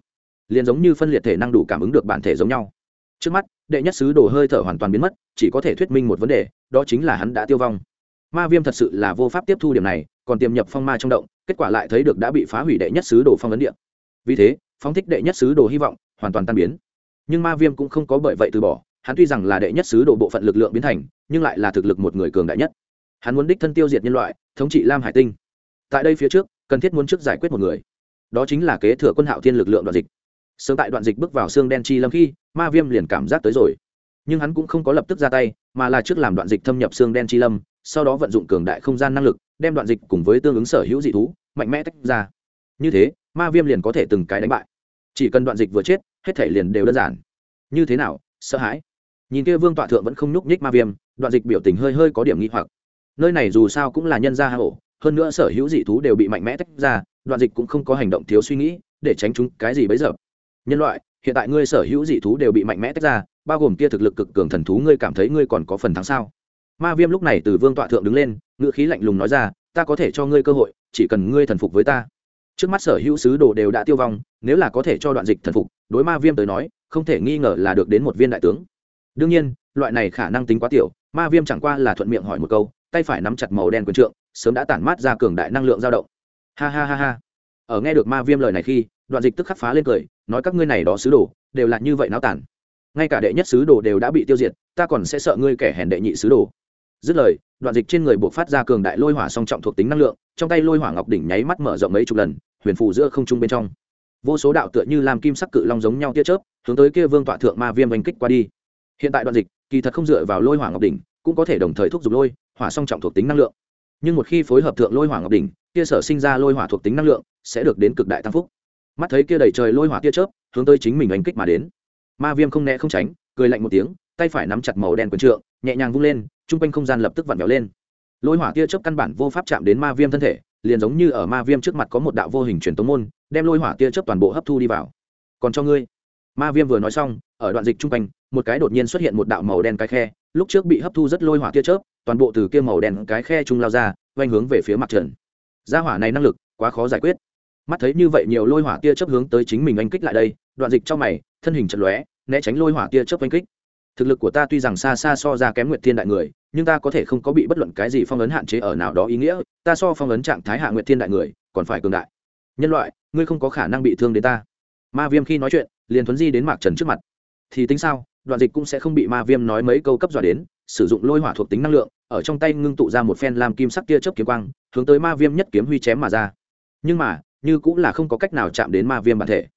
Liền giống như phân liệt thể năng đủ cảm ứng được bản thể giống nhau. Trước mắt, đệ nhất sứ đồ hơi thở hoàn toàn biến mất, chỉ có thể thuyết minh một vấn đề, đó chính là hắn đã tiêu vong. Ma viêm thật sự là vô pháp tiếp thu điểm này, còn tiềm nhập phong ma trong động, kết quả lại thấy được đã bị phá hủy đệ nhất sứ đồ phong ấn điện vì thế, phóng thích đệ nhất sứ đồ hy vọng hoàn toàn tan biến nhưng ma viêm cũng không có bởi vậy từ bỏ, hắn tuy rằng là đệ nhất sứ đồ bộ phận lực lượng biến thành, nhưng lại là thực lực một người cường đại nhất. Hắn muốn đích thân tiêu diệt nhân loại, thống trị lam hải tinh. Tại đây phía trước, cần thiết muốn trước giải quyết một người. Đó chính là kế thừa quân hạo thiên lực lượng đoạn dịch. Sớm tại đoạn dịch bước vào xương đen chi lâm khi, ma viêm liền cảm giác tới rồi. Nhưng hắn cũng không có lập tức ra tay, mà là trước làm đoạn dịch thâm nhập xương đen chi lâm, sau đó vận dụng cường đại không gian năng lực, đem đoạn dịch cùng với tương ứng sở hữu dị thú, mạnh mẽ tách ra. Như thế, ma viêm liền có thể từng cái đánh bại chỉ cần đoạn dịch vừa chết, hết thể liền đều đơn giản. Như thế nào, sợ hãi? Nhìn kia vương tọa thượng vẫn không nhúc nhích ma viêm, đoạn dịch biểu tình hơi hơi có điểm nghi hoặc. Nơi này dù sao cũng là nhân gia hạ hổ, hơn nữa sở hữu dị thú đều bị mạnh mẽ tách ra, đoạn dịch cũng không có hành động thiếu suy nghĩ, để tránh chúng cái gì bấy giờ. Nhân loại, hiện tại ngươi sở hữu dị thú đều bị mạnh mẽ tách ra, bao gồm kia thực lực cực cường thần thú, ngươi cảm thấy ngươi còn có phần thắng sao? Ma viêm lúc này từ vương tọa thượng đứng lên, ngữ khí lạnh lùng nói ra, ta có thể cho ngươi cơ hội, chỉ cần ngươi thần phục với ta trước mắt sở hữu sứ đồ đều đã tiêu vong, nếu là có thể cho đoạn dịch thần phục, đối ma viêm tới nói, không thể nghi ngờ là được đến một viên đại tướng. Đương nhiên, loại này khả năng tính quá tiểu, ma viêm chẳng qua là thuận miệng hỏi một câu, tay phải nắm chặt màu đen quần trượng, sớm đã tản mát ra cường đại năng lượng dao động. Ha ha ha ha. Ở nghe được ma viêm lời này khi, đoạn dịch tức khắc phá lên cười, nói các ngươi này đó sứ đồ, đều là như vậy náo tản. Ngay cả đệ nhất sứ đồ đều đã bị tiêu diệt, ta còn sẽ sợ ngươi kẻ hèn đệ nhị sứ đồ. Dứt lời, đoạn dịch trên người buộc phát ra cường đại lôi hỏa song trọng thuộc tính năng lượng, trong tay lôi hỏa ngọc đỉnh nháy mắt mở rộng mấy chục lần huyền phù giữa không trung bên trong. Vô số đạo tựa như làm kim sắc cự long giống nhau tia chớp, hướng tới kia vương tọa thượng ma viêm oanh kích qua đi. Hiện tại đoạn dịch, kỳ thật không dựa vào lôi hỏa ngọc đỉnh, cũng có thể đồng thời thúc giục lôi, hỏa song trọng thuộc tính năng lượng. Nhưng một khi phối hợp thượng lôi hỏa ngọc đỉnh, kia sở sinh ra lôi hỏa thuộc tính năng lượng, sẽ được đến cực đại tăng phúc. Mắt thấy kia đầy trời lôi hỏa tia chớp, hướng tới chính mình oanh kích mà đến. Ma viêm không né không tránh, cười lạnh một tiếng, tay phải nắm chặt màu đen quần trượng, nhẹ nhàng vung lên chung quanh không gian lập tức vặn vẹo lên. Lôi hỏa tia chớp căn bản vô pháp chạm đến ma viêm thân thể liền giống như ở ma viêm trước mặt có một đạo vô hình truyền tống môn, đem lôi hỏa tia chớp toàn bộ hấp thu đi vào. Còn cho ngươi. Ma viêm vừa nói xong, ở đoạn dịch trung quanh, một cái đột nhiên xuất hiện một đạo màu đen cái khe, lúc trước bị hấp thu rất lôi hỏa tia chớp, toàn bộ từ kia màu đen cái khe trung lao ra vanh hướng về phía mặt trần. Gia hỏa này năng lực quá khó giải quyết. Mắt thấy như vậy nhiều lôi hỏa tia chớp hướng tới chính mình anh kích lại đây, đoạn dịch trong mày, thân hình chật lóe, né tránh lôi hỏa tia chớp anh kích. Thực lực của ta tuy rằng xa xa so ra kém nguyệt thiên đại người nhưng ta có thể không có bị bất luận cái gì phong ấn hạn chế ở nào đó ý nghĩa, ta so phong ấn trạng thái hạ nguyệt thiên đại người, còn phải cường đại. Nhân loại, ngươi không có khả năng bị thương đến ta. Ma viêm khi nói chuyện, liền thuấn di đến mạc trần trước mặt. Thì tính sao, đoạn dịch cũng sẽ không bị ma viêm nói mấy câu cấp dọa đến, sử dụng lôi hỏa thuộc tính năng lượng, ở trong tay ngưng tụ ra một phen làm kim sắc tia chớp kiếm quang, hướng tới ma viêm nhất kiếm huy chém mà ra. Nhưng mà, như cũng là không có cách nào chạm đến ma viêm bản thể.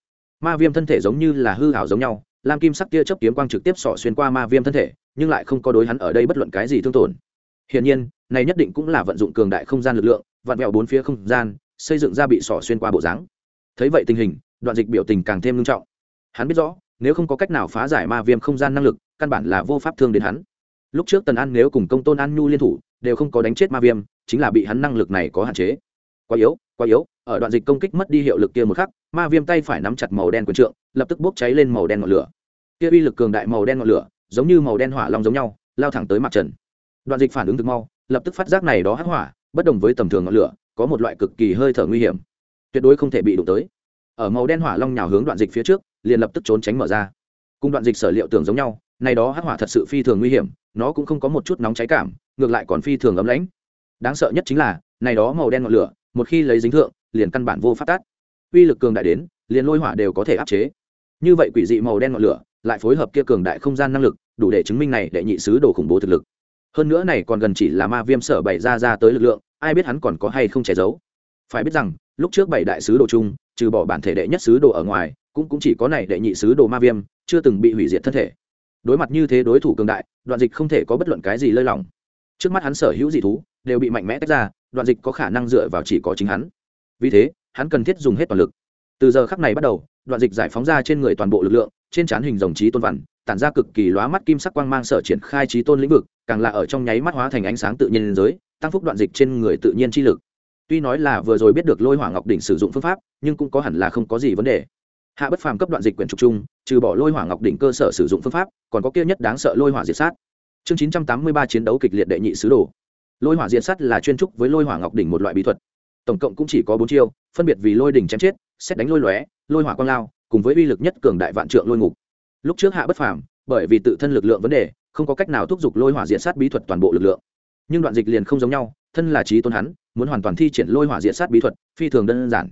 Ma viêm thân thể giống như là hư hảo giống nhau, lam kim sắc tia chớp kiếm quang trực tiếp sọ xuyên qua ma viêm thân thể nhưng lại không có đối hắn ở đây bất luận cái gì thương tổn. Hiển nhiên, này nhất định cũng là vận dụng cường đại không gian lực lượng, vặn vẹo bốn phía không gian, xây dựng ra bị sỏ xuyên qua bộ dáng. Thấy vậy tình hình, đoạn dịch biểu tình càng thêm nghiêm trọng. Hắn biết rõ, nếu không có cách nào phá giải ma viêm không gian năng lực, căn bản là vô pháp thương đến hắn. Lúc trước tần an nếu cùng công tôn an nhu liên thủ, đều không có đánh chết ma viêm, chính là bị hắn năng lực này có hạn chế. Quá yếu quá yếu, ở đoạn dịch công kích mất đi hiệu lực kia một khắc, ma viêm tay phải nắm chặt màu đen quần trượng, lập tức bốc cháy lên màu đen ngọn lửa. Kia uy lực cường đại màu đen ngọn lửa giống như màu đen hỏa long giống nhau, lao thẳng tới mặt trần. Đoạn dịch phản ứng thực mau, lập tức phát giác này đó hắc hỏa, bất đồng với tầm thường ngọn lửa, có một loại cực kỳ hơi thở nguy hiểm. Tuyệt đối không thể bị đụng tới. Ở màu đen hỏa long nhào hướng đoạn dịch phía trước, liền lập tức trốn tránh mở ra. Cùng đoạn dịch sở liệu tưởng giống nhau, này đó hắc hỏa thật sự phi thường nguy hiểm, nó cũng không có một chút nóng cháy cảm, ngược lại còn phi thường ấm lãnh. Đáng sợ nhất chính là, này đó màu đen ngọn lửa, một khi lấy dính thượng, liền căn bản vô phát tát uy lực cường đại đến, liền lôi hỏa đều có thể áp chế. Như vậy quỷ dị màu đen ngọn lửa lại phối hợp kia cường đại không gian năng lực, đủ để chứng minh này đệ nhị sứ đồ khủng bố thực lực. Hơn nữa này còn gần chỉ là ma viêm sở bày ra ra tới lực lượng, ai biết hắn còn có hay không che giấu. Phải biết rằng, lúc trước bảy đại sứ đồ chung, trừ bỏ bản thể đệ nhất sứ đồ ở ngoài, cũng cũng chỉ có này đệ nhị sứ đồ ma viêm, chưa từng bị hủy diệt thân thể. Đối mặt như thế đối thủ cường đại, đoạn dịch không thể có bất luận cái gì lơi lỏng. Trước mắt hắn sở hữu dị thú, đều bị mạnh mẽ tách ra, đoạn dịch có khả năng dựa vào chỉ có chính hắn. Vì thế, hắn cần thiết dùng hết toàn lực từ giờ khắc này bắt đầu, đoạn dịch giải phóng ra trên người toàn bộ lực lượng, trên trán hình dòng trí tôn vằn tản ra cực kỳ lóa mắt kim sắc quang mang sở triển khai trí tôn lĩnh vực, càng là ở trong nháy mắt hóa thành ánh sáng tự nhiên giới, tăng phúc đoạn dịch trên người tự nhiên chi lực. Tuy nói là vừa rồi biết được lôi hỏa ngọc đỉnh sử dụng phương pháp, nhưng cũng có hẳn là không có gì vấn đề. Hạ bất phàm cấp đoạn dịch quyển trục chung, trừ bỏ lôi hỏa ngọc đỉnh cơ sở sử dụng phương pháp, còn có kia nhất đáng sợ lôi hỏa diệt sát. Chương chín trăm tám mươi ba chiến đấu kịch liệt đệ nhị sứ đồ. Lôi hỏa diệt sát là chuyên trúc với lôi hỏa ngọc đỉnh một loại bí thuật tổng cộng cũng chỉ có bốn chiêu, phân biệt vì lôi đỉnh chém chết, xét đánh lôi lóe, lôi hỏa quang lao, cùng với uy lực nhất cường đại vạn trượng lôi ngục. Lúc trước hạ bất phàm, bởi vì tự thân lực lượng vấn đề, không có cách nào thúc giục lôi hỏa diện sát bí thuật toàn bộ lực lượng. Nhưng đoạn dịch liền không giống nhau, thân là trí tôn hắn, muốn hoàn toàn thi triển lôi hỏa diện sát bí thuật, phi thường đơn giản.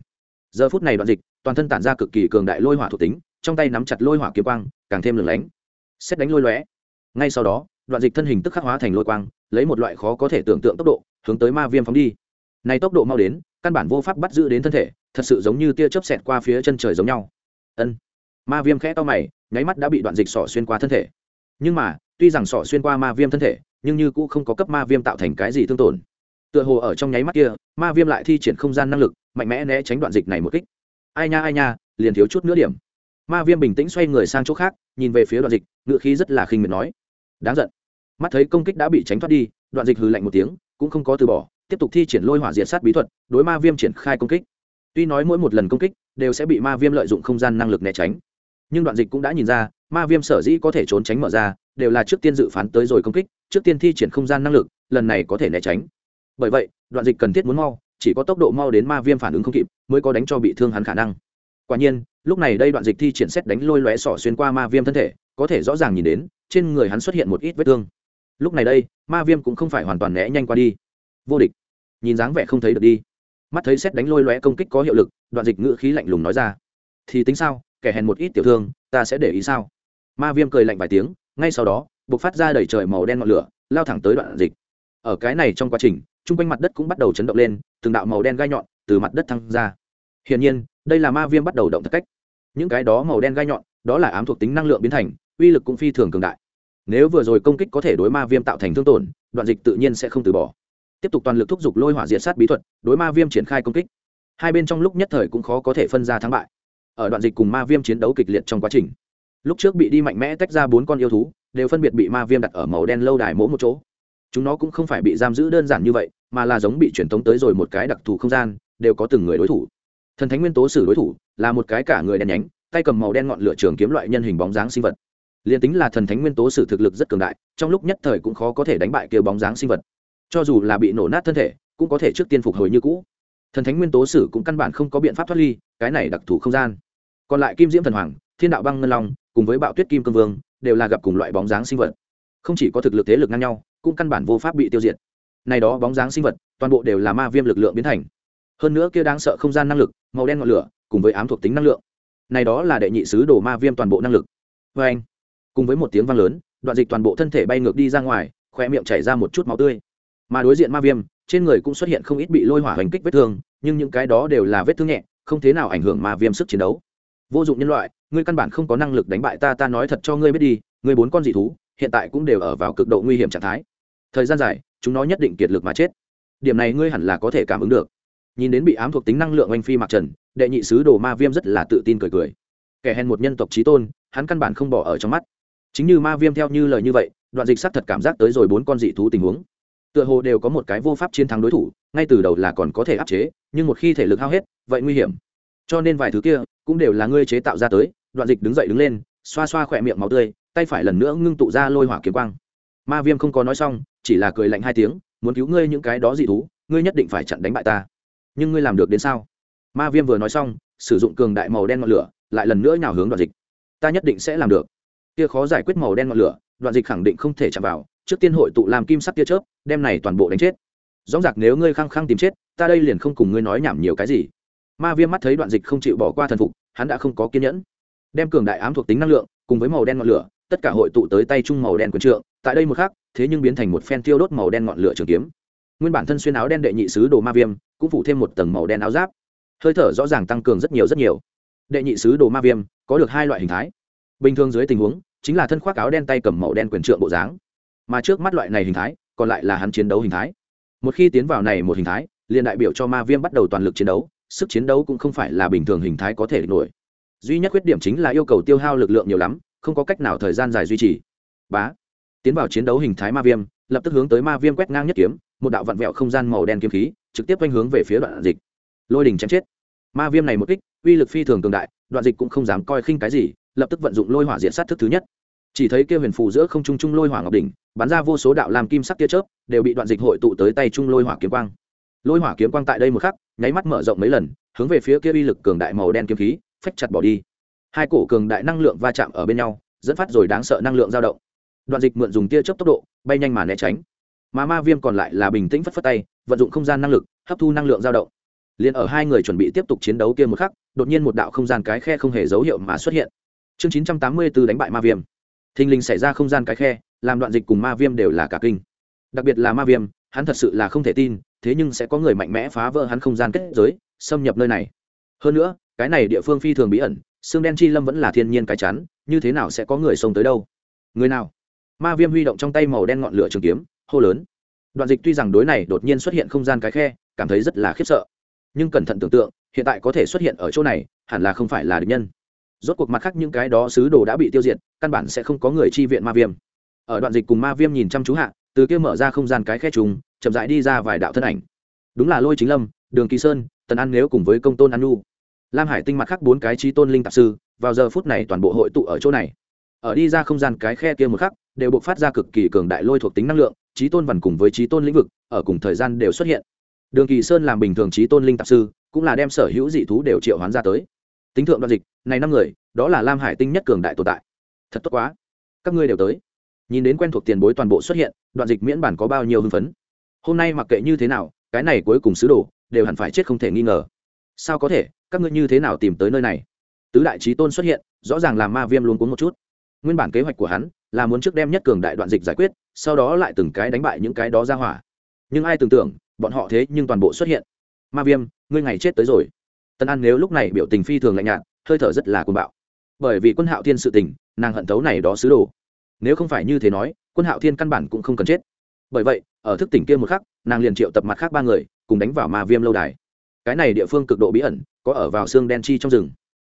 Giờ phút này đoạn dịch, toàn thân tản ra cực kỳ cường đại lôi hỏa thuộc tính, trong tay nắm chặt lôi hỏa kiếm quang, càng thêm lửng lánh. Xét đánh lôi lóe. Ngay sau đó, đoạn dịch thân hình tức khắc hóa thành lôi quang, lấy một loại khó có thể tưởng tượng tốc độ, hướng tới ma viêm phóng đi này tốc độ mau đến, căn bản vô pháp bắt giữ đến thân thể, thật sự giống như tia chớp xẹt qua phía chân trời giống nhau. Ân. Ma viêm khẽ to mày, nháy mắt đã bị đoạn dịch sỏ xuyên qua thân thể. Nhưng mà, tuy rằng sỏ xuyên qua ma viêm thân thể, nhưng như cũng không có cấp ma viêm tạo thành cái gì thương tổn. Tựa hồ ở trong nháy mắt kia, ma viêm lại thi triển không gian năng lực, mạnh mẽ né tránh đoạn dịch này một kích. Ai nha ai nha, liền thiếu chút nữa điểm. Ma viêm bình tĩnh xoay người sang chỗ khác, nhìn về phía đoạn dịch ngựa khí rất là khinh miệt nói. Đáng giận. Mắt thấy công kích đã bị tránh thoát đi, đoạn dịch hừ lạnh một tiếng, cũng không có từ bỏ tiếp tục thi triển lôi hỏa diệt sát bí thuật, đối ma viêm triển khai công kích. Tuy nói mỗi một lần công kích đều sẽ bị ma viêm lợi dụng không gian năng lực né tránh, nhưng đoạn dịch cũng đã nhìn ra, ma viêm sở dĩ có thể trốn tránh mở ra, đều là trước tiên dự phán tới rồi công kích, trước tiên thi triển không gian năng lực, lần này có thể né tránh. Bởi vậy, đoạn dịch cần thiết muốn mau, chỉ có tốc độ mau đến ma viêm phản ứng không kịp, mới có đánh cho bị thương hắn khả năng. Quả nhiên, lúc này đây đoạn dịch thi triển xét đánh lôi lóe sỏ xuyên qua ma viêm thân thể, có thể rõ ràng nhìn đến, trên người hắn xuất hiện một ít vết thương. Lúc này đây, ma viêm cũng không phải hoàn toàn né nhanh qua đi vô địch. Nhìn dáng vẻ không thấy được đi. Mắt thấy xét đánh lôi lóe công kích có hiệu lực, đoạn dịch ngữ khí lạnh lùng nói ra. Thì tính sao, kẻ hèn một ít tiểu thương, ta sẽ để ý sao? Ma viêm cười lạnh vài tiếng, ngay sau đó buộc phát ra đẩy trời màu đen ngọn lửa, lao thẳng tới đoạn dịch. Ở cái này trong quá trình, chung quanh mặt đất cũng bắt đầu chấn động lên, từng đạo màu đen gai nhọn từ mặt đất thăng ra. Hiển nhiên, đây là ma viêm bắt đầu động thật cách. Những cái đó màu đen gai nhọn, đó là ám thuộc tính năng lượng biến thành, uy lực cũng phi thường cường đại. Nếu vừa rồi công kích có thể đối ma viêm tạo thành thương tổn, đoạn dịch tự nhiên sẽ không từ bỏ tiếp tục toàn lực thúc giục lôi hỏa diệt sát bí thuật, đối ma viêm triển khai công kích. Hai bên trong lúc nhất thời cũng khó có thể phân ra thắng bại. Ở đoạn dịch cùng ma viêm chiến đấu kịch liệt trong quá trình, lúc trước bị đi mạnh mẽ tách ra bốn con yêu thú, đều phân biệt bị ma viêm đặt ở màu đen lâu đài mỗi một chỗ. Chúng nó cũng không phải bị giam giữ đơn giản như vậy, mà là giống bị truyền tống tới rồi một cái đặc thù không gian, đều có từng người đối thủ. Thần thánh nguyên tố sử đối thủ, là một cái cả người đen nhánh, tay cầm màu đen ngọn lửa trường kiếm loại nhân hình bóng dáng sinh vật. Liền tính là thần thánh nguyên tố sử thực lực rất cường đại, trong lúc nhất thời cũng khó có thể đánh bại kia bóng dáng sinh vật cho dù là bị nổ nát thân thể, cũng có thể trước tiên phục hồi như cũ. Thần thánh nguyên tố sử cũng căn bản không có biện pháp thoát ly, cái này đặc thù không gian. Còn lại kim diễm thần hoàng, thiên đạo băng ngân long, cùng với bạo tuyết kim cương vương, đều là gặp cùng loại bóng dáng sinh vật. Không chỉ có thực lực thế lực ngang nhau, cũng căn bản vô pháp bị tiêu diệt. Này đó bóng dáng sinh vật, toàn bộ đều là ma viêm lực lượng biến thành. Hơn nữa kia đáng sợ không gian năng lực, màu đen ngọn lửa, cùng với ám thuộc tính năng lượng. Này đó là đệ nhị sứ đồ ma viêm toàn bộ năng lực. Vê anh cùng với một tiếng vang lớn, đoạn dịch toàn bộ thân thể bay ngược đi ra ngoài khoe miệng chảy ra một chút máu tươi mà đối diện ma viêm, trên người cũng xuất hiện không ít bị lôi hỏa hành kích vết thương, nhưng những cái đó đều là vết thương nhẹ, không thế nào ảnh hưởng ma viêm sức chiến đấu. Vô dụng nhân loại, ngươi căn bản không có năng lực đánh bại ta ta nói thật cho ngươi biết đi, ngươi bốn con dị thú, hiện tại cũng đều ở vào cực độ nguy hiểm trạng thái. Thời gian dài, chúng nó nhất định kiệt lực mà chết. Điểm này ngươi hẳn là có thể cảm ứng được. Nhìn đến bị ám thuộc tính năng lượng oanh phi mặc trần, đệ nhị sứ đồ ma viêm rất là tự tin cười cười. Kẻ hèn một nhân tộc trí tôn, hắn căn bản không bỏ ở trong mắt. Chính như ma viêm theo như lời như vậy, đoạn dịch sắc thật cảm giác tới rồi bốn con dị thú tình huống tựa hồ đều có một cái vô pháp chiến thắng đối thủ, ngay từ đầu là còn có thể áp chế, nhưng một khi thể lực hao hết, vậy nguy hiểm. Cho nên vài thứ kia cũng đều là ngươi chế tạo ra tới, đoạn dịch đứng dậy đứng lên, xoa xoa khỏe miệng máu tươi, tay phải lần nữa ngưng tụ ra lôi hỏa kiếm quang. Ma viêm không có nói xong, chỉ là cười lạnh hai tiếng, muốn cứu ngươi những cái đó dị thú, ngươi nhất định phải chặn đánh bại ta. Nhưng ngươi làm được đến sao? Ma viêm vừa nói xong, sử dụng cường đại màu đen ngọn lửa, lại lần nữa nào hướng đoạn dịch. Ta nhất định sẽ làm được. Kia khó giải quyết màu đen ngọn lửa, đoạn dịch khẳng định không thể chạm vào trước tiên hội tụ làm kim sắc tia chớp, đem này toàn bộ đánh chết. Rõ ràng nếu ngươi khăng khăng tìm chết, ta đây liền không cùng ngươi nói nhảm nhiều cái gì. Ma viêm mắt thấy đoạn dịch không chịu bỏ qua thần phục, hắn đã không có kiên nhẫn. Đem cường đại ám thuộc tính năng lượng, cùng với màu đen ngọn lửa, tất cả hội tụ tới tay chung màu đen quần trượng, tại đây một khắc, thế nhưng biến thành một phen tiêu đốt màu đen ngọn lửa trường kiếm. Nguyên bản thân xuyên áo đen đệ nhị sứ đồ ma viêm, cũng phủ thêm một tầng màu đen áo giáp. Hơi thở rõ ràng tăng cường rất nhiều rất nhiều. Đệ nhị sứ đồ ma viêm, có được hai loại hình thái. Bình thường dưới tình huống, chính là thân khoác áo đen tay cầm màu đen quyền trượng bộ dáng mà trước mắt loại này hình thái, còn lại là hắn chiến đấu hình thái. Một khi tiến vào này một hình thái, liền đại biểu cho ma viêm bắt đầu toàn lực chiến đấu, sức chiến đấu cũng không phải là bình thường hình thái có thể nổi. Duy nhất khuyết điểm chính là yêu cầu tiêu hao lực lượng nhiều lắm, không có cách nào thời gian dài duy trì. Bá. Tiến vào chiến đấu hình thái ma viêm, lập tức hướng tới ma viêm quét ngang nhất kiếm, một đạo vặn vẹo không gian màu đen kiếm khí, trực tiếp quanh hướng về phía đoạn dịch. Lôi đình chém chết. Ma viêm này một kích, uy lực phi thường cường đại, đoạn dịch cũng không dám coi khinh cái gì, lập tức vận dụng lôi hỏa diện sát thức thứ nhất chỉ thấy kia huyền phù giữa không trung trung lôi hỏa ngọc đỉnh, bắn ra vô số đạo làm kim sắc tia chớp, đều bị đoạn dịch hội tụ tới tay trung lôi hỏa kiếm quang. Lôi hỏa kiếm quang tại đây một khắc, nháy mắt mở rộng mấy lần, hướng về phía kia uy lực cường đại màu đen kiếm khí, phách chặt bỏ đi. Hai cổ cường đại năng lượng va chạm ở bên nhau, dẫn phát rồi đáng sợ năng lượng dao động. Đoạn dịch mượn dùng tia chớp tốc độ, bay nhanh mà né tránh. Mà ma viêm còn lại là bình tĩnh phất phất tay, vận dụng không gian năng lực, hấp thu năng lượng dao động. Liền ở hai người chuẩn bị tiếp tục chiến đấu kia một khắc, đột nhiên một đạo không gian cái khe không hề dấu hiệu mà xuất hiện. Chương chín trăm tám mươi 984 đánh bại ma viêm thình lình xảy ra không gian cái khe, làm đoạn dịch cùng ma viêm đều là cả kinh. Đặc biệt là ma viêm, hắn thật sự là không thể tin, thế nhưng sẽ có người mạnh mẽ phá vỡ hắn không gian kết giới, xâm nhập nơi này. Hơn nữa, cái này địa phương phi thường bí ẩn, xương đen chi lâm vẫn là thiên nhiên cái chắn, như thế nào sẽ có người xông tới đâu? Người nào? Ma viêm huy động trong tay màu đen ngọn lửa trường kiếm, hô lớn. Đoạn dịch tuy rằng đối này đột nhiên xuất hiện không gian cái khe, cảm thấy rất là khiếp sợ. Nhưng cẩn thận tưởng tượng, hiện tại có thể xuất hiện ở chỗ này, hẳn là không phải là địch nhân rốt cuộc mặt khác những cái đó sứ đồ đã bị tiêu diệt, căn bản sẽ không có người chi viện ma viêm. Ở đoạn dịch cùng ma viêm nhìn chăm chú hạ, từ kia mở ra không gian cái khe trùng, chậm rãi đi ra vài đạo thân ảnh. Đúng là lôi chính lâm, đường kỳ sơn, tần an nếu cùng với công tôn an nu lam hải tinh mặt khác bốn cái trí tôn linh tạp sư, vào giờ phút này toàn bộ hội tụ ở chỗ này. Ở đi ra không gian cái khe kia một khắc, đều buộc phát ra cực kỳ cường đại lôi thuộc tính năng lượng, trí tôn vằn cùng với trí tôn lĩnh vực, ở cùng thời gian đều xuất hiện. Đường kỳ sơn làm bình thường trí tôn linh tạp sư, cũng là đem sở hữu dị thú đều triệu hoán ra tới tính thượng đoạn dịch, này năm người, đó là lam hải tinh nhất cường đại tồn tại. Thật tốt quá. Các ngươi đều tới. Nhìn đến quen thuộc tiền bối toàn bộ xuất hiện, đoạn dịch miễn bản có bao nhiêu hưng phấn. Hôm nay mặc kệ như thế nào, cái này cuối cùng sứ đồ, đều hẳn phải chết không thể nghi ngờ. Sao có thể? Các ngươi như thế nào tìm tới nơi này? Tứ đại trí tôn xuất hiện, rõ ràng là ma viêm luôn cuốn một chút. Nguyên bản kế hoạch của hắn, là muốn trước đem nhất cường đại đoạn dịch giải quyết, sau đó lại từng cái đánh bại những cái đó ra hỏa. Nhưng ai tưởng tượng, bọn họ thế nhưng toàn bộ xuất hiện. Ma viêm, ngươi ngày chết tới rồi tân an nếu lúc này biểu tình phi thường lạnh nhạt, hơi thở rất là cuồng bạo. Bởi vì quân hạo thiên sự tình, nàng hận thấu này đó sứ đồ. Nếu không phải như thế nói, quân hạo thiên căn bản cũng không cần chết. Bởi vậy, ở thức tỉnh kia một khắc, nàng liền triệu tập mặt khác ba người, cùng đánh vào ma viêm lâu đài. Cái này địa phương cực độ bí ẩn, có ở vào xương đen chi trong rừng.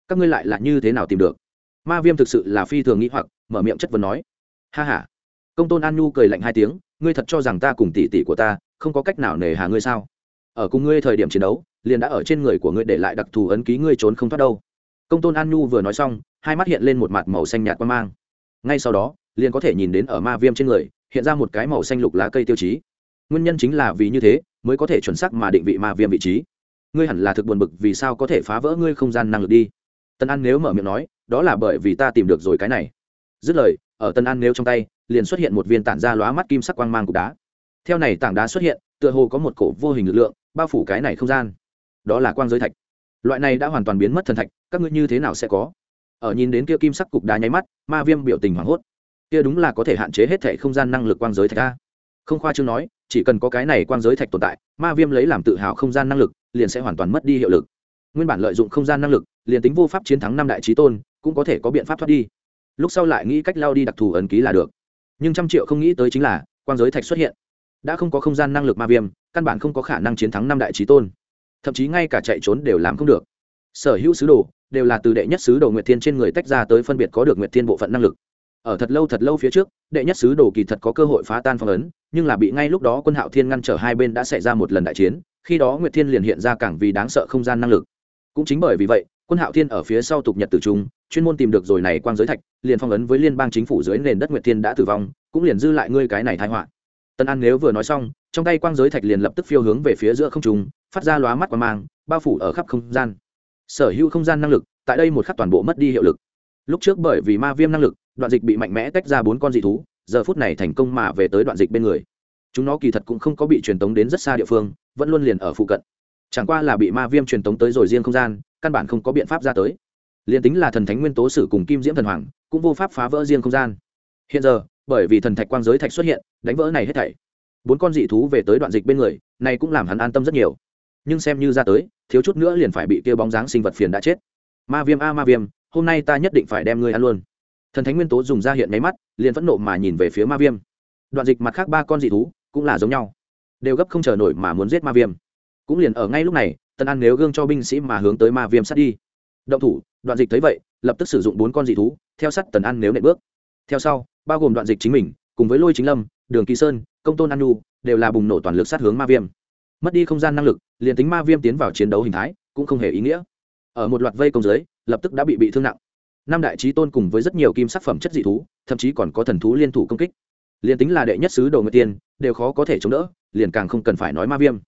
Các ngươi lại là như thế nào tìm được? Ma viêm thực sự là phi thường nghĩ hoặc, mở miệng chất vấn nói. Ha ha. Công tôn an nhu cười lạnh hai tiếng, ngươi thật cho rằng ta cùng tỷ tỷ của ta, không có cách nào nề hà ngươi sao? Ở cùng ngươi thời điểm chiến đấu liền đã ở trên người của ngươi để lại đặc thù ấn ký ngươi trốn không thoát đâu. Công tôn an nhu vừa nói xong, hai mắt hiện lên một mặt màu xanh nhạt quan mang. Ngay sau đó, liền có thể nhìn đến ở ma viêm trên người, hiện ra một cái màu xanh lục lá cây tiêu chí. Nguyên nhân chính là vì như thế, mới có thể chuẩn xác mà định vị ma viêm vị trí. Ngươi hẳn là thực buồn bực vì sao có thể phá vỡ ngươi không gian năng lực đi. Tân an nếu mở miệng nói, đó là bởi vì ta tìm được rồi cái này. Dứt lời, ở tân an nếu trong tay, liền xuất hiện một viên tản ra lóa mắt kim sắc quang mang cục đá. Theo này tảng đá xuất hiện, tựa hồ có một cổ vô hình lực lượng, bao phủ cái này không gian đó là quang giới thạch. Loại này đã hoàn toàn biến mất thần thạch, các ngươi như thế nào sẽ có? Ở nhìn đến kia kim sắc cục đá nháy mắt, ma viêm biểu tình hoảng hốt. Kia đúng là có thể hạn chế hết thể không gian năng lực quang giới thạch a. Không khoa chương nói, chỉ cần có cái này quang giới thạch tồn tại, ma viêm lấy làm tự hào không gian năng lực, liền sẽ hoàn toàn mất đi hiệu lực. Nguyên bản lợi dụng không gian năng lực, liền tính vô pháp chiến thắng năm đại trí tôn, cũng có thể có biện pháp thoát đi. Lúc sau lại nghĩ cách lao đi đặc thù ấn ký là được. Nhưng trăm triệu không nghĩ tới chính là, quang giới thạch xuất hiện. Đã không có không gian năng lực ma viêm, căn bản không có khả năng chiến thắng năm đại trí tôn thậm chí ngay cả chạy trốn đều làm không được. Sở hữu sứ đồ đều là từ đệ nhất sứ đồ nguyệt thiên trên người tách ra tới phân biệt có được nguyệt thiên bộ phận năng lực. Ở thật lâu thật lâu phía trước, đệ nhất sứ đồ kỳ thật có cơ hội phá tan phong ấn, nhưng là bị ngay lúc đó quân hạo thiên ngăn trở hai bên đã xảy ra một lần đại chiến, khi đó nguyệt thiên liền hiện ra càng vì đáng sợ không gian năng lực. Cũng chính bởi vì vậy, quân hạo thiên ở phía sau tục nhật tử trung, chuyên môn tìm được rồi này quang giới thạch, liền phong ấn với liên bang chính phủ dưới nền đất nguyệt thiên đã tử vong, cũng liền dư lại ngươi cái này tai họa. Tân an nếu vừa nói xong, trong tay quang giới thạch liền lập tức phiêu hướng về phía giữa không trung phát ra lóa mắt qua mang, bao phủ ở khắp không gian. Sở hữu không gian năng lực, tại đây một khắc toàn bộ mất đi hiệu lực. Lúc trước bởi vì ma viêm năng lực, đoạn dịch bị mạnh mẽ tách ra bốn con dị thú, giờ phút này thành công mà về tới đoạn dịch bên người. Chúng nó kỳ thật cũng không có bị truyền tống đến rất xa địa phương, vẫn luôn liền ở phụ cận. Chẳng qua là bị ma viêm truyền tống tới rồi riêng không gian, căn bản không có biện pháp ra tới. Liền tính là thần thánh nguyên tố sử cùng kim diễm thần hoàng, cũng vô pháp phá vỡ riêng không gian. Hiện giờ, bởi vì thần thạch quang giới thạch xuất hiện, đánh vỡ này hết thảy. Bốn con dị thú về tới đoạn dịch bên người, này cũng làm hắn an tâm rất nhiều nhưng xem như ra tới, thiếu chút nữa liền phải bị kia bóng dáng sinh vật phiền đã chết. Ma viêm a ma viêm, hôm nay ta nhất định phải đem ngươi ăn luôn. Thần thánh nguyên tố dùng ra hiện máy mắt, liền phẫn nộ mà nhìn về phía ma viêm. Đoạn dịch mặt khác ba con dị thú cũng là giống nhau, đều gấp không chờ nổi mà muốn giết ma viêm. Cũng liền ở ngay lúc này, tân an nếu gương cho binh sĩ mà hướng tới ma viêm sát đi. Động thủ, đoạn dịch thấy vậy, lập tức sử dụng bốn con dị thú, theo sát tần an nếu nệ bước. Theo sau, bao gồm đoạn dịch chính mình, cùng với lôi chính lâm, đường kỳ sơn, công tôn an nhu, đều là bùng nổ toàn lực sát hướng ma viêm mất đi không gian năng lực, liền tính ma viêm tiến vào chiến đấu hình thái, cũng không hề ý nghĩa. Ở một loạt vây công giới, lập tức đã bị bị thương nặng. Năm đại trí tôn cùng với rất nhiều kim sắc phẩm chất dị thú, thậm chí còn có thần thú liên thủ công kích. Liền tính là đệ nhất sứ đồ người tiên, đều khó có thể chống đỡ, liền càng không cần phải nói ma viêm.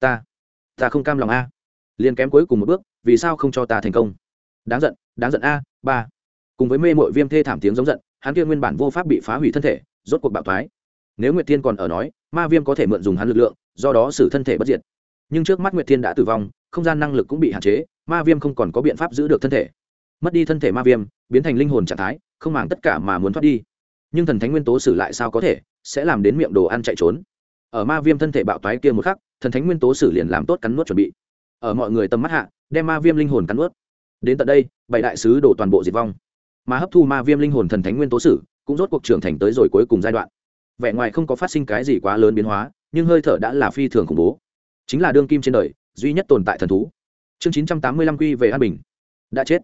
Ta ta không cam lòng a. Liền kém cuối cùng một bước, vì sao không cho ta thành công? Đáng giận đáng giận a, ba. Cùng với mê mội viêm thê thảm tiếng giống giận, hắn kia nguyên bản vô pháp bị phá hủy thân thể, rốt cuộc bạo thoái. Nếu nguyệt tiên còn ở nói, ma viêm có thể mượn dùng hắn lực lượng do đó xử thân thể bất diệt. Nhưng trước mắt nguyệt thiên đã tử vong, không gian năng lực cũng bị hạn chế, ma viêm không còn có biện pháp giữ được thân thể. Mất đi thân thể ma viêm, biến thành linh hồn trạng thái, không màng tất cả mà muốn thoát đi. Nhưng thần thánh nguyên tố sử lại sao có thể, sẽ làm đến miệng đồ ăn chạy trốn. Ở ma viêm thân thể bạo toái kia một khắc, thần thánh nguyên tố sử liền làm tốt cắn nuốt chuẩn bị. Ở mọi người tầm mắt hạ, đem ma viêm linh hồn cắn nuốt. Đến tận đây, bảy đại sứ đổ toàn bộ diệt vong. Mà hấp thu ma viêm linh hồn thần thánh nguyên tố sử cũng rốt cuộc trưởng thành tới rồi cuối cùng giai đoạn. Vẻ ngoài không có phát sinh cái gì quá lớn biến hóa nhưng hơi thở đã là phi thường khủng bố. Chính là đương kim trên đời, duy nhất tồn tại thần thú. Chương chín trăm tám mươi lăm quy về an bình. Đã chết.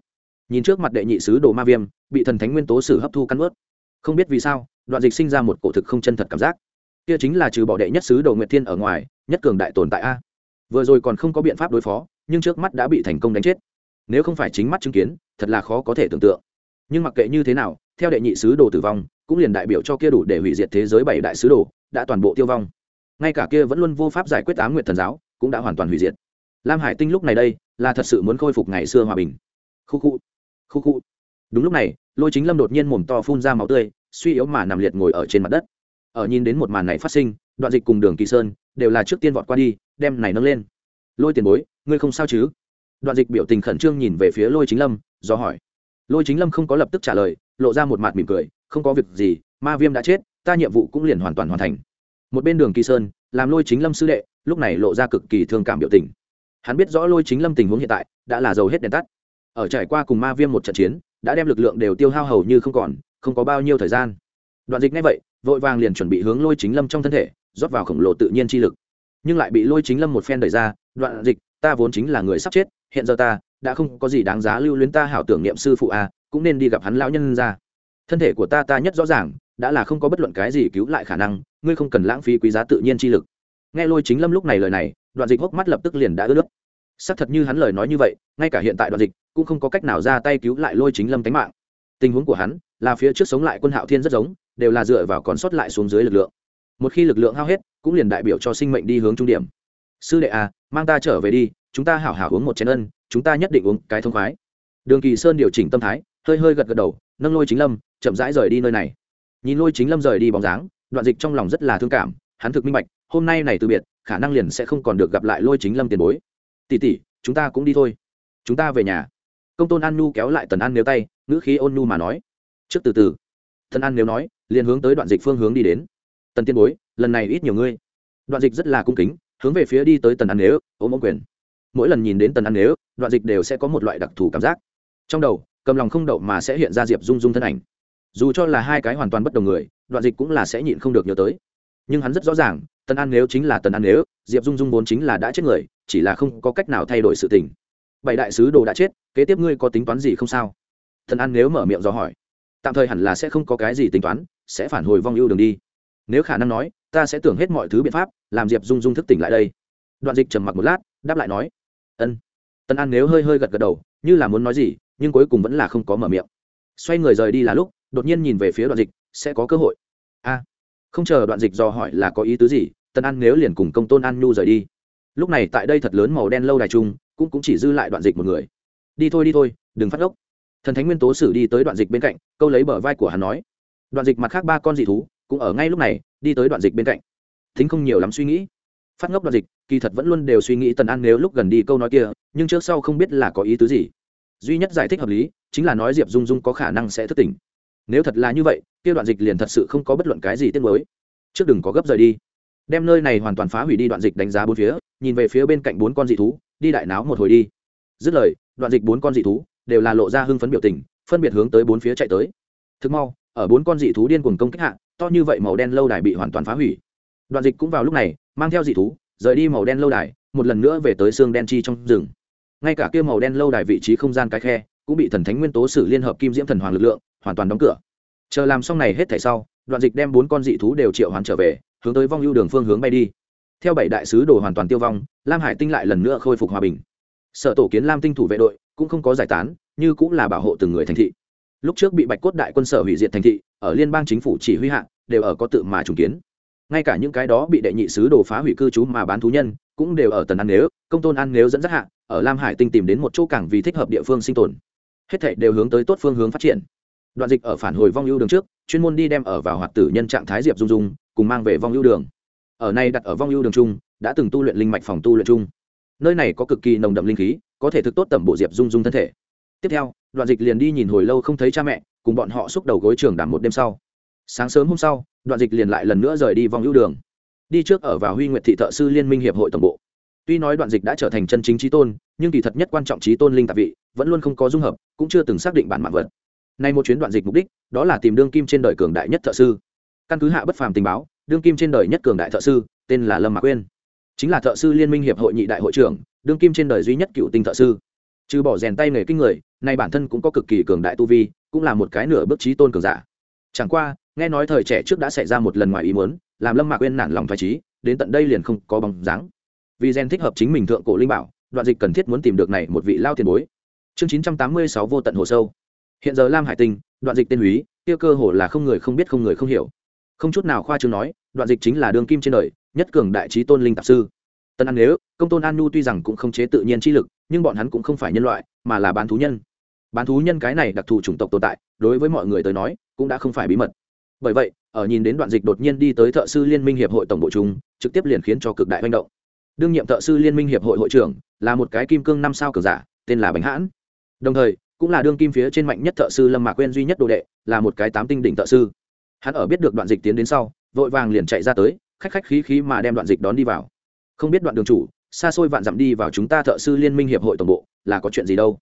Nhìn trước mặt đệ nhị sứ đồ ma viêm, bị thần thánh nguyên tố sử hấp thu căn ướt không biết vì sao, đoạn dịch sinh ra một cổ thực không chân thật cảm giác. Kia chính là trừ bỏ đệ nhất sứ đồ nguyệt thiên ở ngoài, nhất cường đại tồn tại a. Vừa rồi còn không có biện pháp đối phó, nhưng trước mắt đã bị thành công đánh chết. Nếu không phải chính mắt chứng kiến, thật là khó có thể tưởng tượng. Nhưng mặc kệ như thế nào, theo đệ nhị sứ đồ tử vong, cũng liền đại biểu cho kia đủ để hủy diệt thế giới bảy đại sứ đồ, đã toàn bộ tiêu vong ngay cả kia vẫn luôn vô pháp giải quyết ám nguyệt thần giáo, cũng đã hoàn toàn hủy diệt. Lam hải tinh lúc này đây, là thật sự muốn khôi phục ngày xưa hòa bình. Khu khu khu khu. Đúng lúc này, lôi chính lâm đột nhiên mồm to phun ra máu tươi, suy yếu mà nằm liệt ngồi ở trên mặt đất. Ở nhìn đến một màn này phát sinh, đoạn dịch cùng đường kỳ sơn đều là trước tiên vọt qua đi, đem này nâng lên. Lôi tiền bối, ngươi không sao chứ? Đoạn dịch biểu tình khẩn trương nhìn về phía lôi chính lâm, do hỏi. Lôi chính lâm không có lập tức trả lời, lộ ra một mặt mỉm cười, không có việc gì, ma viêm đã chết, ta nhiệm vụ cũng liền hoàn toàn hoàn thành một bên đường kỳ sơn, làm lôi chính lâm sư đệ, lúc này lộ ra cực kỳ thương cảm biểu tình. Hắn biết rõ lôi chính lâm tình huống hiện tại, đã là dầu hết đèn tắt. Ở trải qua cùng ma viêm một trận chiến, đã đem lực lượng đều tiêu hao hầu như không còn, không có bao nhiêu thời gian. Đoạn dịch ngay vậy, vội vàng liền chuẩn bị hướng lôi chính lâm trong thân thể, rót vào khổng lồ tự nhiên chi lực. Nhưng lại bị lôi chính lâm một phen đẩy ra, đoạn dịch, ta vốn chính là người sắp chết, hiện giờ ta, đã không có gì đáng giá lưu luyến ta hảo tưởng niệm sư phụ a cũng nên đi gặp hắn lão nhân ra thân thể của ta ta nhất rõ ràng, đã là không có bất luận cái gì cứu lại khả năng, ngươi không cần lãng phí quý giá tự nhiên chi lực. Nghe lôi chính lâm lúc này lời này, đoạn dịch hốc mắt lập tức liền đã ướt nước. Xác thật như hắn lời nói như vậy, ngay cả hiện tại đoạn dịch cũng không có cách nào ra tay cứu lại lôi chính lâm tánh mạng. Tình huống của hắn là phía trước sống lại quân hạo thiên rất giống, đều là dựa vào còn sót lại xuống dưới lực lượng. Một khi lực lượng hao hết, cũng liền đại biểu cho sinh mệnh đi hướng trung điểm. Sư đệ à mang ta trở về đi, chúng ta hảo hảo uống một chén ân, chúng ta nhất định uống cái thông khoái. Đường kỳ sơn điều chỉnh tâm thái, hơi hơi gật gật đầu, nâng lôi chính lâm chậm rãi rời đi nơi này. Nhìn lôi chính lâm rời đi bóng dáng, đoạn dịch trong lòng rất là thương cảm, hắn thực minh bạch, hôm nay này từ biệt, khả năng liền sẽ không còn được gặp lại lôi chính lâm tiền bối. Tỉ tỉ chúng ta cũng đi thôi. Chúng ta về nhà. Công tôn an nhu kéo lại tần an nếu tay, ngữ khí ôn nhu mà nói. Trước từ từ. Thần an nếu nói, liền hướng tới đoạn dịch phương hướng đi đến. Tần tiên bối, lần này ít nhiều ngươi. Đoạn dịch rất là cung kính, hướng về phía đi tới tần an nếu ôm ôm quyền. Mỗi lần nhìn đến tần an nếu đoạn dịch đều sẽ có một loại đặc thù cảm giác. Trong đầu, cầm lòng không đậu mà sẽ hiện ra diệp dung dung thân ảnh dù cho là hai cái hoàn toàn bất đồng người, đoạn dịch cũng là sẽ nhịn không được nhớ tới. Nhưng hắn rất rõ ràng, tần an nếu chính là tần an nếu, diệp dung dung vốn chính là đã chết người, chỉ là không có cách nào thay đổi sự tình. Bảy đại sứ đồ đã chết, kế tiếp ngươi có tính toán gì không sao? Tần an nếu mở miệng do hỏi. Tạm thời hẳn là sẽ không có cái gì tính toán, sẽ phản hồi vong ưu đường đi. Nếu khả năng nói, ta sẽ tưởng hết mọi thứ biện pháp, làm diệp dung dung thức tỉnh lại đây. Đoạn dịch trầm mặc một lát, đáp lại nói. Ân. Tần an nếu hơi hơi gật gật đầu, như là muốn nói gì, nhưng cuối cùng vẫn là không có mở miệng. Xoay người rời đi là lúc đột nhiên nhìn về phía đoạn dịch, sẽ có cơ hội. A, không chờ đoạn dịch do hỏi là có ý tứ gì, tân an nếu liền cùng công tôn an nhu rời đi. Lúc này tại đây thật lớn màu đen lâu đài trung, cũng cũng chỉ dư lại đoạn dịch một người. Đi thôi đi thôi, đừng phát ốc thần thánh nguyên tố sử đi tới đoạn dịch bên cạnh, câu lấy bờ vai của hắn nói. Đoạn dịch mặt khác ba con dị thú, cũng ở ngay lúc này, đi tới đoạn dịch bên cạnh. Thính không nhiều lắm suy nghĩ. Phát ngốc đoạn dịch, kỳ thật vẫn luôn đều suy nghĩ tần an nếu lúc gần đi câu nói kia, nhưng trước sau không biết là có ý tứ gì. Duy nhất giải thích hợp lý, chính là nói diệp dung dung có khả năng sẽ thức tỉnh nếu thật là như vậy, kia đoạn dịch liền thật sự không có bất luận cái gì tiết mới trước đừng có gấp rời đi. Đem nơi này hoàn toàn phá hủy đi đoạn dịch đánh giá bốn phía, nhìn về phía bên cạnh bốn con dị thú, đi đại náo một hồi đi. Dứt lời, đoạn dịch bốn con dị thú đều là lộ ra hưng phấn biểu tình, phân biệt hướng tới bốn phía chạy tới. Thực mau, ở bốn con dị thú điên cuồng công kích hạ, to như vậy màu đen lâu đài bị hoàn toàn phá hủy. Đoạn dịch cũng vào lúc này, mang theo dị thú, rời đi màu đen lâu đài, một lần nữa về tới xương đen chi trong rừng. Ngay cả kia màu đen lâu đài vị trí không gian cái khe, cũng bị thần thánh nguyên tố sử liên hợp kim diễm thần hoàng lực lượng hoàn toàn đóng cửa. Chờ làm xong này hết thảy sau, đoạn dịch đem bốn con dị thú đều triệu hoàn trở về, hướng tới vong ưu đường phương hướng bay đi. Theo bảy đại sứ đồ hoàn toàn tiêu vong, lam hải tinh lại lần nữa khôi phục hòa bình. Sở tổ kiến lam tinh thủ vệ đội cũng không có giải tán, như cũng là bảo hộ từng người thành thị. Lúc trước bị bạch cốt đại quân sở hủy diệt thành thị, ở liên bang chính phủ chỉ huy hạ, đều ở có tự mà trùng kiến. Ngay cả những cái đó bị đệ nhị sứ đồ phá hủy cư trú mà bán thú nhân, cũng đều ở tần ăn nếu, công tôn ăn nếu dẫn dắt hạ, ở lam hải tinh tìm đến một chỗ cảng vì thích hợp địa phương sinh tồn. Hết thảy đều hướng tới tốt phương hướng phát triển đoạn dịch ở phản hồi vong ưu đường trước, chuyên môn đi đem ở vào hoạt tử nhân trạng thái diệp dung dung, cùng mang về vong ưu đường. Ở này đặt ở vong ưu đường trung đã từng tu luyện linh mạch phòng tu luyện chung. Nơi này có cực kỳ nồng đậm linh khí, có thể thực tốt tẩm bộ diệp dung dung thân thể. Tiếp theo, đoạn dịch liền đi nhìn hồi lâu không thấy cha mẹ, cùng bọn họ xúc đầu gối trường đảm một đêm sau. Sáng sớm hôm sau, đoạn dịch liền lại lần nữa rời đi vòng ưu đường. Đi trước ở vào huy nguyệt thị thợ sư liên minh hiệp hội tổng bộ. Tuy nói đoạn dịch đã trở thành chân chính trí tôn, nhưng kỳ thật nhất quan trọng trí tôn linh tạp vị, vẫn luôn không có dung hợp, cũng chưa từng xác định bản mạng vật nay một chuyến đoạn dịch mục đích, đó là tìm đương kim trên đời cường đại nhất thợ sư. Căn cứ hạ bất phàm tình báo, đương kim trên đời nhất cường đại thợ sư, tên là lâm mạc quyên. Chính là thợ sư liên minh hiệp hội nhị đại hội trưởng, đương kim trên đời duy nhất cựu tinh thợ sư. Trừ bỏ rèn tay nghề kinh người, nay bản thân cũng có cực kỳ cường đại tu vi, cũng là một cái nửa bước trí tôn cường giả. Chẳng qua, nghe nói thời trẻ trước đã xảy ra một lần ngoài ý muốn, làm lâm mạc quyên nản lòng thoải trí đến tận đây liền không có bóng dáng. Vì rèn thích hợp chính mình thượng cổ linh bảo, đoạn dịch cần thiết muốn tìm được này một vị lao tiền bối. Chương chín trăm tám mươi sáu vô tận hồ sâu hiện giờ lam hải tinh, đoạn dịch tên húy tiêu cơ hồ là không người không biết không người không hiểu. Không chút nào khoa chương nói, đoạn dịch chính là đường kim trên đời, nhất cường đại trí tôn linh tạp sư. Tân an nếu, công tôn an nhu tuy rằng cũng không chế tự nhiên chi lực, nhưng bọn hắn cũng không phải nhân loại, mà là bán thú nhân. Bán thú nhân cái này đặc thù chủng tộc tồn tại, đối với mọi người tới nói, cũng đã không phải bí mật. Bởi vậy, ở nhìn đến đoạn dịch đột nhiên đi tới thợ sư liên minh hiệp hội tổng bộ chúng, trực tiếp liền khiến cho cực đại manh động. Đương nhiệm thợ sư liên minh hiệp hội hội trưởng là một cái kim cương năm sao cường giả, tên là bánh hãn. Đồng thời cũng là đương kim phía trên mạnh nhất thợ sư lâm mạc quên duy nhất đồ đệ, là một cái tám tinh đỉnh thợ sư. Hắn ở biết được đoạn dịch tiến đến sau, vội vàng liền chạy ra tới, khách khách khí khí mà đem đoạn dịch đón đi vào. Không biết đoạn đường chủ, xa xôi vạn dặm đi vào chúng ta thợ sư liên minh hiệp hội tổng bộ, là có chuyện gì đâu?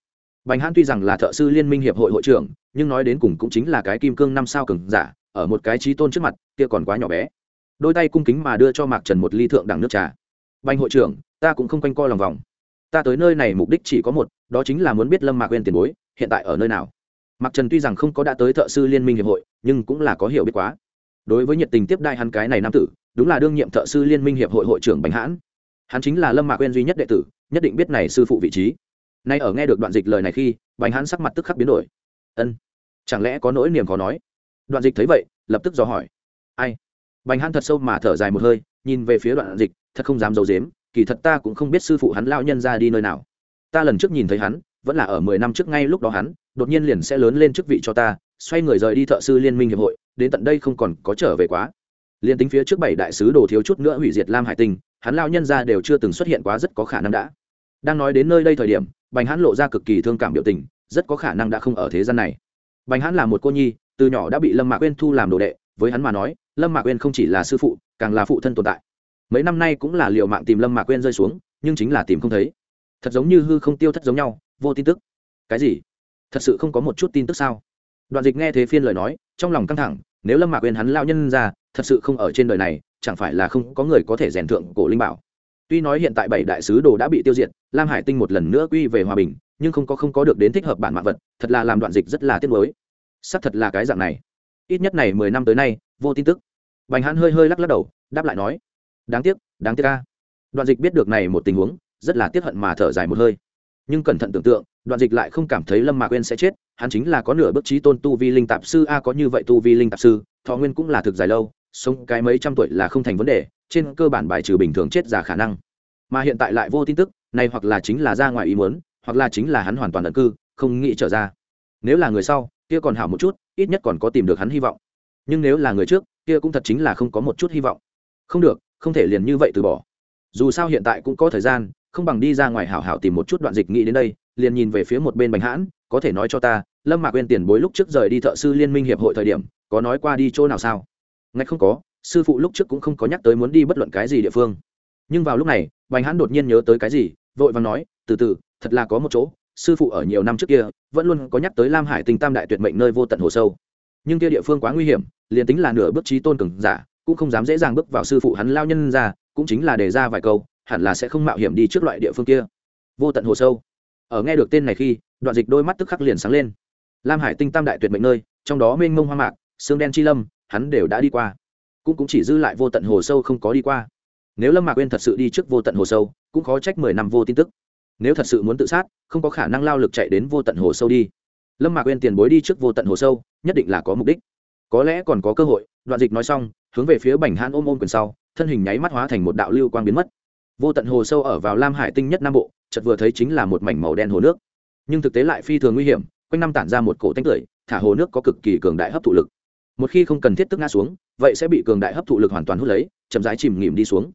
Bành hãn tuy rằng là thợ sư liên minh hiệp hội hội trưởng, nhưng nói đến cùng cũng chính là cái kim cương năm sao cường giả, ở một cái trí tôn trước mặt, kia còn quá nhỏ bé. Đôi tay cung kính mà đưa cho mạc trần một ly thượng đẳng nước trà. Bành hội trưởng, ta cũng không quanh co lòng vòng. Ta tới nơi này mục đích chỉ có một, đó chính là muốn biết lâm mạc quên tiền bối hiện tại ở nơi nào? Mặc trần tuy rằng không có đã tới thợ sư liên minh hiệp hội, nhưng cũng là có hiểu biết quá. Đối với nhiệt tình tiếp đai hắn cái này nam tử, đúng là đương nhiệm thợ sư liên minh hiệp hội hội trưởng bánh hãn. Hắn chính là lâm mạc quên duy nhất đệ tử, nhất định biết này sư phụ vị trí. Nay ở nghe được đoạn dịch lời này khi bánh hãn sắc mặt tức khắc biến đổi. Ân, chẳng lẽ có nỗi niềm khó nói? Đoạn dịch thấy vậy, lập tức dò hỏi. Ai? Bánh hãn thật sâu mà thở dài một hơi, nhìn về phía đoạn dịch, thật không dám d i ấ u dếm kỳ thật ta cũng không biết sư phụ hắn lao nhân ra đi nơi nào. Ta lần trước nhìn thấy hắn vẫn là ở mười năm trước ngay lúc đó hắn, đột nhiên liền sẽ lớn lên chức vị cho ta, xoay người rời đi thợ sư liên minh hiệp hội, đến tận đây không còn có trở về quá. Liên tính phía trước bảy đại sứ đồ thiếu chút nữa hủy diệt lam hải tinh, hắn lao nhân ra đều chưa từng xuất hiện quá rất có khả năng đã. Đang nói đến nơi đây thời điểm, bành hãn lộ ra cực kỳ thương cảm biểu tình, rất có khả năng đã không ở thế gian này. Bành hãn là một cô nhi, từ nhỏ đã bị lâm mạc quên thu làm đồ đệ, với hắn mà nói, lâm mạc quên không chỉ là sư phụ, càng là phụ thân tồn tại. Mấy năm nay cũng là liệu mạng tìm lâm mạc quên rơi xuống, nhưng chính là tìm không thấy. Thật giống như hư không tiêu thất giống nhau vô tin tức. Cái gì? Thật sự không có một chút tin tức sao? Đoạn dịch nghe thế phiên lời nói, trong lòng căng thẳng, nếu lâm mạc quên hắn lao nhân ra, thật sự không ở trên đời này, chẳng phải là không có người có thể rèn thượng cổ linh bảo. Tuy nói hiện tại bảy đại sứ đồ đã bị tiêu diệt, lam hải tinh một lần nữa quy về hòa bình, nhưng không có không có được đến thích hợp bản mạng vật, thật là làm đoạn dịch rất là tiếc mới Sắp thật là cái dạng này. Ít nhất này mười năm tới nay, vô tin tức. Bành hãn hơi hơi lắc lắc đầu, đáp lại nói, đáng tiếc đáng tiếc ca đoạn dịch biết được này một tình huống, rất là tiếc hận mà thở dài một hơi nhưng cẩn thận tưởng tượng, đoạn dịch lại không cảm thấy lâm mạc quên sẽ chết, hắn chính là có nửa bước trí tôn tu vi linh tạp sư, a, có như vậy tu vi linh tạp sư, thọ nguyên cũng là thực dài lâu, sống cái mấy trăm tuổi là không thành vấn đề, trên cơ bản bài trừ bình thường chết giả khả năng. Mà hiện tại lại vô tin tức, này hoặc là chính là ra ngoài ý muốn, hoặc là chính là hắn hoàn toàn ẩn cư, không nghĩ trở ra. Nếu là người sau, kia còn hảo một chút, ít nhất còn có tìm được hắn hy vọng. Nhưng nếu là người trước, kia cũng thật chính là không có một chút hy vọng. Không được, không thể liền như vậy từ bỏ. Dù sao hiện tại cũng có thời gian không bằng đi ra ngoài hảo hảo tìm một chút đoạn dịch nghĩ đến đây, liền nhìn về phía một bên bành hãn, có thể nói cho ta, lâm mạc quên tiền bối lúc trước rời đi thợ sư liên minh hiệp hội thời điểm, có nói qua đi chỗ nào sao? Ngay không có, sư phụ lúc trước cũng không có nhắc tới muốn đi bất luận cái gì địa phương. Nhưng vào lúc này, bành hãn đột nhiên nhớ tới cái gì, vội vàng nói, từ từ, thật là có một chỗ, sư phụ ở nhiều năm trước kia, vẫn luôn có nhắc tới lam hải tinh tam đại tuyệt mệnh nơi vô tận hồ sâu. Nhưng kia địa phương quá nguy hiểm, liền tính là nửa bước trí tôn cường giả, cũng không dám dễ dàng bước vào sư phụ hắn lao nhân ra, cũng chính là đề ra vài câu hẳn là sẽ không mạo hiểm đi trước loại địa phương kia. Vô tận hồ sâu. Ở nghe được tên này khi, đoạn dịch đôi mắt tức khắc liền sáng lên. Lam hải tinh tam đại tuyệt mệnh nơi, trong đó mênh mông hoa mạc, xương đen chi lâm, hắn đều đã đi qua. Cũng cũng chỉ dư lại vô tận hồ sâu không có đi qua. Nếu lâm mạc quên thật sự đi trước vô tận hồ sâu, cũng khó trách mười năm vô tin tức. Nếu thật sự muốn tự sát, không có khả năng lao lực chạy đến vô tận hồ sâu đi. Lâm mạc quên tiền bối đi trước vô tận hồ sâu, nhất định là có mục đích. Có lẽ còn có cơ hội, đoạn dịch nói xong, hướng về phía bành hãn ôm ôm quyền sau, thân hình nháy mắt hóa thành một đạo lưu quang biến mất vô tận hồ sâu ở vào lam hải tinh nhất nam bộ, chợt vừa thấy chính là một mảnh màu đen hồ nước. Nhưng thực tế lại phi thường nguy hiểm, quanh năm tản ra một cổ tanh tưởi, thả hồ nước có cực kỳ cường đại hấp thụ lực. Một khi không cần thiết tức ngã xuống, vậy sẽ bị cường đại hấp thụ lực hoàn toàn hút lấy, chậm rãi chìm nghỉm đi xuống.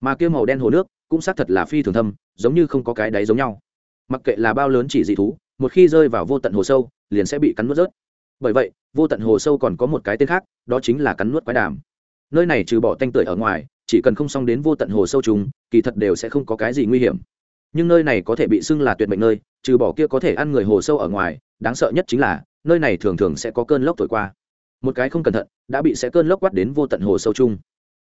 Mà kia màu đen hồ nước cũng xác thật là phi thường thâm, giống như không có cái đáy giống nhau. Mặc kệ là bao lớn chỉ dị thú, một khi rơi vào vô tận hồ sâu, liền sẽ bị cắn nuốt rớt. Bởi vậy, vô tận hồ sâu còn có một cái tên khác, đó chính là cắn nuốt quái đàm. Nơi này trừ bỏ tanh tưởi ở ngoài chỉ cần không xong đến vô tận hồ sâu trùng, kỳ thật đều sẽ không có cái gì nguy hiểm. Nhưng nơi này có thể bị xưng là tuyệt mệnh nơi, trừ bỏ kia có thể ăn người hồ sâu ở ngoài, đáng sợ nhất chính là, nơi này thường thường sẽ có cơn lốc thổi qua. Một cái không cẩn thận, đã bị sẽ cơn lốc quát đến vô tận hồ sâu chung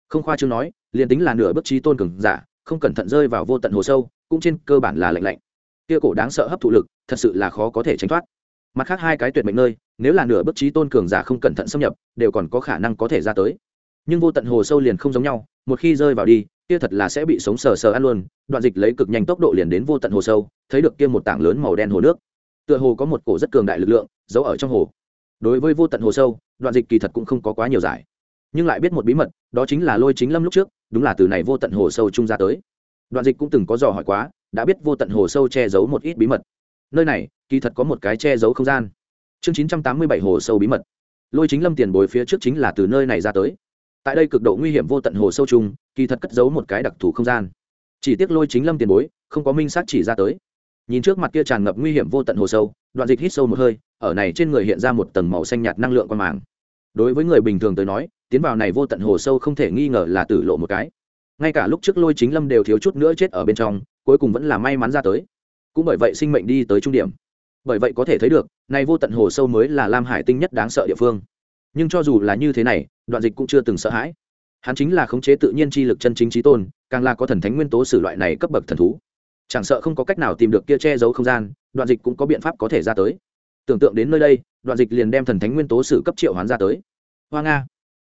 không khoa chương nói, liền tính là nửa bước trí tôn cường giả, không cẩn thận rơi vào vô tận hồ sâu, cũng trên cơ bản là lạnh lạnh. Kia cổ đáng sợ hấp thụ lực, thật sự là khó có thể tránh thoát. Mặt khác hai cái tuyệt mệnh nơi, nếu là nửa bước trí tôn cường giả không cẩn thận xâm nhập, đều còn có khả năng có thể ra tới nhưng vô tận hồ sâu liền không giống nhau, một khi rơi vào đi, kia thật là sẽ bị sống sờ sờ ăn luôn, đoạn dịch lấy cực nhanh tốc độ liền đến vô tận hồ sâu, thấy được kia một tảng lớn màu đen hồ nước. Tựa hồ có một cổ rất cường đại lực lượng, giấu ở trong hồ. Đối với vô tận hồ sâu, đoạn dịch kỳ thật cũng không có quá nhiều giải. Nhưng lại biết một bí mật, đó chính là lôi chính lâm lúc trước, đúng là từ này vô tận hồ sâu trung ra tới. Đoạn dịch cũng từng có dò hỏi quá, đã biết vô tận hồ sâu che giấu một ít bí mật. Nơi này, kỳ thật có một cái che giấu không gian. Chương chín trăm tám mươi bảy hồ sâu bí mật. Lôi chính lâm tiền bối phía trước chính là từ nơi này ra tới tại đây cực độ nguy hiểm vô tận hồ sâu chung kỳ thật cất giấu một cái đặc thù không gian. Chỉ tiếc lôi chính lâm tiền bối, không có minh sát chỉ ra tới. Nhìn trước mặt kia tràn ngập nguy hiểm vô tận hồ sâu, đoạn dịch hít sâu một hơi, ở này trên người hiện ra một tầng màu xanh nhạt năng lượng qua màng đối với người bình thường tới nói, tiến vào này vô tận hồ sâu không thể nghi ngờ là tử lộ một cái. Ngay cả lúc trước lôi chính lâm đều thiếu chút nữa chết ở bên trong, cuối cùng vẫn là may mắn ra tới. Cũng bởi vậy sinh mệnh đi tới trung điểm. Bởi vậy có thể thấy được, này vô tận hồ sâu mới là lam hải tinh nhất đáng sợ địa phương nhưng cho dù là như thế này, đoạn dịch cũng chưa từng sợ hãi. Hắn chính là khống chế tự nhiên chi lực chân chính trí tôn, càng là có thần thánh nguyên tố sử loại này cấp bậc thần thú. Chẳng sợ không có cách nào tìm được kia che giấu không gian, đoạn dịch cũng có biện pháp có thể ra tới. Tưởng tượng đến nơi đây, đoạn dịch liền đem thần thánh nguyên tố sử cấp triệu hoán ra tới. Hoa nga,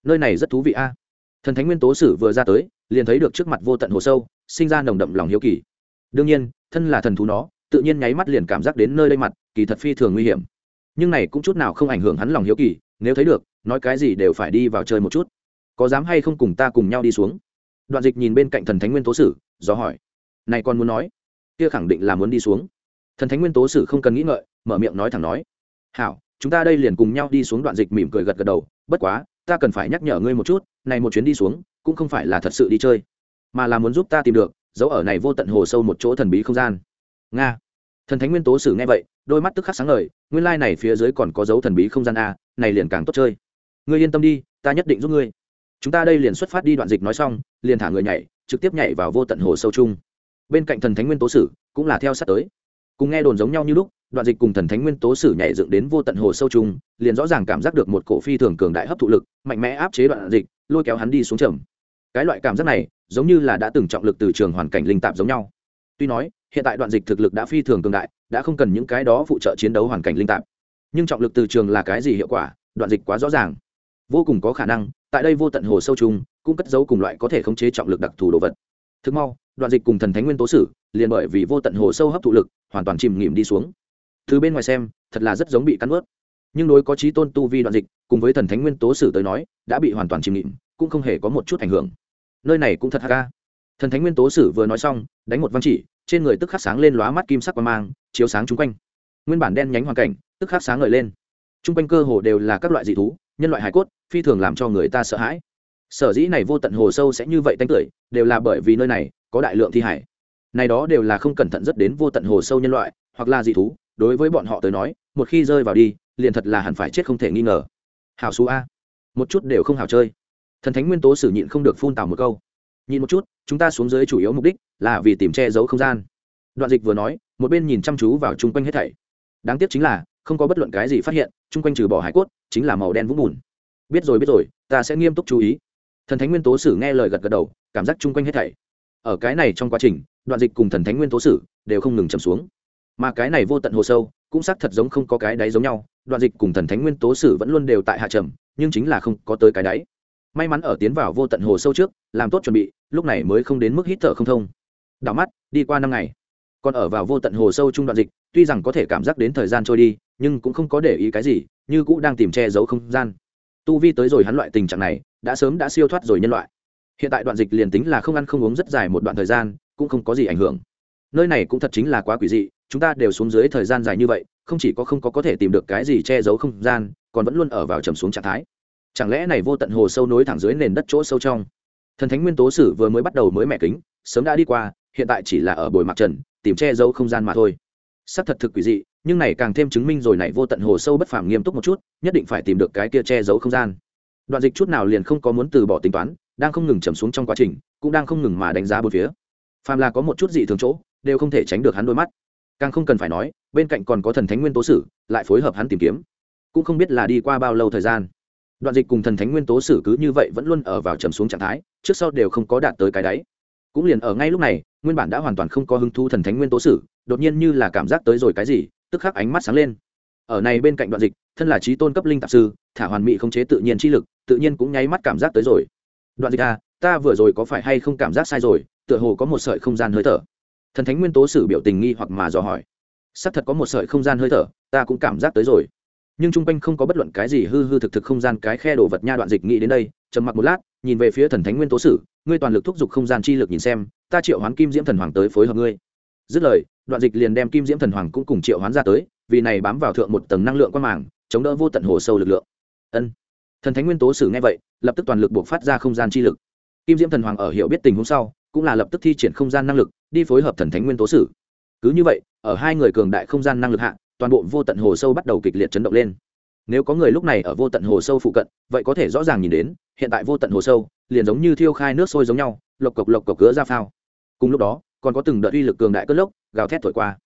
nơi này rất thú vị a. À. Thần thánh nguyên tố sử vừa ra tới, liền thấy được trước mặt vô tận hồ sâu, sinh ra nồng đậm lòng hiếu kỳ. Đương nhiên, thân là thần thú nó, tự nhiên nháy mắt liền cảm giác đến nơi đây mặt, kỳ thật phi thường nguy hiểm. Nhưng này cũng chút nào không ảnh hưởng hắn lòng hiếu kỳ, nếu thấy được nói cái gì đều phải đi vào chơi một chút. Có dám hay không cùng ta cùng nhau đi xuống? Đoạn dịch nhìn bên cạnh thần thánh nguyên tố sử, do hỏi. Này con muốn nói? Kia khẳng định là muốn đi xuống. Thần thánh nguyên tố sử không cần nghĩ ngợi, mở miệng nói thẳng nói. Hảo, chúng ta đây liền cùng nhau đi xuống đoạn dịch mỉm cười gật gật đầu. Bất quá, ta cần phải nhắc nhở ngươi một chút, này một chuyến đi xuống, cũng không phải là thật sự đi chơi, mà là muốn giúp ta tìm được dấu ở này vô tận hồ sâu một chỗ thần bí không gian. Nga. Thần thánh nguyên tố sử nghe vậy, đôi mắt tức khắc sáng ngời, nguyên lai này phía dưới còn có dấu thần bí không gian a, này liền càng tốt chơi ngươi yên tâm đi, ta nhất định giúp ngươi. Chúng ta đây liền xuất phát đi đoạn dịch nói xong, liền thả người nhảy, trực tiếp nhảy vào vô tận hồ sâu chung bên cạnh thần thánh nguyên tố sử cũng là theo sát tới. Cùng nghe đồn giống nhau như lúc, đoạn dịch cùng thần thánh nguyên tố sử nhảy dựng đến vô tận hồ sâu chung liền rõ ràng cảm giác được một cổ phi thường cường đại hấp thụ lực, mạnh mẽ áp chế đoạn dịch, lôi kéo hắn đi xuống trầm. Cái loại cảm giác này, giống như là đã từng trọng lực từ trường hoàn cảnh linh tạp giống nhau. Tuy nói, hiện tại đoạn dịch thực lực đã phi thường cường đại, đã không cần những cái đó phụ trợ chiến đấu hoàn cảnh linh tạp. Nhưng trọng lực từ trường là cái gì hiệu quả, đoạn dịch quá rõ ràng vô cùng có khả năng, tại đây vô tận hồ sâu chung cũng cất giấu cùng loại có thể khống chế trọng lực đặc thù đồ vật. Thực mau, đoạn dịch cùng thần thánh nguyên tố sử, liền bởi vì vô tận hồ sâu hấp thụ lực, hoàn toàn chìm nghỉm đi xuống. Thứ bên ngoài xem, thật là rất giống bị cắn ướt nhưng đối có trí tôn tu vi đoạn dịch, cùng với thần thánh nguyên tố sử tới nói, đã bị hoàn toàn chìm nghỉm cũng không hề có một chút ảnh hưởng. Nơi này cũng thật ha ca thần thánh nguyên tố sử vừa nói xong, đánh một văn chỉ, trên người tức khắc sáng lên lóa mắt kim sắc và mang, chiếu sáng chung quanh. Nguyên bản đen nhánh hoàn cảnh, tức khắc sáng ngời lên. Chung quanh cơ hồ đều là các loại dị thú nhân loại hải cốt, phi thường làm cho người ta sợ hãi. Sở dĩ này vô tận hồ sâu sẽ như vậy tanh tưởi, đều là bởi vì nơi này có đại lượng thi hải. Này đó đều là không cẩn thận rất đến vô tận hồ sâu nhân loại, hoặc là dị thú, đối với bọn họ tới nói, một khi rơi vào đi, liền thật là hẳn phải chết không thể nghi ngờ. Hào xú a. Một chút đều không hào chơi. Thần thánh nguyên tố sử nhịn không được phun tào một câu. Nhìn một chút, chúng ta xuống dưới chủ yếu mục đích là vì tìm che giấu không gian. Đoạn dịch vừa nói, một bên nhìn chăm chú vào chung quanh hết thảy. Đáng tiếc chính là, không có bất luận cái gì phát hiện chung quanh trừ bỏ hải cốt, chính là màu đen vũng bùn. Biết rồi biết rồi, ta sẽ nghiêm túc chú ý. Thần thánh nguyên tố sử nghe lời gật gật đầu, cảm giác chung quanh hết thảy. Ở cái này trong quá trình, đoạn dịch cùng thần thánh nguyên tố sử đều không ngừng chầm xuống. Mà cái này vô tận hồ sâu, cũng xác thật giống không có cái đáy giống nhau, đoạn dịch cùng thần thánh nguyên tố sử vẫn luôn đều tại hạ trầm, nhưng chính là không có tới cái đáy. May mắn ở tiến vào vô tận hồ sâu trước, làm tốt chuẩn bị, lúc này mới không đến mức hít thở không thông. Đảo mắt, đi qua năm ngày. Còn ở vào vô tận hồ sâu trung đoạn dịch, tuy rằng có thể cảm giác đến thời gian trôi đi nhưng cũng không có để ý cái gì, như cũ đang tìm che giấu không gian. Tu vi tới rồi hắn loại tình trạng này, đã sớm đã siêu thoát rồi nhân loại. Hiện tại đoạn dịch liền tính là không ăn không uống rất dài một đoạn thời gian, cũng không có gì ảnh hưởng. Nơi này cũng thật chính là quá quỷ dị, chúng ta đều xuống dưới thời gian dài như vậy, không chỉ có không có có thể tìm được cái gì che giấu không gian, còn vẫn luôn ở vào trầm xuống trạng thái. Chẳng lẽ này vô tận hồ sâu nối thẳng dưới nền đất chỗ sâu trong? Thần thánh nguyên tố sử vừa mới bắt đầu mới mẹ kính, sớm đã đi qua, hiện tại chỉ là ở bồi mặt trần, tìm che giấu không gian mà thôi. Sắc thật thực quỷ dị nhưng này càng thêm chứng minh rồi này vô tận hồ sâu bất phàm nghiêm túc một chút, nhất định phải tìm được cái kia che giấu không gian. Đoạn dịch chút nào liền không có muốn từ bỏ tính toán, đang không ngừng chầm xuống trong quá trình, cũng đang không ngừng mà đánh giá bốn phía. Phàm là có một chút dị thường chỗ, đều không thể tránh được hắn đôi mắt. Càng không cần phải nói, bên cạnh còn có thần thánh nguyên tố sử, lại phối hợp hắn tìm kiếm. Cũng không biết là đi qua bao lâu thời gian. Đoạn dịch cùng thần thánh nguyên tố sử cứ như vậy vẫn luôn ở vào trầm xuống trạng thái, trước sau đều không có đạt tới cái đáy. Cũng liền ở ngay lúc này, nguyên bản đã hoàn toàn không có hứng thu thần thánh nguyên tố sử, đột nhiên như là cảm giác tới rồi cái gì tức khắc ánh mắt sáng lên. Ở này bên cạnh đoạn dịch, thân là trí tôn cấp linh tạp sư, thả hoàn mỹ không chế tự nhiên chi lực, tự nhiên cũng nháy mắt cảm giác tới rồi. Đoạn dịch à ta vừa rồi có phải hay không cảm giác sai rồi, tựa hồ có một sợi không gian hơi thở. Thần thánh nguyên tố sử biểu tình nghi hoặc mà dò hỏi. Xác thật có một sợi không gian hơi thở, ta cũng cảm giác tới rồi. Nhưng chung quanh không có bất luận cái gì hư hư thực thực không gian cái khe đồ vật nha đoạn dịch nghĩ đến đây, trầm mặc một lát, nhìn về phía thần thánh nguyên tố sử, ngươi toàn lực thúc giục không gian chi lực nhìn xem, ta triệu hoán kim diễm thần hoàng tới phối hợp ngươi. Dứt lời đoạn dịch liền đem kim diễm thần hoàng cũng cùng triệu hoán ra tới, vì này bám vào thượng một tầng năng lượng quan màng, chống đỡ vô tận hồ sâu lực lượng. Ân. Thần thánh nguyên tố sử nghe vậy, lập tức toàn lực buộc phát ra không gian chi lực. Kim diễm thần hoàng ở hiểu biết tình huống sau, cũng là lập tức thi triển không gian năng lực, đi phối hợp thần thánh nguyên tố sử. Cứ như vậy, ở hai người cường đại không gian năng lực hạ, toàn bộ vô tận hồ sâu bắt đầu kịch liệt chấn động lên. Nếu có người lúc này ở vô tận hồ sâu phụ cận, vậy có thể rõ ràng nhìn đến, hiện tại vô tận hồ sâu, liền giống như thiêu khai nước sôi giống nhau, lộc cộc lộc cộc cứa ra phao. Cùng lúc đó, còn có từng đợt uy lực cường đại cất lốc gào thét thổi qua.